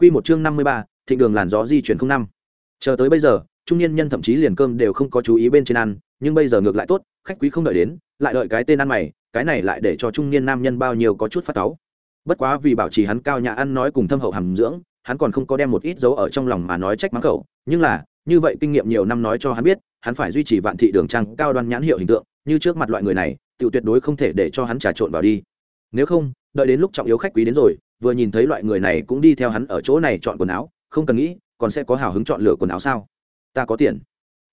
Quy một chương năm mươi ba, thịnh đường làn gió di chuyển không năm. Chờ tới bây giờ, trung niên nhân thậm chí liền cơm đều không có chú ý bên trên ăn, nhưng bây giờ ngược lại tốt, khách quý không đợi đến, lại đợi cái tên ăn mày, cái này lại để cho trung niên nam nhân bao nhiêu có chút phát cáu. Bất quá vì bảo trì hắn cao nhã ăn nói cùng thâm hậu hàm dưỡng, hắn còn không có đem một ít dấu ở trong lòng mà nói trách mắng cậu, nhưng là, như vậy kinh nghiệm nhiều năm nói cho hắn biết, hắn phải duy trì vạn thị đường trang cao đoan nhãn hiệu hình tượng, như trước mặt loại người này, tiểu tuyệt đối không thể để cho hắn trà trộn vào đi. Nếu không, đợi đến lúc trọng yếu khách quý đến rồi, vừa nhìn thấy loại người này cũng đi theo hắn ở chỗ này chọn quần áo không cần nghĩ còn sẽ có hào hứng chọn lựa quần áo sao? Ta có tiền.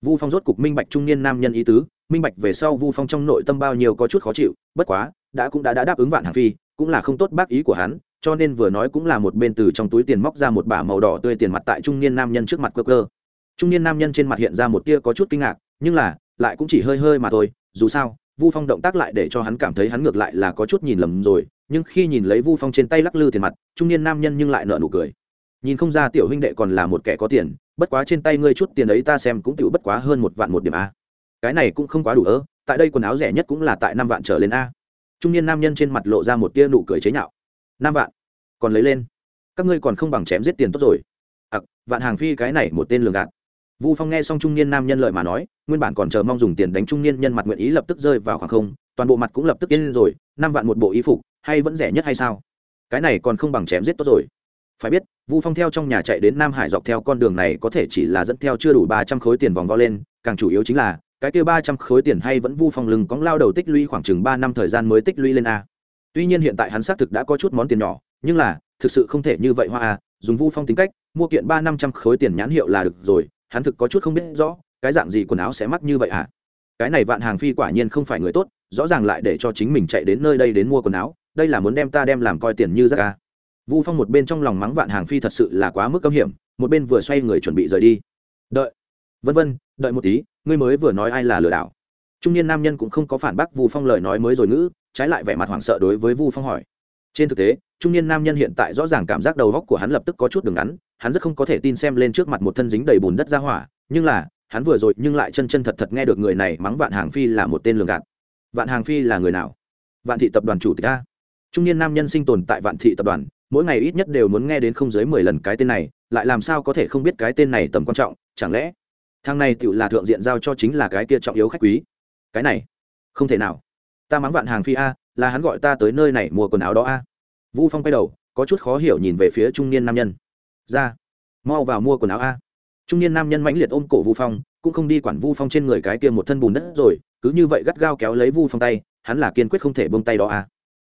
Vu phong rốt cục minh bạch trung niên nam nhân ý tứ minh bạch về sau vu phong trong nội tâm bao nhiêu có chút khó chịu bất quá đã cũng đã, đã đáp ứng vạn hàng phi cũng là không tốt bác ý của hắn cho nên vừa nói cũng là một bên từ trong túi tiền móc ra một bả màu đỏ tươi tiền mặt tại trung niên nam nhân trước mặt cơ cơ trung niên nam nhân trên mặt hiện ra một tia có chút kinh ngạc nhưng là lại cũng chỉ hơi hơi mà thôi dù sao vu phong động tác lại để cho hắn cảm thấy hắn ngược lại là có chút nhìn lầm rồi nhưng khi nhìn lấy vu phong trên tay lắc lư tiền mặt trung niên nam nhân nhưng lại nợ nụ cười nhìn không ra tiểu huynh đệ còn là một kẻ có tiền bất quá trên tay ngươi chút tiền ấy ta xem cũng tiểu bất quá hơn một vạn một điểm a cái này cũng không quá đủ ơ tại đây quần áo rẻ nhất cũng là tại năm vạn trở lên a trung niên nam nhân trên mặt lộ ra một tia nụ cười chế nhạo năm vạn còn lấy lên các ngươi còn không bằng chém giết tiền tốt rồi ặc vạn hàng phi cái này một tên lường gạt vu phong nghe xong trung niên nam nhân lợi mà nói nguyên bản còn chờ mong dùng tiền đánh trung niên nhân mặt nguyện ý lập tức rơi vào khoảng không toàn bộ mặt cũng lập tức yên lên rồi năm vạn một bộ y phục hay vẫn rẻ nhất hay sao? Cái này còn không bằng chém giết tốt rồi. Phải biết, vu phong theo trong nhà chạy đến nam hải dọc theo con đường này có thể chỉ là dẫn theo chưa đủ ba trăm khối tiền vòng vo lên, càng chủ yếu chính là, cái kia ba trăm khối tiền hay vẫn vu phong lưng cóng lao đầu tích lũy khoảng chừng ba năm thời gian mới tích lũy lên a. Tuy nhiên hiện tại hắn xác thực đã có chút món tiền nhỏ, nhưng là, thực sự không thể như vậy hoa a, dùng vu phong tính cách, mua kiện ba năm trăm khối tiền nhãn hiệu là được rồi, hắn thực có chút không biết rõ, cái dạng gì quần áo sẽ mắc như vậy à? Cái này vạn hàng phi quả nhiên không phải người tốt, rõ ràng lại để cho chính mình chạy đến nơi đây đến mua quần áo đây là muốn đem ta đem làm coi tiền như rác ca vu phong một bên trong lòng mắng vạn hàng phi thật sự là quá mức cấm hiểm, một bên vừa xoay người chuẩn bị rời đi. Đợi. Vân vân, đợi một tí, ngươi mới vừa nói ai là lừa đảo. Trung niên nam nhân cũng không có phản bác vu phong lời nói mới rồi ngữ, trái lại vẻ mặt hoảng sợ đối với vu phong hỏi. Trên thực tế, trung niên nam nhân hiện tại rõ ràng cảm giác đầu góc của hắn lập tức có chút đường ngắn, hắn rất không có thể tin xem lên trước mặt một thân dính đầy bùn đất ra hỏa, nhưng là, hắn vừa rồi nhưng lại chân chân thật thật nghe được người này mắng vạn hàng phi là một tên lường gạt. Vạn hàng phi là người nào? Vạn thị tập đoàn chủ tịch a trung niên nam nhân sinh tồn tại vạn thị tập đoàn, mỗi ngày ít nhất đều muốn nghe đến không dưới mười lần cái tên này, lại làm sao có thể không biết cái tên này tầm quan trọng, chẳng lẽ? Thằng này tự là thượng diện giao cho chính là cái kia trọng yếu khách quý. Cái này, không thể nào. Ta mắng vạn hàng phi a, là hắn gọi ta tới nơi này mua quần áo đó a. Vu phong quay đầu, có chút khó hiểu nhìn về phía trung niên nam nhân. Ra, mau vào mua quần áo a. Trung niên nam nhân mãnh liệt ôm cổ vu phong, cũng không đi quản vu phong trên người cái kia một thân bùn đất rồi, cứ như vậy gắt gao kéo lấy vu phong tay, hắn là kiên quyết không thể bông tay đó a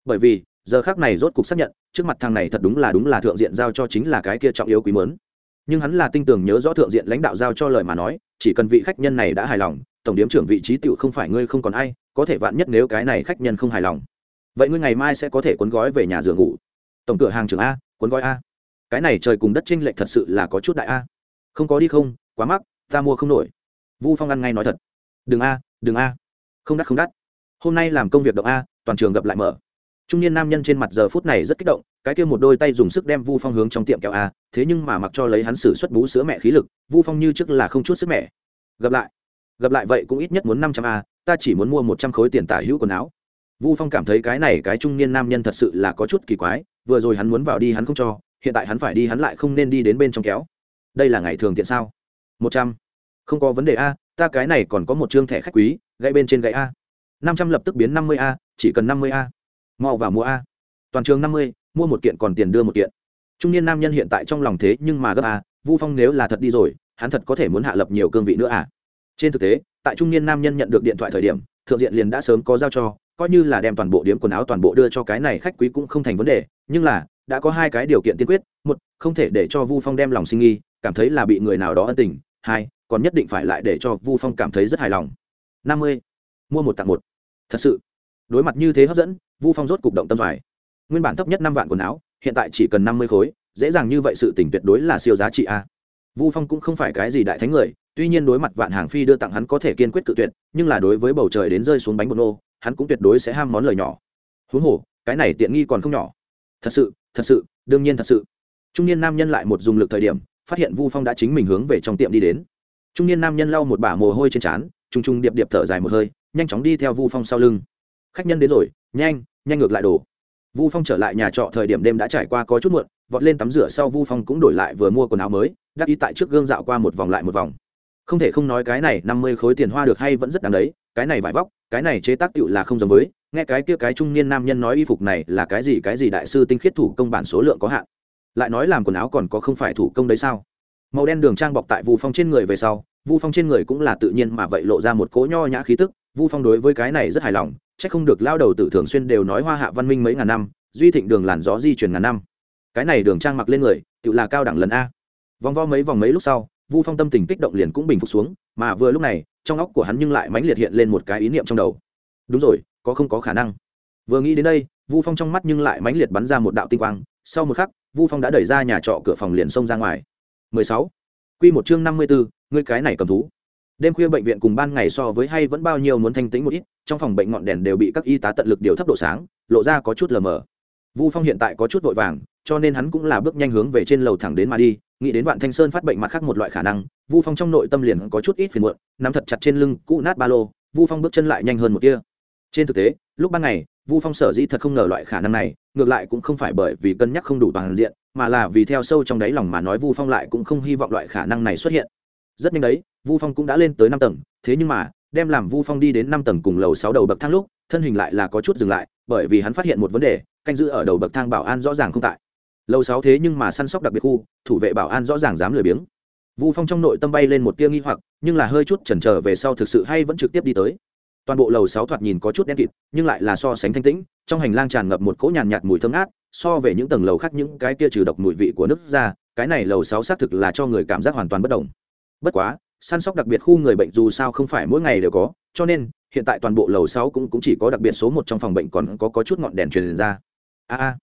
bởi vì, giờ khác này rốt cục xác nhận, trước mặt thằng này thật đúng là đúng là thượng diện giao cho chính là cái kia trọng yếu quý mớn. Nhưng hắn là tinh tường nhớ rõ thượng diện lãnh đạo giao cho lời mà nói, chỉ cần vị khách nhân này đã hài lòng, tổng điếm trưởng vị trí tựu không phải ngươi không còn ai, có thể vạn nhất nếu cái này khách nhân không hài lòng. Vậy ngươi ngày mai sẽ có thể cuốn gói về nhà giường ngủ. Tổng cửa hàng trưởng a, cuốn gói a. Cái này trời cùng đất tranh lệch thật sự là có chút đại a. Không có đi không, quá mắc, ta mua không nổi. Vu phong ăn ngay nói thật. Đừng a đừng a. Không đắt không đắt. Hôm nay làm công việc động a, toàn trường gặp lại mở trung niên nam nhân trên mặt giờ phút này rất kích động, cái kia một đôi tay dùng sức đem vu phong hướng trong tiệm kẹo a, thế nhưng mà mặc cho lấy hắn xử xuất bú sữa mẹ khí lực, vu phong như trước là không chút sức mẹ. Gặp lại gặp lại vậy cũng ít nhất muốn năm trăm a, ta chỉ muốn mua một trăm khối tiền tả hữu quần áo. Vu phong cảm thấy cái này cái trung niên nam nhân thật sự là có chút kỳ quái, vừa rồi hắn muốn vào đi hắn không cho, hiện tại hắn phải đi hắn lại không nên đi đến bên trong kéo. Đây là ngày thường tiện sao? Một trăm. Không có vấn đề a, ta cái này còn có một chương thẻ khách quý, gãy bên trên gãy a. Năm trăm lập tức biến năm mươi a, chỉ cần năm mươi a mau vào mua a. Toàn trường năm mươi, mua một kiện còn tiền đưa một kiện. Trung niên nam nhân hiện tại trong lòng thế nhưng mà gấp a, vu phong nếu là thật đi rồi, hắn thật có thể muốn hạ lập nhiều cương vị nữa à? Trên thực tế, tại trung niên nam nhân nhận được điện thoại thời điểm, thượng diện liền đã sớm có giao cho, coi như là đem toàn bộ điếm quần áo toàn bộ đưa cho cái này khách quý cũng không thành vấn đề, nhưng là, đã có hai cái điều kiện tiên quyết. Một, không thể để cho vu phong đem lòng sinh nghi, cảm thấy là bị người nào đó ân tình. Hai, còn nhất định phải lại để cho vu phong cảm thấy rất hài lòng. Năm mươi, mua một tặng một. Thật sự, đối mặt như thế hấp dẫn vu phong rốt cục động tâm phải nguyên bản thấp nhất năm vạn quần áo, hiện tại chỉ cần năm mươi khối, dễ dàng như vậy sự tỉnh tuyệt đối là siêu giá trị a. Vu phong cũng không phải cái gì đại thánh người, tuy nhiên đối mặt vạn hàng phi đưa tặng hắn có thể kiên quyết cự tuyệt, nhưng là đối với bầu trời đến rơi xuống bánh bột nô, hắn cũng tuyệt đối sẽ ham món lời nhỏ. Huống hồ, cái này tiện nghi còn không nhỏ. Thật sự thật sự, đương nhiên thật sự. Trung niên nam nhân lại một dùng lực thời điểm, phát hiện vu phong đã chính mình hướng về trong tiệm đi đến. Trung niên nam nhân lau một bả mồ hôi trên trán t r u n g t r u n g điệp điệp thở dài một hơi, nhanh chóng đi theo vu phong sau lưng. Khách nhân đến rồi nhanh nhanh ngược lại đổ. Vu phong trở lại nhà trọ thời điểm đêm đã trải qua có chút muộn, vọt lên tắm rửa sau vu phong cũng đổi lại vừa mua quần áo mới, đắc ý tại trước gương dạo qua một vòng lại một vòng. Không thể không nói cái này năm mươi khối tiền hoa được hay vẫn rất đáng đấy, cái này vải vóc, cái này chế tác tựu là không giống với, nghe cái kia cái trung niên nam nhân nói y phục này là cái gì cái gì đại sư tinh khiết thủ công bản số lượng có hạn. Lại nói làm quần áo còn có không phải thủ công đấy sao? Màu đen đường trang bọc tại vu phong trên người về sau, vu phong trên người cũng là tự nhiên mà vậy lộ ra một cỗ nho nhã khí tức, vu phong đối với cái này rất hài lòng chắc không được lao đầu tử thường xuyên đều nói hoa hạ văn minh mấy ngàn năm duy thịnh đường làn gió di chuyển ngàn năm. Cái này đường trang mặc lên người tự là cao đẳng lần a. Vòng vo mấy vòng mấy lúc sau vu phong tâm tình kích động liền cũng bình phục xuống mà vừa lúc này trong óc của hắn nhưng lại mãnh liệt hiện lên một cái ý niệm trong đầu. Đúng rồi có không có khả năng. Vừa nghĩ đến đây vu phong trong mắt nhưng lại mãnh liệt bắn ra một đạo tinh quang. Sau một khắc vu phong đã đẩy ra nhà trọ cửa phòng liền xông ra ngoài. 16. Quy một chương 54, ngươi cái này cầm thú. Đêm khuya bệnh viện cùng ban ngày so với hay vẫn bao nhiêu muốn thanh tĩnh một ít, trong phòng bệnh ngọn đèn đều bị các y tá tận lực điều thấp độ sáng, lộ ra có chút lờ mờ. Vu Phong hiện tại có chút vội vàng, cho nên hắn cũng là bước nhanh hướng về trên lầu thẳng đến mà đi, nghĩ đến Vạn Thanh Sơn phát bệnh mặt khác một loại khả năng, Vu Phong trong nội tâm liền có chút ít phiền muộn, nắm thật chặt trên lưng cũ nát ba lô, Vu Phong bước chân lại nhanh hơn một tia. Trên thực tế, lúc ban ngày, Vu Phong sở dĩ thật không ngờ loại khả năng này, ngược lại cũng không phải bởi vì cân nhắc không đủ toàn diện, mà là vì theo sâu trong đáy lòng mà nói Vu Phong lại cũng không hy vọng loại khả năng này xuất hiện. Rất nhanh đấy, Vu Phong cũng đã lên tới năm tầng, thế nhưng mà, đem làm Vu Phong đi đến năm tầng cùng lầu sáu đầu bậc thang lúc, thân hình lại là có chút dừng lại, bởi vì hắn phát hiện một vấn đề, canh giữ ở đầu bậc thang bảo an rõ ràng không tại. Lầu sáu thế nhưng mà săn sóc đặc biệt khu, thủ vệ bảo an rõ ràng dám lười biếng. Vu Phong trong nội tâm bay lên một tia nghi hoặc, nhưng là hơi chút chần chờ về sau thực sự hay vẫn trực tiếp đi tới. Toàn bộ lầu sáu thoạt nhìn có chút đen kịt, nhưng lại là so sánh thanh tĩnh, trong hành lang tràn ngập một cỗ nhàn nhạt mùi thơm ngát, so về những tầng lầu khác những cái kia trừ độc mùi vị của nước ra, cái này lầu sáu xác thực là cho người cảm giác hoàn toàn bất động. Bất quá, săn sóc đặc biệt khu người bệnh dù sao không phải mỗi ngày đều có, cho nên hiện tại toàn bộ lầu sáu cũng cũng chỉ có đặc biệt số một trong phòng bệnh còn có có chút ngọn đèn truyền ra. A.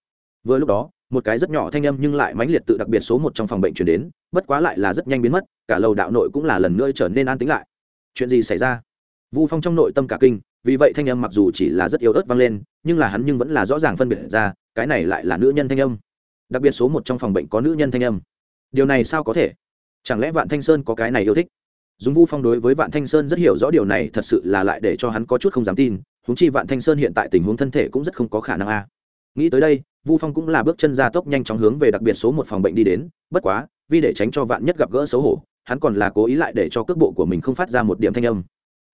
Vừa lúc đó, một cái rất nhỏ thanh âm nhưng lại mãnh liệt tự đặc biệt số một trong phòng bệnh truyền đến, bất quá lại là rất nhanh biến mất, cả lầu đạo nội cũng là lần nữa trở nên an tĩnh lại. Chuyện gì xảy ra? Vu Phong trong nội tâm cả kinh, vì vậy thanh âm mặc dù chỉ là rất yếu ớt vang lên, nhưng là hắn nhưng vẫn là rõ ràng phân biệt ra, cái này lại là nữ nhân thanh âm. Đặc biệt số một trong phòng bệnh có nữ nhân thanh âm. Điều này sao có thể? Chẳng lẽ Vạn Thanh Sơn có cái này yêu thích? Dung Vu Phong đối với Vạn Thanh Sơn rất hiểu rõ điều này, thật sự là lại để cho hắn có chút không dám tin, húng chi Vạn Thanh Sơn hiện tại tình huống thân thể cũng rất không có khả năng a. Nghĩ tới đây, Vu Phong cũng là bước chân ra tốc nhanh chóng hướng về đặc biệt số một phòng bệnh đi đến, bất quá, vì để tránh cho vạn nhất gặp gỡ xấu hổ, hắn còn là cố ý lại để cho cước bộ của mình không phát ra một điểm thanh âm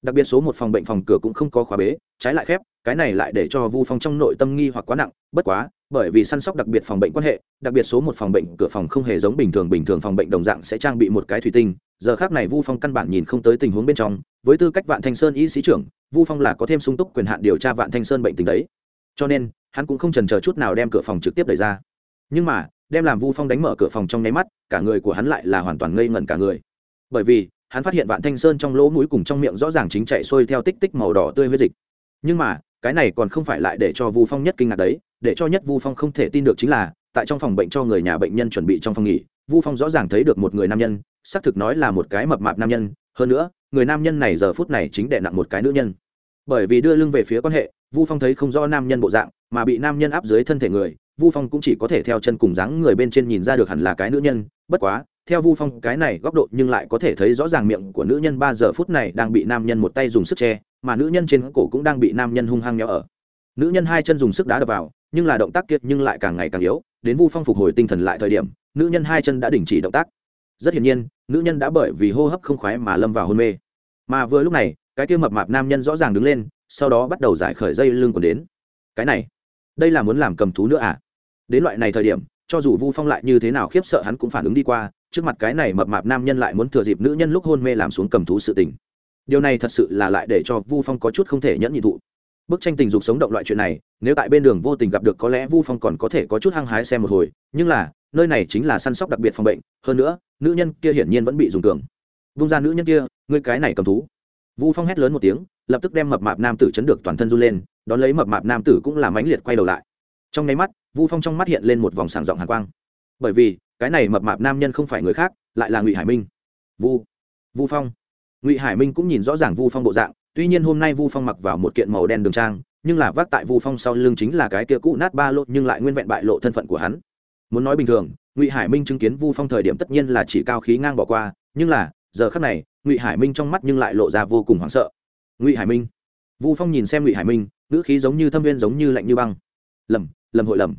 đặc biệt số một phòng bệnh phòng cửa cũng không có khóa bế trái lại khép cái này lại để cho vu phong trong nội tâm nghi hoặc quá nặng bất quá bởi vì săn sóc đặc biệt phòng bệnh quan hệ, đặc biệt số một phòng bệnh, cửa phòng không hề giống bình thường bình thường phòng bệnh đồng dạng sẽ trang bị một cái thủy tinh. Giờ khác này vu phong căn bản nhìn không tới tình huống bên trong. Với tư cách vạn thanh sơn y sĩ trưởng, vu phong là có thêm sung túc quyền hạn điều tra vạn thanh sơn bệnh tình đấy. Cho nên, hắn cũng không trần chờ chút nào đem cửa phòng trực tiếp đẩy ra. Nhưng mà, đem làm vu phong đánh mở cửa phòng trong nháy mắt, cả người của hắn lại là hoàn toàn ngây ngẩn cả người. Bởi vì, hắn phát hiện vạn thanh sơn trong lỗ mũi cùng trong miệng rõ ràng chính chạy xuôi theo tích tích màu đỏ tươi huyết dịch. Nhưng mà, cái này còn không phải lại để cho vu phong nhất kinh ngạc đấy để cho nhất vu phong không thể tin được chính là, tại trong phòng bệnh cho người nhà bệnh nhân chuẩn bị trong phòng nghỉ, vu phong rõ ràng thấy được một người nam nhân, xác thực nói là một cái mập mạp nam nhân, hơn nữa, người nam nhân này giờ phút này chính đệ nặng một cái nữ nhân. Bởi vì đưa lưng về phía quan hệ, vu phong thấy không rõ nam nhân bộ dạng, mà bị nam nhân áp dưới thân thể người, vu phong cũng chỉ có thể theo chân cùng dáng người bên trên nhìn ra được hẳn là cái nữ nhân, bất quá, theo vu phong cái này góc độ nhưng lại có thể thấy rõ ràng miệng của nữ nhân ba giờ phút này đang bị nam nhân một tay dùng sức che, mà nữ nhân trên cổ cũng đang bị nam nhân hung hăng nhó ở nữ nhân hai chân dùng sức đá đập vào, nhưng là động tác kiệt nhưng lại càng ngày càng yếu, đến vu phong phục hồi tinh thần lại thời điểm, nữ nhân hai chân đã đình chỉ động tác. Rất hiển nhiên, nữ nhân đã bởi vì hô hấp không khoái mà lâm vào hôn mê. Mà vừa lúc này, cái kia mập mạp nam nhân rõ ràng đứng lên, sau đó bắt đầu giải khởi dây lưng còn đến. Cái này, đây là muốn làm cầm thú nữa à? Đến loại này thời điểm, cho dù vu phong lại như thế nào khiếp sợ hắn cũng phản ứng đi qua, trước mặt cái này mập mạp nam nhân lại muốn thừa dịp nữ nhân lúc hôn mê làm xuống cầm thú sự tình. Điều này thật sự là lại để cho vu phong có chút không thể nhẫn nhị thụ bức tranh tình dục sống động loại chuyện này, nếu tại bên đường vô tình gặp được có lẽ vu phong còn có thể có chút hăng hái xem một hồi, nhưng là, nơi này chính là săn sóc đặc biệt phòng bệnh, hơn nữa, nữ nhân kia hiển nhiên vẫn bị dùng cường. Vung ra nữ nhân kia, ngươi cái này cầm thú. Vu phong hét lớn một tiếng, lập tức đem mập mạp nam tử chấn được toàn thân run lên, đón lấy mập mạp nam tử cũng làm ánh liệt quay đầu lại. Trong nháy mắt, vu phong trong mắt hiện lên một vòng sảng giọng hàn quang. Bởi vì, cái này mập mạp nam nhân không phải người khác, lại là ngụy hải minh. Vu vu phong. Ngụy hải minh cũng nhìn rõ ràng vu phong bộ dạng tuy nhiên hôm nay vu phong mặc vào một kiện màu đen đường trang, nhưng là vác tại vu phong sau lưng chính là cái kia cũ nát ba lộ nhưng lại nguyên vẹn bại lộ thân phận của hắn. Muốn nói bình thường, ngụy hải minh chứng kiến vu phong thời điểm tất nhiên là chỉ cao khí ngang bỏ qua, nhưng là, giờ khắc này, ngụy hải minh trong mắt nhưng lại lộ ra vô cùng hoảng sợ. Ngụy hải minh. Vu phong nhìn xem ngụy hải minh, ngữ khí giống như thâm viên giống như lạnh như băng. Lầm lầm hội lầm.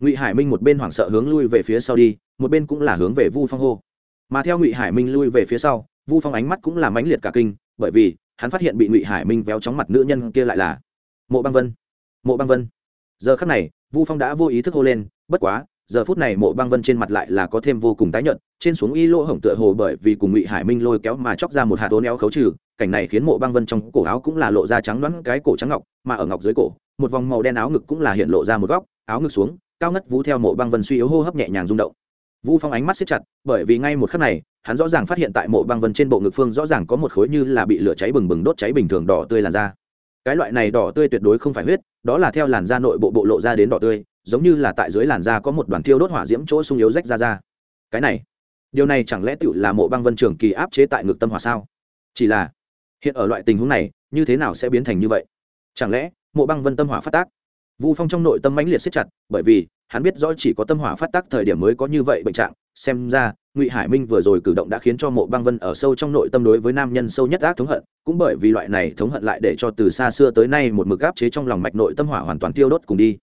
Ngụy hải minh một bên hoảng sợ hướng lui về phía sau đi, một bên cũng là hướng về vu phong hô. Mà theo ngụy hải minh lui về phía sau, vu phong ánh mắt cũng là mãnh liệt cả kinh, bởi vì hắn phát hiện bị ngụy hải minh véo chóng mặt nữ nhân kia lại là mộ băng vân mộ băng vân giờ khắc này vu phong đã vô ý thức hô lên bất quá giờ phút này mộ băng vân trên mặt lại là có thêm vô cùng tái nhợt trên xuống y lỗ hổng tựa hồ bởi vì cùng ngụy hải minh lôi kéo mà chóc ra một hạt ố néo khấu trừ cảnh này khiến mộ băng vân trong cổ áo cũng là lộ ra trắng đoán cái cổ trắng ngọc mà ở ngọc dưới cổ một vòng màu đen áo ngực cũng là hiện lộ ra một góc áo ngực xuống cao ngất vú theo mộ băng vân suy yếu hô hấp nhẹ nhàng rung động vu phong ánh mắt xếp chặt bởi vì ngay một khắc này hắn rõ ràng phát hiện tại mộ băng vân trên bộ ngực phương rõ ràng có một khối như là bị lửa cháy bừng bừng đốt cháy bình thường đỏ tươi làn da. Cái loại này đỏ tươi tuyệt đối không phải huyết, đó là theo làn da nội bộ bộ lộ ra đến đỏ tươi, giống như là tại dưới làn da có một đoàn thiêu đốt hỏa diễm chỗ sung yếu rách ra ra. Cái này, điều này chẳng lẽ tựu là mộ băng vân trường kỳ áp chế tại ngực tâm hỏa sao? Chỉ là, hiện ở loại tình huống này, như thế nào sẽ biến thành như vậy? Chẳng lẽ, mộ băng vân tâm hỏa phát tác? Vu phong trong nội tâm mãnh liệt siết chặt, bởi vì, hắn biết rõ chỉ có tâm hỏa phát tác thời điểm mới có như vậy bệnh trạng. Xem ra, ngụy hải minh vừa rồi cử động đã khiến cho mộ băng vân ở sâu trong nội tâm đối với nam nhân sâu nhất ác thống hận, cũng bởi vì loại này thống hận lại để cho từ xa xưa tới nay một mực áp chế trong lòng mạch nội tâm hỏa hoàn toàn tiêu đốt cùng đi.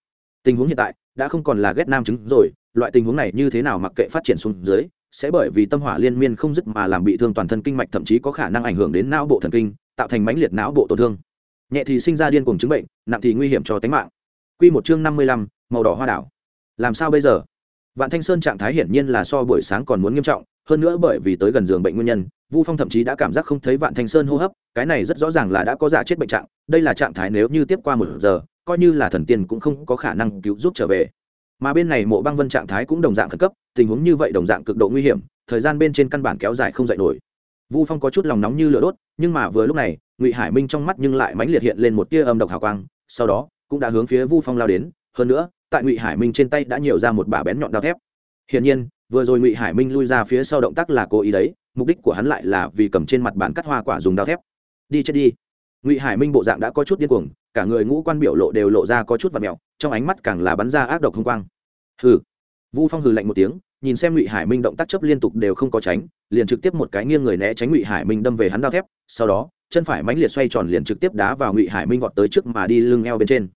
Tình huống hiện tại, đã không còn là ghét nam chứng rồi, loại tình huống này như thế nào mặc kệ phát triển xuống dưới, sẽ bởi vì tâm hỏa liên miên không dứt mà làm bị thương toàn thân kinh mạch, thậm chí có khả năng ảnh hưởng đến não bộ thần kinh, tạo thành mãnh liệt não bộ tổn thương. Nhẹ thì sinh ra điên cuồng chứng bệnh, nặng thì nguy hiểm cho tính mạng. Quy một chương năm mươi lăm, màu đỏ hoa đảo. Làm sao bây giờ? Vạn Thanh Sơn trạng thái hiển nhiên là so buổi sáng còn muốn nghiêm trọng, hơn nữa bởi vì tới gần giường bệnh nguyên nhân, Vu Phong thậm chí đã cảm giác không thấy Vạn Thanh Sơn hô hấp, cái này rất rõ ràng là đã có giả chết bệnh trạng, đây là trạng thái nếu như tiếp qua một giờ, coi như là thần tiên cũng không có khả năng cứu giúp trở về. Mà bên này Mộ Băng Vân trạng thái cũng đồng dạng khẩn cấp, tình huống như vậy đồng dạng cực độ nguy hiểm, thời gian bên trên căn bản kéo dài không dậy nổi. Vu Phong có chút lòng nóng như lửa đốt, nhưng mà vừa lúc này, Ngụy Hải Minh trong mắt nhưng lại mãnh liệt hiện lên một tia âm độc hào quang, sau đó, cũng đã hướng phía vu phong lao đến, hơn nữa, tại ngụy hải minh trên tay đã nhiều ra một bả bén nhọn đao thép. Hiển nhiên, vừa rồi ngụy hải minh lui ra phía sau động tác là cố ý đấy, mục đích của hắn lại là vì cầm trên mặt bàn cắt hoa quả dùng đao thép. Đi chết đi. Ngụy hải minh bộ dạng đã có chút điên cuồng, cả người ngũ quan biểu lộ đều lộ ra có chút và mẹo, trong ánh mắt càng là bắn ra ác độc không quang. Hừ. Vu phong hừ lạnh một tiếng, nhìn xem ngụy hải minh động tác chấp liên tục đều không có tránh, liền trực tiếp một cái nghiêng người né tránh ngụy hải minh đâm về hắn đao thép, sau đó, chân phải mãnh liệt xoay tròn liền trực tiếp đá vào ngụy hải minh vọt tới trước mà đi lưng eo bên trên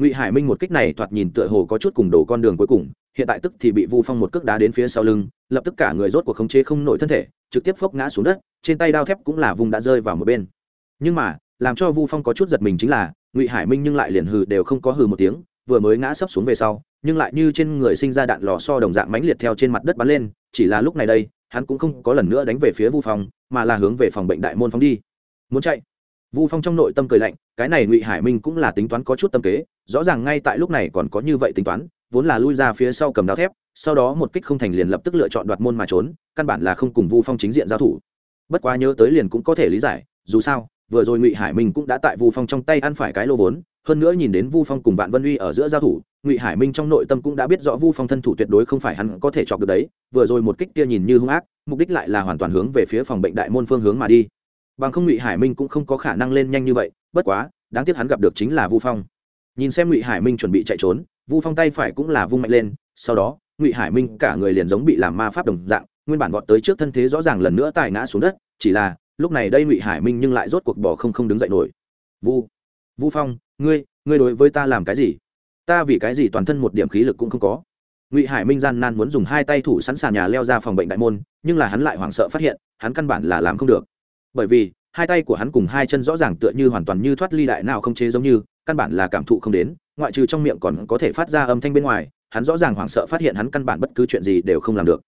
ngụy hải minh một kích này thoạt nhìn tựa hồ có chút cùng đổ con đường cuối cùng, hiện tại tức thì bị vu phong một cước đá đến phía sau lưng, lập tức cả người rốt cuộc khống chế không nổi thân thể, trực tiếp phốc ngã xuống đất, trên tay đao thép cũng là vùng đã rơi vào một bên. Nhưng mà, làm cho vu phong có chút giật mình chính là, ngụy hải minh nhưng lại liền hừ đều không có hừ một tiếng, vừa mới ngã sấp xuống về sau, nhưng lại như trên người sinh ra đạn lò so đồng dạng mãnh liệt theo trên mặt đất bắn lên, chỉ là lúc này đây, hắn cũng không có lần nữa đánh về phía vu phong, mà là hướng về phòng bệnh đại môn phóng đi. Muốn chạy. Vu phong trong nội tâm cười lạnh, cái này ngụy hải minh cũng là tính toán có chút tâm kế rõ ràng ngay tại lúc này còn có như vậy tính toán, vốn là lui ra phía sau cầm đao thép, sau đó một kích không thành liền lập tức lựa chọn đoạt môn mà trốn, căn bản là không cùng vu phong chính diện giao thủ. Bất quá nhớ tới liền cũng có thể lý giải, dù sao, vừa rồi ngụy hải minh cũng đã tại vu phong trong tay ăn phải cái lô vốn, hơn nữa nhìn đến vu phong cùng vạn vân uy ở giữa giao thủ, ngụy hải minh trong nội tâm cũng đã biết rõ vu phong thân thủ tuyệt đối không phải hắn có thể chọc được đấy, vừa rồi một kích kia nhìn như hung ác, mục đích lại là hoàn toàn hướng về phía phòng bệnh đại môn phương hướng mà đi. Bằng không ngụy hải minh cũng không có khả năng lên nhanh như vậy, bất quá, đáng tiếc hắn gặp được chính là vu phong nhìn xem ngụy hải minh chuẩn bị chạy trốn, vu phong tay phải cũng là vung mạnh lên, sau đó, ngụy hải minh cả người liền giống bị làm ma pháp đồng dạng, nguyên bản vọt tới trước thân thế rõ ràng lần nữa tài ngã xuống đất, chỉ là, lúc này đây ngụy hải minh nhưng lại rốt cuộc bỏ không không đứng dậy nổi. Vu vu phong, ngươi ngươi đối với ta làm cái gì? Ta vì cái gì toàn thân một điểm khí lực cũng không có. Ngụy hải minh gian nan muốn dùng hai tay thủ sẵn sàng nhà leo ra phòng bệnh đại môn, nhưng là hắn lại hoảng sợ phát hiện, hắn căn bản là làm không được. Bởi vì, hai tay của hắn cùng hai chân rõ ràng tựa như hoàn toàn như thoát ly đại nào không chế giống như căn bản là cảm thụ không đến, ngoại trừ trong miệng còn có thể phát ra âm thanh bên ngoài, hắn rõ ràng hoảng sợ phát hiện hắn căn bản bất cứ chuyện gì đều không làm được.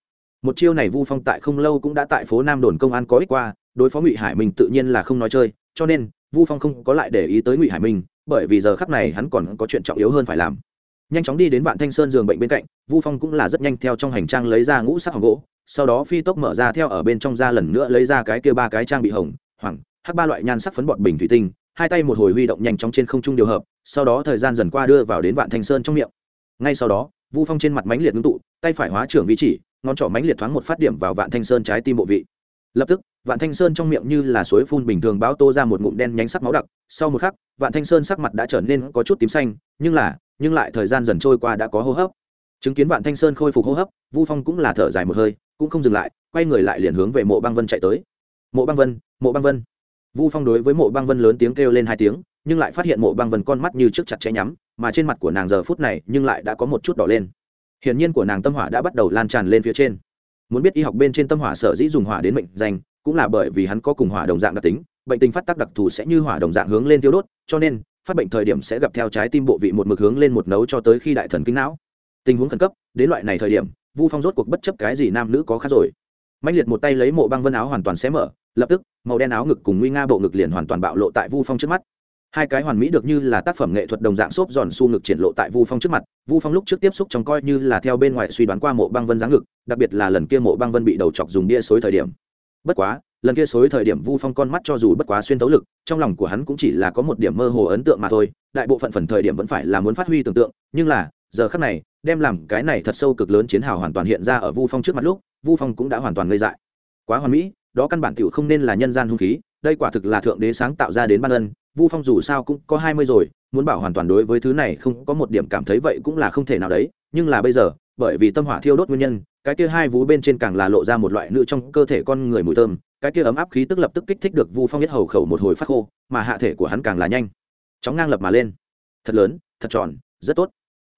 Một chiêu này vu phong tại không lâu cũng đã tại phố nam đồn công an có ích qua, đối phó ngụy hải minh tự nhiên là không nói chơi, cho nên vu phong không có lại để ý tới ngụy hải minh, bởi vì giờ khắp này hắn còn có chuyện trọng yếu hơn phải làm. Nhanh chóng đi đến vạn thanh sơn giường bệnh bên cạnh, vu phong cũng là rất nhanh theo trong hành trang lấy ra ngũ sắc hồng gỗ, sau đó phi tốc mở ra theo ở bên trong ra lần nữa lấy ra cái kia ba cái trang bị hồng hoảng hắc ba loại nhan sắc phấn bọt bình thủy tinh hai tay một hồi huy động nhanh chóng trên không trung điều hợp, sau đó thời gian dần qua đưa vào đến vạn thanh sơn trong miệng. Ngay sau đó, vu phong trên mặt mánh liệt ngưng tụ, tay phải hóa trưởng vị chỉ, ngón trỏ mánh liệt thoáng một phát điểm vào vạn thanh sơn trái tim bộ vị. Lập tức, vạn thanh sơn trong miệng như là suối phun bình thường báo tô ra một ngụm đen nhánh sắc máu đặc. Sau một khắc, vạn thanh sơn sắc mặt đã trở nên có chút tím xanh, nhưng là, nhưng lại thời gian dần trôi qua đã có hô hấp. Chứng kiến vạn thanh sơn khôi phục hô hấp, vu phong cũng là thở dài một hơi, cũng không dừng lại, quay người lại liền hướng về mộ băng vân chạy tới. Mộ băng vân, mộ băng vân vu phong đối với mộ băng vân lớn tiếng kêu lên hai tiếng, nhưng lại phát hiện mộ băng vân con mắt như trước chặt chẽ nhắm, mà trên mặt của nàng giờ phút này nhưng lại đã có một chút đỏ lên. Hiển nhiên của nàng tâm hỏa đã bắt đầu lan tràn lên phía trên. Muốn biết y học bên trên tâm hỏa sở dĩ dùng hỏa đến mệnh danh, cũng là bởi vì hắn có cùng hỏa đồng dạng đặc tính, bệnh tình phát tác đặc thù sẽ như hỏa đồng dạng hướng lên tiêu đốt, cho nên, phát bệnh thời điểm sẽ gặp theo trái tim bộ vị một mực hướng lên một nấu cho tới khi đại thần kinh não. Tình huống khẩn cấp, đến loại này thời điểm, vu phong rốt cuộc bất chấp cái gì nam nữ có khác rồi mạnh liệt một tay lấy mộ băng vân áo hoàn toàn xé mở, lập tức, màu đen áo ngực cùng nguy nga bộ ngực liền hoàn toàn bạo lộ tại vu phong trước mắt. Hai cái hoàn mỹ được như là tác phẩm nghệ thuật đồng dạng xốp giòn su ngực triển lộ tại vu phong trước mặt, vu phong lúc trước tiếp xúc trong coi như là theo bên ngoài suy đoán qua mộ băng vân dáng ngực, đặc biệt là lần kia mộ băng vân bị đầu chọc dùng bia xối thời điểm. Bất quá, lần kia xối thời điểm vu phong con mắt cho dù bất quá xuyên tấu lực, trong lòng của hắn cũng chỉ là có một điểm mơ hồ ấn tượng mà thôi, đại bộ phận phần thời điểm vẫn phải là muốn phát huy tưởng tượng, nhưng là giờ khắc này, đem làm cái này thật sâu cực lớn chiến hào hoàn toàn hiện ra ở vu phong trước mặt lúc, vu phong cũng đã hoàn toàn ngây dại. Quá hoàn mỹ, đó căn bản t không nên là nhân gian hung khí, đây quả thực là thượng đế sáng tạo ra đến ban ân, vu phong dù sao cũng có hai mươi rồi, muốn bảo hoàn toàn đối với thứ này không có một điểm cảm thấy vậy cũng là không thể nào đấy, nhưng là bây giờ, bởi vì tâm hỏa thiêu đốt nguyên nhân, cái kia hai vú bên trên càng là lộ ra một loại nữ trong cơ thể con người mùi thơm, cái kia ấm áp khí tức lập tức kích thích được vu phong nhất hầu khẩu một hồi phát khô, mà hạ thể của hắn càng là nhanh, chóng ngang lập mà lên. Thật lớn, thật tròn, rất tốt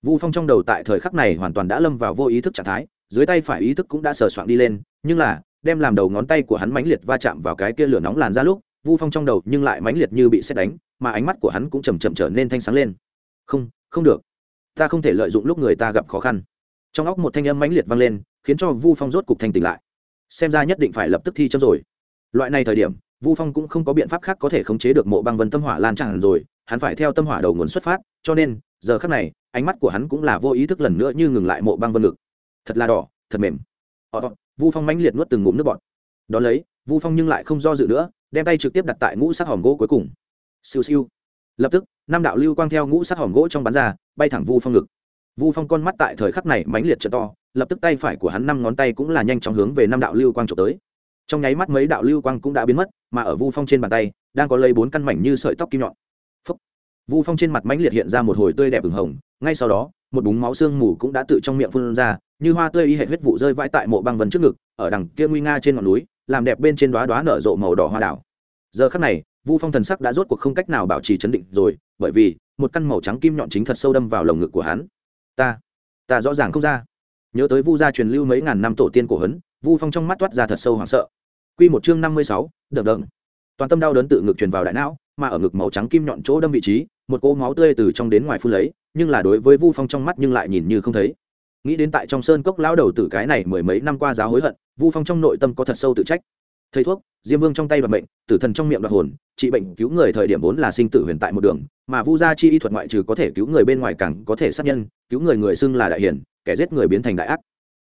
vu phong trong đầu tại thời khắc này hoàn toàn đã lâm vào vô ý thức trạng thái, dưới tay phải ý thức cũng đã sờ soạn đi lên, nhưng là, đem làm đầu ngón tay của hắn mãnh liệt va chạm vào cái kia lửa nóng làn ra lúc, vu phong trong đầu nhưng lại mãnh liệt như bị xét đánh, mà ánh mắt của hắn cũng chầm chậm trở nên thanh sáng lên. Không không được. Ta không thể lợi dụng lúc người ta gặp khó khăn. Trong óc một thanh âm mãnh liệt vang lên, khiến cho vu phong rốt cục thanh tỉnh lại. Xem ra nhất định phải lập tức thi chấm rồi. Loại này thời điểm, vu phong cũng không có biện pháp khác có thể khống chế được mộ băng vân tâm hỏa lan tràn rồi, hắn phải theo tâm hỏa đầu nguồn xuất phát, cho nên, giờ khắc này ánh mắt của hắn cũng là vô ý thức lần nữa như ngừng lại mộ băng vân ngực. Thật là đỏ, thật mềm. Ọ vu phong mãnh liệt nuốt từng ngụm nước bọt. Đón lấy, vu phong nhưng lại không do dự nữa, đem tay trực tiếp đặt tại ngũ sắc hòm gỗ cuối cùng. Siêu siêu. Lập tức, năm đạo lưu quang theo ngũ sắc hòm gỗ trong bán ra, bay thẳng vu phong ngực. Vu phong con mắt tại thời khắc này mãnh liệt trợ to, lập tức tay phải của hắn năm ngón tay cũng là nhanh chóng hướng về năm đạo lưu quang trộm tới. Trong nháy mắt mấy đạo lưu quang cũng đã biến mất, mà ở vu phong trên bàn tay, đang có lấy bốn căn mảnh như sợi tóc kim nhọn. Phúc. vu phong trên mặt mãnh liệt hiện ra một hồi tươi đẹp ửng hồng ngay sau đó, một búng máu xương mù cũng đã tự trong miệng phun ra, như hoa tươi y hệ huyết vụ rơi vãi tại mộ băng vân trước ngực, ở đằng kia nguy nga trên ngọn núi, làm đẹp bên trên đoá đoá nở rộ màu đỏ hoa đảo. Giờ khắc này, vu phong thần sắc đã rốt cuộc không cách nào bảo trì chấn định rồi, bởi vì, một căn màu trắng kim nhọn chính thật sâu đâm vào lồng ngực của hắn. Ta ta rõ ràng không ra. Nhớ tới vu gia truyền lưu mấy ngàn năm tổ tiên cổ hấn, vu phong trong mắt toát ra thật sâu hoảng sợ. Quy một chương năm mươi sáu đợt đợng toàn tâm đau đớn tự ngực truyền vào đại não, mà ở ngực màu trắng kim nhọn chỗ đâm vị trí một cỗ máu tươi từ trong đến ngoài phun lấy, nhưng là đối với vu phong trong mắt nhưng lại nhìn như không thấy. Nghĩ đến tại trong sơn cốc lão đầu tử cái này mười mấy năm qua giáo hối hận, vu phong trong nội tâm có thật sâu tự trách. Thầy thuốc, diêm vương trong tay đoạt bệnh tử thần trong miệng đoạt hồn, trị bệnh cứu người thời điểm vốn là sinh tử huyền tại một đường, mà vu gia chi y thuật ngoại trừ có thể cứu người bên ngoài càng có thể sát nhân, cứu người người xưng là đại hiền, kẻ giết người biến thành đại ác.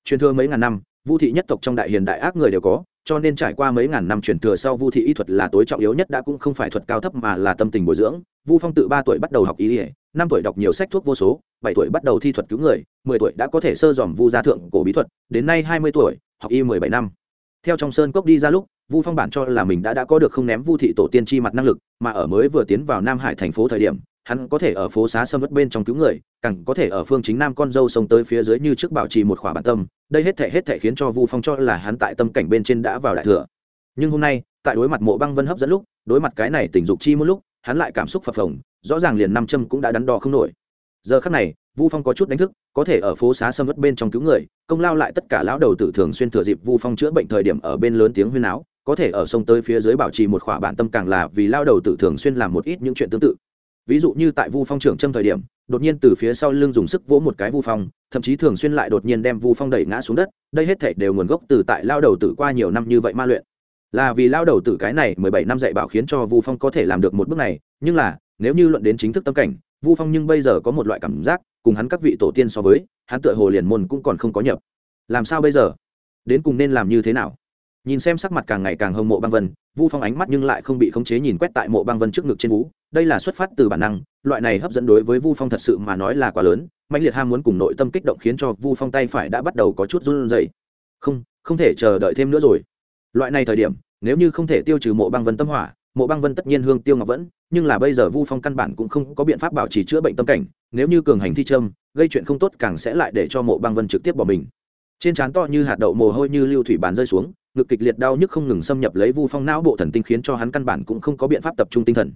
Truyền thừa mấy ngàn năm, vu thị nhất tộc trong đại hiền đại ác người đều có cho nên trải qua mấy ngàn năm truyền thừa sau vu thị y thuật là tối trọng yếu nhất, đã cũng không phải thuật cao thấp mà là tâm tình bồi dưỡng. Vu phong tự ba tuổi bắt đầu học y năm tuổi đọc nhiều sách thuốc vô số, bảy tuổi bắt đầu thi thuật cứu người, mười tuổi đã có thể sơ dòm vu gia thượng cổ bí thuật, đến nay hai mươi tuổi, học y mười bảy năm. Theo trong sơn cốc đi ra lúc, vu phong bản cho là mình đã đã có được không ném vu thị tổ tiên chi mặt năng lực, mà ở mới vừa tiến vào nam hải thành phố thời điểm, hắn có thể ở phố xá sâm mất bên trong cứu người, càng có thể ở phương chính nam con dâu sông tới phía dưới như trước bảo trì một khỏa bản tâm đây hết thể hết thể khiến cho vu phong cho là hắn tại tâm cảnh bên trên đã vào đại thừa. Nhưng hôm nay, tại đối mặt mộ băng vân hấp dẫn lúc, đối mặt cái này tình dục chi một lúc, hắn lại cảm xúc phập phồng, rõ ràng liền năm châm cũng đã đắn đo không nổi. Giờ khắc này, vu phong có chút đánh thức, có thể ở phố xá sâm vất bên trong cứu người, công lao lại tất cả lão đầu tử thường xuyên thừa dịp vu phong chữa bệnh thời điểm ở bên lớn tiếng huyên áo có thể ở sông tới phía dưới bảo trì một khỏa bản tâm càng là vì lao đầu tử thường xuyên làm một ít những chuyện tương tự. Ví dụ như tại vu phong trưởng trâm thời điểm, đột nhiên từ phía sau lưng dùng sức vỗ một cái vu phong thậm chí thường xuyên lại đột nhiên đem vu phong đẩy ngã xuống đất, đây hết thể đều nguồn gốc từ tại lao đầu tử qua nhiều năm như vậy ma luyện. Là vì lao đầu tử cái này mười bảy năm dạy bảo khiến cho vu phong có thể làm được một bước này, nhưng là, nếu như luận đến chính thức tâm cảnh, vu phong nhưng bây giờ có một loại cảm giác, cùng hắn các vị tổ tiên so với, hắn tựa hồ liền môn cũng còn không có nhập. Làm sao bây giờ? Đến cùng nên làm như thế nào? Nhìn xem sắc mặt càng ngày càng hâm mộ băng vân, vu phong ánh mắt nhưng lại không bị khống chế nhìn quét tại mộ băng vân trước ngực trên vú đây là xuất phát từ bản năng, loại này hấp dẫn đối với vu phong thật sự mà nói là quá lớn mạnh liệt ham muốn cùng nội tâm kích động khiến cho vu phong tay phải đã bắt đầu có chút run rẩy. Không không thể chờ đợi thêm nữa rồi. Loại này thời điểm, nếu như không thể tiêu trừ mộ băng vân tâm hỏa, mộ băng vân tất nhiên hương tiêu ngọc vẫn, nhưng là bây giờ vu phong căn bản cũng không có biện pháp bảo trì chữa bệnh tâm cảnh, nếu như cường hành thi trâm gây chuyện không tốt càng sẽ lại để cho mộ băng vân trực tiếp bỏ mình. Trên trán to như hạt đậu mồ hôi như lưu thủy bàn rơi xuống, ngực kịch liệt đau nhức không ngừng xâm nhập lấy vu phong não bộ thần tinh khiến cho hắn căn bản cũng không có biện pháp tập trung tinh thần.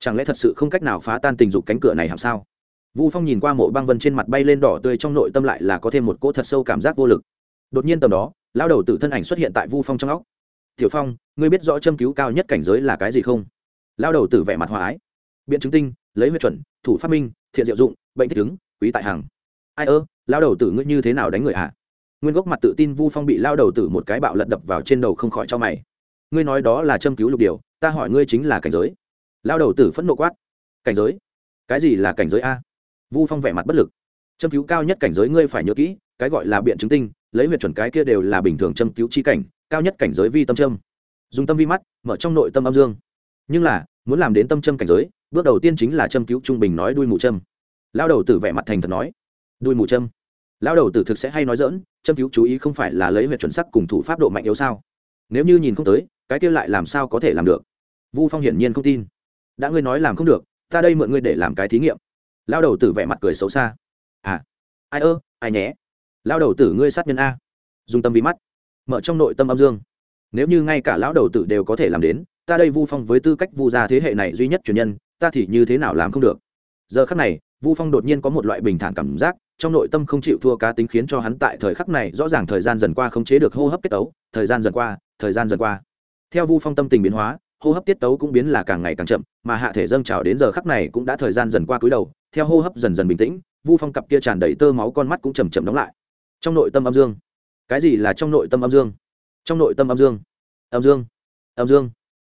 Chẳng lẽ thật sự không cách nào phá tan tình dục cánh cửa này làm sao? Vu phong nhìn qua mộ băng vân trên mặt bay lên đỏ tươi trong nội tâm lại là có thêm một cỗ thật sâu cảm giác vô lực. Đột nhiên tầm đó lao đầu tử thân ảnh xuất hiện tại vu phong trong óc. Tiểu phong, ngươi biết rõ châm cứu cao nhất cảnh giới là cái gì không? Lao đầu tử vẻ mặt hòa ái. Biện chứng tinh, lấy huyết chuẩn, thủ phát minh, thiện diệu dụng, bệnh thích ứng, quý tại hàng ai ơ lao đầu tử ngươi như thế nào đánh người hả? À? nguyên gốc mặt tự tin vu phong bị lao đầu tử một cái bạo lật đập vào trên đầu không khỏi cho mày. Ngươi nói đó là châm cứu lục điều, ta hỏi ngươi chính là cảnh giới. Lao đầu tử phẫn nộ quát. Cảnh giới? Cái gì là cảnh giới a? Vu phong vẻ mặt bất lực. Châm cứu cao nhất cảnh giới ngươi phải nhớ kỹ, cái gọi là biện chứng tinh, lấy huyệt chuẩn cái kia đều là bình thường châm cứu chi cảnh, cao nhất cảnh giới vi tâm châm. Dùng tâm vi mắt, mở trong nội tâm âm dương. Nhưng là, muốn làm đến tâm châm cảnh giới, bước đầu tiên chính là châm cứu trung bình nói đuôi mù châm. Lao đầu tử vẻ mặt thành thật nói. Đuôi mù châm. Lao đầu tử thực sẽ hay nói dỡn châm cứu chú ý không phải là lấy huyệt chuẩn sắc cùng thủ pháp độ mạnh yếu sao? Nếu như nhìn không tới, cái kia lại làm sao có thể làm được? Vu phong hiển nhiên không tin. Đã ngươi nói làm không được, ta đây mượn ngươi để làm cái thí nghiệm lao đầu tử vẻ mặt cười xấu xa. À ai ơ, ai nhé? Lao đầu tử ngươi sát nhân a. Dùng tâm vi mắt. Mở trong nội tâm âm dương. Nếu như ngay cả lão đầu tử đều có thể làm đến, ta đây vu phong với tư cách vu gia thế hệ này duy nhất truyền nhân, ta thì như thế nào làm không được? Giờ khắc này, vu phong đột nhiên có một loại bình thản cảm giác, trong nội tâm không chịu thua cá tính khiến cho hắn tại thời khắc này rõ ràng thời gian dần qua không chế được hô hấp kết tấu thời gian dần qua, thời gian dần qua. Theo vu phong tâm tình biến hóa hô hấp tiết tấu cũng biến là càng ngày càng chậm, mà hạ thể dâng trào đến giờ khắc này cũng đã thời gian dần qua cúi đầu, theo hô hấp dần dần bình tĩnh, vu phong cặp kia tràn đầy tơ máu con mắt cũng chầm chậm đóng lại. Trong nội tâm âm dương. Cái gì là trong nội tâm âm dương? Trong nội tâm âm dương. Âm dương. Âm dương.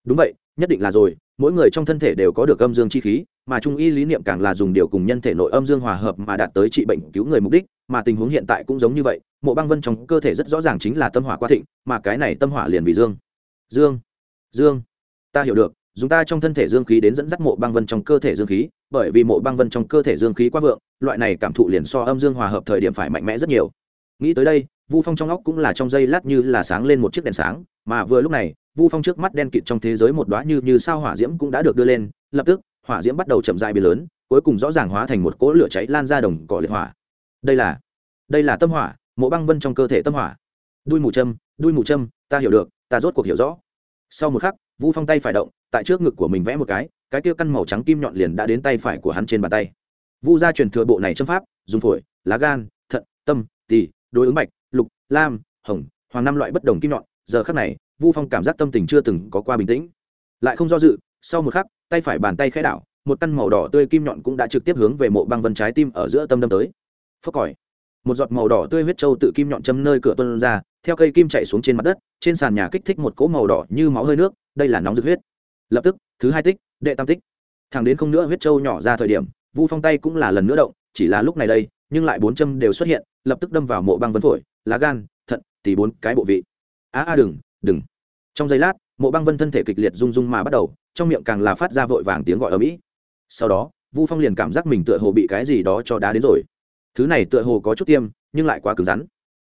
Đúng vậy, nhất định là rồi, mỗi người trong thân thể đều có được âm dương chi khí, mà trung y lý niệm càng là dùng điều cùng nhân thể nội âm dương hòa hợp mà đạt tới trị bệnh cứu người mục đích, mà tình huống hiện tại cũng giống như vậy, mộ băng vân trong cơ thể rất rõ ràng chính là tâm hỏa quá thịnh, mà cái này tâm hỏa liền vì dương. Dương. Dương ta hiểu được, dùng ta trong thân thể dương khí đến dẫn dắt mộ băng vân trong cơ thể dương khí, bởi vì mộ băng vân trong cơ thể dương khí quá vượng, loại này cảm thụ liền so âm dương hòa hợp thời điểm phải mạnh mẽ rất nhiều. Nghĩ tới đây, vu phong trong óc cũng là trong giây lát như là sáng lên một chiếc đèn sáng, mà vừa lúc này, vu phong trước mắt đen kịt trong thế giới một đoá như như sao hỏa diễm cũng đã được đưa lên, lập tức, hỏa diễm bắt đầu chậm dại biến lớn, cuối cùng rõ ràng hóa thành một cỗ lửa cháy lan ra đồng cỏ liệt hỏa. Đây là đây là tâm hỏa, mộ băng vân trong cơ thể tâm hỏa. Đuôi mù châm, đuôi mù châm, ta hiểu được, ta rốt cuộc hiểu rõ. Sau một khắc vu phong tay phải động, tại trước ngực của mình vẽ một cái cái kia căn màu trắng kim nhọn liền đã đến tay phải của hắn trên bàn tay. Vu gia truyền thừa bộ này châm pháp, dùng phổi, lá gan, thận, tâm, tỳ, đối ứng bạch, lục, lam, hồng, hoàng năm loại bất đồng kim nhọn. Giờ khắc này, vu phong cảm giác tâm tình chưa từng có qua bình tĩnh. Lại không do dự, sau một khắc, tay phải bàn tay khẽ đảo, một căn màu đỏ tươi kim nhọn cũng đã trực tiếp hướng về mộ băng vân trái tim ở giữa tâm đâm tới. Phốc còi. Một giọt màu đỏ tươi huyết trâu tự kim nhọn châm nơi cửa tuân ra, theo cây kim chạy xuống trên mặt đất trên sàn nhà kích thích một cỗ màu đỏ như máu hơi nước, đây là nóng dược huyết. Lập tức, thứ hai tích, đệ tam tích. Thẳng đến không nữa huyết trâu nhỏ ra thời điểm, vu phong tay cũng là lần nữa động, chỉ là lúc này đây, nhưng lại bốn châm đều xuất hiện, lập tức đâm vào mộ băng vân phổi, lá gan, thận tỉ bốn cái bộ vị. A a đừng đừng. Trong giây lát, mộ băng vân thân thể kịch liệt rung rung mà bắt đầu, trong miệng càng là phát ra vội vàng tiếng gọi ở mỹ. Sau đó, vu phong liền cảm giác mình tựa hồ bị cái gì đó cho đá đến rồi. Thứ này tựa hồ có chút tiêm, nhưng lại quá cứng rắn.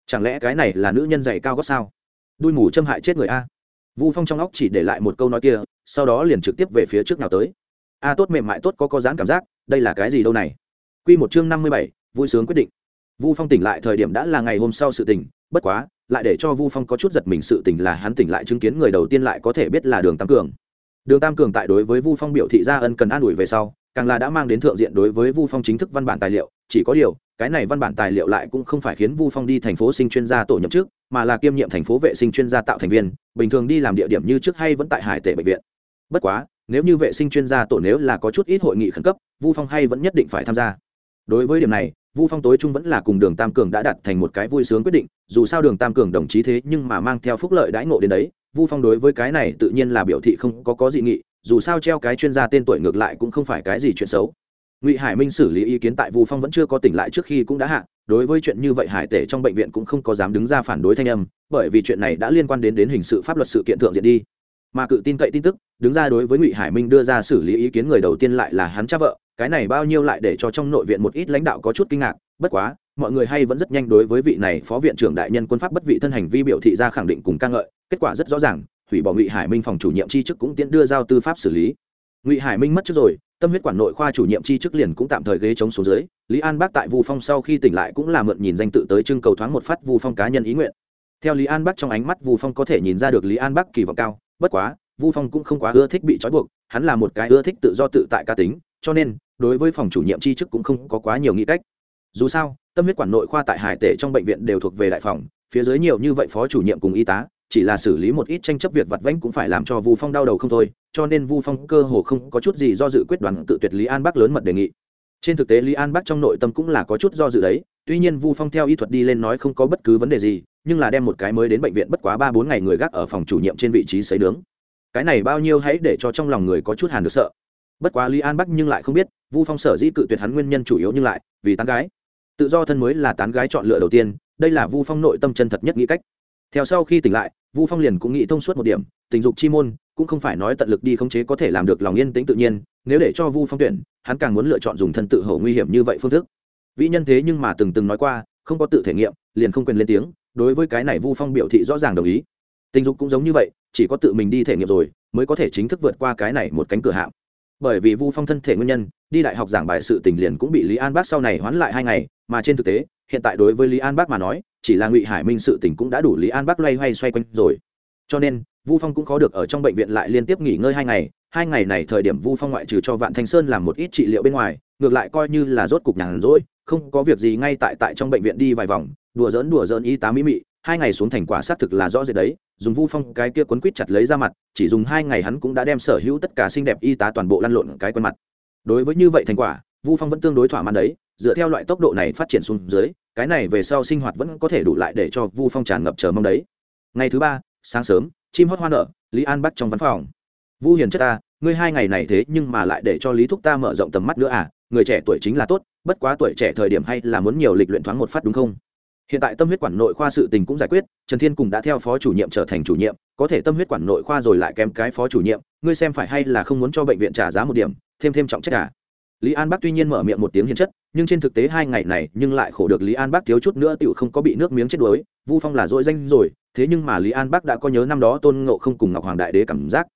Chẳng lẽ cái này là nữ nhân dày cao gót sao? Đuôi mù châm hại chết người a. Vu phong trong óc chỉ để lại một câu nói kia, sau đó liền trực tiếp về phía trước nào tới. A, tốt mềm mại, tốt có có dán cảm giác, đây là cái gì đâu này? Quy một chương năm mươi bảy, vui sướng quyết định. Vu phong tỉnh lại thời điểm đã là ngày hôm sau sự tỉnh bất quá, lại để cho vu phong có chút giật mình sự tỉnh là hắn tỉnh lại chứng kiến người đầu tiên lại có thể biết là đường tam cường. Đường tam cường tại đối với vu phong biểu thị ra ân cần an ủi về sau, càng là đã mang đến thượng diện đối với vu phong chính thức văn bản tài liệu chỉ có điều, cái này văn bản tài liệu lại cũng không phải khiến vu phong đi thành phố sinh chuyên gia tổ nhậm chức, mà là kiêm nhiệm thành phố vệ sinh chuyên gia tạo thành viên, bình thường đi làm địa điểm như trước hay vẫn tại hải tệ bệnh viện. Bất quá, nếu như vệ sinh chuyên gia tổ nếu là có chút ít hội nghị khẩn cấp, vu phong hay vẫn nhất định phải tham gia. Đối với điểm này, vu phong tối trung vẫn là cùng đường tam cường đã đặt thành một cái vui sướng quyết định, dù sao đường tam cường đồng chí thế nhưng mà mang theo phúc lợi đãi ngộ đến đấy, vu phong đối với cái này tự nhiên là biểu thị không có có dị nghị, dù sao treo cái chuyên gia tên tuổi ngược lại cũng không phải cái gì chuyện xấu ngụy hải minh xử lý ý kiến tại vu phong vẫn chưa có tỉnh lại trước khi cũng đã hạ, đối với chuyện như vậy hải tể trong bệnh viện cũng không có dám đứng ra phản đối thanh âm, bởi vì chuyện này đã liên quan đến đến hình sự pháp luật sự kiện thượng diện đi. Mà cự tin cậy tin tức, đứng ra đối với ngụy hải minh đưa ra xử lý ý kiến người đầu tiên lại là hắn cha vợ, cái này bao nhiêu lại để cho trong nội viện một ít lãnh đạo có chút kinh ngạc, bất quá, mọi người hay vẫn rất nhanh đối với vị này phó viện trưởng đại nhân quân pháp bất vị thân hành vi biểu thị ra khẳng định cùng ca ngợi, kết quả rất rõ ràng, hủy bỏ ngụy hải minh phòng chủ nhiệm tri chức cũng tiến đưa giao tư pháp xử lý. Ngụy hải minh mất trước rồi tâm huyết quản nội khoa chủ nhiệm chi chức liền cũng tạm thời ghế chống số dưới, lý an bác tại vu phong sau khi tỉnh lại cũng là mượn nhìn danh tự tới trưng cầu thoáng một phát vu phong cá nhân ý nguyện. Theo lý an bác trong ánh mắt vu phong có thể nhìn ra được lý an bác kỳ vọng cao, bất quá, vu phong cũng không quá ưa thích bị trói buộc, hắn là một cái ưa thích tự do tự tại cá tính, cho nên, đối với phòng chủ nhiệm chi chức cũng không có quá nhiều nghĩ cách. Dù sao, tâm huyết quản nội khoa tại hải tể trong bệnh viện đều thuộc về đại phòng, phía dưới nhiều như vậy phó chủ nhiệm cùng y tá chỉ là xử lý một ít tranh chấp việc vặt vãnh cũng phải làm cho vu phong đau đầu không thôi, cho nên vu phong cơ hồ không có chút gì do dự quyết đoán tự tuyệt lý an bắc lớn mật đề nghị. Trên thực tế lý an bắc trong nội tâm cũng là có chút do dự đấy, tuy nhiên vu phong theo y thuật đi lên nói không có bất cứ vấn đề gì, nhưng là đem một cái mới đến bệnh viện bất quá ba bốn ngày người gác ở phòng chủ nhiệm trên vị trí xấy nướng. Cái này bao nhiêu hãy để cho trong lòng người có chút hàn được sợ. Bất quá lý an bắc nhưng lại không biết, vu phong sở dĩ cự tuyệt hắn nguyên nhân chủ yếu nhưng lại vì tán gái. Tự do thân mới là tán gái chọn lựa đầu tiên, đây là vu phong nội tâm chân thật nhất nghĩ cách theo sau khi tỉnh lại, vu phong liền cũng nghĩ thông suốt một điểm, tình dục chi môn cũng không phải nói tận lực đi khống chế có thể làm được lòng yên tĩnh tự nhiên, nếu để cho vu phong tuyển, hắn càng muốn lựa chọn dùng thân tự hổ nguy hiểm như vậy phương thức. Vĩ nhân thế nhưng mà từng từng nói qua, không có tự thể nghiệm, liền không quyền lên tiếng, đối với cái này vu phong biểu thị rõ ràng đồng ý. Tình dục cũng giống như vậy, chỉ có tự mình đi thể nghiệm rồi, mới có thể chính thức vượt qua cái này một cánh cửa hạm bởi vì vu phong thân thể nguyên nhân, đi đại học giảng bài sự tình liền cũng bị lý an bác sau này hoãn lại hai ngày, mà trên thực tế, hiện tại đối với lý an bác mà nói, chỉ là ngụy hải minh sự tình cũng đã đủ lý an bác loay hoay xoay quanh rồi. Cho nên, vu phong cũng khó được ở trong bệnh viện lại liên tiếp nghỉ ngơi hai ngày hai ngày này thời điểm vu phong ngoại trừ cho vạn thanh sơn làm một ít trị liệu bên ngoài, ngược lại coi như là rốt cục nhàn rỗi, không có việc gì ngay tại tại trong bệnh viện đi vài vòng, đùa dỡn đùa dỡn y tá mỹ mị hai ngày xuống thành quả xác thực là rõ rệt đấy, dùng vu phong cái kia quấn quýt chặt lấy ra mặt, chỉ dùng hai ngày hắn cũng đã đem sở hữu tất cả xinh đẹp y tá toàn bộ lăn lộn cái quần mặt. Đối với như vậy thành quả, vu phong vẫn tương đối thỏa mãn đấy, dựa theo loại tốc độ này phát triển xuống dưới, cái này về sau sinh hoạt vẫn có thể đủ lại để cho vu phong tràn ngập chờ mong đấy. Ngày thứ ba, sáng sớm, chim hót hoa nở, lý an bắt trong văn phòng. Vu hiền chất ta, ngươi hai ngày này thế nhưng mà lại để cho lý thúc ta mở rộng tầm mắt nữa à người trẻ tuổi chính là tốt, bất quá tuổi trẻ thời điểm hay là muốn nhiều lịch luyện thoáng một phát đúng không? Hiện tại tâm huyết quản nội khoa sự tình cũng giải quyết, trần thiên cùng đã theo phó chủ nhiệm trở thành chủ nhiệm, có thể tâm huyết quản nội khoa rồi lại kém cái phó chủ nhiệm, ngươi xem phải hay là không muốn cho bệnh viện trả giá một điểm, thêm thêm trọng trách cả à? lý an bắc tuy nhiên mở miệng một tiếng hiền chất, nhưng trên thực tế hai ngày này, nhưng lại khổ được lý an bắc thiếu chút nữa tựu không có bị nước miếng chết đuối, vu phong là dội danh rồi, thế nhưng mà lý an bắc đã có nhớ năm đó tôn ngộ không cùng ngọc hoàng đại đế cảm giác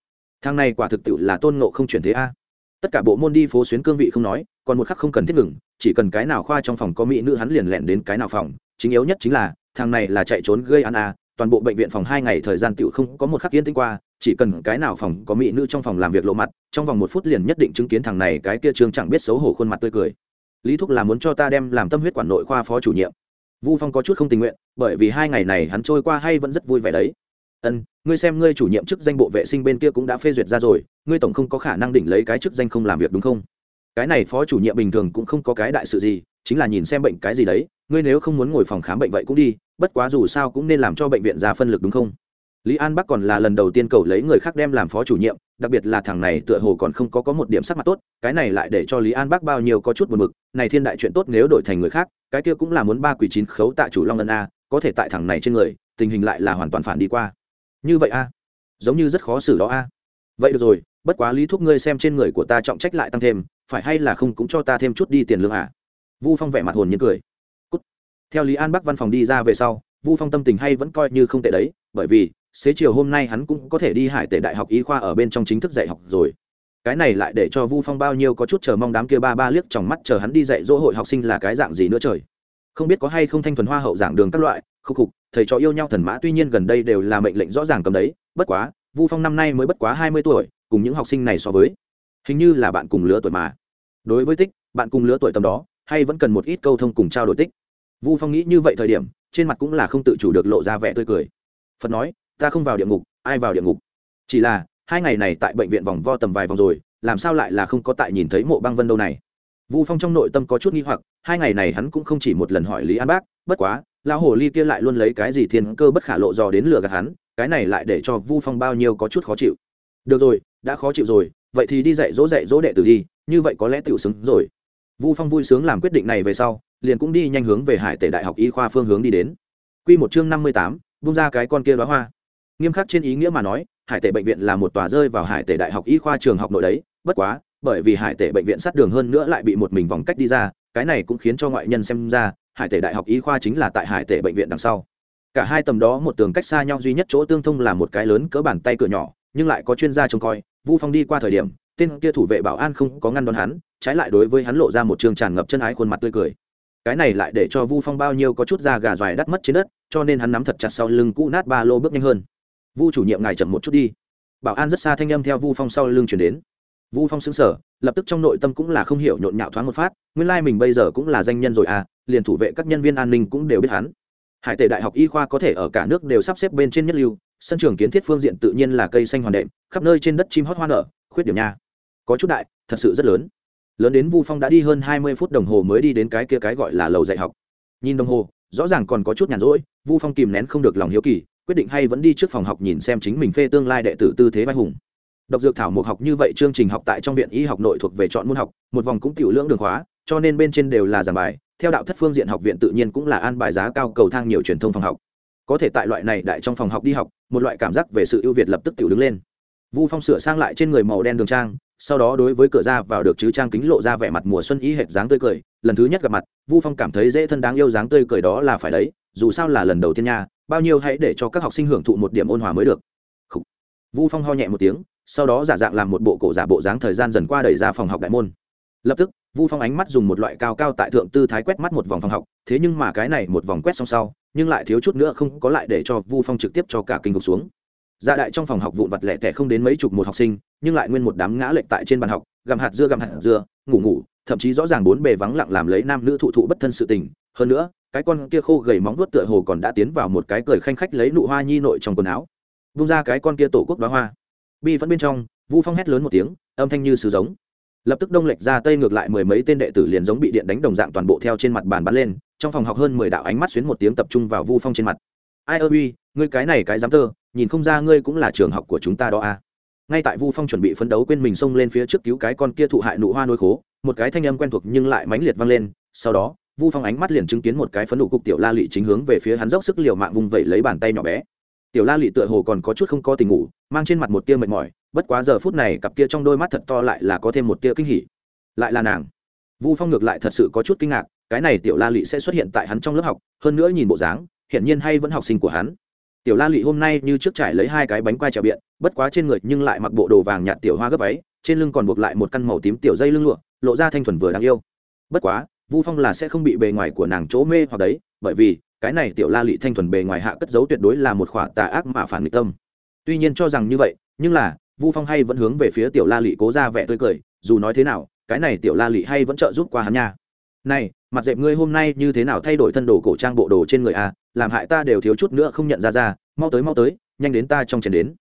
thang này quả thực tiệu là tôn ngộ không chuyển thế a tất cả bộ môn đi phố xuyến cương vị không nói, còn một khắc không cần thiết ngừng, chỉ cần cái nào khoa trong phòng có mỹ nữ hắn liền lẹn đến cái nào phòng chính yếu nhất chính là, thằng này là chạy trốn gây ăn à toàn bộ bệnh viện phòng hai ngày thời gian tựu không có một khắc yên tĩnh qua, chỉ cần cái nào phòng có mỹ nữ trong phòng làm việc lộ mặt, trong vòng một phút liền nhất định chứng kiến thằng này cái kia trương chẳng biết xấu hổ khuôn mặt tươi cười. Lý thúc là muốn cho ta đem làm tâm huyết quản nội khoa phó chủ nhiệm. Vu phong có chút không tình nguyện, bởi vì hai ngày này hắn trôi qua hay vẫn rất vui vẻ đấy. Ân, ngươi xem ngươi chủ nhiệm chức danh bộ vệ sinh bên kia cũng đã phê duyệt ra rồi, ngươi tổng không có khả năng đỉnh lấy cái chức danh không làm việc đúng không? Cái này phó chủ nhiệm bình thường cũng không có cái đại sự gì, chính là nhìn xem bệnh cái gì đấy ngươi nếu không muốn ngồi phòng khám bệnh vậy cũng đi, bất quá dù sao cũng nên làm cho bệnh viện ra phân lực đúng không? Lý an bắc còn là lần đầu tiên cầu lấy người khác đem làm phó chủ nhiệm, đặc biệt là thằng này tựa hồ còn không có có một điểm sắc mặt tốt, cái này lại để cho lý an bắc bao nhiêu có chút buồn mực này thiên đại chuyện tốt nếu đổi thành người khác, cái kia cũng là muốn ba quỷ chín khấu tạ chủ long ân a, có thể tại thằng này trên người, tình hình lại là hoàn toàn phản đi qua. Như vậy a, giống như rất khó xử đó a. Vậy được rồi, bất quá lý thúc ngươi xem trên người của ta trọng trách lại tăng thêm, phải hay là không cũng cho ta thêm chút đi tiền lương à vu phong vẻ mặt hồn nhiên cười theo lý an bắc văn phòng đi ra về sau, vu phong tâm tình hay vẫn coi như không tệ đấy, bởi vì, xế chiều hôm nay hắn cũng có thể đi hải tể đại học y khoa ở bên trong chính thức dạy học rồi. Cái này lại để cho vu phong bao nhiêu có chút chờ mong đám kia ba ba liếc trong mắt chờ hắn đi dạy dỗ hội học sinh là cái dạng gì nữa trời. Không biết có hay không thanh thuần hoa hậu giảng đường các loại, khúc khục, thầy trò yêu nhau thần mã tuy nhiên gần đây đều là mệnh lệnh rõ ràng cầm đấy, bất quá, vu phong năm nay mới bất quá hai mươi tuổi, cùng những học sinh này so với, hình như là bạn cùng lứa tuổi mà. Đối với tích, bạn cùng lứa tuổi tầm đó, hay vẫn cần một ít câu thông cùng trao đổi tích? Vu phong nghĩ như vậy thời điểm, trên mặt cũng là không tự chủ được lộ ra vẻ tươi cười. Phật nói, ta không vào địa ngục, ai vào địa ngục? Chỉ là, hai ngày này tại bệnh viện vòng vo tầm vài vòng rồi, làm sao lại là không có tại nhìn thấy mộ băng vân đâu này? Vu phong trong nội tâm có chút nghi hoặc, hai ngày này hắn cũng không chỉ một lần hỏi lý an bác, bất quá, lão hồ ly kia lại luôn lấy cái gì thiên cơ bất khả lộ dò đến lừa gạt hắn, cái này lại để cho vu phong bao nhiêu có chút khó chịu. Được rồi, đã khó chịu rồi, vậy thì đi dạy dỗ dạy dỗ đệ tử đi, như vậy có lẽ tiểu xứng rồi. Vu phong vui sướng làm quyết định này về sau liền cũng đi nhanh hướng về hải tể đại học y khoa phương hướng đi đến. Q một chương năm mươi tám, vung ra cái con kia đoá hoa. Nghiêm khắc trên ý nghĩa mà nói, hải tể bệnh viện là một tòa rơi vào hải tể đại học y khoa trường học nội đấy, bất quá, bởi vì hải tể bệnh viện sát đường hơn nữa lại bị một mình vòng cách đi ra, cái này cũng khiến cho ngoại nhân xem ra, hải tể đại học y khoa chính là tại hải tể bệnh viện đằng sau. Cả hai tầm đó một tường cách xa nhau duy nhất chỗ tương thông là một cái lớn cỡ bàn tay cửa nhỏ, nhưng lại có chuyên gia trông coi, vu phong đi qua thời điểm, tên kia thủ vệ bảo an không có ngăn đón hắn, trái lại đối với hắn lộ ra một trường tràn ngập chân ái khuôn mặt tươi cười cái này lại để cho vu phong bao nhiêu có chút da gà dài đắt mất trên đất, cho nên hắn nắm thật chặt sau lưng cũ nát ba lô bước nhanh hơn. Vu chủ nhiệm ngài chậm một chút đi. Bảo an rất xa thanh âm theo vu phong sau lưng chuyển đến. Vu phong xứng sở lập tức trong nội tâm cũng là không hiểu nhộn nhạo thoáng một phát, nguyên lai、like、mình bây giờ cũng là danh nhân rồi à liền thủ vệ các nhân viên an ninh cũng đều biết hắn. Hải Tề đại học y khoa có thể ở cả nước đều sắp xếp bên trên nhất lưu, sân trường kiến thiết phương diện tự nhiên là cây xanh hoàn đệm, khắp nơi trên đất chim hót hoa nở, khuyết điểm nha. Có chút đại, thật sự rất lớn lớn đến vu phong đã đi hơn hai mươi phút đồng hồ mới đi đến cái kia cái gọi là lầu dạy học. Nhìn đồng hồ, rõ ràng còn có chút nhàn rỗi, vu phong kìm nén không được lòng hiếu kỳ, quyết định hay vẫn đi trước phòng học nhìn xem chính mình phê tương lai đệ tử tư thế vai hùng. Độc dược thảo mục học như vậy chương trình học tại trong viện y học nội thuộc về chọn môn học, một vòng cũng tiểu lưỡng đường khóa, cho nên bên trên đều là giảng bài, theo đạo thất phương diện học viện tự nhiên cũng là an bài giá cao cầu thang nhiều truyền thông phòng học. Có thể tại loại này đại trong phòng học đi học, một loại cảm giác về sự ưu việt lập tức tiểu đứng lên. Vu phong sửa sang lại trên người màu đen đường trang sau đó đối với cửa ra vào được chứ trang kính lộ ra vẻ mặt mùa xuân ý hệt dáng tươi cười, lần thứ nhất gặp mặt, vu phong cảm thấy dễ thân đáng yêu dáng tươi cười đó là phải đấy, dù sao là lần đầu tiên nha, bao nhiêu hãy để cho các học sinh hưởng thụ một điểm ôn hòa mới được. Vu phong ho nhẹ một tiếng, sau đó giả dạng làm một bộ cổ giả bộ dáng thời gian dần qua đẩy ra phòng học đại môn. Lập tức, vu phong ánh mắt dùng một loại cao cao tại thượng tư thái quét mắt một vòng phòng học, thế nhưng mà cái này một vòng quét xong sau, nhưng lại thiếu chút nữa không có lại để cho vu phong trực tiếp cho cả kinh ngục xuống dạ đại trong phòng học vụn vặt lẻ tẻ không đến mấy chục một học sinh, nhưng lại nguyên một đám ngã lệch tại trên bàn học, gặm hạt dưa gặm hạt dưa, ngủ ngủ, thậm chí rõ ràng bốn bề vắng lặng làm lấy nam nữ thụ thụ bất thân sự tình. Hơn nữa, cái con kia khô gầy móng vuốt tựa hồ còn đã tiến vào một cái cười khanh khách lấy nụ hoa nhi nội trong quần áo. Vung ra cái con kia tổ quốc đoá hoa. Bi vẫn bên trong, vu phong hét lớn một tiếng, âm thanh như sứ giống. Lập tức đông lệch ra tây ngược lại mười mấy tên đệ tử liền giống bị điện đánh đồng dạng toàn bộ theo trên mặt bàn bắn lên, trong phòng học hơn mười đạo ánh mắt xuyến một tiếng tập trung vào vu phong trên mặt ai ơ uy, ngươi cái này cái dám tơ, nhìn không ra ngươi cũng là trường học của chúng ta đó à. ngay tại vu phong chuẩn bị phấn đấu quên mình xông lên phía trước cứu cái con kia thụ hại nụ hoa nôi khố, một cái thanh âm quen thuộc nhưng lại mãnh liệt vang lên, sau đó, vu phong ánh mắt liền chứng kiến một cái phấn nụ cục tiểu la lị chính hướng về phía hắn dốc sức liều mạng vùng vẩy lấy bàn tay nhỏ bé. Tiểu la lị tựa hồ còn có chút không có tình ngủ, mang trên mặt một tia mệt mỏi, bất quá giờ phút này cặp kia trong đôi mắt thật to lại là có thêm một tia kinh hỉ. Lại là nàng. Vu phong ngược lại thật sự có chút kinh ngạc, cái này tiểu la lị sẽ xuất hiện tại hắn trong lớp học, hơn nữa nhìn bộ dáng hiển nhiên hay vẫn học sinh của hắn. Tiểu la Lệ hôm nay như trước trải lấy hai cái bánh quai trèo biện bất quá trên người nhưng lại mặc bộ đồ vàng nhạt tiểu hoa gấp váy trên lưng còn buộc lại một căn màu tím tiểu dây lưng lụa lộ ra thanh thuần vừa đáng yêu. Bất quá vu phong là sẽ không bị bề ngoài của nàng chỗ mê hoặc đấy bởi vì cái này tiểu la Lệ thanh thuần bề ngoài hạ cất giấu tuyệt đối là một khỏa tà ác mà phản nghịch tâm. Tuy nhiên cho rằng như vậy nhưng là vu phong hay vẫn hướng về phía tiểu la Lệ cố ra vẻ tươi cười dù nói thế nào cái này tiểu la Lệ hay vẫn trợ giúp qua hắn nha. Này mặt dẹp ngươi hôm nay như thế nào thay đổi thân đồ cổ trang bộ đồ trên người a à, làm hại ta đều thiếu chút nữa không nhận ra ra, mau tới mau tới, nhanh đến ta trong chén đến.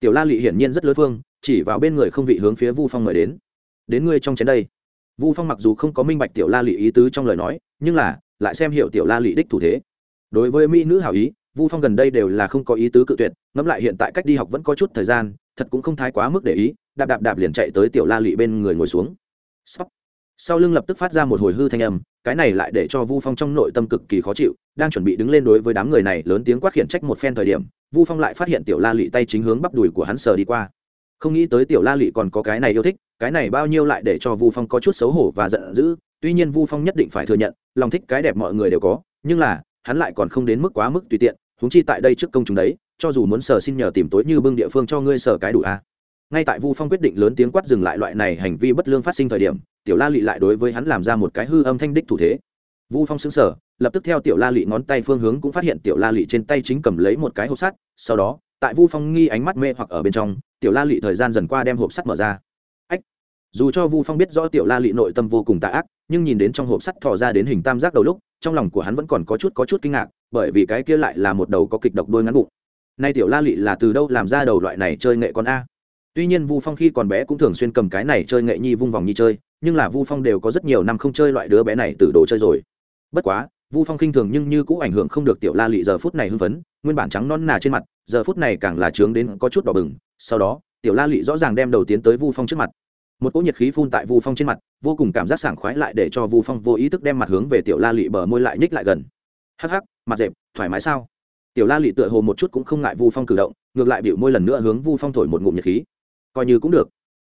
Tiểu la lị hiển nhiên rất lớn phương, chỉ vào bên người không vị hướng phía vu phong mời đến. Đến ngươi trong chén đây. Vu phong mặc dù không có minh bạch tiểu la lị ý tứ trong lời nói, nhưng là, lại xem hiệu tiểu la lị đích thủ thế. Đối với mỹ nữ hảo ý, vu phong gần đây đều là không có ý tứ cự tuyệt, ngẫm lại hiện tại cách đi học vẫn có chút thời gian, thật cũng không thái quá mức để ý, đạp đạp đạp liền chạy tới tiểu la lị bên người ngồi xuống. Sóc. sau lưng lập tức phát ra một hồi hư thanh âm cái này lại để cho vu phong trong nội tâm cực kỳ khó chịu, đang chuẩn bị đứng lên đối với đám người này lớn tiếng quát khiển trách một phen thời điểm, vu phong lại phát hiện tiểu la lị tay chính hướng bắp đùi của hắn sờ đi qua. Không nghĩ tới tiểu la lị còn có cái này yêu thích, cái này bao nhiêu lại để cho vu phong có chút xấu hổ và giận dữ, tuy nhiên vu phong nhất định phải thừa nhận, lòng thích cái đẹp mọi người đều có, nhưng là, hắn lại còn không đến mức quá mức tùy tiện húng chi tại đây trước công chúng đấy, cho dù muốn sờ xin nhờ tìm tối như bưng địa phương cho ngươi sờ cái đủ a. Ngay tại vu phong quyết định lớn tiếng quát dừng lại loại này hành vi bất lương phát sinh thời điểm tiểu la lị lại đối với hắn làm ra một cái hư âm thanh đích thủ thế. Vu phong xứng sở lập tức theo tiểu la lị ngón tay phương hướng cũng phát hiện tiểu la lị trên tay chính cầm lấy một cái hộp sắt, sau đó, tại vu phong nghi ánh mắt mê hoặc ở bên trong, tiểu la lị thời gian dần qua đem hộp sắt mở ra. Ách! Dù cho vu phong biết rõ tiểu la lị nội tâm vô cùng tạ ác, nhưng nhìn đến trong hộp sắt thò ra đến hình tam giác đầu lúc, trong lòng của hắn vẫn còn có chút có chút kinh ngạc, bởi vì cái kia lại là một đầu có kịch độc đôi ngắn bụng. Nay tiểu la lị là từ đâu làm ra đầu loại này chơi nghệ con a? Tuy nhiên vu phong khi còn bé cũng thường xuyên cầm cái này chơi nghệ nhi vung vòng nhi chơi nhưng là vu phong đều có rất nhiều năm không chơi loại đứa bé này từ đồ chơi rồi. Bất quá, vu phong khinh thường nhưng như cũng ảnh hưởng không được tiểu la lị giờ phút này hưng phấn, nguyên bản trắng non nà trên mặt, giờ phút này càng là trướng đến có chút đỏ bừng. Sau đó, tiểu la lị rõ ràng đem đầu tiến tới vu phong trước mặt. Một cỗ nhiệt khí phun tại vu phong trên mặt, vô cùng cảm giác sảng khoái lại để cho vu phong vô ý thức đem mặt hướng về tiểu la lị bờ môi lại nhích lại gần. Hắc hắc, mặt dẹp, thoải mái sao? Tiểu la lị tựa hồ một chút cũng không ngại vu phong cử động, ngược lại biểu môi lần nữa hướng vu phong thổi một ngụm nhiệt khí. Coi như cũng được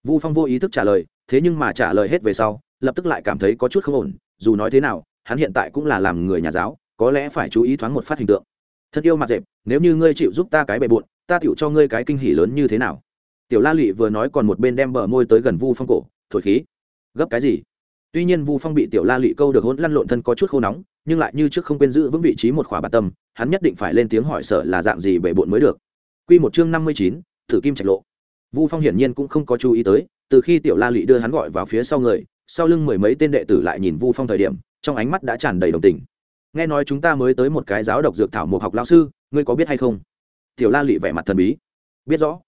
vu phong vô ý thức trả lời, thế nhưng mà trả lời hết về sau, lập tức lại cảm thấy có chút không ổn, dù nói thế nào, hắn hiện tại cũng là làm người nhà giáo, có lẽ phải chú ý thoáng một phát hình tượng. Thật yêu mặt dẹp, nếu như ngươi chịu giúp ta cái bề bộn, ta tựu cho ngươi cái kinh hỉ lớn như thế nào? Tiểu la Lụy vừa nói còn một bên đem bờ môi tới gần vu phong cổ, thổi khí. Gấp cái gì? Tuy nhiên vu phong bị tiểu la Lụy câu được hôn lăn lộn thân có chút khô nóng, nhưng lại như trước không quên giữ vững vị trí một khỏa bản tâm, hắn nhất định phải lên tiếng hỏi sở là dạng gì bề bộn mới được. Q một chương năm mươi chín, thử kim trạch lộ vu phong hiển nhiên cũng không có chú ý tới, từ khi tiểu la lị đưa hắn gọi vào phía sau người, sau lưng mười mấy tên đệ tử lại nhìn vu phong thời điểm, trong ánh mắt đã tràn đầy đồng tình. Nghe nói chúng ta mới tới một cái giáo độc dược thảo một học lao sư, ngươi có biết hay không? Tiểu la lị vẻ mặt thần bí. Biết rõ.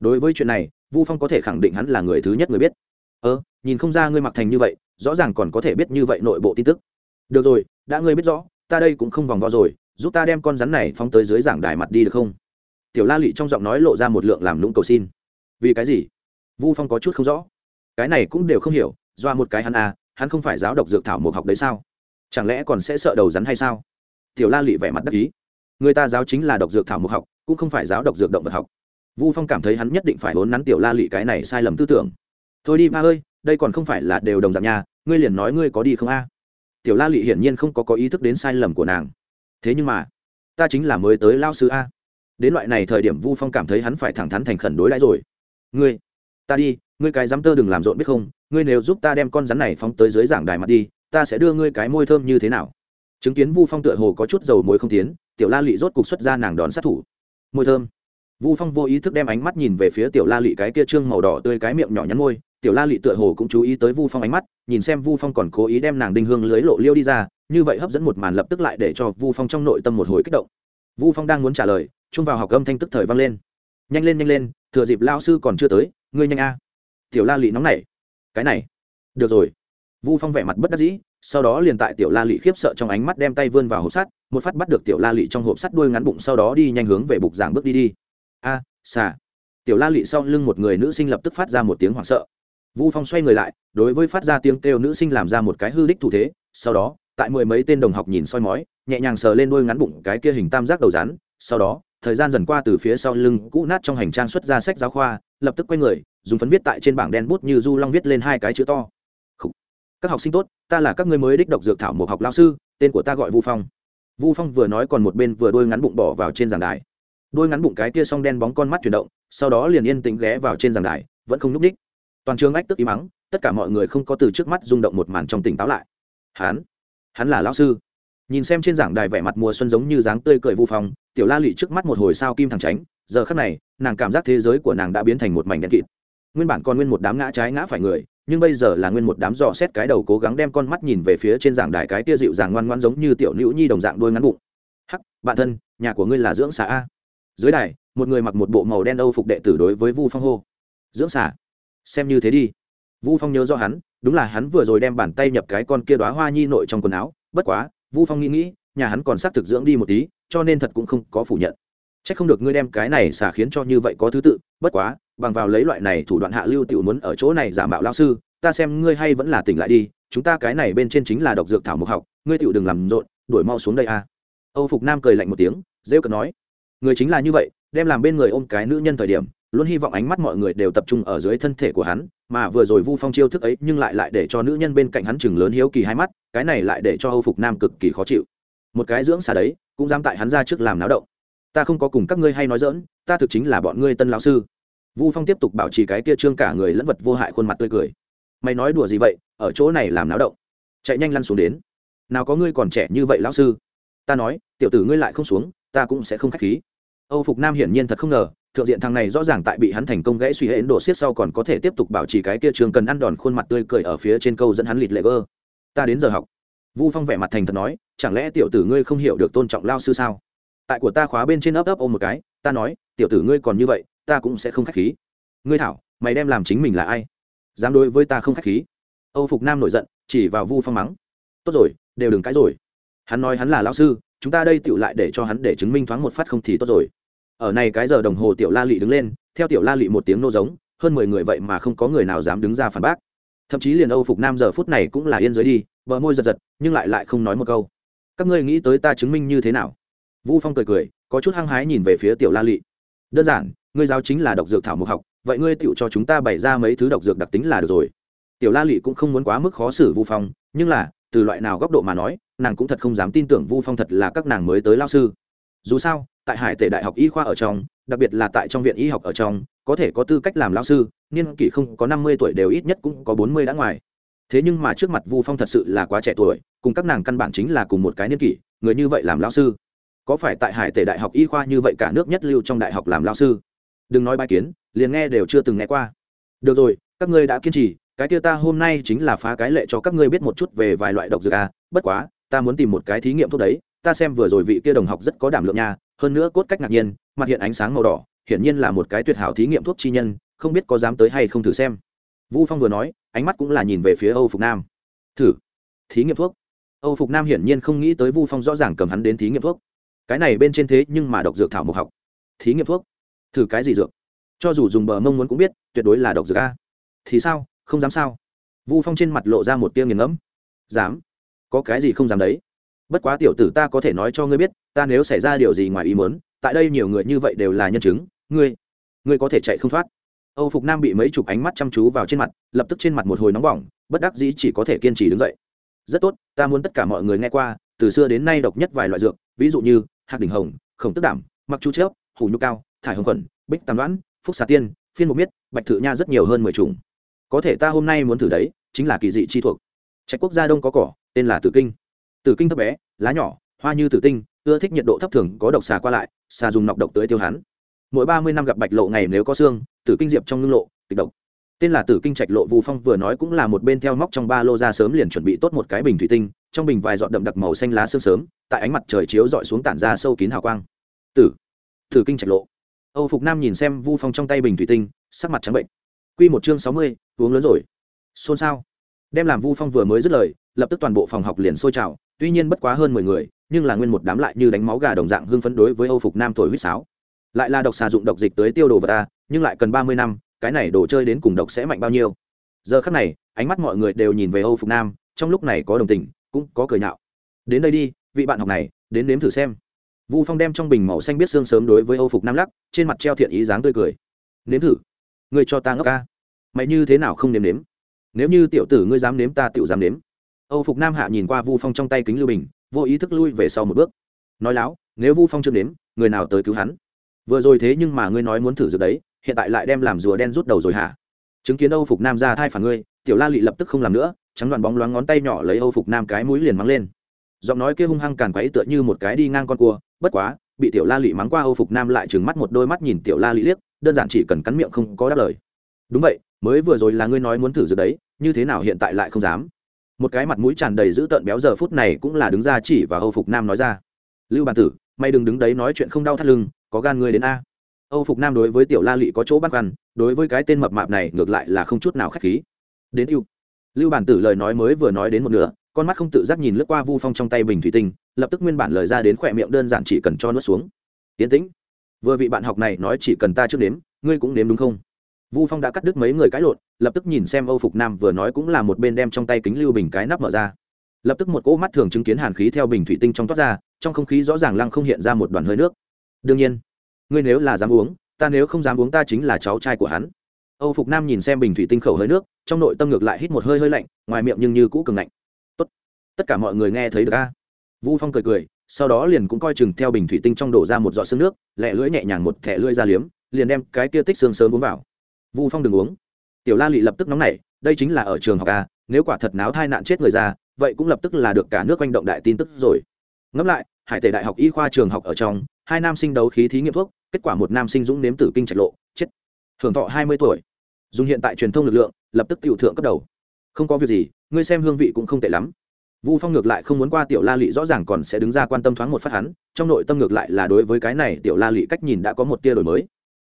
Đối với chuyện này, vu phong có thể khẳng định hắn là người thứ nhất người biết. Ơ, nhìn không ra ngươi mặc thành như vậy, rõ ràng còn có thể biết như vậy nội bộ tin tức. Được rồi, đã ngươi biết rõ, ta đây cũng không vòng vo rồi, giúp ta đem con rắn này phóng tới dưới giảng đài mặt đi được không? Tiểu la lị trong giọng nói lộ ra một lượng làm lũng cầu xin vì cái gì? Vu phong có chút không rõ. Cái này cũng đều không hiểu Do một cái hắn à hắn không phải giáo độc dược thảo một học đấy sao? Chẳng lẽ còn sẽ sợ đầu rắn hay sao? Tiểu la lị vẻ mặt đắc ý. Người ta giáo chính là độc dược thảo một học, cũng không phải giáo độc dược động vật học. Vu phong cảm thấy hắn nhất định phải vốn nắn tiểu la lị cái này sai lầm tư tưởng. Thôi đi, ba ơi, đây còn không phải là đều đồng dạng nhà ngươi liền nói ngươi có đi không a? Tiểu la lị hiển nhiên không có có ý thức đến sai lầm của nàng. Thế nhưng mà, ta chính là mới tới lao sư a. Đến loại này thời điểm vu phong cảm thấy hắn phải thẳng thắn thành khẩn đối đãi rồi ngươi, ta đi, ngươi cái dám tơ đừng làm rộn biết không, ngươi nếu giúp ta đem con rắn này phóng tới dưới giảng đài mặt đi, ta sẽ đưa ngươi cái môi thơm như thế nào? Chứng kiến vu phong tựa hồ có chút dầu mối không tiến, tiểu la lị rốt cục xuất ra nàng đón sát thủ. Môi thơm. Vu phong vô ý thức đem ánh mắt nhìn về phía tiểu la lị cái kia trương màu đỏ tươi cái miệng nhỏ nhắn môi, tiểu la lị tựa hồ cũng chú ý tới vu phong ánh mắt, nhìn xem vu phong còn cố ý đem nàng đinh hương lưới lộ liêu đi ra, như vậy hấp dẫn một màn lập tức lại để cho vu phong trong nội tâm một hồi kích động. Vu phong đang muốn trả lời, chung vào học âm thanh tức thời vang lên. Nhanh lên nhanh lên thừa dịp lao sư còn chưa tới, ngươi nhanh a. Tiểu la lị nóng nảy. Cái này. Được rồi. Vu phong vẻ mặt bất đắc dĩ, sau đó liền tại tiểu la lị khiếp sợ trong ánh mắt đem tay vươn vào hộp sắt, một phát bắt được tiểu la lị trong hộp sắt đuôi ngắn bụng sau đó đi nhanh hướng về bục giảng bước đi đi. A, xà. Tiểu la lị sau lưng một người nữ sinh lập tức phát ra một tiếng hoảng sợ. Vu phong xoay người lại, đối với phát ra tiếng kêu nữ sinh làm ra một cái hư đích thủ thế, sau đó, tại mười mấy tên đồng học nhìn soi mói, nhẹ nhàng sờ lên đôi ngắn bụng cái kia hình tam giác đầu rắn, sau đó thời gian dần qua từ phía sau lưng cũ nát trong hành trang xuất ra sách giáo khoa, lập tức quay người, dùng phấn viết tại trên bảng đen bút như du long viết lên hai cái chữ to. Các học sinh tốt, ta là các ngươi mới đích độc dược thảo một học lao sư, tên của ta gọi vu phong. Vu phong vừa nói còn một bên vừa đôi ngắn bụng bỏ vào trên giảng đài. Đôi ngắn bụng cái kia s đen bóng con mắt chuyển động, sau đó liền yên tĩnh ghé vào trên giảng đài, vẫn không núp đích. Toàn trường ách tức ý mắng tất cả mọi người không có từ trước mắt rung động một màn trong tỉnh táo lại. Hắn hắn là lão sư nhìn xem trên giảng đài vẻ mặt mùa xuân giống như dáng tươi cười vu phong, tiểu la lụy trước mắt một hồi sao kim thẳng tránh, giờ khắc này, nàng cảm giác thế giới của nàng đã biến thành một mảnh đen kịt. Nguyên bản còn nguyên một đám ngã trái ngã phải người, nhưng bây giờ là nguyên một đám dò xét cái đầu cố gắng đem con mắt nhìn về phía trên giảng đài cái tia dịu dàng ngoan ngoan giống như tiểu nữ nhi đồng dạng đôi ngắn bụng. Hắc, bạn thân, nhà của ngươi là dưỡng xà a. Dưới đài, một người mặc một bộ màu đen âu phục đệ tử đối với vu phong hô. Dưỡng xà, xem như thế đi. Vu phong nhớ do hắn, đúng là hắn vừa rồi đem bàn tay nhập cái con kia đoá hoa nhi nội trong quần áo, bất quá vu phong nghĩ nghĩ, nhà hắn còn xác thực dưỡng đi một tí, cho nên thật cũng không có phủ nhận. C h ắ c không được ngươi đem cái này xả khiến cho như vậy có thứ tự, bất quá, bằng vào lấy loại này thủ đoạn hạ lưu t i ể u muốn ở chỗ này giả mạo lao sư, ta xem ngươi hay vẫn là tỉnh lại đi, chúng ta cái này bên trên chính là độc dược thảo mục học, ngươi tựu đừng làm rộn, đuổi mau xuống đây a. Âu phục nam cười lạnh một tiếng, rêu cờ nói, người chính là như vậy, đem làm bên người ôm cái nữ nhân thời điểm luôn hy vọng ánh mắt mọi người đều tập trung ở dưới thân thể của hắn, mà vừa rồi vu phong chiêu thức ấy nhưng lại lại để cho nữ nhân bên cạnh hắn chừng lớn hiếu kỳ hai mắt, cái này lại để cho âu phục nam cực kỳ khó chịu. Một cái dưỡng xà đấy, cũng dám tại hắn ra trước làm náo động. Ta không có cùng các ngươi hay nói dỡn ta thực chính là bọn ngươi tân lão sư. Vu phong tiếp tục bảo trì cái kia trương cả người lẫn vật vô hại khuôn mặt tươi cười. Mày nói đùa gì vậy, ở chỗ này làm náo động. Chạy nhanh lăn xuống đến. Nào có ngươi còn trẻ như vậy lão sư? Ta nói, tiểu tử ngươi lại không xuống, ta cũng sẽ không k h á c h khí. Âu phục nam hiển nhiên thật không ngờ thượng diện thằng này rõ ràng tại bị hắn thành công gãy suy hệ ấn độ siết sau còn có thể tiếp tục bảo trì cái kia trường cần ăn đòn khuôn mặt tươi cười ở phía trên câu dẫn hắn lịt lệ gơ ta đến giờ học. Vu phong vẻ mặt thành thật nói, chẳng lẽ tiểu tử ngươi không hiểu được tôn trọng lao sư sao? Tại của ta khóa bên trên ấp ấp ôm một cái, ta nói, tiểu tử ngươi còn như vậy, ta cũng sẽ không k h á c h khí. Ngươi thảo, mày đem làm chính mình là ai? Dám đối với ta không k h á c h khí. Âu phục nam nổi giận, chỉ vào vu phong mắng. Tốt rồi, đều đừng cãi rồi. Hắn nói hắn là lao sư, chúng ta đây tựu lại để cho hắn để chứng minh thoáng một phát không thì tốt rồi ở này cái giờ đồng hồ tiểu la lị đứng lên, theo tiểu la lị một tiếng nô giống, hơn mười người vậy mà không có người nào dám đứng ra phản bác. Thậm chí liền âu phục nam giờ phút này cũng là yên giới đi, bờ môi giật giật, nhưng lại lại không nói một câu. Các ngươi nghĩ tới ta chứng minh như thế nào? Vu phong cười cười, có chút hăng hái nhìn về phía tiểu la lị. Đơn giản, ngươi giáo chính là độc dược thảo mục học, vậy ngươi tựu cho chúng ta bày ra mấy thứ độc dược đặc tính là được rồi. Tiểu la lị cũng không muốn quá mức khó xử vu phong, nhưng là, từ loại nào góc độ mà nói, nàng cũng thật không dám tin tưởng vu phong thật là các nàng mới tới lao sư dù sao, tại hải tể đại học y khoa ở trong, đặc biệt là tại trong viện y học ở trong, có thể có tư cách làm lao sư, niên kỷ không có năm mươi tuổi đều ít nhất cũng có bốn mươi đã ngoài. Thế nhưng mà trước mặt vu phong thật sự là quá trẻ tuổi, cùng các nàng căn bản chính là cùng một cái niên kỷ, người như vậy làm lao sư. Có phải tại hải tể đại học y khoa như vậy cả nước nhất lưu trong đại học làm lao sư? Đừng nói bài kiến, liền nghe đều chưa từng nghe qua. Được rồi, các ngươi đã kiên trì, cái kia ta hôm nay chính là phá cái lệ cho các ngươi biết một chút về vài loại độc dược a bất quá, ta muốn tìm một cái thí nghiệm thuốc đấy ta xem vừa rồi vị kia đồng học rất có đảm lượng nha, hơn nữa cốt cách ngạc nhiên, mặt hiện ánh sáng màu đỏ, hiển nhiên là một cái tuyệt hảo thí nghiệm thuốc chi nhân, không biết có dám tới hay không thử xem. Vu phong vừa nói, ánh mắt cũng là nhìn về phía âu phục nam. Thử? Thí nghiệm thuốc? Âu phục nam hiển nhiên không nghĩ tới vu phong rõ ràng cầm hắn đến thí nghiệm thuốc. Cái này bên trên thế nhưng mà độc dược thảo mộc học. Thí nghiệm thuốc? Thử cái gì dược? Cho dù dùng bờ mông muốn cũng biết, tuyệt đối là độc dược a. Thì sao? Không dám sao? Vu phong trên mặt lộ ra một tiêu nghiền ngẫm. Dám? Có cái gì không dám đấy? Bất quá tiểu tử ta có thể nói cho ngươi biết, ta nếu xảy ra điều gì ngoài ý muốn, tại đây nhiều người như vậy đều là nhân chứng, ngươi ngươi có thể chạy không thoát. Âu phục nam bị mấy chục ánh mắt chăm chú vào trên mặt, lập tức trên mặt một hồi nóng bỏng, bất đắc dĩ chỉ có thể kiên trì đứng dậy. Rất tốt, ta muốn tất cả mọi người nghe qua, từ xưa đến nay độc nhất vài loại dược, ví dụ như hạt đỉnh hồng, khổng tức đảm, mặc chu chớp, hủ nhu cao, thải hồng khuẩn, bích tam đoãn phúc xà tiên, phiên mục miết, bạch thự nha rất nhiều hơn mười chủng. Có thể ta hôm nay muốn thử đấy, chính là kỳ dị chi thuộc. Trạch quốc gia đông có cỏ, tên là tử kinh tử kinh thấp bé, lá nhỏ, hoa như tử tinh, ưa thích nhiệt độ thấp thường, có độc xà qua lại, xà dùng nọc độc tới tiêu hắn. Mỗi ba mươi năm gặp bạch lộ ngày nếu có xương, tử kinh diệp trong ngưng lộ, kịch độc. Tên là tử kinh trạch lộ vu phong vừa nói cũng là một bên theo móc trong ba lô ra sớm liền chuẩn bị tốt một cái bình thủy tinh, trong bình vài giọt đậm đặc màu xanh lá sương sớm, tại ánh mặt trời chiếu dọi xuống tản ra sâu kín hào quang. Tử tử kinh trạch lộ. Âu phục nam nhìn xem vu phong trong tay bình thủy tinh, sắc mặt trắng bệnh. Q một chương sáu mươi, uống lớn rồi. Xôn xao. Đem làm vu phong vừa mới dứt lời, lập tức toàn bộ phòng học liền sôi trào tuy nhiên bất quá hơn mười người, nhưng là nguyên một đám lại như đánh máu gà đồng dạng hưng phấn đối với âu phục nam thổi huýt sáo. Lại là độc xà dụng độc dịch tới tiêu đồ vật ta, nhưng lại cần ba mươi năm, cái này đồ chơi đến cùng độc sẽ mạnh bao nhiêu? Giờ khắc này, ánh mắt mọi người đều nhìn về âu phục nam, trong lúc này có đồng tình, cũng có cười nhạo. Đến đây đi, vị bạn học này, đến nếm thử xem. Vu phong đem trong bình màu xanh biết xương sớm đối với âu phục nam lắc, trên mặt treo thiện ý dáng tươi cười. Nếm thử. Ngươi cho ta ngốc ca. Mày như thế nào không nếm nếm? Nếu như tiểu tử ngươi dám nếm ta tựu dám nếm âu phục nam hạ nhìn qua vu phong trong tay kính lưu bình vô ý thức lui về sau một bước. Nói láo nếu vu phong chưa đến, người nào tới cứu hắn? Vừa rồi thế nhưng mà ngươi nói muốn thử dược đấy hiện tại lại đem làm rùa đen rút đầu rồi hả? Chứng kiến âu phục nam ra thai phản ngươi tiểu la lị lập tức không làm nữa trắng đoàn bóng loáng ngón tay nhỏ lấy âu phục nam cái mũi liền mắng lên. Giọng nói kia hung hăng càn quấy tựa như một cái đi ngang con cua bất quá bị tiểu la lị mắng qua âu phục nam lại trừng mắt một đôi mắt nhìn tiểu la lị liếc đơn giản chỉ cần cắn miệng không có đáp lời. Đúng vậy mới vừa rồi là ngươi nói muốn thử dược đấy như thế nào hiện tại lại không dám? Một cái mặt mũi tràn đầy dữ tợn béo giờ phút này cũng là đứng ra chỉ và âu phục nam nói ra. Lưu bàn tử mày đừng đứng đấy nói chuyện không đau thắt lưng có gan ngươi đến a. Âu phục nam đối với tiểu la lị có chỗ bắt gan, đối với cái tên mập mạp này ngược lại là không chút nào k h á c h khí. Đến yêu. Lưu bản tử lời nói mới vừa nói đến một nửa con mắt không tự giác nhìn lướt qua vu phong trong tay bình thủy tinh lập tức nguyên bản lời ra đến khỏe miệng đơn giản chỉ cần cho nuốt xuống. Yến tĩnh vừa vị bạn học này nói chỉ cần ta trước nếm ngươi cũng nếm đúng không? Vu phong đã cắt đứt mấy người cãi lộn, lập tức nhìn xem âu phục nam vừa nói cũng là một bên đem trong tay kính lưu bình cái nắp mở ra. Lập tức một cỗ mắt thường chứng kiến hàn khí theo bình thủy tinh trong toát ra, trong không khí rõ ràng lăng không hiện ra một đoàn hơi nước. Đương nhiên, ngươi nếu là dám uống, ta nếu không dám uống ta chính là cháu trai của hắn. Âu phục nam nhìn xem bình thủy tinh khẩu hơi nước, trong nội tâm ngược lại hít một hơi hơi lạnh, ngoài miệng nhưng như cũ cường lạnh tất tất cả mọi người nghe thấy được a. Vu phong cười cười, sau đó liền cũng coi chừng theo bình thủy tinh trong đổ ra một giọt xương nước, lẹ lưỡi nhẹ nhàng một thẻ lưỡi ra liếm, liền đem cái kia tích xương sớm uống vào vu phong đừng uống. Tiểu la lị lập tức nóng nảy, đây chính là ở trường học a, nếu quả thật náo thai nạn chết người ra, vậy cũng lập tức là được cả nước quanh động đại tin tức rồi. Ngẫm lại, hải tể đại học y khoa trường học ở trong, hai nam sinh đấu khí thí nghiệm thuốc, kết quả một nam sinh dũng nếm tử kinh trạch lộ, chết. Hưởng thọ hai mươi tuổi. Dùng hiện tại truyền thông lực lượng, lập tức tiểu thượng cấp đầu. Không có việc gì, ngươi xem hương vị cũng không tệ lắm. Vu phong ngược lại không muốn qua tiểu la lị rõ ràng còn sẽ đứng ra quan tâm thoáng một phát hắn, trong nội tâm ngược lại là đối với cái này tiểu la lị cách nhìn đã có một tia đổi mới.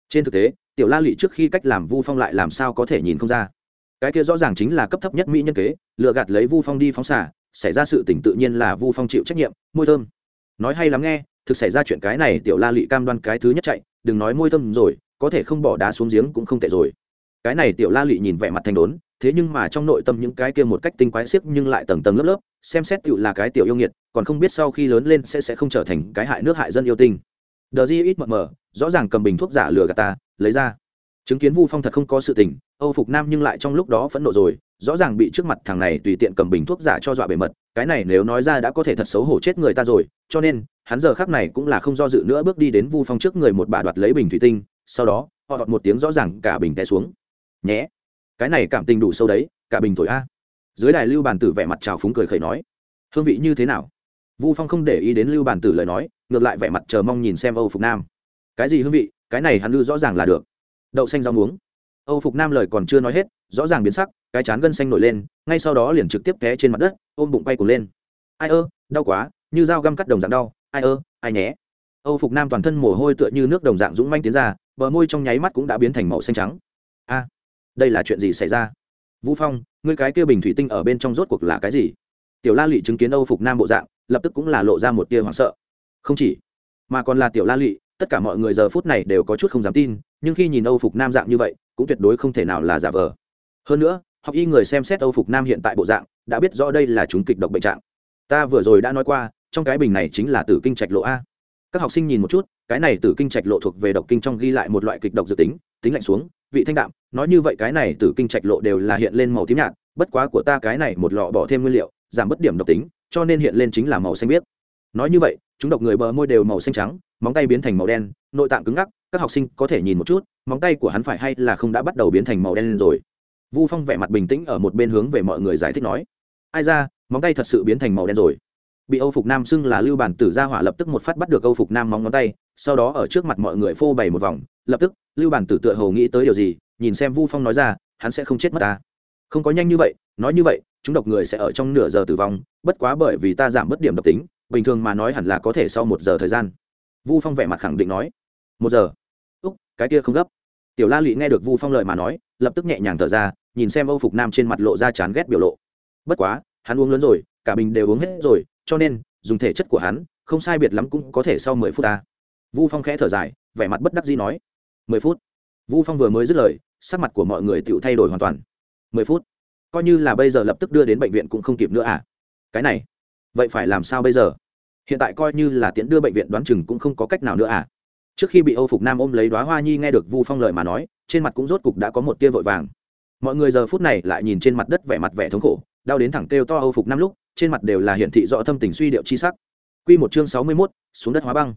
Trên thực tế tiểu la lị trước khi cách làm vu phong lại làm sao có thể nhìn không ra. Cái kia rõ ràng chính là cấp thấp nhất mỹ nhân kế lựa gạt lấy vu phong đi phóng xả xảy ra sự tỉnh tự nhiên là vu phong chịu trách nhiệm, môi thơm. Nói hay lắm nghe, thực xảy ra chuyện cái này tiểu la lị cam đoan cái thứ nhất chạy, đừng nói môi thơm rồi, có thể không bỏ đá xuống giếng cũng không tệ rồi. Cái này tiểu la lị nhìn vẻ mặt thành đốn, thế nhưng mà trong nội tâm những cái kia một cách tinh quái xiếc nhưng lại tầng tầng lớp lớp, xem xét tựu là cái tiểu yêu nghiệt, còn không biết sau khi lớn lên sẽ sẽ không trở thành cái hại nước hại dân yêu tinh. Đờ di ít mờ mờ, rõ ràng cầm bình thuốc giả lừa gạt ta lấy ra. Chứng kiến vu phong thật không có sự tình, âu phục nam nhưng lại trong lúc đó phẫn nộ rồi, rõ ràng bị trước mặt thằng này tùy tiện cầm bình thuốc giả cho dọa bề mật, cái này nếu nói ra đã có thể thật xấu hổ chết người ta rồi, cho nên, hắn giờ khác này cũng là không do dự nữa bước đi đến vu phong trước người một bà đoạt lấy bình thủy tinh, sau đó, họ đọt một tiếng rõ ràng cả bình té xuống. Nhé. Cái này cảm tình đủ sâu đấy, cả bình thổi a. Dưới đài lưu bàn tử vẻ mặt trào phúng cười khẩy nói, hương vị như thế nào? Vu phong không để ý đến lưu bàn tử lời nói, ngược lại vẻ mặt chờ mong nhìn xem âu phục nam. Cái gì hương vị? Cái này hắn lưu rõ ràng là được. Đậu xanh rau muống. Âu phục nam lời còn chưa nói hết, rõ ràng biến sắc, cái chán gân xanh nổi lên, ngay sau đó liền trực tiếp té trên mặt đất, ôm bụng bay cuồng lên. Ai ơ, đau quá, như dao găm cắt đồng dạng đau, ai ơ, ai nhé. Âu phục nam toàn thân mồ hôi tựa như nước đồng dạng dũng manh tiến ra, bờ môi trong nháy mắt cũng đã biến thành màu xanh trắng. A, đây là chuyện gì xảy ra? Vũ phong, ngươi cái kia bình thủy tinh ở bên trong rốt cuộc là cái gì? Tiểu la lị chứng kiến âu phục nam bộ dạng, lập tức cũng là lộ ra một tia hoảng sợ. Không chỉ, mà còn là tiểu la lị tất cả mọi người giờ phút này đều có chút không dám tin, nhưng khi nhìn âu phục nam dạng như vậy, cũng tuyệt đối không thể nào là giả vờ. Hơn nữa, học y người xem xét âu phục nam hiện tại bộ dạng, đã biết rõ đây là chúng kịch độc bệnh trạng. Ta vừa rồi đã nói qua, trong cái bình này chính là tử kinh trạch lộ a. Các học sinh nhìn một chút, cái này tử kinh trạch lộ thuộc về độc kinh trong ghi lại một loại kịch độc dự tính tính lạnh xuống, vị thanh đạm, nói như vậy cái này tử kinh trạch lộ đều là hiện lên màu tím nhạt, bất quá của ta cái này một lọ bỏ thêm nguyên liệu, giảm bất điểm độc tính, cho nên hiện lên chính là màu xanh biếc. Nói như vậy, chúng độc người bờ môi đều màu xanh trắng móng tay biến thành màu đen, nội tạng cứng ngắc, các học sinh có thể nhìn một chút, móng tay của hắn phải hay là không đã bắt đầu biến thành màu đen rồi. Vu phong vẻ mặt bình tĩnh ở một bên hướng về mọi người giải thích nói, ai ra, móng tay thật sự biến thành màu đen rồi. Bị âu phục nam xưng là lưu bản tử gia hỏa lập tức một phát bắt được âu phục nam móng ngón tay, sau đó ở trước mặt mọi người phô bày một vòng, lập tức, lưu bản tử tựa hồ nghĩ tới điều gì, nhìn xem vu phong nói ra, hắn sẽ không chết mất ta. Không có nhanh như vậy, nói như vậy, chúng độc người sẽ ở trong nửa giờ tử vong, bất quá bởi vì ta giảm bất điểm độc tính, bình thường mà nói hẳn là có thể sau một giờ thời gian vu phong vẻ mặt khẳng định nói, một giờ. Úc, cái kia không gấp. Tiểu la lụy nghe được vu phong lời mà nói, lập tức nhẹ nhàng thở ra, nhìn xem âu phục nam trên mặt lộ ra chán ghét biểu lộ. Bất quá, hắn uống lớn rồi, cả bình đều uống hết rồi, cho nên, dùng thể chất của hắn, không sai biệt lắm cũng có thể sau mười phút ta. Vu phong khẽ thở dài, vẻ mặt bất đắc dĩ nói, mười phút. Vu phong vừa mới dứt lời, sắc mặt của mọi người tự thay đổi hoàn toàn. Mười phút? Coi như là bây giờ lập tức đưa đến bệnh viện cũng không kịp nữa à? Cái này, vậy phải làm sao bây giờ? Hiện tại coi như là tiễn đưa bệnh viện đoán chừng cũng không có cách nào nữa à. Trước khi bị âu phục nam ôm lấy đoá hoa nhi nghe được vu phong lời mà nói, trên mặt cũng rốt cục đã có một tia vội vàng. Mọi người giờ phút này lại nhìn trên mặt đất vẻ mặt vẻ thống khổ, đau đến thẳng kêu to âu phục năm lúc, trên mặt đều là hiển thị rõ thâm tình suy điệu chi sắc. Q một chương sáu mươi mốt, xuống đất hóa băng.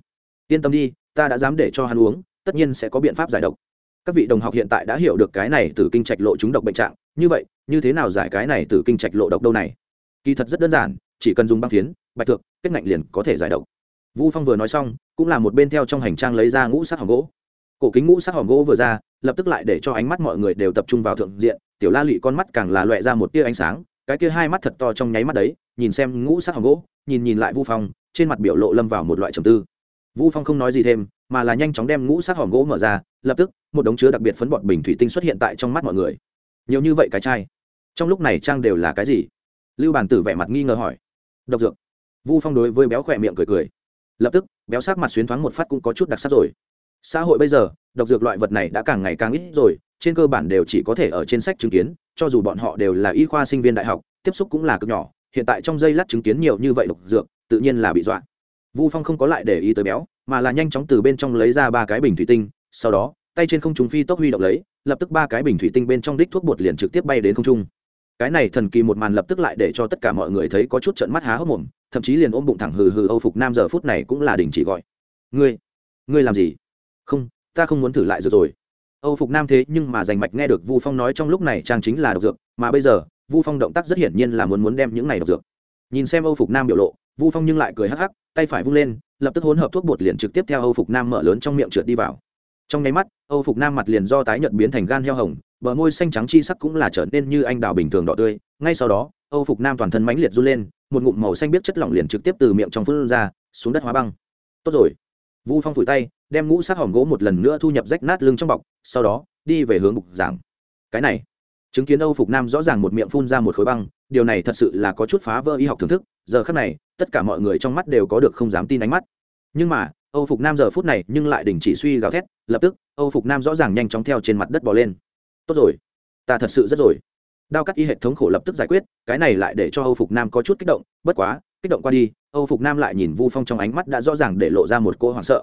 Yên tâm đi, ta đã dám để cho hắn uống, tất nhiên sẽ có biện pháp giải độc. Các vị đồng học hiện tại đã hiểu được cái này từ kinh trạch lộ chúng độc bệnh trạng, như vậy, như thế nào giải cái này từ kinh trạch lộ độc đâu này? Kỳ thật rất đơn giản, chỉ cần dùng băng phiến bạch thượng kết ngạnh liền có thể giải độc. Vu phong vừa nói xong, cũng là một bên theo trong hành trang lấy ra ngũ sắc hòm gỗ. Cổ kính ngũ sắc hòm gỗ vừa ra, lập tức lại để cho ánh mắt mọi người đều tập trung vào thượng diện, tiểu la lụy con mắt càng là loẹ ra một tia ánh sáng, cái kia hai mắt thật to trong nháy mắt đấy, nhìn xem ngũ sắc hòm gỗ, nhìn nhìn lại vu phong, trên mặt biểu lộ lâm vào một loại trầm tư. Vu phong không nói gì thêm, mà là nhanh chóng đem ngũ sắc hòm gỗ mở ra, lập tức, một đống chứa đặc biệt phấn bọt bình thủy tinh xuất hiện tại trong mắt mọi người. Nhiều như vậy cái chai, trong lúc này trang đều là cái gì? Lưu bản tử vẻ mặt nghi ngờ hỏi. Độc dược vu phong đối với béo khỏe miệng cười cười. Lập tức, béo sắc mặt xuyến thoáng một phát cũng có chút đặc sắc rồi. Xã hội bây giờ, độc dược loại vật này đã càng ngày càng ít rồi, trên cơ bản đều chỉ có thể ở trên sách chứng kiến, cho dù bọn họ đều là y khoa sinh viên đại học, tiếp xúc cũng là cực nhỏ, hiện tại trong dây lát chứng kiến nhiều như vậy độc dược, tự nhiên là bị dọa. Vu phong không có lại để ý tới béo, mà là nhanh chóng từ bên trong lấy ra ba cái bình thủy tinh, sau đó, tay trên không trung phi tốc huy động lấy, lập tức ba cái bình thủy tinh bên trong đích thuốc bột liền trực tiếp bay đến không trung. Cái này thần kỳ một màn lập tức lại để cho tất cả mọi người thấy có chút trận mắt há hốc mồm thậm chí liền ôm bụng thẳng hừ hừ âu phục nam giờ phút này cũng là đình chỉ gọi. Ngươi ngươi làm gì? Không, ta không muốn thử lại rồi rồi. Âu phục nam thế nhưng mà giành mạch nghe được vu phong nói trong lúc này trang chính là độc dược, mà bây giờ, vu phong động tác rất hiển nhiên là muốn muốn đem những này độc dược. Nhìn xem âu phục nam biểu lộ, vu phong nhưng lại cười hắc hắc, tay phải vung lên, lập tức hỗn hợp thuốc bột liền trực tiếp theo âu phục nam mở lớn trong miệng trượt đi vào. Trong nháy mắt, âu phục nam mặt liền do tái nhợt biến thành gan heo hồng, bờ môi xanh trắng chi sắc cũng là trở nên như anh đào bình thường đỏ tươi, ngay sau đó âu phục nam toàn thân mãnh liệt run lên, một ngụm màu xanh biết chất lỏng liền trực tiếp từ miệng trong phun ra, xuống đất hóa băng. Tốt rồi. Vu phong phủi tay, đem ngũ sát hòm gỗ một lần nữa thu nhập rách nát lưng trong bọc, sau đó, đi về hướng bục giảng. Cái này, chứng kiến âu phục nam rõ ràng một miệng phun ra một khối băng, điều này thật sự là có chút phá vỡ y học thưởng thức, giờ khác này, tất cả mọi người trong mắt đều có được không dám tin ánh mắt. Nhưng mà, âu phục nam giờ phút này nhưng lại đình chỉ suy gào thét, lập tức, âu phục nam rõ ràng nhanh chóng theo trên mặt đất bò lên. Tốt rồi. Ta thật sự rất rồi đao cắt y hệ thống khổ lập tức giải quyết, cái này lại để cho âu phục nam có chút kích động, bất quá, kích động qua đi, âu phục nam lại nhìn vu phong trong ánh mắt đã rõ ràng để lộ ra một cô hoảng sợ.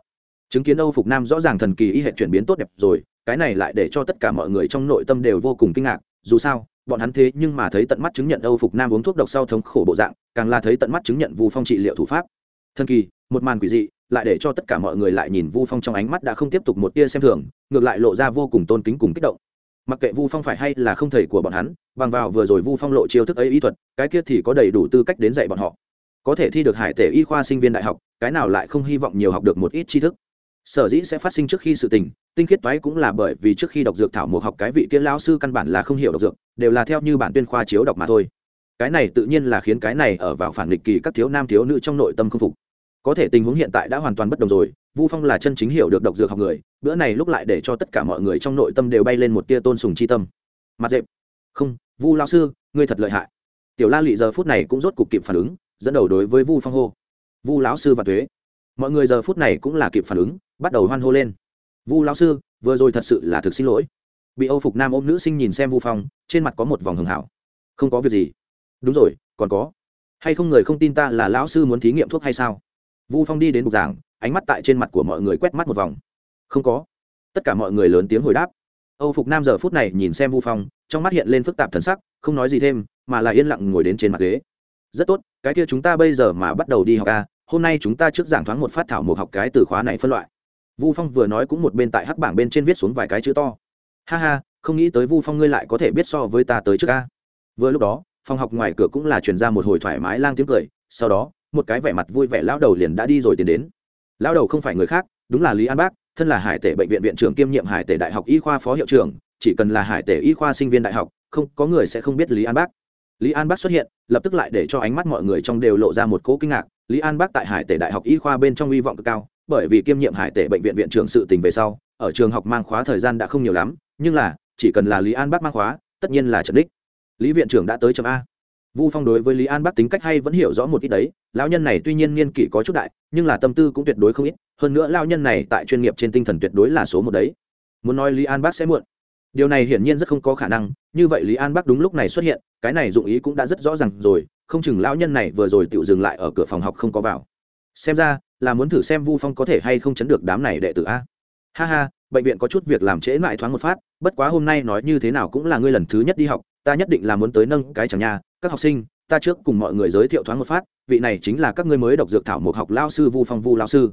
Chứng kiến âu phục nam rõ ràng thần kỳ y hệ chuyển biến tốt đẹp rồi, cái này lại để cho tất cả mọi người trong nội tâm đều vô cùng kinh ngạc, dù sao, bọn hắn thế nhưng mà thấy tận mắt chứng nhận âu phục nam uống thuốc độc sau thống khổ bộ dạng, càng là thấy tận mắt chứng nhận vu phong trị liệu thủ pháp. Thần kỳ, một màn quỷ dị, lại để cho tất cả mọi người lại nhìn vu phong trong ánh mắt đã không tiếp tục một tia xem thường, ngược lại lộ ra vô cùng tôn kính cùng kích động mặc kệ vu phong phải hay là không thầy của bọn hắn, bằng vào vừa rồi vu phong lộ chiêu thức ấy y thuật, cái kia thì có đầy đủ tư cách đến dạy bọn họ. Có thể thi được hải tể y khoa sinh viên đại học, cái nào lại không hy vọng nhiều học được một ít tri thức. Sở dĩ sẽ phát sinh trước khi sự tình, tinh khiết toái cũng là bởi vì trước khi đọc dược thảo mộc học cái vị kia lão sư căn bản là không hiểu đọc dược, đều là theo như bản tuyên khoa chiếu đọc mà thôi. Cái này tự nhiên là khiến cái này ở vào phản nghịch kỳ các thiếu nam thiếu nữ trong nội tâm không phục. Có thể tình huống hiện tại đã hoàn toàn bất đồng rồi vu phong là chân chính hiểu được độc dược học người, bữa này lúc lại để cho tất cả mọi người trong nội tâm đều bay lên một tia tôn sùng chi tâm. Mặt dẹp. Không, vu lao sư, ngươi thật lợi hại. Tiểu la lị giờ phút này cũng rốt cục kịp phản ứng, dẫn đầu đối với vu phong hô. Vu lão sư và thuế. Mọi người giờ phút này cũng là kịp phản ứng, bắt đầu hoan hô lên. Vu lão sư, vừa rồi thật sự là thực xin lỗi. Bị âu phục nam ôm nữ sinh nhìn xem vu phong, trên mặt có một vòng hường hảo. Không có việc gì. Đúng rồi, còn có. Hay không người không tin ta là lão sư muốn thí nghiệm thuốc hay sao? Vu phong đi đến bục giảng ánh mắt tại trên mặt của mọi người quét mắt một vòng. Không có. Tất cả mọi người lớn tiếng hồi đáp. Âu phục nam giờ phút này nhìn xem vu phong, trong mắt hiện lên phức tạp thần sắc, không nói gì thêm, mà là yên lặng ngồi đến trên mặt ghế. Rất tốt, cái kia chúng ta bây giờ mà bắt đầu đi học a hôm nay chúng ta trước giảng thoáng một phát thảo một học cái từ khóa này phân loại. Vu phong vừa nói cũng một bên tại hắc bảng bên trên viết xuống vài cái chữ to. Ha ha, không nghĩ tới vu phong ngươi lại có thể biết so với ta tới trước a. Vừa lúc đó, phòng học ngoài cửa cũng là truyền ra một hồi thoải mái lang tiếng cười, sau đó, một cái vẻ mặt vui vẻ lão đầu liền đã đi rồi tiến đến lão đầu không phải người khác, đúng là lý an bác, thân là hải tể bệnh viện viện trưởng kiêm nhiệm hải tể đại học y khoa phó hiệu trưởng, chỉ cần là hải tể y khoa sinh viên đại học, không, có người sẽ không biết lý an bác. Lý an bác xuất hiện, lập tức lại để cho ánh mắt mọi người trong đều lộ ra một cố kinh ngạc. Lý an bác tại hải tể đại học y khoa bên trong hy vọng cực cao, bởi vì kiêm nhiệm hải tể bệnh viện viện trưởng sự tình về sau, ở trường học mang khóa thời gian đã không nhiều lắm, nhưng là, chỉ cần là lý an bác mang khóa, tất nhiên là trần đích. Lý viện trưởng đã tới chấm a vu phong đối với lý an bắc tính cách hay vẫn hiểu rõ một ít đấy. Lão nhân này tuy nhiên niên kỷ có chút đại, nhưng là tâm tư cũng tuyệt đối không ít. Hơn nữa lão nhân này tại chuyên nghiệp trên tinh thần tuyệt đối là số một đấy. Muốn nói lý an bắc sẽ muộn. Điều này hiển nhiên rất không có khả năng. Như vậy lý an bắc đúng lúc này xuất hiện, cái này dụng ý cũng đã rất rõ ràng rồi. Không chừng lão nhân này vừa rồi tự dừng lại ở cửa phòng học không có vào. Xem ra, là muốn thử xem vu phong có thể hay không chấn được đám này đệ tử a. Ha ha, bệnh viện có chút việc làm trễ lại thoáng một phát. Bất quá hôm nay nói như thế nào cũng là ngươi lần thứ nhất đi học, ta nhất định là muốn tới nâng cái chẳng nhà các học sinh, ta trước cùng mọi người giới thiệu thoáng một phát, vị này chính là các ngươi mới đọc dược thảo một học lao sư vu phong vu lao sư.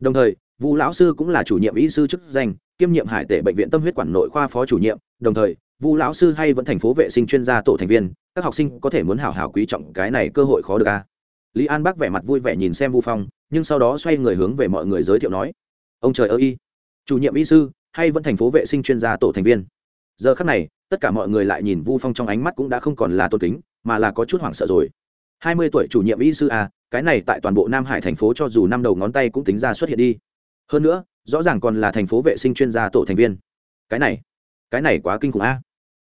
Đồng thời, vu lão sư cũng là chủ nhiệm y sư chức danh, kiêm nhiệm hải tể bệnh viện tâm huyết quản nội khoa phó chủ nhiệm. Đồng thời, vu lão sư hay vẫn thành phố vệ sinh chuyên gia tổ thành viên, các học sinh có thể muốn hào hào quý trọng cái này cơ hội khó được a. À? lý an bác vẻ mặt vui vẻ nhìn xem vu phong, nhưng sau đó xoay người hướng về mọi người giới thiệu nói, ông trời ơi y chủ nhiệm y sư hay vẫn thành phố vệ sinh chuyên gia tổ thành viên? Giờ khắc này, tất cả mọi người lại nhìn vu phong trong ánh mắt cũng đã không còn là tôn kính mà là có chút hoảng sợ rồi. Hai mươi tuổi chủ nhiệm y sư a, cái này tại toàn bộ nam hải thành phố cho dù năm đầu ngón tay cũng tính ra xuất hiện đi. Hơn nữa, rõ ràng còn là thành phố vệ sinh chuyên gia tổ thành viên. Cái này cái này quá kinh khủng a.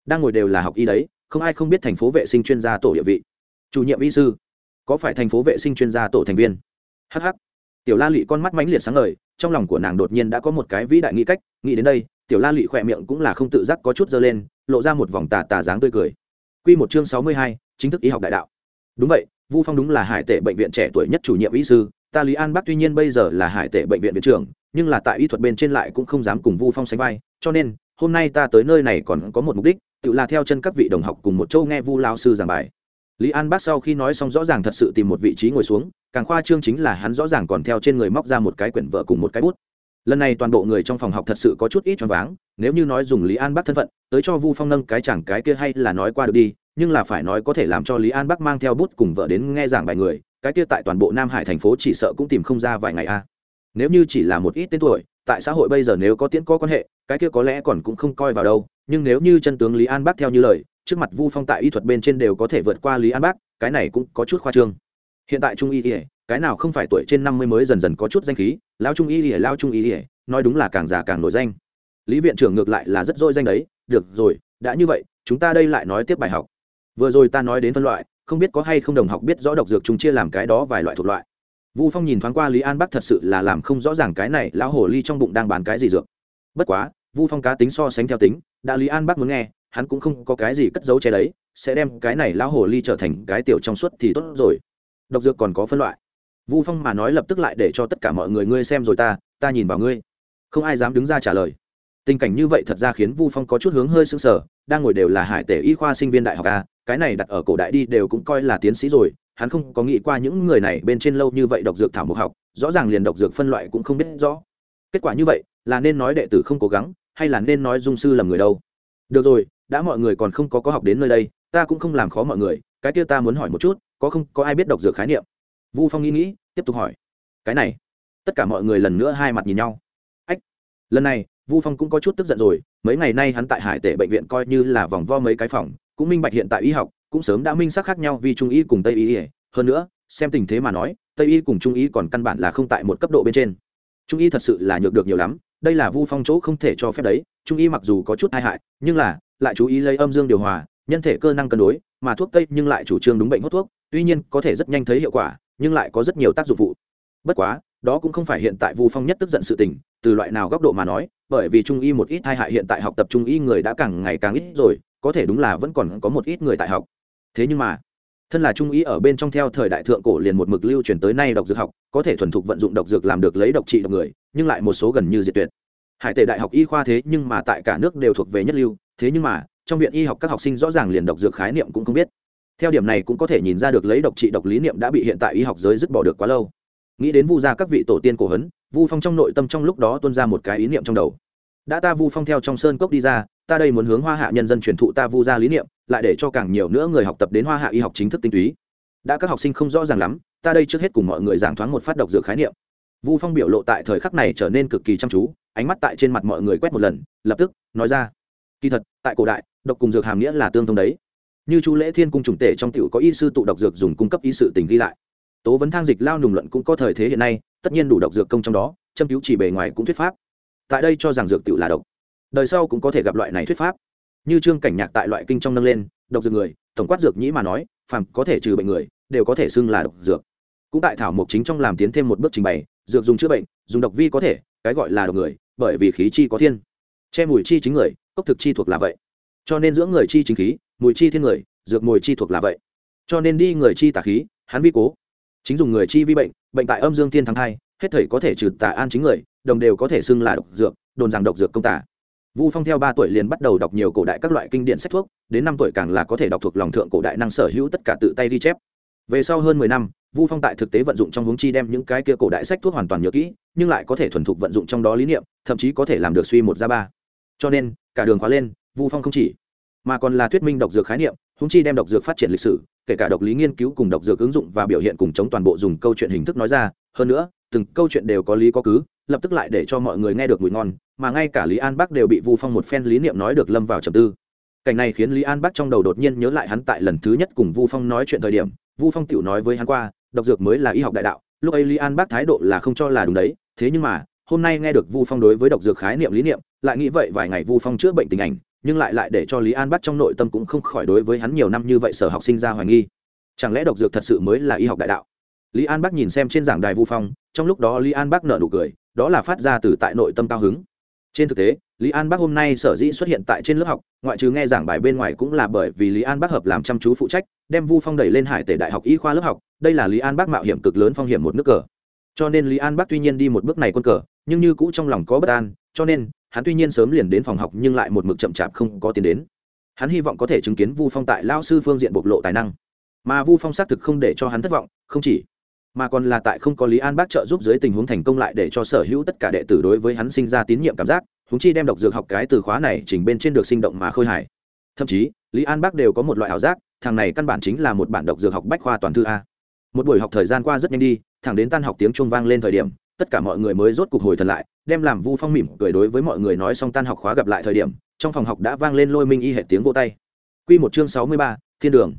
Đang ngồi đều là học y đấy, không ai không biết thành phố vệ sinh chuyên gia tổ địa vị. Chủ nhiệm y sư, có phải thành phố vệ sinh chuyên gia tổ thành viên? Hh tiểu la lị con mắt mãnh liệt sáng ngời, trong lòng của nàng đột nhiên đã có một cái vĩ đại nghĩ cách, nghĩ đến đây, tiểu la lị khỏe miệng cũng là không tự giác có chút dơ lên, lộ ra một vòng tà tà dáng tươi cười. Q một chương sáu mươi hai chính thức y học đại đạo. Đúng vậy, vu phong đúng là hải tể bệnh viện trẻ tuổi nhất chủ nhiệm y sư. Ta lý an bắc tuy nhiên bây giờ là hải tể bệnh viện viện trưởng, nhưng là tại y thuật bên trên lại cũng không dám cùng vu phong sánh vai. Cho nên, hôm nay ta tới nơi này còn có một mục đích, tự là theo chân các vị đồng học cùng một châu nghe vu lao sư giảng bài. Lý an bác sau khi nói xong rõ ràng thật sự tìm một vị trí ngồi xuống, càng khoa trương chính là hắn rõ ràng còn theo trên người móc ra một cái quyển vợ cùng một cái bút. Lần này toàn bộ người trong phòng học thật sự có chút ít choáng váng, nếu như nói dùng lý an bắc thân phận, tới cho vu phong nâng cái chẳng cái kia hay là nói qua được đi nhưng là phải nói có thể làm cho lý an bắc mang theo bút cùng vợ đến nghe giảng bài người, cái kia tại toàn bộ nam hải thành phố chỉ sợ cũng tìm không ra vài ngày a. Nếu như chỉ là một ít tên tuổi, tại xã hội bây giờ nếu có tiễn có quan hệ, cái kia có lẽ còn cũng không coi vào đâu, nhưng nếu như chân tướng lý an bắc theo như lời, trước mặt vu phong tại y thuật bên trên đều có thể vượt qua lý an bắc, cái này cũng có chút khoa trương. Hiện tại trung y ỉa cái nào không phải tuổi trên năm mươi mới dần dần có chút danh khí lao trung y ỉa lao trung y ỉa nói đúng là càng già càng nổi danh. Lý viện trưởng ngược lại là rất dôi danh đấy, được rồi, đã như vậy, chúng ta đây lại nói tiếp bài học vừa rồi ta nói đến phân loại, không biết có hay không đồng học biết rõ độc dược chúng chia làm cái đó vài loại thuộc loại. Vu phong nhìn thoáng qua lý an bắc thật sự là làm không rõ ràng cái này, lão hồ ly trong bụng đang bán cái gì dược. Bất quá, vu phong cá tính so sánh theo tính, đã lý an bắc muốn nghe, hắn cũng không có cái gì cất giấu che đấy, sẽ đem cái này lão hồ ly trở thành cái tiểu trong suốt thì tốt rồi. Độc dược còn có phân loại. Vu phong mà nói lập tức lại để cho tất cả mọi người ngươi xem rồi ta ta nhìn vào ngươi. Không ai dám đứng ra trả lời. Tình cảnh như vậy thật ra khiến vu phong có chút hướng hơi sưng sờ, đang ngồi đều là hải tể y khoa sinh viên đại học a cái này đặt ở cổ đại đi đều cũng coi là tiến sĩ rồi, hắn không có nghĩ qua những người này bên trên lâu như vậy độc dược thảo mục học, rõ ràng liền độc dược phân loại cũng không biết rõ. Kết quả như vậy, là nên nói đệ tử không cố gắng, hay là nên nói dung sư là người đâu? Được rồi, đã mọi người còn không có có học đến nơi đây, ta cũng không làm khó mọi người, cái kia ta muốn hỏi một chút, có không, có ai biết độc dược khái niệm? Vu phong nghĩ nghĩ, tiếp tục hỏi. Cái này, tất cả mọi người lần nữa hai mặt nhìn nhau. Ách, lần này, vu phong cũng có chút tức giận rồi, mấy ngày nay hắn tại hải tể bệnh viện coi như là vòng vo mấy cái phòng cũng minh bạch hiện tại y học cũng sớm đã minh xác khác nhau vì trung y cùng tây y hơn nữa, xem tình thế mà nói, tây y cùng trung y còn căn bản là không tại một cấp độ bên trên. Trung y thật sự là nhược được nhiều lắm, đây là vu phong chỗ không thể cho phép đấy. Trung y mặc dù có chút tai hại, nhưng là lại chú ý lấy âm dương điều hòa, nhân thể cơ năng cân đối, mà thuốc tây nhưng lại chủ trương đúng bệnh hốt thuốc, tuy nhiên có thể rất nhanh thấy hiệu quả, nhưng lại có rất nhiều tác dụng phụ. Bất quá, đó cũng không phải hiện tại vu phong nhất tức giận sự tình, từ loại nào góc độ mà nói, bởi vì trung y một ít tai hại hiện tại học tập trung y người đã càng ngày càng ít rồi có thể đúng là vẫn còn có một ít người tại học. Thế nhưng mà, thân là trung ý ở bên trong theo thời đại thượng cổ liền một mực lưu truyền tới nay độc dược học, có thể thuần thục vận dụng độc dược làm được lấy độc trị độc người, nhưng lại một số gần như diệt tuyệt. Hải tề đại học y khoa thế nhưng mà tại cả nước đều thuộc về nhất lưu, thế nhưng mà, trong viện y học các học sinh rõ ràng liền độc dược khái niệm cũng không biết. Theo điểm này cũng có thể nhìn ra được lấy độc trị độc lý niệm đã bị hiện tại y học giới dứt bỏ được quá lâu. Nghĩ đến vu gia các vị tổ tiên cổ hấn, vu phong trong nội tâm trong lúc đó tuôn ra một cái ý niệm trong đầu. Đã ta vu phong theo trong sơn cốc đi ra ta đây muốn hướng hoa hạ nhân dân truyền thụ ta vu gia lý niệm, lại để cho càng nhiều nữa người học tập đến hoa hạ y học chính thức tinh túy. Đã các học sinh không rõ ràng lắm, ta đây trước hết cùng mọi người giảng thoáng một phát độc dược khái niệm. Vu phong biểu lộ tại thời khắc này trở nên cực kỳ chăm chú, ánh mắt tại trên mặt mọi người quét một lần, lập tức, nói ra. Kỳ thật, tại cổ đại, độc cùng dược hàm nghĩa là tương thông đấy. Như chu lễ thiên cung trùng tể trong tiểu có y sư tụ độc dược dùng cung cấp y sự tình ghi lại. Tố vấn thang dịch lao nùng luận cũng có thời thế hiện nay, tất nhiên đủ độc dược công trong đó, châm cứu chỉ bề ngoài cũng thuyết pháp. Tại đây cho rằng dược tiểu là độc đời sau cũng có thể gặp loại này thuyết pháp. Như trương cảnh nhạc tại loại kinh trong nâng lên, độc dược người, tổng quát dược nhĩ mà nói, phàm có thể trừ bệnh người, đều có thể xưng là độc dược. Cũng tại thảo mộc chính trong làm tiến thêm một bước trình bày, dược dùng chữa bệnh, dùng độc vi có thể, cái gọi là độc người, bởi vì khí chi có thiên. Che mùi chi chính người, cốc thực chi thuộc là vậy. Cho nên giữa người chi chính khí, mùi chi thiên người, dược mùi chi thuộc là vậy. Cho nên đi người chi tà khí, hắn vi cố. Chính dùng người chi vi bệnh bệnh tại âm dương thiên thắng hai hết thầy có thể trừ tà an chính người, đồng đều có thể xưng là độc dược, đồn rằng độc dược công tả vu phong theo ba tuổi liền bắt đầu đọc nhiều cổ đại các loại kinh điển sách thuốc, đến năm tuổi càng là có thể đọc thuộc lòng thượng cổ đại năng sở hữu tất cả tự tay ghi chép. Về sau hơn mười năm, vu phong tại thực tế vận dụng trong hướng chi đem những cái kia cổ đại sách thuốc hoàn toàn nhớ kỹ, nhưng lại có thể thuần thục vận dụng trong đó lý niệm, thậm chí có thể làm được suy một ra ba. Cho nên, cả đường khóa lên, vu phong không chỉ, mà còn là thuyết minh độc dược khái niệm húng chi đem độc dược phát triển lịch sử, kể cả độc lý nghiên cứu cùng độc dược ứng dụng và biểu hiện cùng chống toàn bộ dùng câu chuyện hình thức nói ra. Hơn nữa, từng câu chuyện đều có lý có cứ, lập tức lại để cho mọi người nghe được mùi ngon mà ngay cả lý an bắc đều bị vu phong một phen lý niệm nói được lâm vào trầm tư. Cảnh này khiến lý an bắc trong đầu đột nhiên nhớ lại hắn tại lần thứ nhất cùng vu phong nói chuyện thời điểm, vu phong tự nói với hắn qua, độc dược mới là y học đại đạo, lúc ấy lý an bắc thái độ là không cho là đúng đấy, thế nhưng mà, hôm nay nghe được vu phong đối với độc dược khái niệm lý niệm, lại nghĩ vậy vài ngày vu phong chữa bệnh tình ảnh, nhưng lại lại để cho lý an bắc trong nội tâm cũng không khỏi đối với hắn nhiều năm như vậy sở học sinh ra hoài nghi. Chẳng lẽ độc dược thật sự mới là y học đại đạo? Lý an bắc nhìn xem trên giảng đài vu phong, trong lúc đó lý an bắc nợ nụ cười, đó là phát ra từ tại nội tâm cao hứng trên thực tế, lý an bắc hôm nay sở dĩ xuất hiện tại trên lớp học, ngoại trừ nghe giảng bài bên ngoài cũng là bởi vì lý an bắc hợp làm chăm chú phụ trách, đem vu phong đẩy lên hải tể đại học y khoa lớp học, đây là lý an bắc mạo hiểm cực lớn phong hiểm một nước cờ. Cho nên lý an bắc tuy nhiên đi một bước này quân cờ, nhưng như cũ trong lòng có bất an, cho nên, hắn tuy nhiên sớm liền đến phòng học nhưng lại một mực chậm chạp không có tiền đến. Hắn hy vọng có thể chứng kiến vu phong tại lao sư phương diện bộc lộ tài năng. Mà vu phong xác thực không để cho hắn thất vọng, không chỉ mà còn là tại không có lý an bác trợ giúp dưới tình huống thành công lại để cho sở hữu tất cả đệ tử đối với hắn sinh ra tín nhiệm cảm giác húng chi đem độc dược học cái từ khóa này chỉnh bên trên được sinh động mà khôi hài. Thậm chí, lý an bác đều có một loại ảo giác, thằng này căn bản chính là một bản độc dược học bách khoa toàn thư a. Một buổi học thời gian qua rất nhanh đi, thẳng đến tan học tiếng chuông vang lên thời điểm, tất cả mọi người mới rốt cục hồi thần lại, đem làm vu phong mỉm cười đối với mọi người nói xong tan học khóa gặp lại thời điểm, trong phòng học đã vang lên lôi minh y hệ tiếng vô tay. Q một chương sáu mươi ba, thiên đường.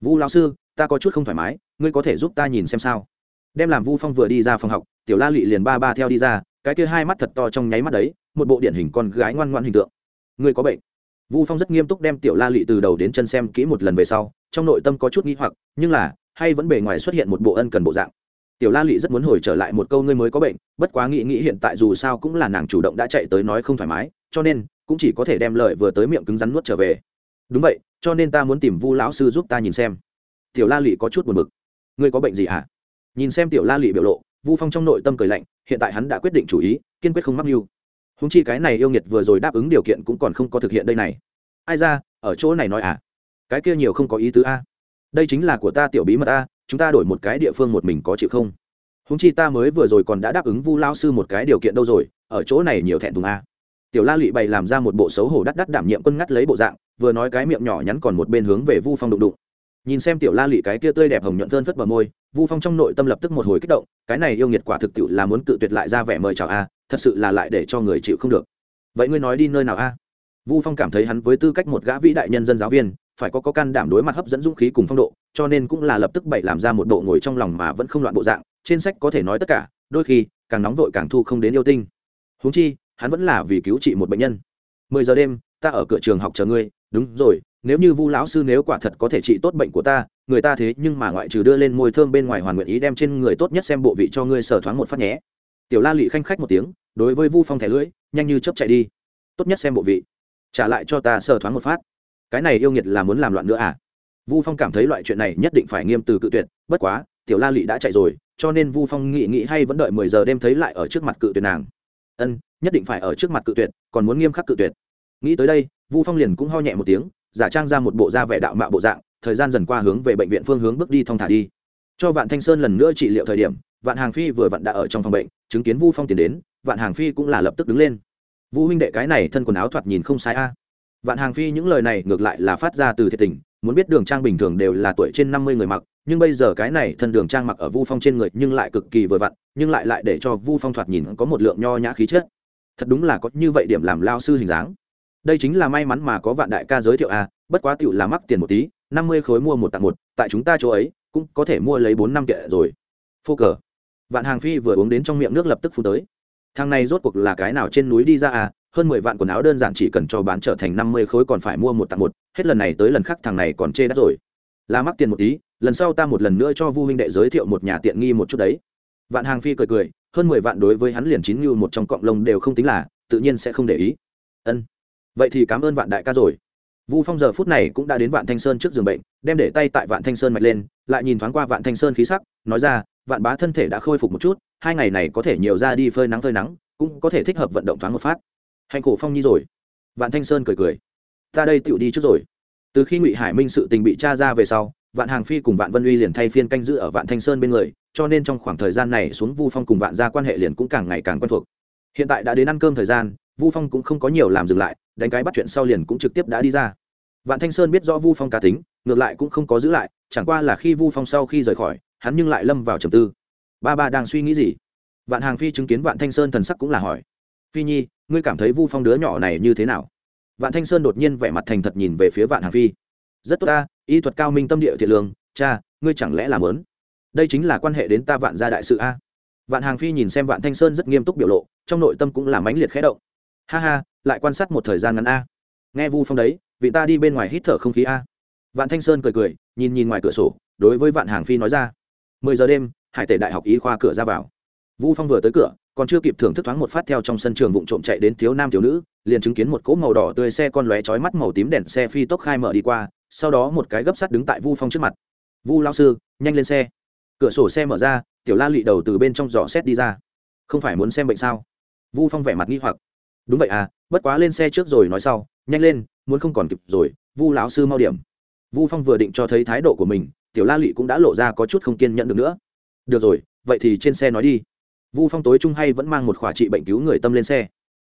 Vu lão sư, ta có chút không thoải mái ngươi có thể giúp ta nhìn xem sao? Đem làm vu phong vừa đi ra phòng học, tiểu la lị liền ba ba theo đi ra, cái kia hai mắt thật to trong nháy mắt đấy, một bộ điển hình con gái ngoan ngoan hình tượng. Ngươi có bệnh. Vu phong rất nghiêm túc đem tiểu la lị từ đầu đến chân xem kỹ một lần về sau, trong nội tâm có chút nghi hoặc, nhưng là, hay vẫn bề ngoài xuất hiện một bộ ân cần bộ dạng. Tiểu la lị rất muốn hồi trở lại một câu ngươi mới có bệnh, bất quá nghĩ nghĩ hiện tại dù sao cũng là nàng chủ động đã chạy tới nói không thoải mái, cho nên, cũng chỉ có thể đem lời vừa tới miệng cứng rắn nuốt trở về. Đúng vậy, cho nên ta muốn tìm vu lão sư giúp ta nhìn xem. Tiểu la lị có chút buồn bực ngươi có bệnh gì hả? À? nhìn xem tiểu la lị biểu lộ, vu phong trong nội tâm cười lạnh, hiện tại hắn đã quyết định chủ ý, kiên quyết không mắc mưu. Húng chi cái này yêu nghiệt vừa rồi đáp ứng điều kiện cũng còn không có thực hiện đây này. Ai ra, ở chỗ này nói à? Cái kia nhiều không có ý tứ a. Đây chính là của ta tiểu bí mật a, chúng ta đổi một cái địa phương một mình có chịu không? Húng chi ta mới vừa rồi còn đã đáp ứng vu lao sư một cái điều kiện đâu rồi, ở chỗ này nhiều thẹn thùng a. Tiểu la lụy bày làm ra một bộ xấu hổ đắt đắt đảm nhiệm quân ngắt lấy bộ dạng, vừa nói cái miệng nhỏ nhắn còn một bên hướng về vu phong đụng đụng nhìn xem tiểu la lị cái kia tươi đẹp hồng nhuận thơn phất bờ môi, vu phong trong nội tâm lập tức một hồi kích động, cái này yêu nghiệt quả thực tiệu là muốn cự tuyệt lại ra vẻ mời chào a, thật sự là lại để cho người chịu không được. Vậy ngươi nói đi nơi nào a? Vu phong cảm thấy hắn với tư cách một gã vĩ đại nhân dân giáo viên, phải có có can đảm đối mặt hấp dẫn dũng khí cùng phong độ, cho nên cũng là lập tức bậy làm ra một độ ngồi trong lòng mà vẫn không loạn bộ dạng, trên sách có thể nói tất cả, đôi khi, càng nóng vội càng thu không đến yêu tinh. Huống chi, hắn vẫn là vì cứu trị một bệnh nhân. Mười giờ đêm, ta ở cửa trường học chờ ngươi, đúng rồi nếu như vu lão sư nếu quả thật có thể trị tốt bệnh của ta, người ta thế nhưng mà ngoại trừ đưa lên môi thơm bên ngoài hoàn nguyện ý đem trên người tốt nhất xem bộ vị cho ngươi sờ thoáng một phát nhé. Tiểu la lị khanh khách một tiếng, đối với vu phong thẻ lưỡi, nhanh như chấp chạy đi. Tốt nhất xem bộ vị. Trả lại cho ta sờ thoáng một phát. Cái này yêu nghiệt là muốn làm loạn nữa à? Vu phong cảm thấy loại chuyện này nhất định phải nghiêm từ cự tuyệt, bất quá, tiểu la lị đã chạy rồi, cho nên vu phong nghĩ nghĩ hay vẫn đợi mười giờ đêm thấy lại ở trước mặt cự tuyệt nàng. Ân, nhất định phải ở trước mặt cự tuyệt, còn muốn nghiêm khắc cự tuyệt. Nghĩ tới đây, vu phong liền cũng ho nhẹ một tiếng giả trang ra một bộ da vẻ đạo mạo bộ dạng, thời gian dần qua hướng về bệnh viện phương hướng bước đi thong thả đi. Cho vạn thanh sơn lần nữa trị liệu thời điểm, vạn hàng phi vừa vặn đã ở trong phòng bệnh, chứng kiến vu phong tiến đến, vạn hàng phi cũng là lập tức đứng lên. Vũ huynh đệ, cái này thân quần áo thoạt nhìn không sai a. Vạn hàng phi những lời này ngược lại là phát ra từ thiệt tình, muốn biết đường trang bình thường đều là tuổi trên năm mươi người mặc, nhưng bây giờ cái này thân đường trang mặc ở vu phong trên người nhưng lại cực kỳ vừa vặn, nhưng lại lại để cho vu phong thoạt nhìn có một lượng nho nhã khí chất. Thật đúng là có như vậy điểm làm lao sư hình dáng đây chính là may mắn mà có vạn đại ca giới thiệu à. bất quá tựu là mắc tiền một tí, năm mươi khối mua một tặng một, tại chúng ta chỗ ấy, cũng có thể mua lấy bốn năm kệ rồi. Phô cờ. Vạn hàng phi vừa uống đến trong miệng nước lập tức phun tới. Thằng này rốt cuộc là cái nào trên núi đi ra à hơn mười vạn quần áo đơn giản chỉ cần cho bán trở thành năm mươi khối còn phải mua một tặng một, hết lần này tới lần khác thằng này còn chê đắt rồi. Là mắc tiền một tí, lần sau ta một lần nữa cho vu huynh đệ giới thiệu một nhà tiện nghi một chút đấy. Vạn hàng phi cười cười, hơn mười vạn đối với hắn liền chín như một trong cọng lông đều không tính là, tự nhiên sẽ không để ý. Ân vậy thì cảm ơn vạn đại ca rồi. Vu phong giờ phút này cũng đã đến vạn thanh sơn trước giường bệnh, đem để tay tại vạn thanh sơn mạch lên, lại nhìn thoáng qua vạn thanh sơn khí sắc, nói ra, vạn bá thân thể đã khôi phục một chút, hai ngày này có thể nhiều ra đi phơi nắng phơi nắng, cũng có thể thích hợp vận động thoáng một phát. Hành cổ phong nhi rồi. Vạn thanh sơn cười cười, ta đây tựu đi trước rồi. Từ khi ngụy hải minh sự tình bị tra ra về sau, vạn hàng phi cùng vạn vân uy liền thay phiên canh giữ ở vạn thanh sơn bên người, cho nên trong khoảng thời gian này xuống vu phong cùng vạn gia quan hệ liền cũng càng ngày càng quen thuộc. Hiện tại đã đến ăn cơm thời gian, vu phong cũng không có nhiều làm dừng lại đánh cái bắt chuyện sau liền cũng trực tiếp đã đi ra. Vạn thanh sơn biết rõ vu phong cá tính, ngược lại cũng không có giữ lại, chẳng qua là khi vu phong sau khi rời khỏi, hắn nhưng lại lâm vào trầm tư. Ba ba đang suy nghĩ gì? Vạn hàng phi chứng kiến vạn thanh sơn thần sắc cũng là hỏi. Phi nhi, ngươi cảm thấy vu phong đứa nhỏ này như thế nào? Vạn thanh sơn đột nhiên vẻ mặt thành thật nhìn về phía vạn hàng phi. Rất tốt ta, y thuật cao minh tâm địa thiện lương, cha, ngươi chẳng lẽ làm lớn đây chính là quan hệ đến ta vạn gia đại sự a. Vạn hàng phi nhìn xem vạn thanh sơn rất nghiêm túc biểu lộ, trong nội tâm cũng là mãnh liệt khẽ động ha ha, lại quan sát một thời gian ngắn a. Nghe vu phong đấy, vị ta đi bên ngoài hít thở không khí a. Vạn thanh sơn cười cười, nhìn nhìn ngoài cửa sổ, đối với vạn hàng phi nói ra. Mười giờ đêm, hải tể đại học y khoa cửa ra vào. Vu phong vừa tới cửa, còn chưa kịp thưởng thức thoáng một phát theo trong sân trường vụng trộm chạy đến thiếu nam thiếu nữ, liền chứng kiến một cỗ màu đỏ tươi xe con lóe chói mắt màu tím đèn xe phi tốc khai mở đi qua, sau đó một cái gấp sắt đứng tại vu phong trước mặt. Vu lao sư, nhanh lên xe. Cửa sổ xe mở ra, tiểu la lụy đầu từ bên trong giỏ xét đi ra. Không phải muốn xem bệnh sao? Vu phong vẻ mặt nghi hoặc đúng vậy à bất quá lên xe trước rồi nói sau, nhanh lên, muốn không còn kịp rồi, vu lão sư mau điểm. Vu phong vừa định cho thấy thái độ của mình, tiểu la lụy cũng đã lộ ra có chút không kiên nhẫn được nữa. Được rồi, vậy thì trên xe nói đi. Vu phong tối trung hay vẫn mang một khỏa trị bệnh cứu người tâm lên xe.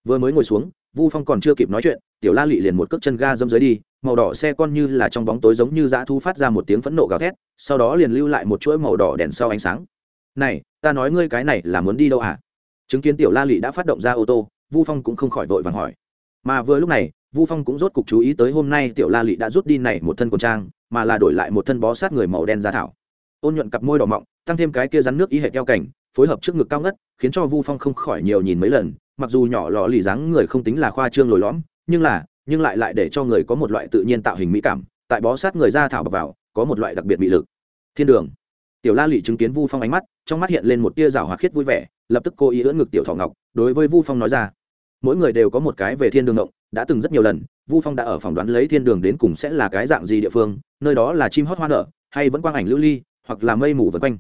Vừa mới ngồi xuống, vu phong còn chưa kịp nói chuyện, tiểu la lụy liền một cước chân ga dâm dưới đi, màu đỏ xe con như là trong bóng tối giống như dã thu phát ra một tiếng phẫn nộ gào thét, sau đó liền lưu lại một chuỗi màu đỏ đèn sau ánh sáng. Này, ta nói ngươi cái này là muốn đi đâu à? Chứng kiến tiểu la lụy đã phát động ra ô tô vu phong cũng không khỏi vội vàng hỏi. Mà vừa lúc này, vu phong cũng rốt cục chú ý tới hôm nay tiểu la lị đã rút đi này một thân quần trang, mà là đổi lại một thân bó sát người màu đen ra thảo. Ôn nhuận cặp môi đỏ mọng, tăng thêm cái kia rắn nước ý hệ keo cảnh, phối hợp trước ngực cao ngất, khiến cho vu phong không khỏi nhiều nhìn mấy lần, mặc dù nhỏ lò lì dáng người không tính là khoa trương lồi lõm, nhưng là, nhưng lại lại để cho người có một loại tự nhiên tạo hình mỹ cảm, tại bó sát người ra thảo bọc vào, có một loại đặc biệt mỹ lực. Thiên đường. Tiểu la lị chứng kiến vu phong ánh mắt, trong mắt hiện lên một tia rào hòa khiết vui vẻ lập tức cô ý ưỡn ngực tiểu thọ ngọc, đối với vu phong nói ra. Mỗi người đều có một cái về thiên đường ngộng đã từng rất nhiều lần, vu phong đã ở phòng đoán lấy thiên đường đến cùng sẽ là cái dạng gì địa phương, nơi đó là chim hót hoa nở, hay vẫn quang ảnh lưu ly, hoặc là mây mù vân quanh.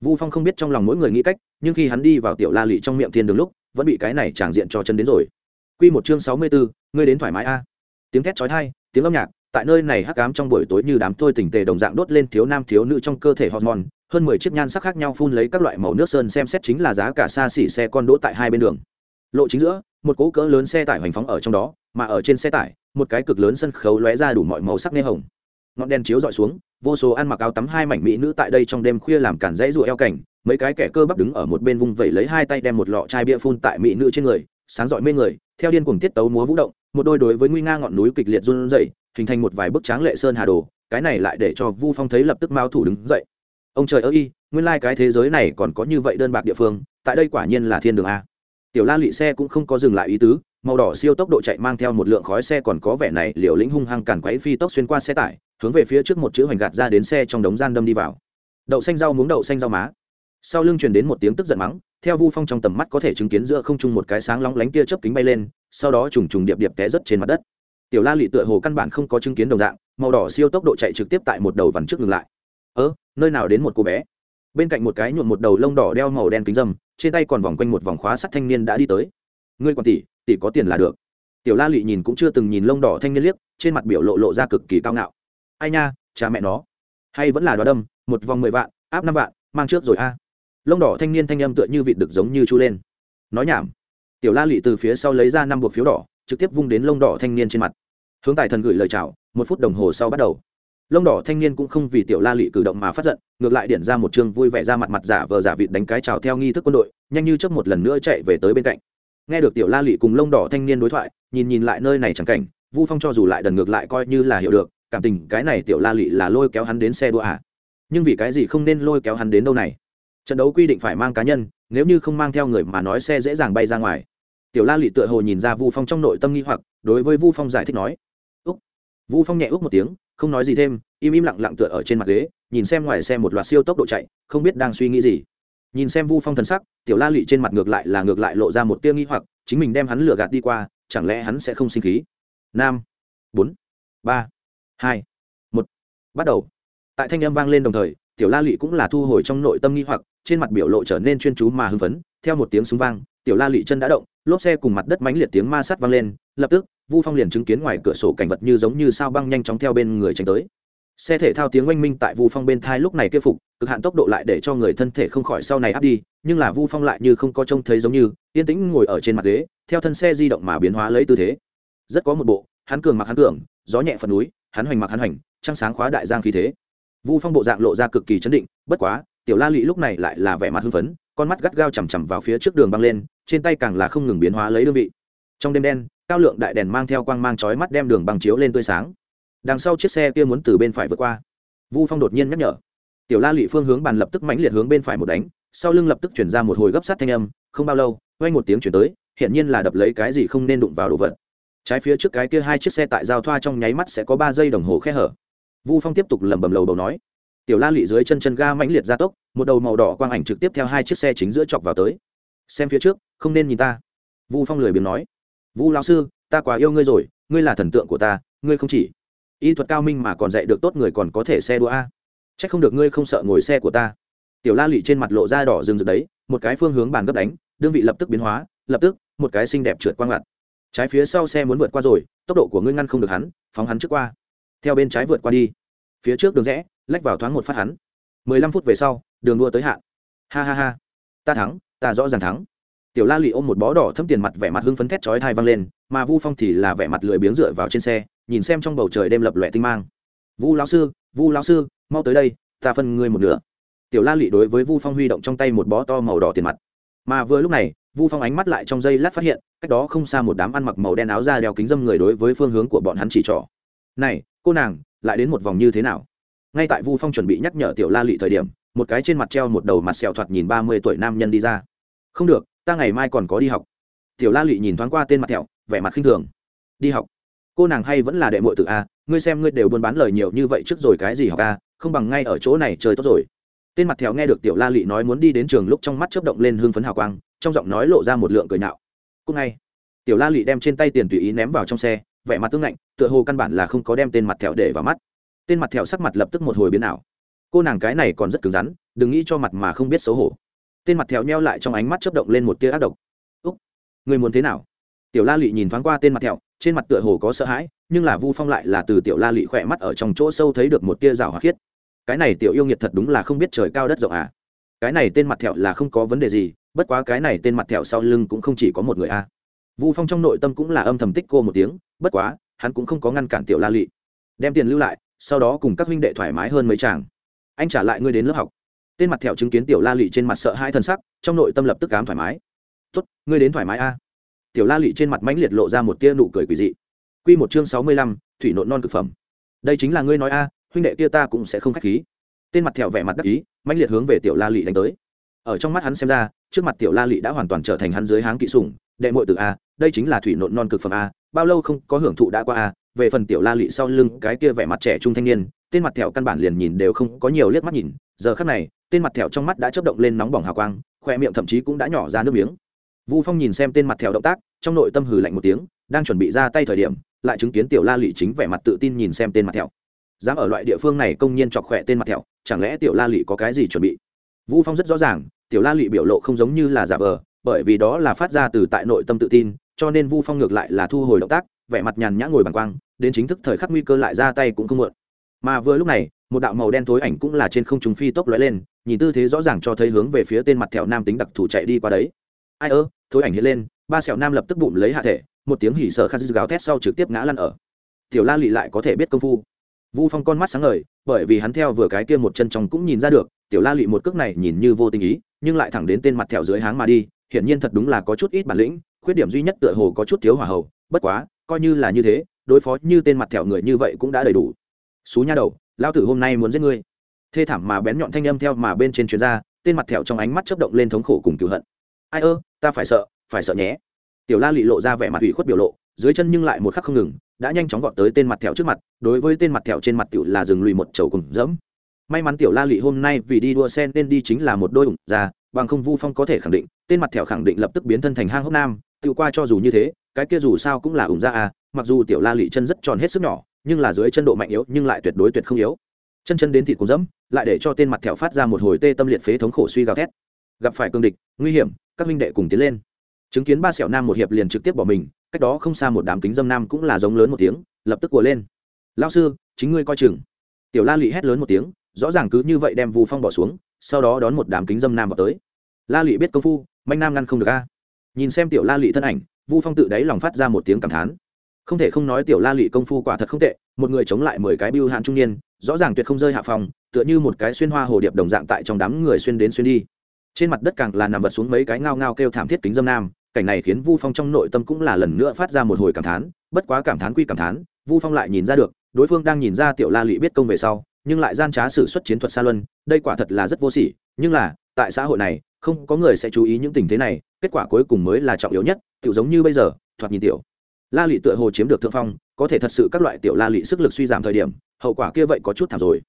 Vu phong không biết trong lòng mỗi người nghĩ cách, nhưng khi hắn đi vào tiểu la lị trong miệng thiên đường lúc, vẫn bị cái này tràng diện cho chân đến rồi. Quy một chương sáu mươi bốn ngươi đến thoải mái a. Tiếng thét chói tai, tiếng âm nhạc, tại nơi này hắc cám trong buổi tối như đám thôi tỉnh tề đồng dạng đốt lên thiếu nam thiếu nữ trong cơ thể hormone hơn mười chiếc nhan sắc khác nhau phun lấy các loại màu nước sơn xem xét chính là giá cả xa xỉ xe con đỗ tại hai bên đường. Lộ chính giữa, một cỗ cỡ lớn xe tải hoành phóng ở trong đó, mà ở trên xe tải, một cái cực lớn sân khấu lóe ra đủ mọi màu sắc nê hồng. Ngọn đèn chiếu dọi xuống, vô số ăn mặc áo tắm hai mảnh mỹ nữ tại đây trong đêm khuya làm cản dãy rụa eo cảnh, mấy cái kẻ cơ bắp đứng ở một bên vung vẩy lấy hai tay đem một lọ chai bia phun tại mỹ nữ trên người, sáng rọi mê người, theo điên cuồng tiết tấu múa vũ động, một đôi đối với nguy nga ngọn núi kịch liệt run rẩy, hình thành một vài bức tráng lệ sơn hà đồ, cái này lại để cho vu phong thấy lập tức mao thủ đứng dậy ông trời ơi, nguyên lai cái thế giới này còn có như vậy đơn bạc địa phương, tại đây quả nhiên là thiên đường a. Tiểu la Lụy xe cũng không có dừng lại ý tứ, màu đỏ siêu tốc độ chạy mang theo một lượng khói xe còn có vẻ này liều lĩnh hung hăng càn quấy phi tốc xuyên qua xe tải, hướng về phía trước một chữ hoành gạt ra đến xe trong đống gian đâm đi vào. Đậu xanh rau muống, đậu xanh rau má. Sau lưng truyền đến một tiếng tức giận mắng, theo vu phong trong tầm mắt có thể chứng kiến giữa không trung một cái sáng lóng lánh tia chớp kính bay lên, sau đó trùng trùng điệp điệp té rớt trên mặt đất. Tiểu la lị tựa hồ căn bản không có chứng kiến đồng dạng, màu đỏ siêu tốc độ chạy trực tiếp tại một đầu vằn trước ngừng lại ớ nơi nào đến một cô bé? Bên cạnh một cái nhuộm một đầu lông đỏ đeo màu đen kính dâm, trên tay còn vòng quanh một vòng khóa sắt thanh niên đã đi tới. Ngươi còn tỷ tỷ có tiền là được. Tiểu la lụy nhìn cũng chưa từng nhìn lông đỏ thanh niên liếc, trên mặt biểu lộ lộ ra cực kỳ cao ngạo. Ai nha, cha mẹ nó. Hay vẫn là đoá đâm, một vòng mười vạn, áp năm vạn, mang trước rồi a. Lông đỏ thanh niên thanh âm tựa như vịt được giống như chu lên. Nói nhảm. Tiểu la lụy từ phía sau lấy ra năm buộc phiếu đỏ, trực tiếp vung đến lông đỏ thanh niên trên mặt. Hướng tài thần gửi lời chào, một phút đồng hồ sau bắt đầu lông đỏ thanh niên cũng không vì tiểu la lị cử động mà phát giận, ngược lại điện ra một chương vui vẻ ra mặt mặt giả vờ giả vịt đánh cái chào theo nghi thức quân đội, nhanh như trước một lần nữa chạy về tới bên cạnh. Nghe được tiểu la lị cùng lông đỏ thanh niên đối thoại, nhìn nhìn lại nơi này chẳng cảnh, vu phong cho dù lại đần ngược lại coi như là hiểu được, cảm tình cái này tiểu la lị là lôi kéo hắn đến xe đua à? Nhưng vì cái gì không nên lôi kéo hắn đến đâu này? Trận đấu quy định phải mang cá nhân, nếu như không mang theo người mà nói xe dễ dàng bay ra ngoài. Tiểu la lị tựa hồ nhìn ra vu phong trong nội tâm nghi hoặc, đối với vu phong giải thích nói, úc. Vu phong nhẹ úc một tiếng không nói gì thêm, im im lặng lặng tựa ở trên mặt ghế, nhìn xem ngoài xe một loạt siêu tốc độ chạy, không biết đang suy nghĩ gì. Nhìn xem vu phong thần sắc, tiểu la lị trên mặt ngược lại là ngược lại lộ ra một tia nghi hoặc, chính mình đem hắn lừa gạt đi qua, chẳng lẽ hắn sẽ không sinh khí? Năm bốn. Ba. Hai. Một. Bắt đầu. Tại thanh âm vang lên đồng thời, tiểu la lị cũng là thu hồi trong nội tâm nghi hoặc, trên mặt biểu lộ trở nên chuyên chú mà hưng phấn, theo một tiếng súng vang, tiểu la lị chân đã động, lốp xe cùng mặt đất mánh liệt tiếng ma sắt vang lên, lập tức vu phong liền chứng kiến ngoài cửa sổ cảnh vật như giống như sao băng nhanh chóng theo bên người tránh tới xe thể thao tiếng oanh minh tại vu phong bên thai lúc này kia phục cực hạn tốc độ lại để cho người thân thể không khỏi sau này áp đi nhưng là vu phong lại như không có trông thấy giống như yên tĩnh ngồi ở trên mặt ghế theo thân xe di động mà biến hóa lấy tư thế rất có một bộ hắn cường mặc hắn cường gió nhẹ phần núi hắn hoành mặc hắn hoành trăng sáng khóa đại giang khí thế vu phong bộ dạng lộ ra cực kỳ chấn định bất quá tiểu la lị lúc này lại là vẻ mặt hưng phấn con mắt gắt gao chằm chằm vào phía trước đường băng lên trên tay càng là không ngừng biến hóa lấy đơn vị trong đêm đen cao lượng đại đèn mang theo quang mang chói mắt đem đường băng chiếu lên tươi sáng. Đằng sau chiếc xe kia muốn từ bên phải vượt qua. Vu phong đột nhiên nhắc nhở. Tiểu la Lệ phương hướng bàn lập tức mãnh liệt hướng bên phải một đánh, sau lưng lập tức chuyển ra một hồi gấp sát thanh âm, không bao lâu quay một tiếng chuyển tới hiện nhiên là đập lấy cái gì không nên đụng vào đồ vật. Trái phía trước cái kia hai chiếc xe tại giao thoa trong nháy mắt sẽ có ba giây đồng hồ khe hở. Vu phong tiếp tục lẩm bẩm lầu đầu nói. Tiểu la Lệ dưới chân chân ga mãnh liệt ra tốc, một đầu màu đỏ quang ảnh trực tiếp theo hai chiếc xe chính giữa chọc vào tới. Xem phía trước, không nên nhìn ta. Vu phong lười biếng nói vu lão sư, ta quá yêu ngươi rồi, ngươi là thần tượng của ta, ngươi không chỉ. Y thuật cao minh mà còn dạy được tốt người còn có thể xe đua a. C h ắ c không được ngươi không sợ ngồi xe của ta. Tiểu la Lụy trên mặt lộ da đỏ rừng rực đấy, một cái phương hướng bàn gấp đánh, đơn vị lập tức biến hóa, lập tức, một cái xinh đẹp trượt quang ngặt. Trái phía sau xe muốn vượt qua rồi, tốc độ của ngươi ngăn không được hắn, phóng hắn trước qua. Theo bên trái vượt qua đi. Phía trước đường rẽ, lách vào thoáng một phát hắn. Mười lăm phút về sau, đường đua tới hạn. Ha ha ha. Ta thắng, ta rõ ràng thắng tiểu la lì ôm một bó đỏ thấm tiền mặt vẻ mặt hưng phấn thét chói thai văng lên, mà vu phong thì là vẻ mặt lười biếng dựa vào trên xe, nhìn xem trong bầu trời đêm lập lòe tinh mang. Vu lão sư, vu lão sư, mau tới đây, ta phân ngươi một nửa. Tiểu la lị đối với vu phong huy động trong tay một bó to màu đỏ tiền mặt. Mà vừa lúc này, vu phong ánh mắt lại trong giây lát phát hiện, cách đó không xa một đám ăn mặc màu đen áo da đeo kính dâm người đối với phương hướng của bọn hắn chỉ trỏ. Này, cô nàng, lại đến một vòng như thế nào? Ngay tại vu phong chuẩn bị nhắc nhở tiểu la lị thời điểm, một cái trên mặt treo một đầu mặt sẹo thoạt nhìn ba mươi tuổi nam nhân đi ra. Không được ta ngày mai còn có đi học. Tiểu la lụy nhìn thoáng qua tên mặt thẹo, vẻ mặt khinh thường. Đi học? Cô nàng hay vẫn là đệ mội tự a, ngươi xem ngươi đều buôn bán lời nhiều như vậy trước rồi cái gì học a, không bằng ngay ở chỗ này chơi tốt rồi. Tên mặt thẹo nghe được tiểu la lị nói muốn đi đến trường lúc trong mắt chớp động lên hương phấn hào quang, trong giọng nói lộ ra một lượng cười nạo. Cúc ngay. Tiểu la lị đem trên tay tiền tùy ý ném vào trong xe, vẻ mặt tương lạnh tựa hồ căn bản là không có đem tên mặt thẹo để vào mắt. Tên mặt thẹo sắc mặt lập tức một hồi biến ảo. Cô nàng cái này còn rất cứng rắn, đừng nghĩ cho mặt mà không biết xấu hổ tên mặt theo nheo lại trong ánh mắt chớp động lên một tia ác độc. Úc, người muốn thế nào? Tiểu la lị nhìn thoáng qua tên mặt thẹo, trên mặt tựa hồ có sợ hãi, nhưng là vu phong lại là từ tiểu la lị khỏe mắt ở trong chỗ sâu thấy được một tia rào hoạt khiết. Cái này tiểu yêu nghiệt thật đúng là không biết trời cao đất rộng à? Cái này tên mặt thẹo là không có vấn đề gì, bất quá cái này tên mặt thẹo sau lưng cũng không chỉ có một người a à. vu phong trong nội tâm cũng là âm thầm tích cô một tiếng, bất quá, hắn cũng không có ngăn cản tiểu la lị đem tiền lưu lại, sau đó cùng các huynh đệ thoải mái hơn mấy chàng. Anh trả lại ngươi đến lớp học tên mặt thẹo chứng kiến tiểu la lị trên mặt sợ hai thân sắc, trong nội tâm lập tức cám thoải mái. Tốt, ngươi đến thoải mái a. Tiểu la lị trên mặt mãnh liệt lộ ra một tia nụ cười quỳ dị. Q một chương sáu mươi lăm, thủy nộn non c ự c phẩm. Đây chính là ngươi nói a, huynh đệ kia ta cũng sẽ không k h á c h khí. Tên mặt thẹo vẻ mặt đắc ý, mãnh liệt hướng về tiểu la lị đánh tới. Ở trong mắt hắn xem ra, trước mặt tiểu la lị đã hoàn toàn trở thành hắn dưới háng kỵ sủng, đệ mội từ a, đây chính là thủy nộn non cực phẩm a, bao lâu không có hưởng thụ đã qua a. Về phần tiểu la lị sau lưng cái kia vẻ mặt trẻ trung thanh niên, tên mặt thẹo căn bản liền nhìn đều không có nhiều liếc mắt nhìn, giờ khắc này tên mặt thẹo trong mắt đã chớp động lên nóng bỏng hào quang, khoe miệng thậm chí cũng đã nhỏ ra nước miếng. Vu phong nhìn xem tên mặt thẹo động tác, trong nội tâm hừ lạnh một tiếng, đang chuẩn bị ra tay thời điểm, lại chứng kiến tiểu la lị chính vẻ mặt tự tin nhìn xem tên mặt thẹo. Dám ở loại địa phương này công nhiên chọc khỏe tên mặt thẹo, chẳng lẽ tiểu la lị có cái gì chuẩn bị? Vu phong rất rõ ràng, tiểu la lị biểu lộ không giống như là giả vờ, bởi vì đó là phát ra từ tại nội tâm tự tin, cho nên vu phong ngược lại là thu hồi động tác, vẻ mặt nhàn nhã ngồi bằng quang, đến chính thức thời khắc nguy cơ lại ra tay cũng không muộn. Mà vừa lúc này một đạo màu đen thối ảnh cũng là trên không trung phi tốc lóe lên nhìn tư thế rõ ràng cho thấy hướng về phía tên mặt thẹo nam tính đặc thù chạy đi qua đấy. Ai ơ thối ảnh hiện lên ba sẹo nam lập tức bụng lấy hạ thể một tiếng hỉ sợ khát gáo thét sau trực tiếp ngã lăn ở. Tiểu la lị lại có thể biết công phu. Vu phong con mắt sáng ngời bởi vì hắn theo vừa cái kia một chân trong cũng nhìn ra được tiểu la lị một cước này nhìn như vô tình ý nhưng lại thẳng đến tên mặt thẹo dưới háng mà đi hiển nhiên thật đúng là có chút ít bản lĩnh khuyết điểm duy nhất tựa hồ có chút thiếu hỏa hầu, bất quá coi như là như thế đối phó như tên mặt thẹo người như vậy cũng đã đầy đủ. Xú nha đầu lao tử hôm nay muốn giết ngươi. Thê thảm mà bén nhọn thanh âm theo mà bên trên chuyến ra, tên mặt thẹo trong ánh mắt chấp động lên thống khổ cùng cựu hận. Ai ơ, ta phải sợ phải sợ nhé. Tiểu la lị lộ ra vẻ mặt ủy khuất biểu lộ, dưới chân nhưng lại một khắc không ngừng, đã nhanh chóng gọn tới tên mặt thẹo trước mặt, đối với tên mặt thẹo trên mặt tiểu là dừng lùi một chầu cùng dẫm. May mắn tiểu la lị hôm nay vì đi đua sen nên đi chính là một đôi ủng ra, bằng không vu phong có thể khẳng định, tên mặt thẹo khẳng định lập tức biến thân thành hang hốc nam tự qua cho dù như thế, cái kia dù sao cũng là ủng ra à mặc dù tiểu la lị chân rất tròn hết sức nhỏ nhưng là dưới chân độ mạnh yếu, nhưng lại tuyệt đối tuyệt không yếu. Chân chân đến thịt cùng dẫm, lại để cho tên mặt thẹo phát ra một hồi tê tâm liệt phế thống khổ suy gào thét. Gặp phải cương địch, nguy hiểm, các minh đệ cùng tiến lên. Chứng kiến ba sẹo nam một hiệp liền trực tiếp bỏ mình, cách đó không xa một đám kính dâm nam cũng là giống lớn một tiếng, lập tức của lên. Lao sư, chính ngươi coi chừng. Tiểu la lị hét lớn một tiếng, rõ ràng cứ như vậy đem vu phong bỏ xuống, sau đó đón một đám kính dâm nam vào tới. La lị biết công phu, manh nam ngăn không được a. Nhìn xem tiểu la lị thân ảnh, vu phong tự đáy lòng phát ra một tiếng cảm thán không thể không nói tiểu la lị công phu quả thật không tệ, một người chống lại mười cái biêu hạn trung niên, rõ ràng tuyệt không rơi hạ phòng, tựa như một cái xuyên hoa hồ điệp đồng dạng tại trong đám người xuyên đến xuyên đi. Trên mặt đất càng là nằm vật xuống mấy cái ngao ngao kêu thảm thiết kính dâm nam, cảnh này khiến vu phong trong nội tâm cũng là lần nữa phát ra một hồi cảm thán, bất quá cảm thán quy cảm thán, vu phong lại nhìn ra được, đối phương đang nhìn ra tiểu la lị biết công về sau, nhưng lại gian trá sử xuất chiến thuật xa luân, đây quả thật là rất vô sỉ, nhưng là, tại xã hội này, không có người sẽ chú ý những tình thế này, kết quả cuối cùng mới là trọng yếu nhất, tiểu giống như bây giờ, thoạt nhìn tiểu la lị tựa hồ chiếm được thượng phong, có thể thật sự các loại tiểu la lị sức lực suy giảm thời điểm, hậu quả kia vậy có chút thảm rồi.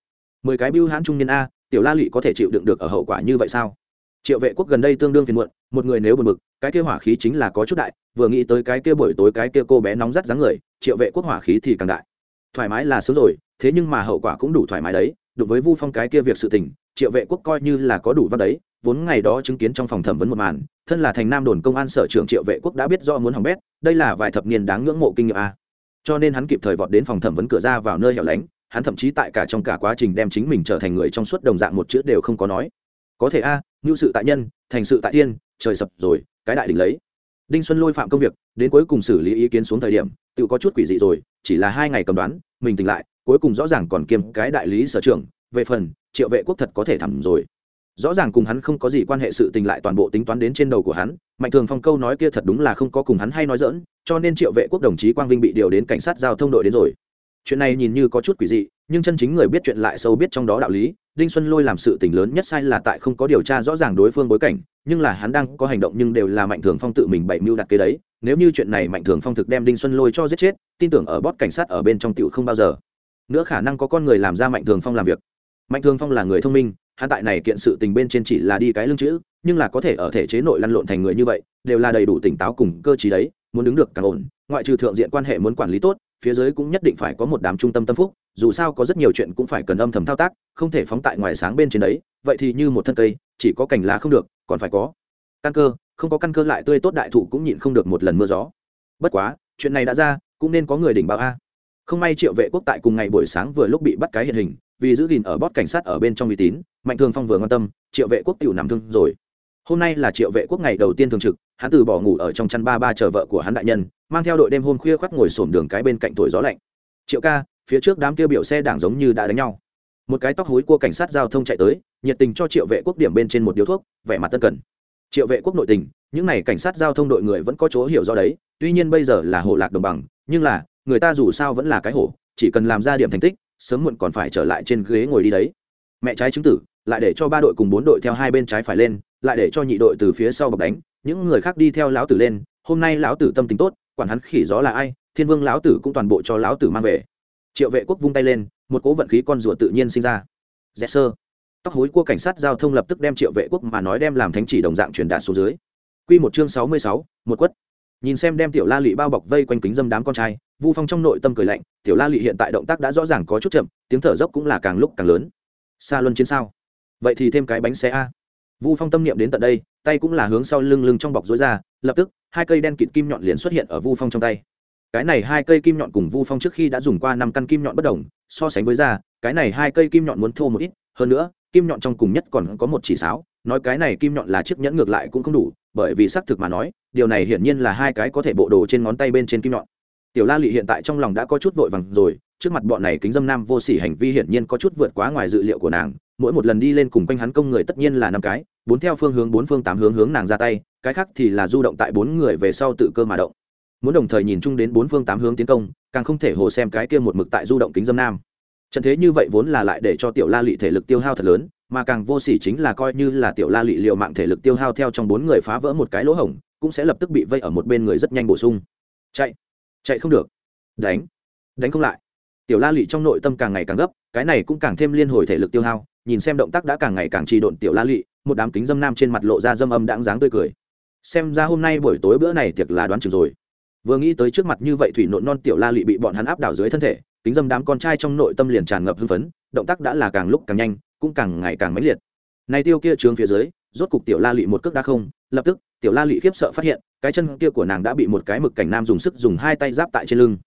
Mười cái bưu hãn trung niên a, tiểu la lị có thể chịu đựng được ở hậu quả như vậy sao? Triệu vệ quốc gần đây tương đương phiền muộn, một người nếu buồn bực, cái kia hỏa khí chính là có chút đại, vừa nghĩ tới cái kia buổi tối cái kia cô bé nóng rắt dáng người, triệu vệ quốc hỏa khí thì càng đại. Thoải mái là sớm rồi, thế nhưng mà hậu quả cũng đủ thoải mái đấy đối với vu phong cái kia việc sự tình, triệu vệ quốc coi như là có đủ văn đấy, vốn ngày đó chứng kiến trong phòng thẩm vấn một màn thân là thành nam đồn công an sở trưởng triệu vệ quốc đã biết do muốn hỏng bét, đây là vài thập niên đáng ngưỡng mộ kinh nghiệm a. Cho nên hắn kịp thời vọt đến phòng thẩm vấn cửa ra vào nơi hẻo lánh, hắn thậm chí tại cả trong cả quá trình đem chính mình trở thành người trong suốt đồng dạng một chữ đều không có nói. Có thể a ngưu sự tại nhân, thành sự tại thiên trời sập rồi, cái đại đỉnh lấy. Đinh xuân lôi phạm công việc, đến cuối cùng xử lý ý kiến xuống thời điểm, tự có chút quỷ dị rồi, chỉ là hai ngày cầm đoán, mình tỉnh lại, cuối cùng rõ ràng còn kiêm cái đại lý sở trưởng, về phần, triệu vệ quốc thật có thể thẳm rồi rõ ràng cùng hắn không có gì quan hệ sự tình lại toàn bộ tính toán đến trên đầu của hắn, mạnh thường phong câu nói kia thật đúng là không có cùng hắn hay nói dỡn cho nên triệu vệ quốc đồng chí quang vinh bị điều đến cảnh sát giao thông đội đến rồi. Chuyện này nhìn như có chút quỷ dị, nhưng chân chính người biết chuyện lại sâu biết trong đó đạo lý, đinh xuân lôi làm sự tình lớn nhất sai là tại không có điều tra rõ ràng đối phương bối cảnh, nhưng là hắn đang có hành động nhưng đều là mạnh thường phong tự mình bày mưu đặt kế đấy, nếu như chuyện này mạnh thường phong thực đem đinh xuân lôi cho giết chết, tin tưởng ở bót cảnh sát ở bên trong tiểu không bao giờ. Nữa khả năng có con người làm ra mạnh thường phong làm việc. Mạnh thường phong là người thông minh hắn tại này kiện sự tình bên trên chỉ là đi cái lưng chữ, nhưng là có thể ở thể chế nội lăn lộn thành người như vậy, đều là đầy đủ tỉnh táo cùng cơ trí đấy, muốn đứng được càng ổn. Ngoại trừ thượng diện quan hệ muốn quản lý tốt, phía dưới cũng nhất định phải có một đám trung tâm tâm phúc, dù sao có rất nhiều chuyện cũng phải cần âm thầm thao tác, không thể phóng tại ngoài sáng bên trên đấy, vậy thì như một thân cây, chỉ có cành lá không được, còn phải có căn cơ, không có căn cơ lại tươi tốt đại thụ cũng nhịn không được một lần mưa gió. Bất quá, chuyện này đã ra, cũng nên có người đỉnh báo a không may triệu vệ quốc tại cùng ngày buổi sáng vừa lúc bị bắt cái hiện hình, vì giữ gìn ở bót cảnh sát ở bên trong uy tín, mạnh thường phong vừa quan tâm, triệu vệ quốc tiểu nằm thương rồi. Hôm nay là triệu vệ quốc ngày đầu tiên thường trực, hắn từ bỏ ngủ ở trong chăn ba ba chờ vợ của hắn đại nhân, mang theo đội đêm hôm khuya khoác ngồi sổm đường cái bên cạnh tuổi gió lạnh. Triệu ca, phía trước đám kia biểu xe đảng giống như đã đánh nhau. Một cái tóc hối của cảnh sát giao thông chạy tới, nhiệt tình cho triệu vệ quốc điểm bên trên một điếu thuốc, vẻ mặt tân cần. Triệu vệ quốc nội tình, những n à y cảnh sát giao thông đội người vẫn có chỗ hiểu do đấy, tuy nhiên bây giờ là hồ lạc đồng bằng, nhưng là người ta dù sao vẫn là cái hổ, chỉ cần làm ra điểm thành tích, sớm muộn còn phải trở lại trên ghế ngồi đi đấy. Mẹ trái chứng tử, lại để cho ba đội cùng bốn đội theo hai bên trái phải lên, lại để cho nhị đội từ phía sau bọc đánh, những người khác đi theo lão tử lên, hôm nay lão tử tâm tính tốt, quản hắn khỉ gió là ai, thiên vương lão tử cũng toàn bộ cho lão tử mang về. Triệu vệ quốc vung tay lên, một cố vận khí con rùa tự nhiên sinh ra. Dẹp sơ. Tóc hối của cảnh sát giao thông lập tức đem triệu vệ quốc mà nói đem làm thánh chỉ đồng dạng truyền đạt xuống dưới. Q một chương sáu mươi sáu, một quất nhìn xem đem tiểu la lị bao bọc vây quanh kính dâm đám con trai, vu phong trong nội tâm cười lạnh, tiểu la lị hiện tại động tác đã rõ ràng có chút chậm, tiếng thở dốc cũng là càng lúc càng lớn. Xa luân chiến sao? Vậy thì thêm cái bánh xe a. Vu phong tâm niệm đến tận đây, tay cũng là hướng sau lưng lưng trong bọc dối ra, lập tức, hai cây đen kịt kim nhọn liền xuất hiện ở vu phong trong tay. Cái này hai cây kim nhọn cùng vu phong trước khi đã dùng qua năm căn kim nhọn bất đồng, so sánh với ra, cái này hai cây kim nhọn muốn thô một ít, hơn nữa, kim nhọn trong cùng nhất còn có một chỉ sáo, nói cái này kim nhọn là chiếc nhẫn ngược lại cũng không đủ bởi vì xác thực mà nói, điều này hiển nhiên là hai cái có thể bộ đồ trên ngón tay bên trên kim nhọn. Tiểu la lị hiện tại trong lòng đã có chút vội vàng rồi, trước mặt bọn này kính dâm nam vô sỉ hành vi hiển nhiên có chút vượt quá ngoài dự liệu của nàng, mỗi một lần đi lên cùng quanh hắn công người tất nhiên là năm cái, bốn theo phương hướng, bốn phương tám hướng hướng nàng ra tay, cái khác thì là du động tại bốn người về sau tự cơ mà động. Muốn đồng thời nhìn chung đến bốn phương tám hướng tiến công, càng không thể hồ xem cái kia một mực tại du động kính dâm nam. Trận thế như vậy vốn là lại để cho tiểu la lị thể lực tiêu hao thật lớn mà càng vô sỉ chính là coi như là tiểu la lị liệu mạng thể lực tiêu hao theo trong bốn người phá vỡ một cái lỗ hổng, cũng sẽ lập tức bị vây ở một bên người rất nhanh bổ sung. Chạy chạy không được. Đánh đánh không lại. Tiểu la lị trong nội tâm càng ngày càng gấp, cái này cũng càng thêm liên hồi thể lực tiêu hao, nhìn xem động tác đã càng ngày càng trì độn tiểu la lị, một đám kính dâm nam trên mặt lộ ra dâm âm đáng dáng tươi cười. Xem ra hôm nay buổi tối bữa này tiệc là đoán chừng rồi. Vừa nghĩ tới trước mặt như vậy thủy nộn non tiểu la lị bị bọn hắn áp đảo dưới thân thể, kính dâm đám con trai trong nội tâm liền tràn ngập hưng phấn, động tác đã là càng lúc càng nhanh cũng càng ngày càng mãnh liệt. Này tiêu kia trướng phía dưới, rốt cục tiểu la lị một cước đã không, lập tức, tiểu la lị khiếp sợ phát hiện, cái chân kia của nàng đã bị một cái mực cảnh nam dùng sức dùng hai tay giáp tại trên lưng.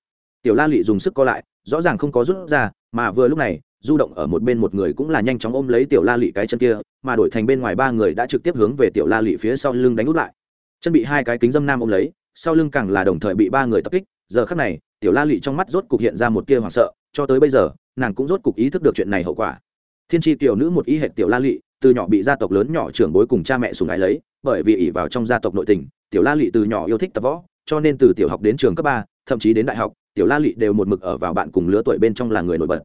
Tiểu la lị dùng sức co lại, rõ ràng không có rút ra, mà vừa lúc này, du động ở một bên một người cũng là nhanh chóng ôm lấy tiểu la lị cái chân kia, mà đổi thành bên ngoài ba người đã trực tiếp hướng về tiểu la lị phía sau lưng đánh út lại. Chân bị hai cái kính dâm nam ôm lấy, sau lưng càng là đồng thời bị ba người tập kích, giờ khắc này, tiểu la lị trong mắt rốt cục hiện ra một tia hoảng sợ, cho tới bây giờ, nàng cũng rốt cục ý thức được chuyện này hậu quả thiên tri tiểu nữ một ý hệ tiểu la lị, từ nhỏ bị gia tộc lớn nhỏ trưởng bối cùng cha mẹ sùng ái lấy, bởi vì ỉ vào trong gia tộc nội tình, tiểu la lị từ nhỏ yêu thích tập võ, cho nên từ tiểu học đến trường cấp ba, thậm chí đến đại học, tiểu la lị đều một mực ở vào bạn cùng lứa tuổi bên trong là người nổi bật.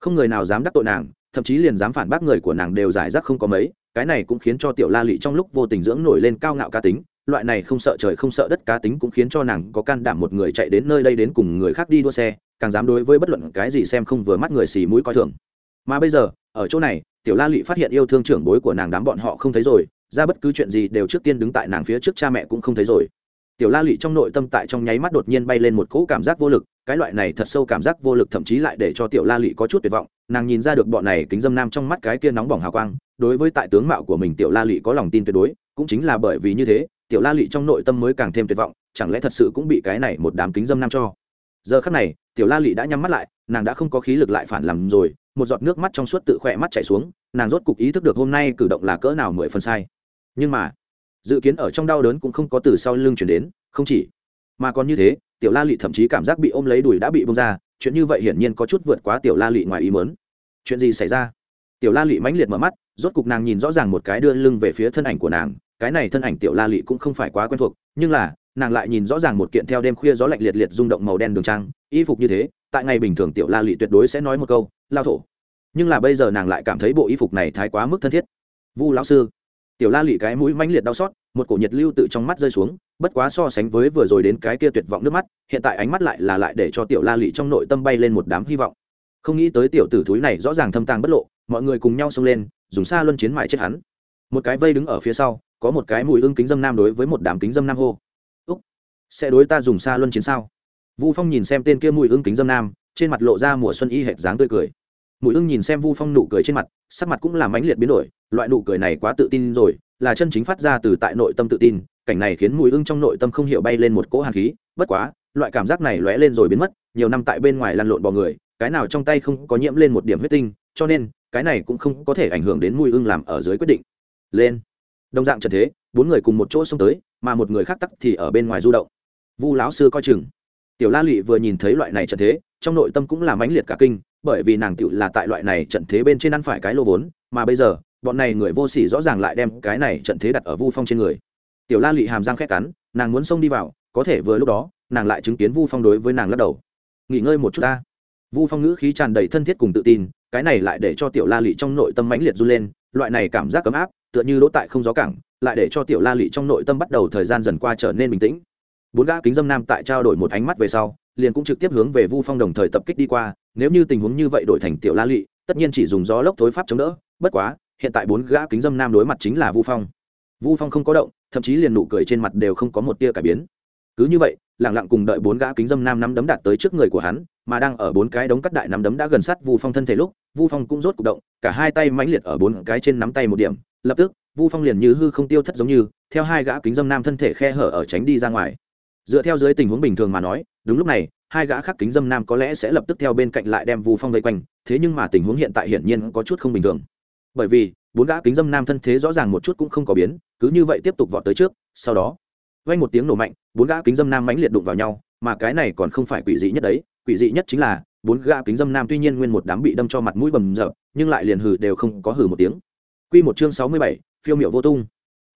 Không người nào dám đắc tội nàng, thậm chí liền dám phản bác người của nàng đều giải rác không có mấy, cái này cũng khiến cho tiểu la lị trong lúc vô tình dưỡng nổi lên cao ngạo cá tính, loại này không sợ trời không sợ đất cá tính cũng khiến cho nàng có can đảm một người chạy đến nơi đây đến cùng người khác đi đua xe, càng dám đối với bất luận cái gì xem không vừa mắt người xì mũi coi thường mà bây giờ, ở chỗ này, tiểu la lụy phát hiện yêu thương trưởng bối của nàng đám bọn họ không thấy rồi, ra bất cứ chuyện gì đều trước tiên đứng tại nàng phía trước cha mẹ cũng không thấy rồi. Tiểu la lụy trong nội tâm tại trong nháy mắt đột nhiên bay lên một cỗ cảm giác vô lực, cái loại này thật sâu cảm giác vô lực thậm chí lại để cho tiểu la lụy có chút tuyệt vọng. Nàng nhìn ra được bọn này kính dâm nam trong mắt cái kia nóng bỏng hào quang, đối với tại tướng mạo của mình tiểu la lụy có lòng tin tuyệt đối, cũng chính là bởi vì như thế, tiểu la lụy trong nội tâm mới càng thêm tuyệt vọng, chẳng lẽ thật sự cũng bị cái này một đám kính dâm nam cho? Giờ khắc này, tiểu la lụy đã nhắm mắt lại nàng đã không có khí lực lại phản làm rồi, một giọt nước mắt trong suốt tự khỏe mắt chảy xuống, nàng rốt cục ý thức được hôm nay cử động là cỡ nào mười phần sai. Nhưng mà, dự kiến ở trong đau đớn cũng không có từ sau lưng chuyển đến, không chỉ, mà còn như thế, tiểu la lị thậm chí cảm giác bị ôm lấy đùi đã bị bông ra, chuyện như vậy hiển nhiên có chút vượt quá tiểu la lị ngoài ý mớn chuyện gì xảy ra? Tiểu la lị mãnh liệt mở mắt, rốt cục nàng nhìn rõ ràng một cái đưa lưng về phía thân ảnh của nàng, cái này thân ảnh tiểu la lị cũng không phải quá quen thuộc, nhưng là nàng lại nhìn rõ ràng một kiện theo đêm khuya gió lạnh liệt liệt rung động màu đen đường trang, y phục như thế, tại ngày bình thường tiểu la lụy tuyệt đối sẽ nói một câu, lao thổ. Nhưng là bây giờ nàng lại cảm thấy bộ y phục này thái quá mức thân thiết. Vu lão sư. Tiểu la lụy cái mũi mãnh liệt đau xót, một cổ nhiệt lưu tự trong mắt rơi xuống, bất quá so sánh với vừa rồi đến cái kia tuyệt vọng nước mắt, hiện tại ánh mắt lại là lại để cho tiểu la lụy trong nội tâm bay lên một đám hy vọng. Không nghĩ tới tiểu tử thúi này rõ ràng thâm tàng bất lộ, mọi người cùng nhau xông lên, dùng xa luân chiến mại chết hắn. Một cái vây đứng ở phía sau, có một cái mùi ưng kính dâm nam đối với một đám kính dâm nam hô sẽ đối ta dùng xa luân chiến sao? Vu phong nhìn xem tên kia mùi ưng kính dâm nam, trên mặt lộ ra mùa xuân y hệt dáng tươi cười. Mùi ưng nhìn xem vu phong nụ cười trên mặt, sắc mặt cũng làm ánh liệt biến đổi, loại nụ cười này quá tự tin rồi, là chân chính phát ra từ tại nội tâm tự tin, cảnh này khiến mùi ưng trong nội tâm không hiểu bay lên một cỗ hàn khí, bất quá, loại cảm giác này lóe lên rồi biến mất, nhiều năm tại bên ngoài lăn lộn bò người, cái nào trong tay không có nhiễm lên một điểm huyết tinh, cho nên, cái này cũng không có thể ảnh hưởng đến mùi ưng làm ở dưới quyết định. Lên. Đồng dạng trận thế, bốn người cùng một chỗ xông tới, mà một người khác tắc thì ở bên ngoài du động vu lão sư coi chừng. Tiểu la lụy vừa nhìn thấy loại này trận thế, trong nội tâm cũng là mãnh liệt cả kinh, bởi vì nàng tựu là tại loại này trận thế bên trên ăn phải cái lô vốn, mà bây giờ, bọn này người vô sỉ rõ ràng lại đem cái này trận thế đặt ở vu phong trên người. Tiểu la lụy hàm răng khét cắn, nàng muốn xông đi vào, có thể vừa lúc đó, nàng lại chứng kiến vu phong đối với nàng lắc đầu. Nghỉ ngơi một chút ta. Vu phong ngữ khí tràn đầy thân thiết cùng tự tin, cái này lại để cho tiểu la lụy trong nội tâm mãnh liệt run lên, loại này cảm giác ấm áp, tựa như đỗ tại không gió cảng, lại để cho tiểu la lụy trong nội tâm bắt đầu thời gian dần qua trở nên bình tĩnh bốn gã kính dâm nam tại trao đổi một ánh mắt về sau, liền cũng trực tiếp hướng về vu phong đồng thời tập kích đi qua, nếu như tình huống như vậy đổi thành tiểu la lụy tất nhiên chỉ dùng gió lốc thối pháp chống đỡ, bất quá, hiện tại bốn gã kính dâm nam đối mặt chính là vu phong. Vu phong không có động, thậm chí liền nụ cười trên mặt đều không có một tia cải biến. Cứ như vậy lẳng lặng cùng đợi bốn gã kính dâm nam nắm đấm đạt tới trước người của hắn, mà đang ở bốn cái đống cắt đại nắm đấm đã gần sát vu phong thân thể lúc, vu phong cũng rốt c ụ c động, cả hai tay mãnh liệt ở bốn cái trên nắm tay một điểm, lập tức, vu phong liền như hư không tiêu thất giống như, theo hai gã kính dâm nam thân thể khe hở ở tránh đi ra ngoài dựa theo dưới tình huống bình thường mà nói đúng lúc này hai gã khắc kính dâm nam có lẽ sẽ lập tức theo bên cạnh lại đem vu phong vây quanh thế nhưng mà tình huống hiện tại hiển nhiên có chút không bình thường. Bởi vì bốn gã kính dâm nam thân thế rõ ràng một chút cũng không có biến cứ như vậy tiếp tục vọt tới trước sau đó vang một tiếng nổ mạnh bốn gã kính dâm nam mãnh liệt đụng vào nhau mà cái này còn không phải quỷ dị nhất đấy quỷ dị nhất chính là bốn gã kính dâm nam tuy nhiên nguyên một đám bị đâm cho mặt mũi bầm dập nhưng lại liền hừ đều không có hừ một tiếng. Quy một chương sáu mươi bảy, phiêu miểu vô tung.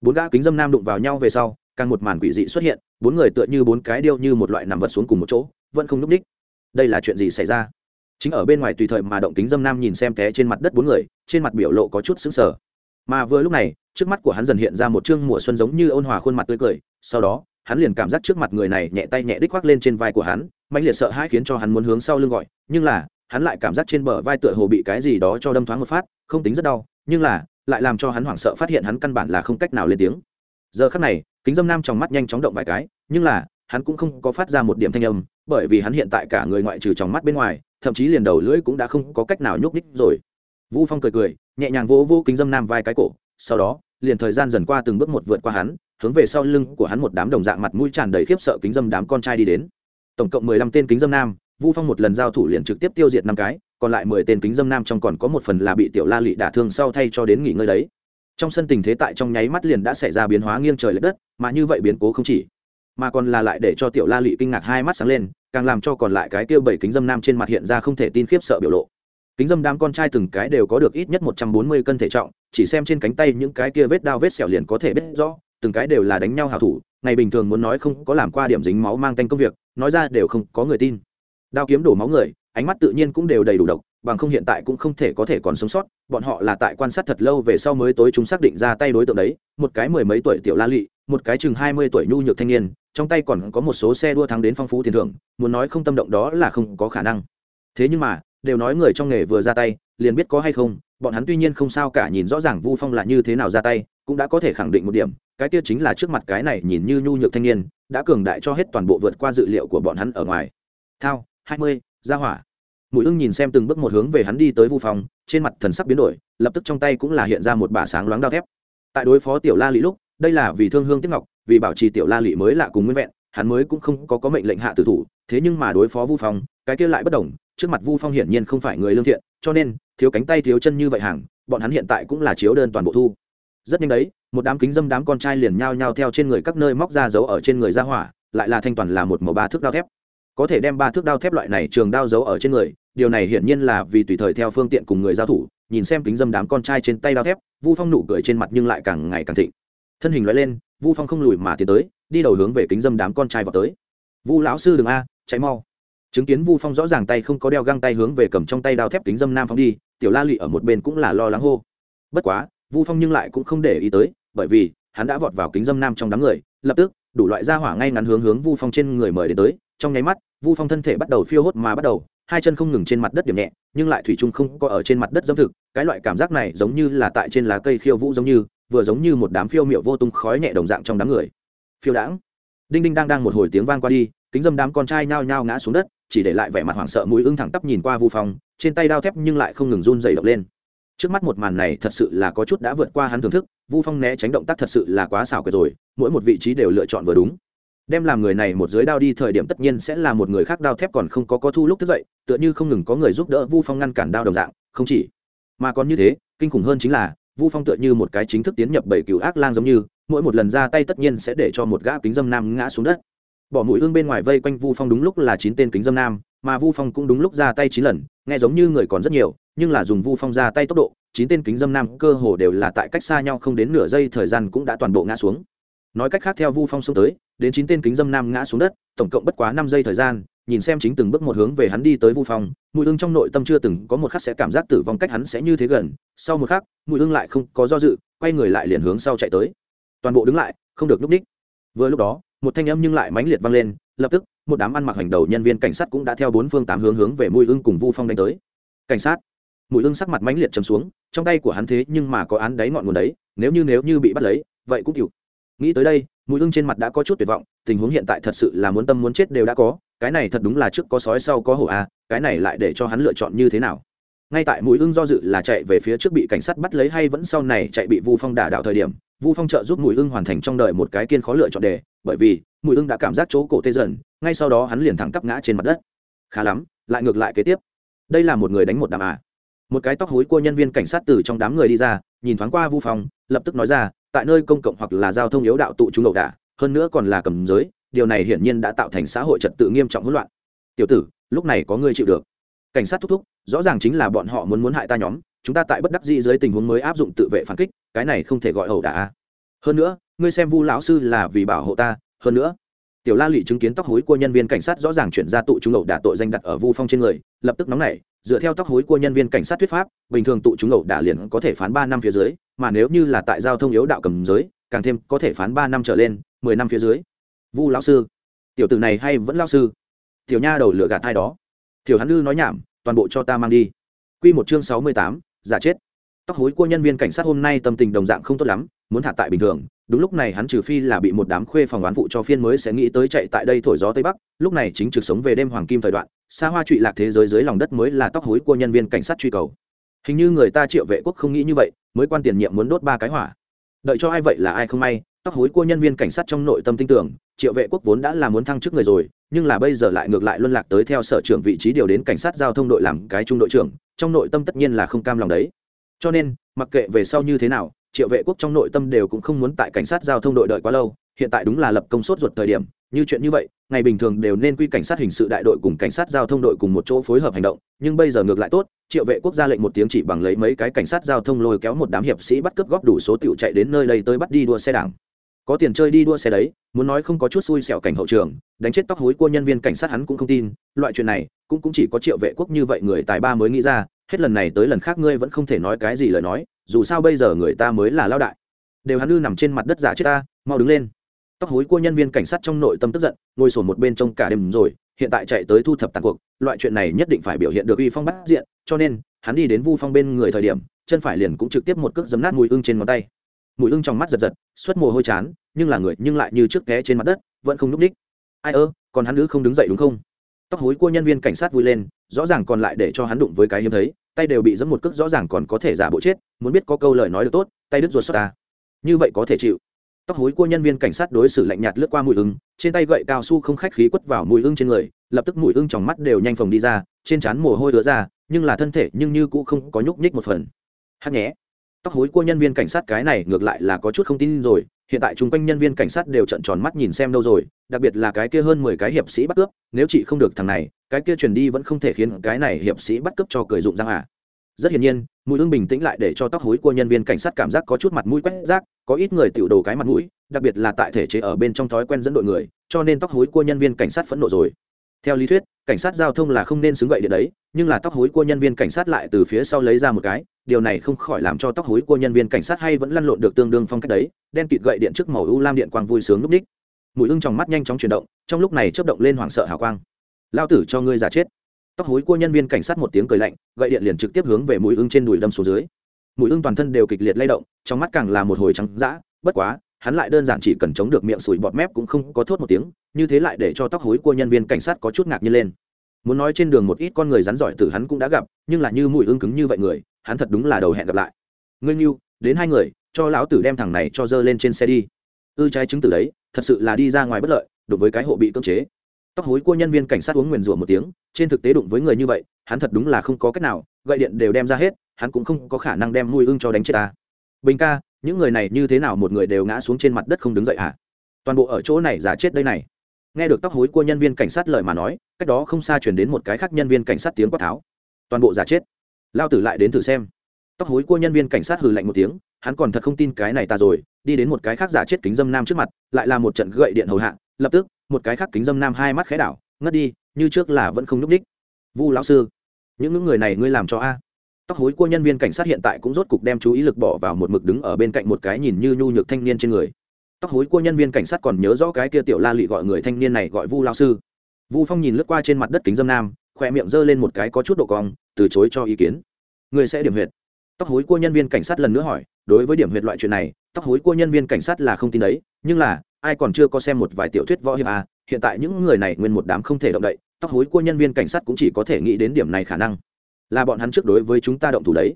Bốn gã kính dâm nam đụng vào nhau về sau càng một màn quỷ dị xuất hiện bốn người tựa như bốn cái điêu như một loại nằm vật xuống cùng một chỗ, vẫn không núp ních đây là chuyện gì xảy ra? Chính ở bên ngoài tùy thời mà động kính dâm nam nhìn xem té trên mặt đất bốn người, trên mặt biểu lộ có chút xứng sờ. Mà vừa lúc này, trước mắt của hắn dần hiện ra một chương mùa xuân giống như ôn hòa khuôn mặt tươi cười, sau đó, hắn liền cảm giác trước mặt người này nhẹ tay nhẹ đích khoác lên trên vai của hắn mạnh liệt sợ hãi khiến cho hắn muốn hướng sau lưng gọi, nhưng là, hắn lại cảm giác trên bờ vai tựa hồ bị cái gì đó cho đâm thoáng một phát, không tính rất đau, nhưng là, lại làm cho hắn hoảng sợ phát hiện hắn căn bản là không cách nào lên tiếng. Giờ khắc này kính dâm nam trong mắt nhanh chóng động vài cái, nhưng là, hắn cũng không có phát ra một điểm thanh âm, bởi vì hắn hiện tại cả người ngoại trừ trong mắt bên ngoài, thậm chí liền đầu lưỡi cũng đã không có cách nào nhúc ních rồi. Vu phong cười cười, nhẹ nhàng vỗ vỗ kính dâm nam vai cái cổ, sau đó, liền thời gian dần qua từng bước một vượt qua hắn, hướng về sau lưng của hắn một đám đồng dạng mặt mũi tràn đầy khiếp sợ kính dâm đám con trai đi đến. Tổng cộng mười lăm tên kính dâm nam, vu phong một lần giao thủ liền trực tiếp tiêu diệt năm cái, còn lại mười tên kính dâm nam trong còn có một phần là bị tiểu la lị đả thương sau thay cho đến nghỉ ngơi đấy trong sân tình thế tại trong nháy mắt liền đã xảy ra biến hóa nghiêng trời lệch đất, mà như vậy biến cố không chỉ, mà còn là lại để cho tiểu la lị kinh ngạc hai mắt sáng lên, càng làm cho còn lại cái kia bảy kính dâm nam trên mặt hiện ra không thể tin khiếp sợ biểu lộ. Kính dâm đám con trai từng cái đều có được ít nhất một trăm bốn mươi cân thể trọng, chỉ xem trên cánh tay những cái kia vết đao vết sẹo liền có thể biết rõ, từng cái đều là đánh nhau hảo thủ, ngày bình thường muốn nói không có làm qua điểm dính máu mang tanh công việc, nói ra đều không có người tin. Đao kiếm đổ máu người, ánh mắt tự nhiên cũng đều đầy đủ độc bằng không hiện tại cũng không thể có thể còn sống sót, bọn họ là tại quan sát thật lâu về sau mới tối chúng xác định ra tay đối tượng đấy, một cái mười mấy tuổi tiểu la lị, một cái chừng hai mươi tuổi nhu nhược thanh niên, trong tay còn có một số xe đua thắng đến phong phú tiền thưởng, muốn nói không tâm động đó là không có khả năng. Thế nhưng mà, đều nói người trong nghề vừa ra tay, liền biết có hay không, bọn hắn tuy nhiên không sao cả nhìn rõ ràng vu phong là như thế nào ra tay, cũng đã có thể khẳng định một điểm, cái kia chính là trước mặt cái này nhìn như nhu nhược thanh niên, đã cường đại cho hết toàn bộ vượt qua dự liệu của bọn hắn ở ngoài. Thao, hai mươi, ra hỏa mũi ưng nhìn xem từng bước một hướng về hắn đi tới vu phong, trên mặt thần sắc biến đổi, lập tức trong tay cũng là hiện ra một bả sáng loáng đao thép. Tại đối phó tiểu la lị lúc, đây là vì thương hương tiếp ngọc, vì bảo trì tiểu la lị mới lạ cùng nguyên vẹn, hắn mới cũng không có có mệnh lệnh hạ tử thủ, thế nhưng mà đối phó vu phong, cái kia lại bất đồng, trước mặt vu phong hiển nhiên không phải người lương thiện, cho nên, thiếu cánh tay thiếu chân như vậy hàng, bọn hắn hiện tại cũng là chiếu đơn toàn bộ thu. Rất nhanh đấy, một đám kính dâm đám con trai liền nhao nhao theo trên người các nơi móc ra giấu ở trên người ra hỏa, lại là thanh toàn là một màu ba thước đao thép có thể đem ba thước đao thép loại này trường đao giấu ở trên người, điều này hiển nhiên là vì tùy thời theo phương tiện cùng người giao thủ, nhìn xem kính dâm đám con trai trên tay đao thép, vu phong nụ cười trên mặt nhưng lại càng ngày càng thịnh. Thân hình loại lên, vu phong không lùi mà tiến tới, đi đầu hướng về kính dâm đám con trai vào tới. Vu lão sư đừng a cháy mau. Chứng kiến vu phong rõ ràng tay không có đeo găng tay hướng về cầm trong tay đao thép kính dâm nam phong đi, tiểu la lụy ở một bên cũng là lo lắng hô. Bất quá, vu phong nhưng lại cũng không để ý tới, bởi vì hắn đã vọt vào kính dâm nam trong đám người, lập tức, đủ loại ra hỏa ngay ngắn hướng hướng vu phong trên người mời đến tới trong nháy mắt, vu phong thân thể bắt đầu phiêu hốt mà bắt đầu, hai chân không ngừng trên mặt đất điểm nhẹ, nhưng lại thủy chung không có ở trên mặt đất dâm thực, cái loại cảm giác này giống như là tại trên lá cây khiêu vũ giống như, vừa giống như một đám phiêu miệu vô tung khói nhẹ đồng dạng trong đám người. Phiêu đãng. Đinh đinh đang đang một hồi tiếng vang qua đi, kính dâm đám con trai nhao nhao ngã xuống đất, chỉ để lại vẻ mặt hoảng sợ mũi ưng thẳng tắp nhìn qua vu phong, trên tay đao thép nhưng lại không ngừng run dày động lên. Trước mắt một màn này thật sự là có chút đã vượt qua hắn thưởng thức, vu phong né tránh động tác thật sự là quá xảo quyệt rồi, mỗi một vị trí đều lựa chọn vừa đúng đem làm người này một dưới đao đi, thời điểm tất nhiên sẽ là một người khác đao thép, còn không có có thu lúc thức dậy, tựa như không ngừng có người giúp đỡ vu phong ngăn cản đao đồng dạng, không chỉ. Mà còn như thế, kinh khủng hơn chính là, vu phong tựa như một cái chính thức tiến nhập bảy cựu ác lang giống như, mỗi một lần ra tay tất nhiên sẽ để cho một gã kính dâm nam ngã xuống đất. Bỏ mũi ương bên ngoài vây quanh vu phong đúng lúc là chín tên kính dâm nam, mà vu phong cũng đúng lúc ra tay chín lần, nghe giống như người còn rất nhiều, nhưng là dùng vu phong ra tay tốc độ, chín tên kính dâm nam cơ hồ đều là tại cách xa nhau không đến nửa giây, thời gian cũng đã toàn bộ ngã xuống. Nói cách khác, theo vu phong xông tới đến chín tên kính dâm nam ngã xuống đất, tổng cộng bất quá năm giây thời gian, nhìn xem chính từng bước một hướng về hắn đi tới vu phong, mùi ương trong nội tâm chưa từng có một khắc sẽ cảm giác tử vong cách hắn sẽ như thế gần, sau một khắc, mùi ương lại không có do dự, quay người lại liền hướng sau chạy tới. Toàn bộ đứng lại, không được núp ních. Vừa lúc đó, một thanh âm nhưng lại mãnh liệt vang lên, lập tức, một đám ăn mặc hành đầu nhân viên cảnh sát cũng đã theo bốn phương tám hướng hướng về mùi ương cùng vu phong đánh tới. Cảnh sát. Mùi ương sắc mặt mãnh liệt chầm xuống, trong tay của hắn thế nhưng mà có án đáy ngọn nguồn đấy, nếu như nếu như bị bắt lấy, vậy cũng chịu. Nghĩ tới đây mũi ưng trên mặt đã có chút tuyệt vọng, tình huống hiện tại thật sự là muốn tâm muốn chết đều đã có, cái này thật đúng là trước có sói sau có hổ a cái này lại để cho hắn lựa chọn như thế nào? Ngay tại mũi ưng do dự là chạy về phía trước bị cảnh sát bắt lấy hay vẫn sau này chạy bị vu phong đả đạo thời điểm, vu phong trợ giúp mũi ưng hoàn thành trong đời một cái kiên khó lựa chọn đề, bởi vì mũi ưng đã cảm giác chỗ cổ tê dần, ngay sau đó hắn liền thẳng tắp ngã trên mặt đất. Khá lắm, lại ngược lại kế tiếp. Đây là một người đánh một đàm à. Một cái tóc hối của nhân viên cảnh sát từ trong đám người đi ra, nhìn thoáng qua vu phong, lập tức nói ra tại nơi công cộng hoặc là giao thông yếu đạo tụ chúng ẩu đả, hơn nữa còn là cầm giới, điều này hiển nhiên đã tạo thành xã hội trật tự nghiêm trọng hỗn loạn. Tiểu tử, lúc này có người chịu được. Cảnh sát thúc thúc, rõ ràng chính là bọn họ muốn muốn hại ta nhóm, chúng ta tại bất đắc dĩ dưới tình huống mới áp dụng tự vệ phản kích, cái này không thể gọi ẩu đả hơn nữa, ngươi xem vu lão sư là vì bảo hộ ta, hơn nữa tiểu la lụy chứng kiến tóc hối của nhân viên cảnh sát rõ ràng chuyển ra tụ chúng ẩu đả tội danh đặt ở vu phong trên người, lập tức nóng nảy, dựa theo tóc hối của nhân viên cảnh sát thuyết pháp, bình thường tụ chúng ẩu đả liền có thể phán ba năm phía dưới, mà nếu như là tại giao thông yếu đạo cầm giới, càng thêm có thể phán ba năm trở lên, mười năm phía dưới. Vu lão sư, tiểu tử này hay vẫn lão sư. Tiểu nha đầu lựa gạt ai đó. Tiểu hắn lư nói nhảm, toàn bộ cho ta mang đi. Quy một chương sáu mươi tám, giả chết. Tóc hối của nhân viên cảnh sát hôm nay tâm tình đồng dạng không tốt lắm, muốn thả tại bình thường đúng lúc này hắn trừ phi là bị một đám khuê phòng oán phụ cho phiên mới sẽ nghĩ tới chạy tại đây thổi gió tây bắc, lúc này chính trực sống về đêm hoàng kim thời đoạn, xa hoa trụy lạc thế giới dưới lòng đất mới là tóc hối của nhân viên cảnh sát truy cầu. Hình như người ta triệu vệ quốc không nghĩ như vậy, mới quan tiền nhiệm muốn đốt ba cái hỏa. Đợi cho ai vậy là ai không may, tóc hối của nhân viên cảnh sát trong nội tâm tin tưởng, triệu vệ quốc vốn đã là muốn thăng chức người rồi, nhưng là bây giờ lại ngược lại luân lạc tới theo sở trưởng vị trí điều đến cảnh sát giao thông đội làm cái trung đội trưởng, trong nội tâm tất nhiên là không cam lòng đấy. Cho nên, mặc kệ về sau như thế nào triệu vệ quốc trong nội tâm đều cũng không muốn tại cảnh sát giao thông đội đợi quá lâu, hiện tại đúng là lập công suất ruột thời điểm, như chuyện như vậy, ngày bình thường đều nên quy cảnh sát hình sự đại đội cùng cảnh sát giao thông đội cùng một chỗ phối hợp hành động, nhưng bây giờ ngược lại tốt, triệu vệ quốc ra lệnh một tiếng chỉ bằng lấy mấy cái cảnh sát giao thông lôi kéo một đám hiệp sĩ bắt cướp góp đủ số tiểu chạy đến nơi đây tới bắt đi đua xe đảng. Có tiền chơi đi đua xe đấy, muốn nói không có chút xui xẻo cảnh hậu trường, đánh chết tóc hối của nhân viên cảnh sát hắn cũng không tin, loại chuyện này, cũng cũng chỉ có triệu vệ quốc như vậy người tài ba mới nghĩ ra, hết lần này tới lần khác ngươi vẫn không thể nói cái gì lời nói dù sao bây giờ người ta mới là lao đại. Đều hắn ư nằm trên mặt đất giả chết ta, mau đứng lên. Tóc hối của nhân viên cảnh sát trong nội tâm tức giận, ngồi sổn một bên trong cả đêm rồi, hiện tại chạy tới thu thập tàn cuộc, loại chuyện này nhất định phải biểu hiện được uy phong bắt diện, cho nên, hắn đi đến vu phong bên người thời điểm, chân phải liền cũng trực tiếp một cước giấm nát mùi ưng trên ngón tay. Mùi ưng trong mắt giật giật, xuất mồ hôi chán, nhưng là người, nhưng lại như trước té trên mặt đất, vẫn không núp ních ai ơ, còn hắn nữ không đứng dậy đúng không? Tóc hối của nhân viên cảnh sát vui lên, rõ ràng còn lại để cho hắn đụng với cái hiếm thấy tay đều bị giấm một cước rõ ràng còn có thể giả bộ chết, muốn biết có câu lời nói được tốt, tay đứt ruột xuất ta. Như vậy có thể chịu. Tóc hối của nhân viên cảnh sát đối xử lạnh nhạt lướt qua mùi ưng trên tay gậy cao su không khách khí quất vào mùi ưng trên người, lập tức mùi ưng trong mắt đều nhanh phồng đi ra, trên trán mồ hôi đứa ra, nhưng là thân thể nhưng như cũng không có nhúc nhích một phần. Hát nhé. Tóc hối của nhân viên cảnh sát cái này ngược lại là có chút không tin rồi hiện tại chung quanh nhân viên cảnh sát đều trận tròn mắt nhìn xem đâu rồi, đặc biệt là cái kia hơn mười cái hiệp sĩ bắt cướp, nếu chị không được thằng này, cái kia truyền đi vẫn không thể khiến cái này hiệp sĩ bắt cướp cho cười dụng răng à. Rất hiển nhiên, mùi ương bình tĩnh lại để cho tóc hối của nhân viên cảnh sát cảm giác có chút mặt mũi quét rác, có ít người tiểu đồ cái mặt mũi, đặc biệt là tại thể chế ở bên trong thói quen dẫn đội người, cho nên tóc hối của nhân viên cảnh sát phẫn nộ rồi. Theo lý thuyết cảnh sát giao thông là không nên xứng gậy điện đấy, nhưng là tóc hối của nhân viên cảnh sát lại từ phía sau lấy ra một cái, điều này không khỏi làm cho tóc hối của nhân viên cảnh sát hay vẫn lăn lộn được tương đương phong cách đấy, đen kịt gậy điện trước màu u lam điện quang vui sướng núp ních. Mũi ưng trong mắt nhanh chóng chuyển động, trong lúc này chớp động lên hoảng sợ hào quang. Lao tử cho ngươi giả chết. Tóc hối của nhân viên cảnh sát một tiếng cười lạnh, gậy điện liền trực tiếp hướng về mũi ưng trên đùi đâm xuống dưới. Mũi ưng toàn thân đều kịch liệt lay động, trong mắt càng là một hồi trắng dã, bất quá, hắn lại đơn giản chỉ cần chống được miệng sủi bọt mép cũng không có thốt một tiếng như thế lại để cho tóc hối của nhân viên cảnh sát có chút ngạc nhiên lên. Muốn nói trên đường một ít con người rắn giỏi từ hắn cũng đã gặp, nhưng là như mũi ưng cứng như vậy người, hắn thật đúng là đầu hẹn gặp lại. Ngươi như đến hai người, cho lão tử đem thằng này cho dơ lên trên xe đi. Ư trái chứng tử đấy, thật sự là đi ra ngoài bất lợi đối với cái hộ bị cưỡng chế. Tóc hối của nhân viên cảnh sát uống nguyền rủa một tiếng, trên thực tế đụng với người như vậy, hắn thật đúng là không có cách nào gậy điện đều đem ra hết, hắn cũng không có khả năng đem mùi ưng cho đánh chết ta. Bình ca, những người này như thế nào một người đều ngã xuống trên mặt đất không đứng dậy hả? Toàn bộ ở chỗ này giả chết đây này nghe được tóc hối của nhân viên cảnh sát lời mà nói, cách đó không xa chuyển đến một cái khác nhân viên cảnh sát tiếng quát tháo. Toàn bộ giả chết. Lao tử lại đến thử xem. Tóc hối cua nhân viên cảnh sát hừ lạnh một tiếng, hắn còn thật không tin cái này ta rồi, đi đến một cái khác giả chết kính dâm nam trước mặt, lại là một trận gậy điện hầu hạ, lập tức, một cái khác kính dâm nam hai mắt khẽ đảo, ngất đi, như trước là vẫn không n ú c ních vu lão sư, những người này ngươi làm cho a. Tóc hối cua nhân viên cảnh sát hiện tại cũng rốt cục đem chú ý lực bỏ vào một mực đứng ở bên cạnh một cái nhìn như nhu nhược thanh niên trên người tóc hối cua nhân viên cảnh sát còn nhớ rõ cái kia tiểu la lị gọi người thanh niên này gọi vu lao sư. Vu phong nhìn lướt qua trên mặt đất kính dâm nam khoe miệng giơ lên một cái có chút độ cong, từ chối cho ý kiến. Người sẽ điểm huyệt. Tóc hối cua nhân viên cảnh sát lần nữa hỏi, đối với điểm huyệt loại chuyện này, tóc hối cua nhân viên cảnh sát là không tin đấy, nhưng là, ai còn chưa có xem một vài tiểu thuyết võ hiệp à hiện tại những người này nguyên một đám không thể động đậy, tóc hối cua nhân viên cảnh sát cũng chỉ có thể nghĩ đến điểm này khả năng. Là bọn hắn trước đối với chúng ta động thủ đấy.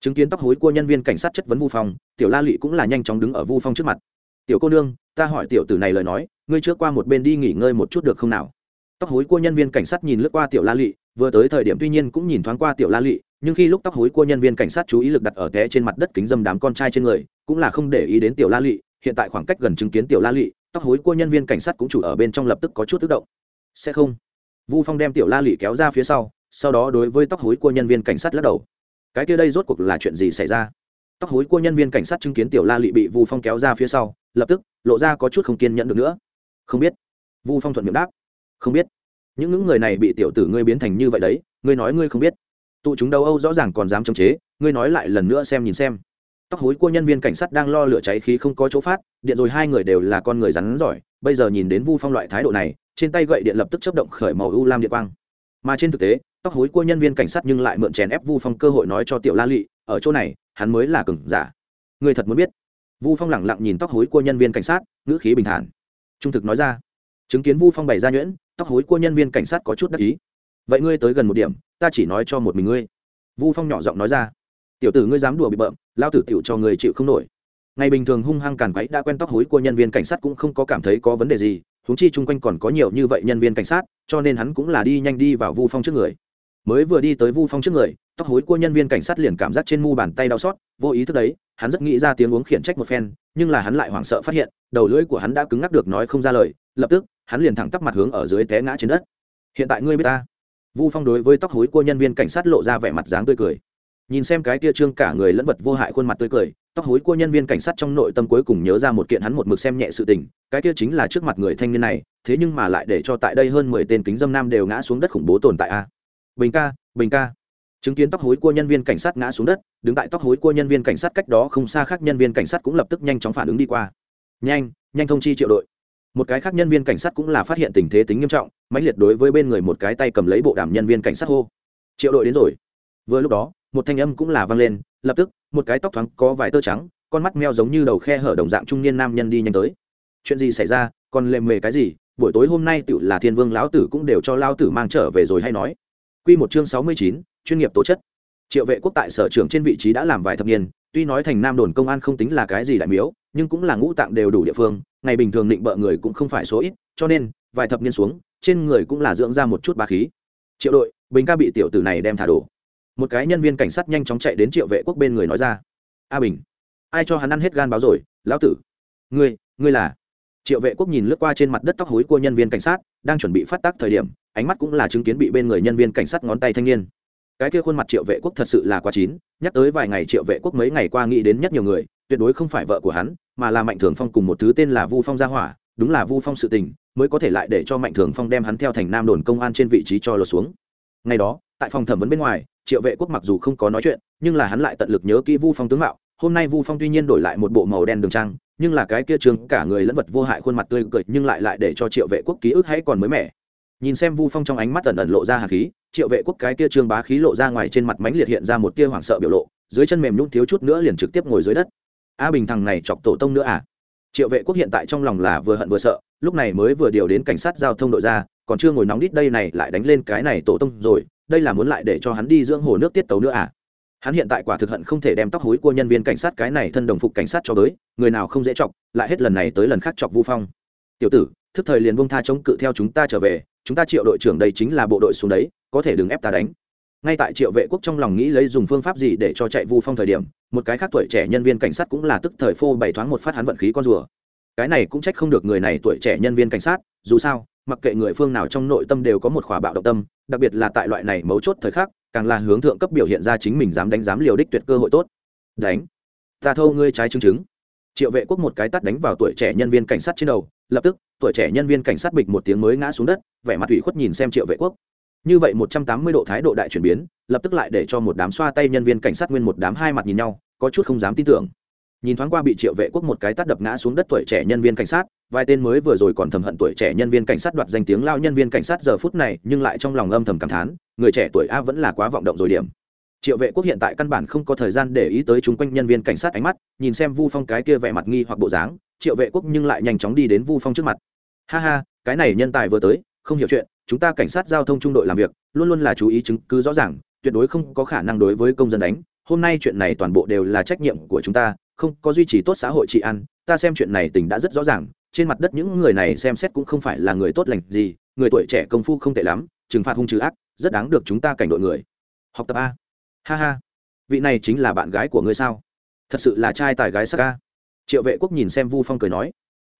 Chứng kiến tóc hối cua nhân viên cảnh sát chất vấn vu phong, tiểu la lị cũng là nhanh chóng đứng ở vu phong trước mặt tiểu cô nương, ta hỏi tiểu tử này lời nói, ngươi trước qua một bên đi nghỉ ngơi một chút được không nào? Tóc hối của nhân viên cảnh sát nhìn lướt qua tiểu la lị, vừa tới thời điểm tuy nhiên cũng nhìn thoáng qua tiểu la lị, nhưng khi lúc tóc hối của nhân viên cảnh sát chú ý lực đặt ở té trên mặt đất kính dâm đám con trai trên người, cũng là không để ý đến tiểu la lị, hiện tại khoảng cách gần chứng kiến tiểu la lị, tóc hối của nhân viên cảnh sát cũng chủ ở bên trong lập tức có chút tức động. Sẽ không. Vu phong đem tiểu la lị kéo ra phía sau sau đó đối với tóc hối của nhân viên cảnh sát lắc đầu. Cái kia đây rốt cuộc là chuyện gì xảy ra? Tóc hối của nhân viên cảnh sát chứng kiến tiểu la lị bị vu phong kéo ra phía sau, lập tức lộ ra có chút không kiên nhẫn được nữa. Không biết. Vu phong thuận miệng đáp. Không biết. Những những người này bị tiểu tử ngươi biến thành như vậy đấy, ngươi nói ngươi không biết. Tụ chúng đâu âu rõ ràng còn dám chống chế, ngươi nói lại lần nữa xem nhìn xem. Tóc hối của nhân viên cảnh sát đang lo lửa cháy khí không có chỗ phát, điện rồi hai người đều là con người rắn giỏi, bây giờ nhìn đến vu phong loại thái độ này, trên tay gậy điện lập tức chấp động khởi màu u lam điện quang. Mà trên thực tế, tóc hối của nhân viên cảnh sát nhưng lại mượn chèn ép vu phong cơ hội nói cho tiểu la lị, ở chỗ này hắn mới là cường giả. Người thật muốn biết. Vu phong lẳng lặng nhìn tóc hối của nhân viên cảnh sát, ngữ khí bình thản. Trung thực nói ra. Chứng kiến vu phong bày ra nhuyễn, tóc hối của nhân viên cảnh sát có chút đắc ý. Vậy ngươi tới gần một điểm, ta chỉ nói cho một mình ngươi. Vu phong nhỏ giọng nói ra. Tiểu tử ngươi dám đùa bị bợm, lao tử tiểu cho người chịu không nổi. Ngày bình thường hung hăng càn quấy đã quen tóc hối của nhân viên cảnh sát cũng không có cảm thấy có vấn đề gì, huống chi chung quanh còn có nhiều như vậy nhân viên cảnh sát, cho nên hắn cũng là đi nhanh đi vào vu phong trước người mới vừa đi tới vu phong trước người, tóc hối của nhân viên cảnh sát liền cảm giác trên mu bàn tay đau xót, vô ý thức đấy, hắn rất nghĩ ra tiếng uống khiển trách một phen, nhưng là hắn lại hoảng sợ phát hiện, đầu lưỡi của hắn đã cứng ngắc được nói không ra lời, lập tức, hắn liền thẳng tắp mặt hướng ở dưới té ngã trên đất. Hiện tại ngươi biết ta? Vu phong đối với tóc hối của nhân viên cảnh sát lộ ra vẻ mặt dáng tươi cười. Nhìn xem cái tia trương cả người lẫn vật vô hại khuôn mặt tươi cười, tóc hối của nhân viên cảnh sát trong nội tâm cuối cùng nhớ ra một kiện hắn một mực xem nhẹ sự tình, cái tia chính là trước mặt người thanh niên này, thế nhưng mà lại để cho tại đây hơn mười tên kính dâm nam đều ngã xuống đất khủng bố tồn tại a bình ca bình ca. Chứng kiến tóc hối của nhân viên cảnh sát ngã xuống đất, đứng tại tóc hối của nhân viên cảnh sát cách đó không xa khác nhân viên cảnh sát cũng lập tức nhanh chóng phản ứng đi qua. Nhanh nhanh thông chi triệu đội. Một cái khác nhân viên cảnh sát cũng là phát hiện tình thế tính nghiêm trọng, mãnh liệt đối với bên người một cái tay cầm lấy bộ đàm nhân viên cảnh sát hô. Triệu đội đến rồi. Vừa lúc đó, một thanh âm cũng là vang lên, lập tức, một cái tóc thoáng có vài tơ trắng, con mắt meo giống như đầu khe hở đồng dạng trung niên nam nhân đi nhanh tới. Chuyện gì xảy ra, còn lề mề cái gì, buổi tối hôm nay tự là thiên vương lão tử cũng đều cho lão tử mang trở về rồi hay nói. Quy một chương sáu mươi chín, chuyên nghiệp tố chất. Triệu vệ quốc tại sở trưởng trên vị trí đã làm vài thập niên, tuy nói thành Nam đồn công an không tính là cái gì đại miếu, nhưng cũng là ngũ tạng đều đủ địa phương, ngày bình thường định bợ người cũng không phải số ít, cho nên vài thập niên xuống, trên người cũng là dưỡng ra một chút bá khí. Triệu đội, Bình ca bị tiểu tử này đem thả đổ một cái nhân viên cảnh sát nhanh chóng chạy đến triệu vệ quốc bên người nói ra a bình ai cho hắn ăn hết gan báo rồi lão tử ngươi ngươi là triệu vệ quốc nhìn lướt qua trên mặt đất tóc hối của nhân viên cảnh sát, đang chuẩn bị phát tác thời điểm, ánh mắt cũng là chứng kiến bị bên người nhân viên cảnh sát ngón tay thanh niên. Cái kia khuôn mặt triệu vệ quốc thật sự là quá chín, nhắc tới vài ngày triệu vệ quốc mấy ngày qua nghĩ đến nhất nhiều người, tuyệt đối không phải vợ của hắn, mà là mạnh thường phong cùng một thứ tên là vu phong gia hỏa, đúng là vu phong sự tình, mới có thể lại để cho mạnh thường phong đem hắn theo thành nam đồn công an trên vị trí cho lột xuống. Ngày đó, tại phòng thẩm vấn bên ngoài, triệu vệ quốc mặc dù không có nói chuyện, nhưng là hắn lại tận lực nhớ kỹ vu phong tướng mạo. Hôm nay vu phong tuy nhiên đổi lại một bộ màu đen đường trang nhưng là cái kia trường cả người lẫn vật vô hại khuôn mặt tươi cười nhưng lại lại để cho triệu vệ quốc ký ức hãy còn mới mẻ. Nhìn xem vu phong trong ánh mắt ẩn ẩn lộ ra hà khí, triệu vệ quốc cái kia trương bá khí lộ ra ngoài trên mặt mánh liệt hiện ra một tia hoảng sợ biểu lộ, dưới chân mềm nhung thiếu chút nữa liền trực tiếp ngồi dưới đất. A bình thằng này chọc tổ tông nữa à? Triệu vệ quốc hiện tại trong lòng là vừa hận vừa sợ, lúc này mới vừa điều đến cảnh sát giao thông đội ra, còn chưa ngồi nóng đít đây này lại đánh lên cái này tổ tông rồi, đây là muốn lại để cho hắn đi dưỡng hồ nước tiết tấu nữa à? Hắn hiện tại quả thực hận không thể đem tóc hối của nhân viên cảnh sát cái này thân đồng phục cảnh sát cho tới, người nào không dễ chọc, lại hết lần này tới lần khác chọc vu phong. Tiểu tử, thức thời liền bông tha chống cự theo chúng ta trở về, chúng ta triệu đội trưởng đây chính là bộ đội xuống đấy, có thể đừng ép ta đánh. Ngay tại triệu vệ quốc trong lòng nghĩ lấy dùng phương pháp gì để cho chạy vu phong thời điểm, một cái khác tuổi trẻ nhân viên cảnh sát cũng là tức thời phô bày thoáng một phát hắn vận khí con rùa. Cái này cũng trách không được người này tuổi trẻ nhân viên cảnh sát, dù sao, mặc kệ người phương nào trong nội tâm đều có một khỏa bạo động tâm, đặc biệt là tại loại này mấu chốt thời khắc càng là hướng thượng cấp biểu hiện ra chính mình dám đánh dám liều đích tuyệt cơ hội tốt. Đánh. Ta thâu ngươi trái chứng chứng. Triệu vệ quốc một cái tắt đánh vào tuổi trẻ nhân viên cảnh sát trên đầu, lập tức, tuổi trẻ nhân viên cảnh sát bịch một tiếng mới ngã xuống đất, vẻ mặt ủy khuất nhìn xem triệu vệ quốc. Như vậy một trăm tám mươi độ thái độ đại chuyển biến, lập tức lại để cho một đám xoa tay nhân viên cảnh sát nguyên một đám hai mặt nhìn nhau, có chút không dám tin tưởng. Nhìn thoáng qua bị triệu vệ quốc một cái tắt đập ngã xuống đất tuổi trẻ nhân viên cảnh sát, vài tên mới vừa rồi còn thầm hận tuổi trẻ nhân viên cảnh sát đoạt danh tiếng lao nhân viên cảnh sát giờ phút này, nhưng lại trong lòng âm thầm cảm thán người trẻ tuổi a vẫn là quá vọng động rồi điểm. Triệu vệ quốc hiện tại căn bản không có thời gian để ý tới chúng quanh nhân viên cảnh sát ánh mắt, nhìn xem vu phong cái kia vẻ mặt nghi hoặc bộ dáng, triệu vệ quốc nhưng lại nhanh chóng đi đến vu phong trước mặt. Ha ha, cái này nhân tài vừa tới, không hiểu chuyện, chúng ta cảnh sát giao thông trung đội làm việc, luôn luôn là chú ý chứng cứ rõ ràng, tuyệt đối không có khả năng đối với công dân đánh, hôm nay chuyện này toàn bộ đều là trách nhiệm của chúng ta, không có duy trì tốt xã hội trị an, ta xem chuyện này tình đã rất rõ ràng, trên mặt đất những người này xem xét cũng không phải là người tốt lành gì, người tuổi trẻ công phu không tệ lắm, trừng phạt hung trừ ác rất đáng được chúng ta cảnh đội người. Học tập a. Ha ha. Vị này chính là bạn gái của ngươi sao? Thật sự là trai tài gái sắc a. Triệu vệ quốc nhìn xem vu phong cười nói.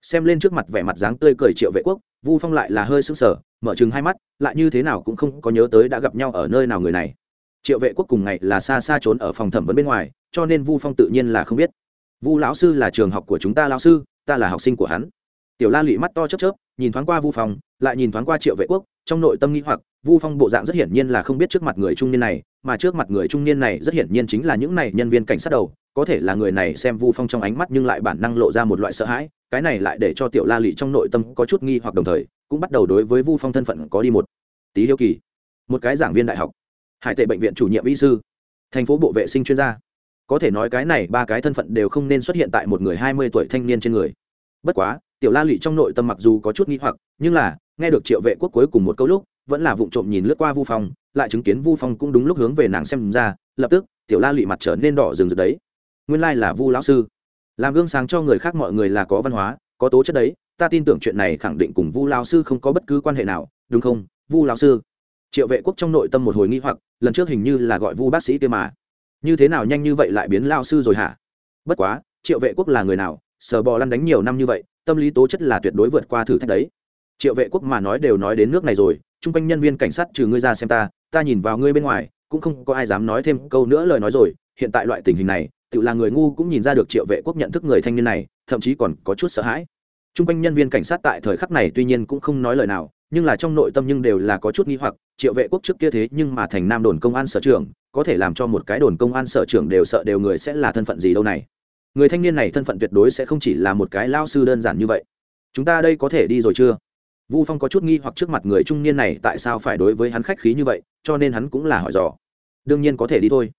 Xem lên trước mặt vẻ mặt dáng tươi cười triệu vệ quốc, vu phong lại là hơi sững sờ, mở chừng hai mắt, lại như thế nào cũng không có nhớ tới đã gặp nhau ở nơi nào người này. Triệu vệ quốc cùng ngày là xa xa trốn ở phòng thẩm vấn bên ngoài, cho nên vu phong tự nhiên là không biết. Vu lão sư là trường học của chúng ta lão sư, ta là học sinh của hắn. Tiểu la lụy mắt to chớp chớp, nhìn thoáng qua vu phong, lại nhìn thoáng qua triệu vệ quốc, trong nội tâm nghĩ hoặc vu phong bộ dạng rất hiển nhiên là không biết trước mặt người trung niên này, mà trước mặt người trung niên này rất hiển nhiên chính là những này nhân viên cảnh sát đầu, có thể là người này xem vu phong trong ánh mắt nhưng lại bản năng lộ ra một loại sợ hãi, cái này lại để cho tiểu la lụy trong nội tâm có chút nghi hoặc đồng thời, cũng bắt đầu đối với vu phong thân phận có đi một tí hiếu kỳ. Một cái giảng viên đại học, hải tệ bệnh viện chủ nhiệm y sư, thành phố bộ vệ sinh chuyên gia. Có thể nói cái này ba cái thân phận đều không nên xuất hiện tại một người hai mươi tuổi thanh niên trên người. Bất quá, tiểu la lụy trong nội tâm mặc dù có chút nghi hoặc, nhưng là, nghe được triệu vệ quốc cuối cùng một câu lúc vẫn là vụng trộm nhìn lướt qua vu phong, lại chứng kiến vu phong cũng đúng lúc hướng về nàng xem ra, lập tức, tiểu la lụy mặt trở nên đỏ rừng rực đấy. Nguyên lai là vu lão sư. Làm gương sáng cho người khác mọi người là có văn hóa, có tố chất đấy, ta tin tưởng chuyện này khẳng định cùng vu lão sư không có bất cứ quan hệ nào, đúng không, vu lão sư? Triệu vệ quốc trong nội tâm một hồi nghi hoặc, lần trước hình như là gọi vu bác sĩ kia mà. Như thế nào nhanh như vậy lại biến lao sư rồi hả? Bất quá, triệu vệ quốc là người nào, sờ bò lăn đánh nhiều năm như vậy, tâm lý tố chất là tuyệt đối vượt qua thử thách đấy triệu vệ quốc mà nói đều nói đến nước này rồi, chung quanh nhân viên cảnh sát trừ ngươi ra xem ta ta nhìn vào ngươi bên ngoài, cũng không có ai dám nói thêm câu nữa lời nói rồi. Hiện tại loại tình hình này, tự là người ngu cũng nhìn ra được triệu vệ quốc nhận thức người thanh niên này, thậm chí còn có chút sợ hãi. Chung quanh nhân viên cảnh sát tại thời khắc này tuy nhiên cũng không nói lời nào, nhưng là trong nội tâm nhưng đều là có chút nghi hoặc. Triệu vệ quốc trước kia thế nhưng mà thành nam đồn công an sở trưởng, có thể làm cho một cái đồn công an sở trưởng đều sợ đều người sẽ là thân phận gì đâu này. Người thanh niên này thân phận tuyệt đối sẽ không chỉ là một cái lao sư đơn giản như vậy. Chúng ta đây có thể đi rồi chưa? Vu phong có chút nghi hoặc trước mặt người trung niên này tại sao phải đối với hắn khách khí như vậy cho nên hắn cũng là hỏi dò. Đương nhiên có thể đi thôi.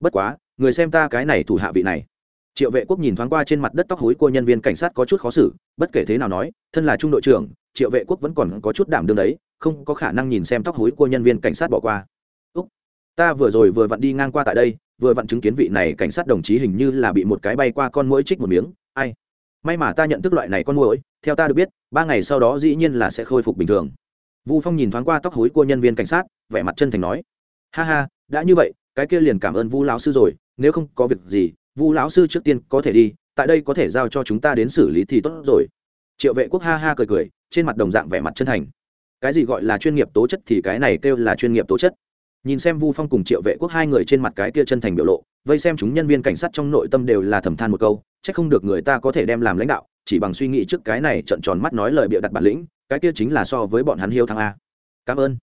Bất quá người xem ta cái này thủ hạ vị này. Triệu vệ quốc nhìn thoáng qua trên mặt đất tóc hối của nhân viên cảnh sát có chút khó xử bất kể thế nào nói thân là trung đội trưởng triệu vệ quốc vẫn còn có chút đảm đương đấy không có khả năng nhìn xem tóc hối của nhân viên cảnh sát bỏ qua. Úc, ta vừa rồi vừa vặn đi ngang qua tại đây vừa vặn chứng kiến vị này cảnh sát đồng chí hình như là bị một cái bay qua con mũi trích một miếng. Ai? May mà ta nhận thức loại này con mũi theo ta được biết, ba ngày sau đó dĩ nhiên là sẽ khôi phục bình thường. Vu phong nhìn thoáng qua tóc hối của nhân viên cảnh sát, vẻ mặt chân thành nói. Ha ha, đã như vậy, cái kia liền cảm ơn vu lão sư rồi, nếu không có việc gì, vu lão sư trước tiên có thể đi, tại đây có thể giao cho chúng ta đến xử lý thì tốt rồi. Triệu vệ quốc ha ha cười cười, trên mặt đồng dạng vẻ mặt chân thành. Cái gì gọi là chuyên nghiệp tố chất thì cái này kêu là chuyên nghiệp tố chất nhìn xem vu phong cùng triệu vệ quốc hai người trên mặt cái kia chân thành biểu lộ, vây xem chúng nhân viên cảnh sát trong nội tâm đều là thầm than một câu c h ắ c không được người ta có thể đem làm lãnh đạo, chỉ bằng suy nghĩ trước cái này trận tròn mắt nói lời bịa đặt bản lĩnh, cái kia chính là so với bọn hắn hiếu thăng a. Cảm ơn.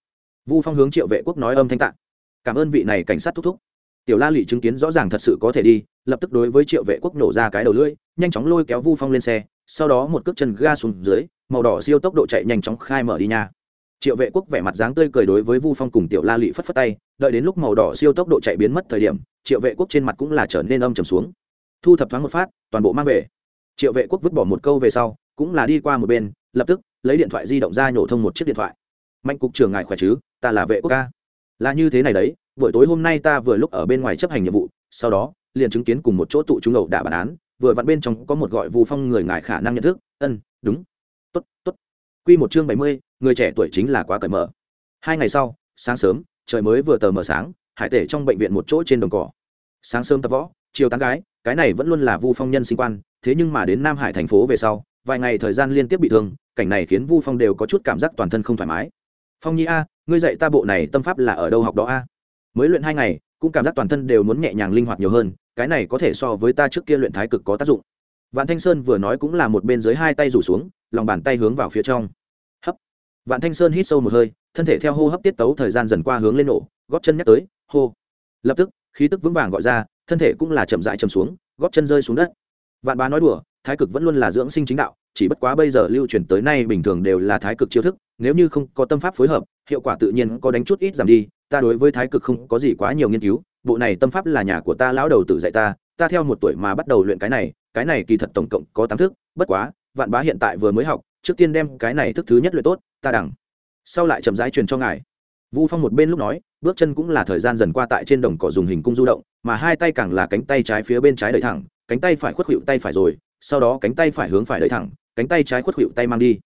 Vu phong hướng triệu vệ quốc nói âm thanh tạng cảm ơn vị này cảnh sát thúc thúc. Tiểu la lụy chứng kiến rõ ràng thật sự có thể đi, lập tức đối với triệu vệ quốc nổ ra cái đầu lưỡi, nhanh chóng lôi kéo vu phong lên xe, sau đó một cước chân ga xuống dưới, màu đỏ siêu tốc độ chạy nhanh chóng khai mở đi nha triệu vệ quốc vẻ mặt dáng tươi cười đối với vu phong cùng tiểu la lị phất phất tay, đợi đến lúc màu đỏ siêu tốc độ chạy biến mất thời điểm, triệu vệ quốc trên mặt cũng là trở nên âm trầm xuống. Thu thập thoáng một phát, toàn bộ mang về. Triệu vệ quốc vứt bỏ một câu về sau, cũng là đi qua một bên, lập tức lấy điện thoại di động ra nhổ thông một chiếc điện thoại. Mạnh cục trưởng ngài khỏe chứ? Ta là vệ quốc ca. Là như thế này đấy, buổi tối hôm nay ta vừa lúc ở bên ngoài chấp hành nhiệm vụ, sau đó, liền chứng kiến cùng một chỗ tụ chúng ẩu đả bản án, vừa vặn bên trong có một gọi vu phong người ngài khả năng nhận thức. Ân đúng. Tốt tốt. Quy một chương bảy mươi người trẻ tuổi chính là quá cởi mở. Hai ngày sau, sáng sớm, trời mới vừa tờ mờ sáng, hải tể trong bệnh viện một chỗ trên đồng cỏ. Sáng sớm tập võ, chiều tán gái, cái này vẫn luôn là vu phong nhân sinh quan, thế nhưng mà đến nam hải thành phố về sau, vài ngày thời gian liên tiếp bị thương, cảnh này khiến vu phong đều có chút cảm giác toàn thân không thoải mái. Phong nhi a, ngươi dạy ta bộ này tâm pháp là ở đâu học đó a? Mới luyện hai ngày, cũng cảm giác toàn thân đều muốn nhẹ nhàng linh hoạt nhiều hơn, cái này có thể so với ta trước kia luyện thái cực có tác dụng. Vạn thanh sơn vừa nói cũng là một bên dưới hai tay rủ xuống, lòng bàn tay hướng vào phía trong vạn thanh sơn hít sâu một hơi, thân thể theo hô hấp tiết tấu thời gian dần qua hướng lên nổ, góp chân nhắc tới, hô. Lập tức, khí tức vững vàng gọi ra, thân thể cũng là chậm dại chầm xuống, góp chân rơi xuống đất. Vạn bá nói đùa, thái cực vẫn luôn là dưỡng sinh chính đạo, chỉ bất quá bây giờ lưu truyền tới nay bình thường đều là thái cực chiêu thức, nếu như không có tâm pháp phối hợp, hiệu quả tự nhiên có đánh chút ít giảm đi, ta đối với thái cực không có gì quá nhiều nghiên cứu, bộ này tâm pháp là nhà của ta, lão đầu tự dạy ta ta theo một tuổi mà bắt đầu luyện cái này cái này kỳ thật tổng cộng có tám thức, bất quá, vạn bá hiện tại vừa mới học trước tiên đem cái này thức thứ nhất luyện tốt ta đẳng sau lại chậm rãi truyền cho ngài. Vu phong một bên lúc nói bước chân cũng là thời gian dần qua tại trên đồng cỏ dùng hình cung du động mà hai tay càng là cánh tay trái phía bên trái đẩy thẳng cánh tay phải khuất hiệu tay phải rồi sau đó cánh tay phải hướng phải đẩy thẳng cánh tay trái khuất hiệu tay mang đi.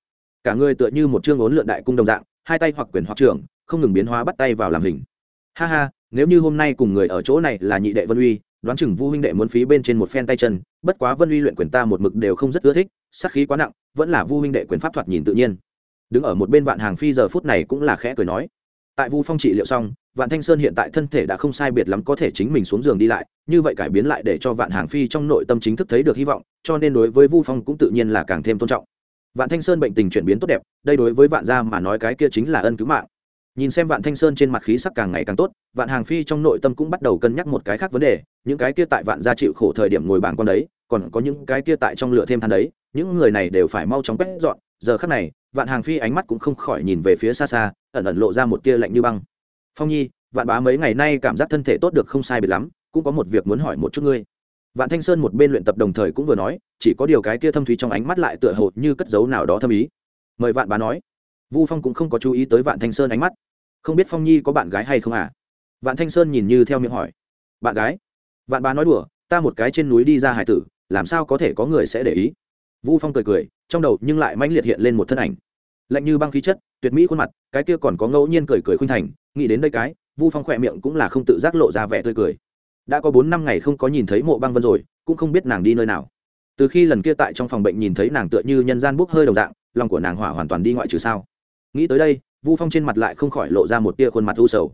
Cả người tựa như một chương ốn lượn đại cung đồng dạng hai tay hoặc quyền hoặc trường, không ngừng biến hóa bắt tay vào làm hình. Ha ha nếu như hôm nay cùng người ở chỗ này là nhị đệ vân uy đoán chừng vu huynh đệ muốn phí bên trên một phen tay chân bất quá vân uy luyện quyền ta một mực đều không rất ưa thích sắc khí quá nặng, vẫn là vu huynh đệ quyền pháp thoạt nhìn tự nhiên. Đứng ở một bên vạn hàng phi giờ phút này cũng là khẽ cười nói. Tại vu phong trị liệu xong, vạn thanh sơn hiện tại thân thể đã không sai biệt lắm có thể chính mình xuống giường đi lại, như vậy cải biến lại để cho vạn hàng phi trong nội tâm chính thức thấy được hy vọng, cho nên đối với vu phong cũng tự nhiên là càng thêm tôn trọng. Vạn thanh sơn bệnh tình chuyển biến tốt đẹp, đây đối với vạn gia mà nói cái kia chính là ân cứu mạng. Nhìn xem vạn thanh sơn trên mặt khí sắc càng ngày càng tốt, vạn hàng phi trong nội tâm cũng bắt đầu cân nhắc một cái khác vấn đề, những cái kia tại vạn gia chịu khổ thời điểm ngồi bảng con đấy còn có những cái kia tại trong lửa thêm than đấy, những người này đều phải mau chóng quét dọn. Giờ khắc này, vạn hàng phi ánh mắt cũng không khỏi nhìn về phía xa xa, ẩn ẩn lộ ra một tia lạnh như băng. Phong nhi, vạn bá mấy ngày nay cảm giác thân thể tốt được không sai biệt lắm, cũng có một việc muốn hỏi một chút ngươi. Vạn thanh sơn một bên luyện tập đồng thời cũng vừa nói, chỉ có điều cái kia thâm thúy trong ánh mắt lại tựa hồ như cất dấu nào đó thâm ý. Mời vạn bá nói. Vu phong cũng không có chú ý tới vạn thanh sơn ánh mắt. Không biết phong nhi có bạn gái hay không à? Vạn thanh sơn nhìn như theo miệng hỏi. Bạn gái? Vạn bá nói đùa, ta một cái trên núi đi ra hải tử làm sao có thể có người sẽ để ý? Vu phong cười cười, trong đầu nhưng lại mãnh liệt hiện lên một thân ảnh. Lạnh như băng khí chất, tuyệt mỹ khuôn mặt, cái kia còn có ngẫu nhiên cười cười khuynh thành, nghĩ đến đây cái, vu phong khỏe miệng cũng là không tự giác lộ ra vẻ tươi cười. Đã có bốn năm ngày không có nhìn thấy mộ băng vân rồi, cũng không biết nàng đi nơi nào. Từ khi lần kia tại trong phòng bệnh nhìn thấy nàng tựa như nhân gian bốc hơi đồng dạng, lòng của nàng hỏa hoàn toàn đi ngoại trừ sao. Nghĩ tới đây, vu phong trên mặt lại không khỏi lộ ra một tia khuôn mặt u sầu.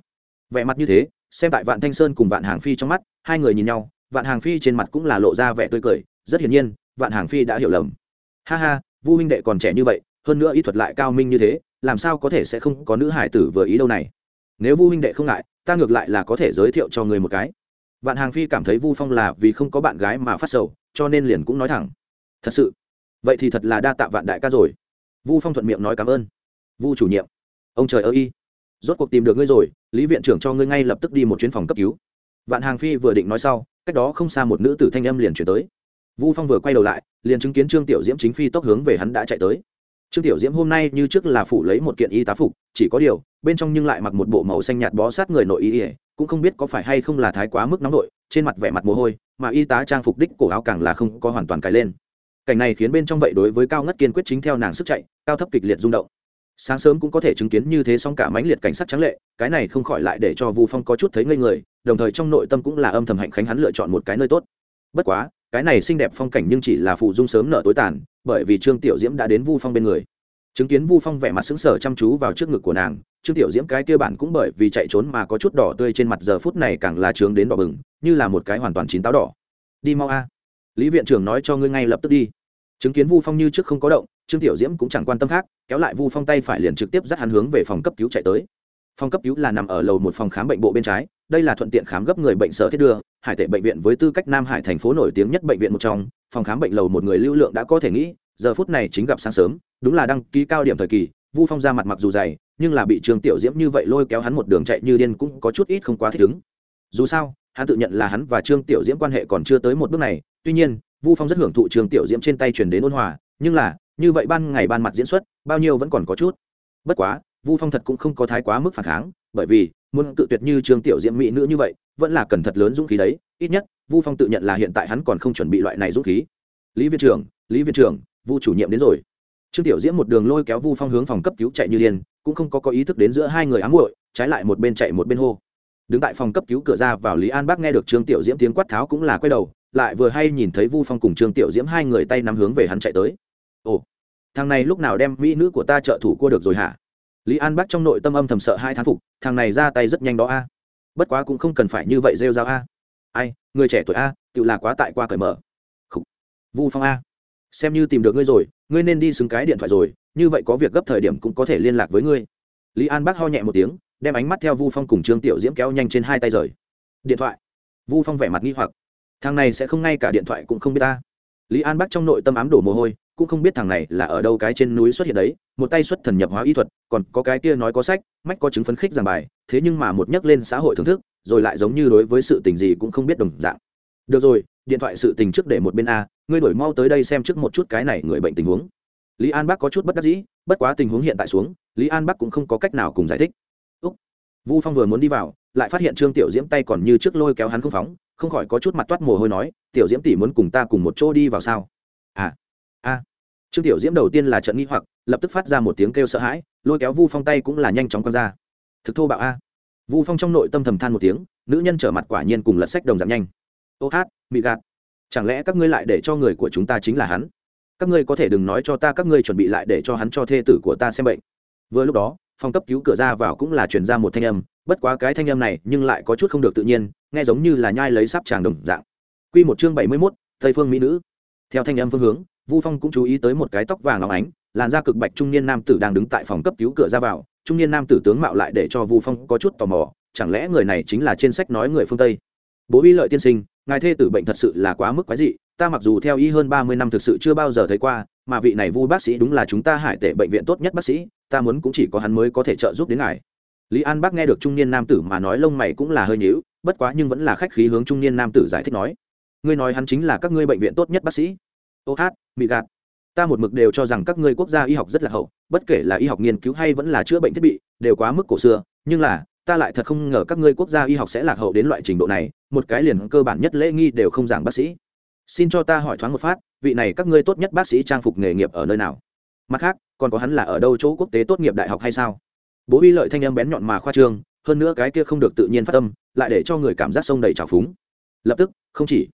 Vẻ mặt như thế, xem tại vạn thanh sơn cùng vạn hàng phi trong mắt, hai người nhìn nhau vạn hàng phi trên mặt cũng là lộ ra vẻ tươi cười, rất hiển nhiên, vạn hàng phi đã hiểu lầm. Ha ha, vu huynh đệ còn trẻ như vậy, hơn nữa ý thuật lại cao minh như thế, làm sao có thể sẽ không có nữ hải tử vừa ý đâu này? Nếu vu huynh đệ không ngại, ta ngược lại là có thể giới thiệu cho người một cái. Vạn hàng phi cảm thấy vu phong là vì không có bạn gái mà phát sầu, cho nên liền cũng nói thẳng. Thật sự, vậy thì thật là đa tạ vạn đại ca rồi. Vu phong thuận miệng nói cảm ơn. Vu chủ nhiệm, ông trời ơ y, rốt cuộc tìm được ngươi rồi, lý viện trưởng cho ngươi ngay lập tức đi một chuyến phòng cấp cứu. Vạn hàng phi vừa định nói sau cách đó không xa một nữ tử thanh âm liền chuyển tới. Vu phong vừa quay đầu lại, liền chứng kiến trương tiểu diễm chính phi tốc hướng về hắn đã chạy tới. Trương tiểu diễm hôm nay như trước là phủ lấy một kiện y tá phục, chỉ có điều, bên trong nhưng lại mặc một bộ màu xanh nhạt bó sát người nội y ỉa cũng không biết có phải hay không là thái quá mức nóng nội, trên mặt vẻ mặt mồ hôi, mà y tá trang phục đích cổ áo càng là không có hoàn toàn cài lên. Cảnh này khiến bên trong vậy đối với cao ngất kiên quyết chính theo nàng sức chạy, cao thấp kịch liệt rung động sáng sớm cũng có thể chứng kiến như thế song cả mãnh liệt cảnh sát trắng lệ, cái này không khỏi lại để cho vu phong có chút thấy ngây người, đồng thời trong nội tâm cũng là âm thầm hạnh khánh hắn lựa chọn một cái nơi tốt. Bất quá, cái này xinh đẹp phong cảnh nhưng chỉ là phụ dung sớm nở tối tàn, bởi vì trương tiểu diễm đã đến vu phong bên người. Chứng kiến vu phong vẻ mặt sững sờ chăm chú vào trước ngực của nàng, trương tiểu diễm cái kia bản cũng bởi vì chạy trốn mà có chút đỏ tươi trên mặt giờ phút này càng là trướng đến đỏ bừng, như là một cái hoàn toàn chín táo đỏ. Đi mau a. Lý viện trưởng nói cho ngươi ngay lập tức đi. Chứng kiến vu phong như trước không có động trương tiểu diễm cũng chẳng quan tâm khác, kéo lại vu phong tay phải liền trực tiếp dắt hắn hướng về phòng cấp cứu chạy tới. Phòng cấp cứu là nằm ở lầu một phòng khám bệnh bộ bên trái, đây là thuận tiện khám gấp người bệnh sở thiết đưa, hải tệ bệnh viện với tư cách nam hải thành phố nổi tiếng nhất bệnh viện một trong, phòng khám bệnh lầu một người lưu lượng đã có thể nghĩ, giờ phút này chính gặp sáng sớm, đúng là đăng ký cao điểm thời kỳ, vu phong ra mặt mặc dù dày, nhưng là bị trương tiểu diễm như vậy lôi kéo hắn một đường chạy như điên cũng có chút ít không quá thích ứng. Dù sao, hắn tự nhận là hắn và trương tiểu diễm quan hệ còn chưa tới một bước này, tuy nhiên, vu phong rất hưởng thụ trương tiểu diễm trên tay truyền đến ôn hòa, nhưng là như vậy ban ngày ban mặt diễn xuất, bao nhiêu vẫn còn có chút. Bất quá, vu phong thật cũng không có thái quá mức phản kháng, bởi vì, muốn cự tuyệt như trương tiểu diễm mỹ nữ như vậy, vẫn là cần thật lớn dũng khí đấy. Ít nhất, vu phong tự nhận là hiện tại hắn còn không chuẩn bị loại này dũng khí. Lý viện trưởng, lý viện trưởng, vu chủ nhiệm đến rồi. Trương tiểu diễm một đường lôi kéo vu phong hướng phòng cấp cứu chạy như điên, cũng không có có ý thức đến giữa hai người ám muội, trái lại một bên chạy một bên hô. Đứng tại phòng cấp cứu cửa ra vào lý an bác nghe được trương tiểu diễm tiếng quát tháo cũng là quay đầu, lại vừa hay nhìn thấy vu phong cùng trương tiểu diễm hai người tay nắm hướng về hắn chạy tới thằng này lúc nào đem mỹ nữ của ta trợ thủ cua được rồi hả? Lý an bác trong nội tâm âm thầm sợ hai thán phục, thằng này ra tay rất nhanh đó a. Bất quá cũng không cần phải như vậy rêu rao a. Ai, người trẻ tuổi a, tự là quá tại qua cởi mở. Khủ. vu phong a. Xem như tìm được ngươi rồi, ngươi nên đi xứng cái điện thoại rồi, như vậy có việc gấp thời điểm cũng có thể liên lạc với ngươi. Lý an bác ho nhẹ một tiếng, đem ánh mắt theo vu phong cùng trương tiểu diễm kéo nhanh trên hai tay rời. Điện thoại. Vu phong vẻ mặt nghi hoặc. Thằng này sẽ không ngay cả điện thoại cũng không biết ta. Lý an bác trong nội tâm ám đổ mồ hôi cũng không biết thằng này là ở đâu cái trên núi xuất hiện đấy, một tay xuất thần nhập hóa y thuật, còn có cái kia nói có sách, mách có chứng phấn khích giảng bài, thế nhưng mà một nhắc lên xã hội thưởng thức, rồi lại giống như đối với sự tình gì cũng không biết đồng dạng. Được rồi, điện thoại sự tình trước để một bên a, ngươi đổi mau tới đây xem trước một chút cái này người bệnh tình huống. Lý an bắc có chút bất đắc dĩ, bất quá tình huống hiện tại xuống, lý an bắc cũng không có cách nào cùng giải thích. Úc. Vu phong vừa muốn đi vào, lại phát hiện trương tiểu diễm tay còn như trước lôi kéo hắn không phóng, không khỏi có chút mặt toát mồ hôi nói, tiểu diễm tỷ muốn cùng ta cùng một chỗ đi vào sao? À a. Trương tiểu diễm đầu tiên là trận nghi hoặc, lập tức phát ra một tiếng kêu sợ hãi, lôi kéo vu phong tay cũng là nhanh chóng quăng ra. Thực thô bạo a. Vu phong trong nội tâm thầm than một tiếng, nữ nhân trở mặt quả nhiên cùng lật sách đồng giảm nhanh. Ô hát, mị gạt. Chẳng lẽ các ngươi lại để cho người của chúng ta chính là hắn? Các ngươi có thể đừng nói cho ta các ngươi chuẩn bị lại để cho hắn cho thê tử của ta xem bệnh. Vừa lúc đó, phòng cấp cứu cửa ra vào cũng là chuyển ra một thanh âm, bất quá cái thanh âm này nhưng lại có chút không được tự nhiên, nghe giống như là nhai lấy sáp tràng đồng dạng. Q một chương bảy mươi mốt, tây phương mỹ nữ. Theo thanh âm phương hướng vu phong cũng chú ý tới một cái tóc vàng óng ánh, làn da cực bạch trung niên nam tử đang đứng tại phòng cấp cứu cửa ra vào. Trung niên nam tử tướng mạo lại để cho vu phong có chút tò mò, chẳng lẽ người này chính là trên sách nói người phương tây? Bố y lợi tiên sinh, ngài thê tử bệnh thật sự là quá mức quái dị, ta mặc dù theo y hơn ba mươi năm thực sự chưa bao giờ thấy qua, mà vị này vu bác sĩ đúng là chúng ta hải tệ bệnh viện tốt nhất bác sĩ, ta muốn cũng chỉ có hắn mới có thể trợ giúp đến ngài. Lý an bác nghe được trung niên nam tử mà nói lông mày cũng là hơi nhíu, bất quá nhưng vẫn là khách khí hướng trung niên nam tử giải thích nói, ngươi nói hắn chính là các ngươi bệnh viện tốt nhất bác sĩ ô hát bị gạt. Ta một mực đều cho rằng các ngươi quốc gia y học rất là hậu, bất kể là y học nghiên cứu hay vẫn là chữa bệnh thiết bị, đều quá mức cổ xưa. Nhưng là, ta lại thật không ngờ các ngươi quốc gia y học sẽ lạc hậu đến loại trình độ này, một cái liền cơ bản nhất lễ nghi đều không giảng bác sĩ. Xin cho ta hỏi thoáng một phát, vị này các ngươi tốt nhất bác sĩ trang phục nghề nghiệp ở nơi nào? Mặt khác, còn có hắn là ở đâu chỗ quốc tế tốt nghiệp đại học hay sao? Bố uy lợi thanh em bén nhọn mà khoa trương, hơn nữa cái kia không được tự nhiên phát tâm lại để cho người cảm giác sông đầy trào phúng. Lập tức, không chỉ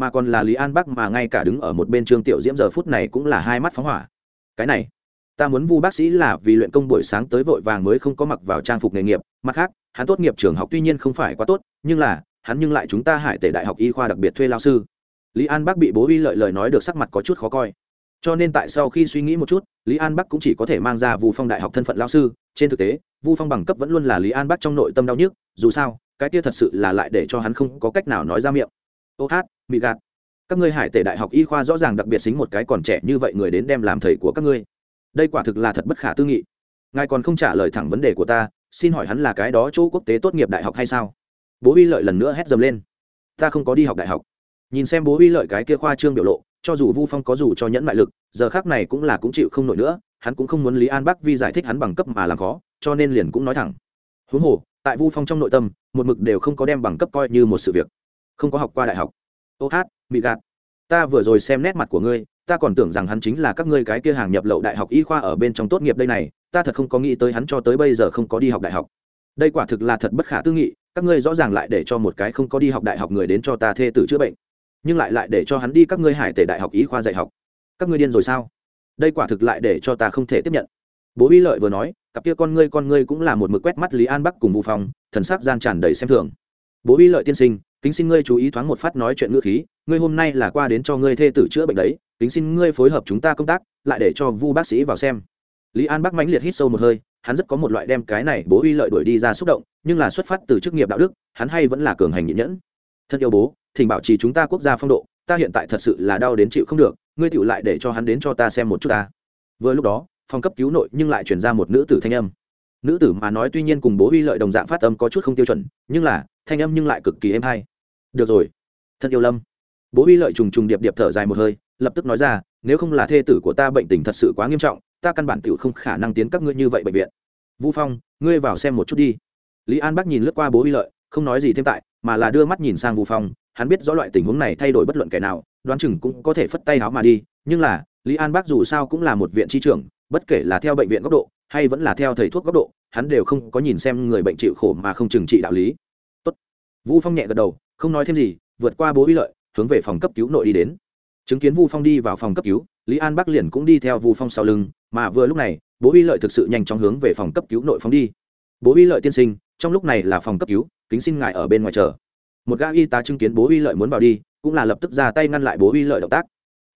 mà còn là lý an bắc mà ngay cả đứng ở một bên trương tiểu diễm giờ phút này cũng là hai mắt phóng hỏa. Cái này, ta muốn vu bác sĩ là vì luyện công buổi sáng tới vội vàng mới không có mặc vào trang phục nghề nghiệp. Mặt khác, hắn tốt nghiệp trường học tuy nhiên không phải quá tốt, nhưng là, hắn nhưng lại chúng ta hải tể đại học y khoa đặc biệt thuê lao sư. Lý an bắc bị bố uy lợi lời nói được sắc mặt có chút khó coi. Cho nên tại sau khi suy nghĩ một chút, lý an bắc cũng chỉ có thể mang ra vu phong đại học thân phận lao sư. Trên thực tế, vu phong bằng cấp vẫn luôn là lý an bắc trong nội tâm đau nhức. Dù sao, cái kia thật sự là lại để cho hắn không có cách nào nói ra miệng. Ô hát bị gạt. Các ngươi hải tể đại học y khoa rõ ràng đặc biệt xính một cái còn trẻ như vậy người đến đem làm thầy của các ngươi. Đây quả thực là thật bất khả tư nghị. Ngài còn không trả lời thẳng vấn đề của ta, xin hỏi hắn là cái đó chỗ quốc tế tốt nghiệp đại học hay sao? Bố uy lợi lần nữa hét dầm lên. Ta không có đi học đại học. Nhìn xem bố uy lợi cái kia khoa trương biểu lộ, cho dù vu phong có dù cho nhẫn mại lực, giờ khác này cũng là cũng chịu không nổi nữa, hắn cũng không muốn lý an bắc vi giải thích hắn bằng cấp mà làm khó, cho nên liền cũng nói thẳng. Huống hồ, tại vu phong trong nội tâm, một mực đều không có đem bằng cấp coi như một sự việc. Không có học qua đại học ô hát bị gạt. Ta vừa rồi xem nét mặt của ngươi, ta còn tưởng rằng hắn chính là các ngươi cái kia hàng nhập lậu đại học y khoa ở bên trong tốt nghiệp đây này, ta thật không có nghĩ tới hắn cho tới bây giờ không có đi học đại học. Đây quả thực là thật bất khả tư nghị, các ngươi rõ ràng lại để cho một cái không có đi học đại học người đến cho ta thê tử chữa bệnh, nhưng lại lại để cho hắn đi các ngươi hải tể đại học y khoa dạy học. Các ngươi điên rồi sao? Đây quả thực lại để cho ta không thể tiếp nhận. Bố uy lợi vừa nói, cặp kia con ngươi con ngươi cũng là một mực quét mắt lý an bắc cùng vũ phong, thần sắc gian tràn đầy xem thường. Bố uy lợi tiên sinh kính xin ngươi chú ý thoáng một phát nói chuyện ngữ khí, ngươi hôm nay là qua đến cho ngươi thê tử chữa bệnh đấy, kính xin ngươi phối hợp chúng ta công tác, lại để cho vu bác sĩ vào xem. Lý an bắc mãnh liệt hít sâu một hơi, hắn rất có một loại đem cái này bố uy lợi đuổi đi ra xúc động, nhưng là xuất phát từ chức nghiệp đạo đức, hắn hay vẫn là cường hành nhịn nhẫn. Thân yêu bố, thỉnh bảo trì chúng ta quốc gia phong độ, ta hiện tại thật sự là đau đến chịu không được, ngươi tựu lại để cho hắn đến cho ta xem một chút ta. Vừa lúc đó, phòng cấp cứu nội nhưng lại chuyển ra một nữ tử thanh âm. Nữ tử mà nói tuy nhiên cùng bố uy lợi đồng dạng phát âm có chút không tiêu chuẩn, nhưng là thanh âm nhưng lại cực kỳ êm hay. Được rồi. Thân yêu lâm. Bố uy lợi trùng trùng điệp điệp thở dài một hơi, lập tức nói ra, nếu không là thê tử của ta bệnh tình thật sự quá nghiêm trọng, ta căn bản t không khả năng tiến các ngươi như vậy bệnh viện. Vũ phong, ngươi vào xem một chút đi. Lý an bắc nhìn lướt qua bố uy lợi, không nói gì thêm tại, mà là đưa mắt nhìn sang vũ phong, hắn biết rõ loại tình huống này thay đổi bất luận kẻ nào, đoán chừng cũng có thể phất tay áo mà đi, nhưng là, lý an bắc dù sao cũng là một viện tri trưởng, bất kể là theo bệnh viện góc độ, hay vẫn là theo thầy thuốc góc độ, hắn đều không có nhìn xem người bệnh chịu khổ mà không trừng trị đạo lý vũ phong nhẹ gật đầu, không nói thêm gì, vượt qua bố uy lợi, hướng về phòng cấp cứu nội đi đến. Chứng kiến vu phong đi vào phòng cấp cứu, lý an bắc liền cũng đi theo vu phong sau lưng, mà vừa lúc này, bố uy lợi thực sự nhanh chóng hướng về phòng cấp cứu nội phóng đi. Bố uy lợi tiên sinh, trong lúc này là phòng cấp cứu, kính xin ngài ở bên ngoài chờ. Một gã y tá chứng kiến bố uy lợi muốn vào đi, cũng là lập tức ra tay ngăn lại bố uy lợi động tác.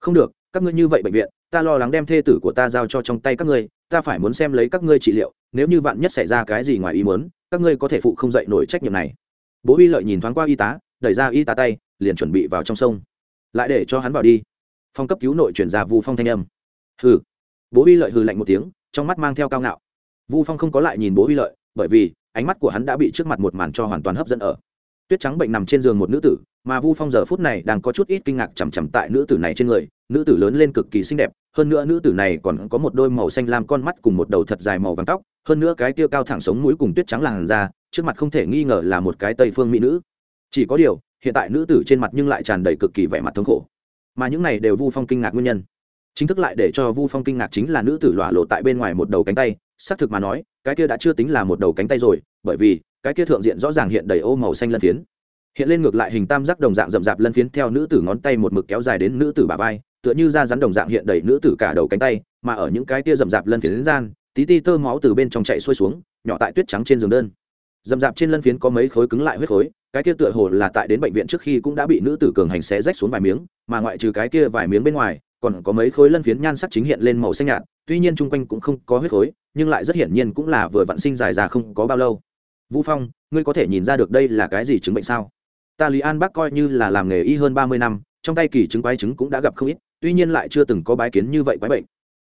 Không được, các ngươi như vậy bệnh viện, ta lo lắng đem thê tử của ta giao cho trong tay các ngươi, ta phải muốn xem lấy các ngươi trị liệu, nếu như vạn nhất xảy ra cái gì ngoài ý muốn, các ngươi có thể phụ không dậy nổi trách nhiệm này bố Huy lợi nhìn thoáng qua y tá, đẩy ra y tá tay, liền chuẩn bị vào trong sông. Lại để cho hắn vào đi. Phong cấp cứu nội chuyển ra vu phong thanh âm. Hừ. Bố Huy lợi hừ lạnh một tiếng, trong mắt mang theo cao ngạo. Vu phong không có lại nhìn bố Huy lợi, bởi vì ánh mắt của hắn đã bị trước mặt một màn cho hoàn toàn hấp dẫn ở. Tuyết trắng bệnh nằm trên giường một nữ tử, mà vu phong giờ phút này đang có chút ít kinh ngạc chằm chằm tại nữ tử này trên người, nữ tử lớn lên cực kỳ xinh đẹp, hơn nữa nữ tử này còn có một đôi màu xanh lam con mắt cùng một đầu thật dài màu vàng tóc, hơn nữa cái tiêu cao thẳng sống mũi cùng tuyết trắng làn da trước mặt không thể nghi ngờ là một cái tây phương mỹ nữ. Chỉ có điều, hiện tại nữ tử trên mặt nhưng lại tràn đầy cực kỳ vẻ mặt thống khổ. Mà những này đều vu phong kinh ngạc nguyên nhân. Chính thức lại để cho vu phong kinh ngạc chính là nữ tử lọa lộ tại bên ngoài một đầu cánh tay, xác thực mà nói, cái kia đã chưa tính là một đầu cánh tay rồi, bởi vì, cái kia thượng diện rõ ràng hiện đầy ô màu xanh lân phiến. Hiện lên ngược lại hình tam giác đồng dạng rậm rạp lân phiến theo nữ tử ngón tay một mực kéo dài đến nữ tử bà vai, tựa như da rắn đồng dạng hiện đầy nữ tử cả đầu cánh tay, mà ở những cái kia rậm rạp lân phiến gian, tí ti tơ máu từ bên trong chạy xuôi xuống, nhỏ tại tuyết trắng trên giường đơn dầm dạp trên lân phiến có mấy khối cứng lại huyết khối, cái kia tựa hồ là tại đến bệnh viện trước khi cũng đã bị nữ tử cường hành xé rách xuống vài miếng, mà ngoại trừ cái kia vài miếng bên ngoài, còn có mấy khối lân phiến nhan sắc chính hiện lên màu xanh nhạt, tuy nhiên chung quanh cũng không có huyết khối, nhưng lại rất hiển nhiên cũng là vừa vặn sinh dài ra không có bao lâu. Vũ phong, ngươi có thể nhìn ra được đây là cái gì chứng bệnh sao? Ta lý an bác coi như là làm nghề y hơn ba mươi năm, trong tay kỳ chứng quái chứng cũng đã gặp không ít, tuy nhiên lại chưa từng có bái kiến như vậy quái bệnh.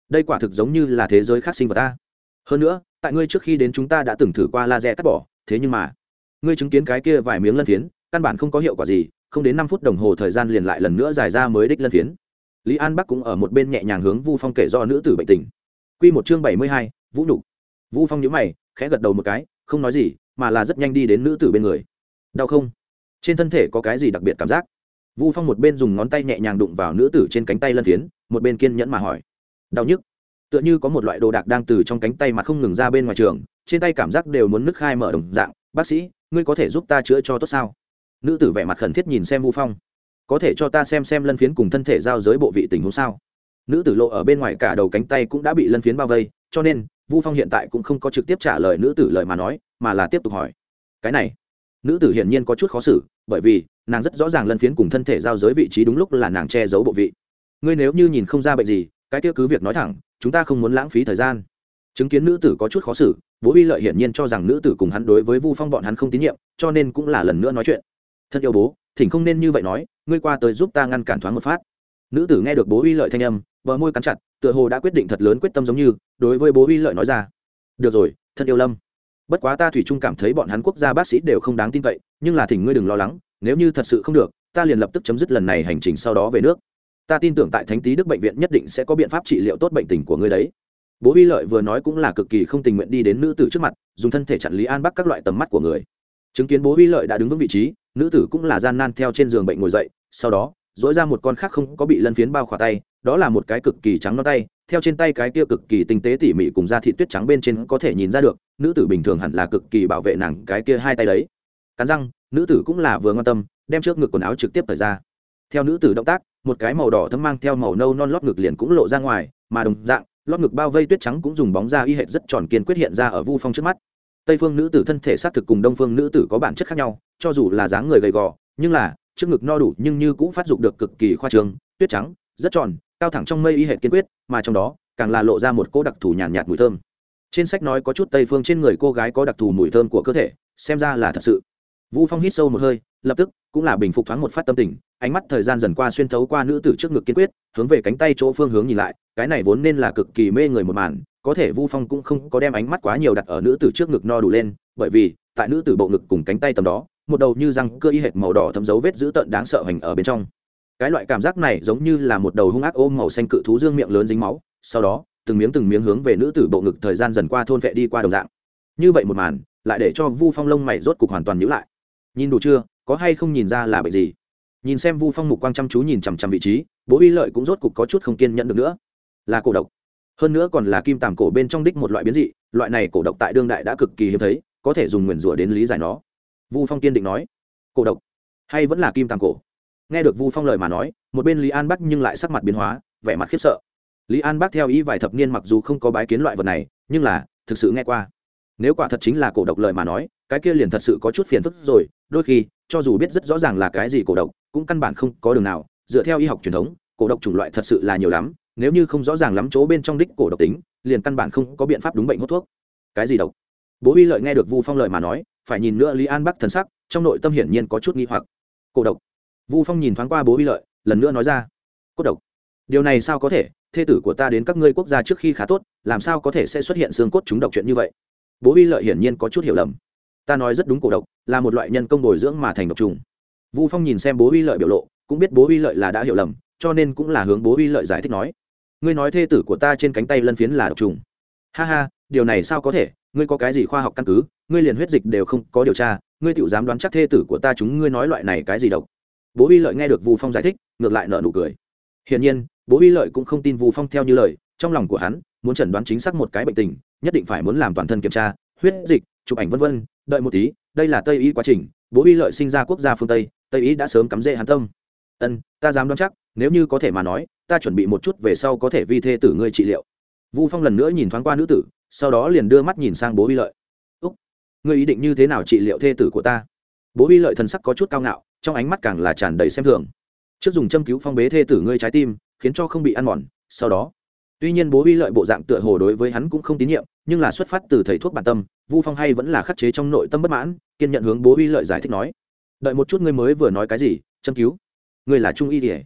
Đây quả thực giống như là thế giới khác sinh vật ta. Hơn nữa, tại ngươi trước khi đến chúng ta đã từng thử qua laser cắt bỏ thế nhưng mà, ngươi chứng kiến cái kia vài miếng lân phiến, căn bản không có hiệu quả gì, không đến năm phút đồng hồ thời gian liền lại lần nữa giải ra mới đích lân phiến. Lý an bắc cũng ở một bên nhẹ nhàng hướng vu phong kể do nữ tử bệnh tình. Q một chương bảy mươi hai, vũ nhục. Vu phong nhữ mày, khẽ gật đầu một cái, không nói gì, mà là rất nhanh đi đến nữ tử bên người. Đau không? Trên thân thể có cái gì đặc biệt cảm giác? Vu phong một bên dùng ngón tay nhẹ nhàng đụng vào nữ tử trên cánh tay lân phiến, một bên kiên nhẫn mà hỏi. Đau nhức. Tựa như có một loại đồ đạc đang từ trong cánh tay mà không ngừng ra bên ngoài trường trên tay cảm giác đều muốn nứt khai mở đồng dạng. Bác sĩ, ngươi có thể giúp ta chữa cho tốt sao? Nữ tử vẻ mặt khẩn thiết nhìn xem vu phong. Có thể cho ta xem xem lân phiến cùng thân thể giao giới bộ vị tình huống sao? Nữ tử lộ ở bên ngoài cả đầu cánh tay cũng đã bị lân phiến bao vây, cho nên, vu phong hiện tại cũng không có trực tiếp trả lời nữ tử lời mà nói, mà là tiếp tục hỏi. Cái này, nữ tử hiển nhiên có chút khó xử, bởi vì, nàng rất rõ ràng lân phiến cùng thân thể giao giới vị trí đúng lúc là nàng che giấu bộ vị. Ngươi nếu như nhìn không ra bệnh gì, cái kia cứ việc nói thẳng, chúng ta không muốn lãng phí thời gian. Chứng kiến nữ tử có chút khó xử bố uy lợi hiển nhiên cho rằng nữ tử cùng hắn đối với vu phong bọn hắn không tín nhiệm, cho nên cũng là lần nữa nói chuyện. Thân yêu bố, thỉnh không nên như vậy nói, ngươi qua tới giúp ta ngăn cản thoáng một phát. Nữ tử nghe được bố uy lợi thanh âm, bờ môi cắn chặt, tựa hồ đã quyết định thật lớn quyết tâm giống như, đối với bố uy lợi nói ra, được rồi, thân yêu lâm. Bất quá ta thủy chung cảm thấy bọn hắn quốc gia bác sĩ đều không đáng tin cậy, nhưng là thỉnh ngươi đừng lo lắng, nếu như thật sự không được, ta liền lập tức chấm dứt lần này hành trình sau đó về nước. Ta tin tưởng tại thánh tý đức bệnh viện nhất định sẽ có biện pháp trị liệu tốt bệnh tình của ngươi đấy bố uy lợi vừa nói cũng là cực kỳ không tình nguyện đi đến nữ tử trước mặt, dùng thân thể chặn lý an bắc các loại tầm mắt của người. Chứng kiến bố uy lợi đã đứng vững vị trí, nữ tử cũng là gian nan theo trên giường bệnh ngồi dậy, sau đó dỗi ra một con khác không có bị lân phiến bao khỏa tay, đó là một cái cực kỳ trắng non tay, theo trên tay cái kia cực kỳ tinh tế tỉ mỉ cùng da thịt tuyết trắng bên trên có thể nhìn ra được, nữ tử bình thường hẳn là cực kỳ bảo vệ nàng cái kia hai tay đấy. Cắn răng, nữ tử cũng là vừa ngon tâm, đem trước ngực quần áo trực tiếp thời ra. Theo nữ tử động tác, một cái màu đỏ thấm mang theo màu nâu non lót ngực liền cũng lộ ra ngoài, mà đồng dạng lót ngực bao vây tuyết trắng cũng dùng bóng da y hệt rất tròn kiên quyết hiện ra ở vu phong trước mắt. Tây phương nữ tử thân thể xác thực cùng đông phương nữ tử có bản chất khác nhau cho dù là dáng người gầy gò nhưng là trước ngực no đủ nhưng như cũng phát dục được cực kỳ khoa trương tuyết trắng rất tròn cao thẳng trong mây y hệt kiên quyết mà trong đó càng là lộ ra một cô đặc thù nhàn nhạt, nhạt mùi thơm. Trên sách nói có chút tây phương trên người cô gái có đặc thù mùi thơm của cơ thể xem ra là thật sự. Vũ phong hít sâu một hơi lập tức cũng là bình phục thoáng một phát tâm tình ánh mắt thời gian dần qua xuyên thấu qua nữ tử trước ngực kiên quyết, hướng về cánh tay chỗ phương hướng nhìn lại, cái này vốn nên là cực kỳ mê người một màn, có thể vu phong cũng không có đem ánh mắt quá nhiều đặt ở nữ tử trước ngực no đủ lên, bởi vì, tại nữ tử bộ ngực cùng cánh tay tầm đó, một đầu như răng cơ y hệt màu đỏ thấm dấu vết dữ tợn đáng sợ hành ở bên trong. Cái loại cảm giác này giống như là một đầu hung ác ôm màu xanh cự thú dương miệng lớn dính máu, sau đó, từng miếng từng miếng hướng về nữ tử bộ ngực thời gian dần qua thôn vệ đi qua đồng dạng. Như vậy một màn, lại để cho vu phong lông mày rốt cục hoàn toàn nhữ lại. Nhìn đủ chưa, có hay không nhìn ra là bệnh gì? Nhìn xem vu phong mục quang chăm chú nhìn chằm chằm vị trí, bố uy lợi cũng rốt cục có chút không kiên nhận được nữa. Là cổ độc. Hơn nữa còn là kim tàm cổ bên trong đích một loại biến dị, loại này cổ độc tại đương đại đã cực kỳ hiếm thấy, có thể dùng nguyền rủa đến lý giải nó. Vu phong kiên định nói, cổ độc? Hay vẫn là kim tàm cổ? Nghe được vu phong lời mà nói, một bên lý an bắc nhưng lại sắc mặt biến hóa, vẻ mặt khiếp sợ. Lý an bắc theo ý vài thập niên mặc dù không có bái kiến loại vật này, nhưng là thực sự nghe qua. Nếu quả thật chính là cổ độc lời mà nói, cái kia liền thật sự có chút phiền phức rồi, đôi khi, cho dù biết rất rõ ràng là cái gì cổ độc cũng căn bản không có đường nào, dựa theo y học truyền thống, cổ độc chủng loại thật sự là nhiều lắm, nếu như không rõ ràng lắm chỗ bên trong đích cổ độc tính, liền căn bản không có biện pháp đúng bệnh hút thuốc. Cái gì độc? Bố uy lợi nghe được vu phong lợi mà nói, phải nhìn nữa lý an bắc thần sắc, trong nội tâm hiển nhiên có chút nghi hoặc. Cổ độc. Vu phong nhìn thoáng qua bố uy lợi, lần nữa nói ra, cốt độc. Điều này sao có thể? Thê tử của ta đến các ngươi quốc gia trước khi khá tốt, làm sao có thể sẽ xuất hiện xương cốt chúng độc chuyện như vậy? Bố uy lợi hiển nhiên có chút hiểu lầm. Ta nói rất đúng cổ độc, là một loại nhân công bồi dưỡng mà thành độc trùng vu phong nhìn xem bố uy lợi biểu lộ, cũng biết bố uy lợi là đã hiểu lầm, cho nên cũng là hướng bố uy lợi giải thích nói, ngươi nói thê tử của ta trên cánh tay lân phiến là độc trùng. Ha ha, điều này sao có thể? Ngươi có cái gì khoa học căn cứ? Ngươi liền huyết dịch đều không có điều tra, ngươi tự dám đoán chắc thê tử của ta chúng ngươi nói loại này cái gì độc? Bố uy lợi nghe được vu phong giải thích, ngược lại nợ nụ cười. Hiển nhiên, bố uy lợi cũng không tin vu phong theo như lời, trong lòng của hắn, muốn chẩn đoán chính xác một cái bệnh tình, nhất định phải muốn làm toàn thân kiểm tra, huyết dịch, chụp ảnh vân vân, đợi một tí, đây là tây y quá trình, bố uy lợi sinh ra quốc gia phương tây tây ý đã sớm cắm rễ hắn tâm. Ân, ta dám đoán chắc, nếu như có thể mà nói, ta chuẩn bị một chút về sau có thể vi thê tử ngươi trị liệu. Vu phong lần nữa nhìn thoáng qua nữ tử, sau đó liền đưa mắt nhìn sang bố uy lợi. Úc, ngươi ý định như thế nào trị liệu thê tử của ta? Bố uy lợi thần sắc có chút cao ngạo, trong ánh mắt càng là tràn đầy xem thường. Trước dùng châm cứu phong bế thê tử ngươi trái tim, khiến cho không bị ăn mòn, sau đó. Tuy nhiên bố uy lợi bộ dạng tựa hồ đối với hắn cũng không tín nhiệm, nhưng là xuất phát từ thầy thuốc bản tâm, vu phong hay vẫn là khắc chế trong nội tâm bất mãn, kiên nhận hướng bố uy lợi giải thích nói đợi một chút ngươi mới vừa nói cái gì châm cứu. Ngươi là trung y kỉa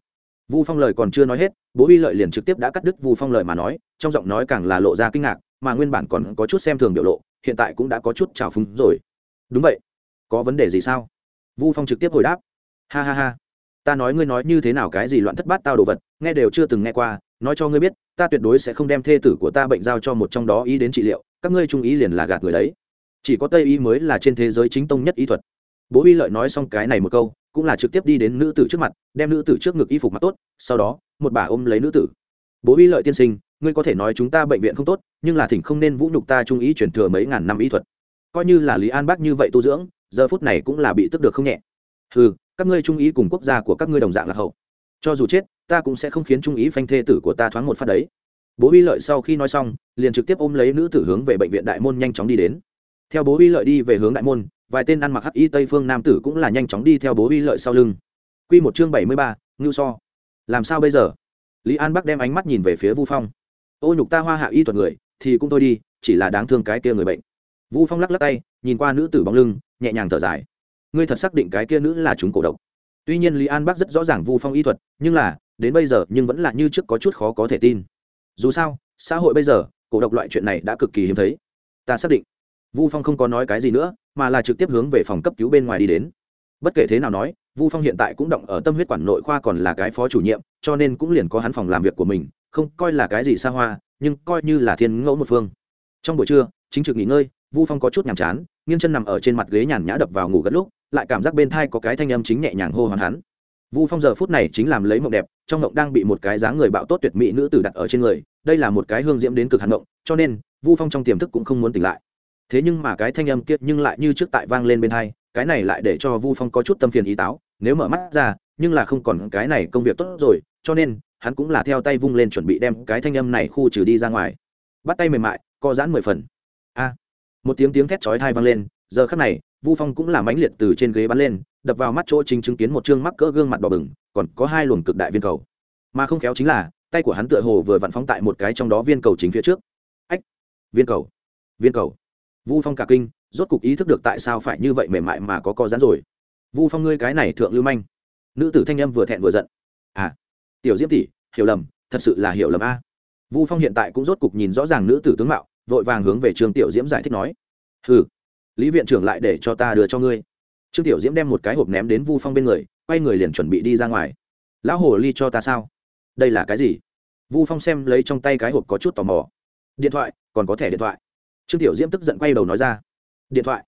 vu phong lời còn chưa nói hết, bố uy lợi liền trực tiếp đã cắt đứt vu phong lời mà nói, trong giọng nói càng là lộ ra kinh ngạc, mà nguyên bản còn có chút xem thường biểu lộ, hiện tại cũng đã có chút trào phúng rồi. Đúng vậy. Có vấn đề gì sao? Vu phong trực tiếp hồi đáp. Ha ha ha. Ta nói ngươi nói như thế nào cái gì loạn thất bát tao đồ vật, nghe đều chưa từng nghe qua, nói cho ngươi biết, ta tuyệt đối sẽ không đem thê tử của ta bệnh giao cho một trong đó ý đến trị liệu, các ngươi trung ý liền là gạt người đấy. Chỉ có tây y mới là trên thế giới chính tông nhất y thuật bố uy lợi nói xong cái này một câu, cũng là trực tiếp đi đến nữ tử trước mặt, đem nữ tử trước ngực y phục mặc tốt, sau đó, một bà ôm lấy nữ tử. Bố uy lợi tiên sinh, ngươi có thể nói chúng ta bệnh viện không tốt, nhưng là thỉnh không nên vũ nhục ta trung ý chuyển thừa mấy ngàn năm y thuật. Coi như là lý an bác như vậy tu dưỡng, giờ phút này cũng là bị tức được không nhẹ. Ừ các ngươi trung ý cùng quốc gia của các ngươi đồng dạng là hậu. Cho dù chết, ta cũng sẽ không khiến trung ý phanh thê tử của ta thoáng một phát đấy. Bố uy lợi sau khi nói xong, liền trực tiếp ôm lấy nữ tử hướng về bệnh viện đại môn nhanh chóng đi đến theo bố uy lợi đi về hướng đại môn, vài tên ăn mặc hắc y tây phương nam tử cũng là nhanh chóng đi theo bố uy lợi sau lưng. Q một chương bảy mươi ba, ngưu so. Làm sao bây giờ? Lý an bắc đem ánh mắt nhìn về phía vu phong. Ô nhục ta hoa hạ y thuật người, thì cũng thôi đi, chỉ là đáng thương cái kia người bệnh. Vu phong lắc lắc tay, nhìn qua nữ tử bóng lưng, nhẹ nhàng thở dài. Ngươi thật xác định cái kia nữ là chúng cổ độc. Tuy nhiên lý an bắc rất rõ ràng vu phong y thuật, nhưng là, đến bây giờ nhưng vẫn là như trước có chút khó có thể tin. Dù sao, xã hội bây giờ, cổ độc loại chuyện này đã cực kỳ hiếm thấy. Ta xác định vu phong không có nói cái gì nữa, mà là trực tiếp hướng về phòng cấp cứu bên ngoài đi đến. Bất kể thế nào nói, vu phong hiện tại cũng động ở tâm huyết quản nội khoa còn là cái phó chủ nhiệm, cho nên cũng liền có hắn phòng làm việc của mình, không coi là cái gì xa hoa, nhưng coi như là thiên ngẫu một phương. Trong buổi trưa, chính trực nghỉ ngơi, vu phong có chút nhàm chán, nghiêng chân nằm ở trên mặt ghế nhàn nhã đập vào ngủ gật lúc, lại cảm giác bên thai có cái thanh âm chính nhẹ nhàng hô hoán hắn. Vu phong giờ phút này chính làm lấy mộng đẹp, trong mộng đang bị một cái dáng người bạo tốt tuyệt mỹ nữ tử đặt ở trên người, đây là một cái hương diễm đến cực hàn mộng, cho nên vu phong trong tiềm thức cũng không muốn tỉnh lại thế nhưng mà cái thanh âm kiệt nhưng lại như trước tại vang lên bên hai, cái này lại để cho vu phong có chút tâm phiền ý táo, nếu mở mắt ra, nhưng là không còn cái này công việc tốt rồi, cho nên, hắn cũng là theo tay vung lên chuẩn bị đem cái thanh âm này khu trừ đi ra ngoài. Bắt tay mềm mại, co giãn mười phần. A! Một tiếng tiếng thét chói thai vang lên, giờ khắc này, vu phong cũng là mãnh liệt từ trên ghế bắn lên, đập vào mắt chỗ chính chứng kiến một chương mắc cỡ gương mặt đỏ bừng, còn có hai luồng cực đại viên cầu. Mà không khéo chính là, tay của hắn tựa hồ vừa vặn phóng tại một cái trong đó viên cầu chính phía trước. Ách! Viên cầu! Viên cầu! Vu phong cả kinh, rốt cục ý thức được tại sao phải như vậy mềm mại mà có co rán rồi. Vu phong ngươi cái này thượng lưu manh. Nữ tử thanh âm vừa thẹn vừa giận. À tiểu diễm tỷ, hiểu lầm, thật sự là hiểu lầm a. Vu phong hiện tại cũng rốt cục nhìn rõ ràng nữ tử tướng mạo, vội vàng hướng về trường tiểu diễm giải thích nói. Hừ, lý viện trưởng lại để cho ta đưa cho ngươi. Trương tiểu diễm đem một cái hộp ném đến vu phong bên người, quay người liền chuẩn bị đi ra ngoài. Lão hồ ly cho ta sao? Đây là cái gì? Vu phong xem lấy trong tay cái hộp có chút tò mò. Điện thoại, còn có thẻ điện thoại trương tiểu diễm tức giận quay đầu nói ra điện thoại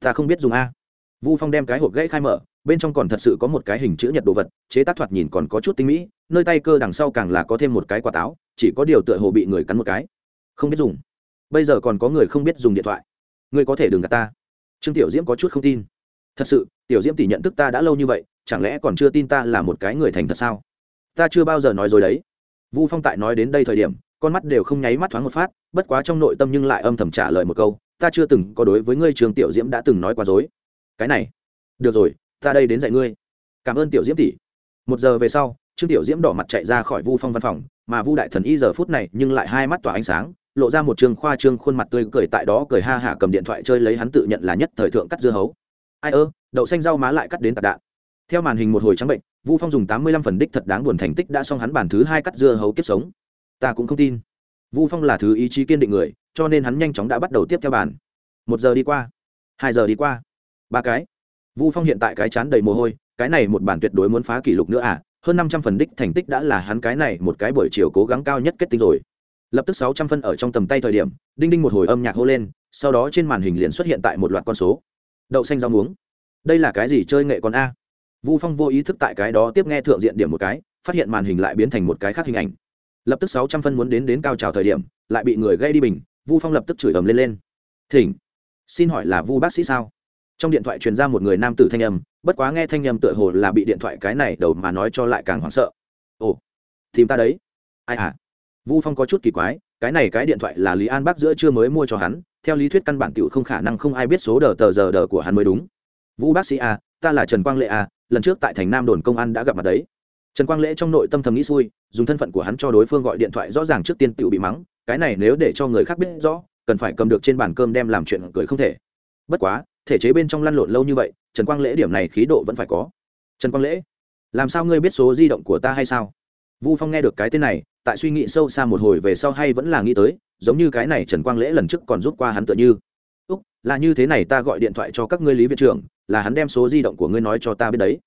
ta không biết dùng a vu phong đem cái hộp gãy khai mở bên trong còn thật sự có một cái hình chữ nhật đồ vật chế tác thoạt nhìn còn có chút tinh mỹ nơi tay cơ đằng sau càng là có thêm một cái quả táo chỉ có điều tựa hồ bị người cắn một cái không biết dùng bây giờ còn có người không biết dùng điện thoại ngươi có thể đừng gạt ta trương tiểu diễm có chút không tin thật sự tiểu diễm tỷ nhận thức ta đã lâu như vậy chẳng lẽ còn chưa tin ta là một cái người thành thật sao ta chưa bao giờ nói rồi đấy vu phong tại nói đến đây thời điểm con mắt đều không nháy mắt thoáng một phát bất quá trong nội tâm nhưng lại âm thầm trả lời một câu, ta chưa từng có đối với ngươi trường tiểu diễm đã từng nói quá dối. Cái này, được rồi, ta đây đến dạy ngươi. Cảm ơn tiểu diễm tỷ. Một giờ về sau, trương tiểu diễm đỏ mặt chạy ra khỏi vu phong văn phòng, mà vu đại thần y giờ phút này nhưng lại hai mắt tỏa ánh sáng, lộ ra một trường khoa trương khuôn mặt tươi cười tại đó cười ha hả cầm điện thoại chơi lấy hắn tự nhận là nhất thời thượng cắt dưa hấu. Ai ơ, đậu xanh rau má lại cắt đến tạt đạn. Theo màn hình một hồi trắng bệnh, vu phong dùng tám mươi lăm phần đích thật đáng buồn thành tích đã xong hắn bản thứ hai cắt dưa hấu kiếp sống. Ta cũng không tin vu phong là thứ ý chí kiên định người, cho nên hắn nhanh chóng đã bắt đầu tiếp theo bản một giờ đi qua, hai giờ đi qua, ba cái. Vu phong hiện tại cái chán đầy mồ hôi, cái này một bản tuyệt đối muốn phá kỷ lục nữa à hơn năm trăm phần đích thành tích đã là hắn cái này một cái buổi chiều cố gắng cao nhất kết tinh rồi. Lập tức sáu trăm phân ở trong tầm tay thời điểm, đinh đinh một hồi âm nhạc hô lên, sau đó trên màn hình liền xuất hiện tại một loạt con số. Đậu xanh rau muống. Đây là cái gì chơi nghệ con a? Vu phong vô ý thức tại cái đó tiếp nghe thượng diện điểm một cái, phát hiện màn hình lại biến thành một cái khác hình ảnh lập tức sáu trăm phân muốn đến đến cao trào thời điểm, lại bị người gây đi bình, vu phong lập tức chửi ầm lên lên. Thỉnh, xin hỏi là vu bác sĩ sao? Trong điện thoại truyền ra một người nam tử thanh âm, bất quá nghe thanh âm tựa hồ là bị điện thoại cái này đầu mà nói cho lại càng hoảng sợ. Ồ, tìm ta đấy. Ai à? Vu phong có chút kỳ quái, cái này cái điện thoại là lý an bác giữa chưa mới mua cho hắn, theo lý thuyết căn bản t không khả năng không ai biết số đờ tờ giờ đờ của hắn mới đúng. Vũ bác sĩ a ta là trần quang lệ a lần trước tại thành nam đồn công an đã gặp mặt đấy trần quang lễ trong nội tâm thầm nghĩ xui, dùng thân phận của hắn cho đối phương gọi điện thoại rõ ràng trước tiên tự bị mắng, cái này nếu để cho người khác biết rõ, cần phải cầm được trên bàn cơm đem làm chuyện cười không thể. Bất quá, thể chế bên trong lăn lộn lâu như vậy, trần quang lễ điểm này khí độ vẫn phải có. Trần quang lễ, làm sao ngươi biết số di động của ta hay sao? Vu phong nghe được cái tên này, tại suy nghĩ sâu xa một hồi về sau hay vẫn là nghĩ tới, giống như cái này trần quang lễ lần trước còn rút qua hắn tựa như. Úc, là như thế này ta gọi điện thoại cho các ngươi lý viện trưởng, là hắn đem số di động của ngươi nói cho ta biết đấy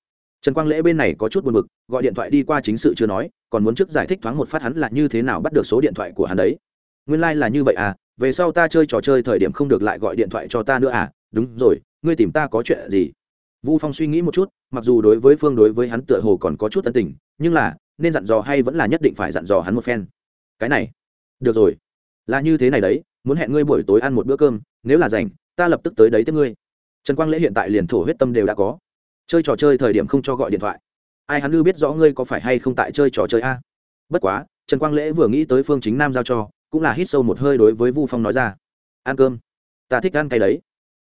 trần quang lễ bên này có chút buồn b ự c gọi điện thoại đi qua chính sự chưa nói, còn muốn trước giải thích thoáng một phát hắn là như thế nào bắt được số điện thoại của hắn đấy. Nguyên lai、like、là như vậy à về sau ta chơi trò chơi thời điểm không được lại gọi điện thoại cho ta nữa à? Đúng rồi, ngươi tìm ta có chuyện gì? Vu phong suy nghĩ một chút, mặc dù đối với phương đối với hắn tựa hồ còn có chút tân tình, nhưng là, nên dặn dò hay vẫn là nhất định phải dặn dò hắn một phen. Cái này, được rồi. Là như thế này đấy, muốn hẹn ngươi buổi tối ăn một bữa cơm, nếu là rảnh, ta lập tức tới đấy tiếp ngươi. Trần quang lễ hiện tại liền thổ huyết tâm đều đã có chơi trò chơi thời điểm không cho gọi điện thoại. Ai hắn ư biết rõ ngươi có phải hay không tại chơi trò chơi a? Bất quá, trần quang lễ vừa nghĩ tới phương chính nam giao cho, cũng là hít sâu một hơi đối với vu phong nói ra. Ăn cơm. Ta thích ăn cái đấy.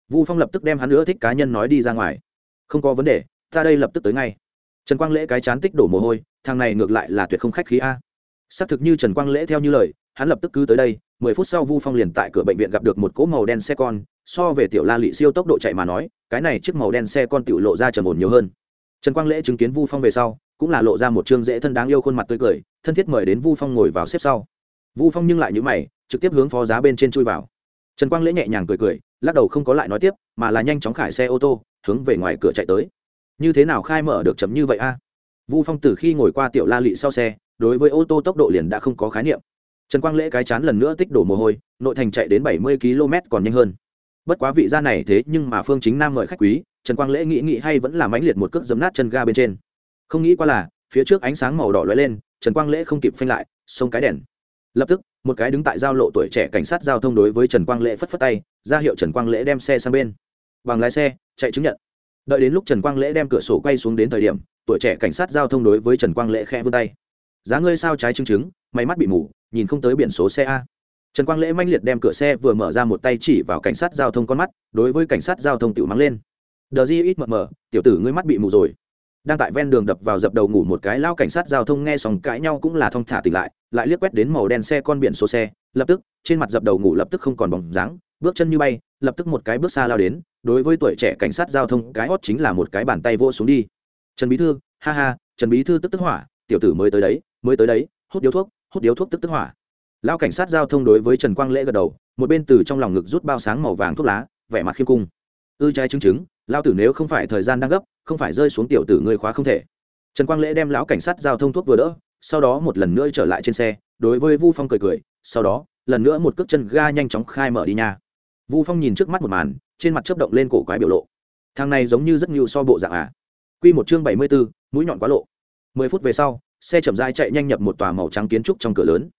Vu phong lập tức đem hắn nữa thích cá nhân nói đi ra ngoài. Không có vấn đề, ta đây lập tức tới ngay. Trần quang lễ cái chán tích đổ mồ hôi, thằng này ngược lại là tuyệt không khách khí a. Xác thực như trần quang lễ theo như lời hắn lập tức cứ tới đây, mười phút sau vu phong liền tại cửa bệnh viện gặp được một cỗ màu đen xe con, so về tiểu la lị siêu tốc độ chạy mà nói, cái này chiếc màu đen xe con tiểu lộ ra trầm ổn nhiều hơn. Trần quang lễ chứng kiến vu phong về sau, cũng là lộ ra một chương dễ thân đáng yêu khuôn mặt tươi cười, thân thiết mời đến vu phong ngồi vào xếp sau. Vu phong nhưng lại nhữ mày, trực tiếp hướng phó giá bên trên chui vào. Trần quang lễ nhẹ nhàng cười cười, lắc đầu không có lại nói tiếp, mà là nhanh chóng khải xe ô tô, hướng về ngoài cửa chạy tới. Như thế nào khai mở được chấm như vậy a? Vu phong từ khi ngồi qua tiểu la lị sau xe, đối với ô tô tốc độ liền đã không có khái niệm trần quang lễ cái chán lần nữa tích đổ mồ hôi, nội thành chạy đến bảy mươi km còn nhanh hơn. Bất quá vị gia này thế nhưng mà phương chính nam mời khách quý, trần quang lễ nghĩ nghĩ hay vẫn là mãnh liệt một cước giấm nát chân ga bên trên. Không nghĩ qua là, phía trước ánh sáng màu đỏ lóe lên, trần quang lễ không kịp phanh lại, xông cái đèn. Lập tức, một cái đứng tại giao lộ tuổi trẻ cảnh sát giao thông đối với trần quang lễ phất phất tay, ra hiệu trần quang lễ đem xe sang bên. Bằng lái xe, chạy chứng nhận. Đợi đến lúc trần quang lễ đem cửa sổ quay xuống đến thời điểm, tuổi trẻ cảnh sát giao thông đối với trần quang lễ khe vươn tay. Giá ngươi sao trái chứng chứng, may mắt bị mù nhìn không tới biển số xe a. Trần quang lễ manh liệt đem cửa xe vừa mở ra một tay chỉ vào cảnh sát giao thông con mắt, đối với cảnh sát giao thông tự mắng lên. Đờ di ít mờ mờ, tiểu tử ngươi mắt bị mù rồi. Đang tại ven đường đập vào dập đầu ngủ một cái lao cảnh sát giao thông nghe xong cãi nhau cũng là thong thả tỉnh lại lại liếc quét đến màu đen xe con biển số xe, lập tức, trên mặt dập đầu ngủ lập tức không còn bóng dáng, bước chân như bay, lập tức một cái bước xa lao đến, đối với tuổi trẻ cảnh sát giao thông, cái hót chính là một cái bàn tay vô xuống đi. Trần bí thư, ha ha, trần bí thư tức tức hỏa, tiểu tử mới tới đấy, mới tới đấy, hút điếu thuốc hút điếu thuốc tức tức hỏa. Lão cảnh sát giao thông đối với trần quang lễ gật đầu một bên từ trong lòng ngực rút bao sáng màu vàng thuốc lá vẻ mặt khiêm cung. Ư trái chứng chứng lao tử nếu không phải thời gian đang gấp không phải rơi xuống tiểu tử ngươi khóa không thể. Trần quang lễ đem lão cảnh sát giao thông thuốc vừa đỡ sau đó một lần nữa trở lại trên xe đối với vu phong cười cười sau đó lần nữa một cước chân ga nhanh chóng khai mở đi nha. Vu phong nhìn trước mắt một màn trên mặt chớp động lên cổ quái biểu lộ. Thằng này giống như rất nhiều so bộ dạng à. Quy một chương bảy mươi 74, mũi nhọn quá lộ. Mười phút về sau xe chậm rãi chạy nhanh nhập một tòa màu trắng kiến trúc trong cửa lớn.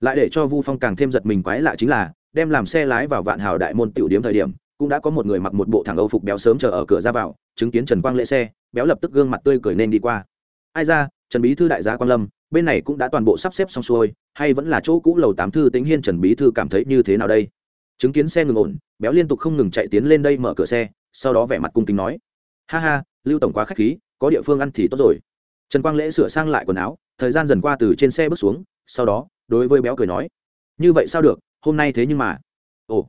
Lại để cho vu phong càng thêm giật mình quái lạ chính là, đem làm xe lái vào vạn hào đại môn tiểu điếm thời điểm, cũng đã có một người mặc một bộ thẳng âu phục béo sớm chờ ở cửa ra vào, chứng kiến trần quang lễ xe, béo lập tức gương mặt tươi cười nên đi qua. Ai ra, trần bí thư đại gia quan lâm, bên này cũng đã toàn bộ sắp xếp xong xuôi, hay vẫn là chỗ cũ lầu tám thư tính hiên trần bí thư cảm thấy như thế nào đây? Chứng kiến xe ngừng ổn, béo liên tục không ngừng chạy tiến lên đây mở cửa xe, sau đó vẻ mặt cung kính nói. Ha ha, lưu tổng quá k h á c h khí, có địa phương ăn thì tốt rồi trần quang lễ sửa sang lại quần áo, thời gian dần qua từ trên xe bước xuống, sau đó, đối với béo cười nói, như vậy sao được, hôm nay thế nhưng mà. Ồ,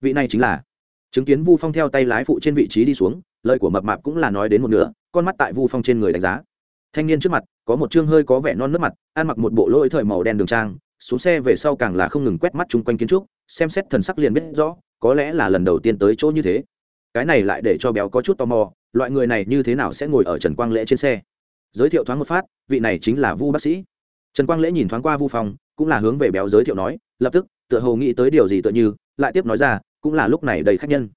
vị này chính là. Chứng kiến vu phong theo tay lái phụ trên vị trí đi xuống, lời của mập mạp cũng là nói đến một nửa, con mắt tại vu phong trên người đánh giá. Thanh niên trước mặt, có một chương hơi có vẻ non nước mặt, ăn mặc một bộ lỗi thời màu đen đường trang, xuống xe về sau càng là không ngừng quét mắt chung quanh kiến trúc, xem xét thần sắc liền biết rõ, có lẽ là lần đầu tiên tới chỗ như thế. Cái này lại để cho béo có chút tò mò, loại người này như thế nào sẽ ngồi ở trần quang lễ trên xe? Giới thiệu thoáng một phát, vị này chính là vu bác sĩ. Trần quang lễ nhìn thoáng qua vu phong cũng là hướng về béo giới thiệu nói, lập tức, tựa hồ nghĩ tới điều gì tựa như, lại tiếp nói ra, cũng là lúc này đầy khách nhân.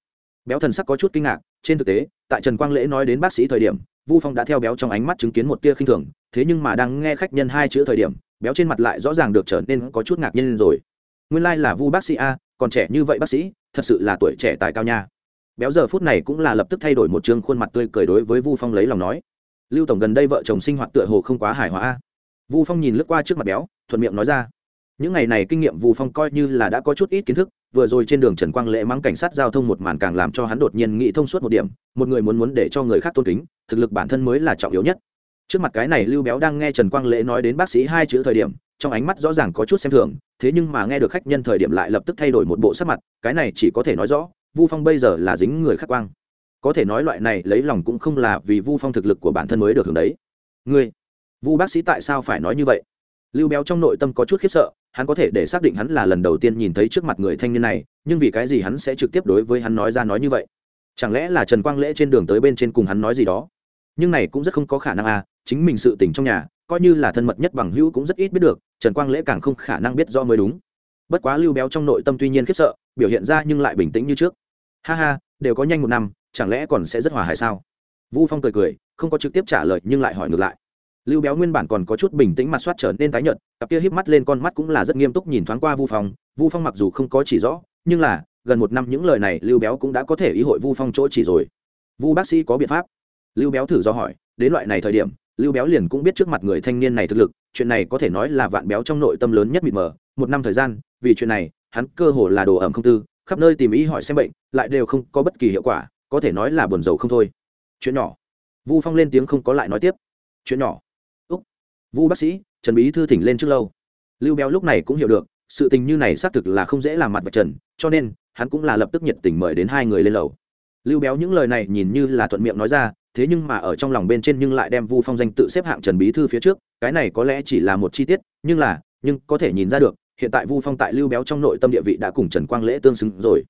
Béo thần sắc có chút kinh ngạc, trên thực tế, tại trần quang lễ nói đến bác sĩ thời điểm, vu phong đã theo béo trong ánh mắt chứng kiến một tia khinh thường, thế nhưng mà đang nghe khách nhân hai chữ thời điểm, béo trên mặt lại rõ ràng được trở nên có chút ngạc nhiên rồi. Nguyên lai、like、là vu bác sĩ a, còn trẻ như vậy bác sĩ, thật sự là tuổi trẻ tài cao nha. Béo giờ phút này cũng là lập tức thay đổi một chương khuôn mặt tươi cười đối với vu phong lấy lòng nói lưu tổng gần đây vợ chồng sinh hoạt tựa hồ không quá hài hòa a. Vu phong nhìn lướt qua trước mặt béo, thuận miệng nói ra. Những ngày này kinh nghiệm vu phong coi như là đã có chút ít kiến thức, vừa rồi trên đường trần quang lễ mắng cảnh sát giao thông một màn càng làm cho hắn đột nhiên nghĩ thông suốt một điểm, một người muốn muốn để cho người khác tôn kính, thực lực bản thân mới là trọng yếu nhất. Trước mặt cái này lưu béo đang nghe trần quang lễ nói đến bác sĩ hai chữ thời điểm, trong ánh mắt rõ ràng có chút xem thường, thế nhưng mà nghe được khách nhân thời điểm lại lập tức thay đổi một bộ sắc mặt, cái này chỉ có thể nói rõ, vu phong bây giờ là dính người khắc quang có thể nói loại này lấy lòng cũng không là vì vu phong thực lực của bản thân mới được hưởng đấy. Ngươi, vu bác sĩ tại sao phải nói như vậy? Lưu béo trong nội tâm có chút khiếp sợ, hắn có thể để xác định hắn là lần đầu tiên nhìn thấy trước mặt người thanh niên này, nhưng vì cái gì hắn sẽ trực tiếp đối với hắn nói ra nói như vậy? Chẳng lẽ là trần quang lễ trên đường tới bên trên cùng hắn nói gì đó? Nhưng này cũng rất không có khả năng à chính mình sự tình trong nhà, coi như là thân mật nhất bằng hữu cũng rất ít biết được, trần quang lễ càng không khả năng biết do mới đúng. Bất quá lưu béo trong nội tâm tuy nhiên khiếp sợ, biểu hiện ra nhưng lại bình tĩnh như trước. Ha ha, đều có nhanh một năm chẳng lẽ còn sẽ rất hòa hài sao? Vu phong cười cười, không có trực tiếp trả lời nhưng lại hỏi ngược lại. Lưu béo nguyên bản còn có chút bình tĩnh mặt soát trở nên tái nhợt, cặp kia híp mắt lên con mắt cũng là rất nghiêm túc nhìn thoáng qua vu phong. Vu phong mặc dù không có chỉ rõ, nhưng là, gần một năm những lời này lưu béo cũng đã có thể ý hội vu phong chỗ chỉ rồi. Vu bác sĩ có biện pháp. Lưu béo thử do hỏi, đến loại này thời điểm, lưu béo liền cũng biết trước mặt người thanh niên này thực lực, chuyện này có thể nói là vạn béo trong nội tâm lớn nhất mịt mờ. Một năm thời gian, vì chuyện này, hắn cơ hồ là đồ ẩm không tư, khắp nơi tìm ý hỏi xem bệnh, lại đều không có bất kỳ hiệu quả có thể nói là buồn rầu không thôi. Chuyện nhỏ. Vu phong lên tiếng không có lại nói tiếp. Chuyện nhỏ. Úc. Vu bác sĩ, trần bí thư thỉnh lên trước lâu. Lưu béo lúc này cũng hiểu được, sự tình như này xác thực là không dễ làm mặt vạch trần, cho nên, hắn cũng là lập tức nhiệt tình mời đến hai người lên lầu. Lưu béo những lời này nhìn như là thuận miệng nói ra, thế nhưng mà ở trong lòng bên trên nhưng lại đem vu phong danh tự xếp hạng trần bí thư phía trước, cái này có lẽ chỉ là một chi tiết, nhưng là, nhưng có thể nhìn ra được, hiện tại vu phong tại lưu béo trong nội tâm địa vị đã cùng trần quang lễ tương xứng rồi.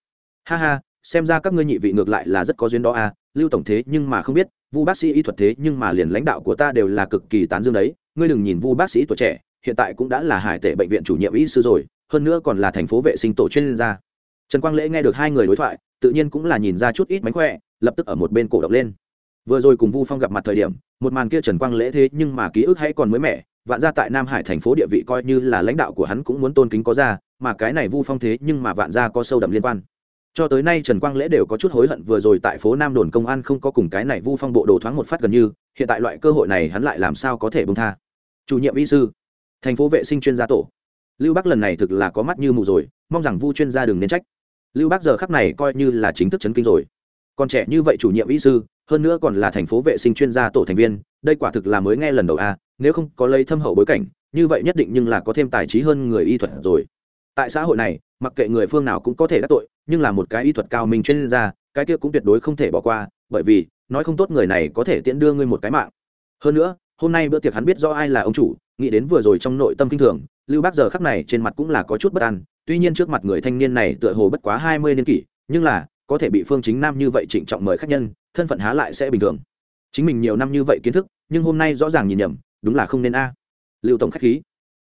Ha ha xem ra các ngươi nhị vị ngược lại là rất có duyên đó à lưu tổng thế nhưng mà không biết, vu bác sĩ y thuật thế nhưng mà liền lãnh đạo của ta đều là cực kỳ tán dương đấy, ngươi đừng nhìn vu bác sĩ tuổi trẻ, hiện tại cũng đã là hải tệ bệnh viện chủ nhiệm y sư rồi, hơn nữa còn là thành phố vệ sinh tổ chuyên gia. Trần quang lễ nghe được hai người đối thoại, tự nhiên cũng là nhìn ra chút ít mánh khỏe, lập tức ở một bên cổ động lên. Vừa rồi cùng vu phong gặp mặt thời điểm, một màn kia trần quang lễ thế nhưng mà ký ức hay còn mới mẻ, vạn gia tại nam hải thành phố địa vị coi như là lãnh đạo của hắn cũng muốn tôn kính có ra, mà cái này vu phong thế nhưng mà vạn gia có sâu đậm liên quan cho tới nay trần quang lễ đều có chút hối hận vừa rồi tại phố nam đồn công an không có cùng cái này vu phong bộ đồ thoáng một phát gần như, hiện tại loại cơ hội này hắn lại làm sao có thể bông tha. Chủ nhiệm y sư, thành phố vệ sinh chuyên gia tổ. Lưu bắc lần này thực là có mắt như mù rồi, mong rằng vu chuyên gia đừng nên trách. Lưu bắc giờ khắc này coi như là chính thức chấn kinh rồi. Còn trẻ như vậy chủ nhiệm y sư, hơn nữa còn là thành phố vệ sinh chuyên gia tổ thành viên, đây quả thực là mới nghe lần đầu a, nếu không có lấy thâm hậu bối cảnh, như vậy nhất định nhưng là có thêm tài trí hơn người y thuật rồi tại xã hội này, mặc kệ người phương nào cũng có thể đắc tội, nhưng là một cái y thuật cao mình chuyên gia, cái kia cũng tuyệt đối không thể bỏ qua, bởi vì, nói không tốt người này có thể tiễn đưa ngươi một cái mạng. Hơn nữa, hôm nay bữa tiệc hắn biết do ai là ông chủ, nghĩ đến vừa rồi trong nội tâm kinh thường, lưu bác giờ khắc này trên mặt cũng là có chút bất an, tuy nhiên trước mặt người thanh niên này tựa hồ bất quá hai mươi niên kỷ, nhưng là, có thể bị phương chính nam như vậy trịnh trọng mời khách nhân, thân phận há lại sẽ bình thường. Chính mình nhiều năm như vậy kiến thức, nhưng hôm nay rõ ràng nhìn nhầm, đúng là không nên a. Lưu tổng khách khí.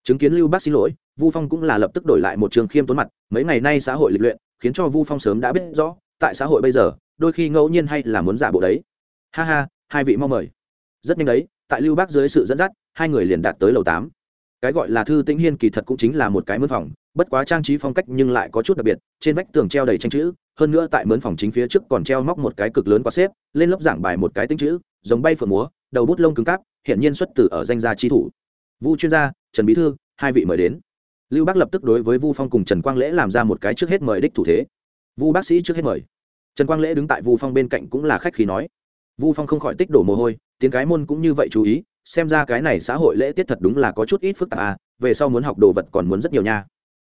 Chứng kiến lưu bác xin lỗi vu phong cũng là lập tức đổi lại một trường khiêm tốn mặt, mấy ngày nay xã hội lịch luyện, khiến cho vu phong sớm đã biết rõ, tại xã hội bây giờ, đôi khi ngẫu nhiên hay là muốn giả bộ đấy. Ha ha, hai vị mong mời. Rất nhanh đấy, tại lưu bác dưới sự dẫn dắt, hai người liền đạt tới lầu tám. Cái gọi là thư tĩnh hiên kỳ thật cũng chính là một cái mướn phòng, bất quá trang trí phong cách nhưng lại có chút đặc biệt, trên vách tường treo đầy tranh chữ, hơn nữa tại mướn phòng chính phía trước còn treo móc một cái cực lớn quá xếp, lên lớp giảng bài một cái tính chữ, giống bay phượng múa, đầu bút lông cứng cáp hiện nhiên xuất từ ở danh gia chi thủ. Vu chuyên gia, trần bí thư, hai vị mời đến lưu Bác lập tức đối với vu phong cùng trần quang lễ làm ra một cái trước hết mời đích thủ thế. Vu bác sĩ trước hết mời. Trần quang lễ đứng tại vu phong bên cạnh cũng là khách khí nói. Vu phong không khỏi tích đổ mồ hôi, tiếng cái môn cũng như vậy chú ý, xem ra cái này xã hội lễ tiết thật đúng là có chút ít phức tạp à về sau muốn học đồ vật còn muốn rất nhiều nha.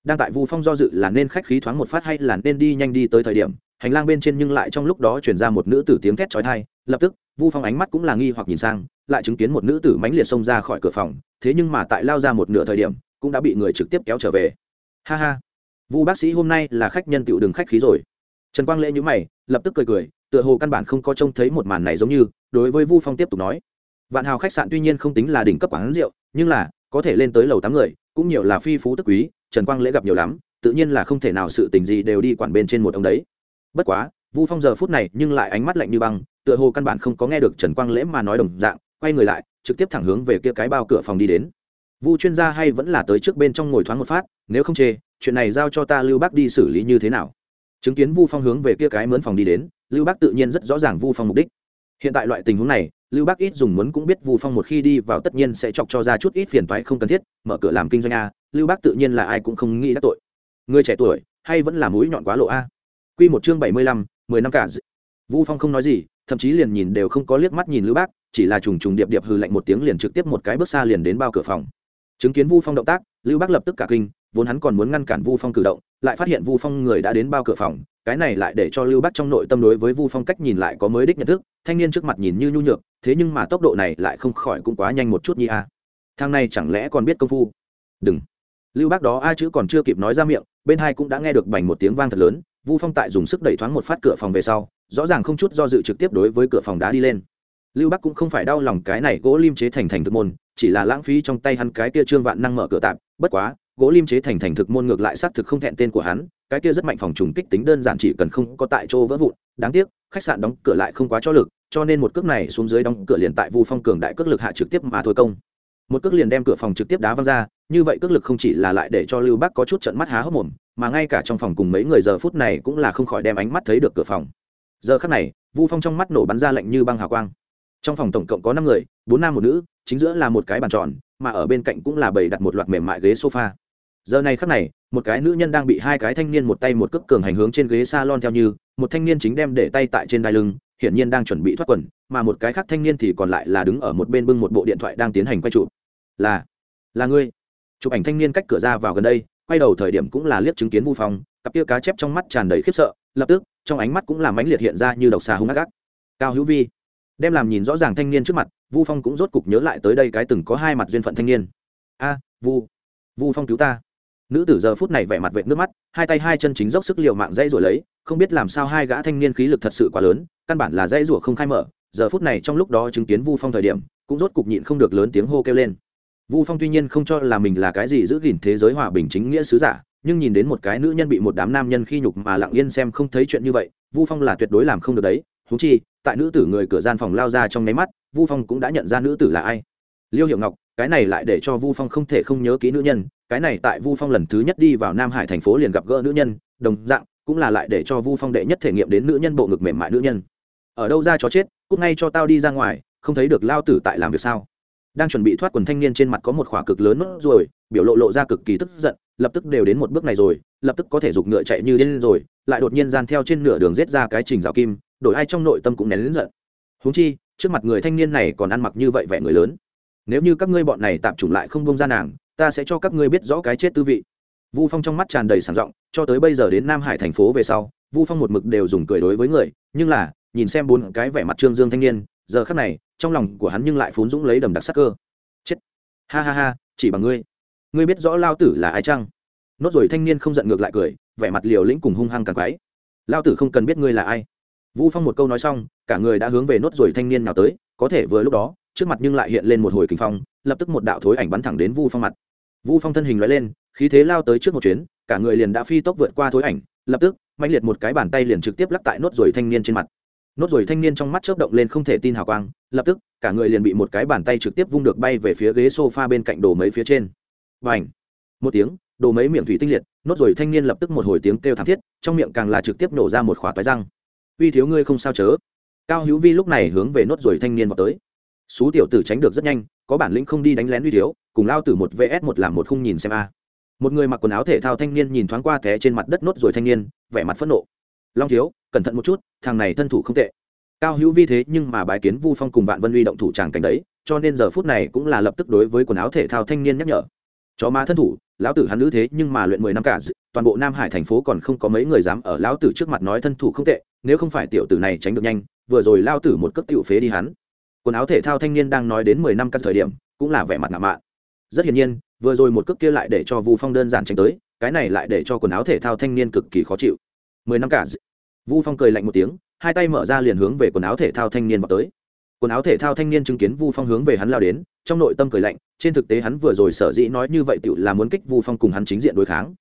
Đang tại vu phong do dự là nên khách khí thoáng một phát hay là nên đi nhanh đi tới thời điểm, hành lang bên trên nhưng lại trong lúc đó chuyển ra một nữ tử tiếng thét trói thai lập tức, vu phong ánh mắt cũng là nghi hoặc nhìn sang, lại chứng kiến một nữ tử mãnh liệt xông ra khỏi cửa phòng, thế nhưng mà tại lao ra một nửa thời điểm cũng đã bị người trực tiếp kéo trở về. Ha ha. Vu bác sĩ hôm nay là khách nhân tiểu đường khách khí rồi. Trần quang lễ nhữ mày, lập tức cười cười, tựa hồ căn bản không có trông thấy một màn này giống như, đối với vu phong tiếp tục nói. Vạn hào khách sạn tuy nhiên không tính là đỉnh cấp quán rượu, nhưng là, có thể lên tới lầu tám người, cũng nhiều là phi phú tức quý, trần quang lễ gặp nhiều lắm, tự nhiên là không thể nào sự tình gì đều đi quản bên trên một ông đấy. Bất quá, vu phong giờ phút này nhưng lại ánh mắt lạnh như băng, tựa hồ căn bản không có nghe được trần quang lễ mà nói đồng dạng, quay người lại, trực tiếp thẳng hướng về kia cái bao cửa phòng đi đến vu chuyên gia hay vẫn là tới trước bên trong ngồi thoáng một phát, nếu không chê, chuyện này giao cho ta lưu bác đi xử lý như thế nào? Chứng kiến vu phong hướng về kia cái mướn phòng đi đến, lưu bác tự nhiên rất rõ ràng vu phong mục đích. Hiện tại loại tình huống này, lưu bác ít dùng muốn cũng biết vu phong một khi đi vào tất nhiên sẽ chọc cho ra chút ít phiền toái không cần thiết, mở cửa làm kinh doanh a, lưu bác tự nhiên là ai cũng không nghĩ đắc tội. Người trẻ tuổi, hay vẫn là mũi nhọn quá lộ a. Quy một chương bảy mươi lăm, mười năm cả vu phong không nói gì, thậm chí liền nhìn đều không có liếc mắt nhìn lưu bác, chỉ là trùng trùng điệp điệp hừ lạnh một tiếng liền trực tiếp một cái bước xa liền đến bao cửa phòng chứng kiến vu phong động tác, lưu bác lập tức cả kinh, vốn hắn còn muốn ngăn cản vu phong cử động, lại phát hiện vu phong người đã đến bao cửa phòng, cái này lại để cho lưu bác trong nội tâm đối với vu phong cách nhìn lại có mới đích nhận thức, thanh niên trước mặt nhìn như nhu nhược, thế nhưng mà tốc độ này lại không khỏi cũng quá nhanh một chút nhi a. Thang này chẳng lẽ còn biết công phu? Đừng. Lưu bác đó a chữ còn chưa kịp nói ra miệng, bên hai cũng đã nghe được bành một tiếng vang thật lớn, vu phong tại dùng sức đẩy thoáng một phát cửa phòng về sau, rõ ràng không chút do dự trực tiếp đối với cửa phòng đá đi lên. Lưu bắc cũng không phải đau lòng cái này gỗ lim chế thành thành thực môn chỉ là lãng phí trong tay hắn cái kia trương vạn năng mở cửa tạm bất quá, gỗ lim chế thành thành thực môn ngược lại xác thực không thẹn tên của hắn, cái kia rất mạnh phòng trùng kích tính đơn giản chỉ cần không có tại chỗ vỡ vụn, đáng tiếc, khách sạn đóng cửa lại không quá cho lực, cho nên một cước này xuống dưới đóng cửa liền tại vu phong cường đại cước lực hạ trực tiếp mà thôi công. Một cước liền đem cửa phòng trực tiếp đá văng ra, như vậy cước lực không chỉ là lại để cho lưu bắc có chút trận mắt há hốc mồm, mà ngay cả trong phòng cùng mấy người giờ phút này cũng là không khỏi đem ánh mắt thấy được cửa phòng. Giờ khắc này, vu phong trong mắt nổ bắn ra lạnh như băng hào quang trong phòng tổng cộng có năm người, bốn nam một nữ, chính giữa là một cái bàn tròn, mà ở bên cạnh cũng là bày đặt một loạt mềm mại ghế sofa. Giờ này khắc này, một cái nữ nhân đang bị hai cái thanh niên một tay một cước cường hành hướng trên ghế salon theo như, một thanh niên chính đem để tay tại trên đai lưng, hiển nhiên đang chuẩn bị thoát quần, mà một cái khác thanh niên thì còn lại là đứng ở một bên bưng một bộ điện thoại đang tiến hành quay chụp. Là là ngươi. Chụp ảnh thanh niên cách cửa ra vào gần đây, quay đầu thời điểm cũng là liếc chứng kiến vu phong, cặp kia cá chép trong mắt tràn đầy khiếp sợ, lập tức, trong ánh mắt cũng là mãnh liệt hiện ra như độc xà hung ác ác. Cao hữu vi đem làm nhìn rõ ràng thanh niên trước mặt, vu phong cũng rốt cục nhớ lại tới đây cái từng có hai mặt duyên phận thanh niên. A, vu vu phong cứu ta. Nữ tử giờ phút này vẻ mặt vệt nước mắt, hai tay hai chân chính dốc sức l i ề u mạng dây rồi lấy, không biết làm sao hai gã thanh niên khí lực thật sự quá lớn, căn bản là dây rủa không khai mở. Giờ phút này trong lúc đó chứng kiến vu phong thời điểm, cũng rốt cục nhịn không được lớn tiếng hô kêu lên. Vu phong tuy nhiên không cho là mình là cái gì giữ gìn thế giới hòa bình chính nghĩa sứ giả, nhưng nhìn đến một cái nữ nhân bị một đám nam nhân khi nhục mà lặng yên xem không thấy chuyện như vậy, vu phong là tuyệt đối làm không được đấy. Húng chi tại nữ tử người cửa gian phòng lao ra trong nháy mắt, vu phong cũng đã nhận ra nữ tử là ai. Liêu hiệu ngọc, cái này lại để cho vu phong không thể không nhớ kỹ nữ nhân, cái này tại vu phong lần thứ nhất đi vào nam hải thành phố liền gặp gỡ nữ nhân, đồng dạng, cũng là lại để cho vu phong đệ nhất thể nghiệm đến nữ nhân bộ ngực mềm mại nữ nhân. Ở đâu ra chó chết cúc ngay cho tao đi ra ngoài, không thấy được lao tử tại làm việc sao? Đang chuẩn bị thoát quần thanh niên trên mặt có một khỏa cực lớn nốt rồi, biểu lộ lộ ra cực kỳ tức giận, lập tức đều đến một bước này rồi, lập tức có thể giục ngựa chạy như điên rồi, lại đột nhiên gian theo trên nửa đường giết ra cái trình rào kim đổi ai trong nội tâm cũng nén lớn giận. Huống chi, trước mặt người thanh niên này còn ăn mặc như vậy vẻ người lớn. Nếu như các ngươi bọn này tạm trùng lại không bông ra nàng, ta sẽ cho các ngươi biết rõ cái chết tư vị. Vu phong trong mắt tràn đầy sảng giọng, cho tới bây giờ đến nam hải thành phố về sau, vu phong một mực đều dùng cười đối với người, nhưng là, nhìn xem bốn cái vẻ mặt trương dương thanh niên, giờ khắc này, trong lòng của hắn nhưng lại phún dũng lấy đầm đặc sắc cơ. Chết. Ha ha ha, chỉ bằng ngươi. Ngươi biết rõ lao tử là ai chăng? Nốt rồi thanh niên không giận ngược lại cười, vẻ mặt liều lĩnh cùng hung hăng càng quái. Lao tử không cần biết ngươi là ai vu phong một câu nói xong, cả người đã hướng về nốt ruồi thanh niên nào tới, có thể vừa lúc đó, trước mặt nhưng lại hiện lên một hồi kinh phong, lập tức một đạo thối ảnh bắn thẳng đến vu phong mặt. Vu phong thân hình loại lên, khí thế lao tới trước một chuyến, cả người liền đã phi tốc vượt qua thối ảnh, lập tức mạnh liệt một cái bàn tay liền trực tiếp lắc tại nốt ruồi thanh niên trên mặt. Nốt ruồi thanh niên trong mắt chớp động lên không thể tin hào quang, lập tức, cả người liền bị một cái bàn tay trực tiếp vung được bay về phía ghế sofa bên cạnh đồ mấy phía trên. Và ảnh một tiếng, đồ mấy miệng thủy tinh liệt, nốt ruồi thanh niên lập tức một hồi tiếng kêu thảm thiết, trong miệng càng là trực tiếp nổ ra một khóa toái răng uy thiếu ngươi không sao chớ. Cao hữu vi lúc này hướng về nốt ruồi thanh niên vào tới. Xú tiểu tử tránh được rất nhanh, có bản lĩnh không đi đánh lén uy thiếu, cùng lao tử một vs một làm một khung nhìn xem a. Một người mặc quần áo thể thao thanh niên nhìn thoáng qua té trên mặt đất nốt ruồi thanh niên, vẻ mặt phẫn nộ. Long thiếu, cẩn thận một chút, thằng này thân thủ không tệ. Cao hữu vi thế nhưng mà bái kiến vu phong cùng vạn vân uy động thủ tràng cảnh đấy, cho nên giờ phút này cũng là lập tức đối với quần áo thể thao thanh niên nhắc nhở. Chó má thân thủ, lão tử hắn nữ thế nhưng mà luyện mười năm cả, toàn bộ nam hải thành phố còn không có mấy người dám ở lão tử trước mặt nói thân thủ không tệ nếu không phải tiểu tử này tránh được nhanh, vừa rồi lao tử một cước tiểu phế đi hắn. Quần áo thể thao thanh niên đang nói đến mười năm các thời điểm, cũng là vẻ mặt ngạo mạn. Rất hiển nhiên, vừa rồi một cước kia lại để cho vu phong đơn giản tránh tới, cái này lại để cho quần áo thể thao thanh niên cực kỳ khó chịu. Mười năm cả vu phong cười lạnh một tiếng, hai tay mở ra liền hướng về quần áo thể thao thanh niên vào tới. Quần áo thể thao thanh niên chứng kiến vu phong hướng về hắn lao đến, trong nội tâm cười lạnh, trên thực tế hắn vừa rồi sở dĩ nói như vậy tự là muốn kích vu phong cùng hắn chính diện đối kháng.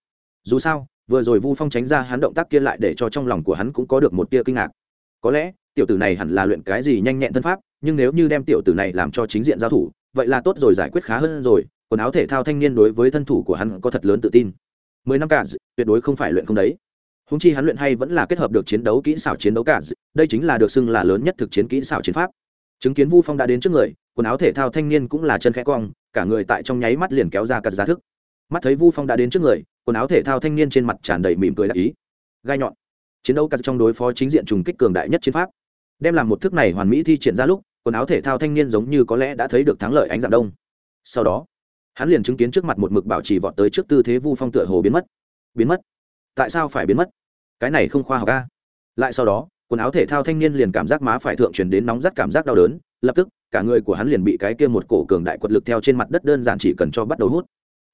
Dù sao vừa rồi vu phong tránh ra hắn động tác kia lại để cho trong lòng của hắn cũng có được một tia kinh ngạc. Có lẽ, tiểu tử này hẳn là luyện cái gì nhanh nhẹn thân pháp, nhưng nếu như đem tiểu tử này làm cho chính diện giao thủ, vậy là tốt rồi, giải quyết khá hơn rồi. Quần áo thể thao thanh niên đối với thân thủ của hắn có thật lớn tự tin. Mười năm cả tuyệt đối không phải luyện không đấy. Húng chi hắn luyện hay vẫn là kết hợp được chiến đấu kỹ xảo chiến đấu cả đây chính là được xưng là lớn nhất thực chiến kỹ xảo chiến pháp. Chứng kiến vu phong đã đến trước người, quần áo thể thao thanh niên cũng là chân khẽ cong, cả người tại trong nháy mắt liền kéo ra cả giá thức. Mắt thấy vu phong đã đến trước người quần áo thể thao thanh niên trên mặt tràn đầy mỉm cười đại ý. Gai nhọn. Chiến đấu cắt trong đối phó chính diện trùng kích cường đại nhất chiến pháp. Đem làm một thức này hoàn mỹ thi triển ra lúc, quần áo thể thao thanh niên giống như có lẽ đã thấy được thắng lợi ánh dạng đông. Sau đó, hắn liền chứng kiến trước mặt một mực bảo trì vọt tới trước tư thế vu phong tựa hồ biến mất. Biến mất? Tại sao phải biến mất? Cái này không khoa học ca lại sau đó, quần áo thể thao thanh niên liền cảm giác má phải thượng truyền đến nóng rát cảm giác đau đớn, lập tức, cả người của hắn liền bị cái kia một cổ cường đại quật lực theo trên mặt đất đơn giản chỉ cần cho bắt đầu hút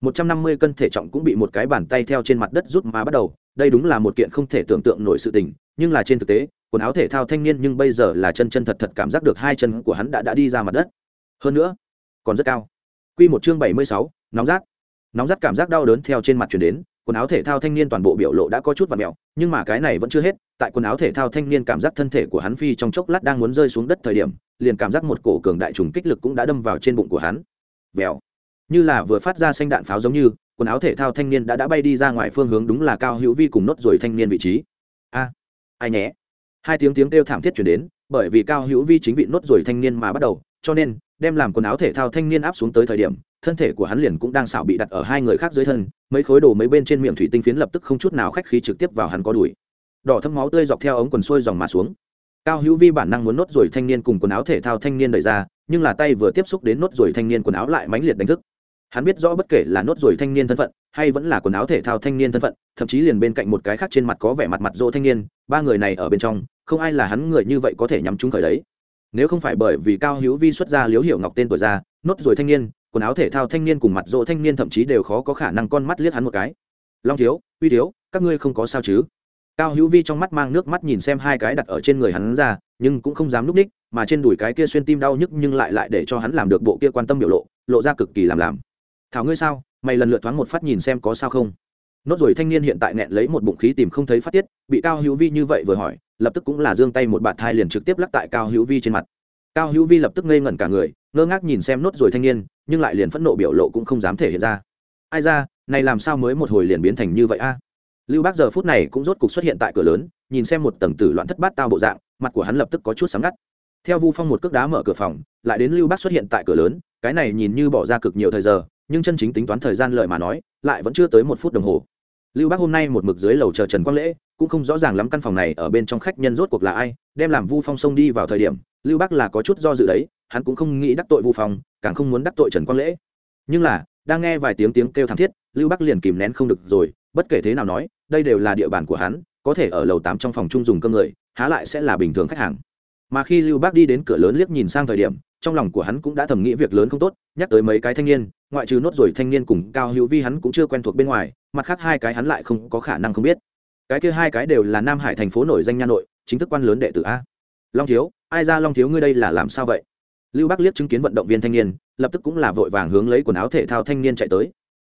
một trăm năm mươi cân thể trọng cũng bị một cái bàn tay theo trên mặt đất rút mà bắt đầu, đây đúng là một kiện không thể tưởng tượng nổi sự tình, nhưng là trên thực tế, quần áo thể thao thanh niên nhưng bây giờ là chân chân thật thật cảm giác được hai chân của hắn đã đã đi ra mặt đất. Hơn nữa, còn rất cao. Quy một chương bảy mươi sáu, nóng rát. Nóng rát cảm giác đau đớn theo trên mặt truyền đến, quần áo thể thao thanh niên toàn bộ biểu lộ đã có chút và mẹo nhưng mà cái này vẫn chưa hết, tại quần áo thể thao thanh niên cảm giác thân thể của hắn phi trong chốc lát đang muốn rơi xuống đất thời điểm, liền cảm giác một cổ cường đại trùng kích lực cũng đã đâm vào trên bụng của hắn. Vèo như là vừa phát ra xanh đạn pháo giống như, quần áo thể thao thanh niên đã đã bay đi ra ngoài phương hướng đúng là cao hữu vi cùng nốt rồi thanh niên vị trí. A, ai nhé? Hai tiếng tiếng kêu thảm thiết chuyển đến, bởi vì cao hữu vi chính vị nốt rồi thanh niên mà bắt đầu, cho nên, đem làm quần áo thể thao thanh niên áp xuống tới thời điểm, thân thể của hắn liền cũng đang xảo bị đặt ở hai người khác dưới thân, mấy khối đồ mấy bên trên miệng thủy tinh phiến lập tức không chút nào khách khí trực tiếp vào hắn có đùi. Đỏ thâm máu tươi dọc theo ống quần xuôi dòng mà xuống. Cao hữu vi bản năng muốn nốt rồi thanh niên cùng quần áo thể thao thanh niên đẩy ra, nhưng là tay vừa tiếp xúc đến nốt rồi thanh niên quần áo lại mãnh liệt đánh thức hắn biết rõ bất kể là nốt ruồi thanh niên thân phận, hay vẫn là quần áo thể thao thanh niên thân phận, thậm chí liền bên cạnh một cái khác trên mặt có vẻ mặt mặt rỗ thanh niên, ba người này ở bên trong, không ai là hắn người như vậy có thể nhắm trúng khởi đấy. Nếu không phải bởi vì cao hữu vi xuất ra liếu hiểu ngọc tên tuổi ra, nốt ruồi thanh niên, quần áo thể thao thanh niên cùng mặt rỗ thanh niên thậm chí đều khó có khả năng con mắt liếc hắn một cái. Long thiếu, uy thiếu, các ngươi không có sao chứ? Cao hữu vi trong mắt mang nước mắt nhìn xem hai cái đặt ở trên người hắn ra, nhưng cũng không dám núp ních, mà trên đùi cái kia xuyên tim đau nhức nhưng lại lại để cho hắn làm được bộ kia quan tâm biểu lộ lộ ra cực kỳ làm làm thảo ngươi sao, mày lần lượt thoáng một phát nhìn xem có sao không? Nốt rồi thanh niên hiện tại nẹn lấy một bụng khí tìm không thấy phát tiết, bị cao hữu vi như vậy vừa hỏi, lập tức cũng là giương tay một bạt thai liền trực tiếp lắc tại cao hữu vi trên mặt. Cao hữu vi lập tức ngây ngẩn cả người, ngơ ngác nhìn xem nốt rồi thanh niên, nhưng lại liền phẫn nộ biểu lộ cũng không dám thể hiện ra. Ai ra, này làm sao mới một hồi liền biến thành như vậy a? Lưu bác giờ phút này cũng rốt cục xuất hiện tại cửa lớn, nhìn xem một tầng tử loạn thất bát tao bộ dạng, mặt của hắn lập tức có chút sáng ngắt. Theo vu phong một cước đá mở cửa phòng, lại đến lưu bác xuất hiện tại cửa lớn, cái này nhìn như bỏ ra cực nhiều thời giờ nhưng chân chính tính toán thời gian lợi mà nói, lại vẫn chưa tới một phút đồng hồ. Lưu bác hôm nay một mực dưới lầu chờ trần quang lễ, cũng không rõ ràng lắm căn phòng này ở bên trong khách nhân rốt cuộc là ai, đem làm vu phong xông đi vào thời điểm, lưu bác là có chút do dự đấy, hắn cũng không nghĩ đắc tội vu phong, càng không muốn đắc tội trần quang lễ. Nhưng là, đang nghe vài tiếng tiếng kêu thảm thiết, lưu bác liền kìm nén không được rồi, bất kể thế nào nói, đây đều là địa bàn của hắn, có thể ở lầu tám trong phòng chung dùng cơm người, há lại sẽ là bình thường khách hàng mà khi lưu bác đi đến cửa lớn liếc nhìn sang thời điểm, trong lòng của hắn cũng đã thầm nghĩ việc lớn không tốt, nhắc tới mấy cái thanh niên, ngoại trừ nốt rồi thanh niên cùng cao hữu vi hắn cũng chưa quen thuộc bên ngoài, mặt khác hai cái hắn lại không có khả năng không biết. Cái kia hai cái đều là nam hải thành phố nổi danh nha nội, chính thức quan lớn đệ tử a. Long thiếu, ai ra long thiếu ngươi đây là làm sao vậy? Lưu Bác liếc chứng kiến vận động viên thanh niên, lập tức cũng là vội vàng hướng lấy quần áo thể thao thanh niên chạy tới.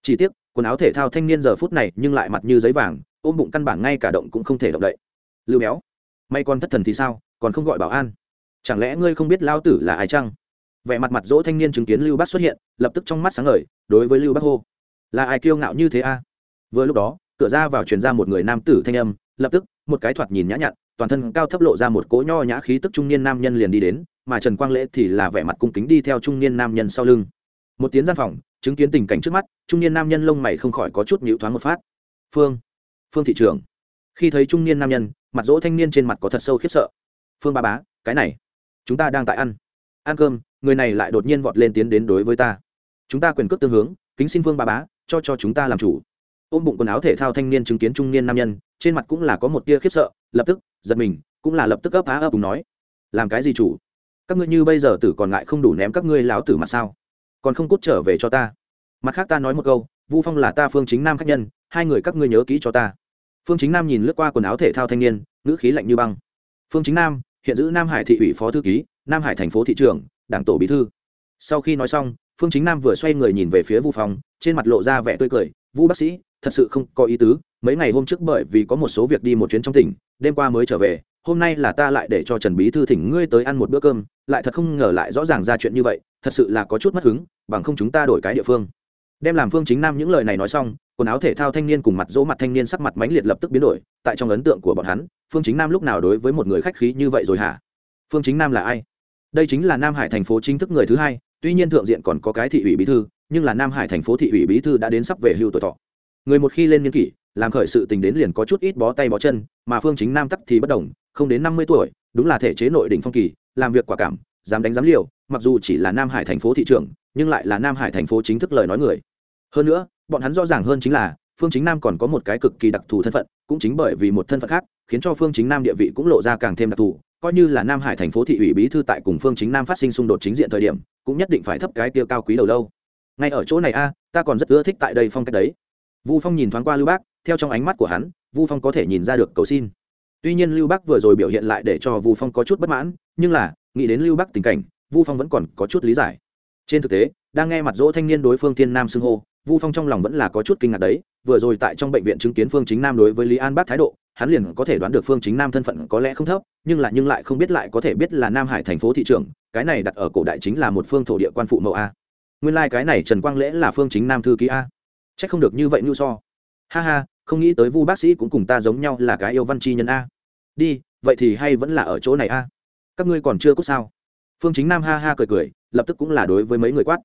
Chỉ tiếc, quần áo thể thao thanh niên giờ phút này nhưng lại mặt như giấy vàng, ôm bụng căn bản ngay cả động cũng không thể động đậy. Lưu béo, may con thất thần thì sao? Còn không gọi bảo an. Chẳng lẽ ngươi không biết lao tử là ai chăng? Vẻ mặt mặt dỗ thanh niên chứng kiến lưu bác xuất hiện, lập tức trong mắt sáng ngời, đối với lưu bác hô, là ai kiêu ngạo như thế a? Vừa lúc đó, cửa ra vào truyền ra một người nam tử thanh âm, lập tức, một cái thoạt nhìn nhã nhặn, toàn thân cao thấp lộ ra một cỗ nho nhã khí tức trung niên nam nhân liền đi đến, mà trần quang lễ thì là vẻ mặt cung kính đi theo trung niên nam nhân sau lưng. Một tiếng gian phòng, chứng kiến tình cảnh trước mắt, trung niên nam nhân lông mày không khỏi có chút nhịu thoáng một phát. Phương phương thị trường khi thấy trung niên nam nhân, mặt dỗ thanh niên trên mặt có thật sâu khiếp sợ phương ba bá, cái này, chúng ta đang tại ăn. Ăn cơm, người này lại đột nhiên vọt lên tiến đến đối với ta. Chúng ta quyền cước tương hướng, kính xin phương ba bá, cho cho chúng ta làm chủ. Ôm bụng quần áo thể thao thanh niên chứng kiến trung niên nam nhân, trên mặt cũng là có một tia khiếp sợ, lập tức, giật mình, cũng là lập tức ấp á ấp cùng nói, làm cái gì chủ? Các ngươi như bây giờ tử còn ngại không đủ ném các ngươi láo tử mặt sao? Còn không cút trở về cho ta. Mặt khác ta nói một câu, vu phong là ta phương chính nam khách nhân, hai người các ngươi nhớ kỹ cho ta. Phương chính nam nhìn lướt qua quần áo thể thao thanh niên, ngữ khí lạnh như băng. Phương chính nam hiện giữ nam hải thị ủy phó thư ký, nam hải thành phố thị trưởng đảng tổ bí thư. Sau khi nói xong, phương chính nam vừa xoay người nhìn về phía vu phong, trên mặt lộ ra vẻ tươi cười, vu bác sĩ, thật sự không có ý tứ, mấy ngày hôm trước bởi vì có một số việc đi một chuyến trong tỉnh, đêm qua mới trở về, hôm nay là ta lại để cho trần bí thư thỉnh ngươi tới ăn một bữa cơm, lại thật không ngờ lại rõ ràng ra chuyện như vậy, thật sự là có chút mất hứng, bằng không chúng ta đổi cái địa phương. Đem làm phương chính nam những lời này nói xong quần áo thể thao thanh niên cùng mặt dỗ mặt thanh niên sắc mặt mãnh liệt lập tức biến đổi, tại trong ấn tượng của bọn hắn, phương chính nam lúc nào đối với một người khách khí như vậy rồi hả? Phương chính nam là ai? Đây chính là nam hải thành phố chính thức người thứ hai, tuy nhiên thượng diện còn có cái thị ủy bí thư, nhưng là nam hải thành phố thị ủy bí thư đã đến sắp về hưu tuổi thọ. Người một khi lên niên kỷ, làm khởi sự tình đến liền có chút ít bó tay bó chân, mà phương chính nam tắc thì bất đồng, không đến năm mươi tuổi, đúng là thể chế nội đỉnh phong kỳ, làm việc quả cảm, dám đánh dám liều, mặc dù chỉ là nam hải thành phố thị trưởng, nhưng lại là nam hải thành phố chính thức lời nói người hơn nữa, bọn hắn rõ ràng hơn chính là, phương chính nam còn có một cái cực kỳ đặc thù thân phận, cũng chính bởi vì một thân phận khác, khiến cho phương chính nam địa vị cũng lộ ra càng thêm đặc thù. Coi như là nam hải thành phố thị ủy bí thư tại cùng phương chính nam phát sinh xung đột chính diện thời điểm, cũng nhất định phải thấp cái tiêu cao quý đầu lâu. Ngay ở chỗ này a, ta còn rất ưa thích tại đây phong cách đấy. Vu phong nhìn thoáng qua lưu bác, theo trong ánh mắt của hắn, vu phong có thể nhìn ra được cầu xin. Tuy nhiên lưu bắc vừa rồi biểu hiện lại để cho vu phong có chút bất mãn, nhưng là, nghĩ đến lưu bắc tình cảnh, vu phong vẫn còn có chút lý giải. Trên thực tế, đang nghe mặt dỗ thanh niên đối phương thiên nam xưng hô vu phong trong lòng vẫn là có chút kinh ngạc đấy, vừa rồi tại trong bệnh viện chứng kiến phương chính nam đối với lý an bác thái độ, hắn liền có thể đoán được phương chính nam thân phận có lẽ không thấp, nhưng là nhưng lại không biết lại có thể biết là nam hải thành phố thị trưởng, cái này đặt ở cổ đại chính là một phương thổ địa quan phụ mẫu a. Nguyên lai、like、cái này trần quang lễ là phương chính nam thư ký a. C h ắ c không được như vậy như so. Ha ha, không nghĩ tới vu bác sĩ cũng cùng ta giống nhau là cái yêu văn chi nhân a. Đi, vậy thì hay vẫn là ở chỗ này a. Các ngươi còn chưa cút sao. Phương chính nam ha ha cười cười, lập tức cũng là đối với mấy người quát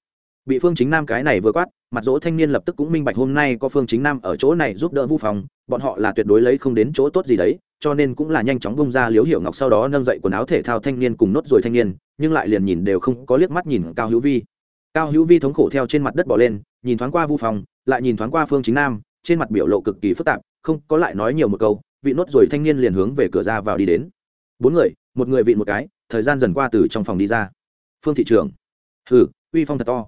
bị phương chính nam cái này vừa quát, mặt dỗ thanh niên lập tức cũng minh bạch hôm nay có phương chính nam ở chỗ này giúp đỡ vu phòng bọn họ là tuyệt đối lấy không đến chỗ tốt gì đấy, cho nên cũng là nhanh chóng bông ra liếu hiểu ngọc sau đó nâng dậy quần áo thể thao thanh niên cùng nốt rồi thanh niên, nhưng lại liền nhìn đều không có liếc mắt nhìn cao hữu vi. Cao hữu vi thống khổ theo trên mặt đất bỏ lên, nhìn thoáng qua vu phòng lại nhìn thoáng qua phương chính nam, trên mặt biểu lộ cực kỳ phức tạp, không có lại nói nhiều một câu, vị nốt rồi thanh niên liền hướng về cửa ra vào đi đến. Bốn người, một người vị một cái, thời gian dần qua từ trong phòng đi ra. Phương thị trưởng. Hừ, uy phong thật to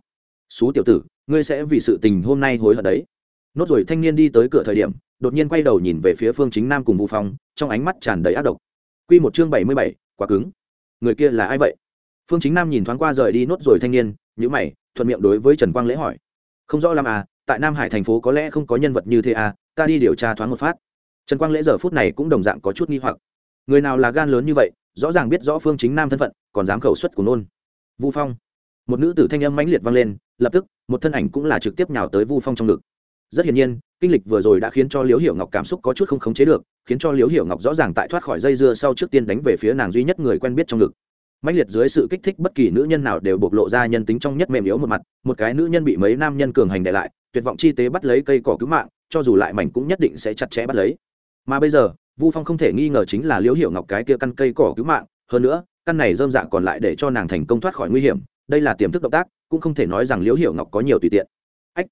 xú tiểu tử ngươi sẽ vì sự tình hôm nay hối hận đấy. Nốt rồi thanh niên đi tới cửa thời điểm đột nhiên quay đầu nhìn về phía phương chính nam cùng Vu phong trong ánh mắt tràn đầy ác độc. Quy một chương bảy mươi bảy, quả cứng. Người kia là ai vậy? Phương chính nam nhìn thoáng qua rời đi nốt rồi thanh niên nhữ mày thuận miệng đối với trần quang lễ hỏi. Không rõ làm à tại nam hải thành phố có lẽ không có nhân vật như thế à ta đi điều tra thoáng một phát. Trần quang lễ giờ phút này cũng đồng dạng có chút nghi hoặc. Người nào là gan lớn như vậy rõ ràng biết rõ phương chính nam thân phận còn dám khẩu xuất của nôn. Vu phong một nữ tử thanh âm mãnh liệt vang lên, lập tức, một thân ảnh cũng là trực tiếp nhào tới vu phong trong ngực. Rất hiển nhiên, kinh lịch vừa rồi đã khiến cho liễu hiểu ngọc cảm xúc có chút không khống chế được, khiến cho liễu hiểu ngọc rõ ràng tại thoát khỏi dây dưa sau trước tiên đánh về phía nàng duy nhất người quen biết trong ngực. Mãnh liệt dưới sự kích thích bất kỳ nữ nhân nào đều bộc lộ ra nhân tính trong nhất mềm yếu một mặt, một cái nữ nhân bị mấy nam nhân cường hành để lại, tuyệt vọng chi tế bắt lấy cây cỏ cứu mạng, cho dù lại mảnh cũng nhất định sẽ chặt chẽ bắt lấy. Mà bây giờ, vu phong không thể nghi ngờ chính là liễu hiểu ngọc cái kia căn cây cỏ cứu mạng, hơn nữa, căn này dơm dạ còn lại để cho nàng thành công thoát khỏi nguy hiểm đây là tiềm thức động tác, cũng không thể nói rằng liễu hiểu ngọc có nhiều tùy tiện. Ách,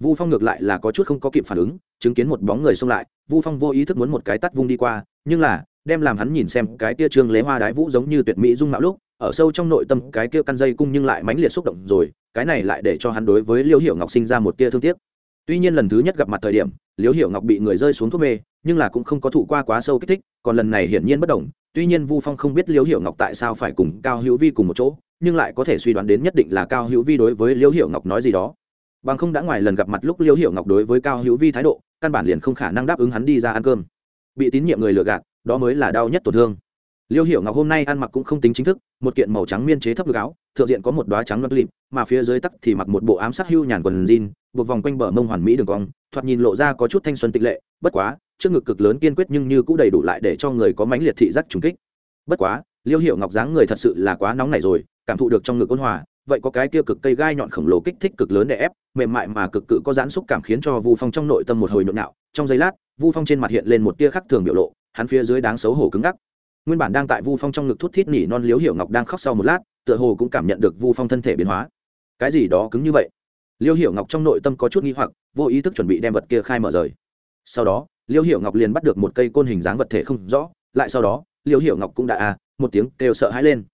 vu phong ngược lại là có chút không có kịp phản ứng, chứng kiến một bóng người xông lại, vu phong vô ý thức muốn một cái tắt vung đi qua, nhưng là, đem làm hắn nhìn xem cái tia trương lế hoa đái vũ giống như tuyệt mỹ dung mạo lúc, ở sâu trong nội tâm cái kia căn dây cung nhưng lại mãnh liệt xúc động rồi, cái này lại để cho hắn đối với liễu hiểu ngọc sinh ra một tia thương tiếc. Tuy nhiên lần thứ nhất gặp mặt thời điểm, liễu hiểu ngọc bị người rơi xuống thuốc mê, nhưng là cũng không có thụ qua quá sâu kích thích, còn lần này hiển nhiên bất đồng tuy nhiên vu phong không biết liễu hiểu ngọc tại sao phải cùng cao hữu vi cùng một chỗ nhưng lại có thể suy đoán đến nhất định là cao hữu vi đối với liễu hiểu ngọc nói gì đó. Bằng không đã ngoài lần gặp mặt lúc liễu hiểu ngọc đối với cao hữu vi thái độ, căn bản liền không khả năng đáp ứng hắn đi ra ăn cơm. Bị tín nhiệm người lừa gạt, đó mới là đau nhất tổn thương. Liêu hiểu ngọc hôm nay ăn mặc cũng không tính chính thức, một kiện màu trắng miên chế thấp ngực áo thượng diện có một đoá trắng lấp lịm, mà phía dưới tắc thì mặc một bộ ám sát hưu nhàn quần jean, buộc vòng quanh bờ mông hoàn mỹ đường cong, thoạt nhìn lộ ra có chút thanh xuân tịch lệ, bất quá, trước ngực cực lớn kiên quyết nhưng như cũng đầy đủ lại để cho người có mãnh liệt thị giác trùng kích. Bất quá liêu hiểu ngọc dáng người thật sự là quá nóng này rồi cảm thụ được trong ngực ôn hòa, vậy có cái kia cực cây gai nhọn khổng lồ kích thích cực lớn để ép, mềm mại mà cực cự có giãn xúc cảm khiến cho vu phong trong nội tâm một hồi nhộn nhạo. Trong giây lát, vu phong trên mặt hiện lên một tia khắc thường biểu lộ, hắn phía dưới đáng xấu hổ cứng ngắc. Nguyên bản đang tại vu phong trong ngực thút thít nỉ non liếu hiểu ngọc đang khóc sau một lát, tựa hồ cũng cảm nhận được vu phong thân thể biến hóa. Cái gì đó cứng như vậy? Liêu hiểu ngọc trong nội tâm có chút nghi hoặc, vô ý thức chuẩn bị đem vật kia khai mở rời. Sau đó liêu hiểu ngọc liền bắt được một cây côn hình dáng vật thể không rõ, lại sau đó liêu hiểu ngọc cũng đã à một tiếng kêu sợ hãi lên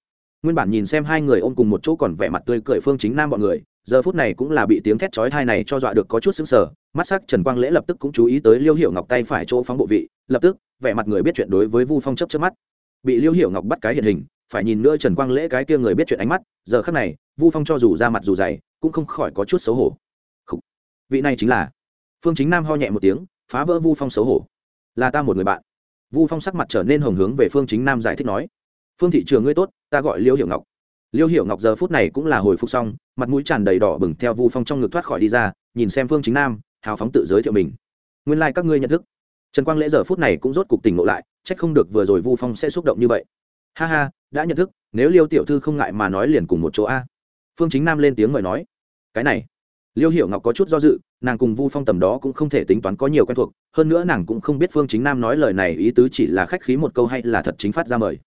nguyên bản nhìn xem hai người ôm cùng một chỗ còn vẻ mặt tươi cười phương chính nam bọn người, giờ phút này cũng là bị tiếng thét chói thai này cho dọa được có chút sững sờ, mắt sắc trần quang lễ lập tức cũng chú ý tới liêu hiểu ngọc tay phải chỗ phóng bộ vị, lập tức, vẻ mặt người biết chuyện đối với vu phong chấp chớp mắt. Bị liêu hiểu ngọc bắt cái hiện hình, phải nhìn nữa trần quang lễ cái kia người biết chuyện ánh mắt, giờ khắc này, vu phong cho dù ra mặt dù dày, cũng không khỏi có chút xấu hổ. Khủ. vị này chính là. Phương chính nam ho nhẹ một tiếng, phá vỡ vu phong xấu hổ. Là ta một người bạn. Vu phong sắc mặt trở nên hồng hướng về phương chính nam giải thích nói phương thị trường ngươi tốt, ta gọi liêu hiểu ngọc. Liêu hiểu ngọc giờ phút này cũng là hồi phục xong, mặt mũi tràn đầy đỏ bừng theo vu phong trong ngực thoát khỏi đi ra, nhìn xem phương chính nam, hào phóng tự giới thiệu mình. Nguyên lai、like、các ngươi nhận thức. Trần quang lễ giờ phút này cũng rốt cục tỉnh ngộ lại c h ắ c không được vừa rồi vu phong sẽ xúc động như vậy. Ha ha, đã nhận thức, nếu liêu tiểu thư không ngại mà nói liền cùng một chỗ a. Phương chính nam lên tiếng mời nói. Cái này, liêu hiểu ngọc có chút do dự, nàng cùng vu phong tầm đó cũng không thể tính toán có nhiều quen thuộc, hơn nữa nàng cũng không biết phương chính nam nói lời này ý tứ chỉ là khách khí một câu hay là thật chính phát ra mời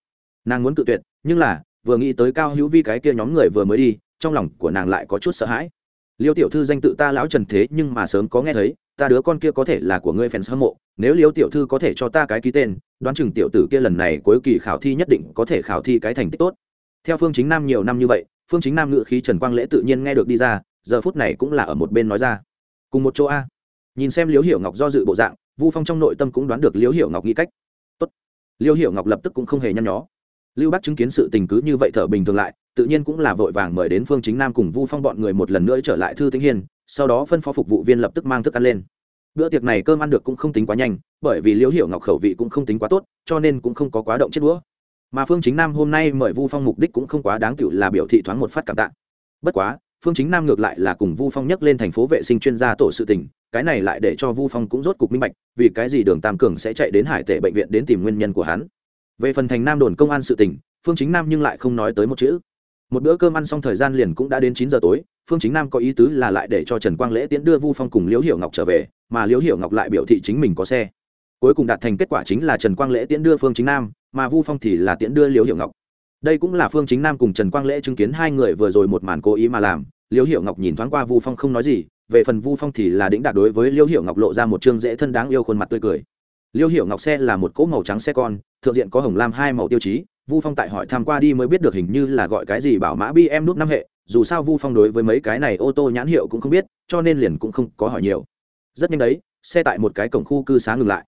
nàng muốn cự tuyệt, nhưng là, vừa nghĩ tới cao hữu vi cái kia nhóm người vừa mới đi, trong lòng của nàng lại có chút sợ hãi. Liêu tiểu thư danh tự ta lão trần thế nhưng mà sớm có nghe thấy, ta đứa con kia có thể là của ngươi fans hâm mộ, nếu liêu tiểu thư có thể cho ta cái ký tên, đoán chừng tiểu tử kia lần này cuối kỳ khảo thi nhất định có thể khảo thi cái thành tích tốt. Theo phương chính nam nhiều năm như vậy, phương chính nam ngự khí trần quang lễ tự nhiên nghe được đi ra, giờ phút này cũng là ở một bên nói ra. Cùng một chỗ a. Nhìn xem liêu hiểu ngọc do dự bộ dạng, vu phong trong nội tâm cũng đoán được liêu hiểu ngọc nghĩ cách. Tốt. Liêu hiểu ngọc lập tức cũng không hề nhăn nhó lưu bắc chứng kiến sự tình cứ như vậy thở bình thường lại, tự nhiên cũng là vội vàng mời đến phương chính nam cùng vu phong bọn người một lần nữa trở lại thư tĩnh hiên, sau đó phân phó phục vụ viên lập tức mang thức ăn lên. Bữa tiệc này cơm ăn được cũng không tính quá nhanh, bởi vì liễu hiểu ngọc khẩu vị cũng không tính quá tốt, cho nên cũng không có quá động chết đũa. Mà phương chính nam hôm nay mời vu phong mục đích cũng không quá đáng tự là biểu thị thoáng một phát cảm tạ. Bất quá, phương chính nam ngược lại là cùng vu phong nhắc lên thành phố vệ sinh chuyên gia tổ sự tình, cái này lại để cho vu phong cũng rốt cục minh bạch, vì cái gì đường tam cường sẽ chạy đến hải tệ bệnh viện đến tìm nguyên nhân của hắn về phần thành nam đồn công an sự tình, phương chính nam nhưng lại không nói tới một chữ. Một bữa cơm ăn xong thời gian liền cũng đã đến chín giờ tối, phương chính nam có ý tứ là lại để cho trần quang lễ tiễn đưa vu phong cùng liễu hiểu ngọc trở về, mà liễu hiểu ngọc lại biểu thị chính mình có xe. Cuối cùng đạt thành kết quả chính là trần quang lễ tiễn đưa phương chính nam, mà vu phong thì là tiễn đưa liễu hiểu ngọc. Đây cũng là phương chính nam cùng trần quang lễ chứng kiến hai người vừa rồi một màn cố ý mà làm, liễu hiểu ngọc nhìn thoáng qua vu phong không nói gì, về phần vu phong thì là đĩnh đạt đối với liễu hiểu ngọc lộ ra một chương dễ thân đáng yêu khuôn mặt tươi cười. Liêu hiểu ngọc xe là một cỗ màu trắng xe con, thượng diện có hồng lam hai màu tiêu chí, vu phong tại hỏi tham qua đi mới biết được hình như là gọi cái gì bảo mã bm nút năm hệ, dù sao vu phong đối với mấy cái này ô tô nhãn hiệu cũng không biết, cho nên liền cũng không có hỏi nhiều. Rất nhanh đấy, xe tại một cái cổng khu cư xá ngừng lại.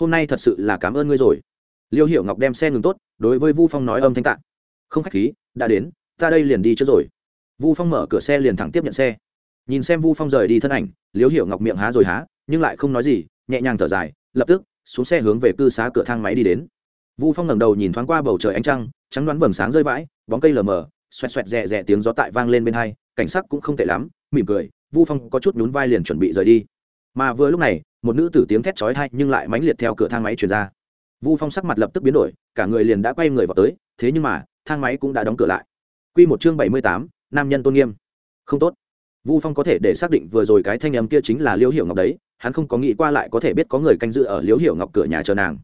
Hôm nay thật sự là cảm ơn ngươi rồi. Liêu hiểu ngọc đem xe ngừng tốt, đối với vu phong nói âm thanh tạng không k h á c h khí, đã đến, ta đây liền đi trước rồi. Vu phong mở cửa xe liền thẳng tiếp nhận xe. Nhìn xem vu phong rời đi thân ảnh, liêu hiểu ngọc miệng há rồi há, nhưng lại không nói gì, nhẹ nhàng thở dài, lập tức xuống xe hướng về cư xá cửa thang máy đi đến. Vu phong ngẩng đầu nhìn thoáng qua bầu trời ánh trăng trắng đoán vầng sáng rơi vãi bóng cây lờ mờ xoẹt xoẹt rè rè tiếng gió tại vang lên bên hai cảnh sắc cũng không tệ lắm mỉm cười vu phong có chút nhún vai liền chuẩn bị rời đi. Mà vừa lúc này một nữ tử tiếng thét chói tai nhưng lại mãnh liệt theo cửa thang máy truyền ra. Vu phong sắc mặt lập tức biến đổi cả người liền đã quay người vào tới thế nhưng mà thang máy cũng đã đóng cửa lại. Quy một chương bảy mươi tám, nam nhân tôn nghiêm. Không tốt. Vu phong có thể để xác định vừa rồi cái thanh âm kia chính là liễu hiểu ngọc đấy hắn không có nghĩ qua lại có thể biết có người canh giữ ở liễu hiểu ngọc cửa nhà chờ nàng.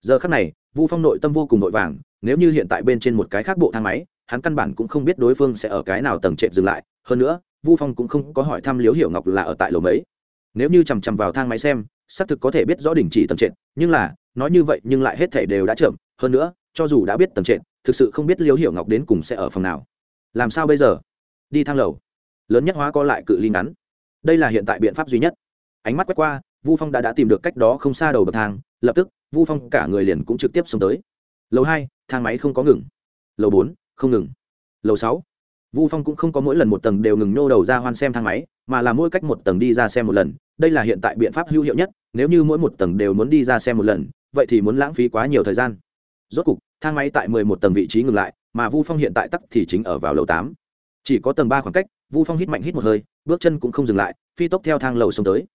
Giờ khắc này, vu phong nội tâm vô cùng nội vàng, nếu như hiện tại bên trên một cái khác bộ thang máy, hắn căn bản cũng không biết đối phương sẽ ở cái nào tầng trệt dừng lại. Hơn nữa, vu phong cũng không có hỏi thăm liễu hiểu ngọc là ở tại lầu mấy. Nếu như chằm chằm vào thang máy xem, xác thực có thể biết rõ đình chỉ tầng trệt, nhưng là, nói như vậy nhưng lại hết thể đều đã chậm. Hơn nữa, cho dù đã biết tầng trệt, thực sự không biết liễu hiểu ngọc đến cùng sẽ ở phòng nào. Làm sao bây giờ? Đi thang lầu. Lớn nhất hóa co lại cự ly ngắn. Đây là hiện tại biện pháp duy nhất ánh mắt quét qua, vu phong đã đã tìm được cách đó không xa đầu bậc thang, lập tức, vu phong cả người liền cũng trực tiếp xông tới. Lầu hai, thang máy không có ngừng. Lầu bốn, không ngừng. Lầu sáu, vu phong cũng không có mỗi lần một tầng đều ngừng nô đầu ra hoan xem thang máy, mà là mỗi cách một tầng đi ra xem một lần. Đây là hiện tại biện pháp hữu hiệu nhất, nếu như mỗi một tầng đều muốn đi ra xem một lần, vậy thì muốn lãng phí quá nhiều thời gian. Rốt cục, thang máy tại mười một tầng vị trí ngừng lại, mà vu phong hiện tại tắc thì chính ở vào lầu tám. Chỉ có tầng ba khoảng cách, vu phong hít mạnh hít một hơi, bước chân cũng không dừng lại, phi tốc theo thang lầu xông tới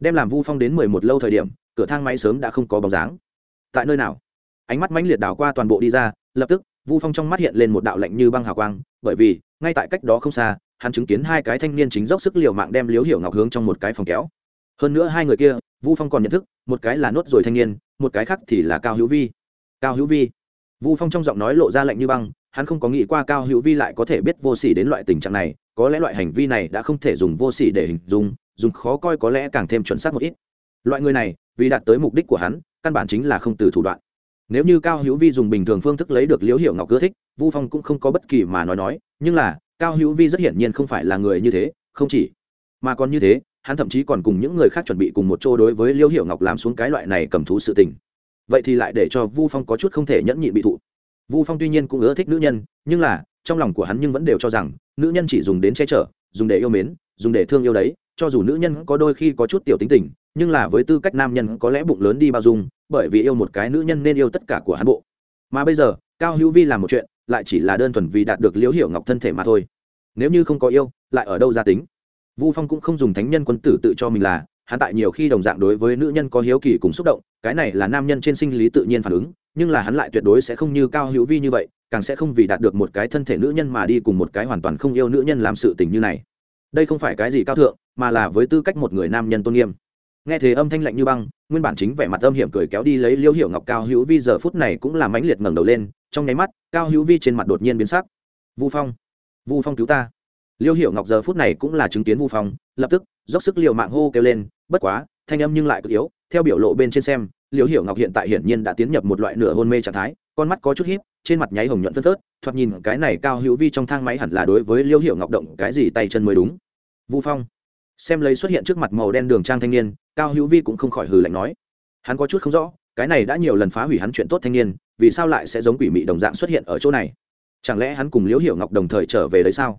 đem làm vu phong đến mười một lâu thời điểm, cửa thang máy sớm đã không có bóng dáng. Tại nơi nào? Ánh mắt mãnh liệt đảo qua toàn bộ đi ra, lập tức, vu phong trong mắt hiện lên một đạo lạnh như băng hào quang, bởi vì, ngay tại cách đó không xa, hắn chứng kiến hai cái thanh niên chính dốc sức liều mạng đem liếu hiểu ngọc hướng trong một cái phòng kéo. Hơn nữa hai người kia, vu phong còn nhận thức, một cái là nốt rồi thanh niên, một cái khác thì là cao hữu vi. Cao hữu vi. Vu phong trong giọng nói lộ ra lạnh như băng, hắn không có nghĩ qua cao hữu vi lại có thể biết vô sỉ đến loại tình trạng này có lẽ loại hành vi này đã không thể dùng vô sỉ để hình dung, dùng khó coi có lẽ càng thêm chuẩn xác một ít. Loại người này, vì đạt tới mục đích của hắn, căn bản chính là không từ thủ đoạn. Nếu như cao hữu vi dùng bình thường phương thức lấy được liễu hiểu ngọc ưa thích, vu phong cũng không có bất kỳ mà nói nói, nhưng là, cao hữu vi rất hiển nhiên không phải là người như thế, không chỉ. Mà còn như thế, hắn thậm chí còn cùng những người khác chuẩn bị cùng một chỗ đối với liễu hiểu ngọc làm xuống cái loại này cầm thú sự tình. Vậy thì lại để cho vu phong có chút không thể nhẫn nhịn bị thụ. Vu phong tuy nhiên cũng ưa thích nữ nhân, nhưng là trong lòng của hắn nhưng vẫn đều cho rằng, nữ nhân chỉ dùng đến che chở, dùng để yêu mến, dùng để thương yêu đấy, cho dù nữ nhân có đôi khi có chút tiểu tính tình, nhưng là với tư cách nam nhân có lẽ bụng lớn đi bao dung, bởi vì yêu một cái nữ nhân nên yêu tất cả của hắn bộ. Mà bây giờ, cao hữu vi làm một chuyện, lại chỉ là đơn thuần vì đạt được liễu hiểu ngọc thân thể mà thôi. Nếu như không có yêu, lại ở đâu ra tính? Vu phong cũng không dùng thánh nhân quân tử tự cho mình là hắn tại nhiều khi đồng dạng đối với nữ nhân có hiếu kỳ cùng xúc động, cái này là nam nhân trên sinh lý tự nhiên phản ứng, nhưng là hắn lại tuyệt đối sẽ không như cao hữu vi như vậy, càng sẽ không vì đạt được một cái thân thể nữ nhân mà đi cùng một cái hoàn toàn không yêu nữ nhân làm sự tình như này. Đây không phải cái gì cao thượng, mà là với tư cách một người nam nhân tôn nghiêm. Nghe thế âm thanh lạnh như băng, nguyên bản chính vẻ mặt âm hiểm cười kéo đi lấy liêu hiệu ngọc cao hữu vi giờ phút này cũng là mãnh liệt ngẩng đầu lên, trong nháy mắt, cao hữu vi trên mặt đột nhiên biến sắc. Vu phong vu phong cứu ta liêu Hiểu ngọc giờ phút này cũng là chứng kiến vu phong lập tức dốc sức liều mạng hô kêu lên bất quá thanh âm nhưng lại cực yếu theo biểu lộ bên trên xem liêu Hiểu ngọc hiện tại hiển nhiên đã tiến nhập một loại nửa hôn mê trạng thái con mắt có chút híp, trên mặt nháy hồng nhuận phân phớt thoạt nhìn cái này cao hữu vi trong thang máy hẳn là đối với liêu Hiểu ngọc động cái gì tay chân mới đúng. Vu phong xem lấy xuất hiện trước mặt màu đen đường trang thanh niên cao hữu vi cũng không khỏi hừ lạnh nói. Hắn có chút không rõ cái này đã nhiều lần phá hủy hắn chuyện tốt thanh niên vì sao lại sẽ giống quỷ mị đồng dạng xuất hiện ở chỗ này? Chẳng lẽ hắn cùng liễu hiểu ngọc đồng thời trở về đấy sao?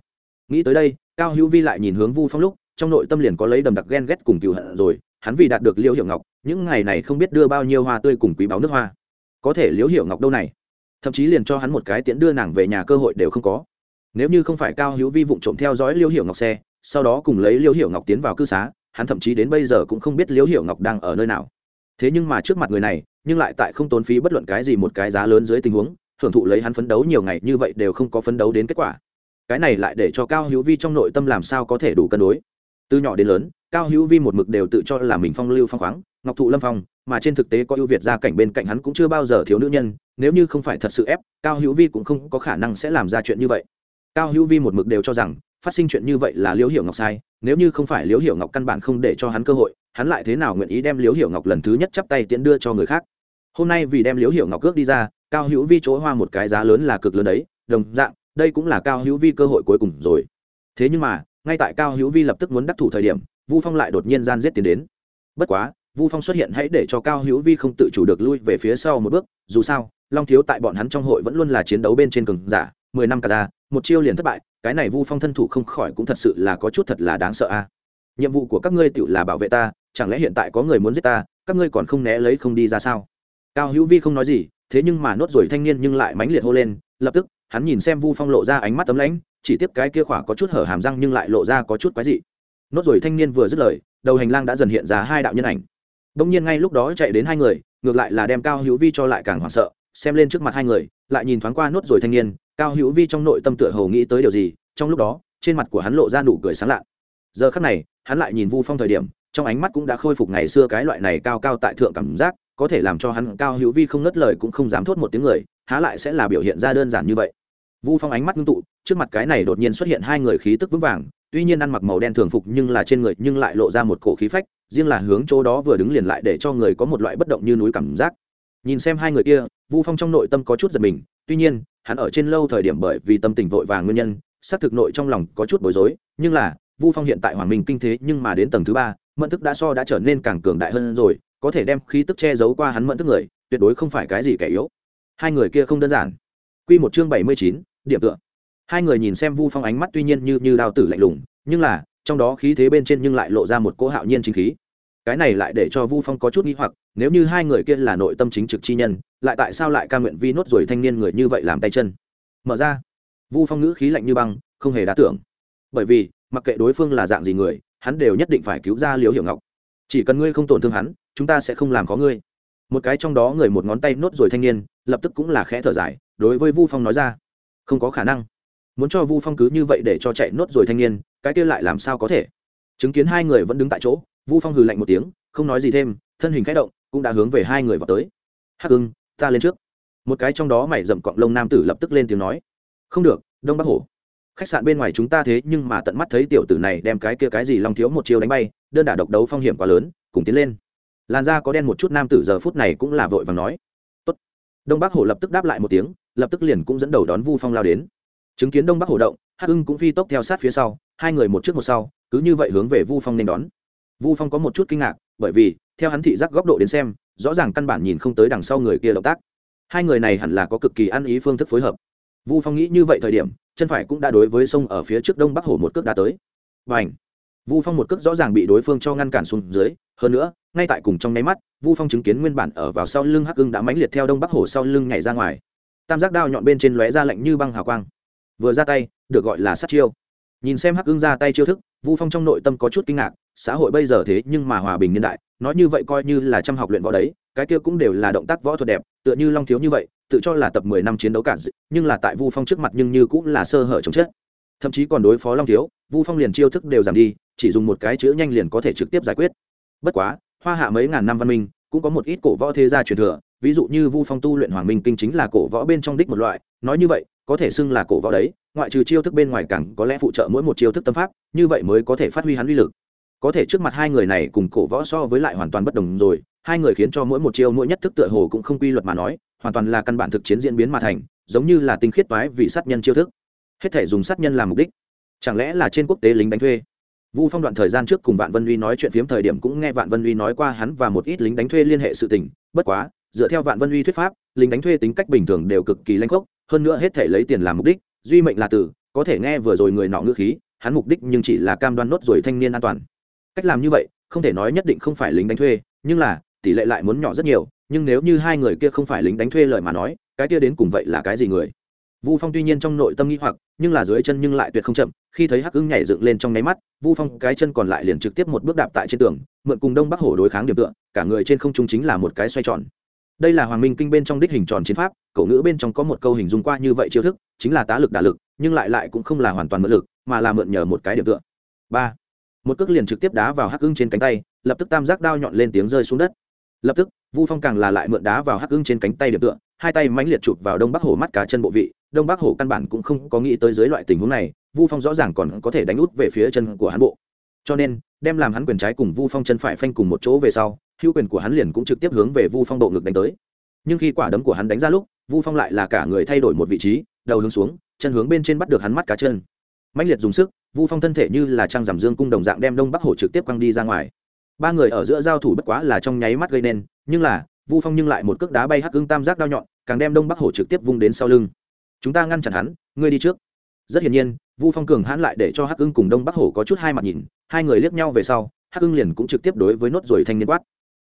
Nghĩ tới đây, cao hữu vi lại nhìn hướng vu phong lúc, trong nội tâm liền có lấy đầm đặc ghen ghét cùng cựu hận rồi, hắn vì đạt được liễu hiểu ngọc, những ngày này không biết đưa bao nhiêu hoa tươi cùng quý báo nước hoa. Có thể liễu hiểu ngọc đâu này? Thậm chí liền cho hắn một cái tiễn đưa nàng về nhà cơ hội đều không có. Nếu như không phải cao hữu vi vụng trộm theo dõi liễu hiểu ngọc xe, sau đó cùng lấy liễu hiểu ngọc tiến vào cư xá, hắn thậm chí đến bây giờ cũng không biết liễu hiểu ngọc đang ở nơi nào. Thế nhưng mà trước mặt người này, nhưng lại tại không tốn phí bất luận cái gì một cái giá lớn dưới tình huống, hưởng thụ lấy hắn phấn đấu nhiều ngày như vậy đều không có phấn đấu đến kết quả cái này lại để cho cao hữu vi trong nội tâm làm sao có thể đủ cân đối. Từ nhỏ đến lớn, cao hữu vi một mực đều tự cho là mình phong lưu phong khoáng, ngọc thụ lâm phong, mà trên thực tế có ưu việt gia cảnh bên cạnh hắn cũng chưa bao giờ thiếu nữ nhân, nếu như không phải thật sự ép, cao hữu vi cũng không có khả năng sẽ làm ra chuyện như vậy. Cao hữu vi một mực đều cho rằng, phát sinh chuyện như vậy là liễu hiểu ngọc sai, nếu như không phải liễu hiểu ngọc căn bản không để cho hắn cơ hội, hắn lại thế nào nguyện ý đem liễu hiểu ngọc lần thứ nhất chắp tay tiễn đưa cho người khác? Hôm nay vì đem liễu hiểu ngọc cước đi ra, cao hữu vi chỗ hoa một cái giá lớn là cực lớn đấy, đồng dạng đây cũng là cao hữu vi cơ hội cuối cùng rồi. Thế nhưng mà, ngay tại cao hữu vi lập tức muốn đắc thủ thời điểm, vu phong lại đột nhiên gian giết tiến đến. Bất quá, vu phong xuất hiện hãy để cho cao hữu vi không tự chủ được lui về phía sau một bước, dù sao, long thiếu tại bọn hắn trong hội vẫn luôn là chiến đấu bên trên cường giả, mười năm cả ra, một chiêu liền thất bại, cái này vu phong thân thủ không khỏi cũng thật sự là có chút thật là đáng sợ a. Nhiệm vụ của các ngươi tự là bảo vệ ta, chẳng lẽ hiện tại có người muốn giết ta, các ngươi còn không né lấy không đi ra sao? Cao hữu vi không nói gì, thế nhưng mà nốt rồi thanh niên nhưng lại mãnh liệt hô lên, lập tức hắn nhìn xem vu phong lộ ra ánh mắt tấm lãnh, chỉ tiếp cái kia khỏa có chút hở hàm răng nhưng lại lộ ra có chút quái dị. Nốt rồi thanh niên vừa dứt lời, đầu hành lang đã dần hiện ra hai đạo nhân ảnh. Đông nhiên ngay lúc đó chạy đến hai người, ngược lại là đem cao hữu vi cho lại càng hoảng sợ, xem lên trước mặt hai người, lại nhìn thoáng qua nốt rồi thanh niên, cao hữu vi trong nội tâm tựa hầu nghĩ tới điều gì, trong lúc đó, trên mặt của hắn lộ ra nụ cười sáng lạ giờ khắc này, hắn lại nhìn vu phong thời điểm, trong ánh mắt cũng đã khôi phục ngày xưa cái loại này cao cao tại thượng cảm giác, có thể làm cho hắn cao hữu vi không ngất lời cũng không dám thốt một tiếng người, há lại sẽ là biểu hiện ra đơn giản như vậy vu phong ánh mắt ngưng tụ, trước mặt cái này đột nhiên xuất hiện hai người khí tức vững vàng, tuy nhiên ăn mặc màu đen thường phục nhưng là trên người nhưng lại lộ ra một cổ khí phách, riêng là hướng chỗ đó vừa đứng liền lại để cho người có một loại bất động như núi cảm giác. Nhìn xem hai người kia, vu phong trong nội tâm có chút giật mình, tuy nhiên, hắn ở trên lâu thời điểm bởi vì tâm tình vội vàng nguyên nhân, xác thực nội trong lòng có chút bối rối, nhưng là, vu phong hiện tại hoàng minh kinh thế nhưng mà đến tầng thứ ba, mẫn thức đã so đã trở nên càng cường đại hơn rồi, có thể đem khí tức che giấu qua hắn mẫn thức người, tuyệt đối không phải cái gì kẻ yếu. Hai người kia không đơn giản. Quy một chương bảy mươi chín điểm tựa. Hai người nhìn xem vu phong ánh mắt tuy nhiên như như đao tử lạnh lùng, nhưng là, trong đó khí thế bên trên nhưng lại lộ ra một cỗ hạo nhiên chính khí. Cái này lại để cho vu phong có chút nghi hoặc, nếu như hai người kia là nội tâm chính trực chi nhân, lại tại sao lại ca nguyện vi nốt rồi thanh niên người như vậy làm tay chân? Mở ra. Vu phong ngữ khí lạnh như băng, không hề đá tưởng. Bởi vì, mặc kệ đối phương là dạng gì người, hắn đều nhất định phải cứu ra liễu hiểu ngọc. Chỉ cần ngươi không tổn thương hắn, chúng ta sẽ không làm có ngươi. Một cái trong đó người một ngón tay nốt rồi thanh niên, lập tức cũng là khẽ thở dài, đối với vu phong nói ra không có khả năng. Muốn cho vu phong cứ như vậy để cho chạy nốt rồi thanh niên, cái kia lại làm sao có thể? Chứng kiến hai người vẫn đứng tại chỗ, vu phong hừ lạnh một tiếng, không nói gì thêm, thân hình k h ẽ động, cũng đã hướng về hai người vào tới. Hắc ưng, ta lên trước. Một cái trong đó mày dậm cọng lông nam tử lập tức lên tiếng nói. Không được, đông bắc hổ. Khách sạn bên ngoài chúng ta thế nhưng mà tận mắt thấy tiểu tử này đem cái kia cái gì long thiếu một chiêu đánh bay, đơn đả độc đấu phong hiểm quá lớn, cùng tiến lên. Làn da có đen một chút nam tử giờ phút này cũng là vội vàng nói. Tốt. đông bắc hổ lập tức đáp lại một tiếng lập tức liền cũng dẫn đầu đón vu phong lao đến. Chứng kiến đông bắc hổ động, hắc ưng cũng phi tốc theo sát phía sau, hai người một trước một sau, cứ như vậy hướng về vu phong nên đón. Vu phong có một chút kinh ngạc, bởi vì, theo hắn thị giác góc độ đến xem, rõ ràng căn bản nhìn không tới đằng sau người kia động tác. Hai người này hẳn là có cực kỳ ăn ý phương thức phối hợp. Vu phong nghĩ như vậy thời điểm, chân phải cũng đã đối với sông ở phía trước đông bắc hổ một cước đã tới. Và ảnh vu phong một cước rõ ràng bị đối phương cho ngăn cản xuống dưới, hơn nữa, ngay tại cùng trong nháy mắt, vu phong chứng kiến nguyên bản ở vào sau lưng hắc ưng đã mãnh liệt theo đông bắc hổ sau lưng nhảy ra ngoài tam giác đao nhọn bên trên lóe ra lạnh như băng hào quang. Vừa ra tay, được gọi là sát chiêu. Nhìn xem hắc ưng ra tay chiêu thức, vu phong trong nội tâm có chút kinh ngạc, xã hội bây giờ thế nhưng mà hòa bình niên đại, nói như vậy coi như là trăm học luyện võ đấy, cái kia cũng đều là động tác võ thuật đẹp, tựa như long thiếu như vậy, tự cho là tập mười năm chiến đấu cả nhưng là tại vu phong trước mặt nhưng như cũng là sơ hở chống chết. Thậm chí còn đối phó long thiếu, vu phong liền chiêu thức đều giảm đi, chỉ dùng một cái chữ nhanh liền có thể trực tiếp giải quyết. Bất quá, hoa hạ mấy ngàn năm văn minh, cũng có một ít cổ võ thế gia truyền thừa ví dụ như vu phong tu luyện hoàng minh kinh chính là cổ võ bên trong đích một loại, nói như vậy, có thể xưng là cổ võ đấy, ngoại trừ chiêu thức bên ngoài cẳng có lẽ phụ trợ mỗi một chiêu thức tâm pháp, như vậy mới có thể phát huy hắn uy lực. Có thể trước mặt hai người này cùng cổ võ so với lại hoàn toàn bất đồng rồi, hai người khiến cho mỗi một chiêu mỗi nhất thức tựa hồ cũng không quy luật mà nói, hoàn toàn là căn bản thực chiến diễn biến mà thành, giống như là tinh khiết toái vì sát nhân chiêu thức. Hết thể dùng sát nhân làm mục đích. Chẳng lẽ là trên quốc tế lính đánh thuê? Vu phong đoạn thời gian trước cùng vạn vân uy nói chuyện phiếm thời điểm cũng nghe vạn vân uy nói qua hắn và một ít lính đánh thuê liên hệ sự tình, bất quá dựa theo vạn vân uy thuyết pháp, lính đánh thuê tính cách bình thường đều cực kỳ lanh khốc, hơn nữa hết thể lấy tiền làm mục đích, duy mệnh là tử, có thể nghe vừa rồi người nọ ngữ khí, hắn mục đích nhưng chỉ là cam đoan nốt rồi thanh niên an toàn. Cách làm như vậy, không thể nói nhất định không phải lính đánh thuê, nhưng là, tỷ lệ lại muốn nhỏ rất nhiều, nhưng nếu như hai người kia không phải lính đánh thuê lời mà nói, cái kia đến cùng vậy là cái gì người? Vu phong tuy nhiên trong nội tâm nghĩ hoặc, nhưng là dưới chân nhưng lại tuyệt không chậm, khi thấy hắc ưng nhảy dựng lên trong nháy mắt, vu phong cái chân còn lại liền trực tiếp một bước đạp tại trên tường, mượn cùng đông bắc hổ đối kháng điểm tựa, cả người trên không trung chính là một cái xoay tròn đây là hoàng minh kinh bên trong đích hình tròn chiến pháp cậu ngữ bên trong có một câu hình dung qua như vậy chiêu thức, chính là tá lực đả lực, nhưng lại lại cũng không là hoàn toàn mượn lực, mà là mượn nhờ một cái điểm tựa. Ba. Một cước liền trực tiếp đá vào hắc ưng trên cánh tay, lập tức tam giác đao nhọn lên tiếng rơi xuống đất. Lập tức, vu phong càng là lại mượn đá vào hắc ưng trên cánh tay điểm tựa, hai tay mãnh liệt chụp vào đông bắc hổ mắt cá chân bộ vị, đông bắc hổ căn bản cũng không có nghĩ tới dưới loại tình huống này, vu phong rõ ràng còn có thể đánh út về phía chân của hắn bộ. Cho nên, đem làm hắn quyền trái cùng vu phong chân phải phanh cùng một chỗ về sau hữu quyền của hắn liền cũng trực tiếp hướng về vu phong độ ngực đánh tới. Nhưng khi quả đấm của hắn đánh ra lúc, vu phong lại là cả người thay đổi một vị trí, đầu hướng xuống, chân hướng bên trên bắt được hắn mắt cá chân. Mạnh liệt dùng sức, vu phong thân thể như là trang giảm dương cung đồng dạng đem đông bắc hổ trực tiếp quăng đi ra ngoài. Ba người ở giữa giao thủ bất quá là trong nháy mắt gây nên, nhưng là, vu phong nhưng lại một cước đá bay hắc ưng tam giác đao nhọn, càng đem đông bắc hổ trực tiếp vung đến sau lưng. Chúng ta ngăn chặn hắn, ngươi đi trước. Rất hiển nhiên, vu phong cường hãn lại để cho hắc ưng cùng đông bắc hổ có chút hai mặt nhìn, hai người liếc nhau về sau, hắc ưng liền cũng trực tiếp đối với nốt ruồi thanh niên quát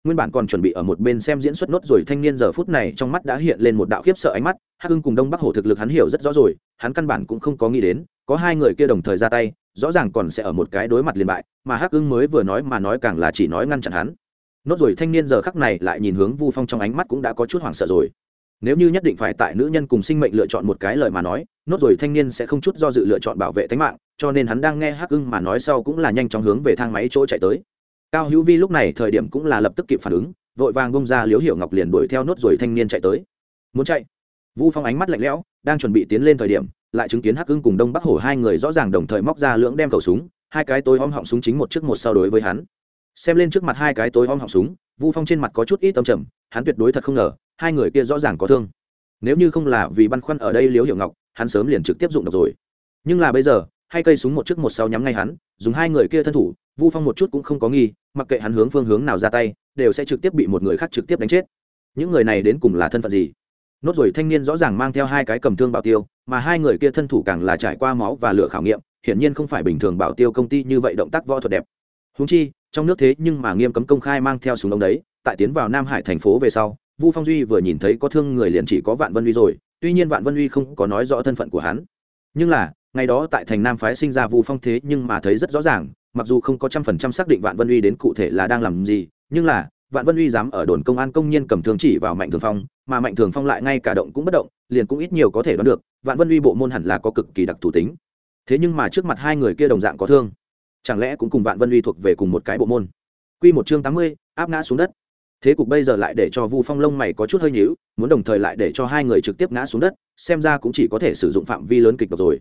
nguyên bản còn chuẩn bị ở một bên xem diễn xuất nốt rồi thanh niên giờ phút này trong mắt đã hiện lên một đạo khiếp sợ ánh mắt, hắc hưng cùng đông bắc hổ thực lực hắn hiểu rất rõ rồi, hắn căn bản cũng không có nghĩ đến, có hai người kia đồng thời ra tay, rõ ràng còn sẽ ở một cái đối mặt liền bại, mà hắc hưng mới vừa nói mà nói càng là chỉ nói ngăn chặn hắn. Nốt rồi thanh niên giờ khắc này lại nhìn hướng vu phong trong ánh mắt cũng đã có chút hoảng sợ rồi. Nếu như nhất định phải tại nữ nhân cùng sinh mệnh lựa chọn một cái lời mà nói, nốt rồi thanh niên sẽ không chút do dự lựa chọn bảo vệ tính mạng, cho nên hắn đang nghe hắc ưng mà nói sau cũng là nhanh chóng hướng về thang máy chỗ chạy tới cao hữu vi lúc này thời điểm cũng là lập tức kịp phản ứng, vội vàng bông ra liếu hiểu ngọc liền đuổi theo nốt rồi thanh niên chạy tới. Muốn chạy? Vu phong ánh mắt lạnh lẽo, đang chuẩn bị tiến lên thời điểm, lại chứng kiến hắc hưng cùng đông bắc hổ hai người rõ ràng đồng thời móc ra lưỡng đem khẩu súng, hai cái tối om họng súng chính một trước một sau đối với hắn. Xem lên trước mặt hai cái tối om họng súng, vu phong trên mặt có chút ít tâm trầm, hắn tuyệt đối thật không ngờ, hai người kia rõ ràng có thương. Nếu như không là vì băn khoăn ở đây liếu hiểu ngọc, hắn sớm liền trực tiếp dụng độc rồi. Nhưng là bây giờ, hai cây súng một trước một sau nhắm ngay hắn, dùng hai người kia thân thủ vu phong một chút cũng không có nghi, mặc kệ hắn hướng phương hướng nào ra tay, đều sẽ trực tiếp bị một người khác trực tiếp đánh chết. Những người này đến cùng là thân phận gì? Nốt rồi thanh niên rõ ràng mang theo hai cái cầm thương bảo tiêu, mà hai người kia thân thủ càng là trải qua máu và lửa khảo nghiệm, hiển nhiên không phải bình thường bảo tiêu công ty như vậy động tác võ thuật đẹp. Húng chi, trong nước thế nhưng mà nghiêm cấm công khai mang theo súng ống đấy, tại tiến vào nam hải thành phố về sau, vu phong duy vừa nhìn thấy có thương người liền chỉ có vạn vân uy rồi, tuy nhiên vạn vân uy không có nói rõ thân phận của hắn. Nhưng là, ngày đó tại thành nam phái sinh ra vu phong thế nhưng mà thấy rất rõ ràng mặc dù không có trăm phần trăm xác định vạn vân uy đến cụ thể là đang làm gì, nhưng là, vạn vân uy dám ở đồn công an công nhân cầm thương chỉ vào mạnh thường phong, mà mạnh thường phong lại ngay cả động cũng bất động, liền cũng ít nhiều có thể đoán được, vạn vân uy bộ môn hẳn là có cực kỳ đặc thù tính. Thế nhưng mà trước mặt hai người kia đồng dạng có thương, chẳng lẽ cũng cùng vạn vân uy thuộc về cùng một cái bộ môn? Q một chương tám mươi, áp ngã xuống đất. Thế cục bây giờ lại để cho vu phong lông mày có chút hơi nhíu, muốn đồng thời lại để cho hai người trực tiếp ngã xuống đất, xem ra cũng chỉ có thể sử dụng phạm vi lớn kịch độc rồi.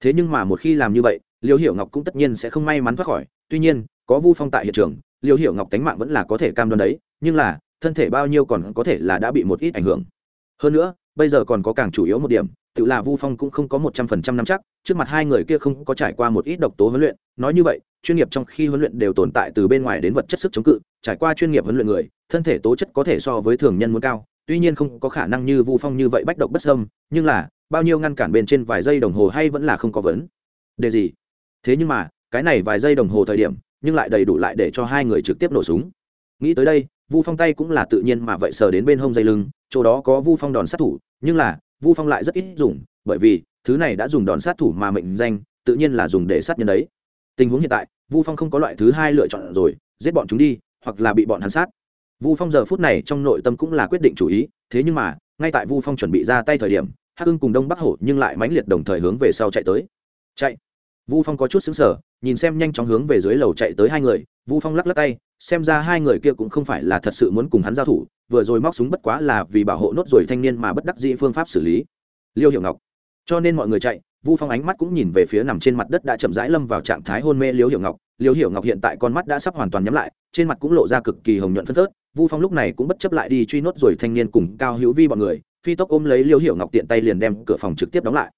Thế nhưng mà một khi làm như vậy liêu hiểu ngọc cũng tất nhiên sẽ không may mắn thoát khỏi, tuy nhiên, có vu phong tại hiện trường, liêu hiểu ngọc tánh mạng vẫn là có thể cam đoan đấy, nhưng là, thân thể bao nhiêu còn có thể là đã bị một ít ảnh hưởng. Hơn nữa, bây giờ còn có càng chủ yếu một điểm, tự là vu phong cũng không có một trăm phần trăm năm chắc, trước mặt hai người kia không có trải qua một ít độc tố huấn luyện, nói như vậy, chuyên nghiệp trong khi huấn luyện đều tồn tại từ bên ngoài đến vật chất sức chống cự, trải qua chuyên nghiệp huấn luyện người, thân thể tố chất có thể so với thường nhân muốn cao, tuy nhiên không có khả năng như vu phong như vậy bách độc bất sâm nhưng là, bao nhiêu ngăn cản bên trên vài giây đồng hồ hay vẫn là không có vấn. Đề gì? Thế nhưng mà, cái này vài giây đồng hồ thời điểm, nhưng lại đầy đủ lại để cho hai người trực tiếp nổ súng. Nghĩ tới đây, vu phong tay cũng là tự nhiên mà vậy sờ đến bên hông dây lưng, chỗ đó có vu phong đòn sát thủ, nhưng là, vu phong lại rất ít dùng, bởi vì, thứ này đã dùng đòn sát thủ mà mệnh danh, tự nhiên là dùng để sát nhân đấy. Tình huống hiện tại, vu phong không có loại thứ hai lựa chọn rồi, giết bọn chúng đi, hoặc là bị bọn hắn sát. Vu phong giờ phút này trong nội tâm cũng là quyết định chủ ý, thế nhưng mà, ngay tại vu phong chuẩn bị ra tay thời điểm, hắc ưng cùng đông bắc hổ nhưng lại mãnh liệt đồng thời hướng về sau chạy tới. Chạy! Vu phong có chút xứng sở nhìn xem nhanh chóng hướng về dưới lầu chạy tới hai người, vu phong lắc lắc tay, xem ra hai người kia cũng không phải là thật sự muốn cùng hắn giao thủ, vừa rồi móc súng bất quá là vì bảo hộ nốt rồi thanh niên mà bất đắc dĩ phương pháp xử lý. Liêu Hiểu ngọc. Cho nên mọi người chạy, vu phong ánh mắt cũng nhìn về phía nằm trên mặt đất đã chậm rãi lâm vào trạng thái hôn mê liêu Hiểu ngọc. Liêu Hiểu ngọc hiện tại con mắt đã sắp hoàn toàn nhắm lại, trên mặt cũng lộ ra cực kỳ hồng nhuận phân phớt. Vu phong lúc này cũng bất chấp lại đi truy nốt rồi thanh niên cùng cao hữu vi bọn người, phi tốc ôm lấy liêu Hiểu ngọc tiện tay liền đem cửa phòng trực tiếp đóng lại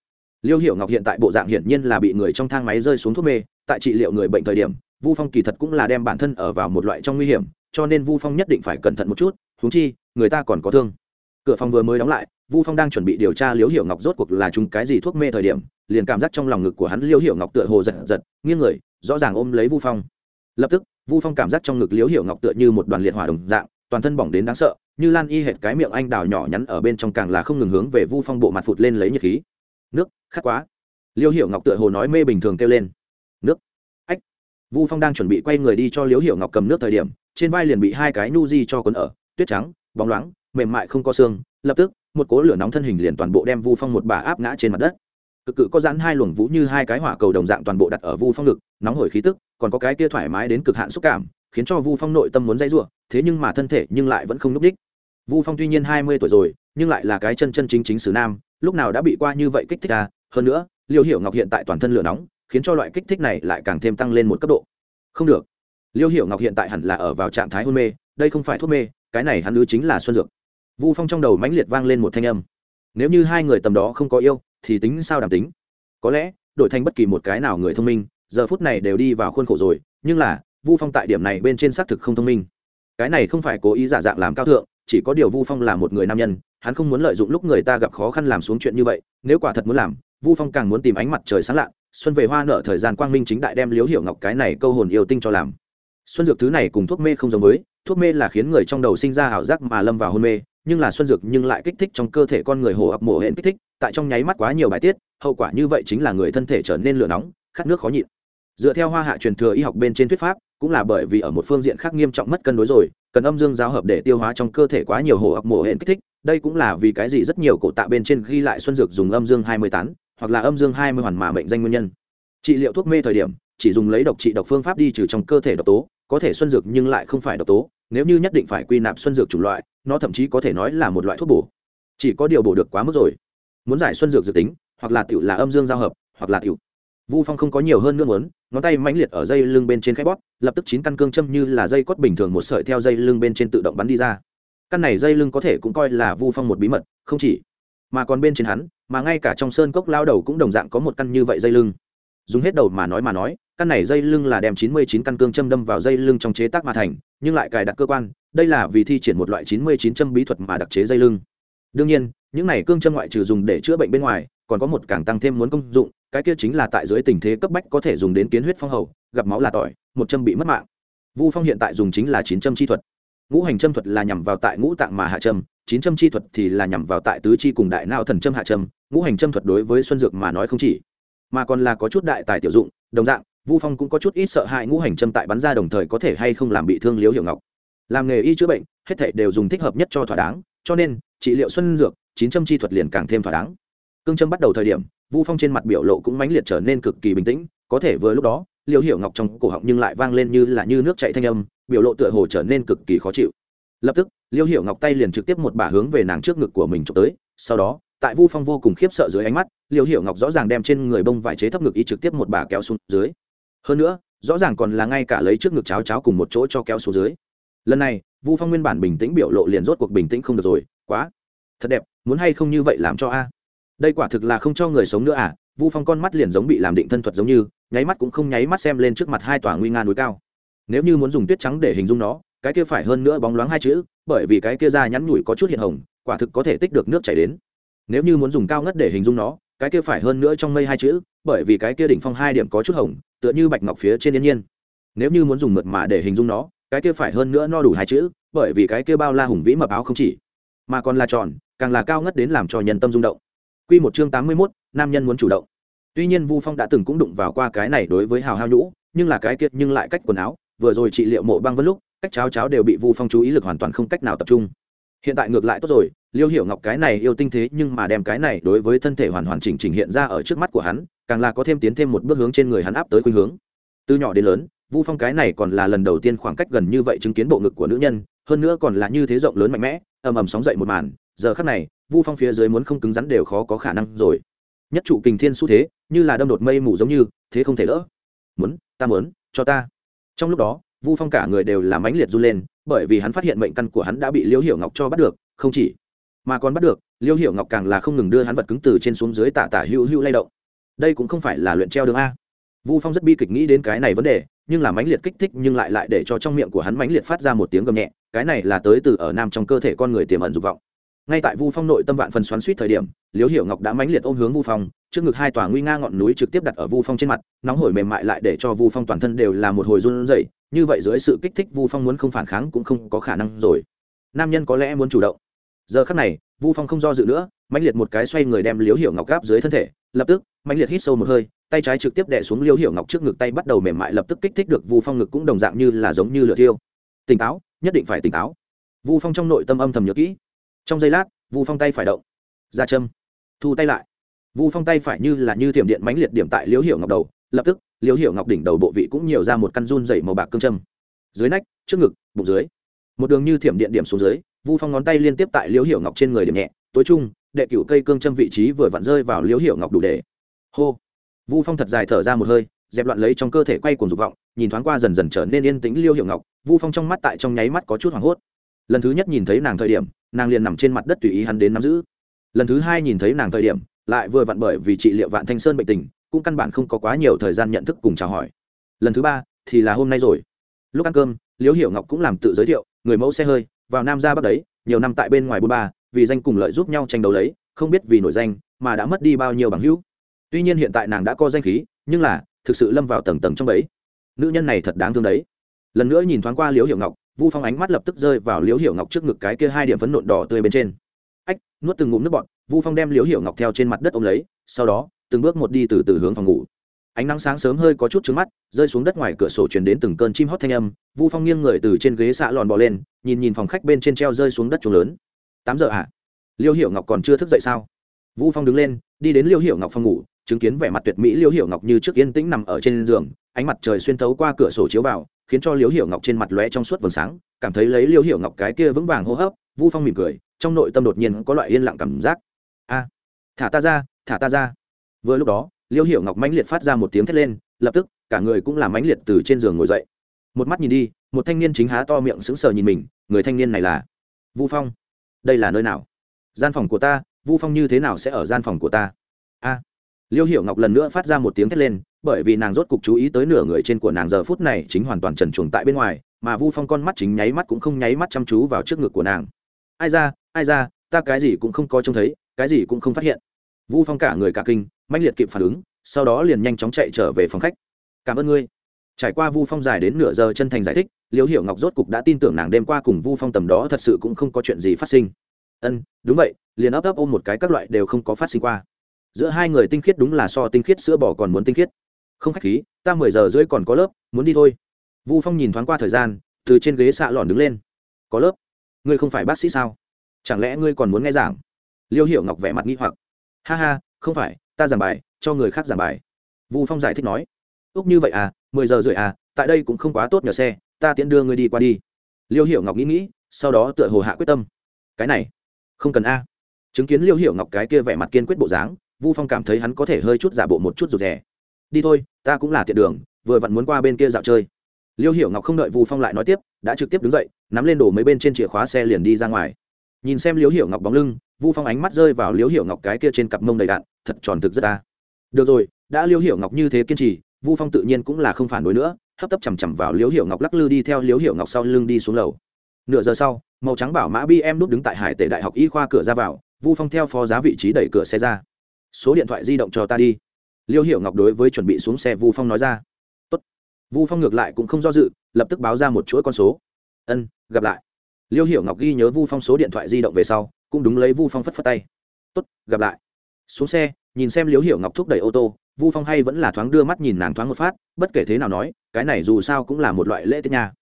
liêu Hiểu ngọc hiện tại bộ dạng hiển nhiên là bị người trong thang máy rơi xuống thuốc mê, tại trị liệu người bệnh thời điểm, vu phong kỳ thật cũng là đem bản thân ở vào một loại trong nguy hiểm, cho nên vu phong nhất định phải cẩn thận một chút húng chi, người ta còn có thương. Cửa phòng vừa mới đóng lại, vu phong đang chuẩn bị điều tra liễu Hiểu ngọc rốt cuộc là chúng cái gì thuốc mê thời điểm, liền cảm giác trong lòng ngực của hắn liễu Hiểu ngọc tựa hồ giật giật, nghiêng người, rõ ràng ôm lấy vu phong. Lập tức, vu phong cảm giác trong ngực liễu Hiểu ngọc tựa như một đoàn liệt hỏa đồng dạng, toàn thân bỏng đến đáng sợ, như lan y hệt cái miệng anh đào nhỏ nhắn ở bên trong càng là không ngừng hướng về vu phong bộ mặt phụt lên lấy nhiệt khí nước, khát quá. Liễu Hiểu ngọc tựa hồ nói mê bình thường kêu lên. Nước. Ách. Vu phong đang chuẩn bị quay người đi cho liễu Hiểu ngọc cầm nước thời điểm, trên vai liền bị hai cái nu di cho quấn ở, tuyết trắng, bóng loáng, mềm mại không có xương, lập tức, một cỗ lửa nóng thân hình liền toàn bộ đem vu phong một bà áp ngã trên mặt đất. Cực cự có dán hai luồng vũ như hai cái hỏa cầu đồng dạng toàn bộ đặt ở vu phong ngực, nóng hổi khí tức, còn có cái kia thoải mái đến cực hạn xúc cảm, khiến cho vu phong nội tâm muốn dây r thế nhưng mà thân thể nhưng lại vẫn không n ú c đích vu phong tuy nhiên hai mươi tuổi rồi, nhưng lại là cái chân chân chính chính xứ nam, lúc nào đã bị qua như vậy kích thích à? Hơn nữa, liêu hiểu ngọc hiện tại toàn thân lửa nóng, khiến cho loại kích thích này lại càng thêm tăng lên một cấp độ. Không được. Liêu hiểu ngọc hiện tại hẳn là ở vào trạng thái hôn mê, đây không phải thuốc mê, cái này hắn ư chính là xuân dược. Vu phong trong đầu mãnh liệt vang lên một thanh âm. Nếu như hai người tầm đó không có yêu, thì tính sao đảm tính? Có lẽ, đổi thành bất kỳ một cái nào người thông minh, giờ phút này đều đi vào khuôn khổ rồi, nhưng là, vu phong tại điểm này bên trên xác thực không thông minh. Cái này không phải cố ý giả dạng làm cao thượng chỉ có điều vu phong là một người nam nhân, hắn không muốn lợi dụng lúc người ta gặp khó khăn làm xuống chuyện như vậy, nếu quả thật muốn làm, vu phong càng muốn tìm ánh mặt trời sáng lạ, xuân về hoa nở thời gian quang minh chính đại đem liếu hiểu ngọc cái này câu hồn yêu tinh cho làm. Xuân dược thứ này cùng thuốc mê không giống với, thuốc mê là khiến người trong đầu sinh ra ảo giác mà lâm vào hôn mê, nhưng là xuân dược nhưng lại kích thích trong cơ thể con người hồ ập mổ hẹn kích thích, tại trong nháy mắt quá nhiều bài tiết, hậu quả như vậy chính là người thân thể trở nên lửa nóng, khát nước khó nhịn dựa theo hoa hạ truyền thừa y học bên trên thuyết pháp, cũng là bởi vì ở một phương diện khác nghiêm trọng mất cân đối rồi, cần âm dương giao hợp để tiêu hóa trong cơ thể quá nhiều hồ hoặc mổ hẹn kích thích, đây cũng là vì cái gì rất nhiều cổ tạ bên trên ghi lại xuân dược dùng âm dương hai mươi tán, hoặc là âm dương hai mươi hoàn mà mệnh danh nguyên nhân. Trị liệu thuốc mê thời điểm, chỉ dùng lấy độc trị độc phương pháp đi trừ trong cơ thể độc tố, có thể xuân dược nhưng lại không phải độc tố, nếu như nhất định phải quy nạp xuân dược chủng loại, nó thậm chí có thể nói là một loại thuốc bổ. Chỉ có điều bổ được quá mức rồi. Muốn giải xuân dược dự tính, hoặc là tiểu là âm dương giao hợp, hoặc là tiểu vu phong không có nhiều hơn nữa muốn, ngón tay mãnh liệt ở dây lưng bên trên khép bóp, lập tức chín căn cương châm như là dây cốt bình thường một sợi theo dây lưng bên trên tự động bắn đi ra. Căn này dây lưng có thể cũng coi là vu phong một bí mật, không chỉ mà còn bên trên hắn, mà ngay cả trong sơn cốc lao đầu cũng đồng dạng có một căn như vậy dây lưng. Dùng hết đầu mà nói mà nói, căn này dây lưng là đem chín mươi chín căn cương châm đâm vào dây lưng trong chế tác mà thành, nhưng lại cài đặt cơ quan, đây là vì thi triển một loại chín mươi chín châm bí thuật mà đặc chế dây lưng. Đương nhiên, những này cương châm ngoại trừ dùng để chữa bệnh bên ngoài, còn có một càng tăng thêm muốn công dụng cái kia chính là tại dưới tình thế cấp bách có thể dùng đến kiến huyết phong hầu, gặp máu là tỏi, một châm bị mất mạng. Vu phong hiện tại dùng chính là chín châm chi thuật. Ngũ hành châm thuật là nhằm vào tại ngũ tạng mà hạ châm, chín châm chi thuật thì là nhằm vào tại tứ chi cùng đại nao thần châm hạ châm, ngũ hành châm thuật đối với xuân dược mà nói không chỉ, mà còn là có chút đại tài tiểu dụng, đồng dạng, vu phong cũng có chút ít sợ hãi ngũ hành châm tại bắn ra đồng thời có thể hay không làm bị thương liếu hiệu ngọc. Làm nghề y chữa bệnh, hết thể đều dùng thích hợp nhất cho thỏa đáng, cho nên, trị liệu xuân dược, chín châm chi thuật liền càng thêm thỏa đáng. Cương châm bắt đầu thời điểm vu phong trên mặt biểu lộ cũng mãnh liệt trở nên cực kỳ bình tĩnh, có thể vừa lúc đó, liêu hiểu ngọc trong cổ họng nhưng lại vang lên như là như nước chạy thanh âm, biểu lộ tựa hồ trở nên cực kỳ khó chịu. Lập tức, liêu hiểu ngọc tay liền trực tiếp một bả hướng về nàng trước ngực của mình trộm tới, sau đó, tại vu phong vô cùng khiếp sợ dưới ánh mắt, liêu hiểu ngọc rõ ràng đem trên người bông vải chế thấp ngực y trực tiếp một bả kéo xuống dưới. Hơn nữa, rõ ràng còn là ngay cả lấy trước ngực cháo cháo cùng một chỗ cho kéo xuống dưới. Lần này, vu phong nguyên bản bình tĩnh biểu lộ liền rốt cuộc bình tĩnh không được rồi, quá, thật đẹp, muốn hay không như vậy làm cho a? Đây quả thực là không cho người sống nữa à? Vu phong con mắt liền giống bị làm định thân thuật giống như, nháy mắt cũng không nháy mắt xem lên trước mặt hai tòa nguy nga núi cao. Nếu như muốn dùng tuyết trắng để hình dung nó, cái kia phải hơn nữa bóng loáng hai chữ, bởi vì cái kia da nhắn nhủi có chút hiện hồng, quả thực có thể tích được nước chảy đến. Nếu như muốn dùng cao ngất để hình dung nó, cái kia phải hơn nữa trong mây hai chữ, bởi vì cái kia đỉnh phong hai điểm có chút hồng, tựa như bạch ngọc phía trên yên nhiên. Nếu như muốn dùng mượt mà để hình dung nó, cái kia phải hơn nữa no đủ hai chữ, bởi vì cái kia bao la hùng vĩ mập áo không chỉ, mà còn là tròn, càng là cao ngất đến làm cho nhân tâm rung động. Quy một chương tám mươi 81, nam nhân muốn chủ động. Tuy nhiên Vu Phong đã từng cũng đụng vào qua cái này đối với Hào Hao nhũ, nhưng là cái kiệt nhưng lại cách quần áo, vừa rồi trị liệu mộ băng vân lúc, cách cháo cháo đều bị Vu Phong chú ý lực hoàn toàn không cách nào tập trung. Hiện tại ngược lại tốt rồi, Liêu Hiểu Ngọc cái này yêu tinh thế nhưng mà đem cái này đối với thân thể hoàn hoàn chỉnh chỉnh hiện ra ở trước mắt của hắn, càng là có thêm tiến thêm một bước hướng trên người hắn áp tới khuynh hướng. Từ nhỏ đến lớn, Vu Phong cái này còn là lần đầu tiên khoảng cách gần như vậy chứng kiến bộ ngực của nữ nhân, hơn nữa còn là như thế rộng lớn mạnh mẽ, ầm ầm sóng dậy một màn, giờ khắc này, Vu Phong phía dưới muốn không cứng rắn đều khó có khả năng rồi. Nhất trụ kình thiên xu thế, như là đâm đột mây mù giống như, thế không thể lỡ. Muốn, ta muốn, cho ta. Trong lúc đó, Vu Phong cả người đều là mãnh liệt run lên, bởi vì hắn phát hiện mệnh căn của hắn đã bị Liễu Hiểu Ngọc cho bắt được, không chỉ mà còn bắt được, Liễu Hiểu Ngọc càng là không ngừng đưa hắn vật cứng từ trên xuống dưới tạ tạ hữu hữu lay động. Đây cũng không phải là luyện treo đường a. Vu Phong rất bi kịch nghĩ đến cái này vấn đề, nhưng là mãnh liệt kích thích nhưng lại lại để cho trong miệng của hắn mãnh liệt phát ra một tiếng gầm nhẹ, cái này là tới từ ở nam trong cơ thể con người tiềm ẩn dục vọng. Ngay tại Vu Phong nội tâm vạn phần xoắn xuýt thời điểm, Liễu Hiểu Ngọc đã mãnh liệt ôm hướng Vu Phong, trước ngực hai tòa nguy nga ngọn núi trực tiếp đặt ở Vu Phong trên mặt, nóng hổi mềm mại lại để cho Vu Phong toàn thân đều là một hồi run rẩy, như vậy dưới sự kích thích Vu Phong muốn không phản kháng cũng không có khả năng rồi. Nam nhân có lẽ muốn chủ động. Giờ khắc này, Vu Phong không do dự nữa, mãnh liệt một cái xoay người đem Liễu Hiểu Ngọc gáp dưới thân thể, lập tức, mãnh liệt hít sâu một hơi, tay trái trực tiếp đè xuống Liễu hiểu ngọc trước ngực tay bắt đầu mềm mại lập tức kích thích được vu phong ngực cũng đồng dạng như là giống như lửa thiêu tỉnh táo nhất định phải tỉnh táo vu phong trong nội tâm âm thầm nhớ kỹ trong giây lát, vu phong tay phải động. Ra châm. Thu tay lại. Vu phong tay phải như là như thiểm điện mánh liệt điểm tại Liễu hiểu ngọc đầu. Lập tức, Liễu hiểu ngọc đỉnh đầu bộ vị cũng nhiều ra một căn run dày màu bạc cương châm. Dưới nách, trước ngực, bụng dưới. Một đường như thiểm điện điểm xuống dưới, vu phong ngón tay liên tiếp tại Liễu hiểu ngọc trên người điểm nhẹ, tối trung, đệ cửu cây cương châm vị trí vừa vặn rơi vào Liễu hiểu ngọc đủ để. Hô. Vu phong thật dài thở ra một hơi, dẹp loạn lấy trong cơ thể quay cuồng dục vọng, nhìn thoáng qua dần dần trở nên yên tĩnh liêu hiệu ngọc. Vu phong trong mắt tại trong nháy mắt có chút hoảng hốt. Lần thứ nhất nhìn thấy nàng thời điểm nàng liền nằm trên mặt đất tùy ý hắn đến nắm giữ. Lần thứ hai nhìn thấy nàng thời điểm, lại vừa vặn bởi vì trị liệu vạn thanh sơn bệnh tình, cũng căn bản không có quá nhiều thời gian nhận thức cùng chào hỏi. Lần thứ ba thì là hôm nay rồi. Lúc ăn cơm, liễu hiểu ngọc cũng làm tự giới thiệu, người mẫu xe hơi, vào nam ra bắc đấy, nhiều năm tại bên ngoài bôn ba, vì danh cùng lợi giúp nhau tranh đấu lấy, không biết vì nổi danh mà đã mất đi bao nhiêu bằng hữu. Tuy nhiên hiện tại nàng đã có danh khí, nhưng là thực sự lâm vào tầng tầng trong đấy. nữ nhân này thật đáng thương đấy. Lần nữa nhìn thoáng qua liễu hiểu ngọc vu phong ánh mắt lập tức rơi vào liễu hiểu ngọc trước ngực cái kia hai điểm phấn nộn đỏ tươi bên trên. Ách, nuốt từng ngụm nước bọt, vu phong đem liễu hiểu ngọc theo trên mặt đất ôm lấy, sau đó, từng bước một đi từ từ hướng phòng ngủ. Ánh nắng sáng sớm hơi có chút trứng mắt, rơi xuống đất ngoài cửa sổ truyền đến từng cơn chim hót thanh âm, vu phong nghiêng người từ trên ghế xạ lòn bò lên, nhìn nhìn phòng khách bên trên treo rơi xuống đất trống lớn. Tám giờ ạ à? liêu hiểu ngọc còn chưa thức dậy sao? Vu phong đứng lên, đi đến liêu hiểu ngọc phòng ngủ, chứng kiến vẻ mặt tuyệt mỹ liễu hiểu ngọc như trước yên tĩnh nằm ở trên giường, ánh mặt trời xuyên thấu qua cửa sổ chiếu vào khiến cho liễu hiểu ngọc trên mặt lóe trong suốt vầng sáng, cảm thấy lấy liễu hiểu ngọc cái kia vững vàng hô hấp, vu phong mỉm cười, trong nội tâm đột nhiên có loại yên lặng cảm giác. A, thả ta ra, thả ta ra. Vừa lúc đó, liễu hiểu ngọc mãnh liệt phát ra một tiếng thét lên, lập tức, cả người cũng làm mãnh liệt từ trên giường ngồi dậy. Một mắt nhìn đi, một thanh niên chính há to miệng sững sờ nhìn mình, người thanh niên này là vu phong. Đây là nơi nào? Gian phòng của ta, vu phong như thế nào sẽ ở gian phòng của ta? A liêu hiểu ngọc lần nữa phát ra một tiếng thét lên bởi vì nàng rốt cục chú ý tới nửa người trên của nàng giờ phút này chính hoàn toàn trần truồng tại bên ngoài, mà vu phong con mắt chính nháy mắt cũng không nháy mắt chăm chú vào trước ngực của nàng. Ai ra ai ra, ta cái gì cũng không có trông thấy, cái gì cũng không phát hiện. Vu phong cả người cả kinh mạnh liệt kịp phản ứng, sau đó liền nhanh chóng chạy trở về phòng khách. Cảm ơn ngươi. Trải qua vu phong dài đến nửa giờ chân thành giải thích, Liễu hiểu ngọc rốt cục đã tin tưởng nàng đêm qua cùng vu phong tầm đó thật sự cũng không có chuyện gì phát sinh. Ân, đúng vậy, liền ấp ấp ôm một cái các loại đều không có phát sinh qua. Giữa hai người tinh khiết đúng là so tinh khiết sữa bò còn muốn tinh khiết không khách khí, ta mười giờ rưỡi còn có lớp, muốn đi thôi. Vu phong nhìn thoáng qua thời gian, từ trên ghế xạ lòn đứng lên. Có lớp? Ngươi không phải bác sĩ sao? Chẳng lẽ ngươi còn muốn nghe giảng? Liêu hiểu ngọc vẻ mặt nghi hoặc. Ha ha, không phải, ta giảng bài, cho người khác giảng bài. Vu phong giải thích nói. Úc như vậy à mười giờ rưỡi à tại đây cũng không quá tốt nhờ xe, ta tiễn đưa ngươi đi qua đi. Liêu hiểu ngọc nghĩ nghĩ, sau đó tựa hồ hạ quyết tâm. Cái này, không cần a. Chứng kiến liêu hiểu ngọc cái kia vẻ mặt kiên quyết bộ dáng, vu phong cảm thấy hắn có thể hơi chút giả bộ một chút rụt rè đi thôi, ta cũng là tiện đường, vừa vặn muốn qua bên kia dạo chơi. Liêu hiểu ngọc không đợi vu phong lại nói tiếp, đã trực tiếp đứng dậy, nắm lên đổ mấy bên trên chìa khóa xe liền đi ra ngoài. Nhìn xem liêu hiểu ngọc bóng lưng, vu phong ánh mắt rơi vào liêu hiểu ngọc cái kia trên cặp mông đầy đạn, thật tròn thực rất ta. Được rồi, đã liêu hiểu ngọc như thế kiên trì, vu phong tự nhiên cũng là không phản đối nữa, hấp tấp chằm chằm vào liêu hiểu ngọc lắc lư đi theo liêu hiểu ngọc sau lưng đi xuống lầu. Nửa giờ sau, màu trắng bảo mã bm núp đứng tại hải tể đại học y khoa cửa ra vào, vu phong theo phó giá vị trí đẩy cửa xe ra. Số điện thoại di động cho ta đi liêu hiểu ngọc đối với chuẩn bị xuống xe vu phong nói ra Tốt. vu phong ngược lại cũng không do dự lập tức báo ra một chuỗi con số. Ân gặp lại. Liêu hiểu ngọc ghi nhớ vu phong số điện thoại di động về sau cũng đúng lấy vu phong phất phất tay. Tốt, gặp lại. Xuống xe nhìn xem liêu hiểu ngọc thúc đẩy ô tô vu phong hay vẫn là thoáng đưa mắt nhìn nàng thoáng một phát bất kể thế nào nói cái này dù sao cũng là một loại lễ tiết nha.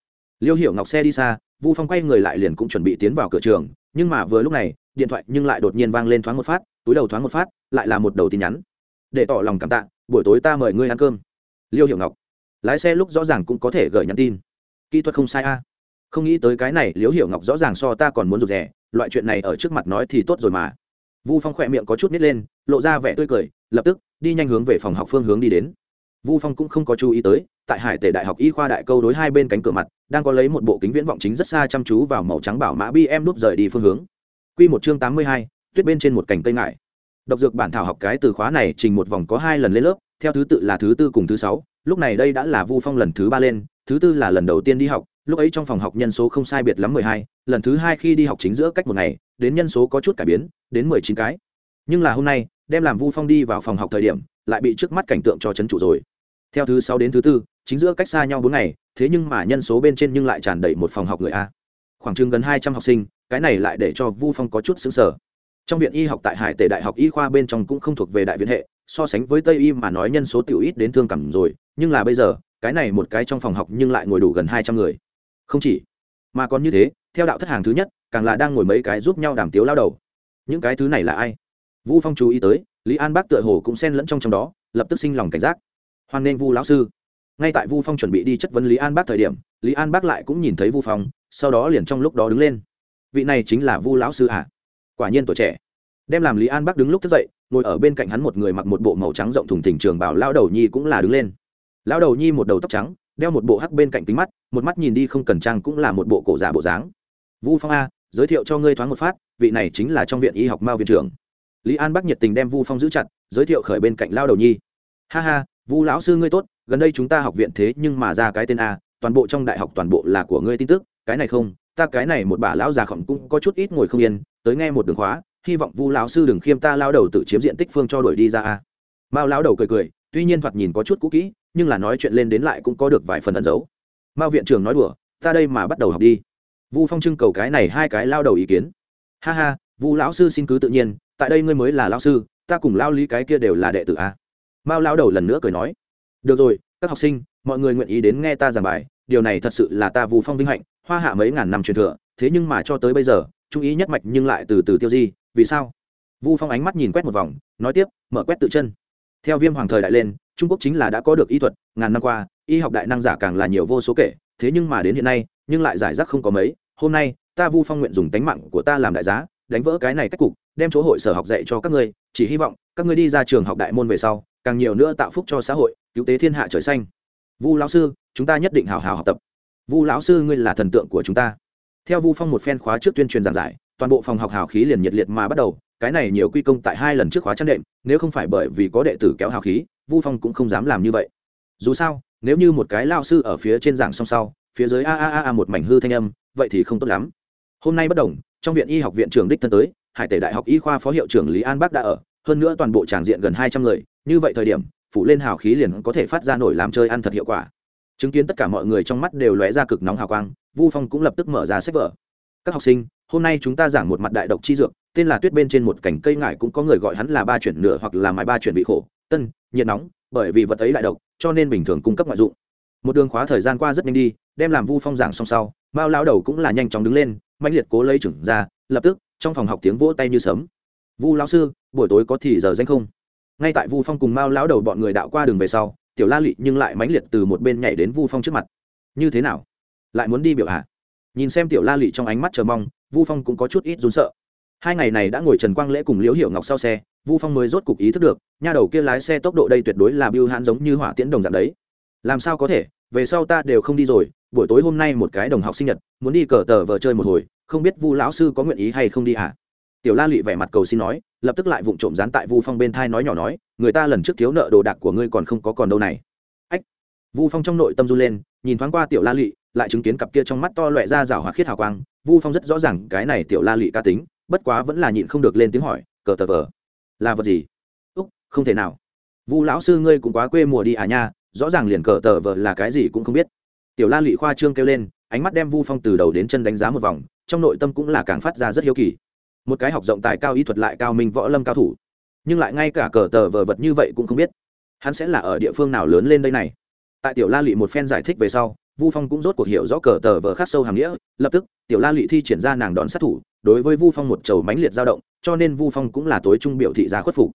Liêu hiểu ngọc xe đi xa vu phong quay người lại liền cũng chuẩn bị tiến vào cửa trường nhưng mà vừa lúc này điện thoại nhưng lại đột nhiên vang lên thoáng một phát túi đầu thoáng một phát lại là một đầu tin nhắn để tỏ lòng cảm tạ, buổi tối ta mời ngươi ăn cơm. Liêu hiểu ngọc, lái xe lúc rõ ràng cũng có thể gửi nhắn tin. Kỹ thuật không sai a. Không nghĩ tới cái này, liêu hiểu ngọc rõ ràng so ta còn muốn rụt rè, loại chuyện này ở trước mặt nói thì tốt rồi mà. Vu phong khỏe miệng có chút nít lên, lộ ra vẻ tươi cười, lập tức đi nhanh hướng về phòng học phương hướng đi đến. Vu phong cũng không có chú ý tới, tại hải tể đại học y khoa đại câu đối hai bên cánh cửa mặt, đang có lấy một bộ kính viễn vọng chính rất xa chăm chú vào màu trắng bảo mã bm núp rời đi phương hướng. Q một chương tám mươi hai, tuyết bên trên một cành cây ngải độc dược bản thảo học cái từ khóa này trình một vòng có hai lần lên lớp, theo thứ tự là thứ tư cùng thứ sáu. Lúc này đây đã là vu phong lần thứ ba lên, thứ tư là lần đầu tiên đi học, lúc ấy trong phòng học nhân số không sai biệt lắm mười hai, lần thứ hai khi đi học chính giữa cách một ngày, đến nhân số có chút cải biến, đến mười chín cái. Nhưng là hôm nay, đem làm vu phong đi vào phòng học thời điểm, lại bị trước mắt cảnh tượng cho chấn trụ rồi. Theo thứ sáu đến thứ tư, chính giữa cách xa nhau bốn ngày, thế nhưng mà nhân số bên trên nhưng lại tràn đầy một phòng học người a. Khoảng chừng gần hai trăm học sinh, cái này lại để cho vu phong có chút xứng sở trong viện y học tại hải tể đại học y khoa bên trong cũng không thuộc về đại viện hệ, so sánh với tây y mà nói nhân số tiểu ít đến thương cảm rồi, nhưng là bây giờ, cái này một cái trong phòng học nhưng lại ngồi đủ gần hai trăm người. Không chỉ, mà còn như thế, theo đạo thất hàng thứ nhất, càng là đang ngồi mấy cái giúp nhau đàm tiếu lao đầu. Những cái thứ này là ai? Vu phong chú ý tới, lý an bác tựa hồ cũng xen lẫn trong trong đó, lập tức sinh lòng cảnh giác. Hoan nghênh vu lão sư. Ngay tại vu phong chuẩn bị đi chất vấn lý an bác thời điểm, lý an bác lại cũng nhìn thấy vu phong, sau đó liền trong lúc đó đứng lên. Vị này chính là vu lão sư ạ à? Quả nhiên tuổi trẻ. Đem làm lý an Bắc đứng lúc thức dậy, ngồi ở bên cạnh hắn một người mặc một bộ màu trắng rộng thùng thỉnh trường bảo lao đầu nhi cũng là đứng lên. Lao đầu nhi một đầu tóc trắng, đeo một bộ hắc bên cạnh kính mắt, một mắt nhìn đi không cần trang cũng là một bộ cổ giả bộ dáng. Vu phong a, giới thiệu cho ngươi thoáng một phát, vị này chính là trong viện y học mao viện trưởng. Lý an bắc nhiệt tình đem vu phong giữ chặt, giới thiệu khởi bên cạnh lao đầu nhi. Ha ha, vu lão sư ngươi tốt, gần đây chúng ta học viện thế nhưng mà ra cái tên a, toàn bộ trong đại học toàn bộ là của ngươi tin tức cái này không, ta cái này một bà lão già khổng cũng có chút ít ngồi không yên, tới nghe một đường khóa, hy vọng vu lão sư đừng khiêm ta lao đầu tự chiếm diện tích phương cho đuổi đi ra a. Mao lão đầu cười cười, tuy nhiên thoạt nhìn có chút cũ kỹ, nhưng là nói chuyện lên đến lại cũng có được vài phần ẩn giấu. Mao viện trưởng nói đùa, ta đây mà bắt đầu học đi. Vu phong trưng cầu cái này hai cái lao đầu ý kiến. Ha ha, vu lão sư xin cứ tự nhiên, tại đây ngươi mới là lão sư, ta cùng lao lý cái kia đều là đệ tử a. Mao lão đầu lần nữa cười nói, được rồi, các học sinh, mọi người nguyện ý đến nghe ta giảng bài, điều này thật sự là ta vu phong vinh hạnh hoa hạ mấy ngàn năm truyền thừa, thế nhưng mà cho tới bây giờ chú ý nhất mạch nhưng lại từ từ tiêu di, vì sao? Vu phong ánh mắt nhìn quét một vòng, nói tiếp, mở quét tự chân. Theo viêm hoàng thời đại lên, trung quốc chính là đã có được y thuật, ngàn năm qua, y học đại năng giả càng là nhiều vô số kể, thế nhưng mà đến hiện nay, nhưng lại giải rác không có mấy. Hôm nay, ta vu phong nguyện dùng tánh mạng của ta làm đại giá, đánh vỡ cái này cách cục, đem chỗ hội sở học dạy cho các ngươi, chỉ hy vọng các ngươi đi ra trường học đại môn về sau, càng nhiều nữa tạo phúc cho xã hội, cứu tế thiên hạ trời xanh. Vu lão sư, chúng ta nhất định hào hào học tập vu lão sư ngươi là thần tượng của chúng ta. Theo vu phong một phen khóa trước tuyên truyền giảng giải, toàn bộ phòng học hào khí liền nhiệt liệt mà bắt đầu, cái này nhiều quy công tại hai lần trước khóa chăn đệm, nếu không phải bởi vì có đệ tử kéo hào khí, vu phong cũng không dám làm như vậy. Dù sao, nếu như một cái lao sư ở phía trên giảng song sau, phía dưới a a a a một mảnh hư thanh âm, vậy thì không tốt lắm. Hôm nay bất đồng, trong viện y học viện trưởng đích thân tới, hải tể đại học y khoa phó hiệu trưởng lý an bắc đã ở, hơn nữa toàn bộ tràng diện gần hai trăm người, như vậy thời điểm, phủ lên hào khí liền có thể phát ra nổi làm chơi ăn thật hiệu quả chứng kiến tất cả mọi người trong mắt đều lóe ra cực nóng hào quang, vu phong cũng lập tức mở ra sách vở. Các học sinh, hôm nay chúng ta giảng một mặt đại độc chi dược, tên là tuyết bên trên một cành cây ngải cũng có người gọi hắn là ba chuyển nửa hoặc là mài ba chuyển bị khổ, tân, nhiệt nóng, bởi vì vật ấy đại độc, cho nên bình thường cung cấp ngoại dụng. Một đường khóa thời gian qua rất nhanh đi, đem làm vu phong giảng xong sau, mao lao đầu cũng là nhanh chóng đứng lên mạnh liệt cố lấy trưởng ra, lập tức, trong phòng học tiếng vỗ tay như sấm. Vu lão sư, buổi tối có thì giờ danh không? Ngay tại vu phong cùng mao lão đầu bọn người đạo qua đường về sau tiểu la lị nhưng lại mãnh liệt từ một bên nhảy đến vu phong trước mặt. Như thế nào? Lại muốn đi biểu hạ nhìn xem tiểu la lị trong ánh mắt chờ mong, vu phong cũng có chút ít run sợ. Hai ngày này đã ngồi trần quang lễ cùng liễu hiểu ngọc sau xe, vu phong mới rốt cục ý thức được, nha đầu kia lái xe tốc độ đây tuyệt đối là biêu hãn giống như hỏa tiễn đồng dạng đấy. Làm sao có thể? Về sau ta đều không đi rồi, buổi tối hôm nay một cái đồng học sinh nhật, muốn đi cờ tờ vờ chơi một hồi, không biết vu lão sư có nguyện ý hay không đi à tiểu la lị vẻ mặt cầu xin nói, lập tức lại vụng trộm dán tại vu phong bên thai nói nhỏ nói, người ta lần trước thiếu nợ đồ đạc của ngươi còn không có còn đâu này. Ách. Vu phong trong nội tâm run lên, nhìn thoáng qua tiểu la lị, lại chứng kiến cặp kia trong mắt to loẹ ra rào hoạt khiết hào quang. Vu phong rất rõ ràng, cái này tiểu la lị ca tính, bất quá vẫn là nhịn không được lên tiếng hỏi, cờ tờ vờ, là vật gì? Úc, không thể nào. Vu lão sư ngươi cũng quá quê mùa đi à nha, rõ ràng liền cờ tờ vờ là cái gì cũng không biết. Tiểu la lị khoa trương kêu lên, ánh mắt đem vu phong từ đầu đến chân đánh giá một vòng, trong nội tâm cũng là càng phát ra rất hiếu kỳ một cái học rộng tài cao y thuật lại cao minh võ lâm cao thủ. Nhưng lại ngay cả cờ tờ vờ vật như vậy cũng không biết hắn sẽ là ở địa phương nào lớn lên đây này. Tại tiểu la lị một phen giải thích về sau, vu phong cũng rốt cuộc hiểu rõ cờ tờ vờ khắc sâu hàm nghĩa, lập tức tiểu la lị thi triển ra nàng đón sát thủ, đối với vu phong một trầu mãnh liệt dao động, cho nên vu phong cũng là tối trung biểu thị giá khuất phục.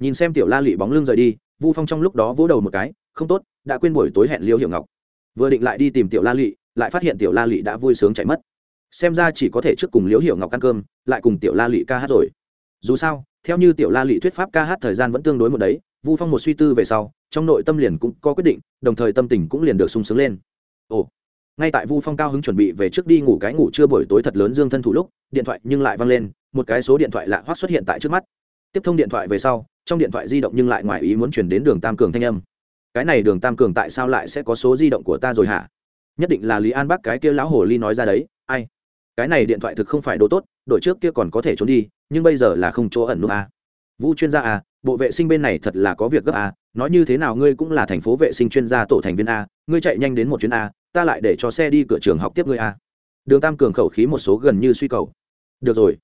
Nhìn xem tiểu la lị bóng lưng rời đi, vu phong trong lúc đó vỗ đầu một cái, không tốt, đã quên buổi tối hẹn liêu hiệu ngọc. Vừa định lại đi tìm tiểu la lị, lại phát hiện tiểu la lị đã vui sướng chạy mất xem ra chỉ có thể trước cùng liễu hiệu ngọc ăn cơm, lại cùng tiểu la lị ca hát rồi. Dù sao, theo như tiểu la lị thuyết pháp ca hát thời gian vẫn tương đối một đấy, vu phong một suy tư về sau, trong nội tâm liền cũng có quyết định, đồng thời tâm tình cũng liền được sung sướng lên. Ồ, ngay tại vu phong cao hứng chuẩn bị về trước đi ngủ cái ngủ trưa buổi tối thật lớn dương thân thủ lúc, điện thoại nhưng lại văng lên, một cái số điện thoại lạ hoác xuất hiện tại trước mắt. Tiếp thông điện thoại về sau, trong điện thoại di động nhưng lại ngoài ý muốn chuyển đến đường tam cường thanh âm. Cái này đường tam cường tại sao lại sẽ có số di động của ta rồi hả? Nhất định là lý an bác cái kia lão hồ ly nói ra đấy, ai? Cái này điện thoại thực không phải đồ tốt đội trước kia còn có thể trốn đi, nhưng bây giờ là không chỗ ẩn nút a à. vũ chuyên gia a bộ vệ sinh bên này thật là có việc gấp a nói như thế nào ngươi cũng là thành phố vệ sinh chuyên gia tổ thành viên a ngươi chạy nhanh đến một chuyến a ta lại để cho xe đi cửa trường học tiếp ngươi a đường tam cường khẩu khí một số gần như suy cầu. Được rồi.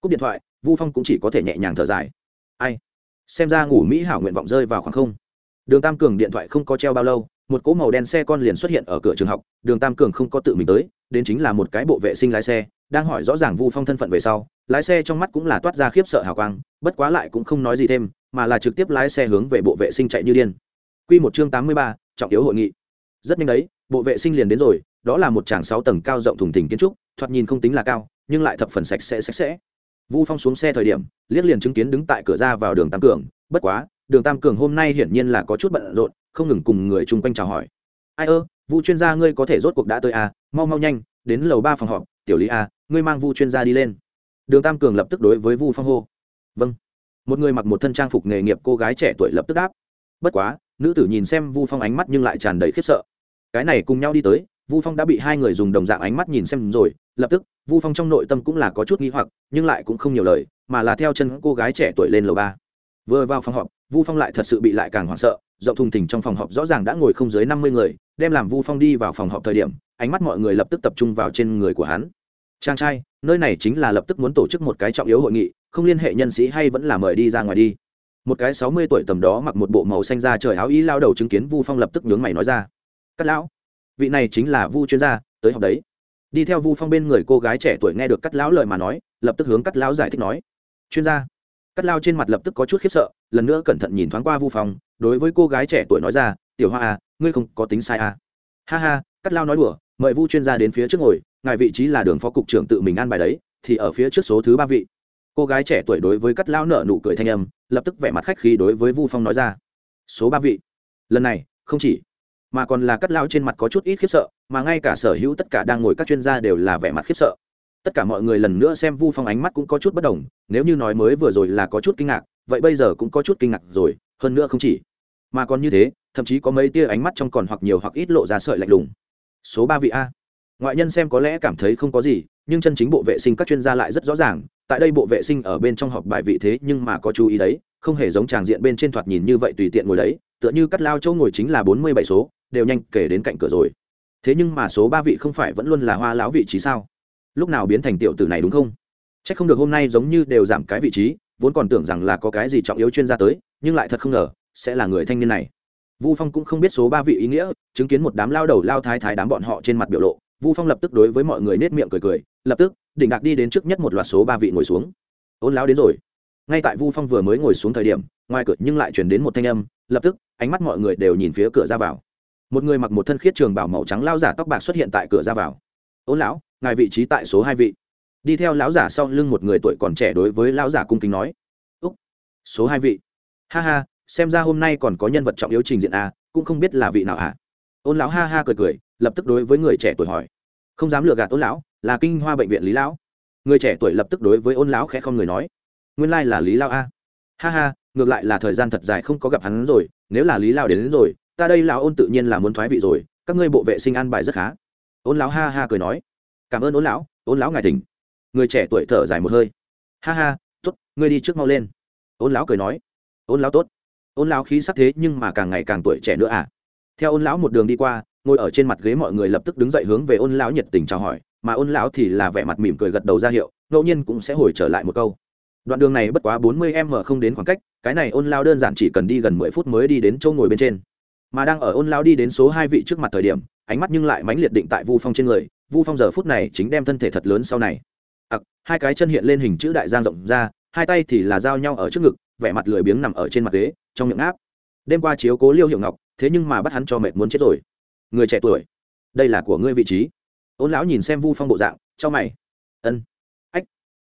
Cúp điện thoại, vu phong cũng chỉ có thể nhẹ nhàng thở dài. Ai? Xem ra ngủ mỹ hảo nguyện vọng rơi vào khoảng không. Đường tam cường điện thoại không có treo bao lâu, một cỗ màu đen xe con liền xuất hiện ở cửa trường học, đường tam cường không có tự mình tới đến chính là một cái bộ vệ sinh lái xe, đang hỏi rõ ràng vu phong thân phận về sau, lái xe trong mắt cũng là toát ra khiếp sợ hào quang, bất quá lại cũng không nói gì thêm, mà là trực tiếp lái xe hướng về bộ vệ sinh chạy như điên. Q một chương tám mươi ba, trọng yếu hội nghị. Rất nhanh đấy, bộ vệ sinh liền đến rồi, đó là một tràng sáu tầng cao rộng thùng thình kiến trúc, thoạt nhìn không tính là cao, nhưng lại thập phần sạch sẽ sạch sẽ. Vu phong xuống xe thời điểm, liếc liền chứng kiến đứng tại cửa ra vào đường tam cường, bất quá, đường tam cường hôm nay hiển nhiên là có chút bận rộn, không ngừng cùng người chung quanh chào hỏi. Ai ơ vu chuyên gia ngươi có thể rốt cuộc đã tới à, mau mau nhanh đến lầu ba phòng họp tiểu lý à, ngươi mang vu chuyên gia đi lên. Đường tam cường lập tức đối với vu phong hô. Vâng. Một người mặc một thân trang phục nghề nghiệp cô gái trẻ tuổi lập tức đáp. Bất quá nữ tử nhìn xem vu phong ánh mắt nhưng lại tràn đầy khiếp sợ. Cái này cùng nhau đi tới vu phong đã bị hai người dùng đồng dạng ánh mắt nhìn xem rồi lập tức vu phong trong nội tâm cũng là có chút nghi hoặc nhưng lại cũng không nhiều lời mà là theo chân cô gái trẻ tuổi lên lầu ba. Vừa vào phòng họp vu phong lại thật sự bị lại càng hoảng sợ rộng thùng thình trong phòng họp rõ ràng đã ngồi không dưới năm mươi người, đem làm vu phong đi vào phòng họp thời điểm, ánh mắt mọi người lập tức tập trung vào trên người của hắn. Trang trai, nơi này chính là lập tức muốn tổ chức một cái trọng yếu hội nghị, không liên hệ nhân sĩ hay vẫn là mời đi ra ngoài đi. Một cái sáu mươi tuổi tầm đó mặc một bộ màu xanh da trời áo y lao đầu chứng kiến vu phong lập tức nhướng mày nói ra. Cắt lão, vị này chính là vu chuyên gia, tới học đấy. Đi theo vu phong bên người cô gái trẻ tuổi nghe được cắt lão lời mà nói, lập tức hướng cắt lão giải thích nói, chuyên gia. Cắt lao trên mặt lập tức có chút khiếp sợ, lần nữa cẩn thận nhìn thoáng qua vu phong đối với cô gái trẻ tuổi nói ra, tiểu hoa à ngươi không có tính sai à. Ha ha, cắt lao nói đùa, mời vu chuyên gia đến phía trước ngồi, ngài vị trí là đường phó cục trưởng tự mình ăn bài đấy, thì ở phía trước số thứ ba vị. Cô gái trẻ tuổi đối với cắt lao nở nụ cười thanh âm, lập tức vẻ mặt khách khí đối với vu phong nói ra. Số ba vị. Lần này, không chỉ, mà còn là cắt lao trên mặt có chút ít khiếp sợ, mà ngay cả sở hữu tất cả đang ngồi các chuyên gia đều là vẻ mặt khiếp sợ. Tất cả mọi người lần nữa xem vu phong ánh mắt cũng có chút bất đồng, nếu như nói mới vừa rồi là có chút kinh ngạc, vậy bây giờ cũng có chút kinh ngạc rồi hơn nữa không chỉ. Mà còn như thế, thậm chí có mấy tia ánh mắt trong còn hoặc nhiều hoặc ít lộ ra sợi lạnh lùng. Số ba vị a. Ngoại nhân xem có lẽ cảm thấy không có gì, nhưng chân chính bộ vệ sinh các chuyên gia lại rất rõ ràng, tại đây bộ vệ sinh ở bên trong họp bài vị thế nhưng mà có chú ý đấy, không hề giống tràng diện bên trên thoạt nhìn như vậy tùy tiện ngồi đấy, tựa như cắt lao chỗ ngồi chính là bốn mươi bảy số, đều nhanh kể đến cạnh cửa rồi. Thế nhưng mà số ba vị không phải vẫn luôn là hoa lão vị trí sao? Lúc nào biến thành tiểu tử này đúng không? C h ắ c không được hôm nay giống như đều giảm cái vị trí vốn còn tưởng rằng là có cái gì trọng yếu chuyên gia tới, nhưng lại thật không ngờ, sẽ là người thanh niên này. Vu phong cũng không biết số ba vị ý nghĩa, chứng kiến một đám lao đầu lao thái thái đám bọn họ trên mặt biểu lộ, vu phong lập tức đối với mọi người nết miệng cười cười, lập tức, đỉnh đạc đi đến trước nhất một loạt số ba vị ngồi xuống. Ôn lao đến rồi. Ngay tại vu phong vừa mới ngồi xuống thời điểm, ngoài cửa nhưng lại chuyển đến một thanh âm, lập tức, ánh mắt mọi người đều nhìn phía cửa ra vào. Một người mặc một thân khiết trường bảo màu trắng lao giả tóc bạc xuất hiện tại cửa ra vào. Ôn lão, ngài vị trí tại số hai vị đi theo lão giả sau lưng một người tuổi còn trẻ đối với lão giả cung kính nói úc số hai vị. Ha ha xem ra hôm nay còn có nhân vật trọng yếu trình diện a cũng không biết là vị nào ạ ôn lão ha ha cười cười lập tức đối với người trẻ tuổi hỏi không dám lừa gạt ôn lão là kinh hoa bệnh viện lý lão? Người trẻ tuổi lập tức đối với ôn lão khẽ không người nói nguyên lai là lý lão a. Ha ha ngược lại là thời gian thật dài không có gặp hắn rồi nếu là lý lão đến, đến rồi ta đây lão ôn tự nhiên là muốn thoái vị rồi các ngươi bộ vệ sinh an bài rất khá. Ôn lão ha ha cười nói cảm ơn ôn lão ôn lão ngài thỉnh người trẻ tuổi thở dài một hơi. Ha ha t ố t ngươi đi trước mau lên. Ôn lão cười nói. Ôn lão tốt. Ôn lão khí sắc thế nhưng mà càng ngày càng tuổi trẻ nữa à? Theo ôn lão một đường đi qua, ngồi ở trên mặt ghế mọi người lập tức đứng dậy hướng về ôn lão nhiệt tình chào hỏi, mà ôn lão thì là vẻ mặt mỉm cười gật đầu ra hiệu, ngẫu nhiên cũng sẽ hồi trở lại một câu. Đoạn đường này bất quá bốn mươi m không đến khoảng cách, cái này ôn lao đơn giản chỉ cần đi gần mười phút mới đi đến chỗ ngồi bên trên. Mà đang ở ôn lao đi đến số hai vị trước mặt thời điểm, ánh mắt nhưng lại mãnh liệt định tại vu phong trên người, vu phong giờ phút này chính đem thân thể thật lớn sau này ặc, hai cái chân hiện lên hình chữ đại giang rộng ra, hai tay thì là giao nhau ở trước ngực, vẻ mặt lười biếng nằm ở trên mặt ghế, trong miệng áp đêm qua chiếu cố liêu hiệu ngọc, thế nhưng mà bắt hắn cho mệt muốn chết rồi. Người trẻ tuổi, đây là của ngươi vị trí. Ôn lão nhìn xem vu phong bộ dạng, cho mày. Ân. Ách,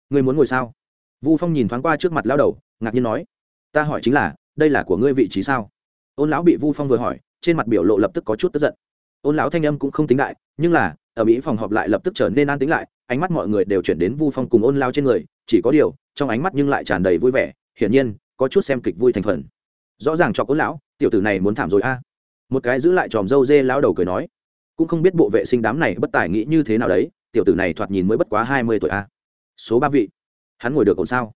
ngươi muốn ngồi sao? Vu phong nhìn thoáng qua trước mặt lão đầu, ngạc nhiên nói. Ta hỏi chính là, đây là của ngươi vị trí sao? Ôn lão bị vu phong vừa hỏi, trên mặt biểu lộ lập tức có chút tức giận. Ôn lão thanh âm cũng không tính đại, nhưng là, ở mỹ phòng họp lại lập tức trở nên an tính lại ánh mắt mọi người đều chuyển đến vu phong cùng ôn lao trên người, chỉ có điều, trong ánh mắt nhưng lại tràn đầy vui vẻ, hiển nhiên, có chút xem kịch vui thành phần. Rõ ràng cho ôn lão, tiểu tử này muốn thảm rồi a. Một cái giữ lại tròm dâu dê lão đầu cười nói, cũng không biết bộ vệ sinh đám này bất tài nghĩ như thế nào đấy, tiểu tử này thoạt nhìn mới bất quá hai mươi tuổi a. Số ba vị, hắn ngồi được ổn sao?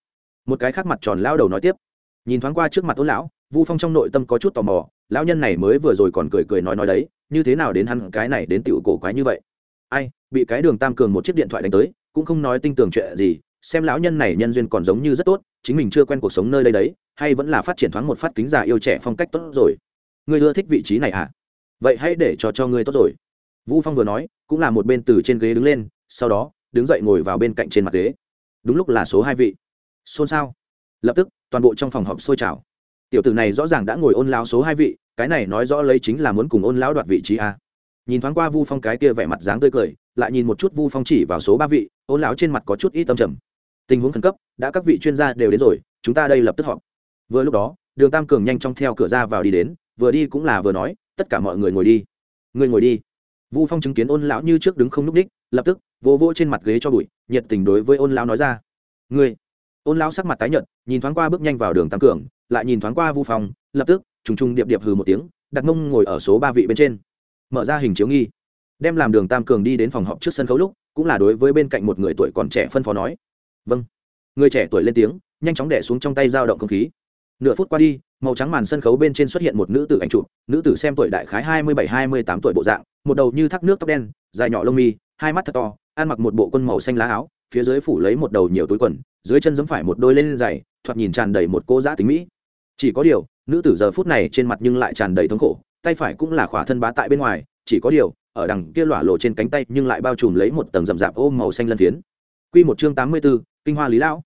Một cái khác mặt tròn lao đầu nói tiếp, nhìn thoáng qua trước mặt ôn lão, vu phong trong nội tâm có chút tò mò, lão nhân này mới vừa rồi còn cười cười nói nói đấy, như thế nào đến hắn cái này đến tiểu cổ quái như vậy? Ai, bị cái đường tam cường một chiếc điện thoại đánh tới, cũng không nói tinh tường chuyện gì, xem lão nhân này nhân duyên còn giống như rất tốt, chính mình chưa quen cuộc sống nơi đây đấy, hay vẫn là phát triển thoáng một phát kính già yêu trẻ phong cách tốt rồi. Ngươi ưa thích vị trí này à? Vậy hãy để cho cho ngươi tốt rồi. Vũ phong vừa nói, cũng là một bên từ trên ghế đứng lên, sau đó, đứng dậy ngồi vào bên cạnh trên mặt ghế. Đúng lúc là số hai vị. Xôn xao. Lập tức, toàn bộ trong phòng họp sôi trào. Tiểu tử này rõ ràng đã ngồi ôn lão số hai vị, cái này nói rõ lấy chính là muốn cùng ôn lão đoạt vị trí a nhìn thoáng qua vu phong cái kia vẻ mặt dáng tươi cười, lại nhìn một chút vu phong chỉ vào số ba vị, ôn lão trên mặt có chút ít tâm trầm. Tình huống khẩn cấp, đã các vị chuyên gia đều đến rồi, chúng ta đây lập tức họp. Vừa lúc đó, đường tam cường nhanh chóng theo cửa ra vào đi đến, vừa đi cũng là vừa nói, tất cả mọi người ngồi đi. Người ngồi đi. Vu phong chứng kiến ôn lão như trước đứng không núp đích lập tức, vỗ vỗ trên mặt ghế cho bụi, nhiệt tình đối với ôn lão nói ra ngươi ôn lão sắc mặt tái nhợt, nhìn thoáng qua bước nhanh vào đường tam cường, lại nhìn thoáng qua vu phong, lập tức, trùng trùng điệp điệp hừ một tiếng, đặt mông ngồi ở số ba vị bên trên mở ra hình chiếu nghi. Đem làm đường tam cường đi đến phòng họp trước sân khấu lúc, cũng là đối với bên cạnh một người tuổi còn trẻ phân phó nói. Vâng. Người trẻ tuổi lên tiếng, nhanh chóng đẻ xuống trong tay dao động không khí. Nửa phút qua đi, màu trắng màn sân khấu bên trên xuất hiện một nữ tử ảnh chụp, nữ tử xem tuổi đại khái hai mươi bảy, hai mươi tám tuổi bộ dạng, một đầu như thác nước tóc đen, dài nhỏ lông mi, hai mắt thật to, ăn mặc một bộ quân màu xanh lá áo, phía dưới phủ lấy một đầu nhiều túi quần, dưới chân giấm phải một đôi lên dày thoạt nhìn tràn đầy một cô giã tính mỹ. Chỉ có điều, nữ tử giờ phút này trên mặt nhưng lại tràn đầy thống khổ tay phải cũng là khỏa thân bá tại bên ngoài chỉ có điều ở đằng kia lỏa lộ trên cánh tay nhưng lại bao trùm lấy một tầng rậm rạp ôm màu xanh lân phiến Quy một chương tám mươi 84, kinh hoa lý lão.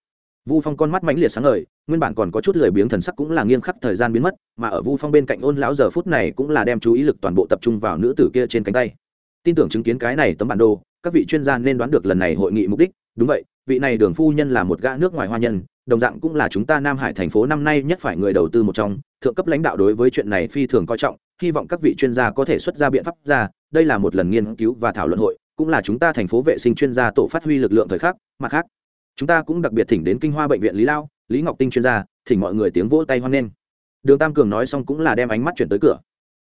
Vu Phong con mắt mãnh liệt sáng ngời, nguyên bản còn có chút lười biếng thần sắc cũng là nghiêng khắc thời gian biến mất, mà ở Vu Phong bên cạnh Ôn lão giờ phút này cũng là đem chú ý lực toàn bộ tập trung vào nữ tử kia trên cánh tay. Tin tưởng chứng kiến cái này tấm bản đồ, các vị chuyên gia nên đoán được lần này hội nghị mục đích, đúng vậy, vị này Đường phu nhân là một gã nước ngoài hoa nhân, đồng dạng cũng là chúng ta Nam Hải thành phố năm nay nhất phải người đầu tư một trong, thượng cấp lãnh đạo đối với chuyện này phi thường coi trọng, hy vọng các vị chuyên gia có thể xuất ra biện pháp ra, đây là một lần nghiên cứu và thảo luận hội, cũng là chúng ta thành phố vệ sinh chuyên gia tổ phát huy lực lượng thời khắc, mặt khác, chúng ta cũng đặc biệt thỉnh đến kinh hoa bệnh viện Lý Lao, Lý Ngọc Tinh chuyên gia, thỉnh mọi người tiếng vỗ tay hoan nghênh. Đường Tam Cường nói xong cũng là đem ánh mắt chuyển tới cửa.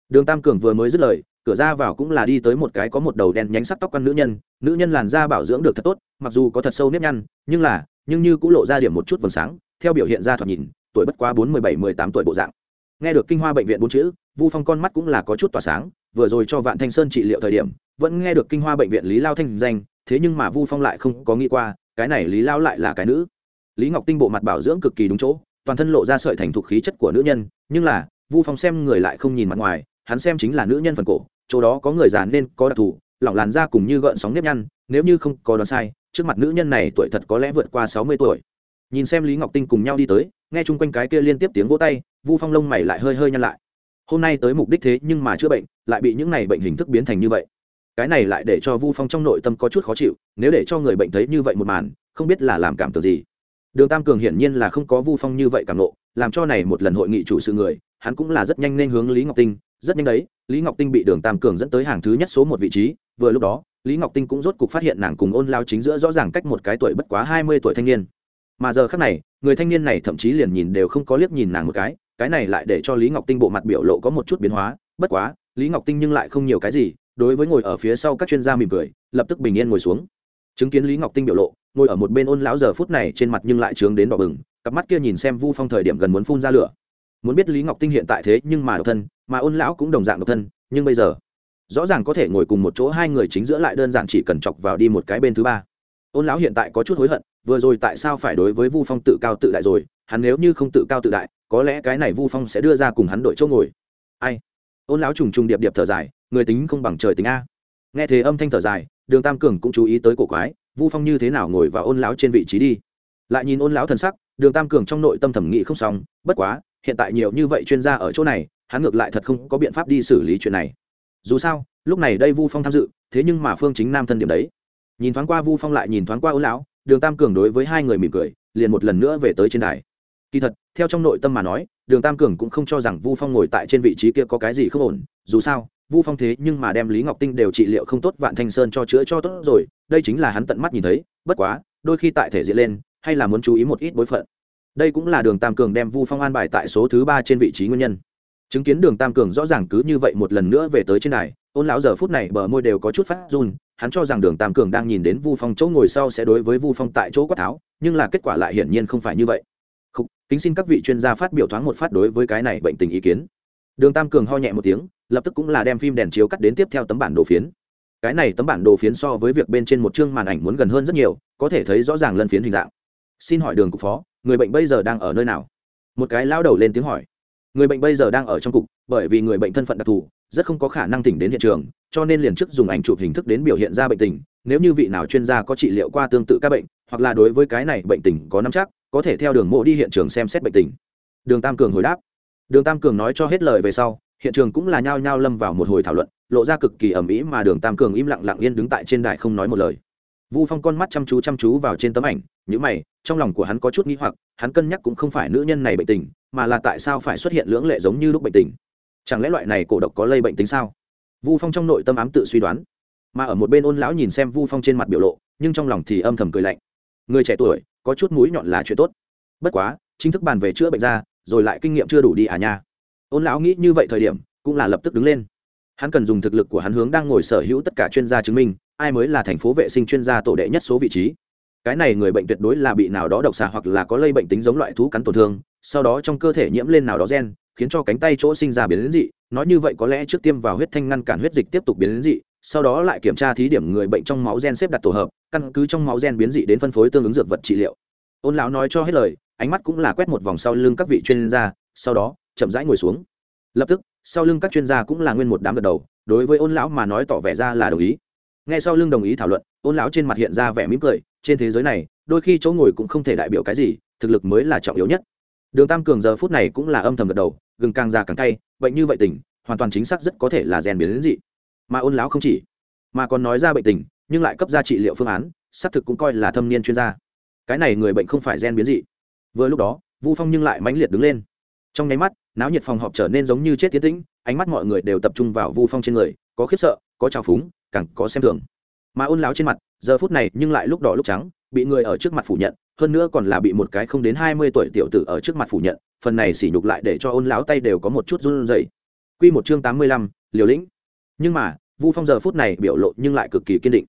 Đường Tam Cường vừa mới dứt lời, cửa ra vào cũng là đi tới một cái có một đầu đen nhánh sắc tóc con nữ nhân, nữ nhân làn da bảo dưỡng được thật tốt, mặc dù có thật sâu nếp nhăn, nhưng là, nhưng như cũng lộ ra điểm một chút vầng sáng, theo biểu hiện ra thoạt nhìn, tuổi bất quá bốn mươi bảy mười tám tuổi bộ dạng. Nghe được kinh hoa bệnh viện bốn chữ, Vu Phong con mắt cũng là có chút tỏa sáng, vừa rồi cho Vạn Thanh Sơn trị liệu thời điểm, vẫn nghe được kinh hoa bệnh viện Lý Lao thanh danh, thế nhưng mà Vu Phong lại không có nghĩ qua, cái này Lý Lao lại là cái nữ. Lý Ngọc Tinh bộ mặt bảo dưỡng cực kỳ đúng chỗ, toàn thân lộ ra sợi thành thục khí chất của nữ nhân, nhưng là, Vu Phong xem người lại không nhìn mặt ngoài, hắn xem chính là nữ nhân phần cổ, chỗ đó có người già nên có đặc thù, lỏng làn da cùng như gợn sóng nếp nhăn, nếu như không có đoán sai, trước mặt nữ nhân này tuổi thật có lẽ vượt qua sáu mươi tuổi. Nhìn xem Lý Ngọc Tinh cùng nhau đi tới, nghe chung quanh cái kia liên tiếp tiếng vỗ tay, Vu Phong lông mày lại hơi hơi nhăn lại. Hôm nay tới mục đích thế nhưng mà chữa bệnh lại bị những này bệnh hình thức biến thành như vậy. Cái này lại để cho vu phong trong nội tâm có chút khó chịu nếu để cho người bệnh thấy như vậy một màn không biết là làm cảm tưởng gì. Đường tam cường hiển nhiên là không có vu phong như vậy cảm nộ làm cho này một lần hội nghị chủ sự người hắn cũng là rất nhanh nên hướng lý ngọc tinh. Rất nhanh đấy lý ngọc tinh bị đường tam cường dẫn tới hàng thứ nhất số một vị trí vừa lúc đó lý ngọc tinh cũng rốt cục phát hiện nàng cùng ôn lao chính giữa rõ ràng cách một cái tuổi bất quá hai mươi tuổi thanh niên. Mà giờ khác này, người thanh niên này thậm chí liền nhìn đều không có liếc nhìn nàng một cái cái này lại để cho lý ngọc tinh bộ mặt biểu lộ có một chút biến hóa. Bất quá, lý ngọc tinh nhưng lại không nhiều cái gì, đối với ngồi ở phía sau các chuyên gia mỉm cười, lập tức bình yên ngồi xuống. Chứng kiến lý ngọc tinh biểu lộ, ngồi ở một bên ôn lão giờ phút này trên mặt nhưng lại trướng đến đỏ bừng, cặp mắt kia nhìn xem vu phong thời điểm gần muốn phun ra lửa. Muốn biết lý ngọc tinh hiện tại thế nhưng mà độc thân, mà ôn lão cũng đồng dạng độc thân, nhưng bây giờ rõ ràng có thể ngồi cùng một chỗ hai người chính giữa lại đơn giản chỉ cần chọc vào đi một cái bên thứ ba. Ôn lão hiện tại có chút hối hận, vừa rồi tại sao phải đối với vu phong tự cao tự đại rồi, hắn nếu như không tự cao tự đại, có lẽ cái này vu phong sẽ đưa ra cùng hắn đội chỗ ngồi. Ai? Ôn lão trùng trùng điệp điệp thở dài, người tính không bằng trời tính a. Nghe thế âm thanh thở dài, đường tam cường cũng chú ý tới cổ quái, vu phong như thế nào ngồi vào ôn lão trên vị trí đi. Lại nhìn ôn lão thần sắc, đường tam cường trong nội tâm thẩm nghị không xong, bất quá, hiện tại nhiều như vậy chuyên gia ở chỗ này, hắn ngược lại thật không có biện pháp đi xử lý chuyện này dù sao, lúc này đây vu phong tham dự, thế nhưng mà phương chính nam thân điểm đấy. Nhìn thoáng qua vu phong lại nhìn thoáng qua ôn lão, đường tam cường đối với hai người mỉm cười, liền một lần nữa về tới trên đài. Kỳ thật, theo trong nội tâm mà nói, đường tam cường cũng không cho rằng vu phong ngồi tại trên vị trí kia có cái gì không ổn. Dù sao, vu phong thế nhưng mà đem lý ngọc tinh đều trị liệu không tốt, vạn thanh sơn cho chữa cho tốt rồi, đây chính là hắn tận mắt nhìn thấy, bất quá, đôi khi tại thể diện lên, hay là muốn chú ý một ít bối phận. Đây cũng là đường tam cường đem vu phong an bài tại số thứ ba trên vị trí nguyên nhân chứng kiến đường tam cường rõ ràng cứ như vậy một lần nữa về tới trên đài ôn lão giờ phút này bờ môi đều có chút phát run hắn cho rằng đường tam cường đang nhìn đến vu phong chỗ ngồi sau sẽ đối với vu phong tại chỗ quát tháo nhưng là kết quả lại hiển nhiên không phải như vậy. Khúc, kính xin các vị chuyên gia phát biểu thoáng một phát đối với cái này bệnh tình ý kiến. Đường tam cường ho nhẹ một tiếng lập tức cũng là đem phim đèn chiếu cắt đến tiếp theo tấm bản đồ phiến. Cái này tấm bản đồ phiến so với việc bên trên một chương màn ảnh muốn gần hơn rất nhiều có thể thấy rõ ràng lân phiến hình dạng. Xin hỏi đường cục phó người bệnh bây giờ đang ở nơi nào? Một cái lao đầu lên tiếng hỏi người bệnh bây giờ đang ở trong cục, bởi vì người bệnh thân phận đặc thù, rất không có khả năng tỉnh đến hiện trường, cho nên liền trước dùng ảnh chụp hình thức đến biểu hiện ra bệnh tình. Nếu như vị nào chuyên gia có trị liệu qua tương tự các bệnh, hoặc là đối với cái này bệnh tình có năm chắc, có thể theo đường mộ đi hiện trường xem xét bệnh tình. Đường tam cường hồi đáp. Đường tam cường nói cho hết lời về sau, hiện trường cũng là nhao nhao lâm vào một hồi thảo luận, lộ ra cực kỳ ầm ĩ mà đường tam cường im lặng lặng yên đứng tại trên đài không nói một lời. Vu phong con mắt chăm chú chăm chú vào trên tấm ảnh những mày, trong lòng của hắn có chút nghĩ hoặc, hắn cân nhắc cũng không phải nữ nhân này bệnh tình mà là tại sao phải xuất hiện lưỡng lệ giống như lúc bệnh tình? Chẳng lẽ loại này cổ độc có lây bệnh tính sao? Vu phong trong nội tâm ám tự suy đoán. Mà ở một bên ôn lão nhìn xem vu phong trên mặt biểu lộ, nhưng trong lòng thì âm thầm cười lạnh. Người trẻ tuổi, có chút mũi nhọn là chuyện tốt. Bất quá, chính thức bàn về chữa bệnh ra, rồi lại kinh nghiệm chưa đủ đi à nha. Ôn lão nghĩ như vậy thời điểm, cũng là lập tức đứng lên. Hắn cần dùng thực lực của hắn hướng đang ngồi sở hữu tất cả chuyên gia chứng minh, ai mới là thành phố vệ sinh chuyên gia tổ đệ nhất số vị trí. Cái này người bệnh tuyệt đối là bị nào đó độc xà hoặc là có lây bệnh tính giống loại thú cắn tổn thương sau đó trong cơ thể nhiễm lên nào đó gen, khiến cho cánh tay chỗ sinh ra biến dị. Nói như vậy có lẽ trước tiêm vào huyết thanh ngăn cản huyết dịch tiếp tục biến dị, sau đó lại kiểm tra thí điểm người bệnh trong máu gen xếp đặt tổ hợp, căn cứ trong máu gen biến dị đến phân phối tương ứng dược vật trị liệu. Ôn lão nói cho hết lời, ánh mắt cũng là quét một vòng sau lưng các vị chuyên gia, sau đó, chậm rãi ngồi xuống. Lập tức, sau lưng các chuyên gia cũng là nguyên một đám gật đầu, đối với ôn lão mà nói tỏ vẻ ra là đồng ý. Ngay sau lưng đồng ý thảo luận, ôn lão trên mặt hiện ra vẻ mỉm cười, trên thế giới này, đôi khi chỗ ngồi cũng không thể đại biểu cái gì, thực lực mới là trọng yếu nhất đường tam cường giờ phút này cũng là âm thầm gật đầu, gừng càng già càng cay, bệnh như vậy tình, hoàn toàn chính xác rất có thể là rèn biến đến dị. Mà ôn lão không chỉ, mà còn nói ra bệnh tình, nhưng lại cấp ra trị liệu phương án, xác thực cũng coi là thâm niên chuyên gia. Cái này người bệnh không phải gen biến dị. Vừa lúc đó, vu phong nhưng lại mãnh liệt đứng lên. Trong nháy mắt, náo nhiệt phòng họp trở nên giống như chết tiến tĩnh, ánh mắt mọi người đều tập trung vào vu phong trên người, có khiếp sợ, có trào phúng, càng có xem thường. Mà ôn láo trên mặt, giờ phút này nhưng lại lúc đỏ lúc trắng, bị người ở trước mặt phủ nhận hơn nữa còn là bị một cái không đến hai mươi tuổi tiểu tử ở trước mặt phủ nhận, phần này sỉ nhục lại để cho ôn lão tay đều có một chút run rẩy. Quy một chương tám mươi lăm, liều lĩnh. Nhưng mà, vu phong giờ phút này biểu lộ nhưng lại cực kỳ kiên định.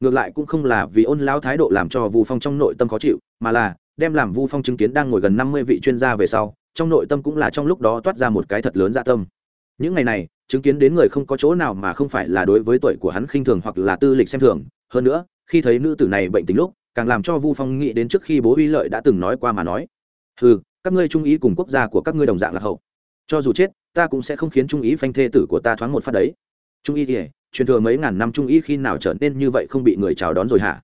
Ngược lại cũng không là vì ôn lão thái độ làm cho vu phong trong nội tâm khó chịu, mà là đem làm vu phong chứng kiến đang ngồi gần năm mươi vị chuyên gia về sau, trong nội tâm cũng là trong lúc đó toát ra một cái thật lớn dạ tâm. Những ngày này, chứng kiến đến người không có chỗ nào mà không phải là đối với tuổi của hắn khinh thường hoặc là tư lịch xem thường. Hơn nữa, khi thấy nữ tử này bệnh tình lúc càng làm cho vu phong nghĩ đến trước khi bố uy lợi đã từng nói qua mà nói. Ừ các ngươi trung ý cùng quốc gia của các ngươi đồng dạng là hậu. Cho dù chết, ta cũng sẽ không khiến trung ý phanh thê tử của ta thoáng một phát đấy. Trung ý thì, truyền thừa mấy ngàn năm trung ý khi nào trở nên như vậy không bị người chào đón rồi hả?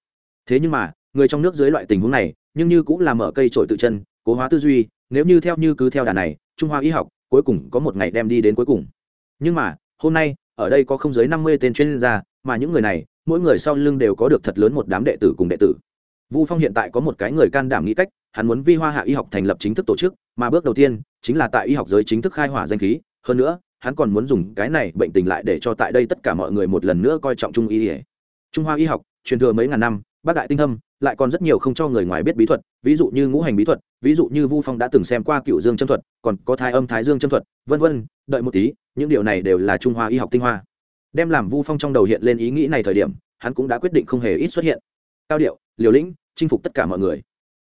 Thế nhưng mà, người trong nước dưới loại tình huống này, nhưng như cũng là mở cây trội tự chân, cố hóa tư duy, nếu như theo như cứ theo đà này, trung hoa y học cuối cùng có một ngày đem đi đến cuối cùng. Nhưng mà, hôm nay, ở đây có không dưới năm mươi tên chuyên gia, mà những người này, mỗi người sau lưng đều có được thật lớn một đám đệ tử cùng đệ tử vu phong hiện tại có một cái người can đảm nghĩ cách, hắn muốn vi hoa hạ y học thành lập chính thức tổ chức, mà bước đầu tiên chính là tại y học giới chính thức khai hỏa danh khí. Hơn nữa, hắn còn muốn dùng cái này bệnh tình lại để cho tại đây tất cả mọi người một lần nữa coi trọng trung y trung hoa y học, truyền thừa mấy ngàn năm, bác đại tinh thâm, lại còn rất nhiều không cho người ngoài biết bí thuật, ví dụ như ngũ hành bí thuật, ví dụ như vu phong đã từng xem qua cựu dương châm thuật, còn có thái âm thái dương châm thuật, vân vân, đợi một tí, những điều này đều là trung hoa y học tinh hoa. Đem làm vu phong trong đầu hiện lên ý nghĩ này thời điểm, hắn cũng đã quyết định không hề ít xuất hiện. Cao điệu liều lĩnh, chinh phục tất cả mọi người.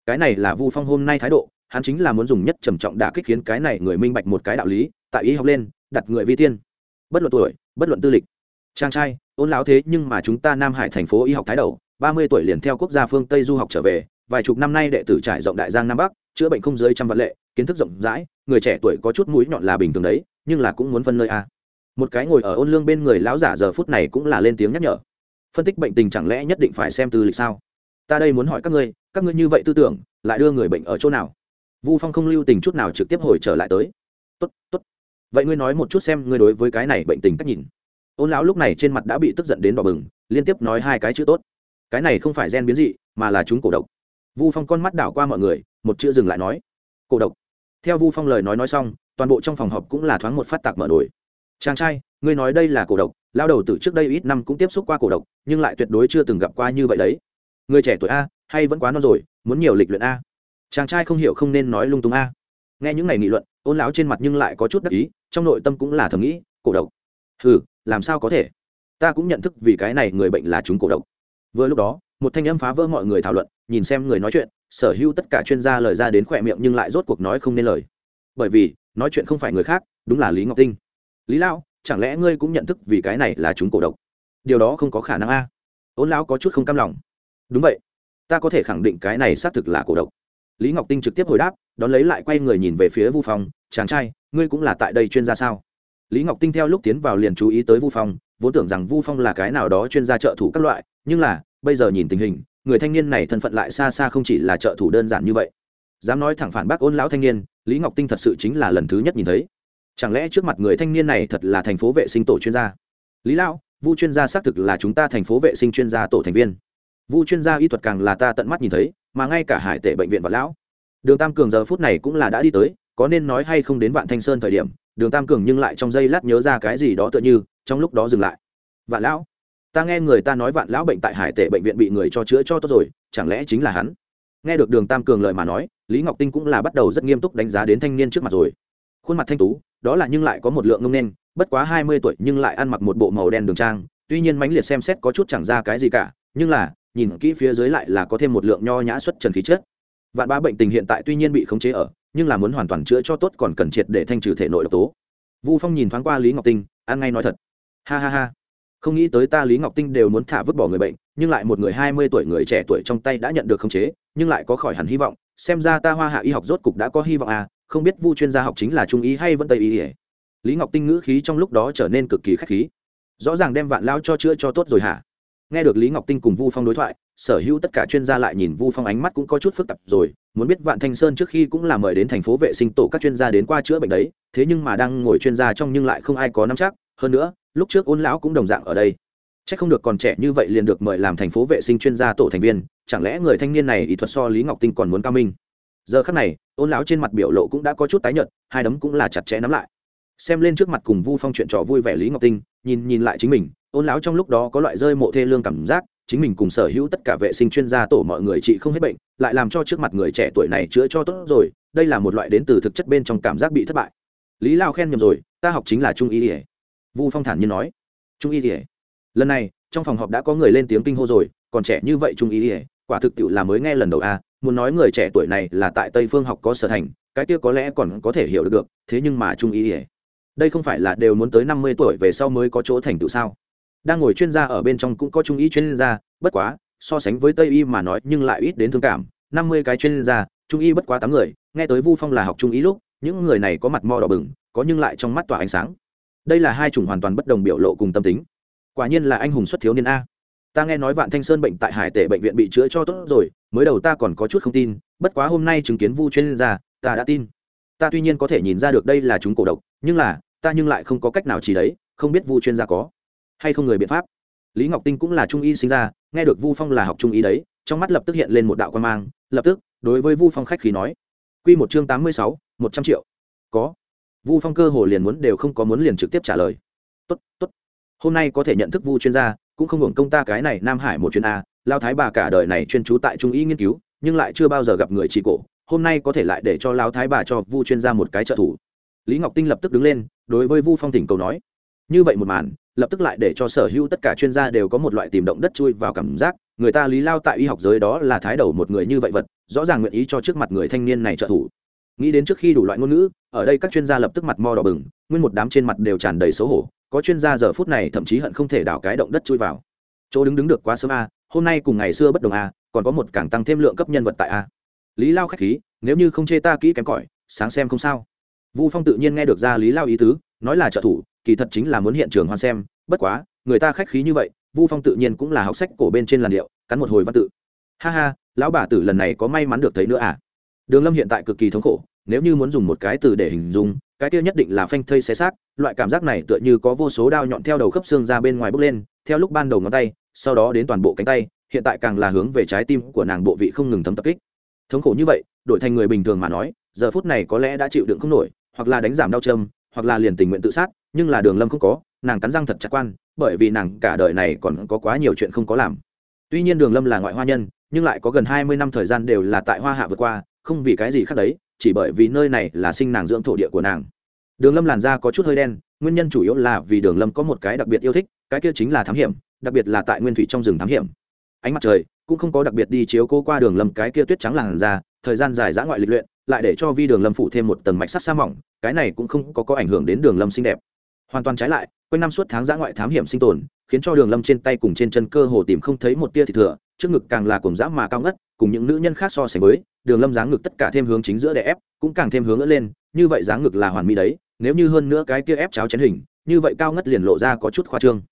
Cái này là vu phong hôm nay thái độ, hắn chính là muốn dùng nhất trầm trọng đả kích khiến cái này người minh bạch một cái đạo lý, tại y học lên, đặt người vi tiên. Bất luận tuổi, bất luận tư lịch. Trang trai, ôn láo thế nhưng mà chúng ta nam hải thành phố y học thái đầu, ba mươi tuổi liền theo quốc gia phương tây du học trở về, vài chục năm nay đệ tử trải rộng đại giang nam bắc, chữa bệnh không dưới trăm vạn lệ, kiến thức rộng rãi, người trẻ tuổi có chút mũi nhọn là bình thường đấy, nhưng là cũng muốn phân nơi a. Một cái ngồi ở ôn lương bên người lão giả giờ phút này cũng là lên tiếng nhắc nhở. Phân tích bệnh tình chẳng lẽ nhất định phải xem tư lịch sao? Ta đây muốn hỏi các ngươi các ngươi như vậy tư tưởng, lại đưa người bệnh ở chỗ nào? Vu phong không lưu tình chút nào trực tiếp hồi trở lại tới. Tốt tốt. Vậy ngươi nói một chút xem ngươi đối với cái này bệnh tình cách nhìn. Ôn lão lúc này trên mặt đã bị tức giận đến đỏ bừng, liên tiếp nói hai cái chữ tốt. Cái này không phải gen biến dị, mà là chúng cổ độc. Vu phong con mắt đảo qua mọi người, một chữ dừng lại nói. Cổ độc. Theo vu phong lời nói nói xong, toàn bộ trong phòng họp cũng là thoáng một phát tạc mở nổi chàng trai, ngươi nói đây là cổ độc lao đầu từ trước đây ít năm cũng tiếp xúc qua cổ độc, nhưng lại tuyệt đối chưa từng gặp qua như vậy đấy người trẻ tuổi a, hay vẫn quá non rồi, muốn nhiều lịch luyện a. Chàng trai không hiểu không nên nói lung tung a. Nghe những ngày nghị luận, ôn lão trên mặt nhưng lại có chút đắc ý, trong nội tâm cũng là thầm nghĩ, cổ độc. Ừ làm sao có thể? Ta cũng nhận thức vì cái này người bệnh là chúng cổ độc. Vừa lúc đó, một thanh âm phá vỡ mọi người thảo luận, nhìn xem người nói chuyện, sở hữu tất cả chuyên gia lời ra đến khỏe miệng nhưng lại rốt cuộc nói không nên lời. Bởi vì, nói chuyện không phải người khác, đúng là lý ngọc tinh. Lý lão, chẳng lẽ ngươi cũng nhận thức vì cái này là chúng cổ độc? Điều đó không có khả năng a. Ôn lão có chút không cam lòng đúng vậy. Ta có thể khẳng định cái này xác thực là cổ độc. Lý ngọc tinh trực tiếp hồi đáp, đón lấy lại quay người nhìn về phía vu phong, chàng trai, ngươi cũng là tại đây chuyên gia sao? Lý ngọc tinh theo lúc tiến vào liền chú ý tới vu phong, vốn tưởng rằng vu phong là cái nào đó chuyên gia trợ thủ các loại, nhưng là, bây giờ nhìn tình hình, người thanh niên này thân phận lại xa xa không chỉ là trợ thủ đơn giản như vậy. Dám nói thẳng phản bác ôn lão thanh niên, lý ngọc tinh thật sự chính là lần thứ nhất nhìn thấy. Chẳng lẽ trước mặt người thanh niên này thật là thành phố vệ sinh tổ chuyên gia? Lý lão, vu chuyên gia xác thực là chúng ta thành phố vệ sinh chuyên gia tổ thành viên vu chuyên gia y thuật càng là ta tận mắt nhìn thấy, mà ngay cả hải tệ bệnh viện và lão. Đường tam cường giờ phút này cũng là đã đi tới, có nên nói hay không đến vạn thanh sơn thời điểm, đường tam cường nhưng lại trong giây lát nhớ ra cái gì đó tựa như, trong lúc đó dừng lại. Vạn lão, ta nghe người ta nói vạn lão bệnh tại hải tệ bệnh viện bị người cho chữa cho tốt rồi, chẳng lẽ chính là hắn? Nghe được đường tam cường lời mà nói, lý ngọc tinh cũng là bắt đầu rất nghiêm túc đánh giá đến thanh niên trước mặt rồi. Khuôn mặt thanh tú, đó là nhưng lại có một lượng ngông nên bất quá hai mươi tuổi nhưng lại ăn mặc một bộ màu đen đường trang, tuy nhiên mãnh liệt xem xét có chút chẳng ra cái gì cả, nhưng là nhìn kỹ phía dưới lại là có thêm một lượng nho nhã xuất trần khí chất. Vạn ba bệnh tình hiện tại tuy nhiên bị khống chế ở, nhưng là muốn hoàn toàn chữa cho tốt còn cần triệt để thanh trừ thể nội độc tố. Vu phong nhìn thoáng qua lý ngọc tinh, ăn ngay nói thật. Ha ha ha. Không nghĩ tới ta lý ngọc tinh đều muốn thả vứt bỏ người bệnh, nhưng lại một người hai mươi tuổi người trẻ tuổi trong tay đã nhận được khống chế, nhưng lại có khỏi hẳn hy vọng. Xem ra ta hoa hạ y học rốt cục đã có hy vọng à không biết vu chuyên gia học chính là trung ý hay vẫn tây y lý ngọc tinh ngữ khí trong lúc đó trở nên cực kỳ khách khí. Rõ ràng đem vạn lao cho chữa cho tốt rồi hả? Nghe được lý ngọc tinh cùng vu phong đối thoại, sở hữu tất cả chuyên gia lại nhìn vu phong ánh mắt cũng có chút phức tạp rồi, muốn biết vạn thanh sơn trước khi cũng là mời đến thành phố vệ sinh tổ các chuyên gia đến qua chữa bệnh đấy, thế nhưng mà đang ngồi chuyên gia trong nhưng lại không ai có nắm chắc, hơn nữa, lúc trước ôn lão cũng đồng dạng ở đây. Chắc không được còn trẻ như vậy liền được mời làm thành phố vệ sinh chuyên gia tổ thành viên, chẳng lẽ người thanh niên này ý thuật so lý ngọc tinh còn muốn cao minh? Giờ khắc này, ôn lão trên mặt biểu lộ cũng đã có chút tái nhợt, hai đấm cũng là chặt chẽ nắm lại xem lên trước mặt cùng vu phong chuyện trò vui vẻ lý ngọc tinh, nhìn nhìn lại chính mình, ôn lão trong lúc đó có loại rơi mộ thê lương cảm giác, chính mình cùng sở hữu tất cả vệ sinh chuyên gia tổ mọi người trị không hết bệnh, lại làm cho trước mặt người trẻ tuổi này chữa cho tốt rồi, đây là một loại đến từ thực chất bên trong cảm giác bị thất bại. Lý lao khen nhầm rồi, ta học chính là trung y ỉa vu phong thản nhiên nói. Trung y ỉa lần này, trong phòng họp đã có người lên tiếng kinh hô rồi, còn trẻ như vậy trung y ỉa quả thực tiệu là mới nghe lần đầu a, muốn nói người trẻ tuổi này là tại tây phương học có sở thành, cái kia có lẽ còn có thể hiểu được được, thế nhưng mà trung y ỉa đây không phải là đều muốn tới năm mươi tuổi về sau mới có chỗ thành tựu sao? Đang ngồi chuyên gia ở bên trong cũng có trung y chuyên gia, bất quá, so sánh với tây y mà nói nhưng lại ít đến thương cảm. Năm mươi cái chuyên gia, trung y bất quá tám người, nghe tới vu phong là học trung y lúc, những người này có mặt mò đỏ bừng, có nhưng lại trong mắt tỏa ánh sáng. Đây là hai chủng hoàn toàn bất đồng biểu lộ cùng tâm tính. Quả nhiên là anh hùng xuất thiếu niên a. Ta nghe nói vạn thanh sơn bệnh tại hải tể bệnh viện bị chữa cho tốt rồi, mới đầu ta còn có chút không tin, bất quá hôm nay chứng kiến vu chuyên gia, ta đã tin. Ta tuy nhiên có thể nhìn ra được đây là chúng cổ độc nhưng là, ta nhưng lại không có cách nào chỉ đấy, không biết vu chuyên gia có hay không người biện pháp. Lý ngọc tinh cũng là trung y sinh ra, nghe được vu phong là học trung y đấy, trong mắt lập tức hiện lên một đạo quan mang, lập tức, đối với vu phong khách khí nói q một chương tám mươi sáu, một trăm triệu. Có. Vu phong cơ hồ liền muốn đều không có muốn liền trực tiếp trả lời. Tốt tốt. Hôm nay có thể nhận thức vu chuyên gia, cũng không hưởng công ta cái này nam hải một chuyên a, lao thái bà cả đời này chuyên trú tại trung y nghiên cứu, nhưng lại chưa bao giờ gặp người trị cổ, hôm nay có thể lại để cho lao thái bà cho vu chuyên gia một cái trợ thủ lý ngọc tinh lập tức đứng lên, đối với vu phong Thỉnh cầu nói, như vậy một màn, lập tức lại để cho sở hữu tất cả chuyên gia đều có một loại tìm động đất chui vào cảm giác, người ta lý lao tại y học giới đó là thái đầu một người như vậy vật, rõ ràng nguyện ý cho trước mặt người thanh niên này trợ thủ. Nghĩ đến trước khi đủ loại ngôn ngữ, ở đây các chuyên gia lập tức mặt mo đỏ bừng, nguyên một đám trên mặt đều tràn đầy xấu hổ, có chuyên gia giờ phút này thậm chí hận không thể đảo cái động đất chui vào. Chỗ đứng đứng được quá sớm a, hôm nay cùng ngày xưa bất đồng a, còn có một càng tăng thêm lượng cấp nhân vật tại a. Lý lao khách khí, nếu như không chê ta kỹ kém cỏi, sáng xem không sao vu phong tự nhiên nghe được ra lý lao ý tứ, nói là trợ thủ, kỳ thật chính là muốn hiện trường hoan xem, bất quá, người ta khách khí như vậy, vu phong tự nhiên cũng là học sách cổ bên trên làn điệu, cắn một hồi văn tự. Ha ha, lão bà tử lần này có may mắn được thấy nữa à? Đường lâm hiện tại cực kỳ thống khổ, nếu như muốn dùng một cái từ để hình dung, cái kia nhất định là phanh thây xé xác, loại cảm giác này tựa như có vô số đao nhọn theo đầu khớp xương ra bên ngoài bước lên, theo lúc ban đầu ngón tay, sau đó đến toàn bộ cánh tay, hiện tại càng là hướng về trái tim của nàng bộ vị không ngừng thấm tập kích. Thống khổ như vậy, đổi thành người bình thường mà nói, giờ phút này có lẽ đã chịu đựng không nổi hoặc là đánh giảm đau châm, hoặc là liền tình nguyện tự sát, nhưng là đường lâm không có, nàng cắn răng thật chặt quan, bởi vì nàng cả đời này còn có quá nhiều chuyện không có làm. Tuy nhiên đường lâm là ngoại hoa nhân, nhưng lại có gần hai mươi năm thời gian đều là tại hoa hạ vượt qua, không vì cái gì khác đấy, chỉ bởi vì nơi này là sinh nàng dưỡng thổ địa của nàng. Đường lâm làn da có chút hơi đen, nguyên nhân chủ yếu là vì đường lâm có một cái đặc biệt yêu thích, cái kia chính là thám hiểm, đặc biệt là tại nguyên thủy trong rừng thám hiểm. Ánh mặt trời cũng không có đặc biệt đi chiếu cô qua đường lâm cái kia tuyết trắng làn da, thời gian dài dã ngoại lịch luyện lại để cho vi đường lâm phụ thêm một tầng mạch sắt sa mỏng cái này cũng không có, có ảnh hưởng đến đường lâm xinh đẹp. Hoàn toàn trái lại quanh năm suốt tháng giã ngoại thám hiểm sinh tồn khiến cho đường lâm trên tay cùng trên chân cơ hồ tìm không thấy một tia thịt thừa trước ngực càng là cùng dã mà cao ngất cùng những nữ nhân khác so sánh với đường lâm dáng ngực tất cả thêm hướng chính giữa để ép cũng càng thêm hướng ngỡ lên như vậy dáng ngực là hoàn mỹ đấy nếu như hơn nữa cái kia ép cháo chén hình như vậy cao ngất liền lộ ra có chút khoa trương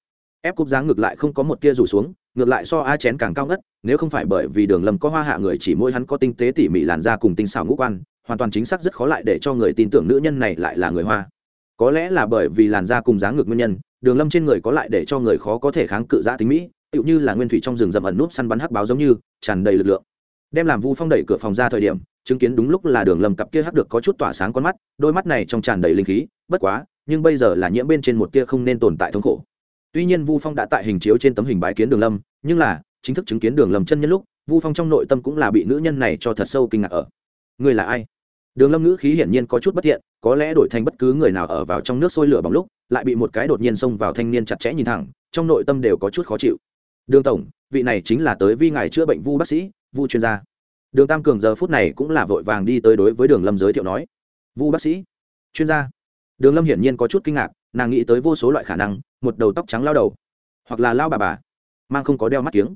ép cúp dáng ngược lại không có một tia rủ xuống, ngược lại so a chén càng cao ngất, nếu không phải bởi vì đường lâm có hoa hạ người chỉ mỗi hắn có tinh tế tỉ mỉ làn da cùng tinh xảo ngũ quan, hoàn toàn chính xác rất khó lại để cho người tin tưởng nữ nhân này lại là người hoa. Có lẽ là bởi vì làn da cùng dáng ngược nguyên nhân, đường lâm trên người có lại để cho người khó có thể kháng cự giã tính mỹ, tựu như là nguyên thủy trong rừng rậm ẩn núp săn bắn hắc báo giống như, tràn đầy lực lượng. Đem làm vu phong đẩy cửa phòng ra thời điểm, chứng kiến đúng lúc là đường lâm cặp kia hắc được có chút tỏa sáng con mắt, đôi mắt này trong tràn đầy linh khí, bất quá, nhưng bây giờ là nhiễm bên trên một tia không nên tồn tại thống khổ tuy nhiên vu phong đã tại hình chiếu trên tấm hình bái kiến đường lâm, nhưng là, chính thức chứng kiến đường lâm chân nhân lúc, vu phong trong nội tâm cũng là bị nữ nhân này cho thật sâu kinh ngạc ở. Người là ai? Đường lâm ngữ khí hiển nhiên có chút bất thiện, có lẽ đổi thành bất cứ người nào ở vào trong nước sôi lửa bỏng lúc, lại bị một cái đột nhiên xông vào thanh niên chặt chẽ nhìn thẳng, trong nội tâm đều có chút khó chịu. Đường tổng, vị này chính là tới vi ngài chữa bệnh vu bác sĩ, vu chuyên gia. Đường tam cường giờ phút này cũng là vội vàng đi tới đối với đường lâm giới thiệu nói, vu bác sĩ, chuyên gia. Đường lâm hiển nhiên có chút kinh ngạc, nàng nghĩ tới vô số loại khả năng một đầu tóc trắng lao đầu, hoặc là lao bà bà, mang không có đeo mắt kiếng.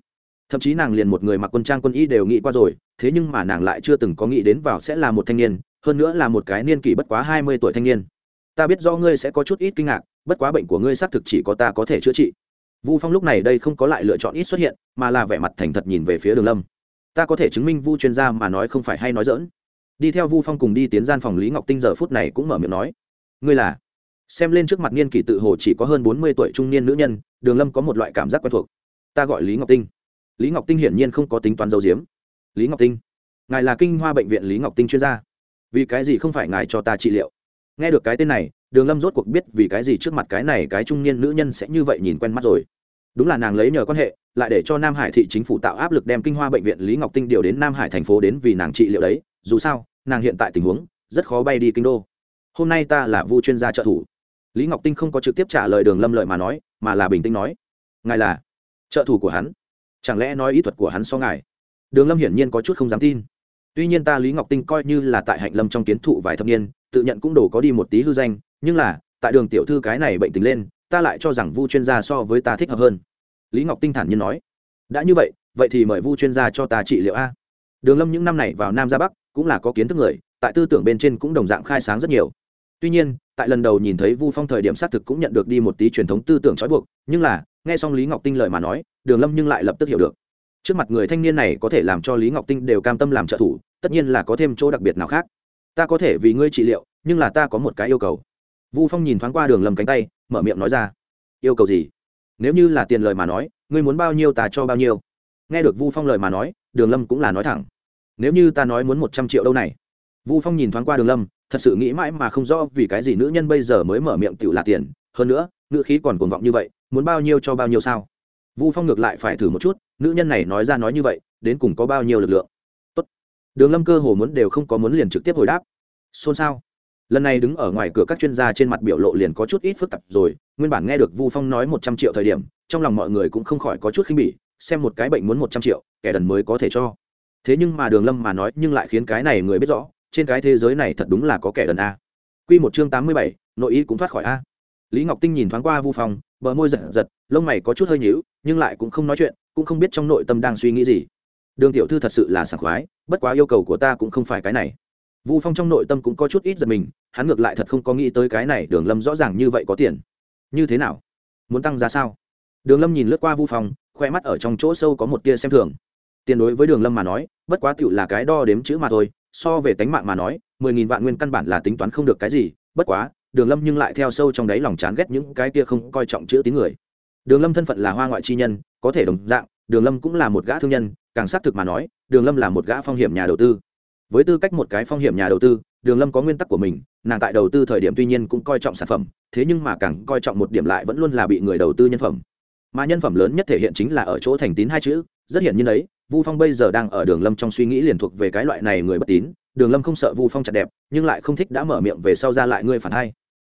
Thậm chí nàng liền một người mặc quân trang quân y đều nghĩ qua rồi, thế nhưng mà nàng lại chưa từng có nghĩ đến vào sẽ là một thanh niên, hơn nữa là một cái niên kỷ bất quá hai mươi tuổi thanh niên. Ta biết do ngươi sẽ có chút ít kinh ngạc, bất quá bệnh của ngươi xác thực chỉ có ta có thể chữa trị. Vu phong lúc này đây không có lại lựa chọn ít xuất hiện, mà là vẻ mặt thành thật nhìn về phía đường lâm. Ta có thể chứng minh vu chuyên gia mà nói không phải hay nói dỡn đi theo vu phong cùng đi tiến gian phòng lý ngọc tinh giờ phút này cũng mở miệng nói. Ngươi là? Xem lên trước mặt niên kỷ tự hồ chỉ có hơn bốn mươi tuổi trung niên nữ nhân, đường lâm có một loại cảm giác quen thuộc. Ta gọi lý ngọc tinh. Lý ngọc tinh hiển nhiên không có tính toán dấu diếm lý ngọc tinh, ngài là kinh hoa bệnh viện lý ngọc tinh chuyên gia. Vì cái gì không phải ngài cho ta trị liệu? Nghe được cái tên này, đường lâm rốt cuộc biết vì cái gì trước mặt cái này cái trung niên nữ nhân sẽ như vậy nhìn quen mắt rồi. Đúng là nàng lấy nhờ quan hệ, lại để cho nam hải thị chính phủ tạo áp lực đem kinh hoa bệnh viện lý ngọc tinh điều đến nam hải thành phố đến vì nàng trị liệu đấy. Dù sao, nàng hiện tại tình huống rất khó bay đi kinh đô. Hôm nay ta là vu chuyên gia trợ thủ lý ngọc tinh không có trực tiếp trả lời đường lâm lợi mà nói, mà là bình tĩnh nói, ngài là trợ thủ của hắn. Chẳng lẽ nói ý thuật của hắn so ngài? Đường lâm hiển nhiên có chút không dám tin. Tuy nhiên ta lý ngọc tinh coi như là tại hạnh lâm trong kiến thụ vài thập niên, tự nhận cũng đổ có đi một tí hư danh, nhưng là, tại đường tiểu thư cái này bệnh tình lên, ta lại cho rằng vu chuyên gia so với ta thích hợp hơn. Lý ngọc tinh thản nhiên nói, đã như vậy vậy thì mời vu chuyên gia cho ta trị liệu a. Đường lâm những năm này vào nam ra bắc, cũng là có kiến thức người, tại tư tưởng bên trên cũng đồng dạng khai sáng rất nhiều. Tuy nhiên tại lần đầu nhìn thấy vu phong thời điểm xác thực cũng nhận được đi một tí truyền thống tư tưởng trói buộc, nhưng là, nghe xong lý ngọc tinh lời mà nói, đường lâm nhưng lại lập tức hiểu được. Trước mặt người thanh niên này có thể làm cho lý ngọc tinh đều cam tâm làm trợ thủ, tất nhiên là có thêm chỗ đặc biệt nào khác. Ta có thể vì ngươi trị liệu, nhưng là ta có một cái yêu cầu. Vu phong nhìn thoáng qua đường lâm cánh tay, mở miệng nói ra. Yêu cầu gì? Nếu như là tiền lời mà nói, ngươi muốn bao nhiêu ta cho bao nhiêu. Nghe được vu phong lời mà nói, đường lâm cũng là nói thẳng. Nếu như ta nói muốn một trăm triệu đâu này. Vu phong nhìn thoáng qua đường lâm thật sự nghĩ mãi mà không rõ vì cái gì nữ nhân bây giờ mới mở miệng tự là tiền. Hơn nữa, ngữ khí còn cuồng vọng như vậy, muốn bao nhiêu cho bao nhiêu sao? Vu phong ngược lại phải thử một chút, nữ nhân này nói ra nói như vậy, đến cùng có bao nhiêu lực lượng? Tốt. đường lâm cơ hồ muốn đều không có muốn liền trực tiếp hồi đáp. Xôn xao. Lần này đứng ở ngoài cửa các chuyên gia trên mặt biểu lộ liền có chút ít phức tạp rồi, nguyên bản nghe được vu phong nói một trăm triệu thời điểm, trong lòng mọi người cũng không khỏi có chút khinh bỉ, xem một cái bệnh muốn một trăm triệu, kẻ đần mới có thể cho. Thế nhưng mà đường lâm mà nói, nhưng lại khiến cái này người biết rõ trên cái thế giới này thật đúng là có kẻ đần a. Q một chương tám mươi bảy, nội ý cũng thoát khỏi a. Lý ngọc tinh nhìn thoáng qua vu phong, bờ môi giật giật, lông mày có chút hơi nhíu, nhưng lại cũng không nói chuyện, cũng không biết trong nội tâm đang suy nghĩ gì. Đường tiểu thư thật sự là sảng khoái, bất quá yêu cầu của ta cũng không phải cái này. Vu phong trong nội tâm cũng có chút ít giật mình, hắn ngược lại thật không có nghĩ tới cái này, đường lâm rõ ràng như vậy có tiền. Như thế nào? Muốn tăng giá sao? Đường lâm nhìn lướt qua vu phong, khoe mắt ở trong chỗ sâu có một tia xem thường. Tiền đối với đường lâm mà nói, bất quá tựu là cái đo đếm chữ mà thôi so về tánh mạng mà nói, mười nghìn vạn nguyên căn bản là tính toán không được cái gì, bất quá, đường lâm nhưng lại theo sâu trong đáy lòng chán ghét những cái kia không coi trọng chữ tín người. Đường lâm thân phận là hoa ngoại chi nhân, có thể đồng dạng, đường lâm cũng là một gã thương nhân, càng xác thực mà nói, đường lâm là một gã phong hiểm nhà đầu tư. Với tư cách một cái phong hiểm nhà đầu tư, đường lâm có nguyên tắc của mình, nàng tại đầu tư thời điểm tuy nhiên cũng coi trọng sản phẩm, thế nhưng mà càng coi trọng một điểm lại vẫn luôn là bị người đầu tư nhân phẩm. Mà nhân phẩm lớn nhất thể hiện chính là ở chỗ thành tín hai chữ, rất hiển nhiên đấy vu phong bây giờ đang ở đường lâm trong suy nghĩ liền thuộc về cái loại này người bất tín. Đường lâm không sợ vu phong chặt đẹp, nhưng lại không thích đã mở miệng về sau ra lại ngươi phản hay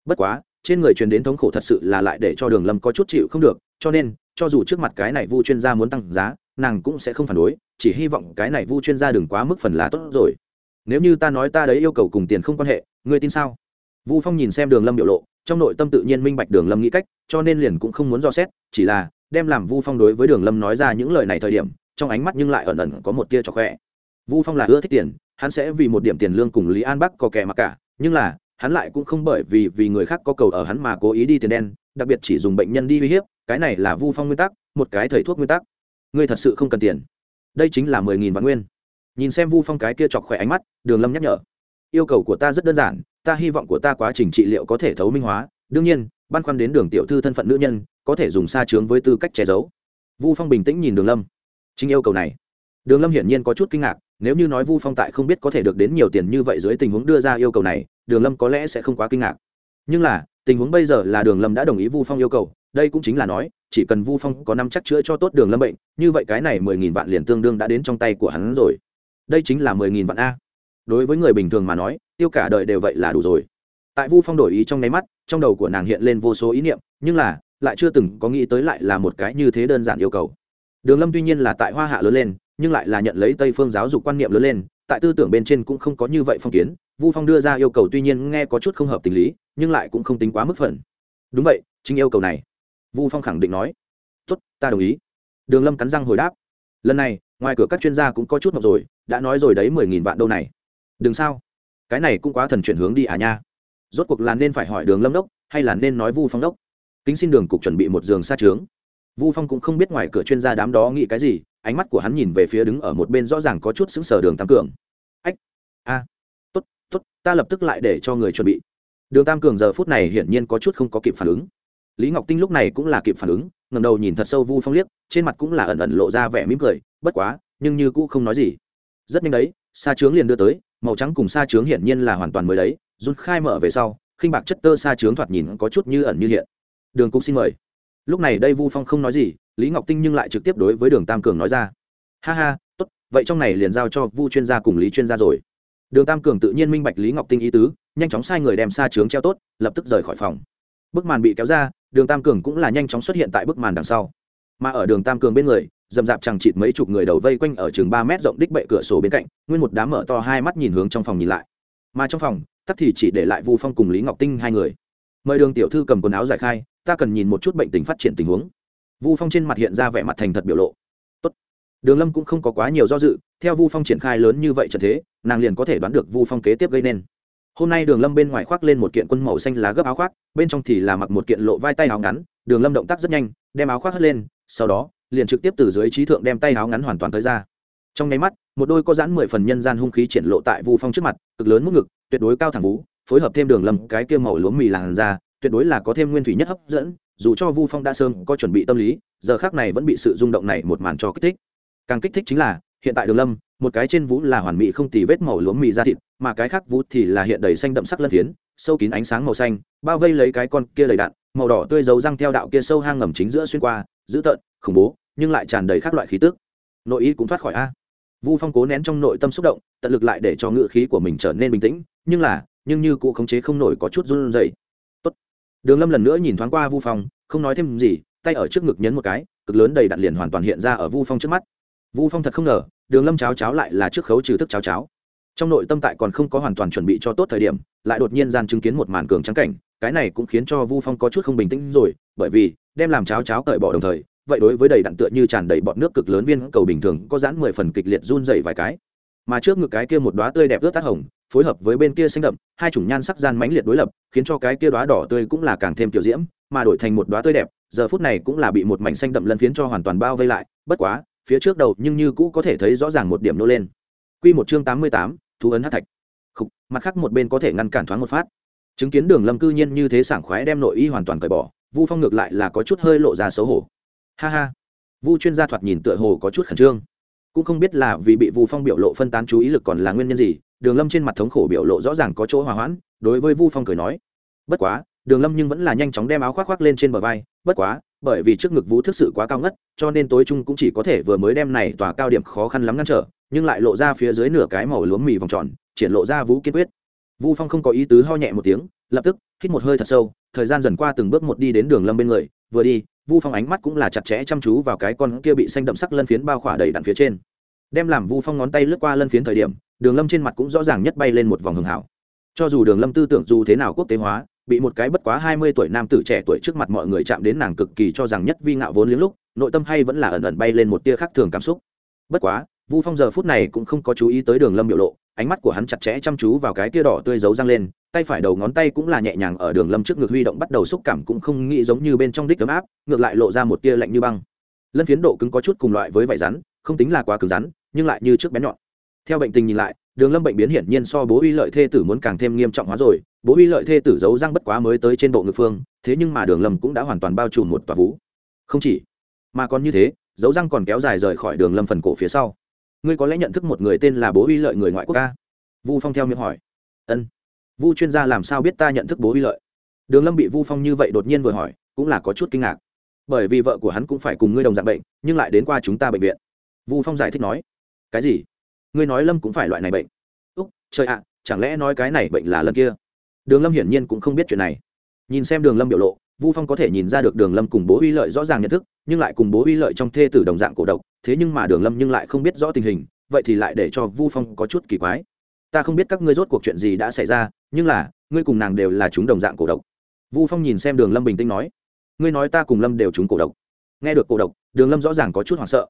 bất quá, trên người truyền đến thống khổ thật sự là lại để cho đường lâm có chút chịu không được, cho nên, cho dù trước mặt cái này vu chuyên gia muốn tăng giá, nàng cũng sẽ không phản đối, chỉ hy vọng cái này vu chuyên gia đừng quá mức phần là tốt rồi. Nếu như ta nói ta đấy yêu cầu cùng tiền không quan hệ, ngươi tin sao? Vu phong nhìn xem đường lâm biểu lộ, trong nội tâm tự nhiên minh bạch đường lâm nghĩ cách, cho nên liền cũng không muốn do xét, chỉ là, đem làm vu phong đối với đường lâm nói ra những lời này thời điểm trong ánh mắt nhưng lại ẩn ẩn có một tia trò khỏe. Vu phong là ưa thích tiền, hắn sẽ vì một điểm tiền lương cùng lý an bắc có kẻ mặc cả, nhưng là, hắn lại cũng không bởi vì vì người khác có cầu ở hắn mà cố ý đi tiền đen, đặc biệt chỉ dùng bệnh nhân đi uy hiếp, cái này là vu phong nguyên tắc, một cái thầy thuốc nguyên tắc. Ngươi thật sự không cần tiền. Đây chính là mười nghìn vạn nguyên. Nhìn xem vu phong cái kia chọc khỏe ánh mắt, đường lâm nhắc nhở. Yêu cầu của ta rất đơn giản, ta hy vọng của ta quá trình trị liệu có thể thấu minh hóa. Đương nhiên, băn khoăn đến đường tiểu thư thân phận nữ nhân, có thể dùng xa chướng với tư cách che giấu. Vu phong bình tĩnh nhìn đường lâm chính yêu cầu này. Đường lâm hiển nhiên có chút kinh ngạc, nếu như nói vu phong tại không biết có thể được đến nhiều tiền như vậy dưới tình huống đưa ra yêu cầu này, đường lâm có lẽ sẽ không quá kinh ngạc. Nhưng là, tình huống bây giờ là đường lâm đã đồng ý vu phong yêu cầu, đây cũng chính là nói, chỉ cần vu phong có năm chắc chữa cho tốt đường lâm bệnh, như vậy cái này mười nghìn vạn liền tương đương đã đến trong tay của hắn rồi. Đây chính là mười nghìn vạn a. Đối với người bình thường mà nói, tiêu cả đời đều vậy là đủ rồi. Tại vu phong đổi ý trong nháy mắt, trong đầu của nàng hiện lên vô số ý niệm, nhưng là, lại chưa từng có nghĩ tới lại là một cái như thế đơn giản yêu cầu đường lâm tuy nhiên là tại hoa hạ lớn lên, nhưng lại là nhận lấy tây phương giáo dục quan niệm lớn lên, tại tư tưởng bên trên cũng không có như vậy phong kiến. Vu phong đưa ra yêu cầu tuy nhiên nghe có chút không hợp tình lý, nhưng lại cũng không tính quá mức phần. Đúng vậy, chính yêu cầu này. Vu phong khẳng định nói. Tốt, ta đồng ý. Đường lâm cắn răng hồi đáp. Lần này, ngoài cửa các chuyên gia cũng có chút ngọc rồi, đã nói rồi đấy mười nghìn vạn đâu này. Đừng sao. Cái này cũng quá thần chuyển hướng đi à nha. Rốt cuộc là nên phải hỏi đường lâm đốc, hay là nên nói vu phong đốc? Kính xin đường cục chuẩn bị một giường xa trướng vu phong cũng không biết ngoài cửa chuyên gia đám đó nghĩ cái gì, ánh mắt của hắn nhìn về phía đứng ở một bên rõ ràng có chút xứng sở đường tam cường. Ách, a, tốt tốt, ta lập tức lại để cho người chuẩn bị. Đường tam cường giờ phút này hiển nhiên có chút không có kịp phản ứng. Lý ngọc tinh lúc này cũng là kịp phản ứng ngầm đầu nhìn thật sâu vu phong liếc, trên mặt cũng là ẩn ẩn lộ ra vẻ mỉm cười, bất quá, nhưng như cũ không nói gì. Rất nhanh đấy, sa trướng liền đưa tới, màu trắng cùng sa trướng hiển nhiên là hoàn toàn mới đấy rút khai mở về sau, khinh bạc chất tơ sa trướng thoạt nhìn có chút như ẩn như hiện. Đường cục xin mời lúc này đây vu phong không nói gì, lý ngọc tinh nhưng lại trực tiếp đối với đường tam cường nói ra. Ha ha, tốt, vậy trong này liền giao cho vu chuyên gia cùng lý chuyên gia rồi. Đường tam cường tự nhiên minh bạch lý ngọc tinh ý tứ, nhanh chóng sai người đem xa trướng treo tốt, lập tức rời khỏi phòng. Bức màn bị kéo ra, đường tam cường cũng là nhanh chóng xuất hiện tại bức màn đằng sau. Mà ở đường tam cường bên người dầm dạp chẳng chịt mấy chục người đầu vây quanh ở chừng ba mét rộng đích bệ cửa sổ bên cạnh, nguyên một đám mở to hai mắt nhìn hướng trong phòng nhìn lại. Mà trong phòng tắt thì chỉ để lại vu phong cùng lý ngọc tinh hai người. Mời đường tiểu thư cầm quần áo giải khai ta cần nhìn một chút bệnh tình phát triển tình huống. Vu phong trên mặt hiện ra vẻ mặt thành thật biểu lộ. Tốt. đường lâm cũng không có quá nhiều do dự, theo vu phong triển khai lớn như vậy trận thế, nàng liền có thể đoán được vu phong kế tiếp gây nên. Hôm nay đường lâm bên ngoài khoác lên một kiện quân màu xanh lá gấp áo khoác, bên trong thì là mặc một kiện lộ vai tay áo ngắn, đường lâm động tác rất nhanh, đem áo khoác hất lên, sau đó, liền trực tiếp từ dưới trí thượng đem tay áo ngắn hoàn toàn tới ra. Trong nháy mắt, một đôi có dãn mười phần nhân gian hung khí triển lộ tại vu phong trước mặt, cực lớn mức ngực, tuyệt đối cao thẳng vú, phối hợp thêm đường lâm cái kia màu lúa mì làn ra tuyệt đối là có thêm nguyên thủy nhất hấp dẫn, dù cho vu phong đã sơn có chuẩn bị tâm lý, giờ khác này vẫn bị sự rung động này một màn cho kích thích. Càng kích thích chính là, hiện tại đường lâm, một cái trên vú là hoàn mỹ không tì vết màu lúa mì ra thịt, mà cái khác vú thì là hiện đầy xanh đậm sắc lân phiến, sâu kín ánh sáng màu xanh, bao vây lấy cái con kia đầy đạn, màu đỏ tươi dấu răng theo đạo kia sâu hang ngầm chính giữa xuyên qua, dữ tợn, khủng bố, nhưng lại tràn đầy các loại khí tức. Nội ý cũng thoát khỏi a. Vu phong cố nén trong nội tâm xúc động, tận lực lại để cho ngự khí của mình trở nên bình tĩnh, nhưng là, nhưng như cụ khống chế không nổi có chút run rẩy đường lâm lần nữa nhìn thoáng qua vu phong, không nói thêm gì, tay ở trước ngực nhấn một cái, cực lớn đầy đạn liền hoàn toàn hiện ra ở vu phong trước mắt. Vu phong thật không ngờ, đường lâm cháo cháo lại là trước khấu trừ thức cháo cháo. Trong nội tâm tại còn không có hoàn toàn chuẩn bị cho tốt thời điểm, lại đột nhiên gian chứng kiến một màn cường trắng cảnh, cái này cũng khiến cho vu phong có chút không bình tĩnh rồi, bởi vì, đem làm cháo cháo cởi bỏ đồng thời, vậy đối với đầy đặn tựa như tràn đầy bọt nước cực lớn viên cầu bình thường, có giãn mười phần kịch liệt run dày vài cái. Mà trước ngực cái kia một đoá tươi đẹp ướt tắt hồng phối hợp với bên kia xanh đậm hai chủng nhan sắc gian mãnh liệt đối lập khiến cho cái kia đoá đỏ tươi cũng là càng thêm kiểu diễm mà đổi thành một đoá tươi đẹp giờ phút này cũng là bị một mảnh xanh đậm lân phiến cho hoàn toàn bao vây lại bất quá phía trước đầu nhưng như cũ có thể thấy rõ ràng một điểm nô lên Quy một chương tám mươi tám, thú ấn hắc thạch. Khục, mặt khác một bên có thể ngăn cản thoáng một phát. Chứng kiến Đường Lâm cư nhiên như thế sảng khoái đem nội y hoàn toàn cởi bỏ, Vu Phong ngược lại là có chút hơi lộ ra xấu hổ. Ha ha. Vu chuyên gia thoạt nhìn tựa hồ có chút khẩn trương, cũng không biết là vì bị Vu Phong biểu lộ phân tán chú ý lực còn là nguyên nhân gì, Đường Lâm trên mặt thống khổ biểu lộ rõ ràng có chỗ hòa hoãn, đối với Vu Phong cười nói: "Bất quá, Đường Lâm nhưng vẫn là nhanh chóng đem áo khoác khoác lên trên bờ vai, bất quá, bởi vì trước ngực vũ thực sự quá cao ngất cho nên tối trung cũng chỉ có thể vừa mới đem này tòa cao điểm khó khăn lắm ngăn trở nhưng lại lộ ra phía dưới nửa cái màu lúa mì vòng tròn triển lộ ra vũ kiên quyết. Vu phong không có ý tứ ho nhẹ một tiếng lập tức hít một hơi thật sâu thời gian dần qua từng bước một đi đến đường lâm bên người vừa đi vu phong ánh mắt cũng là chặt chẽ chăm chú vào cái con kia bị xanh đậm sắc lân phiến bao khỏa đầy đặn phía trên. Đem làm vu phong ngón tay lướt qua lân phiến thời điểm đường lâm trên mặt cũng rõ ràng nhất bay lên một vòng hưởng hảo. Cho dù đường lâm tư tưởng dù thế nào quốc tế hóa, bị một cái bất quá hai mươi tuổi nam tử trẻ tuổi trước mặt mọi người chạm đến nàng cực kỳ cho rằng nhất vi ngạo vốn liếng lúc, nội tâm hay vẫn là ẩn ẩn bay lên một tia khác thường cảm xúc. Bất quá, vu phong giờ phút này cũng không có chú ý tới đường lâm biểu lộ, ánh mắt của hắn chặt chẽ chăm chú vào cái tia đỏ tươi giấu răng lên, tay phải đầu ngón tay cũng là nhẹ nhàng ở đường lâm trước ngực huy động bắt đầu xúc cảm cũng không nghĩ giống như bên trong đích ấm áp, ngược lại lộ ra một tia lạnh như băng. Lân phiến độ cứng có chút cùng loại với vải rắn, không tính là quá cứng rắn, nhưng lại như trước bén nhọn theo bệnh tình nhìn lại, đường lâm bệnh biến hiển nhiên so bố uy lợi thê tử muốn càng thêm nghiêm trọng hóa rồi. Bố uy lợi thê tử giấu răng bất quá mới tới trên bộ ngực phương, thế nhưng mà đường lâm cũng đã hoàn toàn bao trùm một tòa vú không chỉ, mà còn như thế dấu răng còn kéo dài rời khỏi đường lâm phần cổ phía sau. Ngươi có lẽ nhận thức một người tên là bố uy lợi người ngoại quốc ca? Vu phong theo miệng hỏi. Ân. Vu chuyên gia làm sao biết ta nhận thức bố uy lợi? Đường lâm bị vu phong như vậy đột nhiên vừa hỏi, cũng là có chút kinh ngạc. Bởi vì vợ của hắn cũng phải cùng ngươi đồng dạng bệnh, nhưng lại đến qua chúng ta bệnh viện. Vu phong giải thích nói. Cái gì? Ngươi nói lâm cũng phải loại này bệnh. Úc, trời ạ, chẳng lẽ nói cái này bệnh là lần kia? Đường lâm hiển nhiên cũng không biết chuyện này. Nhìn xem đường lâm biểu lộ, vu phong có thể nhìn ra được đường lâm cùng bố uy lợi rõ ràng nhận thức, nhưng lại cùng bố uy lợi trong thê tử đồng dạng cổ độc, thế nhưng mà đường lâm nhưng lại không biết rõ tình hình, vậy thì lại để cho vu phong có chút kỳ quái. Ta không biết các ngươi rốt cuộc chuyện gì đã xảy ra, nhưng là, ngươi cùng nàng đều là chúng đồng dạng cổ độc. Vu phong nhìn xem đường lâm bình tĩnh nói, ngươi nói ta cùng lâm đều chúng cổ độc. Nghe được cổ độc, đường lâm rõ ràng có chút hoảng sợ.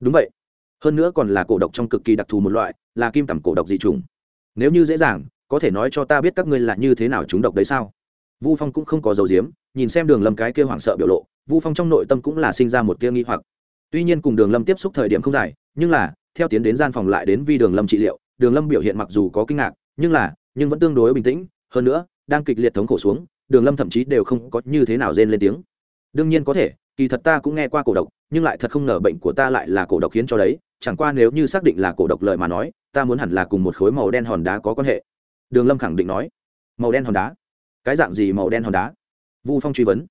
Đúng vậy hơn nữa còn là cổ độc trong cực kỳ đặc thù một loại, là kim tẩm cổ độc dị trùng nếu như dễ dàng, có thể nói cho ta biết các ngươi là như thế nào chúng độc đấy sao? Vu phong cũng không có dầu diếm, nhìn xem đường lâm cái kia hoảng sợ biểu lộ, vu phong trong nội tâm cũng là sinh ra một tia nghi hoặc. Tuy nhiên cùng đường lâm tiếp xúc thời điểm không dài, nhưng là, theo tiến đến gian phòng lại đến vi đường lâm trị liệu, đường lâm biểu hiện mặc dù có kinh ngạc, nhưng là, nhưng vẫn tương đối bình tĩnh, hơn nữa, đang kịch liệt thống khổ xuống, đường lâm thậm chí đều không có như thế nào rên lên tiếng. Đương nhiên có thể kỳ thật ta cũng nghe qua cổ độc, nhưng lại thật không ngờ bệnh của ta lại là cổ độc khiến cho đấy, chẳng qua nếu như xác định là cổ độc lợi mà nói, ta muốn hẳn là cùng một khối màu đen hòn đá có quan hệ. Đường lâm khẳng định nói. Màu đen hòn đá? Cái dạng gì màu đen hòn đá? Vu phong truy vấn.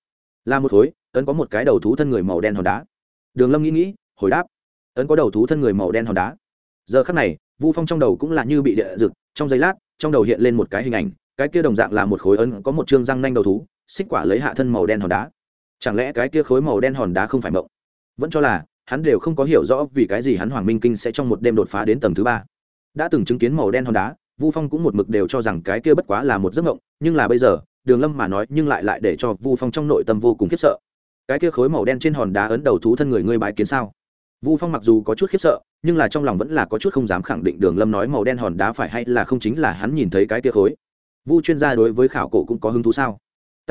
Là một khối, ấn có một cái đầu thú thân người màu đen hòn đá. Đường lâm nghĩ nghĩ, hồi đáp. Ấn có đầu thú thân người màu đen hòn đá. Giờ khắc này, vu phong trong đầu cũng là như bị địa rực trong giây lát, trong đầu hiện lên một cái hình ảnh, cái kia đồng dạng là một khối ấn có một chương răng nanh đầu thú, xích quả lấy hạ thân màu đen hòn đá chẳng lẽ cái kia khối màu đen hòn đá không phải mộng? Vẫn cho là, hắn đều không có hiểu rõ vì cái gì hắn hoàng minh kinh sẽ trong một đêm đột phá đến tầng thứ ba. Đã từng chứng kiến màu đen hòn đá, vu phong cũng một mực đều cho rằng cái kia bất quá là một giấc mộng, nhưng là bây giờ, đường lâm mà nói, nhưng lại lại để cho vu phong trong nội tâm vô cùng khiếp sợ. Cái kia khối màu đen trên hòn đá ấn đầu thú thân người ngươi bái kiến sao? Vu phong mặc dù có chút khiếp sợ, nhưng là trong lòng vẫn là có chút không dám khẳng định đường lâm nói màu đen hòn đá phải hay là không chính là hắn nhìn thấy cái kia khối. Vu chuyên gia đối với khảo cổ cũng có hứng thú sao?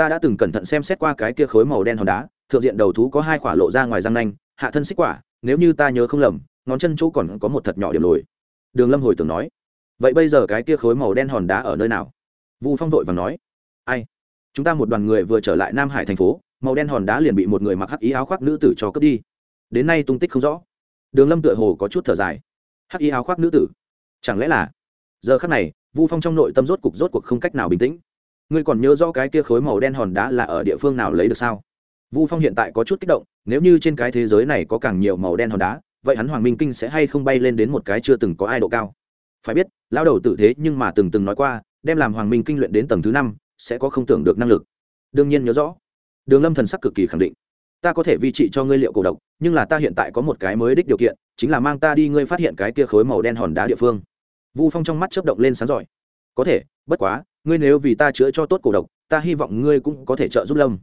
Ta đã từng cẩn thận xem xét qua cái kia khối màu đen hòn đá, thượng diện đầu thú có hai quả lộ ra ngoài răng nanh, hạ thân xích quả, nếu như ta nhớ không lầm, ngón chân chỗ còn có một thật nhỏ điểm lồi. Đường lâm hồi tưởng nói, vậy bây giờ cái kia khối màu đen hòn đá ở nơi nào? Vu phong vội và nói, ai? Chúng ta một đoàn người vừa trở lại nam hải thành phố, màu đen hòn đá liền bị một người mặc hắc ý áo khoác nữ tử cho cướp đi. Đến nay tung tích không rõ. Đường lâm tựa hồ có chút thở dài. Hắc ý áo khoác nữ tử? Chẳng lẽ là? Giờ khắc này, vu phong trong nội tâm rốt cục rốt cuộc không cách nào bình tĩnh ngươi còn nhớ rõ cái kia khối màu đen hòn đá là ở địa phương nào lấy được sao? Vu phong hiện tại có chút kích động, nếu như trên cái thế giới này có càng nhiều màu đen hòn đá, vậy hắn hoàng minh kinh sẽ hay không bay lên đến một cái chưa từng có ai độ cao? Phải biết lao đầu tử thế nhưng mà từng từng nói qua, đem làm hoàng minh kinh luyện đến tầng thứ năm, sẽ có không tưởng được năng lực. Đương nhiên nhớ rõ. Đường lâm thần sắc cực kỳ khẳng định. Ta có thể vi trị cho ngươi liệu cổ độc, nhưng là ta hiện tại có một cái mới đích điều kiện, chính là mang ta đi ngươi phát hiện cái kia khối màu đen hòn đá địa phương. Vu phong trong mắt chớp động lên sáng giỏi. Có thể, bất quá ngươi nếu vì ta chữa cho tốt cổ độc, ta hy vọng ngươi cũng có thể trợ giúp lâm.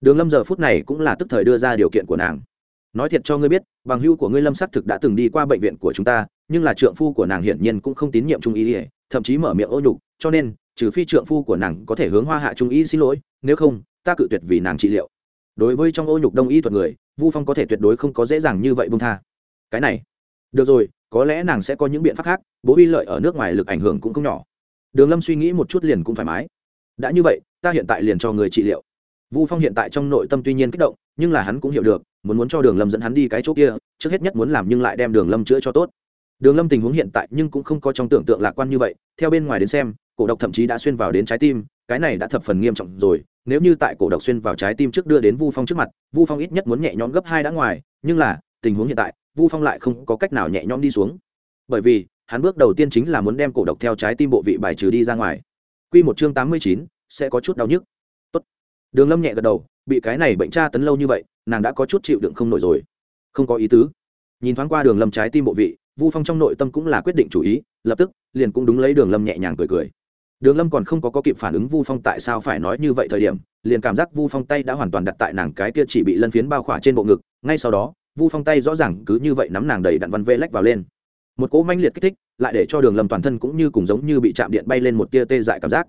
Đường lâm giờ phút này cũng là tức thời đưa ra điều kiện của nàng. Nói thiệt cho ngươi biết, bằng hưu của ngươi lâm xác thực đã từng đi qua bệnh viện của chúng ta, nhưng là trượng phu của nàng hiển nhiên cũng không tín nhiệm trung ý thậm chí mở miệng ô nhục, cho nên, trừ phi trượng phu của nàng có thể hướng hoa hạ trung ý xin lỗi, nếu không, ta cự tuyệt vì nàng trị liệu. Đối với trong ô nhục đông y thuật người, vu phong có thể tuyệt đối không có dễ dàng như vậy bông tha. Cái này, được rồi, có lẽ nàng sẽ có những biện pháp khác, bố uy lợi ở nước ngoài lực ảnh hưởng cũng không nhỏ đường lâm suy nghĩ một chút liền cũng thoải mái. Đã như vậy, ta hiện tại liền cho người trị liệu. Vu phong hiện tại trong nội tâm tuy nhiên kích động, nhưng là hắn cũng hiểu được, muốn muốn cho đường lâm dẫn hắn đi cái chỗ kia, trước hết nhất muốn làm nhưng lại đem đường lâm chữa cho tốt. Đường lâm tình huống hiện tại nhưng cũng không có trong tưởng tượng lạc quan như vậy, theo bên ngoài đến xem, cổ độc thậm chí đã xuyên vào đến trái tim, cái này đã thập phần nghiêm trọng rồi, nếu như tại cổ độc xuyên vào trái tim trước đưa đến vu phong trước mặt, vu phong ít nhất muốn nhẹ nhõm gấp hai đã ngoài, nhưng là, tình huống hiện tại, vu phong lại không có cách nào nhẹ nhõm đi xuống. Bởi vì hắn bước đầu tiên chính là muốn đem cổ độc theo trái tim bộ vị bài trừ đi ra ngoài. Q một chương tám mươi chín sẽ có chút đau nhức. Tốt. đường lâm nhẹ gật đầu bị cái này bệnh tra tấn lâu như vậy nàng đã có chút chịu đựng không nổi rồi. Không có ý tứ. Nhìn thoáng qua đường lâm trái tim bộ vị vu phong trong nội tâm cũng là quyết định chủ ý lập tức liền cũng đúng lấy đường lâm nhẹ nhàng cười cười. Đường lâm còn không có, có kịp phản ứng vu phong tại sao phải nói như vậy thời điểm liền cảm giác vu phong tay đã hoàn toàn đặt tại nàng cái kia chỉ bị lân phiến bao khỏa trên bộ ngực ngay sau đó vu phong tay rõ ràng cứ như vậy nắm nàng đầy đặn văn vê lách vào lên một cỗ manh liệt kích thích, lại để cho đường lâm toàn thân cũng như cùng giống như bị chạm điện bay lên một tia tê dại cảm giác.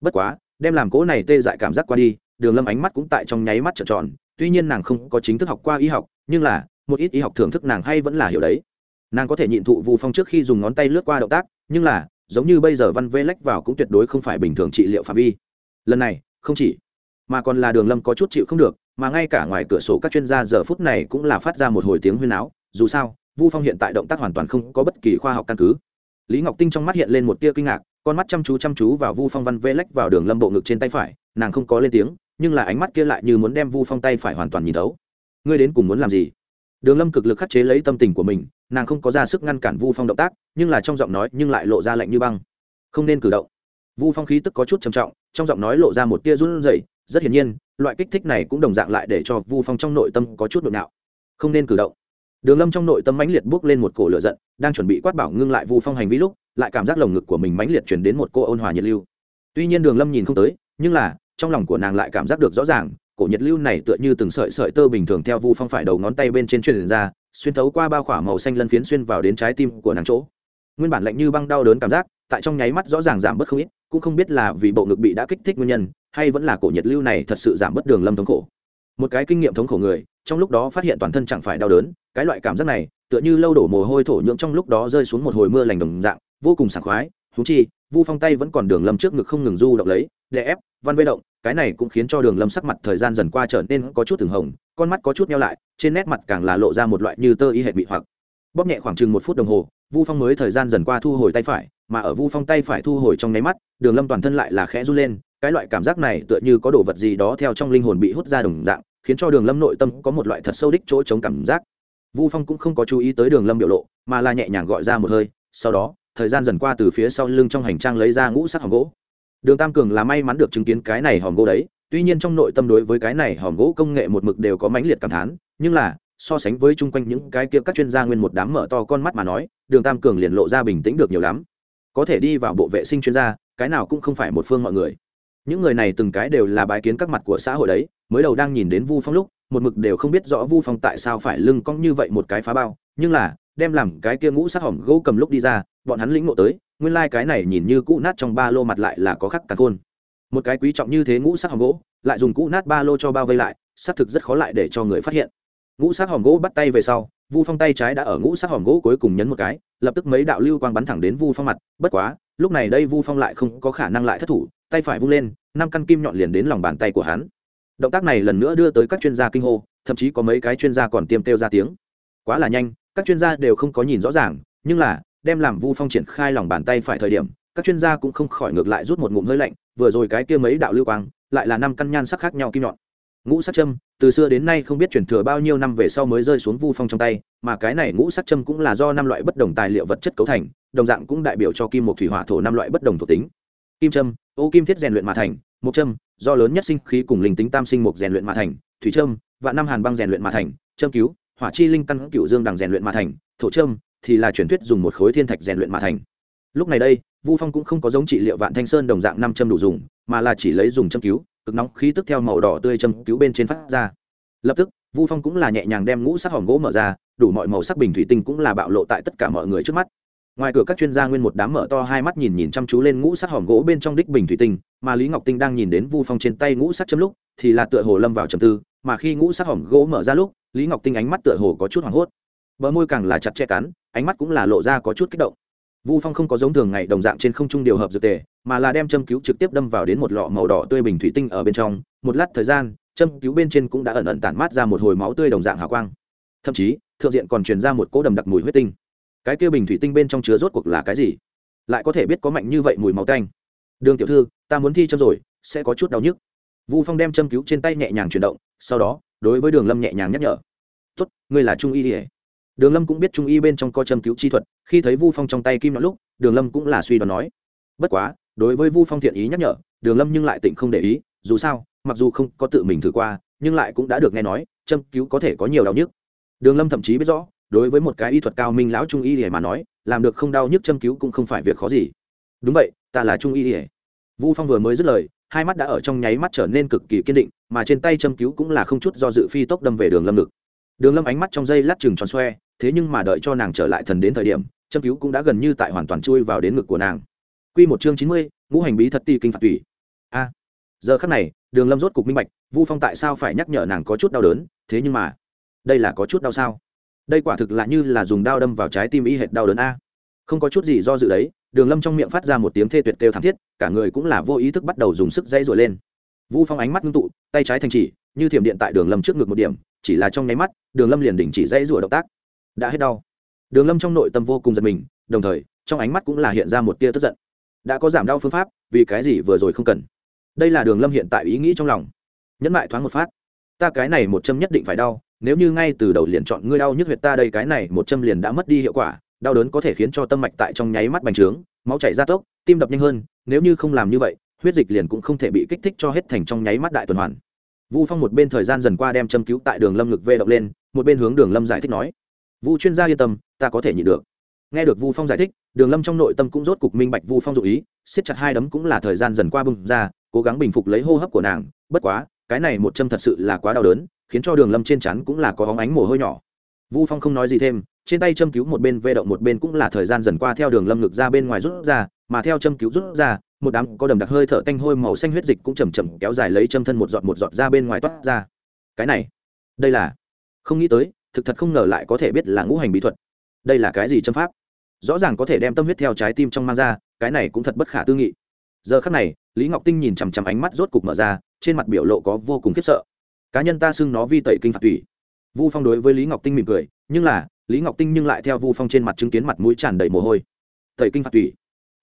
Bất quá, đem làm cỗ này tê dại cảm giác qua đi, đường lâm ánh mắt cũng tại trong nháy mắt trợn tròn, tuy nhiên nàng không có chính thức học qua y học, nhưng là, một ít y học thưởng thức nàng hay vẫn là hiểu đấy. Nàng có thể nhịn thụ vu phong trước khi dùng ngón tay lướt qua động tác, nhưng là, giống như bây giờ văn vê lách vào cũng tuyệt đối không phải bình thường trị liệu phạm vi. Lần này, không chỉ, mà còn là đường lâm có chút chịu không được, mà ngay cả ngoài cửa sổ các chuyên gia giờ phút này cũng là phát ra một hồi tiếng huyên áo dù sao vu phong hiện tại động tác hoàn toàn không có bất kỳ khoa học căn cứ. Lý ngọc tinh trong mắt hiện lên một tia kinh ngạc, con mắt chăm chú chăm chú vào vu phong văn vê lách vào đường lâm bộ ngực trên tay phải, nàng không có lên tiếng, nhưng là ánh mắt kia lại như muốn đem vu phong tay phải hoàn toàn nhìn thấu. Ngươi đến cùng muốn làm gì? Đường lâm cực lực khắc chế lấy tâm tình của mình, nàng không có ra sức ngăn cản vu phong động tác, nhưng là trong giọng nói nhưng lại lộ ra lạnh như băng. Không nên cử động. Vu phong khí tức có chút trầm trọng, trong giọng nói lộ ra một tia run rẩy, rất hiển nhiên, loại kích thích này cũng đồng dạng lại để cho vu phong trong nội tâm có chút nội nạo không nên cử động đường lâm trong nội tâm mãnh liệt bước lên một cổ lửa giận, đang chuẩn bị quát bảo ngưng lại vu phong hành vi lúc, lại cảm giác lồng ngực của mình mãnh liệt chuyển đến một cô ôn hòa nhiệt lưu. Tuy nhiên đường lâm nhìn không tới, nhưng là, trong lòng của nàng lại cảm giác được rõ ràng, cổ nhiệt lưu này tựa như từng sợi sợi tơ bình thường theo vu phong phải đầu ngón tay bên trên truyền ra, xuyên thấu qua bao khỏa màu xanh lân phiến xuyên vào đến trái tim của nàng chỗ. Nguyên bản lạnh như băng đau đớn cảm giác, tại trong nháy mắt rõ ràng giảm bớt không ít, cũng không biết là vì bộ ngực bị đã kích thích nguyên nhân, hay vẫn là cổ nhiệt lưu này thật sự giảm bớt đường lâm thống khổ một cái kinh nghiệm thống khổ người, trong lúc đó phát hiện toàn thân chẳng phải đau đớn, cái loại cảm giác này, tựa như lâu đổ mồ hôi thổ nhưỡng trong lúc đó rơi xuống một hồi mưa lành đồng dạng, vô cùng sảng khoái thú chi, vu phong tay vẫn còn đường lâm trước ngực không ngừng du động lấy, đè ép, văn vê động, cái này cũng khiến cho đường lâm sắc mặt thời gian dần qua trở nên có chút từng hồng, con mắt có chút nhau lại, trên nét mặt càng là lộ ra một loại như tơ y hệ bị hoặc. Bóp nhẹ khoảng chừng một phút đồng hồ, vu phong mới thời gian dần qua thu hồi tay phải, mà ở vu phong tay phải thu hồi trong nháy mắt, đường lâm toàn thân lại là khẽ run lên cái loại cảm giác này tựa như có đồ vật gì đó theo trong linh hồn bị hút ra đồng dạng, khiến cho đường lâm nội tâm có một loại thật sâu đích chỗ chống cảm giác. Vu phong cũng không có chú ý tới đường lâm biểu lộ, mà là nhẹ nhàng gọi ra một hơi, sau đó, thời gian dần qua từ phía sau lưng trong hành trang lấy ra ngũ sắc hòm gỗ. Đường tam cường là may mắn được chứng kiến cái này hòm gỗ đấy, tuy nhiên trong nội tâm đối với cái này hòm gỗ công nghệ một mực đều có mãnh liệt cảm thán, nhưng là, so sánh với chung quanh những cái kia các chuyên gia nguyên một đám mở to con mắt mà nói, đường tam cường liền lộ ra bình tĩnh được nhiều lắm. Có thể đi vào bộ vệ sinh chuyên gia, cái nào cũng không phải một phương mọi người những người này từng cái đều là bài kiến các mặt của xã hội đấy, mới đầu đang nhìn đến vu phong lúc, một mực đều không biết rõ vu phong tại sao phải lưng cong như vậy một cái phá bao, nhưng là, đem làm cái kia ngũ sát hỏng gỗ cầm lúc đi ra, bọn hắn lĩnh ngộ tới, nguyên lai、like、cái này nhìn như cũ nát trong ba lô mặt lại là có khắc cả khôn một cái quý trọng như thế ngũ sát hỏng gỗ, lại dùng cũ nát ba lô cho bao vây lại, xác thực rất khó lại để cho người phát hiện. Ngũ sát hòm gỗ bắt tay về sau, vu phong tay trái đã ở ngũ sát hòm gỗ cuối cùng nhấn một cái, lập tức mấy đạo lưu quang bắn thẳng đến vu phong mặt, bất quá lúc này đây vu phong lại không có khả năng lại thất thủ, tay phải vung lên, năm căn kim nhọn liền đến lòng bàn tay của hắn. Động tác này lần nữa đưa tới các chuyên gia kinh hô, thậm chí có mấy cái chuyên gia còn tiêm kêu ra tiếng. Quá là nhanh, các chuyên gia đều không có nhìn rõ ràng, nhưng là, đem làm vu phong triển khai lòng bàn tay phải thời điểm, các chuyên gia cũng không khỏi ngược lại rút một ngụm hơi lạnh, vừa rồi cái kia mấy đạo lưu quang, lại là năm căn nhan sắc khác nhau kim nhọn ngũ sắc châm, từ xưa đến nay không biết chuyển thừa bao nhiêu năm về sau mới rơi xuống vu phong trong tay, mà cái này ngũ sắc châm cũng là do năm loại bất đồng tài liệu vật chất cấu thành, đồng dạng cũng đại biểu cho kim một thủy hỏa thổ năm loại bất đồng thuộc tính. Kim châm, ô kim thiết rèn luyện mà thành một châm, do lớn nhất sinh khí cùng linh tính tam sinh một rèn luyện mà thành, thủy châm, và năm hàn băng rèn luyện mà thành, châm cứu, hỏa chi linh căn cựu dương đằng rèn luyện mà thành, thổ châm thì là truyền thuyết dùng một khối thiên thạch rèn luyện mà thành. Lúc này đây, vu phong cũng không có giống trị liệu vạn thanh sơn đồng dạng năm châm đủ dùng, mà là chỉ lấy dùng châm cứu cực nóng khí tức theo màu đỏ tươi châm cứu bên trên phát ra. Lập tức, vu phong cũng là nhẹ nhàng đem ngũ sắc hòm gỗ mở ra, đủ mọi màu sắc bình thủy tinh cũng là bạo lộ tại tất cả mọi người trước mắt. Ngoài cửa các chuyên gia nguyên một đám mở to hai mắt nhìn nhìn chăm chú lên ngũ sắc hòm gỗ bên trong đích bình thủy tinh, mà lý ngọc tinh đang nhìn đến vu phong trên tay ngũ sắc châm lúc, thì là tựa hồ lâm vào trầm tư, mà khi ngũ sắc hòm gỗ mở ra lúc, lý ngọc tinh ánh mắt tựa hồ có chút hoảng hốt. Bờ môi càng là chặt che cắn, ánh mắt cũng là lộ ra có chút kích động. Vu phong không có giống thường ngày đồng dạng trên không trung điều hợp dược tề mà là đem châm cứu trực tiếp đâm vào đến một lọ màu đỏ tươi bình thủy tinh ở bên trong. Một lát thời gian, châm cứu bên trên cũng đã ẩn ẩn tản mát ra một hồi máu tươi đồng dạng hào quang. Thậm chí, thượng diện còn truyền ra một cỗ đầm đặc mùi huyết tinh. Cái kia bình thủy tinh bên trong chứa rốt cuộc là cái gì? Lại có thể biết có mạnh như vậy mùi máu tanh. Đường tiểu thư, ta muốn thi châm rồi, sẽ có chút đau nhức. Vu phong đem châm cứu trên tay nhẹ nhàng chuyển động, sau đó, đối với đường lâm nhẹ nhàng nhắc nhở. Tốt, ngươi là trung y ỉa đường lâm cũng biết trung y bên trong co châm cứu chi thuật, khi thấy vu phong trong tay kim nhọn lúc, đường lâm cũng là suy đoán nói, bất quá đối với vu phong thiện ý nhắc nhở, đường lâm nhưng lại tỉnh không để ý, dù sao, mặc dù không có tự mình thử qua, nhưng lại cũng đã được nghe nói, châm cứu có thể có nhiều đau nhức. Đường lâm thậm chí biết rõ, đối với một cái y thuật cao minh lão trung y để mà nói, làm được không đau nhức châm cứu cũng không phải việc khó gì. Đúng vậy, ta là trung y để vu phong vừa mới dứt lời, hai mắt đã ở trong nháy mắt trở nên cực kỳ kiên định, mà trên tay châm cứu cũng là không chút do dự phi tốc đâm về đường lâm lực đường lâm ánh mắt trong dây lát chừng tròn xoe, thế nhưng mà đợi cho nàng trở lại thần đến thời điểm, châm cứu cũng đã gần như tại hoàn toàn chui vào đến ngực của nàng. Quy một chương chín mươi, ngũ hành bí thật ti kinh phạt tùy. A, giờ khắc này, đường lâm rốt cục minh bạch, vu phong tại sao phải nhắc nhở nàng có chút đau đớn, thế nhưng mà, đây là có chút đau sao? Đây quả thực là như là dùng dao đâm vào trái tim y hệt đau đớn a. Không có chút gì do dự đấy, đường lâm trong miệng phát ra một tiếng thê tuyệt kêu thảm thiết, cả người cũng là vô ý thức bắt đầu dùng sức dây rồi lên. Vu phong ánh mắt ngưng tụ, tay trái thành chỉ, như thiểm điện tại đường lâm trước ngực một điểm, chỉ là trong nháy mắt, đường lâm liền đình chỉ dây rủa động tác. Đã hết đau. Đường lâm trong nội tâm vô cùng giận mình, đồng thời, trong ánh mắt cũng là hiện ra một tia tức giận đã có giảm đau phương pháp, vì cái gì vừa rồi không cần? Đây là đường lâm hiện tại ý nghĩ trong lòng. Nhẫn lại thoáng một phát. Ta cái này một châm nhất định phải đau, nếu như ngay từ đầu liền chọn ngươi đau nhức huyệt ta đây cái này một châm liền đã mất đi hiệu quả, đau đớn có thể khiến cho tâm mạch tại trong nháy mắt bành trướng, máu chảy ra tốc, tim đập nhanh hơn, nếu như không làm như vậy, huyết dịch liền cũng không thể bị kích thích cho hết thành trong nháy mắt đại tuần hoàn. Vu phong một bên thời gian dần qua đem châm cứu tại đường lâm ngực vê động lên, một bên hướng đường lâm giải thích nói, vu chuyên gia yên tâm, ta có thể nhịn được nghe được vu phong giải thích, đường lâm trong nội tâm cũng rốt cục minh bạch vu phong dụ ý, siết chặt hai đấm cũng là thời gian dần qua bưng ra, cố gắng bình phục lấy hô hấp của nàng. Bất quá, cái này một châm thật sự là quá đau đớn, khiến cho đường lâm trên chắn cũng là có hóng ánh mồ hôi nhỏ. Vu phong không nói gì thêm, trên tay châm cứu một bên, vê động một bên cũng là thời gian dần qua theo đường lâm ngực ra bên ngoài rút ra, mà theo châm cứu rút ra, một đám có đầm đặc hơi thở tanh hôi màu xanh huyết dịch cũng chầm chậm kéo dài lấy châm thân một giọt một giọt ra bên ngoài toát ra. Cái này, đây là, không nghĩ tới, thực thật không ngờ lại có thể biết là ngũ hành bí thuật. Đây là cái gì châm pháp? Rõ ràng có thể đem tâm huyết theo trái tim trong mang ra, cái này cũng thật bất khả tư nghị. Giờ khắc này, lý ngọc tinh nhìn chằm chằm ánh mắt rốt cục mở ra, trên mặt biểu lộ có vô cùng khiếp sợ. Cá nhân ta xưng nó vi tẩy kinh phạt tùy vu phong đối với lý ngọc tinh mỉm cười, nhưng là, lý ngọc tinh nhưng lại theo vu phong trên mặt chứng kiến mặt mũi tràn đầy mồ hôi. Tẩy kinh phạt tùy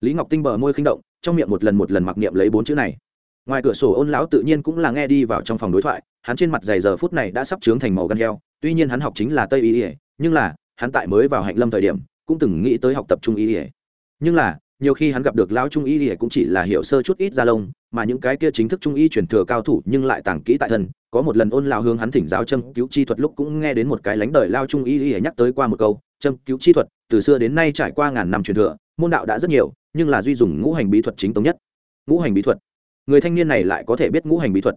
lý ngọc tinh bờ môi khinh động, trong miệng một lần một lần mặc niệm lấy bốn chữ này. Ngoài cửa sổ ôn lão tự nhiên cũng là nghe đi vào trong phòng đối thoại, hắn trên mặt dày giờ phút này đã sắp trướng thành màu gan heo, tuy nhiên hắn học chính là tây y ỉa nhưng là, hắn tại mới vào hạnh lâm thời điểm cũng từng nghĩ tới học tập trung y ỉa. Nhưng là, nhiều khi hắn gặp được lão trung y ỉa cũng chỉ là hiểu sơ chút ít ra lông, mà những cái kia chính thức trung y truyền thừa cao thủ nhưng lại tàng kỹ tại thân. Có một lần ôn lao hướng hắn thỉnh giáo châm cứu chi thuật lúc cũng nghe đến một cái lánh đời lao trung y ỉa nhắc tới qua một câu, châm cứu chi thuật, từ xưa đến nay trải qua ngàn năm truyền thừa, môn đạo đã rất nhiều, nhưng là duy dùng ngũ hành bí thuật chính tống nhất. Ngũ hành bí thuật? Người thanh niên này lại có thể biết ngũ hành bí thuật?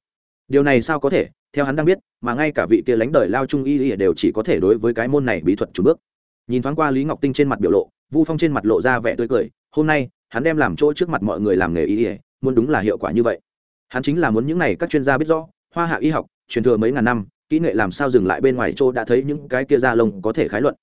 Điều này sao có thể? Theo hắn đang biết, mà ngay cả vị kia lánh đời lao trung y ỉa đều chỉ có thể đối với cái môn này bí thuật chủ bước nhìn thoáng qua lý ngọc tinh trên mặt biểu lộ, vu phong trên mặt lộ ra vẻ tươi cười, hôm nay, hắn đem làm chỗ trước mặt mọi người làm nghề y ỉa muốn đúng là hiệu quả như vậy. Hắn chính là muốn những này các chuyên gia biết rõ, hoa hạ y học, truyền thừa mấy ngàn năm, kỹ nghệ làm sao dừng lại bên ngoài chỗ đã thấy những cái kia da lông có thể khái luận.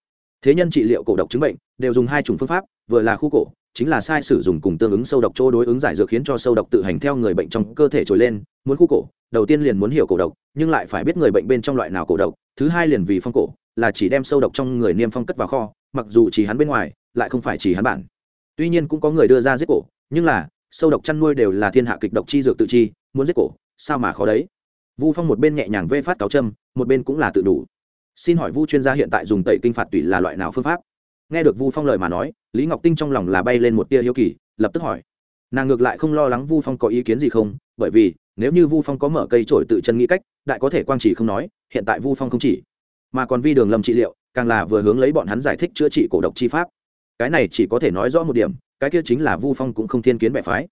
Thế nhân trị liệu cổ độc chứng bệnh, đều dùng hai chủng phương pháp, vừa là khu cổ, chính là sai sử dụng cùng tương ứng sâu độc chỗ đối ứng giải dược khiến cho sâu độc tự hành theo người bệnh trong cơ thể trồi lên, muốn khu cổ, đầu tiên liền muốn hiểu cổ độc, nhưng lại phải biết người bệnh bên trong loại nào cổ độc, thứ hai liền vì phong cổ là chỉ đem sâu độc trong người niêm phong cất vào kho, mặc dù chỉ hắn bên ngoài, lại không phải chỉ hắn bản. Tuy nhiên cũng có người đưa ra giết cổ, nhưng là, sâu độc chăn nuôi đều là thiên hạ kịch độc chi dược tự chi, muốn giết cổ, sao mà khó đấy? Vu phong một bên nhẹ nhàng vê phát cáo châm, một bên cũng là tự đủ. Xin hỏi vu chuyên gia hiện tại dùng tẩy kinh phạt tùy là loại nào phương pháp? Nghe được vu phong lời mà nói, lý ngọc tinh trong lòng là bay lên một tia hiếu kỳ, lập tức hỏi. Nàng ngược lại không lo lắng vu phong có ý kiến gì không, bởi vì, nếu như vu phong có mở cây trổi tự chân nghĩ cách, đại có thể quang chỉ không nói, hiện tại vu phong không chỉ mà còn vi đường lâm trị liệu, càng là vừa hướng lấy bọn hắn giải thích chữa trị cổ độc chi pháp. Cái này chỉ có thể nói rõ một điểm, cái kia chính là vu phong cũng không thiên kiến bẻ phái.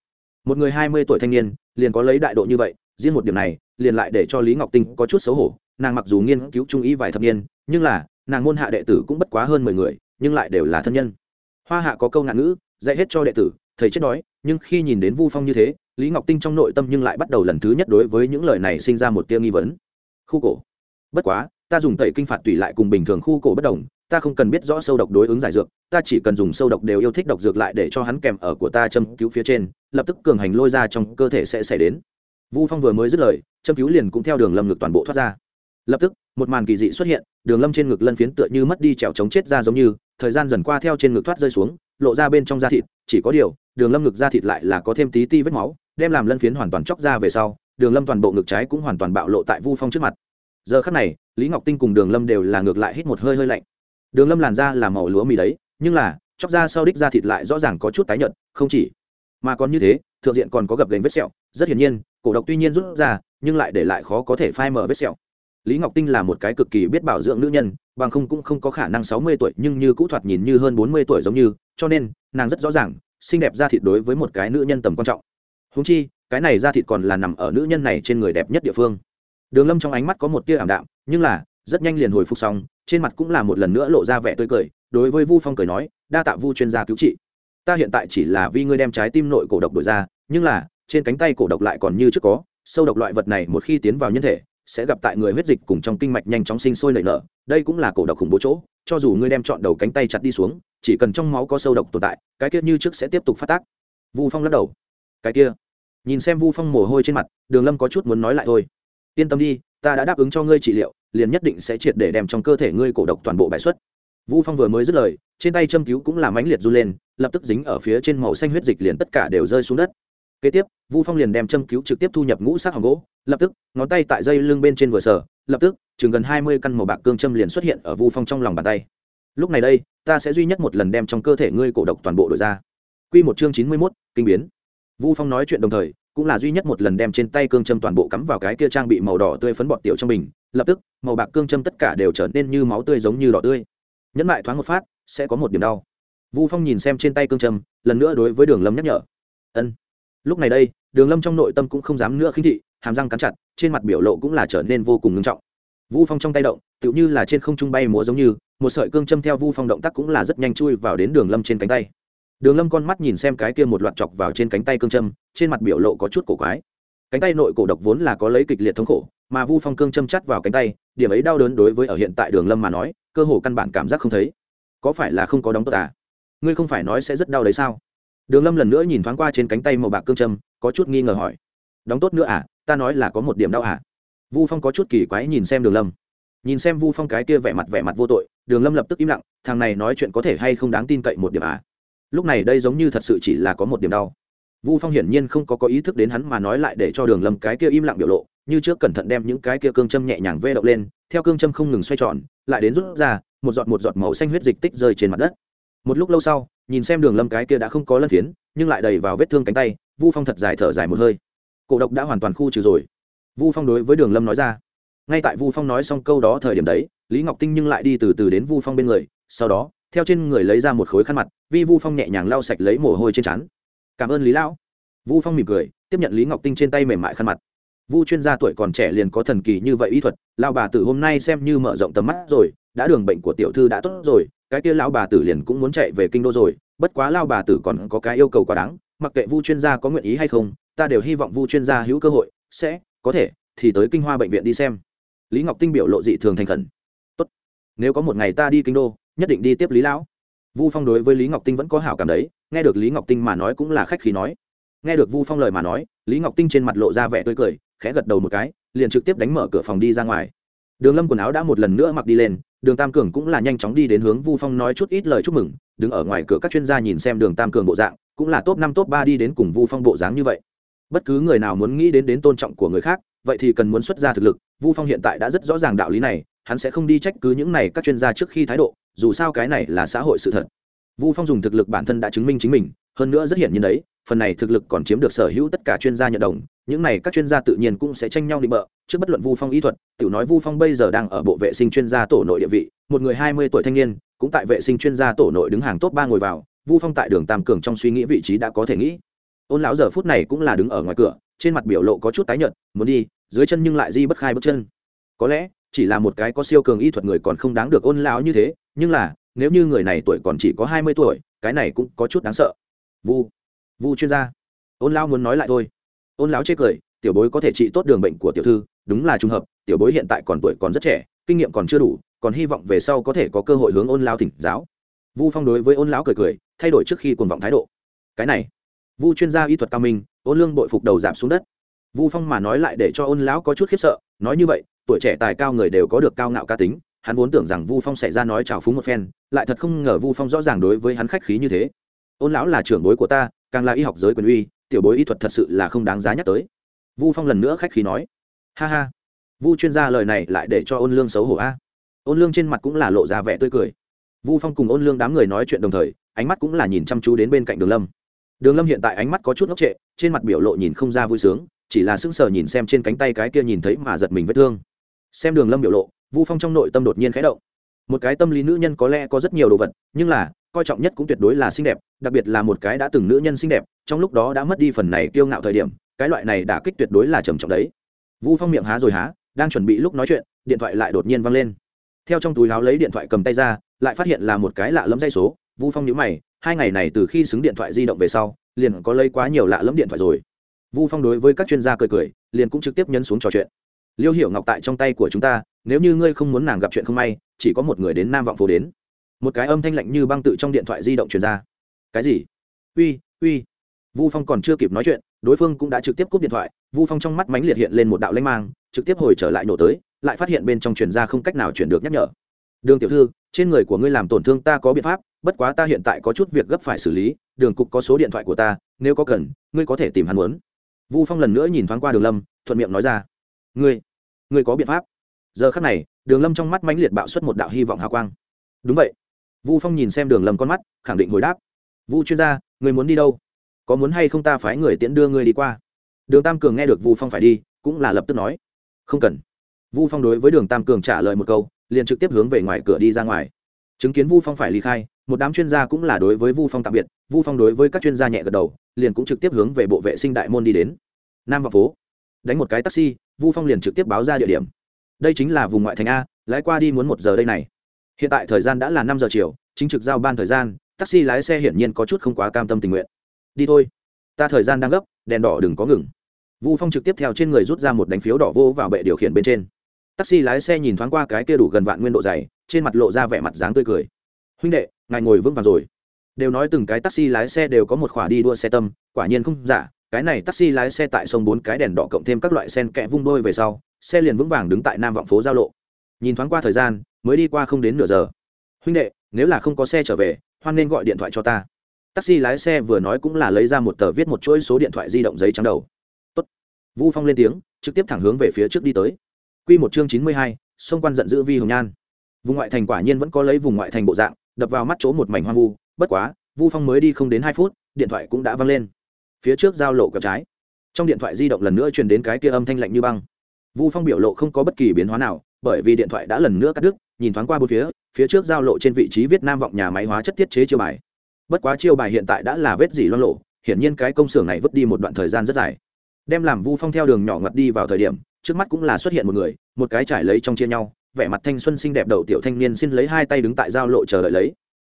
Một người hai mươi tuổi thanh niên, liền có lấy đại độ như vậy, riêng một điểm này, liền lại để cho lý ngọc tinh có chút xấu hổ, nàng mặc dù nghiên cứu trung ý vài thập niên, nhưng là, nàng môn hạ đệ tử cũng bất quá hơn mười người, nhưng lại đều là thân nhân. Hoa hạ có câu ngạn ngữ, dạy hết cho đệ tử, thầy chết đói, nhưng khi nhìn đến vu phong như thế, lý ngọc tinh trong nội tâm nhưng lại bắt đầu lần thứ nhất đối với những lời này sinh ra một tia nghi vấn. Khu cổ. Bất quá ta dùng tẩy kinh phạt tùy lại cùng bình thường khu cổ bất đồng, ta không cần biết rõ sâu độc đối ứng giải dược, ta chỉ cần dùng sâu độc đều yêu thích độc dược lại để cho hắn kèm ở của ta châm cứu phía trên, lập tức cường hành lôi ra trong cơ thể sẽ xảy đến. Vu phong vừa mới dứt lời, châm cứu liền cũng theo đường lâm ngực toàn bộ thoát ra. Lập tức, một màn kỳ dị xuất hiện, đường lâm trên ngực lân phiến tựa như mất đi trèo chống chết ra giống như, thời gian dần qua theo trên ngực thoát rơi xuống, lộ ra bên trong da thịt, chỉ có điều, đường lâm ngực da thịt lại là có thêm tí ti vết máu, đem làm lân phiến hoàn toàn chóc ra về sau, đường lâm toàn bộ ngực trái cũng hoàn toàn bạo lộ tại vu phong trước mặt giờ khắc này, lý ngọc tinh cùng đường lâm đều là ngược lại hít một hơi hơi lạnh. Đường lâm làn da là màu lúa mì đấy, nhưng là, chóc da sau đích da thịt lại rõ ràng có chút tái nhợt, không chỉ mà còn như thế, thượng diện còn có gập gành vết sẹo, rất hiển nhiên, cổ độc tuy nhiên rút ra, nhưng lại để lại khó có thể phai mở vết sẹo. Lý ngọc tinh là một cái cực kỳ biết bảo dưỡng nữ nhân, bằng không cũng không có khả năng sáu mươi tuổi, nhưng như cũ thoạt nhìn như hơn bốn mươi tuổi giống như, cho nên, nàng rất rõ ràng, xinh đẹp da thịt đối với một cái nữ nhân tầm quan trọng. Húng chi, cái này da thịt còn là nằm ở nữ nhân này trên người đẹp nhất địa phương đường lâm trong ánh mắt có một tia ảm đạm, nhưng là, rất nhanh liền hồi phục xong, trên mặt cũng là một lần nữa lộ ra vẻ tươi cười, đối với vu phong cười nói, đa tạ vu chuyên gia cứu trị. Ta hiện tại chỉ là vì ngươi đem trái tim nội cổ độc đổi ra, nhưng là, trên cánh tay cổ độc lại còn như trước có, sâu độc loại vật này một khi tiến vào nhân thể, sẽ gặp tại người huyết dịch cùng trong kinh mạch nhanh chóng sinh sôi nảy nở, đây cũng là cổ độc khủng bố chỗ, cho dù ngươi đem chọn đầu cánh tay chặt đi xuống, chỉ cần trong máu có sâu độc tồn tại, cái kia như trước sẽ tiếp tục phát tác. Vu phong lắc đầu. Cái kia. Nhìn xem vu phong mồ hôi trên mặt, đường lâm có chút muốn nói lại thôi yên tâm đi, ta đã đáp ứng cho ngươi trị liệu, liền nhất định sẽ triệt để đem trong cơ thể ngươi cổ độc toàn bộ bài xuất. Vu phong vừa mới dứt lời, trên tay châm cứu cũng làm mãnh liệt run lên, lập tức dính ở phía trên màu xanh huyết dịch liền tất cả đều rơi xuống đất. Kế tiếp, vu phong liền đem châm cứu trực tiếp thu nhập ngũ sát hòm gỗ, lập tức, ngón tay tại dây lưng bên trên vừa sở lập tức, chừng gần hai mươi căn màu bạc cương châm liền xuất hiện ở vu phong trong lòng bàn tay. Lúc này đây, ta sẽ duy nhất một lần đem trong cơ thể ngươi cổ độc toàn bộ đổi ra. Q một chương chín mươi mốt, kinh biến. Vu phong nói chuyện đồng thời cũng là duy nhất một lần đem trên tay cương châm toàn bộ cắm vào cái kia trang bị màu đỏ tươi phấn bọt tiểu trong bình, lập tức, màu bạc cương châm tất cả đều trở nên như máu tươi giống như đỏ tươi. Nhẫn lại thoáng một phát, sẽ có một điểm đau. Vu phong nhìn xem trên tay cương châm, lần nữa đối với đường lâm nhắc nhở. Ân. Lúc này đây, đường lâm trong nội tâm cũng không dám nữa khinh thị, hàm răng cắn chặt, trên mặt biểu lộ cũng là trở nên vô cùng ngưng trọng. Vu phong trong tay động, tựu như là trên không trung bay múa giống như, một sợi cương châm theo vu phong động tác cũng là rất nhanh chui vào đến đường lâm trên cánh tay đường lâm con mắt nhìn xem cái kia một loạt chọc vào trên cánh tay cương châm, trên mặt biểu lộ có chút cổ quái. Cánh tay nội cổ độc vốn là có lấy kịch liệt thống khổ, mà vu phong cương châm chắt vào cánh tay, điểm ấy đau đớn đối với ở hiện tại đường lâm mà nói, cơ hồ căn bản cảm giác không thấy. Có phải là không có đóng tốt à? Ngươi không phải nói sẽ rất đau đấy sao? Đường lâm lần nữa nhìn thoáng qua trên cánh tay màu bạc cương châm, có chút nghi ngờ hỏi. Đóng tốt nữa à? Ta nói là có một điểm đau à? Vu phong có chút kỳ quái nhìn xem đường lâm. Nhìn xem vu phong cái kia vẻ mặt vẻ mặt vô tội, đường lâm lập tức im lặng, thằng này nói chuyện có thể hay không đáng tin cậy một điểm à? Lúc này đây giống như thật sự chỉ là có một điểm đau. Vu phong hiển nhiên không có có ý thức đến hắn mà nói lại để cho đường lâm cái kia im lặng biểu lộ, như trước cẩn thận đem những cái kia cương châm nhẹ nhàng vê động lên, theo cương châm không ngừng xoay tròn, lại đến rút ra, một giọt một giọt màu xanh huyết dịch tích rơi trên mặt đất. Một lúc lâu sau, nhìn xem đường lâm cái kia đã không có lân phiến, nhưng lại đầy vào vết thương cánh tay, vu phong thật dài thở dài một hơi. Cổ độc đã hoàn toàn khu trừ rồi. Vu phong đối với đường lâm nói ra. Ngay tại vu phong nói xong câu đó thời điểm đấy, lý ngọc tinh nhưng lại đi từ từ đến vu phong bên người, sau đó, theo trên người lấy ra một khối khăn mặt vi vu phong nhẹ nhàng lau sạch lấy mồ hôi trên trán. Cảm ơn lý lão. Vu phong mỉm cười, tiếp nhận lý ngọc tinh trên tay mềm mại khăn mặt. Vu chuyên gia tuổi còn trẻ liền có thần kỳ như vậy y thuật lao bà tử hôm nay xem như mở rộng tầm mắt rồi, đã đường bệnh của tiểu thư đã tốt rồi, cái kia lão bà tử liền cũng muốn chạy về kinh đô rồi, bất quá lao bà tử còn có cái yêu cầu quá đáng, mặc kệ vu chuyên gia có nguyện ý hay không, ta đều hy vọng vu chuyên gia hữu cơ hội, sẽ, có thể, thì tới kinh hoa bệnh viện đi xem. Lý ngọc tinh biểu lộ dị thường thành khẩn. Tốt, nếu có một ngày ta đi kinh đô, nhất định đi tiếp lý lão vu phong đối với lý ngọc tinh vẫn có hảo cảm đấy, nghe được lý ngọc tinh mà nói cũng là khách khí nói. Nghe được vu phong lời mà nói, lý ngọc tinh trên mặt lộ ra vẻ tươi cười, khẽ gật đầu một cái, liền trực tiếp đánh mở cửa phòng đi ra ngoài. Đường lâm quần áo đã một lần nữa mặc đi lên, đường tam cường cũng là nhanh chóng đi đến hướng vu phong nói chút ít lời chúc mừng, đứng ở ngoài cửa các chuyên gia nhìn xem đường tam cường bộ dạng, cũng là top năm, top ba đi đến cùng vu phong bộ dáng như vậy. Bất cứ người nào muốn nghĩ đến đến tôn trọng của người khác, vậy thì cần muốn xuất ra thực lực, vu phong hiện tại đã rất rõ ràng đạo lý này hắn sẽ không đi trách cứ những này các chuyên gia trước khi thái độ, dù sao cái này là xã hội sự thật. Vu phong dùng thực lực bản thân đã chứng minh chính mình, hơn nữa rất hiển nhiên đấy, phần này thực lực còn chiếm được sở hữu tất cả chuyên gia nhận đồng, những này các chuyên gia tự nhiên cũng sẽ tranh nhau định bợ. Trước bất luận vu phong y thuật, tiểu nói vu phong bây giờ đang ở bộ vệ sinh chuyên gia tổ nội địa vị, một người hai mươi tuổi thanh niên, cũng tại vệ sinh chuyên gia tổ nội đứng hàng top ba ngồi vào, vu phong tại đường tam cường trong suy nghĩ vị trí đã có thể nghĩ. Ôn lão giờ phút này cũng là đứng ở ngoài cửa, trên mặt biểu lộ có chút tái nhợt, muốn đi, dưới chân nhưng lại di bất khai bước chân. Có lẽ chỉ là một cái có siêu cường y thuật người còn không đáng được ôn lão như thế, nhưng là, nếu như người này tuổi còn chỉ có hai mươi tuổi, cái này cũng có chút đáng sợ. Vu vu chuyên gia, ôn lão muốn nói lại thôi. Ôn lão chê cười, tiểu bối có thể trị tốt đường bệnh của tiểu thư, đúng là trùng hợp, tiểu bối hiện tại còn tuổi còn rất trẻ, kinh nghiệm còn chưa đủ, còn hy vọng về sau có thể có cơ hội hướng ôn lão thỉnh giáo. Vu phong đối với ôn lão cười cười, thay đổi trước khi cuồng vọng thái độ. Cái này, vu chuyên gia y thuật cao minh, ôn lương bội phục đầu giảm xuống đất. Vu phong mà nói lại để cho ôn lão có chút khiếp sợ, nói như vậy tuổi trẻ tài cao người đều có được cao ngạo ca tính, hắn vốn tưởng rằng vu phong sẽ ra nói chào phúng một phen, lại thật không ngờ vu phong rõ ràng đối với hắn khách khí như thế. Ôn lão là trưởng bối của ta, càng là y học giới quyền uy, tiểu bối y thuật thật sự là không đáng giá nhắc tới. Vu phong lần nữa khách khí nói. Ha ha. Vu chuyên gia lời này lại để cho ôn lương xấu hổ a. Ôn lương trên mặt cũng là lộ ra vẻ tươi cười. Vu phong cùng ôn lương đám người nói chuyện đồng thời, ánh mắt cũng là nhìn chăm chú đến bên cạnh đường lâm. Đường lâm hiện tại ánh mắt có chút ngốc trệ, trên mặt biểu lộ nhìn không ra vui sướng, chỉ là sững sờ nhìn xem trên cánh tay cái kia nhìn thấy mà giật mình vết thương xem đường lâm biểu lộ, vu phong trong nội tâm đột nhiên khẽ động. Một cái tâm lý nữ nhân có lẽ có rất nhiều đồ vật, nhưng là, coi trọng nhất cũng tuyệt đối là xinh đẹp, đặc biệt là một cái đã từng nữ nhân xinh đẹp, trong lúc đó đã mất đi phần này kiêu ngạo thời điểm, cái loại này đã kích tuyệt đối là trầm trọng đấy. Vu phong miệng há rồi há, đang chuẩn bị lúc nói chuyện, điện thoại lại đột nhiên văng lên. Theo trong túi áo lấy điện thoại cầm tay ra, lại phát hiện là một cái lạ lẫm dây số, vu phong nhíu mày, hai ngày này từ khi xứng điện thoại di động về sau, liền có lấy quá nhiều lạ lẫm điện thoại rồi. Vu phong đối với các chuyên gia cười cười, liền cũng trực tiếp nhấn xuống trò chuyện liêu hiểu ngọc tại trong tay của chúng ta, nếu như ngươi không muốn nàng gặp chuyện không may, chỉ có một người đến nam vọng phố đến. Một cái âm thanh lạnh như băng tự trong điện thoại di động truyền ra. Cái gì? Uy uy. Vu phong còn chưa kịp nói chuyện, đối phương cũng đã trực tiếp cúp điện thoại, vu phong trong mắt mánh liệt hiện lên một đạo lanh mang, trực tiếp hồi trở lại nổ tới, lại phát hiện bên trong truyền ra không cách nào chuyển được nhắc nhở. Đường tiểu thư, trên người của ngươi làm tổn thương ta có biện pháp, bất quá ta hiện tại có chút việc gấp phải xử lý, đường cục có số điện thoại của ta, nếu có cần, ngươi có thể tìm hắn muốn. Vu phong lần nữa nhìn thoáng qua đường lâm, thuận miệng nói ra. Ngươi ngươi có biện pháp. Giờ khắc này, đường lâm trong mắt mãnh liệt bạo xuất một đạo hy vọng hào quang. Đúng vậy. Vu phong nhìn xem đường lâm con mắt, khẳng định hồi đáp. Vu chuyên gia người muốn đi đâu? Có muốn hay không ta phái người tiễn đưa người đi qua? Đường tam cường nghe được vu phong phải đi, cũng là lập tức nói. Không cần. Vu phong đối với đường tam cường trả lời một câu, liền trực tiếp hướng về ngoài cửa đi ra ngoài. Chứng kiến vu phong phải ly khai, một đám chuyên gia cũng là đối với vu phong tạm biệt, vu phong đối với các chuyên gia nhẹ gật đầu, liền cũng trực tiếp hướng về bộ vệ sinh đại môn đi đến. Nam và phố. Đánh một cái taxi vu phong liền trực tiếp báo ra địa điểm. Đây chính là vùng ngoại thành a, lái qua đi muốn một giờ đây này. Hiện tại thời gian đã là năm giờ chiều, chính trực giao ban thời gian, taxi lái xe hiển nhiên có chút không quá cam tâm tình nguyện. Đi thôi. Ta thời gian đang gấp, đèn đỏ đừng có ngừng. Vu phong trực tiếp theo trên người rút ra một đánh phiếu đỏ vô vào bệ điều khiển bên trên. Taxi lái xe nhìn thoáng qua cái kia đủ gần vạn nguyên độ dày, trên mặt lộ ra vẻ mặt dáng tươi cười. Huynh đệ, ngài ngồi vững vàng rồi. Đều nói từng cái taxi lái xe đều có một khỏa đi đua xe tâm, quả nhiên không giả cái này taxi lái xe tại sông bốn cái đèn đỏ cộng thêm các loại sen kẽ vung đôi về sau, xe liền vững vàng đứng tại nam vọng phố giao lộ. Nhìn thoáng qua thời gian, mới đi qua không đến nửa giờ. Huynh đệ, nếu là không có xe trở về, hoan nên gọi điện thoại cho ta. Taxi lái xe vừa nói cũng là lấy ra một tờ viết một chuỗi số điện thoại di động giấy trắng đầu. Tốt. vu phong lên tiếng, trực tiếp thẳng hướng về phía trước đi tới. Quy một chương chín mươi hai xung quan giận dữ vi hồng nhan. Vùng ngoại thành quả nhiên vẫn có lấy vùng ngoại thành bộ dạng, đập vào mắt chỗ một mảnh hoang vu, bất quá, vu phong mới đi không đến hai phút, điện thoại cũng đã văng lên phía trước giao lộ cặp trái. Trong điện thoại di động lần nữa truyền đến cái kia âm thanh lạnh như băng. Vu phong biểu lộ không có bất kỳ biến hóa nào, bởi vì điện thoại đã lần nữa cắt đứt, nhìn thoáng qua bốn phía phía trước giao lộ trên vị trí Việt nam vọng nhà máy hóa chất thiết chế chiêu bài. Bất quá chiêu bài hiện tại đã là vết dỉ loan lộ, hiển nhiên cái công xưởng này vứt đi một đoạn thời gian rất dài. Đem làm vu phong theo đường nhỏ ngặt đi vào thời điểm, trước mắt cũng là xuất hiện một người, một cái trải lấy trong chia nhau, vẻ mặt thanh xuân xinh đẹp đầu tiểu thanh niên xin lấy hai tay đứng tại giao lộ chờ đợi lấy.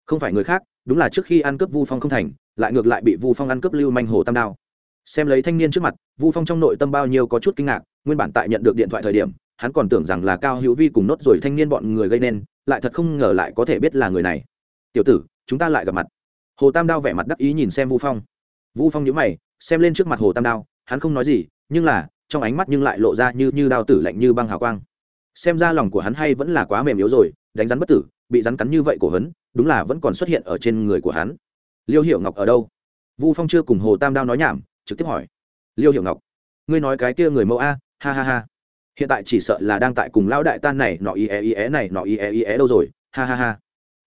Không phải người khác, đúng là trước khi ăn cướp vu phong không thành lại ngược lại bị vu phong ăn cướp lưu manh hồ tam đao. Xem lấy thanh niên trước mặt, vu phong trong nội tâm bao nhiêu có chút kinh ngạc, nguyên bản tại nhận được điện thoại thời điểm, hắn còn tưởng rằng là cao hữu vi cùng nốt rồi thanh niên bọn người gây nên, lại thật không ngờ lại có thể biết là người này. Tiểu tử, chúng ta lại gặp mặt. Hồ tam đao vẻ mặt đắc ý nhìn xem vu phong. Vu phong nhíu mày, xem lên trước mặt hồ tam đao, hắn không nói gì, nhưng là, trong ánh mắt nhưng lại lộ ra như như đao tử lạnh như băng hào quang. Xem ra lòng của hắn hay vẫn là quá mềm yếu rồi, đánh rắn bất tử, bị rắn cắn như vậy cổ hắn đúng là vẫn còn xuất hiện ở trên người của hắn liêu hiểu ngọc ở đâu? Vu phong chưa cùng hồ tam đao nói nhảm, trực tiếp hỏi. Liêu hiểu ngọc, ngươi nói cái kia người mẫu a, ha ha ha. Hiện tại chỉ sợ là đang tại cùng lão đại tan này, nọ ý é ý é này, nọ ý é ý é đâu rồi, ha ha ha.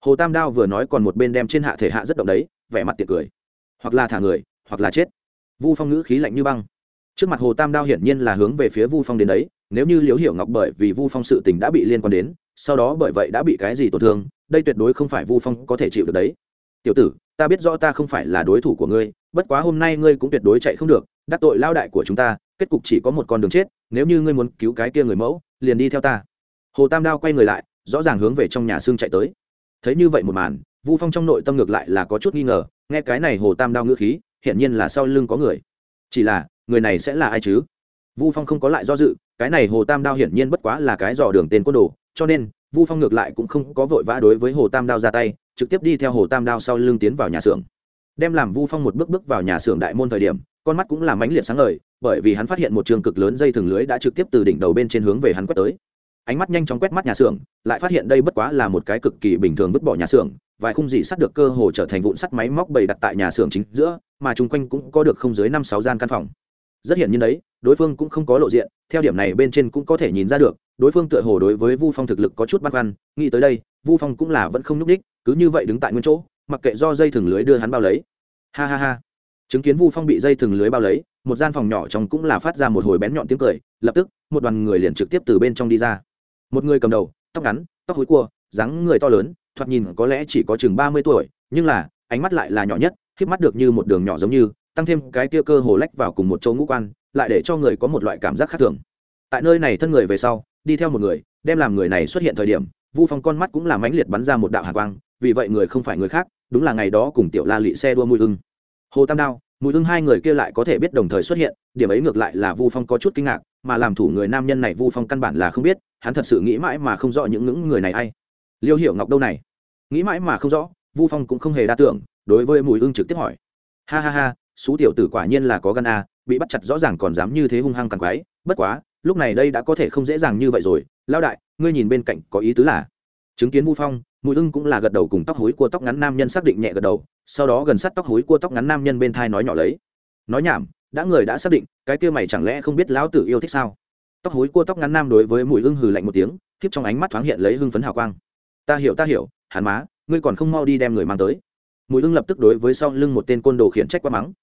Hồ tam đao vừa nói còn một bên đem trên hạ thể hạ rất động đấy, vẻ mặt tiệc cười. Hoặc là thả người, hoặc là chết. Vu phong ngữ khí lạnh như băng. Trước mặt hồ tam đao hiển nhiên là hướng về phía vu phong đến đấy, nếu như liễu hiểu ngọc bởi vì vu phong sự tình đã bị liên quan đến, sau đó bởi vậy đã bị cái gì tổn thương, đây tuyệt đối không phải vu phong có thể chịu được đấy. Tiểu tử ta biết rõ ta không phải là đối thủ của ngươi, bất quá hôm nay ngươi cũng tuyệt đối chạy không được, đắc tội lao đại của chúng ta, kết cục chỉ có một con đường chết, nếu như ngươi muốn cứu cái kia người mẫu, liền đi theo ta. Hồ tam đao quay người lại, rõ ràng hướng về trong nhà xương chạy tới. Thấy như vậy một màn, vu phong trong nội tâm ngược lại là có chút nghi ngờ, nghe cái này hồ tam đao ngữ khí, hiển nhiên là sau lưng có người. Chỉ là, người này sẽ là ai chứ? Vu phong không có lại do dự, cái này hồ tam đao hiển nhiên bất quá là cái dò đường tên côn đồ, cho nên vu phong ngược lại cũng không có vội vã đối với hồ tam đao ra tay trực tiếp đi theo hồ tam đao sau lưng tiến vào nhà xưởng. Đem làm vu phong một bước bước vào nhà xưởng đại môn thời điểm, con mắt cũng làm ánh liệt sáng ngời, bởi vì hắn phát hiện một trường cực lớn dây thừng lưới đã trực tiếp từ đỉnh đầu bên trên hướng về hắn quét tới. Ánh mắt nhanh chóng quét mắt nhà xưởng, lại phát hiện đây bất quá là một cái cực kỳ bình thường vứt bỏ nhà xưởng, vài khung dị sắt được cơ hồ trở thành vụn sắt máy móc bày đặt tại nhà xưởng chính giữa, mà chung quanh cũng có được không dưới năm sáu gian căn phòng. Rất hiển nhiên đấy, đối phương cũng không có lộ diện, theo điểm này bên trên cũng có thể nhìn ra được, đối phương tựa hồ đối với vu phong thực lực có chút băn khoăn, nghĩ tới đây vu phong cũng là vẫn không nhúc đích cứ như vậy đứng tại nguyên chỗ, mặc kệ do dây thừng lưới đưa hắn bao lấy. Ha ha ha. Chứng kiến vu phong bị dây thừng lưới bao lấy, một gian phòng nhỏ trong cũng là phát ra một hồi bén nhọn tiếng cười, lập tức, một đoàn người liền trực tiếp từ bên trong đi ra. Một người cầm đầu, tóc ngắn, tóc hối cua, dáng người to lớn, thoạt nhìn có lẽ chỉ có chừng ba mươi tuổi, nhưng là, ánh mắt lại là nhỏ nhất khiếp mắt được như một đường nhỏ giống như, tăng thêm cái kia cơ hồ lách vào cùng một chỗ ngũ quan, lại để cho người có một loại cảm giác khác thường. Tại nơi này thân người về sau, đi theo một người, đem làm người này xuất hiện thời điểm vu phong con mắt cũng là mãnh liệt bắn ra một đạo hạ quang, vì vậy người không phải người khác, đúng là ngày đó cùng tiểu la lị xe đua mùi ưng. Hồ tam đao, mùi ưng hai người kia lại có thể biết đồng thời xuất hiện, điểm ấy ngược lại là vu phong có chút kinh ngạc, mà làm thủ người nam nhân này vu phong căn bản là không biết, hắn thật sự nghĩ mãi mà không rõ những ngưỡng người này a i liêu hiểu ngọc đâu này? Nghĩ mãi mà không rõ, vu phong cũng không hề đa tưởng, đối với mùi ưng trực tiếp hỏi. Ha ha ha, xú tiểu tử quả nhiên là có gan a, bị bắt chặt rõ ràng còn dám như thế hung hăng càng quái, bất quá, lúc này đây đã có thể không dễ dàng như vậy rồi lao đại ngươi nhìn bên cạnh có ý tứ là? Chứng kiến vu phong, mùi ưng cũng là gật đầu cùng tóc hối của tóc ngắn nam nhân xác định nhẹ gật đầu, sau đó gần sát tóc hối của tóc ngắn nam nhân bên thai nói nhỏ lấy. Nói nhảm, đã người đã xác định, cái kia mày chẳng lẽ không biết lão tử yêu thích sao? Tóc hối cua tóc ngắn nam đối với mùi ưng hừ lạnh một tiếng khiếp trong ánh mắt thoáng hiện lấy hưng phấn hào quang. Ta hiểu ta hiểu, hàn má, ngươi còn không mau đi đem người mang tới. Mùi ưng lập tức đối với sau lưng một tên côn đồ khiển trách quá mắng.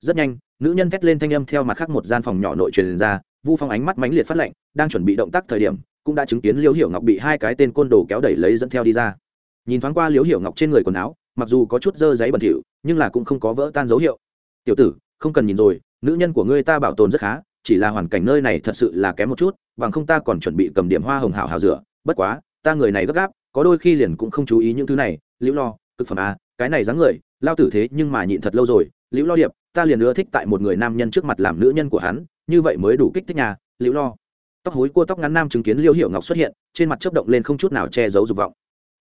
Rất nhanh, nữ nhân thét lên thanh âm theo mặt khác một gian phòng nhỏ nội truyền ra, vu phong ánh mắt mãnh liệt phát lệnh đang chuẩn bị động tác thời điểm cũng đã chứng kiến liễu hiểu ngọc bị hai cái tên côn đồ kéo đẩy lấy dẫn theo đi ra. Nhìn thoáng qua liễu hiểu ngọc trên người quần áo, mặc dù có chút dơ giấy bẩn thỉu, nhưng là cũng không có vỡ tan dấu hiệu. Tiểu tử, không cần nhìn rồi, nữ nhân của ngươi ta bảo tồn rất khá, chỉ là hoàn cảnh nơi này thật sự là kém một chút, bằng không ta còn chuẩn bị cầm điểm hoa hồng hảo hảo rửa, bất quá, ta người này gấp gáp, có đôi khi liền cũng không chú ý những thứ này, liễu lo, cực phẩm a cái này dáng người, lao tử thế nhưng mà nhịn thật lâu rồi, liễu lo điệp, ta liền ưa thích tại một người nam nhân trước mặt làm nữ nhân của hắn, như vậy mới đủ kích thích nhà, liễu lo tóc hối cua tóc ngắn nam chứng kiến liêu hiểu ngọc xuất hiện, trên mặt chớp động lên không chút nào che giấu dục vọng.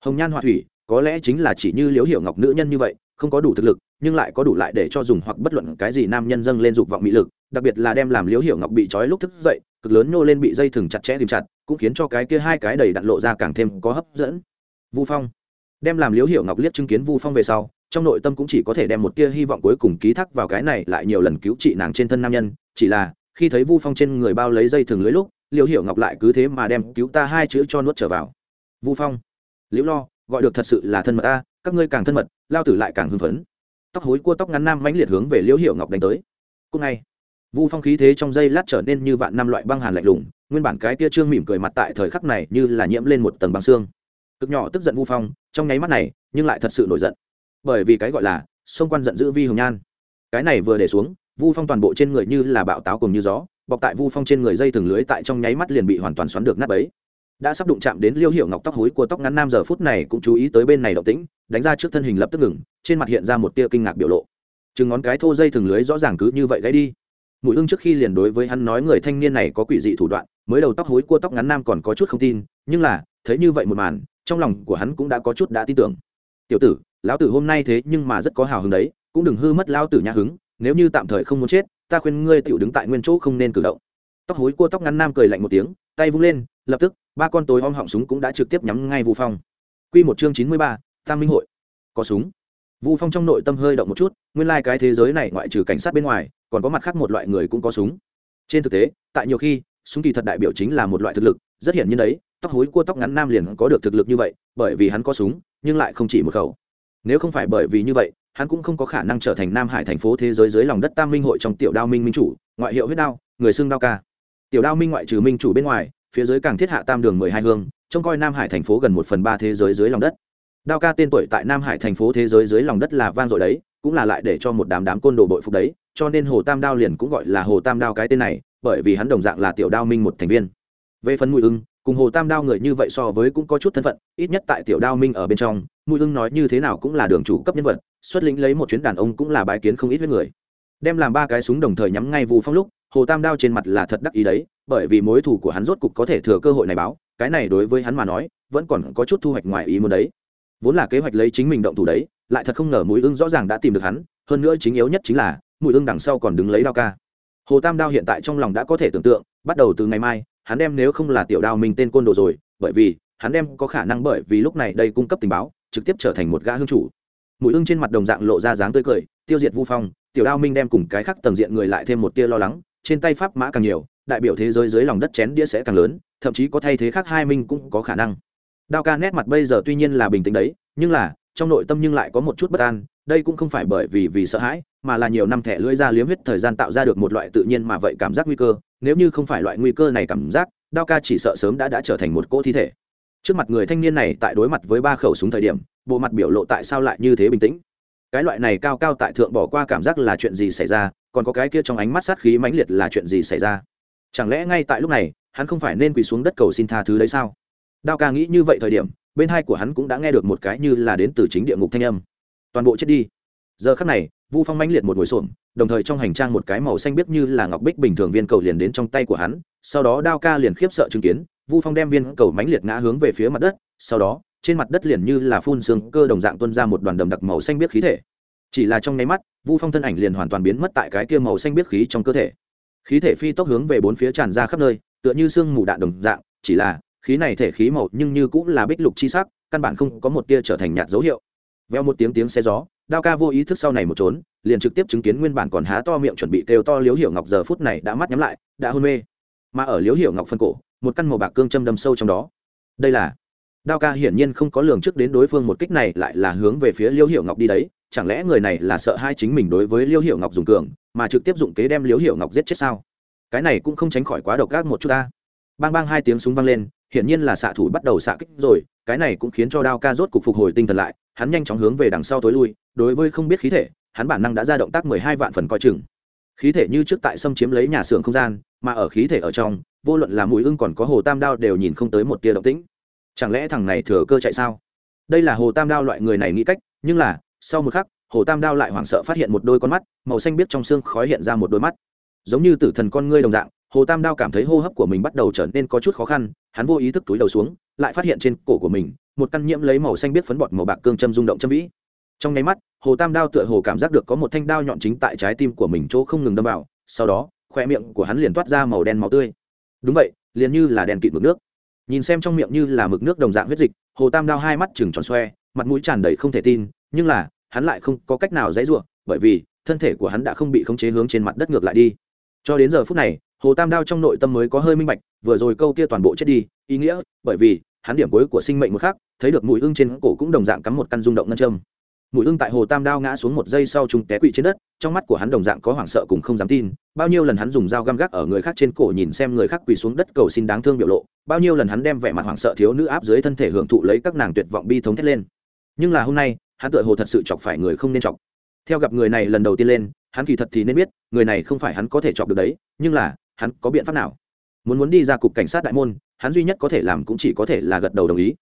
Hồng nhan họa thủy, có lẽ chính là chỉ như liễu hiểu ngọc nữ nhân như vậy, không có đủ thực lực, nhưng lại có đủ lại để cho dùng hoặc bất luận cái gì nam nhân dâng lên dục vọng mỹ lực, đặc biệt là đem làm liễu hiểu ngọc bị trói lúc thức dậy, cực lớn nhô lên bị dây thừng chặt chẽ tìm chặt, cũng khiến cho cái kia hai cái đầy đặn lộ ra càng thêm có hấp dẫn. Vu phong, đem làm liễu hiểu ngọc liếc chứng kiến vu phong về sau, trong nội tâm cũng chỉ có thể đem một tia hy vọng cuối cùng ký thác vào cái này lại nhiều lần cứu trị nàng trên thân nam nhân, chỉ là, khi thấy vu phong trên người bao lấy dây thừng lưới lúc liễu hiểu ngọc lại cứ thế mà đem cứu ta hai chữ cho nuốt trở vào. Vu phong, liễu lo, gọi được thật sự là thân mật ta, các ngươi càng thân mật, lao tử lại càng hưng phấn. Tóc hối cua tóc ngắn nam mãnh liệt hướng về liễu hiểu ngọc đánh tới. Cúc ngay, vu phong khí thế trong giây lát trở nên như vạn năm loại băng hàn lạnh lùng, nguyên bản cái tia trương mỉm cười mặt tại thời khắc này như là nhiễm lên một tầng băng xương. Cực nhỏ tức giận vu phong, trong nháy mắt này, nhưng lại thật sự nổi giận. Bởi vì cái gọi là xông quan giận dữ vi hồng nhan. Cái này vừa để xuống, vu phong toàn bộ trên người như là bạo táo cùng như gió bọc tại vu phong trên người dây thừng lưới tại trong nháy mắt liền bị hoàn toàn xoắn được nát ấy đã sắp đụng chạm đến liêu hiệu ngọc tóc hối của tóc ngắn nam giờ phút này cũng chú ý tới bên này động tĩnh, đánh ra trước thân hình lập tức ngừng, trên mặt hiện ra một tia kinh ngạc biểu lộ. Chừng ngón cái thô dây thừng lưới rõ ràng cứ như vậy gãy đi. Mùi ưng trước khi liền đối với hắn nói người thanh niên này có quỷ dị thủ đoạn, mới đầu tóc hối cua tóc ngắn nam còn có chút không tin, nhưng là, thấy như vậy một màn, trong lòng của hắn cũng đã có chút đã tin tưởng. Tiểu tử, lão tử hôm nay thế nhưng mà rất có hào hứng đấy, cũng đừng hư mất lão tử nhà hứng, nếu như tạm thời không muốn chết ta khuyên ngươi tiểu đứng tại nguyên chỗ không nên cử động. Tóc hối cua tóc ngắn nam cười lạnh một tiếng, tay vung lên, lập tức, ba con tối om họng súng cũng đã trực tiếp nhắm ngay vu phong. Quy một chương chín mươi ba, tam minh hội. Có súng. Vu phong trong nội tâm hơi động một chút, nguyên lai cái thế giới này ngoại trừ cảnh sát bên ngoài, còn có mặt khác một loại người cũng có súng. Trên thực tế, tại nhiều khi, súng kỳ thật đại biểu chính là một loại thực lực, rất hiển nhiên đấy, tóc hối cua tóc ngắn nam liền có được thực lực như vậy, bởi vì hắn có súng, nhưng lại không chỉ một khẩu. Nếu không phải bởi vì như vậy hắn cũng không có khả năng trở thành nam hải thành phố thế giới dưới lòng đất tam minh hội trong tiểu đao minh minh chủ, ngoại hiệu huyết đao, người xưng đao ca. Tiểu đao minh ngoại trừ minh chủ bên ngoài, phía dưới càng thiết hạ tam đường mười hai hương, trông coi nam hải thành phố gần một phần ba thế giới dưới lòng đất. Đao ca tên tuổi tại nam hải thành phố thế giới dưới lòng đất là vang dội đấy, cũng là lại để cho một đám đám côn đồ bội phục đấy, cho nên hồ tam đao liền cũng gọi là hồ tam đao cái tên này, bởi vì hắn đồng dạng là tiểu đao minh một thành viên. Về phần mùi ưng, cùng hồ tam đao người như vậy so với cũng có chút thân phận, ít nhất tại tiểu đao minh ở bên trong, mùi ưng nói như thế nào cũng là đường chủ cấp nhân vật xuất lĩnh lấy một chuyến đàn ông cũng là bái kiến không ít với người. Đem làm ba cái súng đồng thời nhắm ngay vu phong lúc, hồ tam đao trên mặt là thật đắc ý đấy, bởi vì mối thủ của hắn rốt cục có thể thừa cơ hội này báo, cái này đối với hắn mà nói, vẫn còn có chút thu hoạch ngoài ý muốn đấy. Vốn là kế hoạch lấy chính mình động thủ đấy, lại thật không ngờ mũi ưng rõ ràng đã tìm được hắn, hơn nữa chính yếu nhất chính là mũi ưng đằng sau còn đứng lấy đao ca. Hồ tam đao hiện tại trong lòng đã có thể tưởng tượng, bắt đầu từ ngày mai, hắn đem nếu không là tiểu đao mình tên côn đồ rồi, bởi vì, hắn đem có khả năng bởi vì lúc này đây cung cấp tình báo, trực tiếp trở thành một gã hương chủ mũi ưng trên mặt đồng dạng lộ ra dáng tươi cười, tiêu diệt vu phong, tiểu đao minh đem cùng cái khác tầng diện người lại thêm một tia lo lắng, trên tay pháp mã càng nhiều, đại biểu thế giới dưới lòng đất chén đĩa sẽ càng lớn, thậm chí có thay thế khác hai minh cũng có khả năng. Đao ca nét mặt bây giờ tuy nhiên là bình tĩnh đấy, nhưng là, trong nội tâm nhưng lại có một chút bất an, đây cũng không phải bởi vì vì sợ hãi, mà là nhiều năm thẻ lưỡi ra liếm huyết thời gian tạo ra được một loại tự nhiên mà vậy cảm giác nguy cơ, nếu như không phải loại nguy cơ này cảm giác, đao ca chỉ sợ sớm đã đã trở thành một cỗ thi thể. Trước mặt người thanh niên này tại đối mặt với ba khẩu súng thời điểm bộ mặt biểu lộ tại sao lại như thế bình tĩnh? Cái loại này cao cao tại thượng bỏ qua cảm giác là chuyện gì xảy ra, còn có cái kia trong ánh mắt sát khí mãnh liệt là chuyện gì xảy ra? Chẳng lẽ ngay tại lúc này, hắn không phải nên quỳ xuống đất cầu xin tha thứ đấy sao? Đao ca nghĩ như vậy thời điểm, bên hai của hắn cũng đã nghe được một cái như là đến từ chính địa ngục thanh âm. Toàn bộ chết đi. Giờ khắc này, vu phong mãnh liệt một ngồi xổm, đồng thời trong hành trang một cái màu xanh biếc như là ngọc bích bình thường viên cầu liền đến trong tay của hắn, sau đó đao ca liền khiếp sợ chứng kiến, vu phong đem viên cầu mãnh liệt ngã hướng về phía mặt đất, sau đó trên mặt đất liền như là phun xương cơ đồng dạng tuân ra một đoàn đầm đặc màu xanh biếc khí thể. Chỉ là trong nháy mắt, vu phong thân ảnh liền hoàn toàn biến mất tại cái kia màu xanh biếc khí trong cơ thể. Khí thể phi tốc hướng về bốn phía tràn ra khắp nơi, tựa như sương mù đạn đồng dạng, chỉ là, khí này thể khí màu nhưng như cũng là bích lục chi sắc, căn bản không có một tia trở thành nhạt dấu hiệu. Veo một tiếng tiếng xe gió, đao ca vô ý thức sau này một trốn, liền trực tiếp chứng kiến nguyên bản còn há to miệng chuẩn bị kêu to liếu hiểu ngọc giờ phút này đã mắt nhắm lại, đã hôn mê. Mà ở liếu hiểu ngọc phân cổ, một căn màu bạc cương châm đâm sâu trong đó. Đây là đao ca hiển nhiên không có lường trước đến đối phương một kích này, lại là hướng về phía liêu hiểu ngọc đi đấy. Chẳng lẽ người này là sợ hai chính mình đối với liêu hiểu ngọc dùng cường, mà trực tiếp dụng kế đem liêu hiểu ngọc giết chết sao? Cái này cũng không tránh khỏi quá độc ác một chút ta. Bang bang hai tiếng súng vang lên, hiển nhiên là xạ thủ bắt đầu xạ kích rồi, cái này cũng khiến cho đao ca rốt cục phục hồi tinh thần lại, hắn nhanh chóng hướng về đằng sau tối lui, đối với không biết khí thể, hắn bản năng đã ra động tác mười hai vạn phần coi chừng. Khí thể như trước tại xâm chiếm lấy nhà xưởng không gian, mà ở khí thể ở trong, vô luận là mùi ưng còn có hồ tam đao đều nhìn không tới một tia động tĩnh chẳng lẽ thằng này thừa cơ chạy sao? Đây là hồ tam đao loại người này nghĩ cách, nhưng là, sau một khắc, hồ tam đao lại hoảng sợ phát hiện một đôi con mắt, màu xanh biết trong xương khói hiện ra một đôi mắt. Giống như tử thần con ngươi đồng dạng, hồ tam đao cảm thấy hô hấp của mình bắt đầu trở nên có chút khó khăn, hắn vô ý thức túi đầu xuống, lại phát hiện trên cổ của mình, một căn nhiễm lấy màu xanh biết phấn bọt màu bạc cương châm rung động châm vĩ. Trong nháy mắt, hồ tam đao tựa hồ cảm giác được có một thanh đao nhọn chính tại trái tim của mình chỗ không ngừng đâm vào, sau đó, khoe miệng của hắn liền toát ra màu đen máu tươi. Đúng vậy, liền như là đèn kịt mực nước nhìn xem trong miệng như là mực nước đồng dạng huyết dịch, hồ tam đao hai mắt chừng tròn xoe, mặt mũi tràn đầy không thể tin, nhưng là, hắn lại không có cách nào dãy ruộng bởi vì, thân thể của hắn đã không bị khống chế hướng trên mặt đất ngược lại đi. Cho đến giờ phút này, hồ tam đao trong nội tâm mới có hơi minh bạch, vừa rồi câu kia toàn bộ chết đi, ý nghĩa, bởi vì, hắn điểm cuối của sinh mệnh một khác thấy được mùi ưng trên cổ cũng đồng dạng cắm một căn rung động ngân châm mùi ưng tại hồ tam đao ngã xuống một giây sau trung té quỵ trên đất, trong mắt của hắn đồng dạng có hoảng sợ cùng không dám tin. Bao nhiêu lần hắn dùng dao găm gác ở người khác trên cổ nhìn xem người khác quỳ xuống đất cầu xin đáng thương biểu lộ, bao nhiêu lần hắn đem vẻ mặt hoảng sợ thiếu nữ áp dưới thân thể hưởng thụ lấy các nàng tuyệt vọng bi thống thét lên. Nhưng là hôm nay, hắn tựa hồ thật sự chọc phải người không nên chọc. Theo gặp người này lần đầu tiên lên, hắn kỳ thật thì nên biết, người này không phải hắn có thể chọc được đấy, nhưng là, hắn có biện pháp nào? Muốn muốn đi ra cục cảnh sát đại môn, hắn duy nhất có thể làm cũng chỉ có thể là gật đầu đồng ý.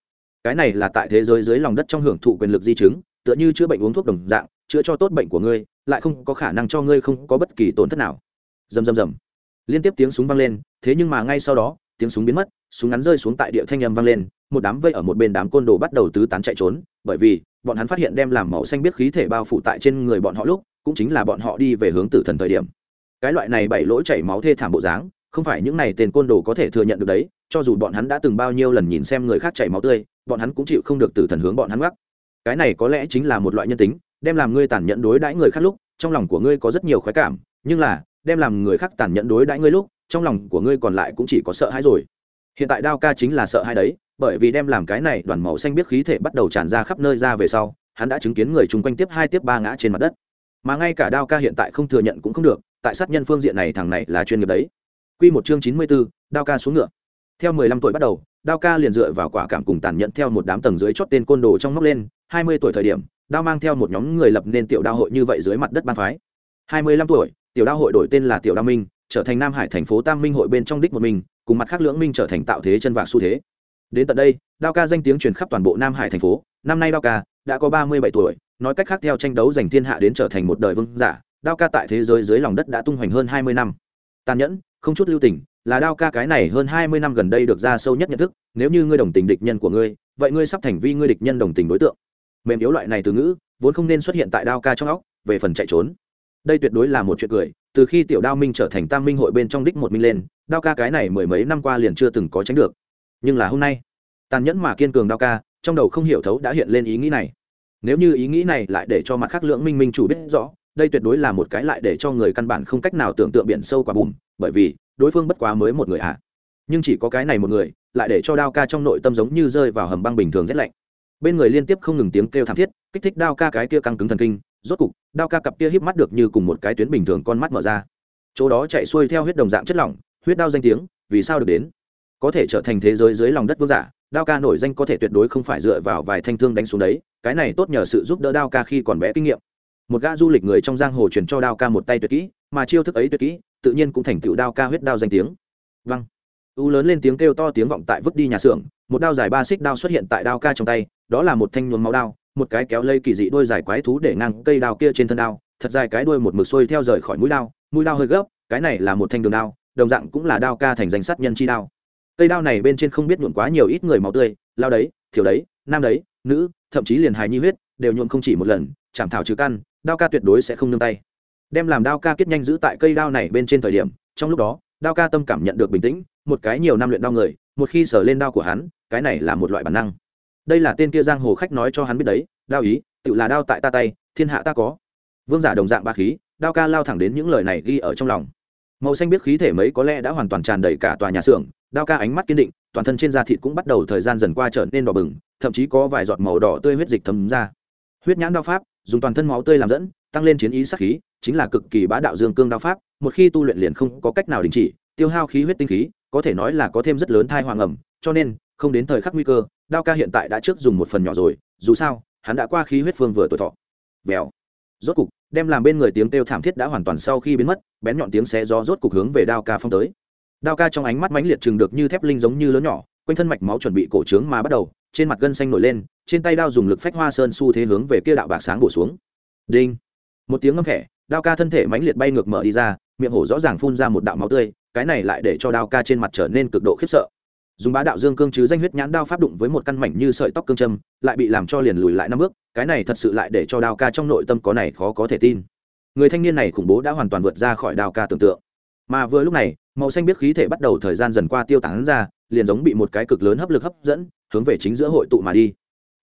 Cái này là tại thế giới dưới lòng đất trong hưởng thụ quyền lực di chứng tựa như chữa bệnh uống thuốc đồng dạng, chữa cho tốt bệnh của ngươi, lại không có khả năng cho ngươi không có bất kỳ tổn thất nào. Rầm rầm rầm. Liên tiếp tiếng súng vang lên, thế nhưng mà ngay sau đó, tiếng súng biến mất, súng ngắn rơi xuống tại địa thanh âm vang lên, một đám vây ở một bên đám côn đồ bắt đầu tứ tán chạy trốn, bởi vì, bọn hắn phát hiện đem làm màu xanh biết khí thể bao phủ tại trên người bọn họ lúc, cũng chính là bọn họ đi về hướng tử thần thời điểm. Cái loại này bảy lỗ chảy máu thê thảm bộ dáng, không phải những này tên côn đồ có thể thừa nhận được đấy, cho dù bọn hắn đã từng bao nhiêu lần nhìn xem người khác chảy máu tươi, bọn hắn cũng chịu không được tử thần hướng bọn hắn gắt cái này có lẽ chính là một loại nhân tính đem làm ngươi tàn nhẫn đối đãi người khác lúc trong lòng của ngươi có rất nhiều khoái cảm nhưng là đem làm người khác tàn nhẫn đối đãi ngươi lúc trong lòng của ngươi còn lại cũng chỉ có sợ hãi rồi. Hiện tại đao ca chính là sợ hãi đấy bởi vì đem làm cái này đoàn màu xanh biết khí thể bắt đầu tràn ra khắp nơi ra về sau hắn đã chứng kiến người chung quanh tiếp hai tiếp ba ngã trên mặt đất. Mà ngay cả đao ca hiện tại không thừa nhận cũng không được tại sát nhân phương diện này thằng này là chuyên nghiệp đấy. Quy một chương chín mươi bốn, đao ca xuống ngựa. Theo mười lăm tuổi bắt đầu đao ca liền dựa vào quả cảm cùng tàn nhẫn theo một đám tầng dưới chót tên côn đồ trong móc lên hai mươi tuổi thời điểm, đao mang theo một nhóm người lập nên tiểu đao hội như vậy dưới mặt đất ban phái. hai mươi lăm tuổi, tiểu đao hội đổi tên là tiểu đao minh, trở thành nam hải thành phố tam minh hội bên trong đích một mình, cùng mặt khác lưỡng minh trở thành tạo thế chân vạc xu thế. Đến tận đây, đao ca danh tiếng truyền khắp toàn bộ nam hải thành phố. Năm nay đao ca đã có ba mươi bảy tuổi, nói cách khác theo tranh đấu giành thiên hạ đến trở thành một đời vương giả, đao ca tại thế giới dưới lòng đất đã tung hoành hơn hai mươi năm. Tàn nhẫn, không chút lưu tình, là đao ca cái này hơn hai mươi năm gần đây được ra sâu nhất nhận thức, nếu như ngươi đồng tình địch nhân của ngươi, vậy ngươi sắp thành vi ngươi địch nhân đồng tình đối tượng mềm yếu loại này từ ngữ, vốn không nên xuất hiện tại đao ca trong óc, về phần chạy trốn. Đây tuyệt đối là một chuyện cười, từ khi tiểu đao minh trở thành tam minh hội bên trong đích một minh lên, đao ca cái này mười mấy năm qua liền chưa từng có tránh được. Nhưng là hôm nay, tàn nhẫn mà kiên cường đao ca, trong đầu không hiểu thấu đã hiện lên ý nghĩ này. Nếu như ý nghĩ này lại để cho mặt khác lưỡng minh minh chủ biết rõ, đây tuyệt đối là một cái lại để cho người căn bản không cách nào tưởng tượng biển sâu quả bùm bởi vì, đối phương bất quá mới một người ạ. À. nhưng chỉ có cái này một người, lại để cho đao ca trong nội tâm giống như rơi vào hầm băng bình thường rét lạnh bên người liên tiếp không ngừng tiếng kêu thảm thiết, kích thích đao ca cái kia căng cứng thần kinh, rốt cục, đao ca cặp kia híp mắt được như cùng một cái tuyến bình thường con mắt mở ra. Chỗ đó chạy xuôi theo huyết đồng dạng chất lỏng, huyết đao danh tiếng, vì sao được đến? Có thể trở thành thế giới dưới lòng đất vương giả, đao ca nổi danh có thể tuyệt đối không phải dựa vào vài thanh thương đánh xuống đấy, cái này tốt nhờ sự giúp đỡ đao ca khi còn bé kinh nghiệm. Một gã du lịch người trong giang hồ truyền cho đao ca một tay tuyệt kỹ, mà chiêu thức ấy tuyệt kỹ, tự nhiên cũng thành tựu đao ca huyết đao danh tiếng. Văng u lớn lên tiếng kêu to tiếng vọng tại vứt đi nhà xưởng một đao dài ba xích đao xuất hiện tại đao ca trong tay, đó là một thanh nhuốm máu đao, một cái kéo lây kỳ dị đôi dài quái thú để ngang cây đao kia trên thân đao, thật dài cái đuôi một mực xuôi theo rời khỏi mũi đao mũi đao hơi gấp, cái này là một thanh đường đao, đồng dạng cũng là đao ca thành danh sát nhân chi đao. Cây đao này bên trên không biết nhuộm quá nhiều ít người máu tươi, lao đấy, thiểu đấy, nam đấy, nữ, thậm chí liền hài nhi huyết, đều nhuộm không chỉ một lần chảm thảo trừ căn, đao ca tuyệt đối sẽ không nương tay. Đem làm đao ca kết nhanh giữ tại cây đao này bên trên thời điểm, trong lúc đó, đao ca tâm cảm nhận được bình tĩnh, một cái nhiều năm luyện đao người, một khi sở lên đao của hắn cái này là một loại bản năng. Đây là tên kia giang hồ khách nói cho hắn biết đấy, đao ý, tự là đao tại ta tay, thiên hạ ta có. Vương giả đồng dạng ba khí, đao ca lao thẳng đến những lời này ghi ở trong lòng. Màu xanh biết khí thể mấy có lẽ đã hoàn toàn tràn đầy cả tòa nhà xưởng, đao ca ánh mắt kiên định, toàn thân trên da thịt cũng bắt đầu thời gian dần qua trở nên đỏ bừng, thậm chí có vài giọt màu đỏ tươi huyết dịch thấm ra. Huyết nhãn đao pháp, dùng toàn thân máu tươi làm dẫn, tăng lên chiến ý sắc khí, chính là cực kỳ bá đạo dương cương đao pháp, một khi tu luyện liền không có cách nào đình chỉ, tiêu hao khí huyết tinh khí, có thể nói là có thêm rất lớn thai hoàng ẩm, cho nên không đến thời khắc nguy cơ, đao ca hiện tại đã trước dùng một phần nhỏ rồi, dù sao, hắn đã qua khí huyết phương vừa tuổi thọ. Vèo. Rốt cục, đem làm bên người tiếng kêu thảm thiết đã hoàn toàn sau khi biến mất, bén nhọn tiếng xé gió rốt cục hướng về đao ca phong tới. Đao ca trong ánh mắt mãnh liệt chừng được như thép linh giống như lớn nhỏ, quanh thân mạch máu chuẩn bị cổ trướng mà bắt đầu, trên mặt gân xanh nổi lên, trên tay đao dùng lực phách hoa sơn xu thế hướng về kia đạo bạc sáng bổ xuống. Đinh. Một tiếng ngâm khẽ, đao ca thân thể mãnh liệt bay ngược mở đi ra, miệng hổ rõ ràng phun ra một đạo máu tươi, cái này lại để cho đao ca trên mặt trở nên cực độ khiếp sợ dùng bá đạo dương cương chứ danh huyết nhãn đao pháp đụng với một căn mảnh như sợi tóc cương châm, lại bị làm cho liền lùi lại năm bước, cái này thật sự lại để cho đao ca trong nội tâm có này khó có thể tin. Người thanh niên này khủng bố đã hoàn toàn vượt ra khỏi đao ca tưởng tượng. Mà vừa lúc này, màu xanh biết khí thể bắt đầu thời gian dần qua tiêu tán ra, liền giống bị một cái cực lớn hấp lực hấp dẫn, hướng về chính giữa hội tụ mà đi.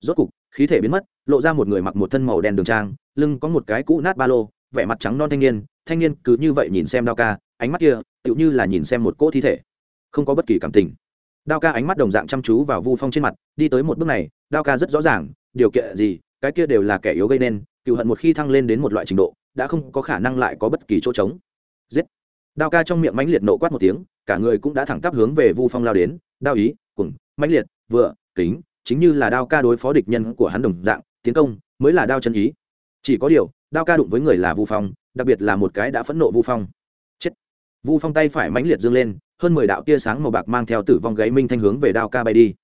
Rốt cục, khí thể biến mất, lộ ra một người mặc một thân màu đen đường trang, lưng có một cái cũ nát ba lô, vẻ mặt trắng non thanh niên thanh niên cứ như vậy nhìn xem đao ca, ánh mắt kia, tựu như là nhìn xem một cỗ thi thể. Không có bất kỳ cảm tình đao ca ánh mắt đồng dạng chăm chú vào vu phong trên mặt, đi tới một bước này, đao ca rất rõ ràng, điều kiện gì, cái kia đều là kẻ yếu gây nên, cựu hận một khi thăng lên đến một loại trình độ, đã không có khả năng lại có bất kỳ chỗ trống. Giết! Đao ca trong miệng mãnh liệt nộ quát một tiếng, cả người cũng đã thẳng tắp hướng về vu phong lao đến, đao ý cùng mãnh liệt, vừa, kính, chính như là đao ca đối phó địch nhân của hắn đồng dạng, tiến công, mới là đao chân ý. Chỉ có điều, đao ca đụng với người là vu phong, đặc biệt là một cái đã phẫn nộ vu phong. Chết! Vu phong tay phải mãnh liệt dương lên hơn mười đạo tia sáng màu bạc mang theo tử vong gáy minh thanh hướng về đao ca bay đi.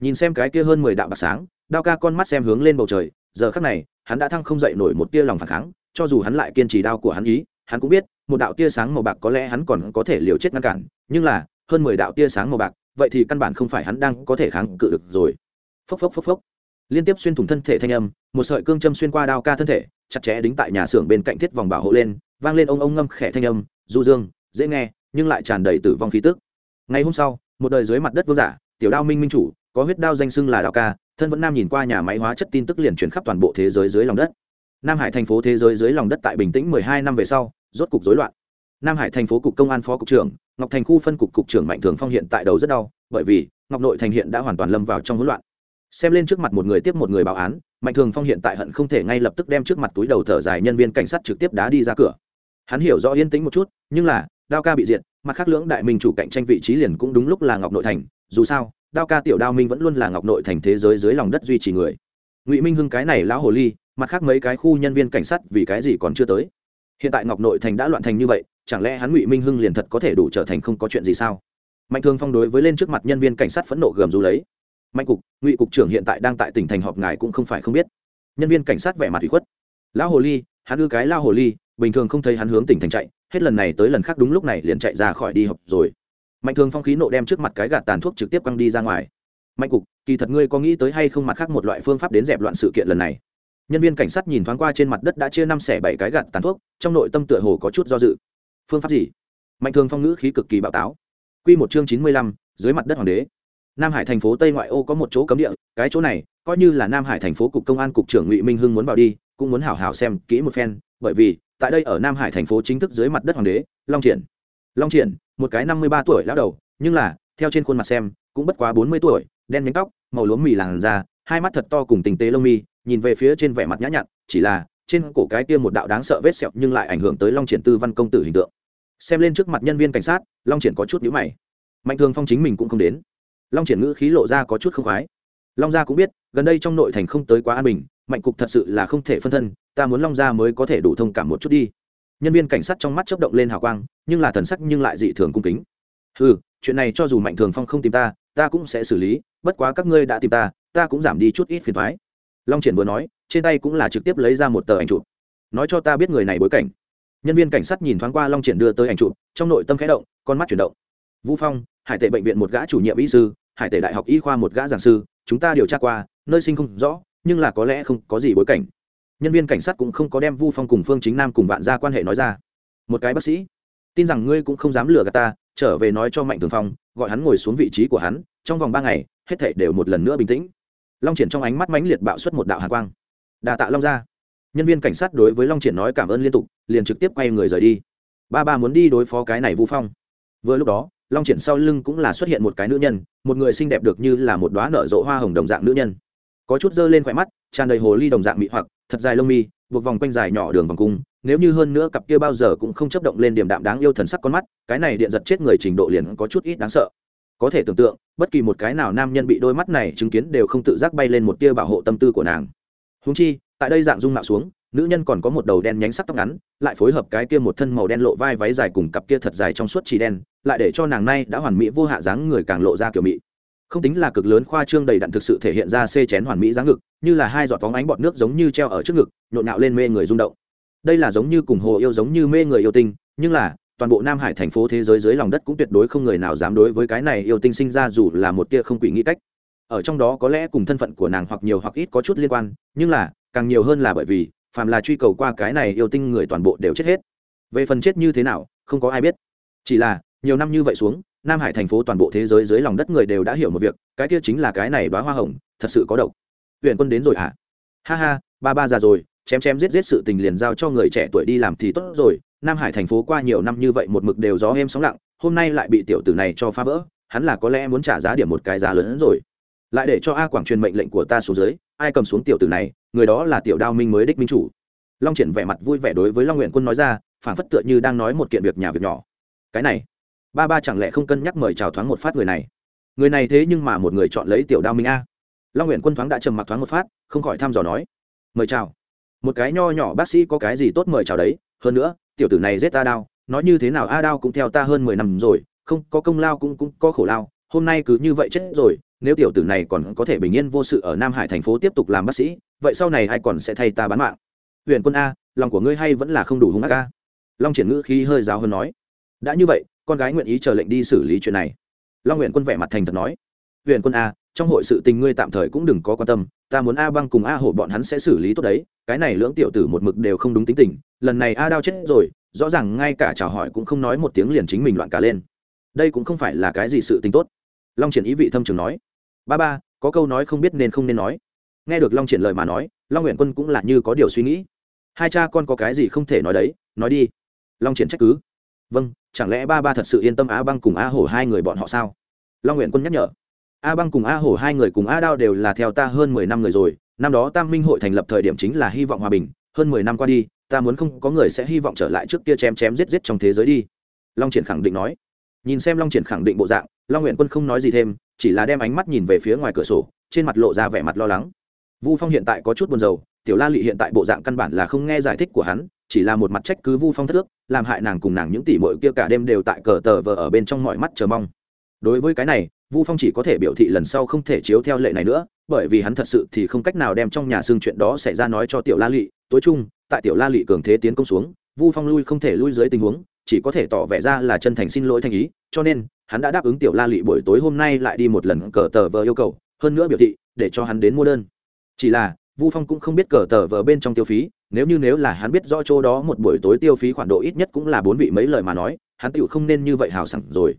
Nhìn xem cái kia hơn mười đạo bạc sáng, đao ca con mắt xem hướng lên bầu trời, giờ khắc này, hắn đã thăng không dậy nổi một tia lòng phản kháng, cho dù hắn lại kiên trì đao của hắn ý, hắn cũng biết, một đạo tia sáng màu bạc có lẽ hắn còn có thể liều chết ngăn cản, nhưng là, hơn mười đạo tia sáng màu bạc, vậy thì căn bản không phải hắn đang có thể kháng cự được rồi. Phốc phốc phốc phốc. Liên tiếp xuyên thủng thân thể thanh âm, một sợi cương châm xuyên qua đao ca thân thể, chặt chẽ đính tại nhà xưởng bên cạnh thiết vòng bảo hộ lên, vang lên ông ông ngâm khẽ thanh âm, du dương, dễ nghe nhưng lại tràn đầy tử vong khí tức. Ngày hôm sau, một đời dưới mặt đất vương giả, tiểu đao minh minh chủ, có huyết đao danh xưng là đao ca, thân vẫn nam nhìn qua nhà máy hóa chất tin tức liền chuyển khắp toàn bộ thế giới dưới lòng đất. Nam hải thành phố thế giới dưới lòng đất tại bình tĩnh mười hai năm về sau, rốt cục rối loạn. Nam hải thành phố cục công an phó cục trưởng, ngọc thành khu phân cục cục trưởng mạnh thường phong hiện tại đầu rất đau, bởi vì ngọc nội thành hiện đã hoàn toàn lâm vào trong hỗn loạn. Xem lên trước mặt một người tiếp một người báo án, mạnh thường phong hiện tại hận không thể ngay lập tức đem trước mặt túi đầu thở dài nhân viên cảnh sát trực tiếp đá đi ra cửa. Hắn hiểu rõ yên tĩnh một chút, nhưng là đao ca bị diệt, mặt khác lưỡng đại minh chủ cạnh tranh vị trí liền cũng đúng lúc là ngọc nội thành, dù sao, đao ca tiểu đao minh vẫn luôn là ngọc nội thành thế giới dưới lòng đất duy trì người. Ngụy minh hưng cái này lão hồ ly, mặt khác mấy cái khu nhân viên cảnh sát vì cái gì còn chưa tới? Hiện tại ngọc nội thành đã loạn thành như vậy, chẳng lẽ hắn ngụy minh hưng liền thật có thể đủ trở thành không có chuyện gì sao? Mạnh thường phong đối với lên trước mặt nhân viên cảnh sát phẫn nộ gầm rú lấy. Mạnh cục, ngụy cục trưởng hiện tại đang tại tỉnh thành họp ngài cũng không phải không biết. Nhân viên cảnh sát vẻ mặt ủy khuất. Lão hồ ly, hắn ư cái lao hồ ly, bình thường không thấy hắn hướng tỉnh thành chạy hết lần này tới lần khác đúng lúc này liền chạy ra khỏi đi học rồi. Mạnh thường phong khí nộ đem trước mặt cái gạt tàn thuốc trực tiếp quăng đi ra ngoài. Mạnh cục, kỳ thật ngươi có nghĩ tới hay không mặt khác một loại phương pháp đến dẹp loạn sự kiện lần này? Nhân viên cảnh sát nhìn thoáng qua trên mặt đất đã chia năm xẻ bảy cái gạt tàn thuốc, trong nội tâm tựa hồ có chút do dự. Phương pháp gì? Mạnh thường phong ngữ khí cực kỳ bạo táo. Q một chương chín mươi lăm, dưới mặt đất hoàng đế. Nam hải thành phố tây ngoại ô có một chỗ cấm địa, cái chỗ này coi như là nam hải thành phố cục công an cục trưởng ngụy minh hưng muốn vào đi, cũng muốn hảo hảo xem kỹ một phen, bởi vì tại đây ở nam hải thành phố chính thức dưới mặt đất hoàng đế, long triển. Long triển, một cái năm mươi ba tuổi lão đầu, nhưng là, theo trên khuôn mặt xem, cũng bất quá bốn mươi tuổi, đen nhánh tóc, màu lúa mì làn da, hai mắt thật to cùng tình tế lông mi, nhìn về phía trên vẻ mặt nhã nhặn, chỉ là, trên cổ cái kia một đạo đáng sợ vết sẹo nhưng lại ảnh hưởng tới long triển tư văn công tử hình tượng. Xem lên trước mặt nhân viên cảnh sát, long triển có chút nhữ mày. Mạnh thường phong chính mình cũng không đến. Long triển ngữ khí lộ ra có chút không khoái. Long gia cũng biết, gần đây trong nội thành không tới quá an bình mạnh cục thật sự là không thể phân thân, ta muốn long gia mới có thể đủ thông cảm một chút đi. Nhân viên cảnh sát trong mắt chớp động lên hào quang, nhưng là thần sắc nhưng lại dị thường cung kính. Ừ chuyện này cho dù mạnh thường phong không tìm ta ta cũng sẽ xử lý, bất quá các ngươi đã tìm ta ta cũng giảm đi chút ít phiền thoái long triển vừa nói, trên tay cũng là trực tiếp lấy ra một tờ ảnh chụp. Nói cho ta biết người này bối cảnh. Nhân viên cảnh sát nhìn thoáng qua long triển đưa tới ảnh chụp, trong nội tâm khẽ động, con mắt chuyển động. Vũ phong, hải tệ bệnh viện một gã chủ nhiệm y sư, hải Tệ đại học y khoa một gã giảng sư, chúng ta điều tra qua, nơi sinh không rõ nhưng là có lẽ không có gì bối cảnh. Nhân viên cảnh sát cũng không có đem vu phong cùng phương chính nam cùng vạn ra quan hệ nói ra. Một cái bác sĩ, tin rằng ngươi cũng không dám lừa gạt ta, trở về nói cho mạnh thường phong, gọi hắn ngồi xuống vị trí của hắn, trong vòng ba ngày, hết thể đều một lần nữa bình tĩnh. Long triển trong ánh mắt mãnh liệt bạo xuất một đạo hạ quang. Đà tạ long ra nhân viên cảnh sát đối với long triển nói cảm ơn liên tục, liền trực tiếp quay người rời đi. Ba ba muốn đi đối phó cái này vu phong. Vừa lúc đó, long triển sau lưng cũng là xuất hiện một cái nữ nhân, một người xinh đẹp được như là một đoá nở rộ hoa hồng đồng dạng nữ nhân có chút dơ lên khỏe mắt, tràn đầy hồ ly đồng dạng mị hoặc, thật dài lông mi, buộc vòng quanh dài nhỏ đường vòng cung, nếu như hơn nữa cặp kia bao giờ cũng không chấp động lên điểm đạm đáng yêu thần sắc con mắt, cái này điện giật chết người trình độ liền có chút ít đáng sợ. Có thể tưởng tượng, bất kỳ một cái nào nam nhân bị đôi mắt này chứng kiến đều không tự giác bay lên một tia bảo hộ tâm tư của nàng. Húng chi, tại đây dạng dung mạo xuống, nữ nhân còn có một đầu đen nhánh sắc tóc ngắn, lại phối hợp cái kia một thân màu đen lộ vai váy dài cùng cặp kia thật dài trong suốt chỉ đen, lại để cho nàng nay đã hoàn mỹ vô hạ dáng người càng lộ ra kiểu mỹ không tính là cực lớn khoa trương đầy đặn thực sự thể hiện ra xê chén hoàn mỹ dáng ngực, như là hai giọt phóng ánh bọt nước giống như treo ở trước ngực, nhộn nhạo lên mê người rung động. Đây là giống như cùng hồ yêu giống như mê người yêu tinh, nhưng là, toàn bộ nam hải thành phố thế giới dưới lòng đất cũng tuyệt đối không người nào dám đối với cái này yêu tinh sinh ra dù là một tia không quỷ nghĩ cách. Ở trong đó có lẽ cùng thân phận của nàng hoặc nhiều hoặc ít có chút liên quan, nhưng là, càng nhiều hơn là bởi vì, phàm là truy cầu qua cái này yêu tinh người toàn bộ đều chết hết. Về phần chết như thế nào, không có ai biết. Chỉ là, nhiều năm như vậy xuống nam hải thành phố toàn bộ thế giới dưới lòng đất người đều đã hiểu một việc, cái kia chính là cái này đoá hoa hồng, thật sự có độc. Huyện quân đến rồi hả? Ha ha, ba ba già rồi, chém chém giết giết sự tình liền giao cho người trẻ tuổi đi làm thì tốt rồi. Nam hải thành phố qua nhiều năm như vậy một mực đều gió êm sóng lặng, hôm nay lại bị tiểu tử này cho phá vỡ, hắn là có lẽ muốn trả giá điểm một cái giá lớn hơn rồi. Lại để cho a quảng truyền mệnh lệnh của ta xuống dưới, ai cầm xuống tiểu tử này, người đó là tiểu đao minh mới đích minh chủ. Long triển vẻ mặt vui vẻ đối với long nguyện quân nói ra phản phất tựa như đang nói một kiện việc nhà việc nhỏ. Cái này ba ba chẳng lẽ không cân nhắc mời chào thoáng một phát người này? Người này thế nhưng mà một người chọn lấy tiểu đao minh a. Long nguyện quân thoáng đã trầm mặc thoáng một phát, không khỏi thăm dò nói, mời chào. Một cái nho nhỏ bác sĩ có cái gì tốt mời chào đấy, hơn nữa, tiểu tử này giết ta đao, nói như thế nào a đao cũng theo ta hơn mười năm rồi, không, có công lao cũng cũng có khổ lao, hôm nay cứ như vậy chết rồi, nếu tiểu tử này còn có thể bình yên vô sự ở nam hải thành phố tiếp tục làm bác sĩ, vậy sau này ai còn sẽ thay ta bán mạng? Huyện quân a, lòng của ngươi hay vẫn là không đủ hung ác a? Long triển ngữ khí hơi giáo hơn nói, đã như vậy con gái nguyện ý chờ lệnh đi xử lý chuyện này. Long nguyện quân vẻ mặt thành thật nói. Huyện quân a trong hội sự tình ngươi tạm thời cũng đừng có quan tâm, ta muốn a băng cùng a hổ bọn hắn sẽ xử lý tốt đấy, cái này lưỡng tiểu tử một mực đều không đúng tính tình, lần này a đao chết rồi, rõ ràng ngay cả chào hỏi cũng không nói một tiếng liền chính mình loạn cả lên. Đây cũng không phải là cái gì sự tình tốt. Long triển ý vị thâm trường nói. Ba ba, có câu nói không biết nên không nên nói. Nghe được long triển lời mà nói, long nguyện quân cũng là như có điều suy nghĩ. Hai cha con có cái gì không thể nói đấy, nói đi. Long triển trách cứ. Vâng chẳng lẽ ba ba thật sự yên tâm a băng cùng a hổ hai người bọn họ sao? Long nguyện quân nhắc nhở. A băng cùng a hổ hai người cùng a đao đều là theo ta hơn mười năm người rồi. Năm đó tam minh hội thành lập thời điểm chính là hy vọng hòa bình. Hơn mười năm qua đi, ta muốn không có người sẽ hy vọng trở lại trước kia chém chém giết giết trong thế giới đi. Long triển khẳng định nói. Nhìn xem long triển khẳng định bộ dạng, long nguyện quân không nói gì thêm, chỉ là đem ánh mắt nhìn về phía ngoài cửa sổ, trên mặt lộ ra vẻ mặt lo lắng. Vu phong hiện tại có chút buồn rầu, tiểu la lị hiện tại bộ dạng căn bản là không nghe giải thích của hắn chỉ là một mặt trách cứ vu phong thất ước, làm hại nàng cùng nàng những tỷ mội kia cả đêm đều tại cờ tờ vờ ở bên trong mọi mắt chờ mong. Đối với cái này, vu phong chỉ có thể biểu thị lần sau không thể chiếu theo lệ này nữa, bởi vì hắn thật sự thì không cách nào đem trong nhà xương chuyện đó xảy ra nói cho tiểu la lụy tối chung, tại tiểu la lụy cường thế tiến công xuống, vu phong lui không thể lui dưới tình huống, chỉ có thể tỏ vẻ ra là chân thành xin lỗi thanh ý, cho nên, hắn đã đáp ứng tiểu la lụy buổi tối hôm nay lại đi một lần cờ tờ vờ yêu cầu, hơn nữa biểu thị, để cho hắn đến mua đơn. Chỉ là vu phong cũng không biết cờ tờ vờ bên trong tiêu phí, nếu như nếu là hắn biết rõ chỗ đó một buổi tối tiêu phí khoản độ ít nhất cũng là bốn vị mấy lời mà nói, hắn tựu không nên như vậy hào sảng rồi.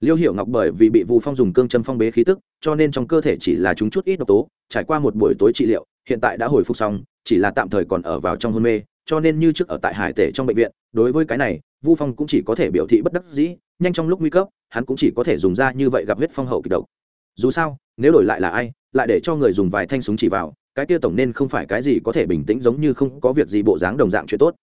Liêu hiểu ngọc bởi vì bị vu phong dùng cương châm phong bế khí tức, cho nên trong cơ thể chỉ là chúng chút ít độc tố, trải qua một buổi tối trị liệu, hiện tại đã hồi phục xong, chỉ là tạm thời còn ở vào trong hôn mê, cho nên như trước ở tại hải tể trong bệnh viện, đối với cái này, vu phong cũng chỉ có thể biểu thị bất đắc dĩ, nhanh trong lúc nguy cấp, hắn cũng chỉ có thể dùng ra như vậy gặp huyết phong hậu kịch độc. Dù sao, nếu đổi lại là ai, lại để cho người dùng vài thanh súng chỉ vào cái kia tổng nên không phải cái gì có thể bình tĩnh giống như không có việc gì bộ dáng đồng dạng chuyện tốt.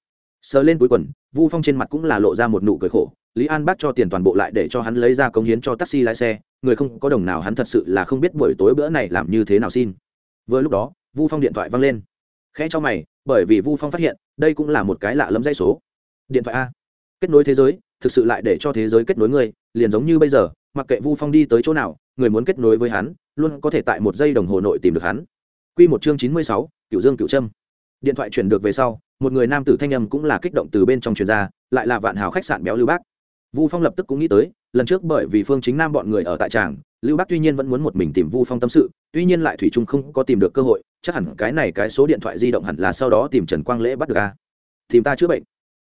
Sờ lên túi quần, vu phong trên mặt cũng là lộ ra một nụ cười khổ. Lý an bác cho tiền toàn bộ lại để cho hắn lấy ra công hiến cho taxi lái xe. Người không có đồng nào hắn thật sự là không biết buổi tối bữa này làm như thế nào xin. Vừa lúc đó, vu phong điện thoại văng lên. Khẽ cho mày, bởi vì vu phong phát hiện, đây cũng là một cái lạ lẫm dây số. Điện thoại a. Kết nối thế giới, thực sự lại để cho thế giới kết nối người, liền giống như bây giờ, mặc kệ vu phong đi tới chỗ nào, người muốn kết nối với hắn, luôn có thể tại một giây đồng hồ nội tìm được hắn. Quy một chương chín mươi sáu, Cửu Dương Cửu Trâm. Điện thoại chuyển được về sau, một người nam tử thanh âm cũng là kích động từ bên trong truyền ra, lại là Vạn Hào khách sạn béo Lưu Bác. Vu Phong lập tức cũng nghĩ tới, lần trước bởi vì Phương Chính Nam bọn người ở tại tràng, Lưu Bác tuy nhiên vẫn muốn một mình tìm Vu Phong tâm sự, tuy nhiên lại thủy chung không có tìm được cơ hội, chắc hẳn cái này cái số điện thoại di động hẳn là sau đó tìm Trần Quang Lễ bắt được a. Tìm ta chữa bệnh.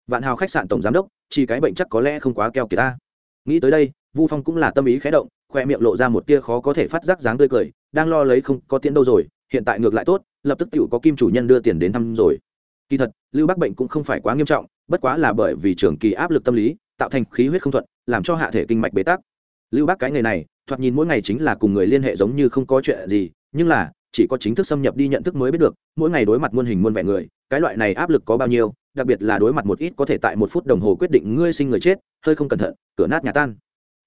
Vạn Hào khách sạn tổng giám đốc, chỉ cái bệnh chắc có lẽ không quá keo kiệt ta. Nghĩ tới đây, Vu Phong cũng là tâm ý khẽ động, khoe miệng lộ ra một tia khó có thể phát giác dáng tươi cười, đang lo lấy không có tiền đâu rồi, hiện tại ngược lại tốt, lập tức tự có kim chủ nhân đưa tiền đến thăm rồi. Kỳ thật, lưu bác bệnh cũng không phải quá nghiêm trọng, bất quá là bởi vì trường kỳ áp lực tâm lý, tạo thành khí huyết không thuận, làm cho hạ thể kinh mạch bế tắc. Lưu bác cái nghề này, thoạt nhìn mỗi ngày chính là cùng người liên hệ giống như không có chuyện gì, nhưng là, chỉ có chính thức xâm nhập đi nhận thức mới biết được, mỗi ngày đối mặt muôn hình muôn vẻ người, cái loại này áp lực có bao nhiêu, đặc biệt là đối mặt một ít có thể tại một phút đồng hồ quyết định ngươi sinh người chết, hơi không cẩn thận, cửa nát nhà tan.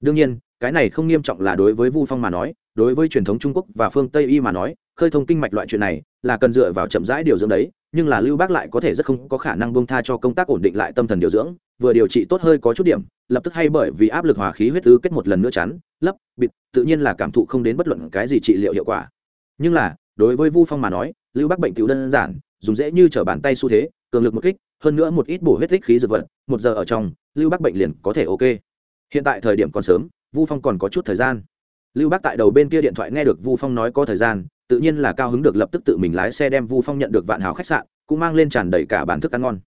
Đương nhiên, cái này không nghiêm trọng là đối với vu phong mà nói, đối với truyền thống trung quốc và phương tây y mà nói khơi thông kinh mạch loại chuyện này là cần dựa vào chậm rãi điều dưỡng đấy, nhưng là lưu bác lại có thể rất không có khả năng bông tha cho công tác ổn định lại tâm thần điều dưỡng, vừa điều trị tốt hơi có chút điểm, lập tức hay bởi vì áp lực hòa khí huyết tứ kết một lần nữa chắn, lấp, bịt, tự nhiên là cảm thụ không đến bất luận cái gì trị liệu hiệu quả. Nhưng là, đối với vu phong mà nói, lưu bác bệnh cứu đơn giản, dùng dễ như trở bàn tay xu thế, cường lực một kích, hơn nữa một ít bổ huyết tích khí dược vật, một giờ ở trong, lưu bác bệnh liền có thể ok. Hiện tại thời điểm còn sớm, vu phong còn có chút thời gian. Lưu bác tại đầu bên kia điện thoại nghe được vu phong nói có thời gian tự nhiên là cao hứng được lập tức tự mình lái xe đem vu phong nhận được vạn hào khách sạn, cũng mang lên tràn đầy cả bản thức ăn ngon.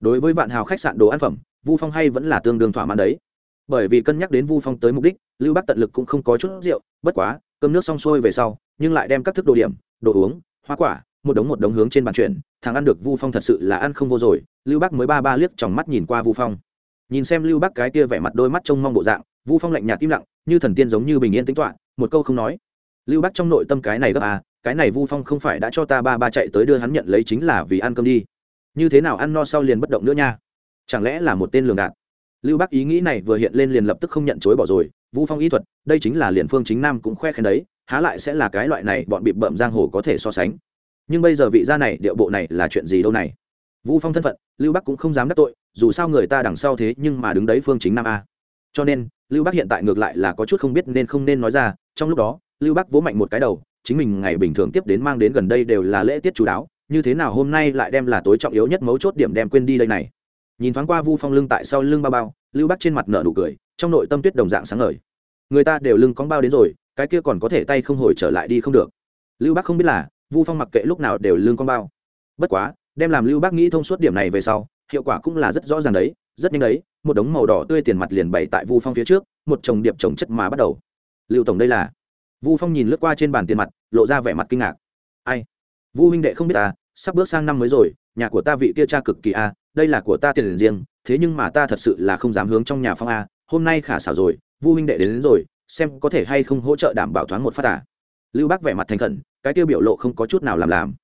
Đối với vạn hào khách sạn đồ ăn phẩm, vu phong hay vẫn là tương đương thỏa mãn đấy. Bởi vì cân nhắc đến vu phong tới mục đích, lưu bắc tận lực cũng không có chút rượu, bất quá, cơm nước xong xuôi về sau, nhưng lại đem các thức đồ điểm, đồ uống, hoa quả, một đống một đống hướng trên bàn chuyển, thằng ăn được vu phong thật sự là ăn không vô rồi, lưu bắc mới ba ba liếc trong mắt nhìn qua vu phong. Nhìn xem lưu bắc cái kia vẻ mặt đôi mắt trông mong bộ dạng, vu phong lạnh nhạt im lặng, như thần tiên giống như bình yên tính toạ một câu không nói. Lưu bắc trong nội tâm cái này gấp à cái này vu phong không phải đã cho ta ba ba chạy tới đưa hắn nhận lấy chính là vì ăn cơm đi. Như thế nào ăn no sau liền bất động nữa nha? Chẳng lẽ là một tên lường đạn lưu Bác ý nghĩ này vừa hiện lên liền lập tức không nhận chối bỏ rồi. Vu phong ý thuật, đây chính là liền phương chính nam cũng khoe khen đấy, há lại sẽ là cái loại này bọn bị bậm giang hồ có thể so sánh. Nhưng bây giờ vị gia này, điệu bộ này là chuyện gì đâu này? Vu phong thân phận, lưu bắc cũng không dám đắc tội, dù sao người ta đằng sau thế nhưng mà đứng đấy phương chính nam a. Cho nên, lưu bắc hiện tại ngược lại là có chút không biết nên không nên nói ra, trong lúc đó, lưu bắc vỗ mạnh một cái đầu chính mình ngày bình thường tiếp đến mang đến gần đây đều là lễ tiết chú đáo, như thế nào hôm nay lại đem là tối trọng yếu nhất mấu chốt điểm đem quên đi đây này. Nhìn thoáng qua vu phong lưng tại sau lưng bao bao, lưu bắc trên mặt nở nụ cười, trong nội tâm tuyết đồng dạng sáng ngời. Người ta đều lưng cóng bao đến rồi, cái kia còn có thể tay không hồi trở lại đi không được. Lưu bác không biết là, vu phong mặc kệ lúc nào đều lưng cóng bao. Bất quá, đem làm lưu bác nghĩ thông suốt điểm này về sau, hiệu quả cũng là rất rõ ràng đấy, rất nhanh đấy, một đống màu đỏ tươi tiền mặt liền bày tại vu phong phía trước, một chồng điệp chồng chất mà bắt đầu. Lưu tổng đây là vu phong nhìn lướt qua trên bàn tiền mặt lộ ra vẻ mặt kinh ngạc. Ai? Vu huynh đệ không biết ta sắp bước sang năm mới rồi nhà của ta vị kia cha cực kỳ a đây là của ta tiền riêng thế nhưng mà ta thật sự là không dám hướng trong nhà phong a hôm nay khả xảo rồi vu huynh đệ đến, đến rồi xem có thể hay không hỗ trợ đảm bảo thoáng một phát à. lưu bác vẻ mặt thành khẩn cái tiêu biểu lộ không có chút nào làm làm.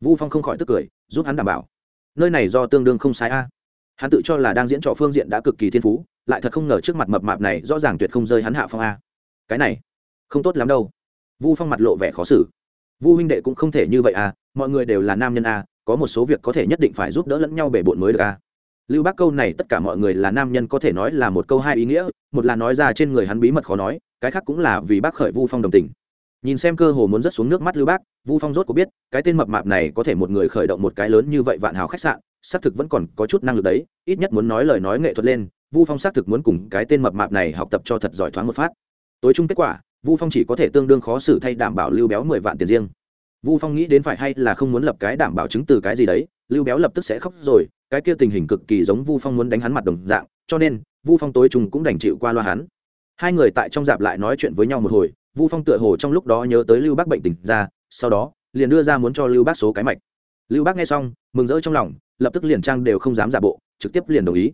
Vu phong không khỏi tức cười giúp hắn đảm bảo. Nơi này do tương đương không sai a. Hắn tự cho là đang diễn trò phương diện đã cực kỳ thiên phú lại thật không ngờ trước mặt mập mạp này rõ ràng tuyệt không rơi hắn hạ phong a. Cái này không tốt lắm đâu. Vu phong mặt lộ vẻ khó xử. Vu huynh đệ cũng không thể như vậy à mọi người đều là nam nhân à có một số việc có thể nhất định phải giúp đỡ lẫn nhau bể bộn mới được à. Lưu bác câu này tất cả mọi người là nam nhân có thể nói là một câu hai ý nghĩa, một là nói ra trên người hắn bí mật khó nói, cái khác cũng là vì bác khởi vu phong đồng tình. Nhìn xem cơ hồ muốn rớt xuống nước mắt lưu bác, vu phong rốt có biết, cái tên mập mạp này có thể một người khởi động một cái lớn như vậy vạn hào khách sạn, xác thực vẫn còn có chút năng lực đấy, ít nhất muốn nói lời nói nghệ thuật lên, vu phong xác thực muốn cùng cái tên mập mạp này học tập cho thật giỏi thoáng một phát. Tối chung kết quả vu phong chỉ có thể tương đương khó xử thay đảm bảo lưu béo mười vạn tiền riêng. Vu phong nghĩ đến phải hay là không muốn lập cái đảm bảo chứng từ cái gì đấy, lưu béo lập tức sẽ khóc rồi, cái kia tình hình cực kỳ giống vu phong muốn đánh hắn mặt đồng dạng, cho nên, vu phong tối trùng cũng đành chịu qua loa hắn. Hai người tại trong dạp lại nói chuyện với nhau một hồi, vu phong tựa hồ trong lúc đó nhớ tới lưu bác bệnh tình ra, sau đó, liền đưa ra muốn cho lưu bác số cái mạch. Lưu bác nghe xong, mừng rỡ trong lòng, lập tức liền trang đều không dám giả bộ, trực tiếp liền đồng ý.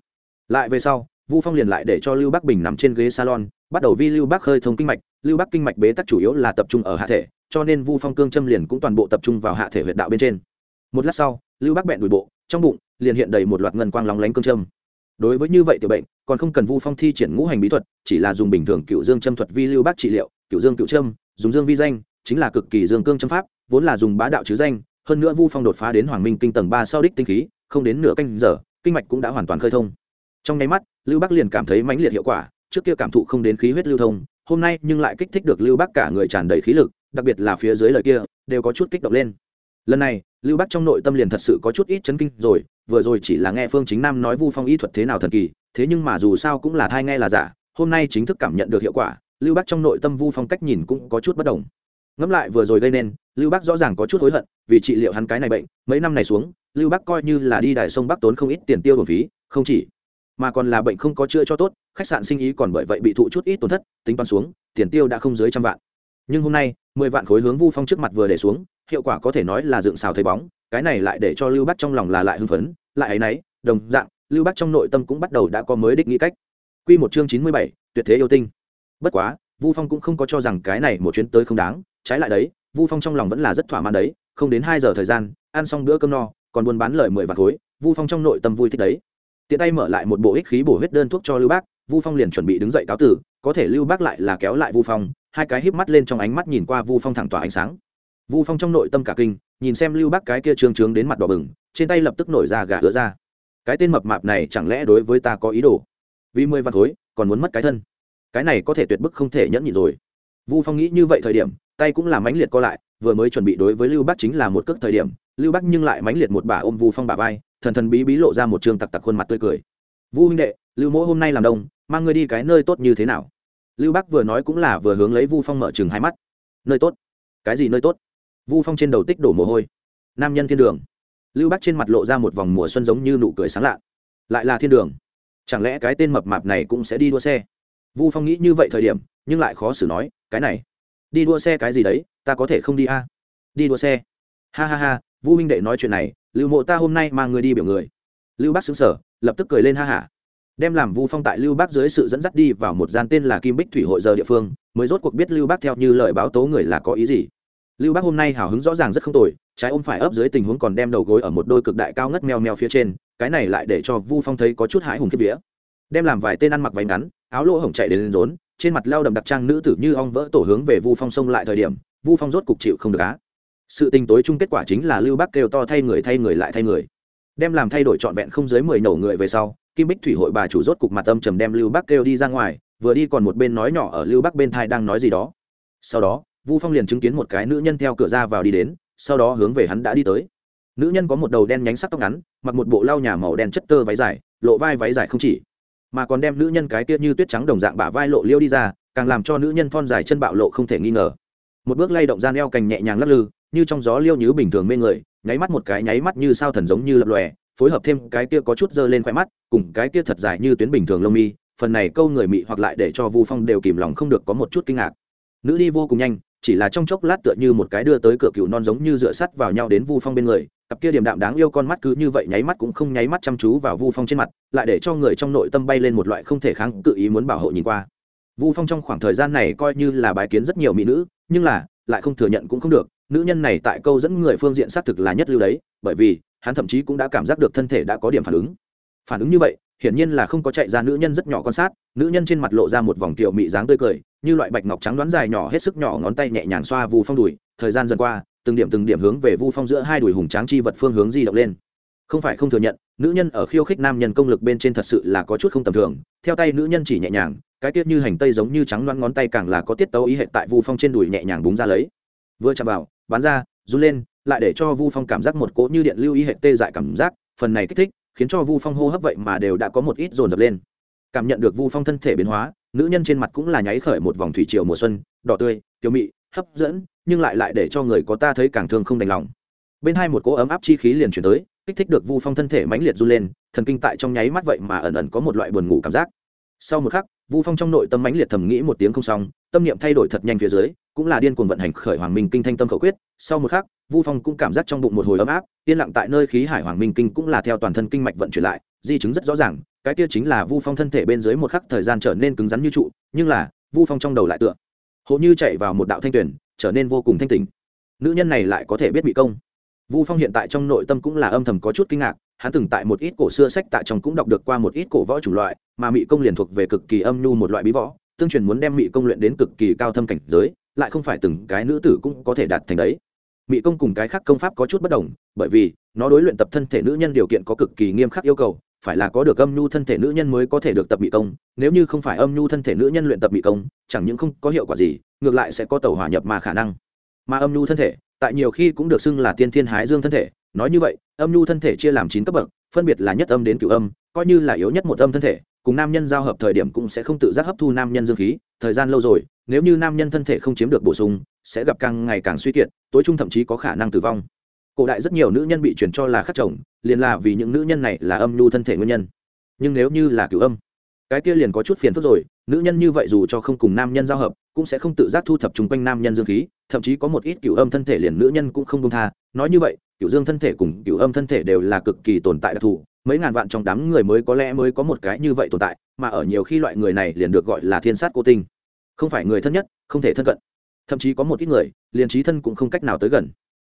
Lại về sau vu phong liền lại để cho lưu Bắc bình nằm trên ghế salon, bắt đầu vi lưu Bắc hơi thông kinh mạch. Lưu Bắc kinh mạch bế tắc chủ yếu là tập trung ở hạ thể, cho nên vu phong cương châm liền cũng toàn bộ tập trung vào hạ thể huyệt đạo bên trên. Một lát sau, lưu Bắc bẹn đùi bộ, trong bụng liền hiện đầy một loạt ngân quang lóng lánh cương châm. Đối với như vậy tiểu bệnh, còn không cần vu phong thi triển ngũ hành bí thuật, chỉ là dùng bình thường cựu dương châm thuật vi lưu Bắc trị liệu, cựu dương cựu châm, dùng dương vi danh, chính là cực kỳ dương cương châm pháp, vốn là dùng bá đạo chứ danh, hơn nữa vu phong đột phá đến hoàng minh kinh tầng ba sau đích tinh khí, không đến nửa canh giờ, kinh mạch cũng đã hoàn toàn khơi thông trong nháy mắt, lưu bắc liền cảm thấy mãnh liệt hiệu quả, trước kia cảm thụ không đến khí huyết lưu thông, hôm nay nhưng lại kích thích được lưu bắc cả người tràn đầy khí lực, đặc biệt là phía dưới lời kia, đều có chút kích động lên. Lần này, lưu bắc trong nội tâm liền thật sự có chút ít chấn kinh rồi, vừa rồi chỉ là nghe phương chính nam nói vu phong y thuật thế nào thần kỳ, thế nhưng mà dù sao cũng là thai nghe là giả, hôm nay chính thức cảm nhận được hiệu quả, lưu bắc trong nội tâm vu phong cách nhìn cũng có chút bất đồng. Ngẫm lại vừa rồi gây nên, lưu bắc rõ ràng có chút hối hận, vì trị liệu hắn cái này bệnh, mấy năm này xuống, lưu bắc coi như là đi đài sông bắc tốn không ít tiền tiêu bổn phí, không chỉ mà còn là bệnh không có chữa cho tốt, khách sạn sinh ý còn bởi vậy bị thụ chút ít tổn thất, tính toán xuống, tiền tiêu đã không dưới trăm vạn. Nhưng hôm nay, mười vạn khối hướng vu phong trước mặt vừa để xuống, hiệu quả có thể nói là dựng xào thấy bóng, cái này lại để cho lưu bắc trong lòng là lại hưng phấn, lại ấy nấy đồng dạng, lưu bắc trong nội tâm cũng bắt đầu đã có mới đích nghĩ cách. Quy một chương chín mươi bảy, tuyệt thế yêu tinh. Bất quá, vu phong cũng không có cho rằng cái này một chuyến tới không đáng, trái lại đấy, vu phong trong lòng vẫn là rất thỏa mãn đấy, không đến hai giờ thời gian, ăn xong bữa cơm no, còn buôn bán lời mười vạn khối, vu phong trong nội tâm vui thích đấy tiện tay mở lại một bộ ích khí bổ huyết đơn thuốc cho lưu bác, vu phong liền chuẩn bị đứng dậy cáo tử, có thể lưu bác lại là kéo lại vu phong, hai cái híp mắt lên trong ánh mắt nhìn qua vu phong thẳng tỏa ánh sáng. Vu phong trong nội tâm cả kinh, nhìn xem lưu bác cái kia trương trướng đến mặt đỏ bừng, trên tay lập tức nổi ra gà hứa ra. Cái tên mập mạp này chẳng lẽ đối với ta có ý đồ? Vì mười vạn khối, còn muốn mất cái thân. Cái này có thể tuyệt bức không thể nhẫn nhịn rồi. Vu phong nghĩ như vậy thời điểm, tay cũng là mãnh liệt co lại, vừa mới chuẩn bị đối với lưu Bác chính là một cước thời điểm, lưu Bác nhưng lại mãnh liệt một bà ôm vu phong bà vai thần thần bí bí lộ ra một trường tặc tặc khuôn mặt tươi cười. Vu huynh đệ, lưu mỗ hôm nay làm đông, mang ngươi đi cái nơi tốt như thế nào? Lưu bắc vừa nói cũng là vừa hướng lấy vu phong mở chừng hai mắt. Nơi tốt? Cái gì nơi tốt? Vu phong trên đầu tích đổ mồ hôi. Nam nhân thiên đường. Lưu bắc trên mặt lộ ra một vòng mùa xuân giống như nụ cười sáng lạ. Lại là thiên đường? Chẳng lẽ cái tên mập mạp này cũng sẽ đi đua xe? Vu phong nghĩ như vậy thời điểm, nhưng lại khó xử nói, cái này, đi đua xe cái gì đấy, ta có thể không đi a? À? đi đua xe? Ha ha ha, vu minh đệ nói chuyện này lưu mộ ta hôm nay mang người đi biểu người. Lưu bác xứng sở lập tức cười lên ha hả. Đem làm vu phong tại lưu bác dưới sự dẫn dắt đi vào một gian tên là kim bích thủy hội giờ địa phương, mới rốt cuộc biết lưu bác theo như lời báo tố người là có ý gì. Lưu bác hôm nay hào hứng rõ ràng rất không tồi, trái ôm phải ấp dưới tình huống còn đem đầu gối ở một đôi cực đại cao ngất meo meo phía trên, cái này lại để cho vu phong thấy có chút hãi hùng kiếp vía. Đem làm vài tên ăn mặc váy ngắn, áo lỗ hổng chạy đến lên rốn, trên mặt lao đầm đặc trang nữ tử như ong vỡ tổ hướng về vu phong xông lại thời điểm, vu phong rốt cục chịu không được á sự tình tối chung kết quả chính là lưu Bác kêu to thay người thay người lại thay người. Đem làm thay đổi trọn vẹn không dưới mười nổ người về sau, kim bích thủy hội bà chủ rốt cục mặt âm trầm đem lưu Bác kêu đi ra ngoài, vừa đi còn một bên nói nhỏ ở lưu Bác bên thai đang nói gì đó. Sau đó, vu phong liền chứng kiến một cái nữ nhân theo cửa ra vào đi đến, sau đó hướng về hắn đã đi tới. Nữ nhân có một đầu đen nhánh sắc tóc ngắn, mặc một bộ lau nhà màu đen chất tơ váy dài, lộ vai váy dài không chỉ, mà còn đem nữ nhân cái kia như tuyết trắng đồng dạng bả vai lộ liêu đi ra, càng làm cho nữ nhân thon dài chân bạo lộ không thể nghi ngờ. Một bước lay động gian eo cành nhẹ nhàng lắc lư như trong gió liêu như bình thường mê người, nháy mắt một cái nháy mắt như sao thần giống như lập lòe, phối hợp thêm cái kia có chút dơ lên khoe mắt, cùng cái kia thật dài như tuyến bình thường lông mi, phần này câu người mị hoặc lại để cho vu phong đều kìm lòng không được có một chút kinh ngạc. Nữ đi vô cùng nhanh, chỉ là trong chốc lát tựa như một cái đưa tới cửa cựu non giống như dựa sắt vào nhau đến vu phong bên người, cặp kia điểm đạm đáng yêu con mắt cứ như vậy nháy mắt cũng không nháy mắt chăm chú vào vu phong trên mặt, lại để cho người trong nội tâm bay lên một loại không thể kháng cự ý muốn bảo hộ nhìn qua. Vu phong trong khoảng thời gian này coi như là bái kiến rất nhiều mỹ nữ, nhưng là, lại không thừa nhận cũng không được nữ nhân này tại câu dẫn người phương diện xác thực là nhất lưu đấy, bởi vì, hắn thậm chí cũng đã cảm giác được thân thể đã có điểm phản ứng. Phản ứng như vậy, hiển nhiên là không có chạy ra nữ nhân rất nhỏ quan sát, nữ nhân trên mặt lộ ra một vòng kiệu mị dáng tươi cười, như loại bạch ngọc trắng đoán dài nhỏ hết sức nhỏ ngón tay nhẹ nhàng xoa vu phong đùi, thời gian dần qua, từng điểm từng điểm hướng về vu phong giữa hai đùi hùng tráng chi vật phương hướng di động lên. Không phải không thừa nhận, nữ nhân ở khiêu khích nam nhân công lực bên trên thật sự là có chút không tầm thường, theo tay nữ nhân chỉ nhẹ nhàng, cái tiết như hành tây giống như trắng loãng ngón tay càng là có tiết tấu ý hệ tại vu phong trên đùi nhẹ nhàng búng ra lấy. Vừa chạm vào bắn ra, run lên, lại để cho vu phong cảm giác một cỗ như điện lưu ý hệ tê dại cảm giác, phần này kích thích, khiến cho vu phong hô hấp vậy mà đều đã có một ít dồn dập lên. Cảm nhận được vu phong thân thể biến hóa, nữ nhân trên mặt cũng là nháy khởi một vòng thủy triều mùa xuân, đỏ tươi kiều mị, hấp dẫn, nhưng lại lại để cho người có ta thấy càng thương không đành lòng. Bên hai một cỗ ấm áp chi khí liền chuyển tới, kích thích được vu phong thân thể mãnh liệt run lên, thần kinh tại trong nháy mắt vậy mà ẩn ẩn có một loại buồn ngủ cảm giác. Sau một khắc, vu phong trong nội tâm mãnh liệt thầm nghĩ một tiếng không xong, tâm niệm thay đổi thật nhanh phía dưới cũng là điên cuồng vận hành khởi hoàng minh kinh thanh tâm khẩu quyết. Sau một khắc, vu phong cũng cảm giác trong bụng một hồi ấm áp, yên lặng tại nơi khí hải hoàng minh kinh cũng là theo toàn thân kinh mạch vận chuyển lại, di chứng rất rõ ràng, cái kia chính là vu phong thân thể bên dưới một khắc thời gian trở nên cứng rắn như trụ, nhưng là, vu phong trong đầu lại tựa hộ như chạy vào một đạo thanh tuyển trở nên vô cùng thanh tình nữ nhân này lại có thể biết bị công. Vu phong hiện tại trong nội tâm cũng là âm thầm có chút kinh ngạc, hắn từng tại một ít cổ xưa sách tại trong cũng đọc được qua một ít cổ võ chủng loại, mà mị công liền thuộc về cực kỳ âm nhu một loại bí võ, tương truyền muốn đem mị công luyện đến cực kỳ cao thâm cảnh giới lại không phải từng cái nữ tử cũng có thể đạt thành đấy. Mị công cùng cái khác công pháp có chút bất đồng, bởi vì nó đối luyện tập thân thể nữ nhân điều kiện có cực kỳ nghiêm khắc yêu cầu, phải là có được âm nhu thân thể nữ nhân mới có thể được tập mị công, nếu như không phải âm nhu thân thể nữ nhân luyện tập mị công, chẳng những không có hiệu quả gì, ngược lại sẽ có tàu hỏa nhập mà khả năng. Mà âm nhu thân thể, tại nhiều khi cũng được xưng là tiên thiên hái dương thân thể, nói như vậy, âm nhu thân thể chia làm chín cấp bậc, phân biệt là nhất âm đến cửu âm, coi như là yếu nhất một âm thân thể, cùng nam nhân giao hợp thời điểm cũng sẽ không tự giác hấp thu nam nhân dương khí, thời gian lâu rồi nếu như nam nhân thân thể không chiếm được bổ sung, sẽ gặp càng ngày càng suy kiệt, tối trung thậm chí có khả năng tử vong. Cổ đại rất nhiều nữ nhân bị truyền cho là khắc chồng, liền là vì những nữ nhân này là âm nhu thân thể nguyên nhân. Nhưng nếu như là cửu âm, cái kia liền có chút phiền phức rồi, nữ nhân như vậy dù cho không cùng nam nhân giao hợp, cũng sẽ không tự giác thu thập chung quanh nam nhân dương khí, thậm chí có một ít cửu âm thân thể liền nữ nhân cũng không công tha. Nói như vậy, cửu dương thân thể cùng cửu âm thân thể đều là cực kỳ tồn tại đặc thù, mấy ngàn vạn trong đám người mới có lẽ mới có một cái như vậy tồn tại, mà ở nhiều khi loại người này liền được gọi là thiên sát cô tinh không phải người thân nhất, không thể thân cận. Thậm chí có một ít người, liền trí thân cũng không cách nào tới gần.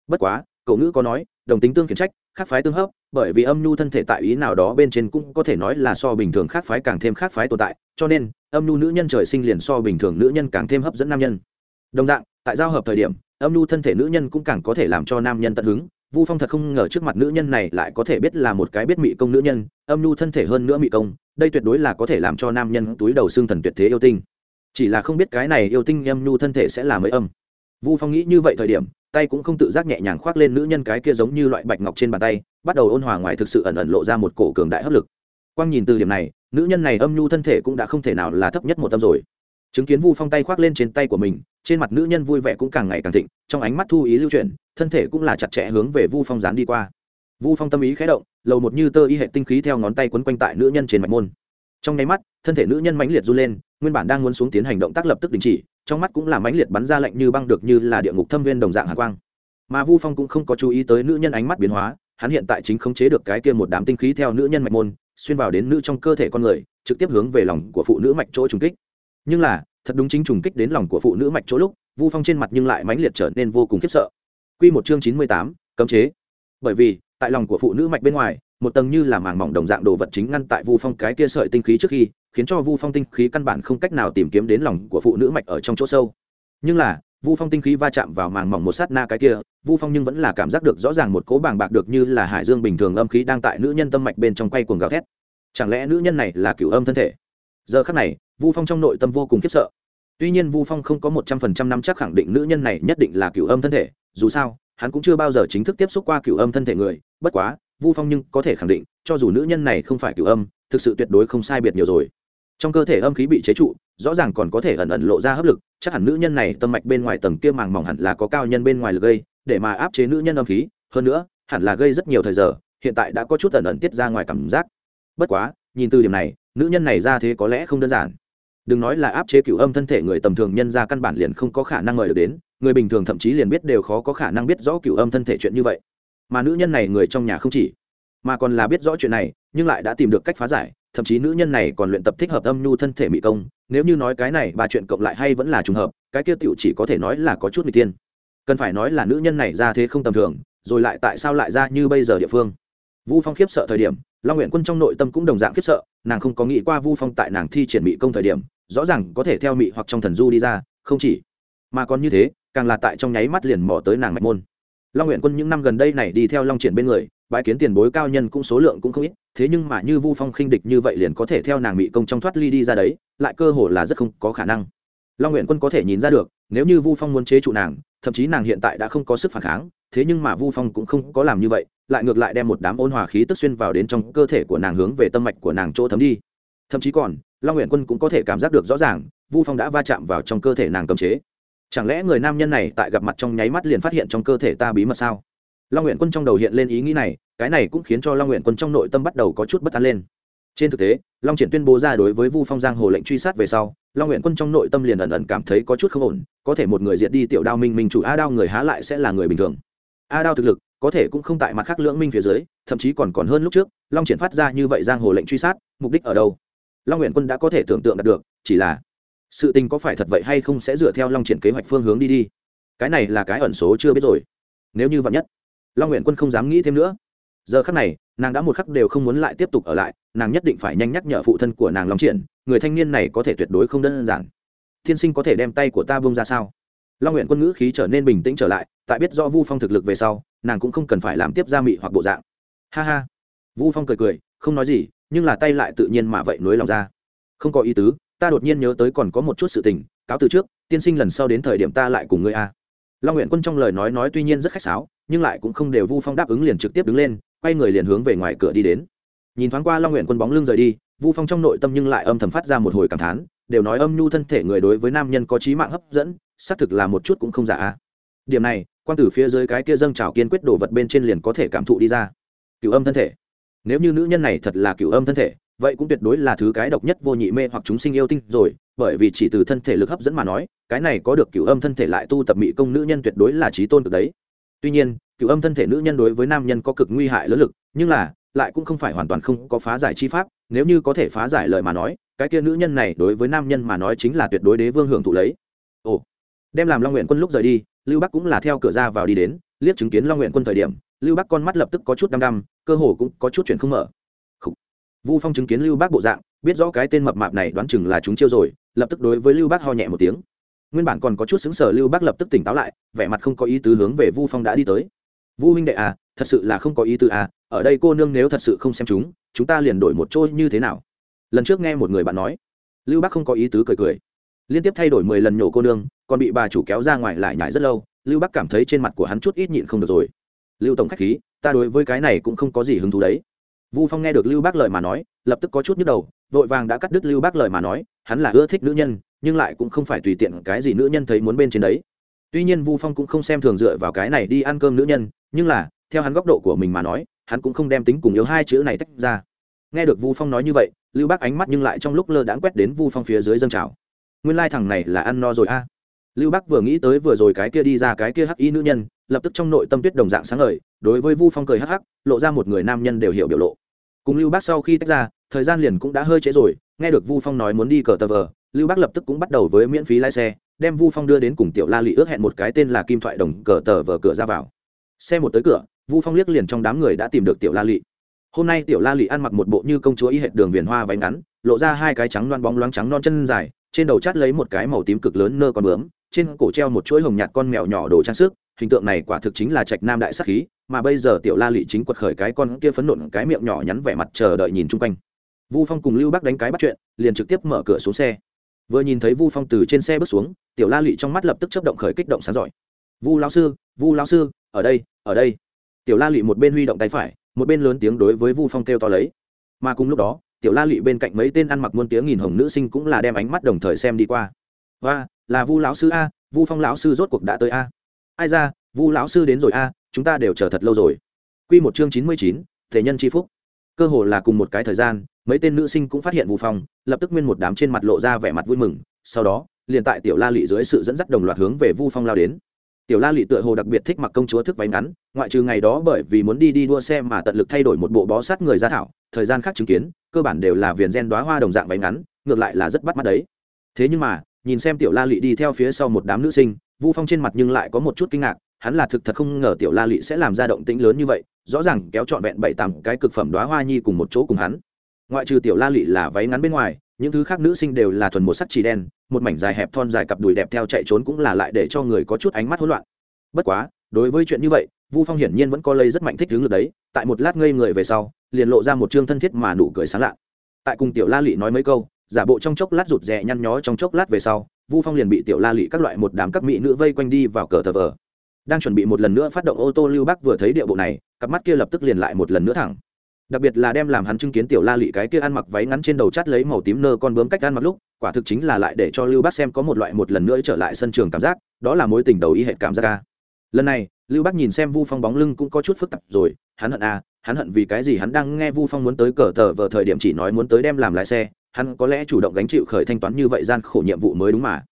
Bất quá, cậu ngữ có nói, đồng tính tương khiển trách, khác phái tương hấp, bởi vì âm nhu thân thể tại ý nào đó bên trên cũng có thể nói là so bình thường khác phái càng thêm khác phái tồn tại, cho nên, âm nhu nữ nhân trời sinh liền so bình thường nữ nhân càng thêm hấp dẫn nam nhân. Đồng dạng, tại giao hợp thời điểm, âm nhu thân thể nữ nhân cũng càng có thể làm cho nam nhân tận hứng. Vu phong thật không ngờ trước mặt nữ nhân này lại có thể biết là một cái biết mị công nữ nhân, âm nhu thân thể hơn nữa mị công, đây tuyệt đối là có thể làm cho nam nhân túi đầu xương thần tuyệt thế yêu tinh chỉ là không biết cái này yêu tinh âm nhu thân thể sẽ là mấy âm. Vu phong nghĩ như vậy thời điểm, tay cũng không tự giác nhẹ nhàng khoác lên nữ nhân cái kia giống như loại bạch ngọc trên bàn tay, bắt đầu ôn hòa ngoài thực sự ẩn ẩn lộ ra một cổ cường đại hấp lực. Quang nhìn từ điểm này, nữ nhân này âm nhu thân thể cũng đã không thể nào là thấp nhất một tâm rồi. Chứng kiến vu phong tay khoác lên trên tay của mình, trên mặt nữ nhân vui vẻ cũng càng ngày càng thịnh, trong ánh mắt thu ý lưu chuyển, thân thể cũng là chặt chẽ hướng về vu phong dán đi qua. Vu phong tâm ý khé động, lầu một như tơ y hệ tinh khí theo ngón tay quấn quanh tại nữ nhân trên mạch môn trong nháy mắt, thân thể nữ nhân mãnh liệt run lên, nguyên bản đang muốn xuống tiến hành động tác lập tức đình chỉ, trong mắt cũng là mãnh liệt bắn ra lạnh như băng được như là địa ngục thâm viên đồng dạng hạ quang. Mà vu phong cũng không có chú ý tới nữ nhân ánh mắt biến hóa, hắn hiện tại chính khống chế được cái kia một đám tinh khí theo nữ nhân mạch môn, xuyên vào đến nữ trong cơ thể con người, trực tiếp hướng về lòng của phụ nữ mạch chỗ trùng kích. Nhưng là, thật đúng chính trùng kích đến lòng của phụ nữ mạch chỗ lúc, vu phong trên mặt nhưng lại mãnh liệt trở nên vô cùng khiếp sợ. Quy một chương chín mươi tám, cấm chế. Bởi vì, tại lòng của phụ nữ mạch bên ngoài một tầng như là màng mỏng đồng dạng đồ vật chính ngăn tại vu phong cái kia sợi tinh khí trước khi, khiến cho vu phong tinh khí căn bản không cách nào tìm kiếm đến lòng của phụ nữ mạch ở trong chỗ sâu. Nhưng là, vu phong tinh khí va chạm vào màng mỏng một sát na cái kia, vu phong nhưng vẫn là cảm giác được rõ ràng một cỗ bàng bạc được như là hải dương bình thường âm khí đang tại nữ nhân tâm mạch bên trong quay cuồng gào thét. Chẳng lẽ nữ nhân này là cửu âm thân thể? Giờ khắc này, vu phong trong nội tâm vô cùng khiếp sợ. Tuy nhiên vu phong không có một trăm phần trăm năm chắc khẳng định nữ nhân này nhất định là cửu âm thân thể, dù sao, hắn cũng chưa bao giờ chính thức tiếp xúc qua cửu âm thân thể người, bất quá vu phong nhưng có thể khẳng định, cho dù nữ nhân này không phải cửu âm, thực sự tuyệt đối không sai biệt nhiều rồi. Trong cơ thể âm khí bị chế trụ, rõ ràng còn có thể ẩn ẩn lộ ra hấp lực, chắc hẳn nữ nhân này tâm mạch bên ngoài tầng kia màng mỏng hẳn là có cao nhân bên ngoài lực gây, để mà áp chế nữ nhân âm khí, hơn nữa, hẳn là gây rất nhiều thời giờ, hiện tại đã có chút ẩn ẩn tiết ra ngoài cảm giác. Bất quá, nhìn từ điểm này, nữ nhân này ra thế có lẽ không đơn giản. Đừng nói là áp chế cửu âm thân thể người tầm thường nhân ra căn bản liền không có khả năng mời được đến, người bình thường thậm chí liền biết đều khó có khả năng biết rõ cửu âm thân thể chuyện như vậy mà nữ nhân này người trong nhà không chỉ, mà còn là biết rõ chuyện này, nhưng lại đã tìm được cách phá giải, thậm chí nữ nhân này còn luyện tập thích hợp âm nhu thân thể mỹ công, nếu như nói cái này ba chuyện cộng lại hay vẫn là trùng hợp, cái kia tiểu chỉ có thể nói là có chút người tiên cần phải nói là nữ nhân này ra thế không tầm thường, rồi lại tại sao lại ra như bây giờ địa phương? Vu phong khiếp sợ thời điểm, long nguyện quân trong nội tâm cũng đồng dạng khiếp sợ, nàng không có nghĩ qua vu phong tại nàng thi triển mỹ công thời điểm, rõ ràng có thể theo mỹ hoặc trong thần du đi ra, không chỉ, mà còn như thế, càng là tại trong nháy mắt liền mò tới nàng mạch môn long nguyện quân những năm gần đây này đi theo long triển bên người, bãi kiến tiền bối cao nhân cũng số lượng cũng không ít, thế nhưng mà như vu phong khinh địch như vậy liền có thể theo nàng mỹ công trong thoát ly đi ra đấy, lại cơ hồ là rất không có khả năng. Long nguyện quân có thể nhìn ra được, nếu như vu phong muốn chế trụ nàng, thậm chí nàng hiện tại đã không có sức phản kháng, thế nhưng mà vu phong cũng không có làm như vậy, lại ngược lại đem một đám ôn hòa khí tức xuyên vào đến trong cơ thể của nàng hướng về tâm mạch của nàng chỗ thấm đi. Thậm chí còn, long nguyện quân cũng có thể cảm giác được rõ ràng, vu phong đã va chạm vào trong cơ thể nàng cầm chế chẳng lẽ người nam nhân này tại gặp mặt trong nháy mắt liền phát hiện trong cơ thể ta bí mật sao? Long nguyện quân trong đầu hiện lên ý nghĩ này, cái này cũng khiến cho long nguyện quân trong nội tâm bắt đầu có chút bất an lên. Trên thực tế, long triển tuyên bố ra đối với vu phong giang hồ lệnh truy sát về sau, long nguyện quân trong nội tâm liền ẩn ẩn cảm thấy có chút không ổn, có thể một người diệt đi tiểu đao minh minh chủ a đao người há lại sẽ là người bình thường. A đao thực lực, có thể cũng không tại mặt khác lưỡng minh phía dưới, thậm chí còn còn hơn lúc trước, long triển phát ra như vậy giang hồ lệnh truy sát, mục đích ở đâu? Long nguyện quân đã có thể tưởng tượng đạt được, chỉ là sự tình có phải thật vậy hay không sẽ dựa theo long triển kế hoạch phương hướng đi đi. Cái này là cái ẩn số chưa biết rồi. Nếu như vậy nhất, long nguyện quân không dám nghĩ thêm nữa. Giờ khắc này, nàng đã một khắc đều không muốn lại tiếp tục ở lại, nàng nhất định phải nhanh nhắc nhở phụ thân của nàng long triển, người thanh niên này có thể tuyệt đối không đơn giản. Thiên sinh có thể đem tay của ta bông ra sao? Long nguyện quân ngữ khí trở nên bình tĩnh trở lại, tại biết do vu phong thực lực về sau, nàng cũng không cần phải làm tiếp gia mị hoặc bộ dạng. Ha ha. Vu phong cười cười, không nói gì, nhưng là tay lại tự nhiên mà vậy nối lòng ra. Không có ý tứ ta đột nhiên nhớ tới còn có một chút sự tình, cáo từ trước, tiên sinh lần sau đến thời điểm ta lại cùng ngươi a. Long nguyện quân trong lời nói nói tuy nhiên rất khách sáo, nhưng lại cũng không đều vu phong đáp ứng liền trực tiếp đứng lên, quay người liền hướng về ngoài cửa đi đến. Nhìn thoáng qua long nguyện quân bóng lưng rời đi, vu phong trong nội tâm nhưng lại âm thầm phát ra một hồi cảm thán, đều nói âm nhu thân thể người đối với nam nhân có trí mạng hấp dẫn, xác thực là một chút cũng không giả điểm này, quan tử phía dưới cái kia dâng trào kiên quyết đổ vật bên trên liền có thể cảm thụ đi ra. Cựu âm thân thể. Nếu như nữ nhân này thật là cựu âm thân thể vậy cũng tuyệt đối là thứ cái độc nhất vô nhị mê hoặc chúng sinh yêu tinh rồi, bởi vì chỉ từ thân thể lực hấp dẫn mà nói, cái này có được cựu âm thân thể lại tu tập mỹ công nữ nhân tuyệt đối là trí tôn cực đấy. Tuy nhiên cựu âm thân thể nữ nhân đối với nam nhân có cực nguy hại lớn lực, nhưng là, lại cũng không phải hoàn toàn không có phá giải chi pháp, nếu như có thể phá giải lời mà nói, cái kia nữ nhân này đối với nam nhân mà nói chính là tuyệt đối đế vương hưởng thụ lấy. Ồ, đem làm long nguyện quân lúc rời đi, lưu bắc cũng là theo cửa ra vào đi đến, liếc chứng kiến long nguyện quân thời điểm, lưu bắc con mắt lập tức có chút đăm đăm, cơ hồ cũng có chút chuyển không mở vu phong chứng kiến lưu bác bộ dạng, biết rõ cái tên mập mạp này đoán chừng là chúng chiêu rồi, lập tức đối với lưu bác ho nhẹ một tiếng. Nguyên bản còn có chút xứng sở lưu bác lập tức tỉnh táo lại, vẻ mặt không có ý tứ hướng về vu phong đã đi tới. Vu huynh đệ à thật sự là không có ý tứ à ở đây cô nương nếu thật sự không xem chúng chúng ta liền đổi một trôi như thế nào? Lần trước nghe một người bạn nói, lưu bác không có ý tứ cười cười. Liên tiếp thay đổi mười lần nhổ cô nương, còn bị bà chủ kéo ra ngoài lại nhải rất lâu, lưu bác cảm thấy trên mặt của hắn chút ít nhịn không được rồi. Lưu tổng khách khí, ta đối với cái này cũng không có gì hứng thú đấy vu phong nghe được lưu bác lời mà nói, lập tức có chút nhức đầu, vội vàng đã cắt đứt lưu bác lời mà nói, hắn là ưa thích nữ nhân, nhưng lại cũng không phải tùy tiện cái gì nữ nhân thấy muốn bên trên đấy. Tuy nhiên vu phong cũng không xem thường dựa vào cái này đi ăn cơm nữ nhân, nhưng là, theo hắn góc độ của mình mà nói, hắn cũng không đem tính cùng yếu hai chữ này tách ra. Nghe được vu phong nói như vậy, lưu bác ánh mắt nhưng lại trong lúc lơ đãng quét đến vu phong phía dưới dâng trào. Nguyên lai thằng này là ăn no rồi a. Lưu bác vừa nghĩ tới vừa rồi cái kia đi ra cái kia hắc y nữ nhân, lập tức trong nội tâm tuyết đồng dạng sáng ngời, đối với vu phong cười hắc hắc, lộ ra một người nam nhân đều hiểu biểu lộ cùng lưu bác sau khi tách ra, thời gian liền cũng đã hơi trễ rồi, nghe được vu phong nói muốn đi cờ tờ vờ, lưu bác lập tức cũng bắt đầu với miễn phí lái xe, đem vu phong đưa đến cùng tiểu la lị ước hẹn một cái tên là kim thoại đồng cờ tờ vờ cửa ra vào. Xe một tới cửa, vu phong liếc liền trong đám người đã tìm được tiểu la lị. Hôm nay tiểu la lị ăn mặc một bộ như công chúa y hệt đường viền hoa váy ngắn, lộ ra hai cái trắng loan bóng loáng trắng non chân dài, trên đầu chát lấy một cái màu tím cực lớn nơ con bướm, trên cổ treo một chuỗi hồng nhạt con mèo nhỏ đồ trang sức, hình tượng này quả thực chính là trạch nam đại sắc khí mà bây giờ tiểu la lị chính quật khởi cái con kia phấn nộn cái miệng nhỏ nhắn vẻ mặt chờ đợi nhìn chung quanh. Vu phong cùng lưu Bác đánh cái bắt chuyện, liền trực tiếp mở cửa xuống xe. Vừa nhìn thấy vu phong từ trên xe bước xuống, tiểu la lị trong mắt lập tức chấp động khởi kích động sáng giỏi. Vu lão sư, vu lão sư, ở đây ở đây. Tiểu la lị một bên huy động tay phải, một bên lớn tiếng đối với vu phong kêu to lấy. Mà cùng lúc đó, tiểu la lị bên cạnh mấy tên ăn mặc muôn tiếng nghìn hồng nữ sinh cũng là đem ánh mắt đồng thời xem đi qua. Và là vu lão sư a, vu phong lão sư rốt cuộc đã tới a. Ai ra, vu lão sư đến rồi a chúng ta đều chờ thật lâu rồi. Q một chương chín mươi chín, thể nhân c phúc. Cơ hồ là cùng một cái thời gian, mấy tên nữ sinh cũng phát hiện vu phong, lập tức nguyên một đám trên mặt lộ ra vẻ mặt vui mừng, sau đó, liền tại tiểu la lị dưới sự dẫn dắt đồng loạt hướng về vu phong lao đến. Tiểu la lị tựa hồ đặc biệt thích mặc công chúa thức váy ngắn, ngoại trừ ngày đó bởi vì muốn đi đi đua xe mà tận lực thay đổi một bộ bó sát người ra thảo, thời gian khác chứng kiến, cơ bản đều là viền gen đoá hoa đồng dạng váy ngắn, ngược lại là rất bắt mắt đấy. Thế nhưng mà, nhìn xem tiểu la lị đi theo phía sau một đám nữ sinh, vu phong trên mặt nhưng lại có một chút kinh ngạc hắn là thực thật không ngờ tiểu la lị sẽ làm ra động tĩnh lớn như vậy, rõ ràng kéo trọn vẹn bảy tám cái cực phẩm đoá hoa nhi cùng một chỗ cùng hắn. Ngoại trừ tiểu la lị là váy ngắn bên ngoài, những thứ khác nữ sinh đều là thuần một sắc chỉ đen, một mảnh dài hẹp thon dài cặp đùi đẹp theo chạy trốn cũng là lại để cho người có chút ánh mắt hỗn loạn. Bất quá, đối với chuyện như vậy, vu phong hiển nhiên vẫn có lây rất mạnh thích hướng được đấy, tại một lát ngây người về sau, liền lộ ra một chương thân thiết mà nụ cười sáng lạ tại cùng tiểu la lị nói mấy câu, giả bộ trong chốc lát rụt rè nhăn nhó trong chốc lát về sau, vu phong liền bị tiểu la lị các loại một đám các mỹ nữ vây quanh đi vào cờ tờ vờ đang chuẩn bị một lần nữa phát động ô tô lưu bắc vừa thấy địa bộ này, cặp mắt kia lập tức liền lại một lần nữa thẳng. Đặc biệt là đem làm hắn chứng kiến tiểu la lị cái kia ăn mặc váy ngắn trên đầu chát lấy màu tím nơ con bướm cách ăn mặc lúc, quả thực chính là lại để cho lưu bắc xem có một loại một lần nữa trở lại sân trường cảm giác, đó là mối tình đầu y hệ cảm giác ca lần này, lưu bắc nhìn xem vu phong bóng lưng cũng có chút phức tạp rồi, hắn hận à hắn hận vì cái gì hắn đang nghe vu phong muốn tới cờ tờ vờ thời điểm chỉ nói muốn tới đem làm lái xe, hắn có lẽ chủ động gánh chịu khởi thanh toán như vậy gian khổ nhiệm vụ mới đúng mà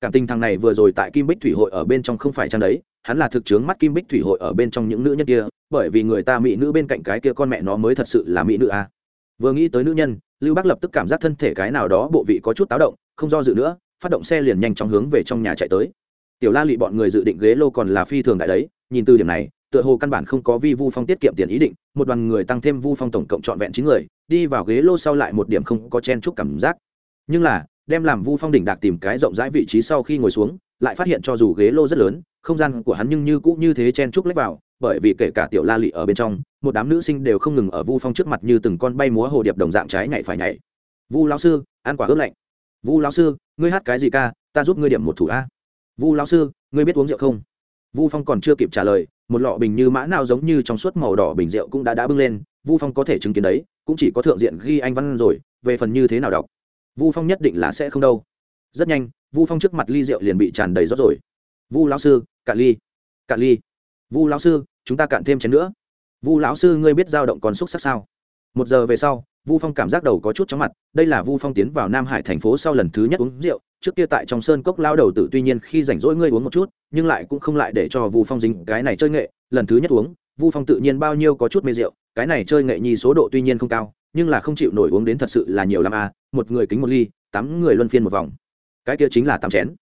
cảm tình thằng này vừa rồi tại kim bích thủy hội ở bên trong không phải chăng đấy, hắn là thực chướng mắt kim bích thủy hội ở bên trong những nữ nhân kia, bởi vì người ta mỹ nữ bên cạnh cái kia con mẹ nó mới thật sự là mỹ nữ à. vừa nghĩ tới nữ nhân, lưu Bác lập tức cảm giác thân thể cái nào đó bộ vị có chút táo động, không do dự nữa, phát động xe liền nhanh chóng hướng về trong nhà chạy tới tiểu la lị bọn người dự định ghế lô còn là phi thường đại đấy, nhìn từ điểm này, tựa hồ căn bản không có vi vu phong tiết kiệm tiền ý định, một đoàn người tăng thêm vu phong tổng cộng trọn vẹn chín người, đi vào ghế lô sau lại một điểm không có chen chúc cảm giác nhưng là đem làm vu phong đỉnh đạc tìm cái rộng rãi vị trí sau khi ngồi xuống, lại phát hiện cho dù ghế lô rất lớn, không gian của hắn nhưng như cũng như thế chen chúc lách vào, bởi vì kể cả tiểu la lị ở bên trong, một đám nữ sinh đều không ngừng ở vu phong trước mặt như từng con bay múa hồ điệp đồng dạng trái nhảy phải nhảy. Vu lão sư, ăn quả ướp lạnh. Vu lão sư, ngươi hát cái gì ca? Ta giúp ngươi điểm một thủ a. Vu lão sư, ngươi biết uống rượu không? Vu phong còn chưa kịp trả lời, một lọ bình như mã nào giống như trong suốt màu đỏ bình rượu cũng đã đã bưng lên, vu phong có thể chứng kiến đấy, cũng chỉ có thượng diện ghi anh văn rồi, về phần như thế nào đọc vu phong nhất định là sẽ không đâu. Rất nhanh, vu phong trước mặt ly rượu liền bị tràn đầy rót rồi. Vu lão sư, cạn ly cạn ly. Vu lão sư, chúng ta cạn thêm chén nữa. Vu lão sư, ngươi biết dao động còn xúc sắc sao? Một giờ về sau, vu phong cảm giác đầu có chút chóng mặt. Đây là vu phong tiến vào nam hải thành phố sau lần thứ nhất uống rượu. Trước kia tại trong sơn cốc lao đầu tử tuy nhiên khi rảnh rỗi ngươi uống một chút, nhưng lại cũng không lại để cho vu phong dính cái này chơi nghệ. Lần thứ nhất uống, vu phong tự nhiên bao nhiêu có chút mê rượu. Cái này chơi nghệ nhi số độ tuy nhiên không cao, nhưng là không chịu nổi uống đến thật sự là nhiều lắm à một người kính một ly, tám người luân phiên một vòng. Cái kia chính là tám chén.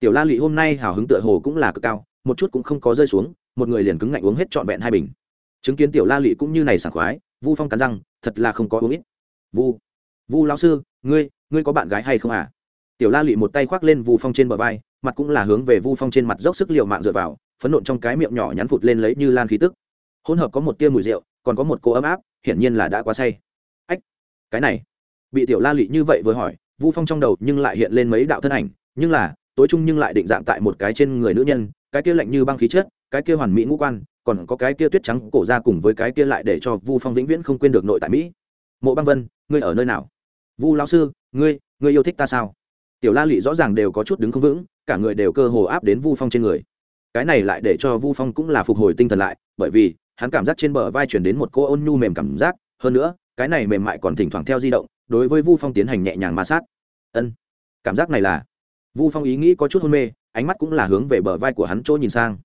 Tiểu la lị hôm nay hào hứng tựa hồ cũng là cực cao, một chút cũng không có rơi xuống, một người liền cứng ngạnh uống hết trọn vẹn hai bình. Chứng kiến tiểu la lị cũng như này sảng khoái, vu phong cắn răng, thật là không có uống ít. Vu vu lão sư, ngươi ngươi có bạn gái hay không à? Tiểu la lị một tay khoác lên vu phong trên bờ vai, mặt cũng là hướng về vu phong trên mặt dốc sức l mạng dựa vào, phấn nộn trong cái miệng nhỏ nhắn phụt lên lấy như lan khí tức. Hỗn hợp có một tia mùi rượu, còn có một cô ấm áp, hiển nhiên là đã quá say. Ách, cái này bị tiểu la lị như vậy vừa hỏi, vu phong trong đầu nhưng lại hiện lên mấy đạo thân ảnh, nhưng là, tối trung nhưng lại định dạng tại một cái trên người nữ nhân, cái kia lạnh như băng khí chất, cái kia hoàn mỹ ngũ quan, còn có cái kia tuyết trắng cổ ra cùng với cái kia lại để cho vu phong vĩnh viễn không quên được nội tại mỹ. Mộ băng vân, ngươi ở nơi nào? Vu lão sư, ngươi ngươi yêu thích ta sao? Tiểu la lị rõ ràng đều có chút đứng không vững, cả người đều cơ hồ áp đến vu phong trên người. Cái này lại để cho vu phong cũng là phục hồi tinh thần lại, bởi vì, hắn cảm giác trên bờ vai chuyển đến một cô ôn nhu mềm cảm giác, hơn nữa, cái này mềm mại còn thỉnh thoảng theo di động đối với vu phong tiến hành nhẹ nhàng ma sát. Ân, cảm giác này là, vu phong ý nghĩ có chút hôn mê, ánh mắt cũng là hướng về bờ vai của hắn chỗ nhìn sang.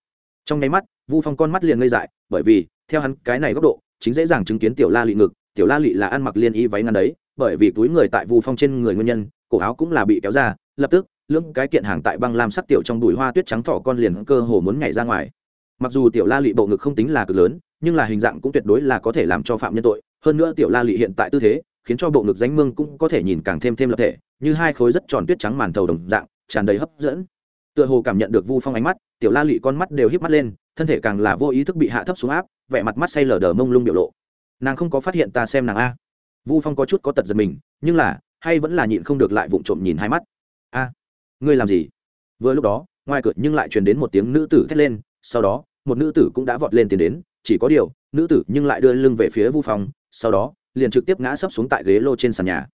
Trong nháy mắt, vu phong con mắt liền ngây dại, bởi vì, theo hắn cái này góc độ, chính dễ dàng chứng kiến tiểu la lị ngực, tiểu la lị là ăn mặc liên y váy ngắn đấy, bởi vì túi người tại vu phong trên người nguyên nhân, cổ áo cũng là bị kéo ra, lập tức, lưỡng cái kiện hàng tại băng lam sắc tiểu trong bụi hoa tuyết trắng thỏ con liền cơ hồ muốn nhảy ra ngoài. Mặc dù tiểu la lị bộ ngực không tính là cực lớn, nhưng là hình dạng cũng tuyệt đối là có thể làm cho phạm nhân tội, hơn nữa tiểu la lị hiện tại tư thế khiến cho bộ ngực ránh mương cũng có thể nhìn càng thêm thêm lập thể, như hai khối rất tròn tuyết trắng màn thầu đồng dạng, tràn đầy hấp dẫn. Tựa hồ cảm nhận được vu phong ánh mắt, tiểu la lụy con mắt đều híp mắt lên, thân thể càng là vô ý thức bị hạ thấp xuống áp, vẻ mặt mắt say lờ đờ mông lung biểu lộ. Nàng không có phát hiện ta xem nàng a. Vu phong có chút có tật giật mình, nhưng là, hay vẫn là nhịn không được lại vụng trộm nhìn hai mắt. A, ngươi làm gì? Vừa lúc đó, ngoài cửa nhưng lại truyền đến một tiếng nữ tử thét lên, sau đó, một nữ tử cũng đã vọt lên tiến đến, chỉ có điều, nữ tử nhưng lại đưa lưng về phía vu phong, sau đó liền trực tiếp ngã sấp xuống tại ghế lô trên sàn nhà.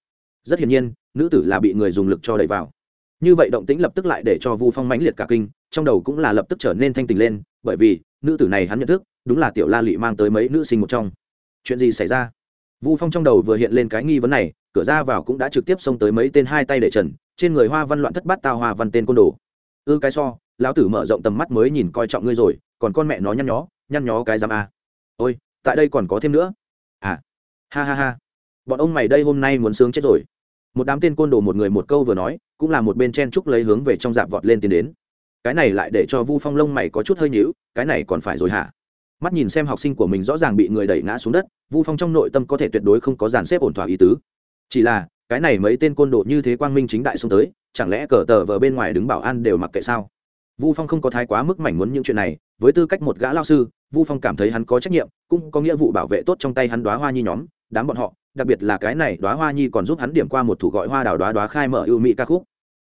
Rất hiển nhiên, nữ tử là bị người dùng lực cho đẩy vào. Như vậy động tĩnh lập tức lại để cho vu phong mãnh liệt cả kinh, trong đầu cũng là lập tức trở nên thanh tình lên, bởi vì nữ tử này hắn nhận thức, đúng là tiểu la lị mang tới mấy nữ sinh một trong. Chuyện gì xảy ra? Vu phong trong đầu vừa hiện lên cái nghi vấn này, cửa ra vào cũng đã trực tiếp xông tới mấy tên hai tay để trần, trên người hoa văn loạn thất bát tao hoa văn tên côn đồ. Ư, cái so, lão tử mở rộng tầm mắt mới nhìn coi trọng ngươi rồi, còn con mẹ nó nhăn nhó nhăn nhó cái giam a. Ôi, tại đây còn có thêm nữa. À ha ha ha. Bọn ông mày đây hôm nay muốn sướng chết rồi. Một đám tên côn đồ một người một câu vừa nói, cũng là một bên chen trúc lấy hướng về trong dạp vọt lên tiến đến. Cái này lại để cho vu phong lông mày có chút hơi nhữu cái này còn phải rồi hả? Mắt nhìn xem học sinh của mình rõ ràng bị người đẩy ngã xuống đất, vu phong trong nội tâm có thể tuyệt đối không có dàn xếp ổn thỏa ý tứ. Chỉ là, cái này mấy tên côn đồ như thế quang minh chính đại xuống tới, chẳng lẽ cờ tờ vờ bên ngoài đứng bảo an đều mặc kệ sao? Vu phong không có thái quá mức mảnh muốn những chuyện này, với tư cách một gã lao sư, vu phong cảm thấy hắn có trách nhiệm, cũng có nghĩa vụ bảo vệ tốt trong tay hắn đoá hoa nhi nhóm đám bọn họ, đặc biệt là cái này đoá hoa nhi còn giúp hắn điểm qua một thủ gọi hoa đào đoá đoá khai mở ưu mỹ ca khúc.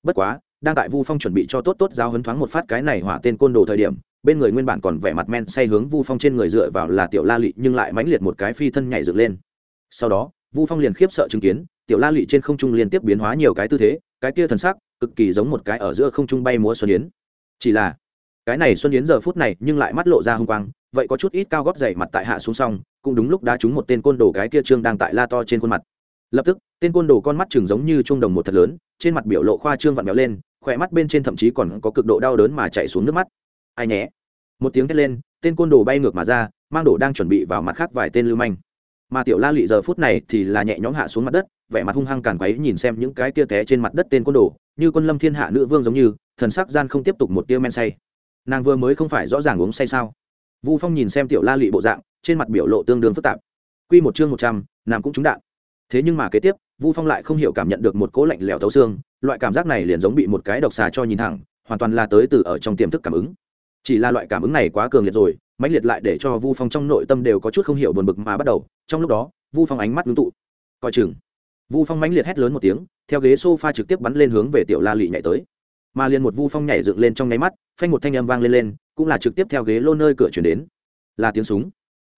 Bất quá, đang tại vu phong chuẩn bị cho tốt tốt giao hấn thoáng một phát cái này hỏa tên côn đồ thời điểm, bên người nguyên bản còn vẻ mặt men say hướng vu phong trên người dựa vào là tiểu la lị nhưng lại mãnh liệt một cái phi thân nhảy dựng lên. Sau đó, vu phong liền khiếp sợ chứng kiến, tiểu la lị trên không trung liên tiếp biến hóa nhiều cái tư thế, cái kia thần sắc, cực kỳ giống một cái ở giữa không trung bay múa xuân yến. Chỉ là cái này xuân yến giờ phút này nhưng lại mắt lộ ra hung quang, vậy có chút ít cao góp dày mặt tại hạ xuống xong, cũng đúng lúc đã trúng một tên côn đồ cái kia trương đang tại la to trên khuôn mặt. Lập tức, tên côn đồ con mắt chừng giống như trung đồng một thật lớn, trên mặt biểu lộ khoa trương vặn vẹo lên, khỏe mắt bên trên thậm chí còn có cực độ đau đớn mà chạy xuống nước mắt. Ai nhé? Một tiếng thét lên, tên côn đồ bay ngược mà ra, mang đồ đang chuẩn bị vào mặt khác vài tên lưu manh. Mà tiểu la lị giờ phút này thì là nhẹ nhõm hạ xuống mặt đất, vẻ mặt hung hăng càn quấy nhìn xem những cái kia té trên mặt đất tên côn đồ, như quân lâm thiên hạ nữ vương giống như, thần sắc gian không tiếp tục một tia men say nàng vừa mới không phải rõ ràng uống say sao? Vu phong nhìn xem tiểu la lị bộ dạng, trên mặt biểu lộ tương đương phức tạp. Q một chương một trăm, nàng cũng trúng đạn. Thế nhưng mà kế tiếp, vu phong lại không hiểu cảm nhận được một cỗ lạnh lẽo thấu xương, loại cảm giác này liền giống bị một cái độc xà cho nhìn thẳng, hoàn toàn là tới từ ở trong tiềm thức cảm ứng. Chỉ là loại cảm ứng này quá cường liệt rồi, mãnh liệt lại để cho vu phong trong nội tâm đều có chút không hiểu buồn bực mà bắt đầu. Trong lúc đó, vu phong ánh mắt ngưng tụ. Coi chừng. Vu phong mãnh liệt hét lớn một tiếng, theo ghế s o f a trực tiếp bắn lên hướng về tiểu la lị nhảy tới mà liền một vu phong nhảy dựng lên trong nháy mắt, phanh một thanh âm vang lên lên, cũng là trực tiếp theo ghế lô nơi cửa chuyển đến. Là tiếng súng.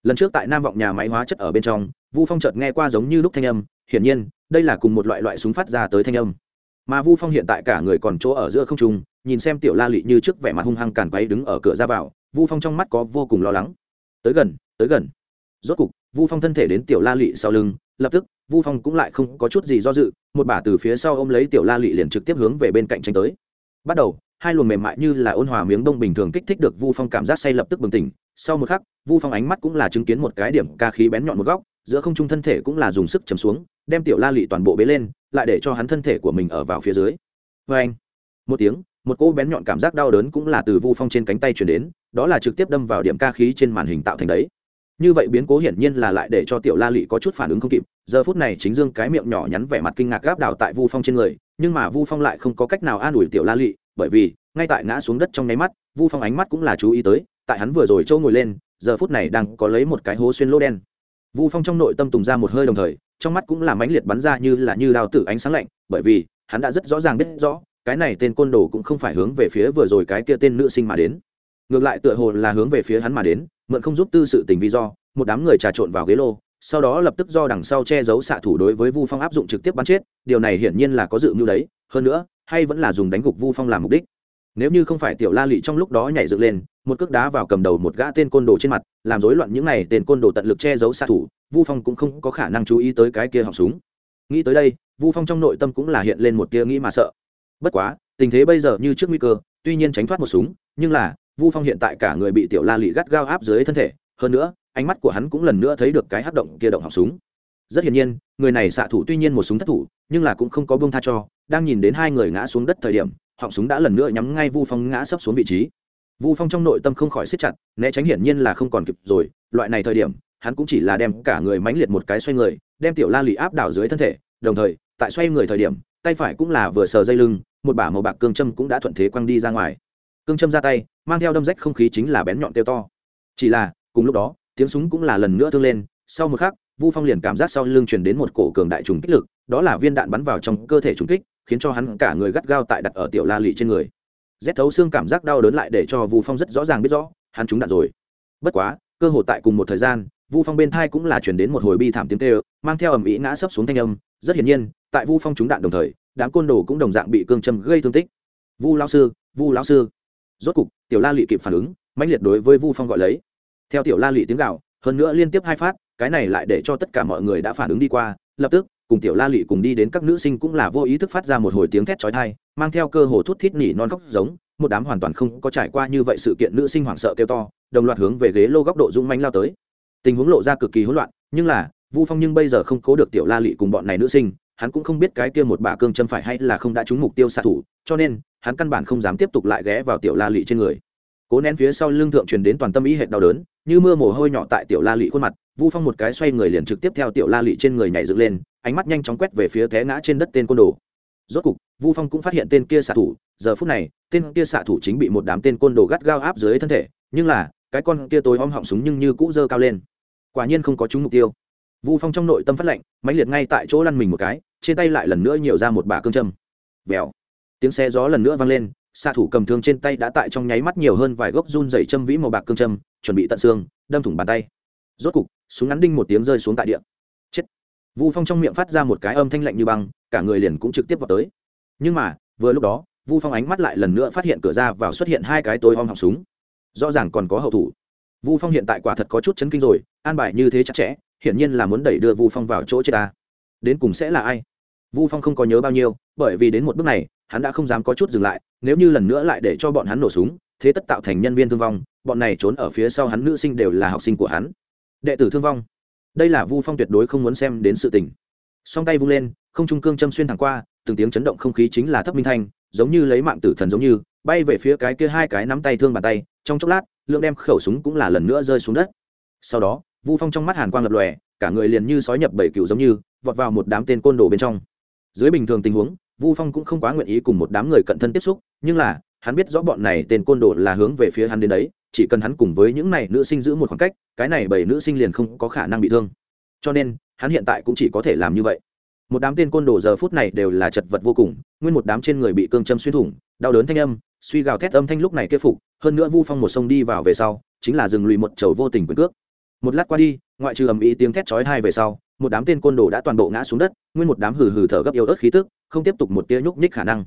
Lần trước tại nam vọng nhà máy hóa chất ở bên trong, vu phong chợt nghe qua giống như lúc thanh âm, hiển nhiên, đây là cùng một loại loại súng phát ra tới thanh âm. Mà vu phong hiện tại cả người còn chỗ ở giữa không trung, nhìn xem tiểu la lị như trước vẻ mặt hung hăng càn quấy đứng ở cửa ra vào, vu phong trong mắt có vô cùng lo lắng. Tới gần tới gần. Rốt cục, vu phong thân thể đến tiểu la lị sau lưng, lập tức, vu phong cũng lại không có chút gì do dự, một bả từ phía sau ôm lấy tiểu la lị liền trực tiếp hướng về bên cạnh tranh tới bắt đầu, hai luồng mềm mại như là ôn hòa miếng đông bình thường kích thích được vu phong cảm giác say lập tức bừng tỉnh. Sau một khắc, vu phong ánh mắt cũng là chứng kiến một cái điểm ca khí bén nhọn một góc, giữa không trung thân thể cũng là dùng sức chầm xuống, đem tiểu la lị toàn bộ bế lên, lại để cho hắn thân thể của mình ở vào phía dưới. Vê anh, một tiếng, một cỗ bén nhọn cảm giác đau đớn cũng là từ vu phong trên cánh tay chuyển đến, đó là trực tiếp đâm vào điểm ca khí trên màn hình tạo thành đấy như vậy biến cố hiển nhiên là lại để cho tiểu la lị có chút phản ứng không kịp. Giờ phút này chính dương cái miệng nhỏ nhắn vẻ mặt kinh ngạc gáp đào tại vu phong trên người, nhưng mà vu phong lại không có cách nào an ủi tiểu la lị, bởi vì, ngay tại ngã xuống đất trong nháy mắt, vu phong ánh mắt cũng là chú ý tới, tại hắn vừa rồi trâu ngồi lên, giờ phút này đang có lấy một cái hố xuyên lỗ đen. Vu phong trong nội tâm tùng ra một hơi đồng thời, trong mắt cũng là mãnh liệt bắn ra như là như đào tử ánh sáng lạnh, bởi vì, hắn đã rất rõ ràng biết rõ, cái này tên côn đồ cũng không phải hướng về phía vừa rồi cái kia tên nữ sinh mà đến. Ngược lại tựa hồ là hướng về phía hắn mà đến mượn không giúp tư sự tình vì do, một đám người trà trộn vào ghế lô, sau đó lập tức do đằng sau che giấu xạ thủ đối với vu phong áp dụng trực tiếp bắn chết, điều này hiển nhiên là có dự mưu đấy, hơn nữa, hay vẫn là dùng đánh gục vu phong làm mục đích. Nếu như không phải tiểu la lị trong lúc đó nhảy dựng lên, một cước đá vào cầm đầu một gã tên côn đồ trên mặt, làm rối loạn những này tên côn đồ tận lực che giấu xạ thủ, vu phong cũng không có khả năng chú ý tới cái kia họng súng. Nghĩ tới đây, vu phong trong nội tâm cũng là hiện lên một tia nghĩ mà sợ. Bất quá, tình thế bây giờ như trước nguy cơ, tuy nhiên tránh thoát một súng, nhưng là vu phong hiện tại cả người bị tiểu la lị gắt gao áp dưới thân thể, hơn nữa, ánh mắt của hắn cũng lần nữa thấy được cái hắc động kia động học súng. Rất hiển nhiên, người này xạ thủ tuy nhiên một súng thất thủ, nhưng là cũng không có buông tha cho, đang nhìn đến hai người ngã xuống đất thời điểm, họng súng đã lần nữa nhắm ngay vu phong ngã sấp xuống vị trí. Vu phong trong nội tâm không khỏi siết chặt, né tránh hiển nhiên là không còn kịp rồi, loại này thời điểm, hắn cũng chỉ là đem cả người mãnh liệt một cái xoay người, đem tiểu la lì áp đảo dưới thân thể, đồng thời, tại xoay người thời điểm, tay phải cũng là vừa sờ dây lưng, một bả màu bạc cương châm cũng đã thuận thế quăng đi ra ngoài cương châm ra tay, mang theo đâm rách không khí chính là bén nhọn tiêu to. Chỉ là, cùng lúc đó, tiếng súng cũng là lần nữa thương lên, sau một khắc, vu phong liền cảm giác sau lưng truyền đến một cổ cường đại trùng kích lực, đó là viên đạn bắn vào trong cơ thể trùng kích, khiến cho hắn cả người gắt gao tại đặt ở tiểu la lị trên người. Rét thấu xương cảm giác đau đớn lại để cho vu phong rất rõ ràng biết rõ, hắn trúng đạn rồi. Bất quá, cơ hội tại cùng một thời gian, vu phong bên thai cũng là chuyển đến một hồi bi thảm tiếng kêu, mang theo ầm ĩ ngã sấp xuống thanh âm. Rất hiển nhiên, tại vu phong trúng đạn đồng thời, đám côn đồ cũng đồng dạng bị cương châm gây thương tích. Vu lão sư, vu lão sư rốt cục, tiểu la lị kịp phản ứng, mãnh liệt đối với vu phong gọi lấy. Theo tiểu la lị tiếng gạo hơn nữa liên tiếp hai phát, cái này lại để cho tất cả mọi người đã phản ứng đi qua, lập tức, cùng tiểu la lị cùng đi đến các nữ sinh cũng là vô ý thức phát ra một hồi tiếng thét chói tai, mang theo cơ hồ thút thít nỉ non khóc giống, một đám hoàn toàn không có trải qua như vậy sự kiện nữ sinh hoảng sợ kêu to, đồng loạt hướng về ghế lô góc độ dũng mánh lao tới. Tình huống lộ ra cực kỳ hỗn loạn, nhưng là, vu phong nhưng bây giờ không cố được tiểu la lị cùng bọn này nữ sinh, hắn cũng không biết cái kia một bà cương châm phải hay là không đã trúng mục tiêu xạ thủ, cho nên hắn căn bản không dám tiếp tục lại ghé vào tiểu la lị trên người. Cố nén phía sau lưng thượng truyền đến toàn tâm ý hệ đau đớn, như mưa mồ hôi nhỏ tại tiểu la lị khuôn mặt, vu phong một cái xoay người liền trực tiếp theo tiểu la lị trên người nhảy dựng lên, ánh mắt nhanh chóng quét về phía té ngã trên đất tên côn đồ. Rốt cục, vu phong cũng phát hiện tên kia xạ thủ, giờ phút này, tên kia xạ thủ chính bị một đám tên côn đồ gắt gao áp dưới thân thể, nhưng là, cái con kia tối om họng súng nhưng như cũ dơ cao lên. Quả nhiên không có trúng mục tiêu. Vu phong trong nội tâm phát lệnh, mãnh liệt ngay tại chỗ lăn mình một cái, trên tay lại lần nữa nhiều ra một bả cương châm. Vèo tiếng xe gió lần nữa vang lên, xạ thủ cầm thương trên tay đã tại trong nháy mắt nhiều hơn vài gốc run dày châm vĩ màu bạc cương châm, chuẩn bị tận xương, đâm thủng bàn tay. Rốt cục, súng ngắn đinh một tiếng rơi xuống tại địa. Chết. Vu phong trong miệng phát ra một cái âm thanh lạnh như băng, cả người liền cũng trực tiếp vào tới. Nhưng mà, vừa lúc đó, vu phong ánh mắt lại lần nữa phát hiện cửa ra vào xuất hiện hai cái tối om họng súng. Rõ ràng còn có hậu thủ. Vu phong hiện tại quả thật có chút chấn kinh rồi, an bài như thế chặt chẽ, hiển nhiên là muốn đẩy đưa vu phong vào chỗ chết ta. Đến cùng sẽ là ai? Vu phong không có nhớ bao nhiêu, bởi vì đến một bước này hắn đã không dám có chút dừng lại, nếu như lần nữa lại để cho bọn hắn nổ súng, thế tất tạo thành nhân viên thương vong, bọn này trốn ở phía sau hắn nữ sinh đều là học sinh của hắn. Đệ tử thương vong. Đây là vu phong tuyệt đối không muốn xem đến sự tình. Song tay vung lên, không trung cương châm xuyên thẳng qua, từng tiếng chấn động không khí chính là thấp minh thanh, giống như lấy mạng tử thần giống như, bay về phía cái kia hai cái nắm tay thương bàn tay, trong chốc lát, lượng đem khẩu súng cũng là lần nữa rơi xuống đất. Sau đó, vu phong trong mắt hàn quang lập lòe, cả người liền như sói nhập bảy cựu giống như, vọt vào một đám tên côn đồ bên trong. Dưới bình thường tình huống vu phong cũng không quá nguyện ý cùng một đám người cận thân tiếp xúc, nhưng là, hắn biết rõ bọn này tên côn đồ là hướng về phía hắn đến đấy, chỉ cần hắn cùng với những này nữ sinh giữ một khoảng cách, cái này bảy nữ sinh liền không có khả năng bị thương. Cho nên, hắn hiện tại cũng chỉ có thể làm như vậy. Một đám tên côn đồ giờ phút này đều là chật vật vô cùng, nguyên một đám trên người bị cương châm xuyên thủng, đau đớn thanh âm, suy gào thét âm thanh lúc này kia phục, hơn nữa vu phong một sông đi vào về sau, chính là dừng lùi một chầu vô tình quyền cước. Một lát qua đi, ngoại trừ ầm ĩ tiếng thét chói hai về sau một đám tên côn đồ đã toàn bộ ngã xuống đất, nguyên một đám hừ hừ thở gấp yếu ớt khí tức, không tiếp tục một tia nhúc nhích khả năng.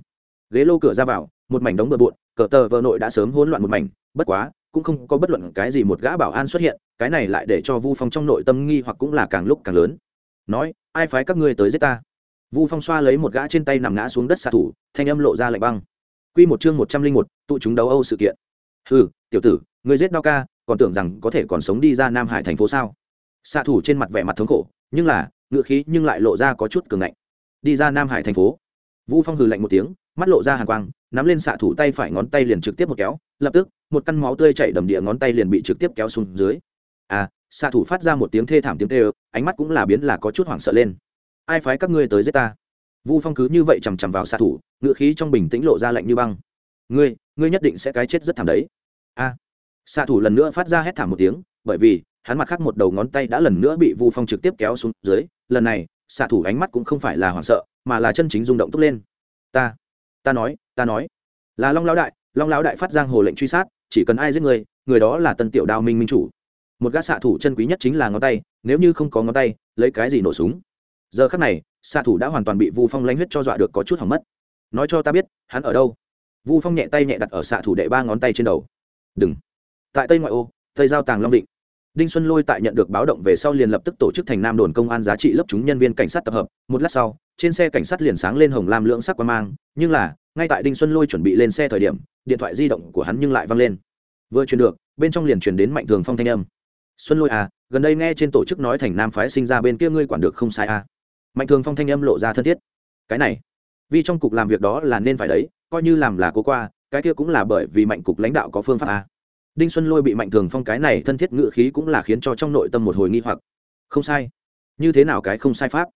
Ghế lô cửa ra vào, một mảnh đống bừa bộn, cờ tờ vợ nội đã sớm hỗn loạn một mảnh, bất quá, cũng không có bất luận cái gì một gã bảo an xuất hiện, cái này lại để cho vu phong trong nội tâm nghi hoặc cũng là càng lúc càng lớn. Nói, ai phái các ngươi tới giết ta? Vu phong xoa lấy một gã trên tay nằm ngã xuống đất xạ thủ, thanh âm lộ ra lạnh băng. Q một chương một trăm linh một, tụ chúng đấu âu sự kiện. Ừ tiểu tử người giết đao ca, còn tưởng rằng có thể còn sống đi ra nam hải thành phố sao? Xạ thủ trên mặt vẻ mặt thống khổ nhưng là ngựa khí nhưng lại lộ ra có chút cường ngạnh. Đi ra nam hải thành phố. Vu phong hừ lạnh một tiếng mắt lộ ra hàng quang nắm lên xạ thủ tay phải ngón tay liền trực tiếp một kéo lập tức một căn máu tươi chảy đầm địa ngón tay liền bị trực tiếp kéo xuống dưới. À xạ thủ phát ra một tiếng thê thảm tiếng tê ánh mắt cũng là biến là có chút hoảng sợ lên. Ai phái các ngươi tới giết ta? Vu phong cứ như vậy chằm chằm vào xạ thủ ngựa khí trong bình tĩnh lộ ra lạnh như băng. Ngươi ngươi nhất định sẽ cái chết rất thảm đấy. A à, xạ thủ lần nữa phát ra hét thảm một tiếng bởi vì hắn mặt khác một đầu ngón tay đã lần nữa bị vu phong trực tiếp kéo xuống dưới lần này xạ thủ ánh mắt cũng không phải là hoảng sợ mà là chân chính rung động tốc lên ta ta nói ta nói là long lão đại long lão đại phát giang hồ lệnh truy sát chỉ cần ai giết người người đó là tân tiểu đao minh minh chủ một gã xạ thủ chân quý nhất chính là ngón tay nếu như không có ngón tay lấy cái gì nổ súng giờ khắc này xạ thủ đã hoàn toàn bị vu phong lanh huyết cho dọa được có chút hỏng mất nói cho ta biết hắn ở đâu vu phong nhẹ tay nhẹ đặt ở xạ thủ đệ ba ngón tay trên đầu đừng tại tây ngoại ô tây giao tàng long định đinh xuân lôi tại nhận được báo động về sau liền lập tức tổ chức thành nam đồn công an giá trị lớp chúng nhân viên cảnh sát tập hợp. Một lát sau, trên xe cảnh sát liền sáng lên hồng lam lưỡng sắc qua mang, nhưng là, ngay tại đinh xuân lôi chuẩn bị lên xe thời điểm, điện thoại di động của hắn nhưng lại văng lên. Vừa truyền được, bên trong liền truyền đến mạnh thường phong thanh âm. Xuân lôi à gần đây nghe trên tổ chức nói thành nam phái sinh ra bên kia ngươi quản được không sai à? Mạnh thường phong thanh âm lộ ra thân thiết. Cái này, vì trong cục làm việc đó là nên phải đấy, coi như làm là cố qua, cái kia cũng là bởi vì mạnh cục lãnh đạo có phương pháp à đinh xuân lôi bị mạnh thường phong cái này thân thiết ngự khí cũng là khiến cho trong nội tâm một hồi nghi hoặc. Không sai. Như thế nào cái không sai pháp?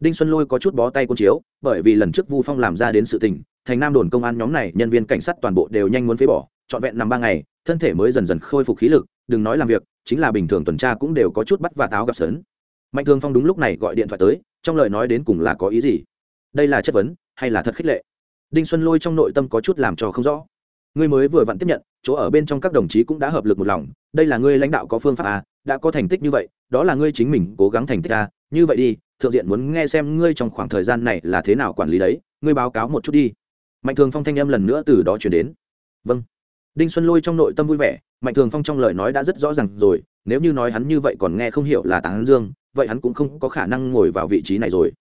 Đinh xuân lôi có chút bó tay quân chiếu, bởi vì lần trước vu phong làm ra đến sự tình, thành nam đồn công an nhóm này nhân viên cảnh sát toàn bộ đều nhanh muốn phế bỏ, trọn vẹn nằm ba ngày, thân thể mới dần dần khôi phục khí lực, đừng nói làm việc, chính là bình thường tuần tra cũng đều có chút bắt và táo gặp sớn. Mạnh thường phong đúng lúc này gọi điện thoại tới, trong lời nói đến cùng là có ý gì? Đây là chất vấn, hay là thật khích lệ? Đinh xuân lôi trong nội tâm có chút làm cho không rõ. Ngươi mới vừa vặn tiếp nhận chỗ ở bên trong các đồng chí cũng đã hợp lực một lòng, đây là ngươi lãnh đạo có phương pháp à đã có thành tích như vậy, đó là ngươi chính mình cố gắng thành tích à như vậy đi, thượng diện muốn nghe xem ngươi trong khoảng thời gian này là thế nào quản lý đấy, ngươi báo cáo một chút đi. Mạnh thường phong thanh âm lần nữa từ đó chuyển đến. Vâng. Đinh xuân lôi trong nội tâm vui vẻ, mạnh thường phong trong lời nói đã rất rõ ràng rồi, nếu như nói hắn như vậy còn nghe không hiểu là tán dương, vậy hắn cũng không có khả năng ngồi vào vị trí này rồi.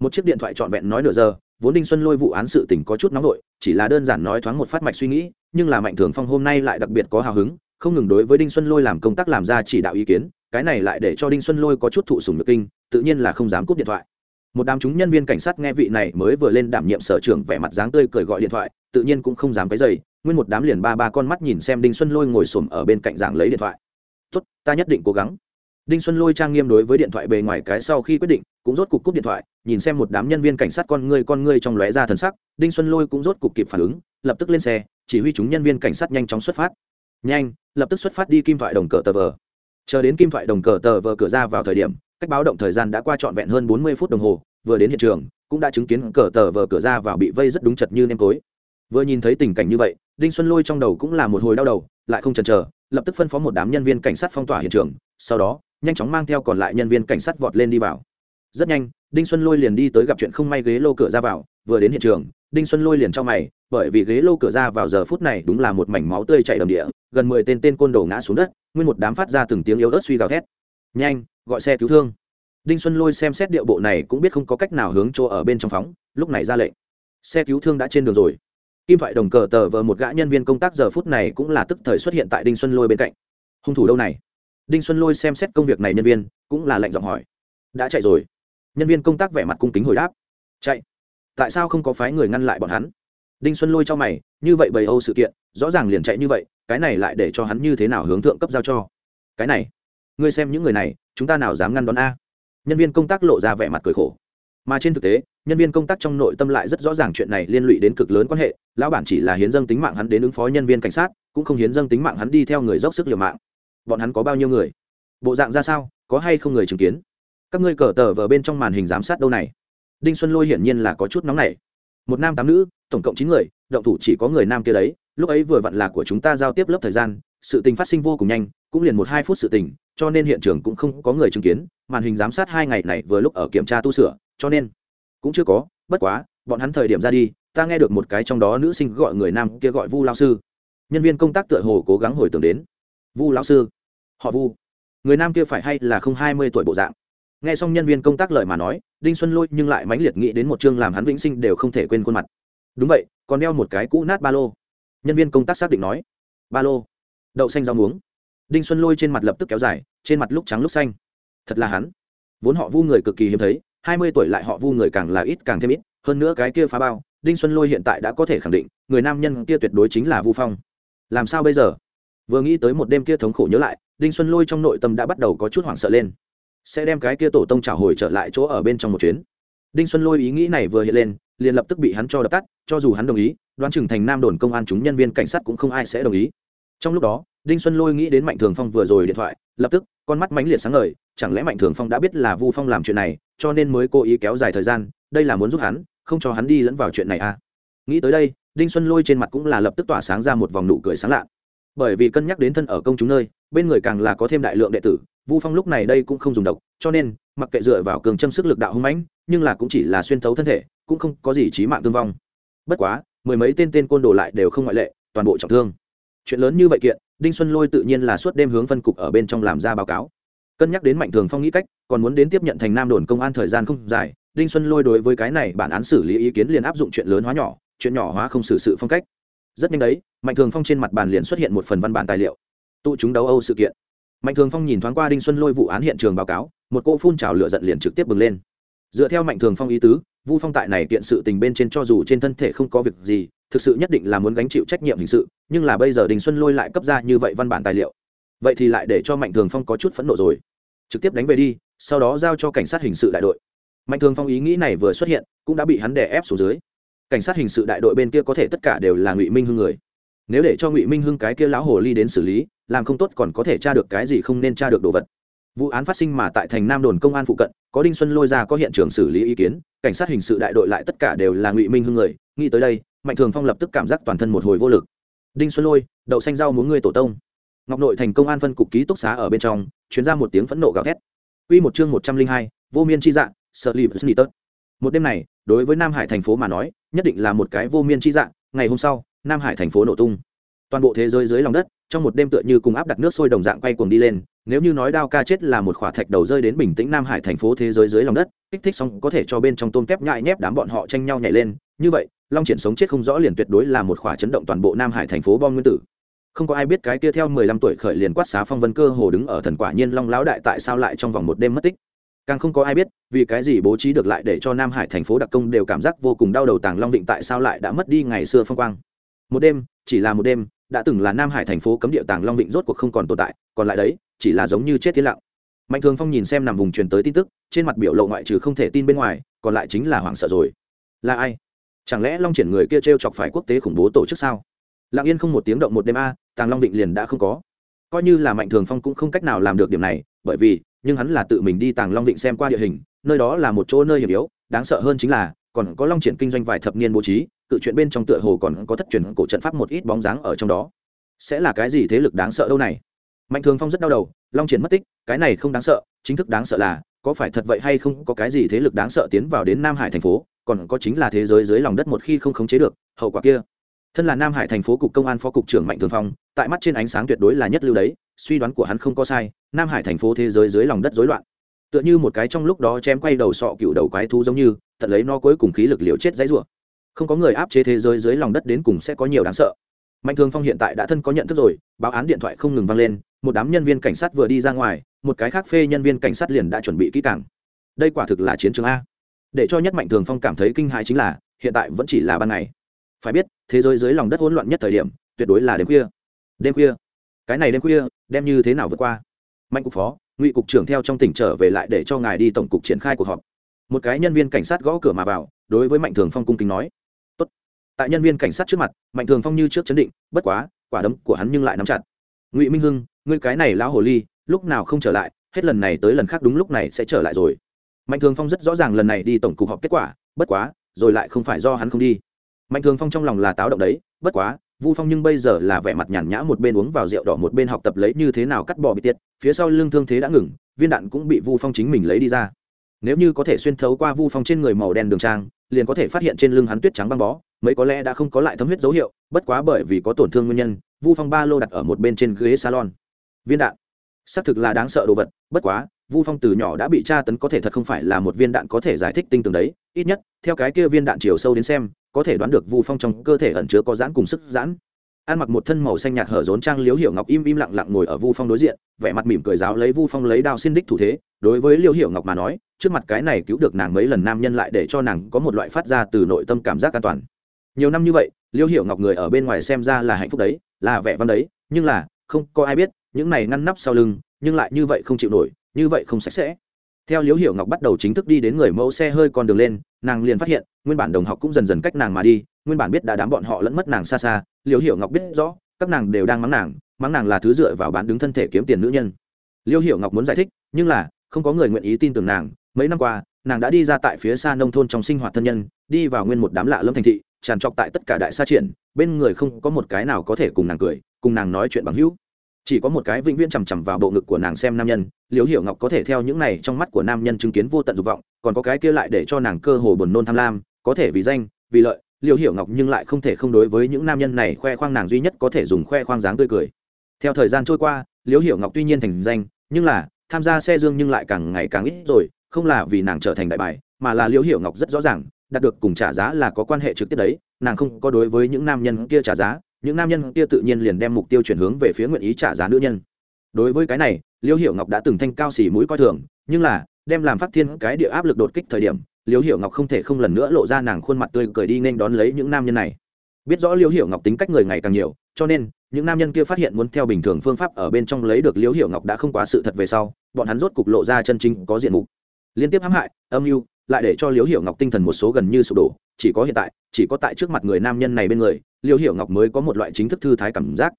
Một chiếc điện thoại trọn vẹn nói nửa giờ vốn đinh xuân lôi vụ án sự tình có chút nóng nổi chỉ là đơn giản nói thoáng một phát mạch suy nghĩ, nhưng là mạnh thường phong hôm nay lại đặc biệt có hào hứng, không ngừng đối với đinh xuân lôi làm công tác làm ra chỉ đạo ý kiến, cái này lại để cho đinh xuân lôi có chút thụ sùng nhược kinh, tự nhiên là không dám cúp điện thoại. Một đám chúng nhân viên cảnh sát nghe vị này mới vừa lên đảm nhiệm sở trưởng vẻ mặt dáng tươi cười gọi điện thoại, tự nhiên cũng không dám cái dày nguyên một đám liền ba ba con mắt nhìn xem đinh xuân lôi ngồi xổm ở bên cạnh giảng lấy điện thoại. Tốt, ta nhất định cố gắng. Đinh xuân lôi trang nghiêm đối với điện thoại bề ngoài cái sau khi quyết định cũng rốt cục cúp điện thoại, nhìn xem một đám nhân viên cảnh sát con ngươi con ngươi trong lóe ra thần sắc, đinh xuân lôi cũng rốt cục kịp phản ứng, lập tức lên xe, chỉ huy chúng nhân viên cảnh sát nhanh chóng xuất phát. Nhanh, lập tức xuất phát đi kim thoại đồng cờ tờ vờ. Chờ đến kim thoại đồng cờ tờ vờ cửa ra vào thời điểm, cách báo động thời gian đã qua trọn vẹn hơn bốn mươi phút đồng hồ, vừa đến hiện trường, cũng đã chứng kiến cờ tờ vờ cửa ra vào bị vây rất đúng chật như nêm tối. Vừa nhìn thấy tình cảnh như vậy, đinh xuân lôi trong đầu cũng là một hồi đau đầu, lại không chần chờ, lập tức phân phó một đám nhân viên cảnh sát phong tỏa hiện trường, sau đó, nhanh chóng mang theo còn lại nhân viên cảnh sát vọt lên đi vào rất nhanh, đinh xuân lôi liền đi tới gặp chuyện không may ghế lô cửa ra vào, vừa đến hiện trường, đinh xuân lôi liền cho mày, bởi vì ghế lô cửa ra vào giờ phút này đúng là một mảnh máu tươi chảy đầm địa, gần mười tên tên côn đồ ngã xuống đất, nguyên một đám phát ra từng tiếng yếu ớt suy gào thét. Nhanh, gọi xe cứu thương. Đinh xuân lôi xem xét điệu bộ này cũng biết không có cách nào hướng chỗ ở bên trong phóng, lúc này ra lệnh. Xe cứu thương đã trên đường rồi. Kim thoại đồng cờ tờ vờ một gã nhân viên công tác giờ phút này cũng là tức thời xuất hiện tại đinh xuân lôi bên cạnh. Hung thủ đâu này? Đinh xuân lôi xem xét công việc này nhân viên, cũng là lệnh giọng hỏi. Đã chạy rồi nhân viên công tác vẻ mặt cung kính hồi đáp. Chạy. Tại sao không có phái người ngăn lại bọn hắn? Đinh xuân lôi cho mày, như vậy bầy âu sự kiện, rõ ràng liền chạy như vậy, cái này lại để cho hắn như thế nào hướng thượng cấp giao cho? Cái này, ngươi xem những người này, chúng ta nào dám ngăn đón a? Nhân viên công tác lộ ra vẻ mặt cười khổ. Mà trên thực tế, nhân viên công tác trong nội tâm lại rất rõ ràng chuyện này liên lụy đến cực lớn quan hệ, lão bản chỉ là hiến dâng tính mạng hắn đến ứng phó nhân viên cảnh sát, cũng không hiến dâng tính mạng hắn đi theo người dốc sức liều mạng. Bọn hắn có bao nhiêu người? Bộ dạng ra sao, có hay không người chứng kiến? Các ngươi cờ tờ vờ bên trong màn hình giám sát đâu này? Đinh xuân lôi hiển nhiên là có chút nóng này một nam tám nữ, tổng cộng chín người, động thủ chỉ có người nam kia đấy. Lúc ấy vừa vặn là của chúng ta giao tiếp lớp thời gian, sự tình phát sinh vô cùng nhanh, cũng liền một hai phút sự tình, cho nên hiện trường cũng không có người chứng kiến. Màn hình giám sát hai ngày này vừa lúc ở kiểm tra tu sửa, cho nên cũng chưa có. Bất quá, bọn hắn thời điểm ra đi, ta nghe được một cái trong đó nữ sinh gọi người nam kia gọi vu lao sư. Nhân viên công tác tựa hồ cố gắng hồi tưởng đến. Vu lão sư, họ vu. Người nam kia phải hay là không hai mươi tuổi bộ dạng? Nghe xong nhân viên công tác lời mà nói, đinh xuân lôi nhưng lại mãnh liệt nghĩ đến một chương làm hắn vĩnh sinh đều không thể quên khuôn mặt. Đúng vậy, còn đeo một cái cũ nát ba lô. Nhân viên công tác xác định nói, ba lô, đậu xanh rau muống. Đinh xuân lôi trên mặt lập tức kéo dài, trên mặt lúc trắng lúc xanh. Thật là hắn. Vốn họ vu người cực kỳ hiếm thấy, hai mươi tuổi lại họ vu người càng là ít càng thêm ít, hơn nữa cái kia phá bao, đinh xuân lôi hiện tại đã có thể khẳng định, người nam nhân kia tuyệt đối chính là vu phong. Làm sao bây giờ? Vừa nghĩ tới một đêm kia thống khổ nhớ lại, đinh xuân lôi trong nội tâm đã bắt đầu có chút hoảng sợ lên sẽ đem cái kia tổ tông trả hồi trở lại chỗ ở bên trong một chuyến. Đinh xuân lôi ý nghĩ này vừa hiện lên, liền lập tức bị hắn cho đập tắt, cho dù hắn đồng ý, đoán chừng thành nam đồn công an chúng nhân viên cảnh sát cũng không ai sẽ đồng ý. Trong lúc đó, đinh xuân lôi nghĩ đến mạnh thường phong vừa rồi điện thoại, lập tức, con mắt mãnh liệt sáng ngời, chẳng lẽ mạnh thường phong đã biết là vu phong làm chuyện này, cho nên mới cố ý kéo dài thời gian, đây là muốn giúp hắn, không cho hắn đi lẫn vào chuyện này à? Nghĩ tới đây, đinh xuân lôi trên mặt cũng là lập tức tỏa sáng ra một vòng nụ cười sáng lạ. Bởi vì cân nhắc đến thân ở công chúng nơi, bên người càng là có thêm đại lượng đệ tử vu phong lúc này đây cũng không dùng độc, cho nên, mặc kệ dựa vào cường châm sức lực đạo hung mãnh, nhưng là cũng chỉ là xuyên thấu thân thể, cũng không có gì trí mạng thương vong. Bất quá, mười mấy tên tên côn đồ lại đều không ngoại lệ, toàn bộ trọng thương. Chuyện lớn như vậy kiện, đinh xuân lôi tự nhiên là suốt đêm hướng phân cục ở bên trong làm ra báo cáo. Cân nhắc đến mạnh thường phong nghĩ cách, còn muốn đến tiếp nhận thành nam đồn công an thời gian không dài, đinh xuân lôi đối với cái này bản án xử lý ý kiến liền áp dụng chuyện lớn hóa nhỏ, chuyện nhỏ hóa không xử sự phong cách. Rất nhanh đấy, mạnh thường phong trên mặt bàn liền xuất hiện một phần văn bản tài liệu. Tụ chúng đấu âu sự kiện mạnh thường phong nhìn thoáng qua đinh xuân lôi vụ án hiện trường báo cáo, một cô phun trào lửa giận liền trực tiếp bừng lên. Dựa theo mạnh thường phong ý tứ, vu phong tại này kiện sự tình bên trên cho dù trên thân thể không có việc gì, thực sự nhất định là muốn gánh chịu trách nhiệm hình sự, nhưng là bây giờ đình xuân lôi lại cấp ra như vậy văn bản tài liệu. Vậy thì lại để cho mạnh thường phong có chút phẫn nộ rồi. Trực tiếp đánh về đi, sau đó giao cho cảnh sát hình sự đại đội. Mạnh thường phong ý nghĩ này vừa xuất hiện, cũng đã bị hắn đè ép xuống dưới. Cảnh sát hình sự đại đội bên kia có thể tất cả đều là ngụy minh hưng người nếu để cho ngụy minh hưng cái kia lão hồ ly đến xử lý làm không tốt còn có thể tra được cái gì không nên tra được đồ vật vụ án phát sinh mà tại thành nam đồn công an phụ cận có đinh xuân lôi ra có hiện trường xử lý ý kiến cảnh sát hình sự đại đội lại tất cả đều là ngụy minh hưng người nghĩ tới đây mạnh thường phong lập tức cảm giác toàn thân một hồi vô lực đinh xuân lôi đậu xanh rau muốn ngươi tổ tông ngọc nội thành công an phân cục ký túc xá ở bên trong chuyến ra một tiếng phẫn nộ gào thét Quy một chương một trăm linh hai, vô miên chi dạng, sợ lì bất tớt. Một đêm này, đối với Nam Hải thành phố mà nói, nhất định là một cái vô miên chi dạng, ngày hôm sau, Nam Hải thành phố nổ tung. Toàn bộ thế giới dưới lòng đất, trong một đêm tựa như cùng áp đặt nước sôi đồng dạng quay cuồng đi lên, nếu như nói đao ca chết là một khỏa thạch đầu rơi đến bình tĩnh Nam Hải thành phố thế giới dưới lòng đất, kích thích xong có thể cho bên trong tôm tép nhại nhép đám bọn họ tranh nhau nhảy lên, như vậy, Long Triển sống chết không rõ liền tuyệt đối là một khỏa chấn động toàn bộ Nam Hải thành phố bom nguyên tử. Không có ai biết cái kia theo mười lăm tuổi khởi liền quát xá phong vân cơ hồ đứng ở thần quả nhiên long lão đại tại sao lại trong vòng một đêm mất tích. Càng không có ai biết vì cái gì bố trí được lại để cho nam hải thành phố đặc công đều cảm giác vô cùng đau đầu tàng long định tại sao lại đã mất đi ngày xưa phong quang một đêm, chỉ là một đêm, đã từng là nam hải thành phố cấm địa tàng long vịnh rốt cuộc không còn tồn tại, còn lại đấy, chỉ là giống như chết tiến lặng. Mạnh thường phong nhìn xem nằm vùng truyền tới tin tức, trên mặt biểu lộ ngoại trừ không thể tin bên ngoài, còn lại chính là hoảng sợ rồi. Là ai? Chẳng lẽ long triển người kia t r e o chọc phải quốc tế khủng bố tổ chức sao? Lặng yên không một tiếng động một đêm a, tàng long vịnh liền đã không có. Coi như là mạnh thường phong cũng không cách nào làm được điểm này, bởi vì, nhưng hắn là tự mình đi tàng long vịnh xem qua địa hình, nơi đó là một chỗ nơi hiểm yếu, đáng sợ hơn chính là, còn có long triển kinh doanh vài thập niên bố trí cự chuyện bên trong tựa hồ còn có thất truyền cổ trận pháp một ít bóng dáng ở trong đó. Sẽ là cái gì thế lực đáng sợ đâu này? Mạnh thường phong rất đau đầu, long triển mất tích, cái này không đáng sợ, chính thức đáng sợ là, có phải thật vậy hay không, có cái gì thế lực đáng sợ tiến vào đến nam hải thành phố, còn có chính là thế giới dưới lòng đất một khi không khống chế được, hậu quả kia. Thân là nam hải thành phố cục công an phó cục trưởng mạnh thường phong, tại mắt trên ánh sáng tuyệt đối là nhất lưu đấy, suy đoán của hắn không có sai, nam hải thành phố thế giới dưới lòng đất rối loạn. Tựa như một cái trong lúc đó chém quay đầu sọ cựu đầu quái thú giống như, thật lấy nó cuối cùng khí lực liều chết dãy rủa không có người áp chế thế giới dưới lòng đất đến cùng sẽ có nhiều đáng sợ. Mạnh thường phong hiện tại đã thân có nhận thức rồi, báo án điện thoại không ngừng vang lên, một đám nhân viên cảnh sát vừa đi ra ngoài, một cái khác phê nhân viên cảnh sát liền đã chuẩn bị kỹ càng. Đây quả thực là chiến trường a. Để cho nhất mạnh thường phong cảm thấy kinh hại chính là, hiện tại vẫn chỉ là ban ngày. Phải biết, thế giới dưới lòng đất hỗn loạn nhất thời điểm, tuyệt đối là đêm khuya. Đêm khuya. Cái này đêm khuya, đem như thế nào vượt qua? Mạnh cục phó, ngụy cục trưởng theo trong tỉnh trở về lại để cho ngài đi tổng cục triển khai cuộc họp. Một cái nhân viên cảnh sát gõ cửa mà vào, đối với mạnh thường phong cung kính nói tại nhân viên cảnh sát trước mặt, mạnh thường phong như trước chấn định, bất quá, quả đấm của hắn nhưng lại nắm chặt. Ngụy minh hưng, ngươi cái này lão hồ ly, lúc nào không trở lại, hết lần này tới lần khác đúng lúc này sẽ trở lại rồi. Mạnh thường phong rất rõ ràng lần này đi tổng cục họp kết quả, bất quá, rồi lại không phải do hắn không đi. Mạnh thường phong trong lòng là táo động đấy, bất quá, vu phong nhưng bây giờ là vẻ mặt nhàn nhã một bên uống vào rượu đỏ một bên học tập lấy như thế nào cắt bỏ bị tiết phía sau lưng thương thế đã ngừng, viên đạn cũng bị vu phong chính mình lấy đi ra. Nếu như có thể xuyên thấu qua vu phong trên người màu đen đường trang, liền có thể phát hiện trên lưng hắn tuyết trắng băng bó mấy có lẽ đã không có lại thấm huyết dấu hiệu, bất quá bởi vì có tổn thương nguyên nhân, vu phong ba lô đặt ở một bên trên ghế salon. Viên đạn. Xác thực là đáng sợ đồ vật, bất quá, vu phong từ nhỏ đã bị tra tấn có thể thật không phải là một viên đạn có thể giải thích tinh tường đấy, ít nhất, theo cái kia viên đạn chiều sâu đến xem, có thể đoán được vu phong trong cơ thể ẩn chứa có giãn cùng sức giãn. Ăn mặc một thân màu xanh nhạt hở rốn trang liếu hiểu ngọc im im lặng lặng ngồi ở vu phong đối diện, vẻ mặt mỉm cười giáo lấy vu phong lấy đao xin đích thủ thế. Đối với liêu hiểu ngọc mà nói, trước mặt cái này cứu được nàng mấy lần nam nhân lại để cho nàng có một loại phát ra từ nội tâm cảm giác an toàn nhiều năm như vậy, liêu hiểu ngọc người ở bên ngoài xem ra là hạnh phúc đấy, là vẻ văn đấy, nhưng là, không có ai biết, những này ngăn nắp sau lưng, nhưng lại như vậy không chịu nổi, như vậy không sạch sẽ. Theo liễu hiểu ngọc bắt đầu chính thức đi đến người mẫu xe hơi con đường lên, nàng liền phát hiện, nguyên bản đồng học cũng dần dần cách nàng mà đi, nguyên bản biết đã đám bọn họ lẫn mất nàng xa xa liễu hiểu ngọc biết rõ, các nàng đều đang mắng nàng mắng nàng là thứ dựa vào bán đứng thân thể kiếm tiền nữ nhân. Liễu hiểu ngọc muốn giải thích, nhưng là, không có người nguyện ý tin tưởng nàng. Mấy năm qua, nàng đã đi ra tại phía xa nông thôn trong sinh hoạt thân nhân, đi vào nguyên một đám lạ lâm thành thị tràn trọc tại tất cả đại sa triển, bên người không có một cái nào có thể cùng nàng cười, cùng nàng nói chuyện bằng hữu. Chỉ có một cái vĩnh viễn chằm chằm vào bộ ngực của nàng xem nam nhân, liễu hiểu ngọc có thể theo những này trong mắt của nam nhân chứng kiến vô tận dục vọng, còn có cái kia lại để cho nàng cơ hồ buồn nôn tham lam, có thể vì danh, vì lợi, liễu hiểu ngọc nhưng lại không thể không đối với những nam nhân này khoe khoang nàng duy nhất có thể dùng khoe khoang dáng tươi cười. Theo thời gian trôi qua, liễu hiểu ngọc tuy nhiên thành danh, nhưng là tham gia xe dương nhưng lại càng ngày càng ít rồi, không là vì nàng trở thành đại bài, mà là liễu hiểu ngọc rất rõ ràng đạt được cùng trả giá là có quan hệ trực tiếp đấy, nàng không có đối với những nam nhân kia trả giá, những nam nhân kia tự nhiên liền đem mục tiêu chuyển hướng về phía nguyện ý trả giá nữ nhân. Đối với cái này, liêu hiểu ngọc đã từng thanh cao xỉ mũi coi thường, nhưng là, đem làm phát thiên cái địa áp lực đột kích thời điểm, liêu hiểu ngọc không thể không lần nữa lộ ra nàng khuôn mặt tươi cười đi nên đón lấy những nam nhân này. Biết rõ liêu hiểu ngọc tính cách người ngày càng nhiều, cho nên, những nam nhân kia phát hiện muốn theo bình thường phương pháp ở bên trong lấy được liêu hiểu ngọc đã không quá sự thật về sau, bọn hắn rốt cục lộ ra chân chính có diện mục. Liên tiếp hãm hại, âm mưu lại để cho liêu hiểu ngọc tinh thần một số gần như sụp đổ, chỉ có hiện tại, chỉ có tại trước mặt người nam nhân này bên người liêu hiểu ngọc mới có một loại chính thức thư thái cảm giác.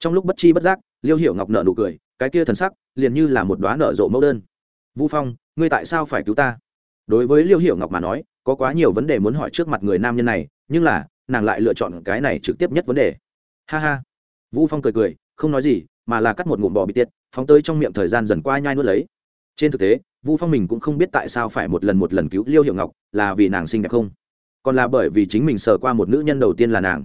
Trong lúc bất chi bất giác liêu hiểu ngọc nợ nụ cười, cái kia thần sắc, liền như là một đoá nợ rộ mẫu đơn. Vu phong, ngươi tại sao phải cứu ta? Đối với liêu hiểu ngọc mà nói, có quá nhiều vấn đề muốn hỏi trước mặt người nam nhân này, nhưng là, nàng lại lựa chọn cái này trực tiếp nhất vấn đề. Ha ha. Vu phong cười cười, không nói gì, mà là cắt một ngụm bò bị tiết, phóng tới trong miệng thời gian dần qua nhai nuốt lấy trên thực tế, vu phong mình cũng không biết tại sao phải một lần một lần cứu liêu hiệu ngọc, là vì nàng xinh đẹp không? Còn là bởi vì chính mình sờ qua một nữ nhân đầu tiên là nàng?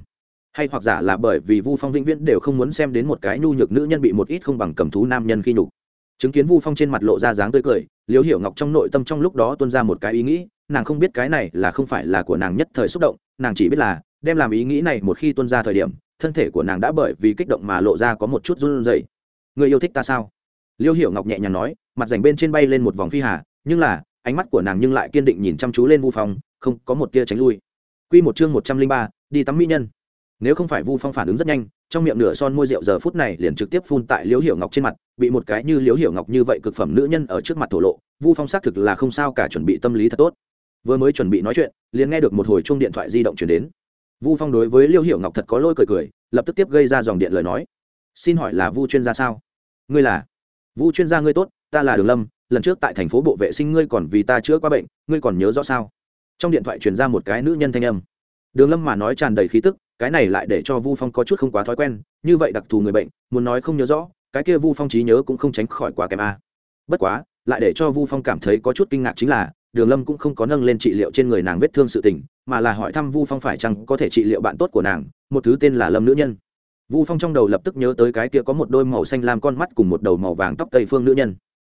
Hay hoặc giả là bởi vì vu phong vĩnh viễn đều không muốn xem đến một cái nhu nhược nữ nhân bị một ít không bằng cầm thú nam nhân khi nhục? Chứng kiến vu phong trên mặt lộ ra dáng tươi cười, liêu hiểu ngọc trong nội tâm trong lúc đó tuôn ra một cái ý nghĩ, nàng không biết cái này là không phải là của nàng nhất thời xúc động, nàng chỉ biết là, đem làm ý nghĩ này một khi tuôn ra thời điểm, thân thể của nàng đã bởi vì kích động mà lộ ra có một chút run rẩy. Người yêu thích ta sao? Liêu hiểu ngọc nhẹ nhàng nói mặt rảnh bên trên bay lên một vòng phi hà nhưng là ánh mắt của nàng nhưng lại kiên định nhìn chăm chú lên vu phong không có một tia tránh lui. Quy một chương một trăm linh ba, đi tắm mỹ nhân. Nếu không phải vu phong phản ứng rất nhanh trong miệng nửa son môi rượu giờ phút này liền trực tiếp phun tại liễu hiểu ngọc trên mặt bị một cái như liễu hiểu ngọc như vậy cực phẩm nữ nhân ở trước mặt thổ lộ vu phong xác thực là không sao cả chuẩn bị tâm lý thật tốt. Vừa mới chuẩn bị nói chuyện liền nghe được một hồi chuông điện thoại di động chuyển đến. Vu phong đối với liễu hiểu ngọc thật có lôi cười cười lập tức tiếp gây ra dòng điện lời nói. Xin hỏi là vu chuyên gia sao? Ngươi là. Vu chuyên gia ngươi tốt ta là đường lâm, lần trước tại thành phố bộ vệ sinh ngươi còn vì ta chữa qua bệnh, ngươi còn nhớ rõ sao? Trong điện thoại truyền ra một cái nữ nhân thanh âm. Đường lâm mà nói tràn đầy khí tức, cái này lại để cho vu phong có chút không quá thói quen, như vậy đặc thù người bệnh, muốn nói không nhớ rõ, cái kia vu phong trí nhớ cũng không tránh khỏi quá kém a. Bất quá, lại để cho vu phong cảm thấy có chút kinh ngạc chính là, đường lâm cũng không có nâng lên trị liệu trên người nàng vết thương sự tình, mà là hỏi thăm vu phong phải chăng có thể trị liệu bạn tốt của nàng, một thứ tên là lâm nữ nhân. Vu phong trong đầu lập tức nhớ tới cái kia có một đôi màu xanh lam con mắt cùng một đầu màu vàng tóc tây phương nữ nhân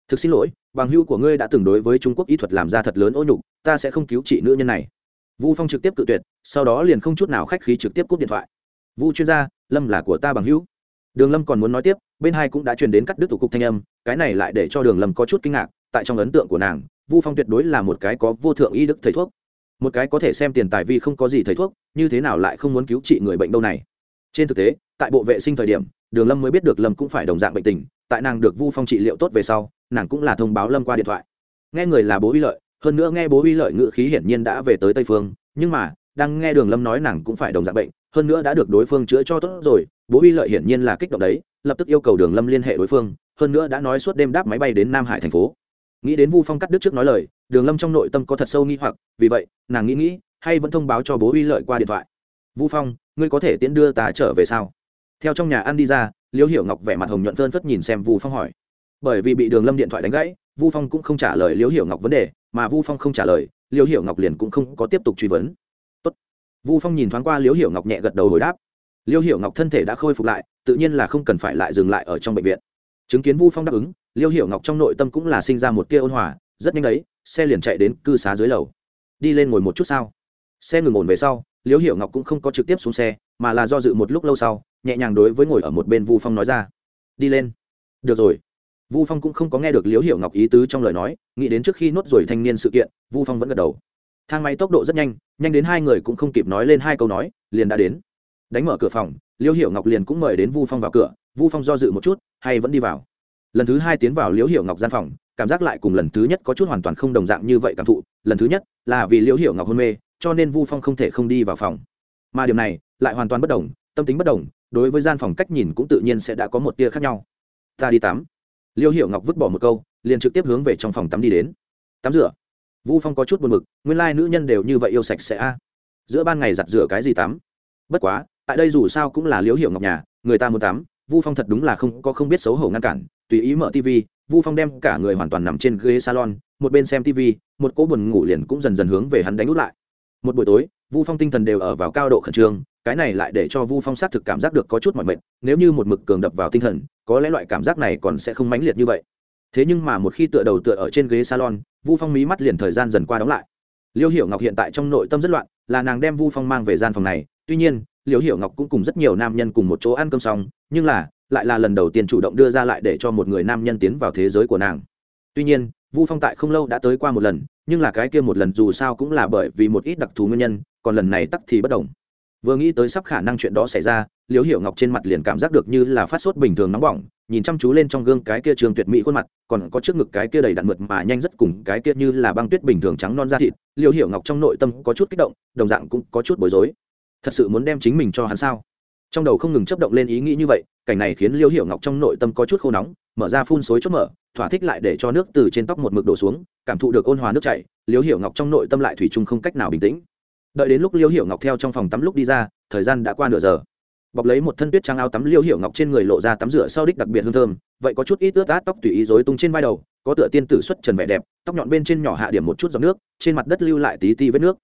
thực xin lỗi, bằng hưu của ngươi đã từng đối với trung quốc y thuật làm ra thật lớn ô nhục, ta sẽ không cứu trị nữ nhân này. Vu phong trực tiếp cự tuyệt, sau đó liền không chút nào khách khí trực tiếp cúp điện thoại. Vu chuyên gia, lâm là của ta bằng hữu. Đường lâm còn muốn nói tiếp, bên hai cũng đã truyền đến cắt đứt thủ cục thanh âm, cái này lại để cho đường lâm có chút kinh ngạc, tại trong ấn tượng của nàng, vu phong tuyệt đối là một cái có vô thượng y đức thầy thuốc. Một cái có thể xem tiền tài vi không có gì thầy thuốc, như thế nào lại không muốn cứu trị người bệnh đâu này. Trên thực tế, tại bộ vệ sinh thời điểm, đường lâm mới biết được lâm cũng phải đồng dạng bệnh tình, tại nàng được vu phong trị liệu tốt về sau nàng cũng là thông báo lâm qua điện thoại. Nghe người là bố uy lợi, hơn nữa nghe bố uy lợi ngự khí hiển nhiên đã về tới tây phương, nhưng mà, đang nghe đường lâm nói nàng cũng phải đồng dạng bệnh, hơn nữa đã được đối phương chữa cho tốt rồi, bố uy lợi hiển nhiên là kích động đấy, lập tức yêu cầu đường lâm liên hệ đối phương, hơn nữa đã nói suốt đêm đáp máy bay đến nam hải thành phố. Nghĩ đến vu phong cắt đứt trước nói lời, đường lâm trong nội tâm có thật sâu nghi hoặc, vì vậy, nàng nghĩ nghĩ, hay vẫn thông báo cho bố uy lợi qua điện thoại. Vu phong, ngươi có thể tiễn đưa ta trở về sao? Theo trong nhà ăn đi ra, liễu hiểu ngọc vẻ mặt hồng nhuận phơn phất nhìn xem vu phong hỏi bởi vì bị đường lâm điện thoại đánh gãy, vu phong cũng không trả lời liễu hiểu ngọc vấn đề, mà vu phong không trả lời, liễu hiểu ngọc liền cũng không có tiếp tục truy vấn. Tốt. vu phong nhìn thoáng qua liễu hiểu ngọc nhẹ gật đầu hồi đáp. Liễu hiểu ngọc thân thể đã khôi phục lại, tự nhiên là không cần phải lại dừng lại ở trong bệnh viện. Chứng kiến vu phong đáp ứng, liễu hiểu ngọc trong nội tâm cũng là sinh ra một tia ôn hòa, rất nhanh đấy, xe liền chạy đến cư xá dưới lầu. Đi lên ngồi một chút sao. Xe ngừng ổn về sau, liễu hiểu ngọc cũng không có trực tiếp xuống xe, mà là do dự một lúc lâu sau, nhẹ nhàng đối với ngồi ở một bên vu phong nói ra. Đi lên. Được rồi vu phong cũng không có nghe được liễu hiểu ngọc ý tứ trong lời nói, nghĩ đến trước khi nốt rồi thanh niên sự kiện, vu phong vẫn gật đầu. Thang máy tốc độ rất nhanh nhanh đến hai người cũng không kịp nói lên hai câu nói, liền đã đến. Đánh mở cửa phòng, liễu hiểu ngọc liền cũng mời đến vu phong vào cửa, vu phong do dự một chút, hay vẫn đi vào. Lần thứ hai tiến vào liễu hiểu ngọc gian phòng, cảm giác lại cùng lần thứ nhất có chút hoàn toàn không đồng dạng như vậy cảm thụ, lần thứ nhất là vì liễu hiểu ngọc hôn mê, cho nên vu phong không thể không đi vào phòng. Mà điều này lại hoàn toàn bất đồng, tâm tính bất đồng, đối với gian phòng cách nhìn cũng tự nhiên sẽ đã có một tia khác nhau. Ta đi tắm liêu hiểu ngọc vứt bỏ một câu, liền trực tiếp hướng về trong phòng tắm đi đến. Tắm rửa. Vu phong có chút buồn mực nguyên lai nữ nhân đều như vậy yêu sạch sẽ a. Giữa ban ngày giặt rửa cái gì tắm? Bất quá, tại đây dù sao cũng là liêu hiểu ngọc nhà, người ta muốn tắm, vu phong thật đúng là không, có không biết xấu hổ ngăn cản, tùy ý mở tv vu phong đem cả người hoàn toàn nằm trên ghế salon, một bên xem tv một cỗ buồn ngủ liền cũng dần dần hướng về hắn đánh út lại. Một buổi tối vu phong tinh thần đều ở vào cao độ khẩn trương, cái này lại để cho vu phong xác thực cảm giác được có chút mọi mệt, nếu như một mực cường đập vào tinh thần, có lẽ loại cảm giác này còn sẽ không mãnh liệt như vậy. Thế nhưng mà một khi tựa đầu tựa ở trên ghế salon, vu phong mí mắt liền thời gian dần qua đóng lại. Liêu hiểu ngọc hiện tại trong nội tâm rất loạn, là nàng đem vu phong mang về gian phòng này. Tuy nhiên, liêu hiểu ngọc cũng cùng rất nhiều nam nhân cùng một chỗ ăn cơm xong, nhưng là, lại là lần đầu tiên chủ động đưa ra lại để cho một người nam nhân tiến vào thế giới của nàng. Tuy nhiên, vu phong tại không lâu đã tới qua một lần nhưng là cái kia một lần dù sao cũng là bởi vì một ít đặc thù nguyên nhân, còn lần này tắc thì bất đồng. Vừa nghĩ tới sắp khả năng chuyện đó xảy ra, liễu hiểu ngọc trên mặt liền cảm giác được như là phát sốt bình thường nóng bỏng, nhìn chăm chú lên trong gương cái kia trường tuyệt mỹ khuôn mặt, còn có trước ngực cái kia đầy đặn mượt mà nhanh rất cùng cái kia như là băng tuyết bình thường trắng non da thịt, liễu hiểu ngọc trong nội tâm có chút kích động, đồng dạng cũng có chút bối rối. Thật sự muốn đem chính mình cho hắn sao? Trong đầu không ngừng chấp động lên ý nghĩ như vậy cảnh này khiến liễu hiểu ngọc trong nội tâm có chút khô nóng, mở ra phun xối chốt mở, thỏa thích lại để cho nước từ trên tóc một mực đổ xuống, cảm thụ được ôn hòa nước chảy liễu hiểu ngọc trong nội tâm lại thủy chung không cách nào bình tĩnh. Đợi đến lúc liễu hiểu ngọc theo trong phòng tắm lúc đi ra, thời gian đã qua nửa giờ. Bọc lấy một thân tuyết trang áo tắm, liêu hiểu ngọc trên người lộ ra tắm rửa sau đích đặc biệt hương thơm, vậy có chút ít ướt át, tóc tùy ý rối tung trên vai đầu, có tựa tiên tử xuất trần vẻ đẹp, tóc nhọn bên trên nhỏ hạ điểm một chút giọt nước, trên mặt đất lưu lại tí ti vết nước.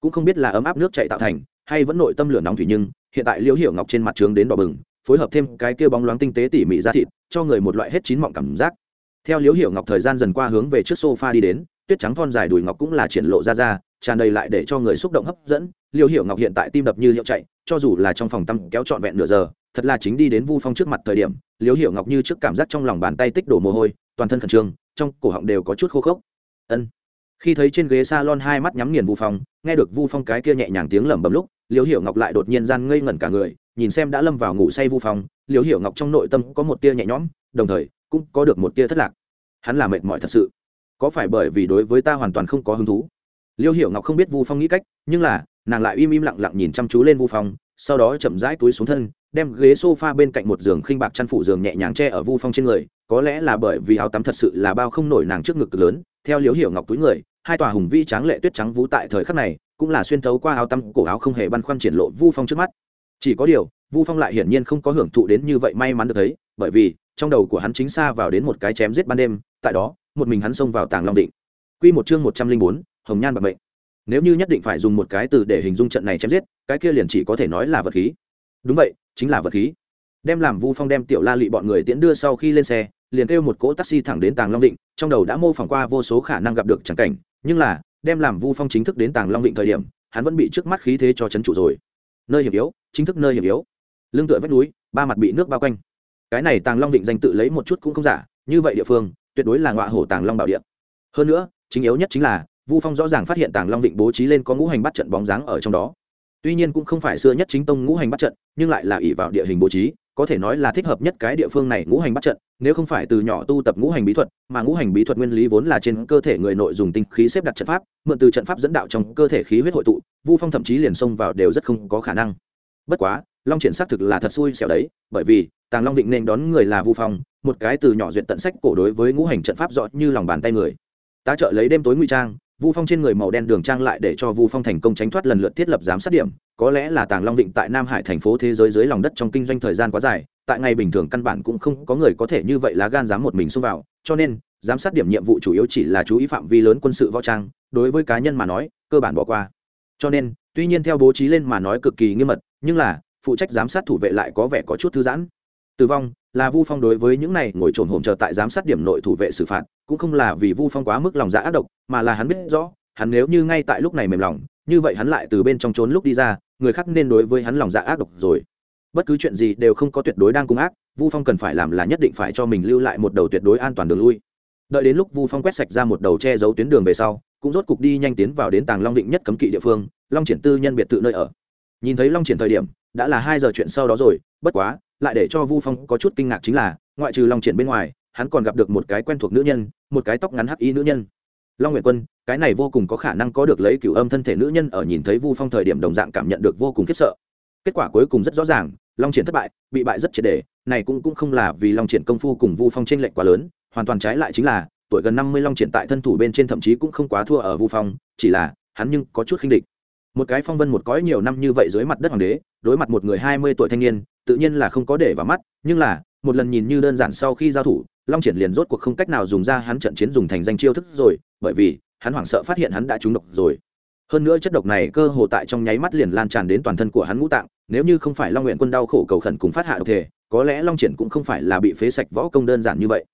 Cũng không biết là ấm áp nước chạy tạo thành, hay vẫn nội tâm lửa nóng thủy nhưng, hiện tại liêu hiểu ngọc trên mặt trướng đến đỏ bừng phối hợp thêm cái kia bóng loáng tinh tế tỉ mỉ ra thịt, cho người một loại hết chín mọng cảm giác. Theo liếu hiểu ngọc thời gian dần qua hướng về trước sofa đi đến, tuyết trắng thon dài đùi ngọc cũng là triển lộ ra ra, tràn đầy lại để cho người xúc động hấp dẫn. Liêu hiểu ngọc hiện tại tim đập như hiệu chạy, cho dù là trong phòng tăm kéo trọn vẹn nửa giờ, thật là chính đi đến vu phong trước mặt thời điểm liêu hiểu ngọc như trước cảm giác trong lòng bàn tay tích đổ mồ hôi, toàn thân khẩn trương, trong cổ họng đều có chút khô khốc. Ân. Khi thấy trên ghế salon hai mắt nhắm nghiền vu phong, nghe được vu phong cái kia nhẹ nhàng tiếng lẩm bẩm lúc liêu hiểu ngọc lại đột nhiên gian ngây ngẩn cả người nhìn xem đã lâm vào ngủ say vu phong liêu hiểu ngọc trong nội tâm có một tia nhẹ nhõm, đồng thời cũng có được một tia thất lạc. Hắn là mệt mỏi thật sự. Có phải bởi vì đối với ta hoàn toàn không có hứng thú? Liêu hiểu ngọc không biết vu phong nghĩ cách, nhưng là, nàng lại im im lặng lặng nhìn chăm chú lên vu phong, sau đó chậm rãi túi xuống thân, đem ghế s o f a bên cạnh một giường khinh bạc chăn phủ giường nhẹ nhàng che ở vu phong trên người, có lẽ là bởi vì áo tắm thật sự là bao không nổi nàng trước ngực lớn, theo liêu hiểu ngọc túi người, hai tòa hùng vi tráng lệ tuyết trắng vú tại thời khắc này, cũng là xuyên thấu qua áo tắm cổ áo không hề băn khoăn triển lộ vu phong trước mắt chỉ có điều, vu phong lại hiển nhiên không có hưởng thụ đến như vậy may mắn được thấy, bởi vì, trong đầu của hắn chính xa vào đến một cái chém giết ban đêm, tại đó, một mình hắn xông vào tàng long định. Q một chương một trăm linh bốn, hồng nhan bạc mệnh. Nếu như nhất định phải dùng một cái từ để hình dung trận này chém giết, cái kia liền chỉ có thể nói là vật khí. Đúng vậy, chính là vật khí. Đem làm vu phong đem tiểu la lị bọn người tiễn đưa sau khi lên xe, liền kêu một cỗ taxi thẳng đến tàng long định, trong đầu đã mô phỏng qua vô số khả năng gặp được trắng cảnh, nhưng là, đem làm vu phong chính thức đến tàng long định thời điểm, hắn vẫn bị trước mắt khí thế cho c chủ rồi nơi hiểm yếu, chính thức nơi hiểm yếu. Lưng tựa vách núi, ba mặt bị nước bao quanh. Cái này tàng long định danh tự lấy một chút cũng không giả, như vậy địa phương, tuyệt đối là ngọa hổ tàng long bảo địa. Hơn nữa, chính yếu nhất chính là, vu phong rõ ràng phát hiện tàng long vịnh bố trí lên có ngũ hành bắt trận bóng dáng ở trong đó. Tuy nhiên cũng không phải xưa nhất chính tông ngũ hành bắt trận, nhưng lại là ỷ vào địa hình bố trí có thể nói là thích hợp nhất cái địa phương này ngũ hành bắt trận, nếu không phải từ nhỏ tu tập ngũ hành bí thuật, mà ngũ hành bí thuật nguyên lý vốn là trên cơ thể người nội dùng tinh khí xếp đặt trận pháp, mượn từ trận pháp dẫn đạo trong cơ thể khí huyết hội tụ, vu phong thậm chí liền xông vào đều rất không có khả năng. Bất quá, long triển xác thực là thật xui xẻo đấy, bởi vì, tàng long định nên đón người là vu phong, một cái từ nhỏ duyệt tận sách cổ đối với ngũ hành trận pháp rõ như lòng bàn tay người. Tá trợ lấy đêm tối nguy trang vu phong trên người màu đen đường trang lại để cho vu phong thành công tránh thoát lần lượt thiết lập giám sát điểm. Có lẽ là tàng long vịnh tại nam hải thành phố thế giới dưới lòng đất trong kinh doanh thời gian quá dài, tại ngày bình thường căn bản cũng không có người có thể như vậy lá gan dám một mình xông vào. Cho nên, giám sát điểm nhiệm vụ chủ yếu chỉ là chú ý phạm vi lớn quân sự võ trang, đối với cá nhân mà nói, cơ bản bỏ qua. Cho nên, tuy nhiên theo bố trí lên mà nói cực kỳ nghiêm mật, nhưng là, phụ trách giám sát thủ vệ lại có vẻ có chút thư giãn. Tử vong là vu phong đối với những này ngồi trồn hổm chờ tại giám sát điểm nội thủ vệ xử phạt, cũng không là vì vu phong quá mức lòng dạ ác độc, mà là hắn biết rõ, hắn nếu như ngay tại lúc này mềm lòng, như vậy hắn lại từ bên trong trốn lúc đi ra, người khác nên đối với hắn lòng dạ ác độc rồi. Bất cứ chuyện gì đều không có tuyệt đối đang cung ác, vu phong cần phải làm là nhất định phải cho mình lưu lại một đầu tuyệt đối an toàn đường lui. Đợi đến lúc vu phong quét sạch ra một đầu che giấu tuyến đường về sau, cũng rốt cục đi nhanh tiến vào đến tàng long định nhất cấm kỵ địa phương, long triển tư nhân biệt tự nơi ở. Nhìn thấy long triển thời điểm, đã là hai giờ chuyện sau đó rồi, bất quá lại để cho vu phong có chút kinh ngạc chính là, ngoại trừ long triển bên ngoài, hắn còn gặp được một cái quen thuộc nữ nhân, một cái tóc ngắn hắc y nữ nhân. Long nguyện quân, cái này vô cùng có khả năng có được lấy cửu âm thân thể nữ nhân ở nhìn thấy vu phong thời điểm đồng dạng cảm nhận được vô cùng khiếp sợ. Kết quả cuối cùng rất rõ ràng, long triển thất bại, bị bại rất triệt đề, này cũng cũng không là vì long triển công phu cùng vu phong t r ê n lệch quá lớn, hoàn toàn trái lại chính là, tuổi gần năm mươi long triển tại thân thủ bên trên thậm chí cũng không quá thua ở vu phong, chỉ là, hắn nhưng có chút khinh địch. Một cái phong vân một cõi nhiều năm như vậy dưới mặt đất hoàng đế, đối mặt một người hai mươi tuổi thanh niên tự nhiên là không có để vào mắt, nhưng là, một lần nhìn như đơn giản sau khi giao thủ, long triển liền rốt cuộc không cách nào dùng ra hắn trận chiến dùng thành danh chiêu thức rồi, bởi vì, hắn hoảng sợ phát hiện hắn đã trúng độc rồi. Hơn nữa chất độc này cơ hồ tại trong nháy mắt liền lan tràn đến toàn thân của hắn ngũ tạng, nếu như không phải long nguyện quân đau khổ cầu khẩn cùng phát hạ độc thể, có lẽ long triển cũng không phải là bị phế sạch võ công đơn giản như vậy.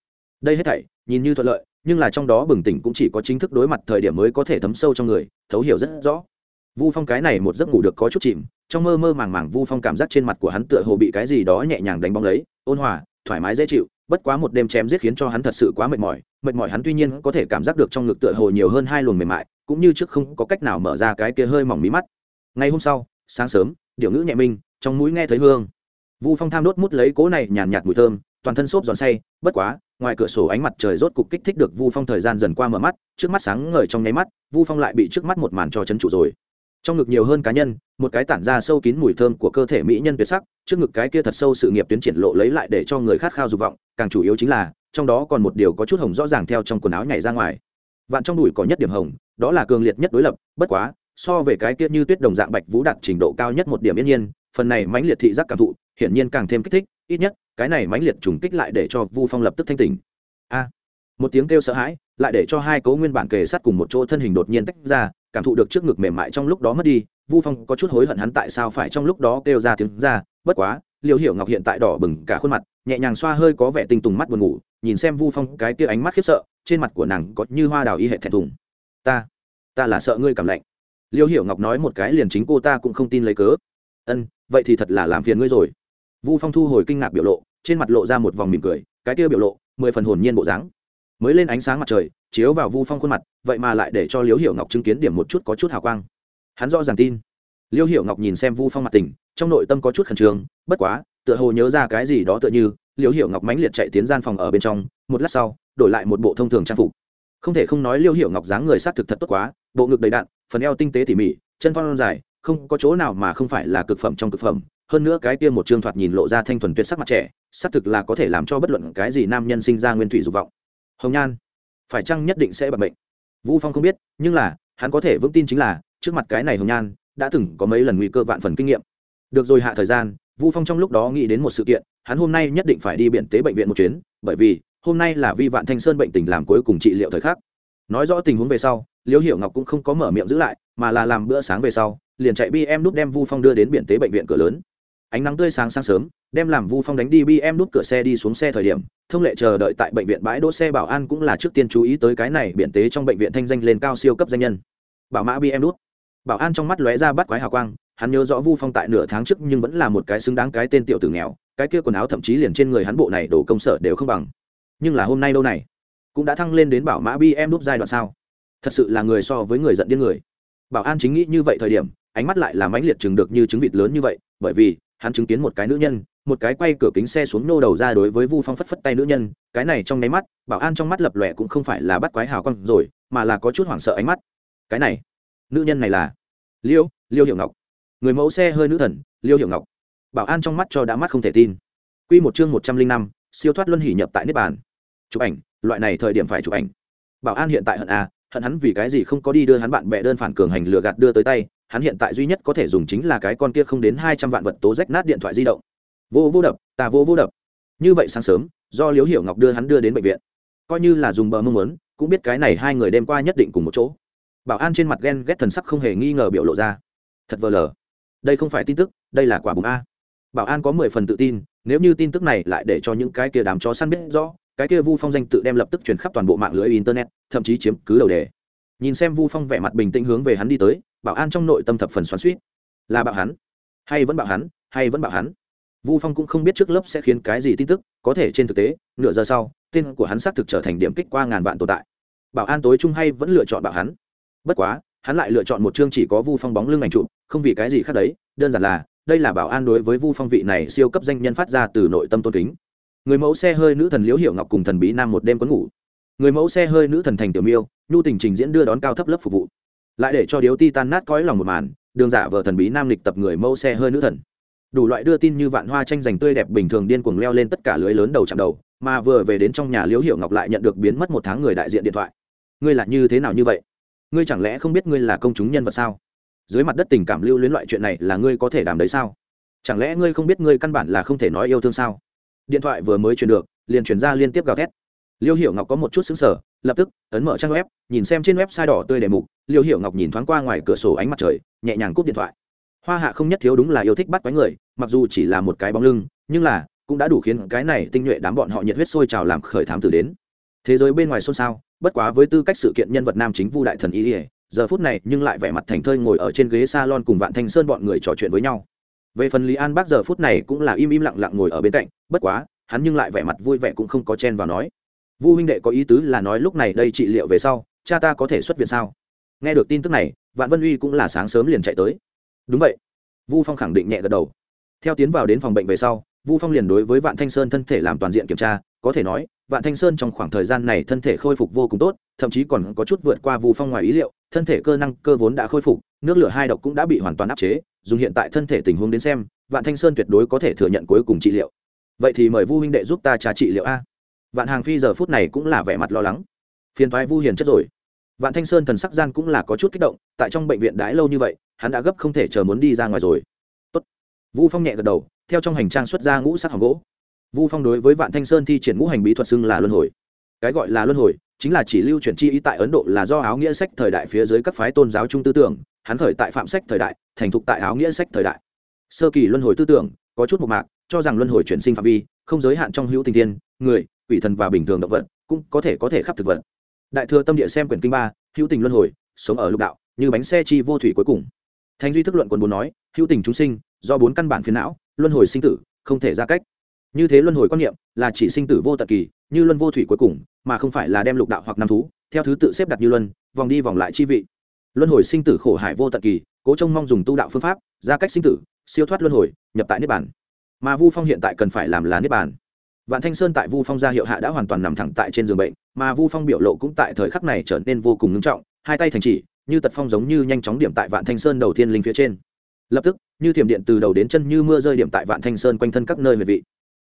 Đây hết thảy, nhìn như thuận lợi, nhưng là trong đó bừng tỉnh cũng chỉ có chính thức đối mặt thời điểm mới có thể thấm sâu trong người, thấu hiểu rất rõ vu phong cái này một giấc ngủ được có chút chìm, trong mơ mơ màng màng vu phong cảm giác trên mặt của hắn tựa hồ bị cái gì đó nhẹ nhàng đánh bóng lấy, ôn hòa, thoải mái dễ chịu, bất quá một đêm chém giết khiến cho hắn thật sự quá mệt mỏi mệt mỏi hắn tuy nhiên có thể cảm giác được trong ngực tựa hồ nhiều hơn hai luồng mềm mại, cũng như trước không có cách nào mở ra cái kia hơi mỏng mí mắt. Ngày hôm sau, sáng sớm, điệu ngữ nhẹ minh, trong mũi nghe thấy hương. Vu phong tham đốt mút lấy cố này nhàn nhạt mùi thơm, toàn thân xốp giòn say bất quá, ngoài cửa sổ ánh mặt trời rốt cục kích thích được vu phong thời gian dần qua mở mắt, trước mắt sáng ngời trong nháy mắt, vu phong lại bị trước mắt một màn cho chấn trụ rồi trong ngực nhiều hơn cá nhân, một cái tản ra sâu kín mùi thơm của cơ thể mỹ nhân tuyệt sắc, trước ngực cái kia thật sâu sự nghiệp tuyến triển lộ lấy lại để cho người khát khao dục vọng, càng chủ yếu chính là, trong đó còn một điều có chút hồng rõ ràng theo trong quần áo nhảy ra ngoài. Vạn trong đùi có nhất điểm hồng, đó là cường liệt nhất đối lập, bất quá, so về cái kia như tuyết đồng dạng bạch vũ đạt trình độ cao nhất một điểm yên nhiên, phần này mãnh liệt thị giác cảm thụ, hiển nhiên càng thêm kích thích, ít nhất, cái này mãnh liệt trùng kích lại để cho vu phong lập tức thanh tỉnh. A! Một tiếng kêu sợ hãi, lại để cho hai cấu nguyên bản kề sát cùng một chỗ thân hình đột nhiên tách ra cảm thụ được trước ngực mềm mại trong lúc đó mất đi, vu phong có chút hối hận hắn tại sao phải trong lúc đó kêu ra tiếng ra, bất quá liêu hiểu ngọc hiện tại đỏ bừng cả khuôn mặt, nhẹ nhàng xoa hơi có vẻ tinh tùng mắt buồn ngủ, nhìn xem vu phong cái kia ánh mắt khiếp sợ, trên mặt của nàng có như hoa đào y hệ thẹn thùng. Ta ta là sợ ngươi cảm lạnh. Liêu hiểu ngọc nói một cái liền chính cô ta cũng không tin lấy cớ. Ân, vậy thì thật là làm phiền ngươi rồi. Vu phong thu hồi kinh ngạc biểu lộ, trên mặt lộ ra một vòng mỉm cười, cái kia biểu lộ, mười phần hồn nhiên bộ dáng mới lên ánh sáng mặt trời, chiếu vào vu phong khuôn mặt, vậy mà lại để cho liêu hiểu ngọc chứng kiến điểm một chút có chút hào quang. Hắn rõ ràng tin. Liêu hiểu ngọc nhìn xem vu phong mặt tình, trong nội tâm có chút khẩn trương, bất quá, tựa hồ nhớ ra cái gì đó tựa như liêu hiểu ngọc mãnh liệt chạy tiến gian phòng ở bên trong, một lát sau, đổi lại một bộ thông thường trang phục. Không thể không nói liêu hiểu ngọc dáng người s á t thực thật tốt quá, bộ ngực đầy đạn phần eo tinh tế tỉ mỉ, chân phong dài, không có chỗ nào mà không phải là cực phẩm trong cực phẩm. Hơn nữa cái kia một trương thoạt nhìn lộ ra thanh thuần tuyệt sắc mặt trẻ xác thực là có thể làm cho bất luận cái gì nam nhân sinh ra nguyên thủy dục vọng hồng nhan. Phải chăng nhất định sẽ bật bệnh vũ phong không biết, nhưng là, hắn có thể vững tin chính là, trước mặt cái này hồng nhan, đã từng có mấy lần nguy cơ vạn phần kinh nghiệm. Được rồi hạ thời gian vũ phong trong lúc đó nghĩ đến một sự kiện, hắn hôm nay nhất định phải đi biện tế bệnh viện một chuyến, bởi vì, hôm nay là vi vạn thanh sơn bệnh tình làm cuối cùng trị liệu thời khắc. Nói rõ tình huống về sau, liễu hiểu ngọc cũng không có mở miệng giữ lại, mà là làm bữa sáng về sau, liền chạy bi em đút đem vu phong đưa đến biện tế bệnh viện cửa lớn ánh nắng tươi sáng sáng sớm, đem làm vu phong đánh đi bi em cửa xe đi xuống xe thời điểm, thông lệ chờ đợi tại bệnh viện bãi đỗ xe bảo an cũng là trước tiên chú ý tới cái này biện tế trong bệnh viện thanh danh lên cao siêu cấp danh nhân. Bảo mã bi em bảo an trong mắt lóe ra bắt quái hào quang, hắn nhớ rõ vu phong tại nửa tháng trước nhưng vẫn là một cái xứng đáng cái tên tiểu tử nghèo, cái kia quần áo thậm chí liền trên người hắn bộ này đổ công sở đều không bằng. Nhưng là hôm nay đâu này? Cũng đã thăng lên đến bảo mã bi em giai đoạn sao? Thật sự là người so với người giận điên người. Bảo an chính nghĩ như vậy thời điểm, ánh mắt lại làm ánh liệt chừng được như trứng vịt lớn như vậy, bởi vì hắn chứng kiến một cái nữ nhân, một cái quay cửa kính xe xuống nô đầu ra đối với vu phong phất phất tay nữ nhân, cái này trong nháy mắt, bảo an trong mắt lập lòe cũng không phải là bắt quái hào quang rồi, mà là có chút hoảng sợ ánh mắt. Cái này, nữ nhân này là liêu liêu hiểu ngọc. Người mẫu xe hơi nữ thần, liêu hiểu ngọc. Bảo an trong mắt cho đã mắt không thể tin. Quy một chương một trăm linh năm, siêu thoát luân hỉ nhập tại niết bàn. Chụp ảnh, loại này thời điểm phải chụp ảnh. Bảo an hiện tại hận a hận hắn vì cái gì không có đi đưa hắn bạn bè đơn phản cường hành lừa gạt đưa tới tay, hắn hiện tại duy nhất có thể dùng chính là cái con kia không đến hai trăm vạn vật tố rách nát điện thoại di động. Vô vô đập, ta vô vô đập. Như vậy sáng sớm, do liếu hiểu ngọc đưa hắn đưa đến bệnh viện. Coi như là dùng bờ mong muốn, cũng biết cái này hai người đêm qua nhất định cùng một chỗ. Bảo an trên mặt ghen ghét thần sắc không hề nghi ngờ biểu lộ ra. Thật vờ lờ. Đây không phải tin tức, đây là quả bụng a. Bảo an có mười phần tự tin, nếu như tin tức này lại để cho những cái kia đám chó săn biết rõ cái kia vu phong danh tự đem lập tức truyền khắp toàn bộ mạng lưới internet thậm chí chiếm cứ đầu đề. Nhìn xem vu phong vẻ mặt bình tĩnh hướng về hắn đi tới bảo an trong nội tâm thập phần xoắn suýt là bảo hắn? Hay vẫn bảo hắn? Hay vẫn bảo hắn? Vu phong cũng không biết trước lớp sẽ khiến cái gì tin tức có thể trên thực tế nửa giờ sau tên của hắn xác thực trở thành điểm kích qua ngàn vạn tồn tại. Bảo an tối trung hay vẫn lựa chọn bảo hắn? Bất quá hắn lại lựa chọn một chương chỉ có vu phong bóng lưng ảnh chụp, không vì cái gì khác đấy đơn giản là đây là bảo an đối với vu phong vị này siêu cấp danh nhân phát ra từ nội tâm tôn kính người mẫu xe hơi nữ thần liễu hiệu ngọc cùng thần bí nam một đêm có ngủ. Người mẫu xe hơi nữ thần thành tiểu miêu, nhu tình trình diễn đưa đón cao thấp lớp phục vụ. Lại để cho điếu ti tan nát cõi lòng một màn, đường giả vờ thần bí nam lịch tập người mẫu xe hơi nữ thần. Đủ loại đưa tin như vạn hoa tranh giành tươi đẹp bình thường điên cuồng leo lên tất cả lưới lớn đầu chạm đầu, mà vừa về đến trong nhà liễu hiệu ngọc lại nhận được biến mất một tháng người đại diện điện thoại. Ngươi là như thế nào như vậy? Ngươi chẳng lẽ không biết ngươi là công chúng nhân vật sao? Dưới mặt đất tình cảm lưu luyến loại chuyện này là ngươi có thể đảm đấy sao? Chẳng lẽ ngươi không biết ngươi căn bản là không thể nói yêu thương sao? Điện thoại vừa mới truyền được, liền chuyển ra liên tiếp gào thét. Liêu hiểu ngọc có một chút xứng sở lập tức ấn mở trang web, nhìn xem trên web sai đỏ tươi đề mục, liêu hiểu ngọc nhìn thoáng qua ngoài cửa sổ ánh mặt trời, nhẹ nhàng cúp điện thoại. Hoa hạ không nhất thiếu đúng là yêu thích bắt quái người, mặc dù chỉ là một cái bóng lưng, nhưng là cũng đã đủ khiến cái này tinh nhuệ đám bọn họ nhiệt huyết sôi trào làm khởi thám tử đến. Thế giới bên ngoài xôn xao, bất quá với tư cách sự kiện nhân vật nam chính vu đại thần ý ỉa giờ phút này nhưng lại vẻ mặt thành thơi ngồi ở trên ghế salon cùng vạn thanh sơn bọn người trò chuyện với nhau về phần lý an bác giờ phút này cũng là im im lặng lặng ngồi ở bên cạnh, bất quá, hắn nhưng lại vẻ mặt vui vẻ cũng không có chen vào nói. Vu huynh đệ có ý tứ là nói lúc này đây trị liệu về sau, cha ta có thể xuất viện sao? Nghe được tin tức này, vạn vân uy cũng là sáng sớm liền chạy tới. Đúng vậy. Vu phong khẳng định nhẹ gật đầu. Theo tiến vào đến phòng bệnh về sau, vu phong liền đối với vạn thanh sơn thân thể làm toàn diện kiểm tra có thể nói, vạn thanh sơn trong khoảng thời gian này thân thể khôi phục vô cùng tốt, thậm chí còn có chút vượt qua vu phong ngoài ý liệu, thân thể cơ năng, cơ vốn đã khôi phục, nước lửa hai độc cũng đã bị hoàn toàn áp chế, dùng hiện tại thân thể tình huống đến xem, vạn thanh sơn tuyệt đối có thể thừa nhận cuối cùng trị liệu. Vậy thì mời vu huynh đệ giúp ta trả trị liệu a. Vạn hàng phi giờ phút này cũng là vẻ mặt lo lắng. Phiền thoái vu hiền chất rồi. Vạn thanh sơn thần sắc gian cũng là có chút kích động, tại trong bệnh viện đãi lâu như vậy, hắn đã gấp không thể chờ muốn đi ra ngoài rồi. Tốt. vu phong nhẹ gật đầu, theo trong hành trang xuất ra ngũ sắc hỏng gỗ vu phong đối với vạn thanh sơn thi triển ngũ hành bí thuật xưng là luân hồi. Cái gọi là luân hồi chính là chỉ lưu chuyển chi ý tại ấn độ là do áo nghĩa sách thời đại phía dưới các phái tôn giáo trung tư tưởng, hắn khởi tại phạm sách thời đại, thành thục tại áo nghĩa sách thời đại. Sơ kỳ luân hồi tư tưởng, có chút một mạc, cho rằng luân hồi chuyển sinh phạm vi, không giới hạn trong hữu tình thiên, người, quỷ thần và bình thường động vật, cũng có thể có thể khắp thực vật. Đại thừa tâm địa xem quyển kinh ba, hữu tình luân hồi, sống ở lục đạo, như bánh xe chi vô thủy cuối cùng. Thánh duy thức luận quần bốn nói, hữu tình chúng sinh, do bốn căn bản phiến não, luân hồi sinh tử, không thể ra cách như thế luân hồi quan niệm là chỉ sinh tử vô tận kỳ, như luân vô thủy cuối cùng, mà không phải là đem lục đạo hoặc năm thú, theo thứ tự xếp đặt như luân, vòng đi vòng lại chi vị. Luân hồi sinh tử khổ hải vô tận kỳ, cố trông mong dùng tu đạo phương pháp, ra cách sinh tử, siêu thoát luân hồi, nhập tại niết bản mà vu phong hiện tại cần phải làm là niết bản vạn thanh sơn tại vu phong gia hiệu hạ đã hoàn toàn nằm thẳng tại trên giường bệnh, mà vu phong biểu lộ cũng tại thời khắc này trở nên vô cùng ngưng trọng, hai tay thành chỉ, như tật phong giống như nhanh chóng điểm tại vạn thanh sơn đầu tiên linh phía trên. Lập tức, như thiểm điện từ đầu đến chân như mưa rơi điểm tại vạn thanh sơn quanh thân các nơi về vị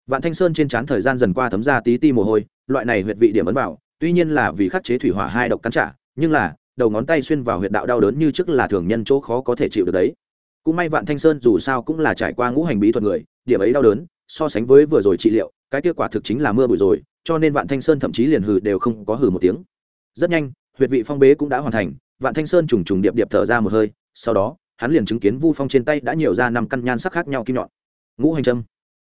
vạn thanh sơn trên trán thời gian dần qua thấm ra tí ti mồ hôi, loại này huyệt vị điểm ấn vào, tuy nhiên là vì khắc chế thủy hỏa hai độc cắn trả, nhưng là, đầu ngón tay xuyên vào huyệt đạo đau đớn như trước là thường nhân chỗ khó có thể chịu được đấy. Cũng may vạn thanh sơn dù sao cũng là trải qua ngũ hành bí thuật người, điểm ấy đau đớn, so sánh với vừa rồi trị liệu, cái kết quả thực chính là mưa bụi rồi, cho nên vạn thanh sơn thậm chí liền hừ đều không có hừ một tiếng. Rất nhanh, huyệt vị phong bế cũng đã hoàn thành, vạn thanh sơn trùng trùng điệp điệp thở ra một hơi, sau đó, hắn liền chứng kiến vu phong trên tay đã nhiều ra năm căn nhan sắc khác nhau kim nhọn. Ngũ hành trâm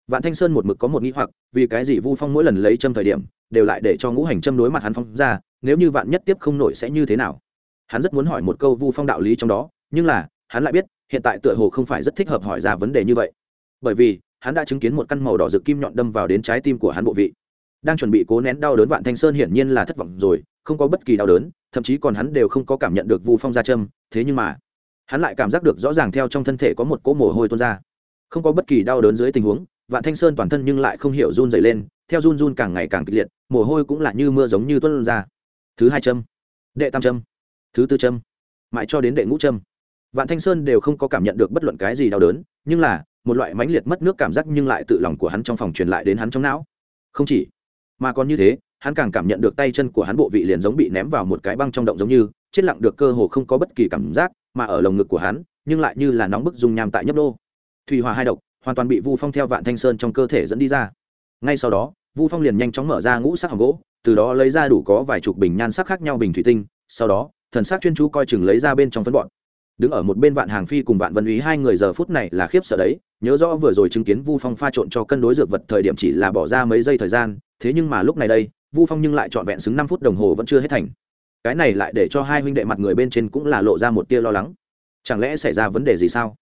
vạn thanh sơn một mực có một nghi hoặc, vì cái gì vu phong mỗi lần lấy châm thời điểm, đều lại để cho ngũ hành châm đối mặt hắn phong ra, nếu như vạn nhất tiếp không nổi sẽ như thế nào? Hắn rất muốn hỏi một câu vu phong đạo lý trong đó, nhưng là, hắn lại biết, hiện tại tựa hồ không phải rất thích hợp hỏi ra vấn đề như vậy. Bởi vì, hắn đã chứng kiến một căn màu đỏ rực kim nhọn đâm vào đến trái tim của hắn bộ vị. Đang chuẩn bị cố nén đau đớn vạn thanh sơn hiển nhiên là thất vọng rồi, không có bất kỳ đau đớn, thậm chí còn hắn đều không có cảm nhận được vu phong ra châm, thế nhưng mà, hắn lại cảm giác được rõ ràng theo trong thân thể có một cỗ mồ hôi tuôn ra. Không có bất kỳ đau đớn dưới tình huống vạn thanh sơn toàn thân nhưng lại không hiểu run dày lên, theo run run càng ngày càng kịch liệt, mồ hôi cũng là như mưa giống như tuân ra. Thứ hai châm, đệ tam châm, thứ tư châm, mãi cho đến đệ ngũ châm. Vạn thanh sơn đều không có cảm nhận được bất luận cái gì đau đớn, nhưng là, một loại mãnh liệt mất nước cảm giác nhưng lại tự lòng của hắn trong phòng truyền lại đến hắn trong não. Không chỉ, mà còn như thế, hắn càng cảm nhận được tay chân của hắn bộ vị liền giống bị ném vào một cái băng trong động giống như, chết lặng được cơ hồ không có bất kỳ cảm giác, mà ở lồng ngực của hắn, nhưng lại như là nóng bức dung nham tại nhấp đô thủy hòa hai độc hoàn toàn bị vu phong theo vạn thanh sơn trong cơ thể dẫn đi ra ngay sau đó vu phong liền nhanh chóng mở ra ngũ sắc hồng gỗ từ đó lấy ra đủ có vài chục bình nhan sắc khác nhau bình thủy tinh sau đó thần sắc chuyên chú coi chừng lấy ra bên trong phân bọn đứng ở một bên vạn hàng phi cùng vạn vân úy hai người giờ phút này là khiếp sợ đấy nhớ rõ vừa rồi chứng kiến vu phong pha trộn cho cân đối dược vật thời điểm chỉ là bỏ ra mấy giây thời gian thế nhưng mà lúc này đây vu phong nhưng lại trọn vẹn xứng năm phút đồng hồ vẫn chưa hết thành cái này lại để cho hai huynh đệ mặt người bên trên cũng là lộ ra một tia lo lắng chẳng lẽ xảy ra vấn đề gì sao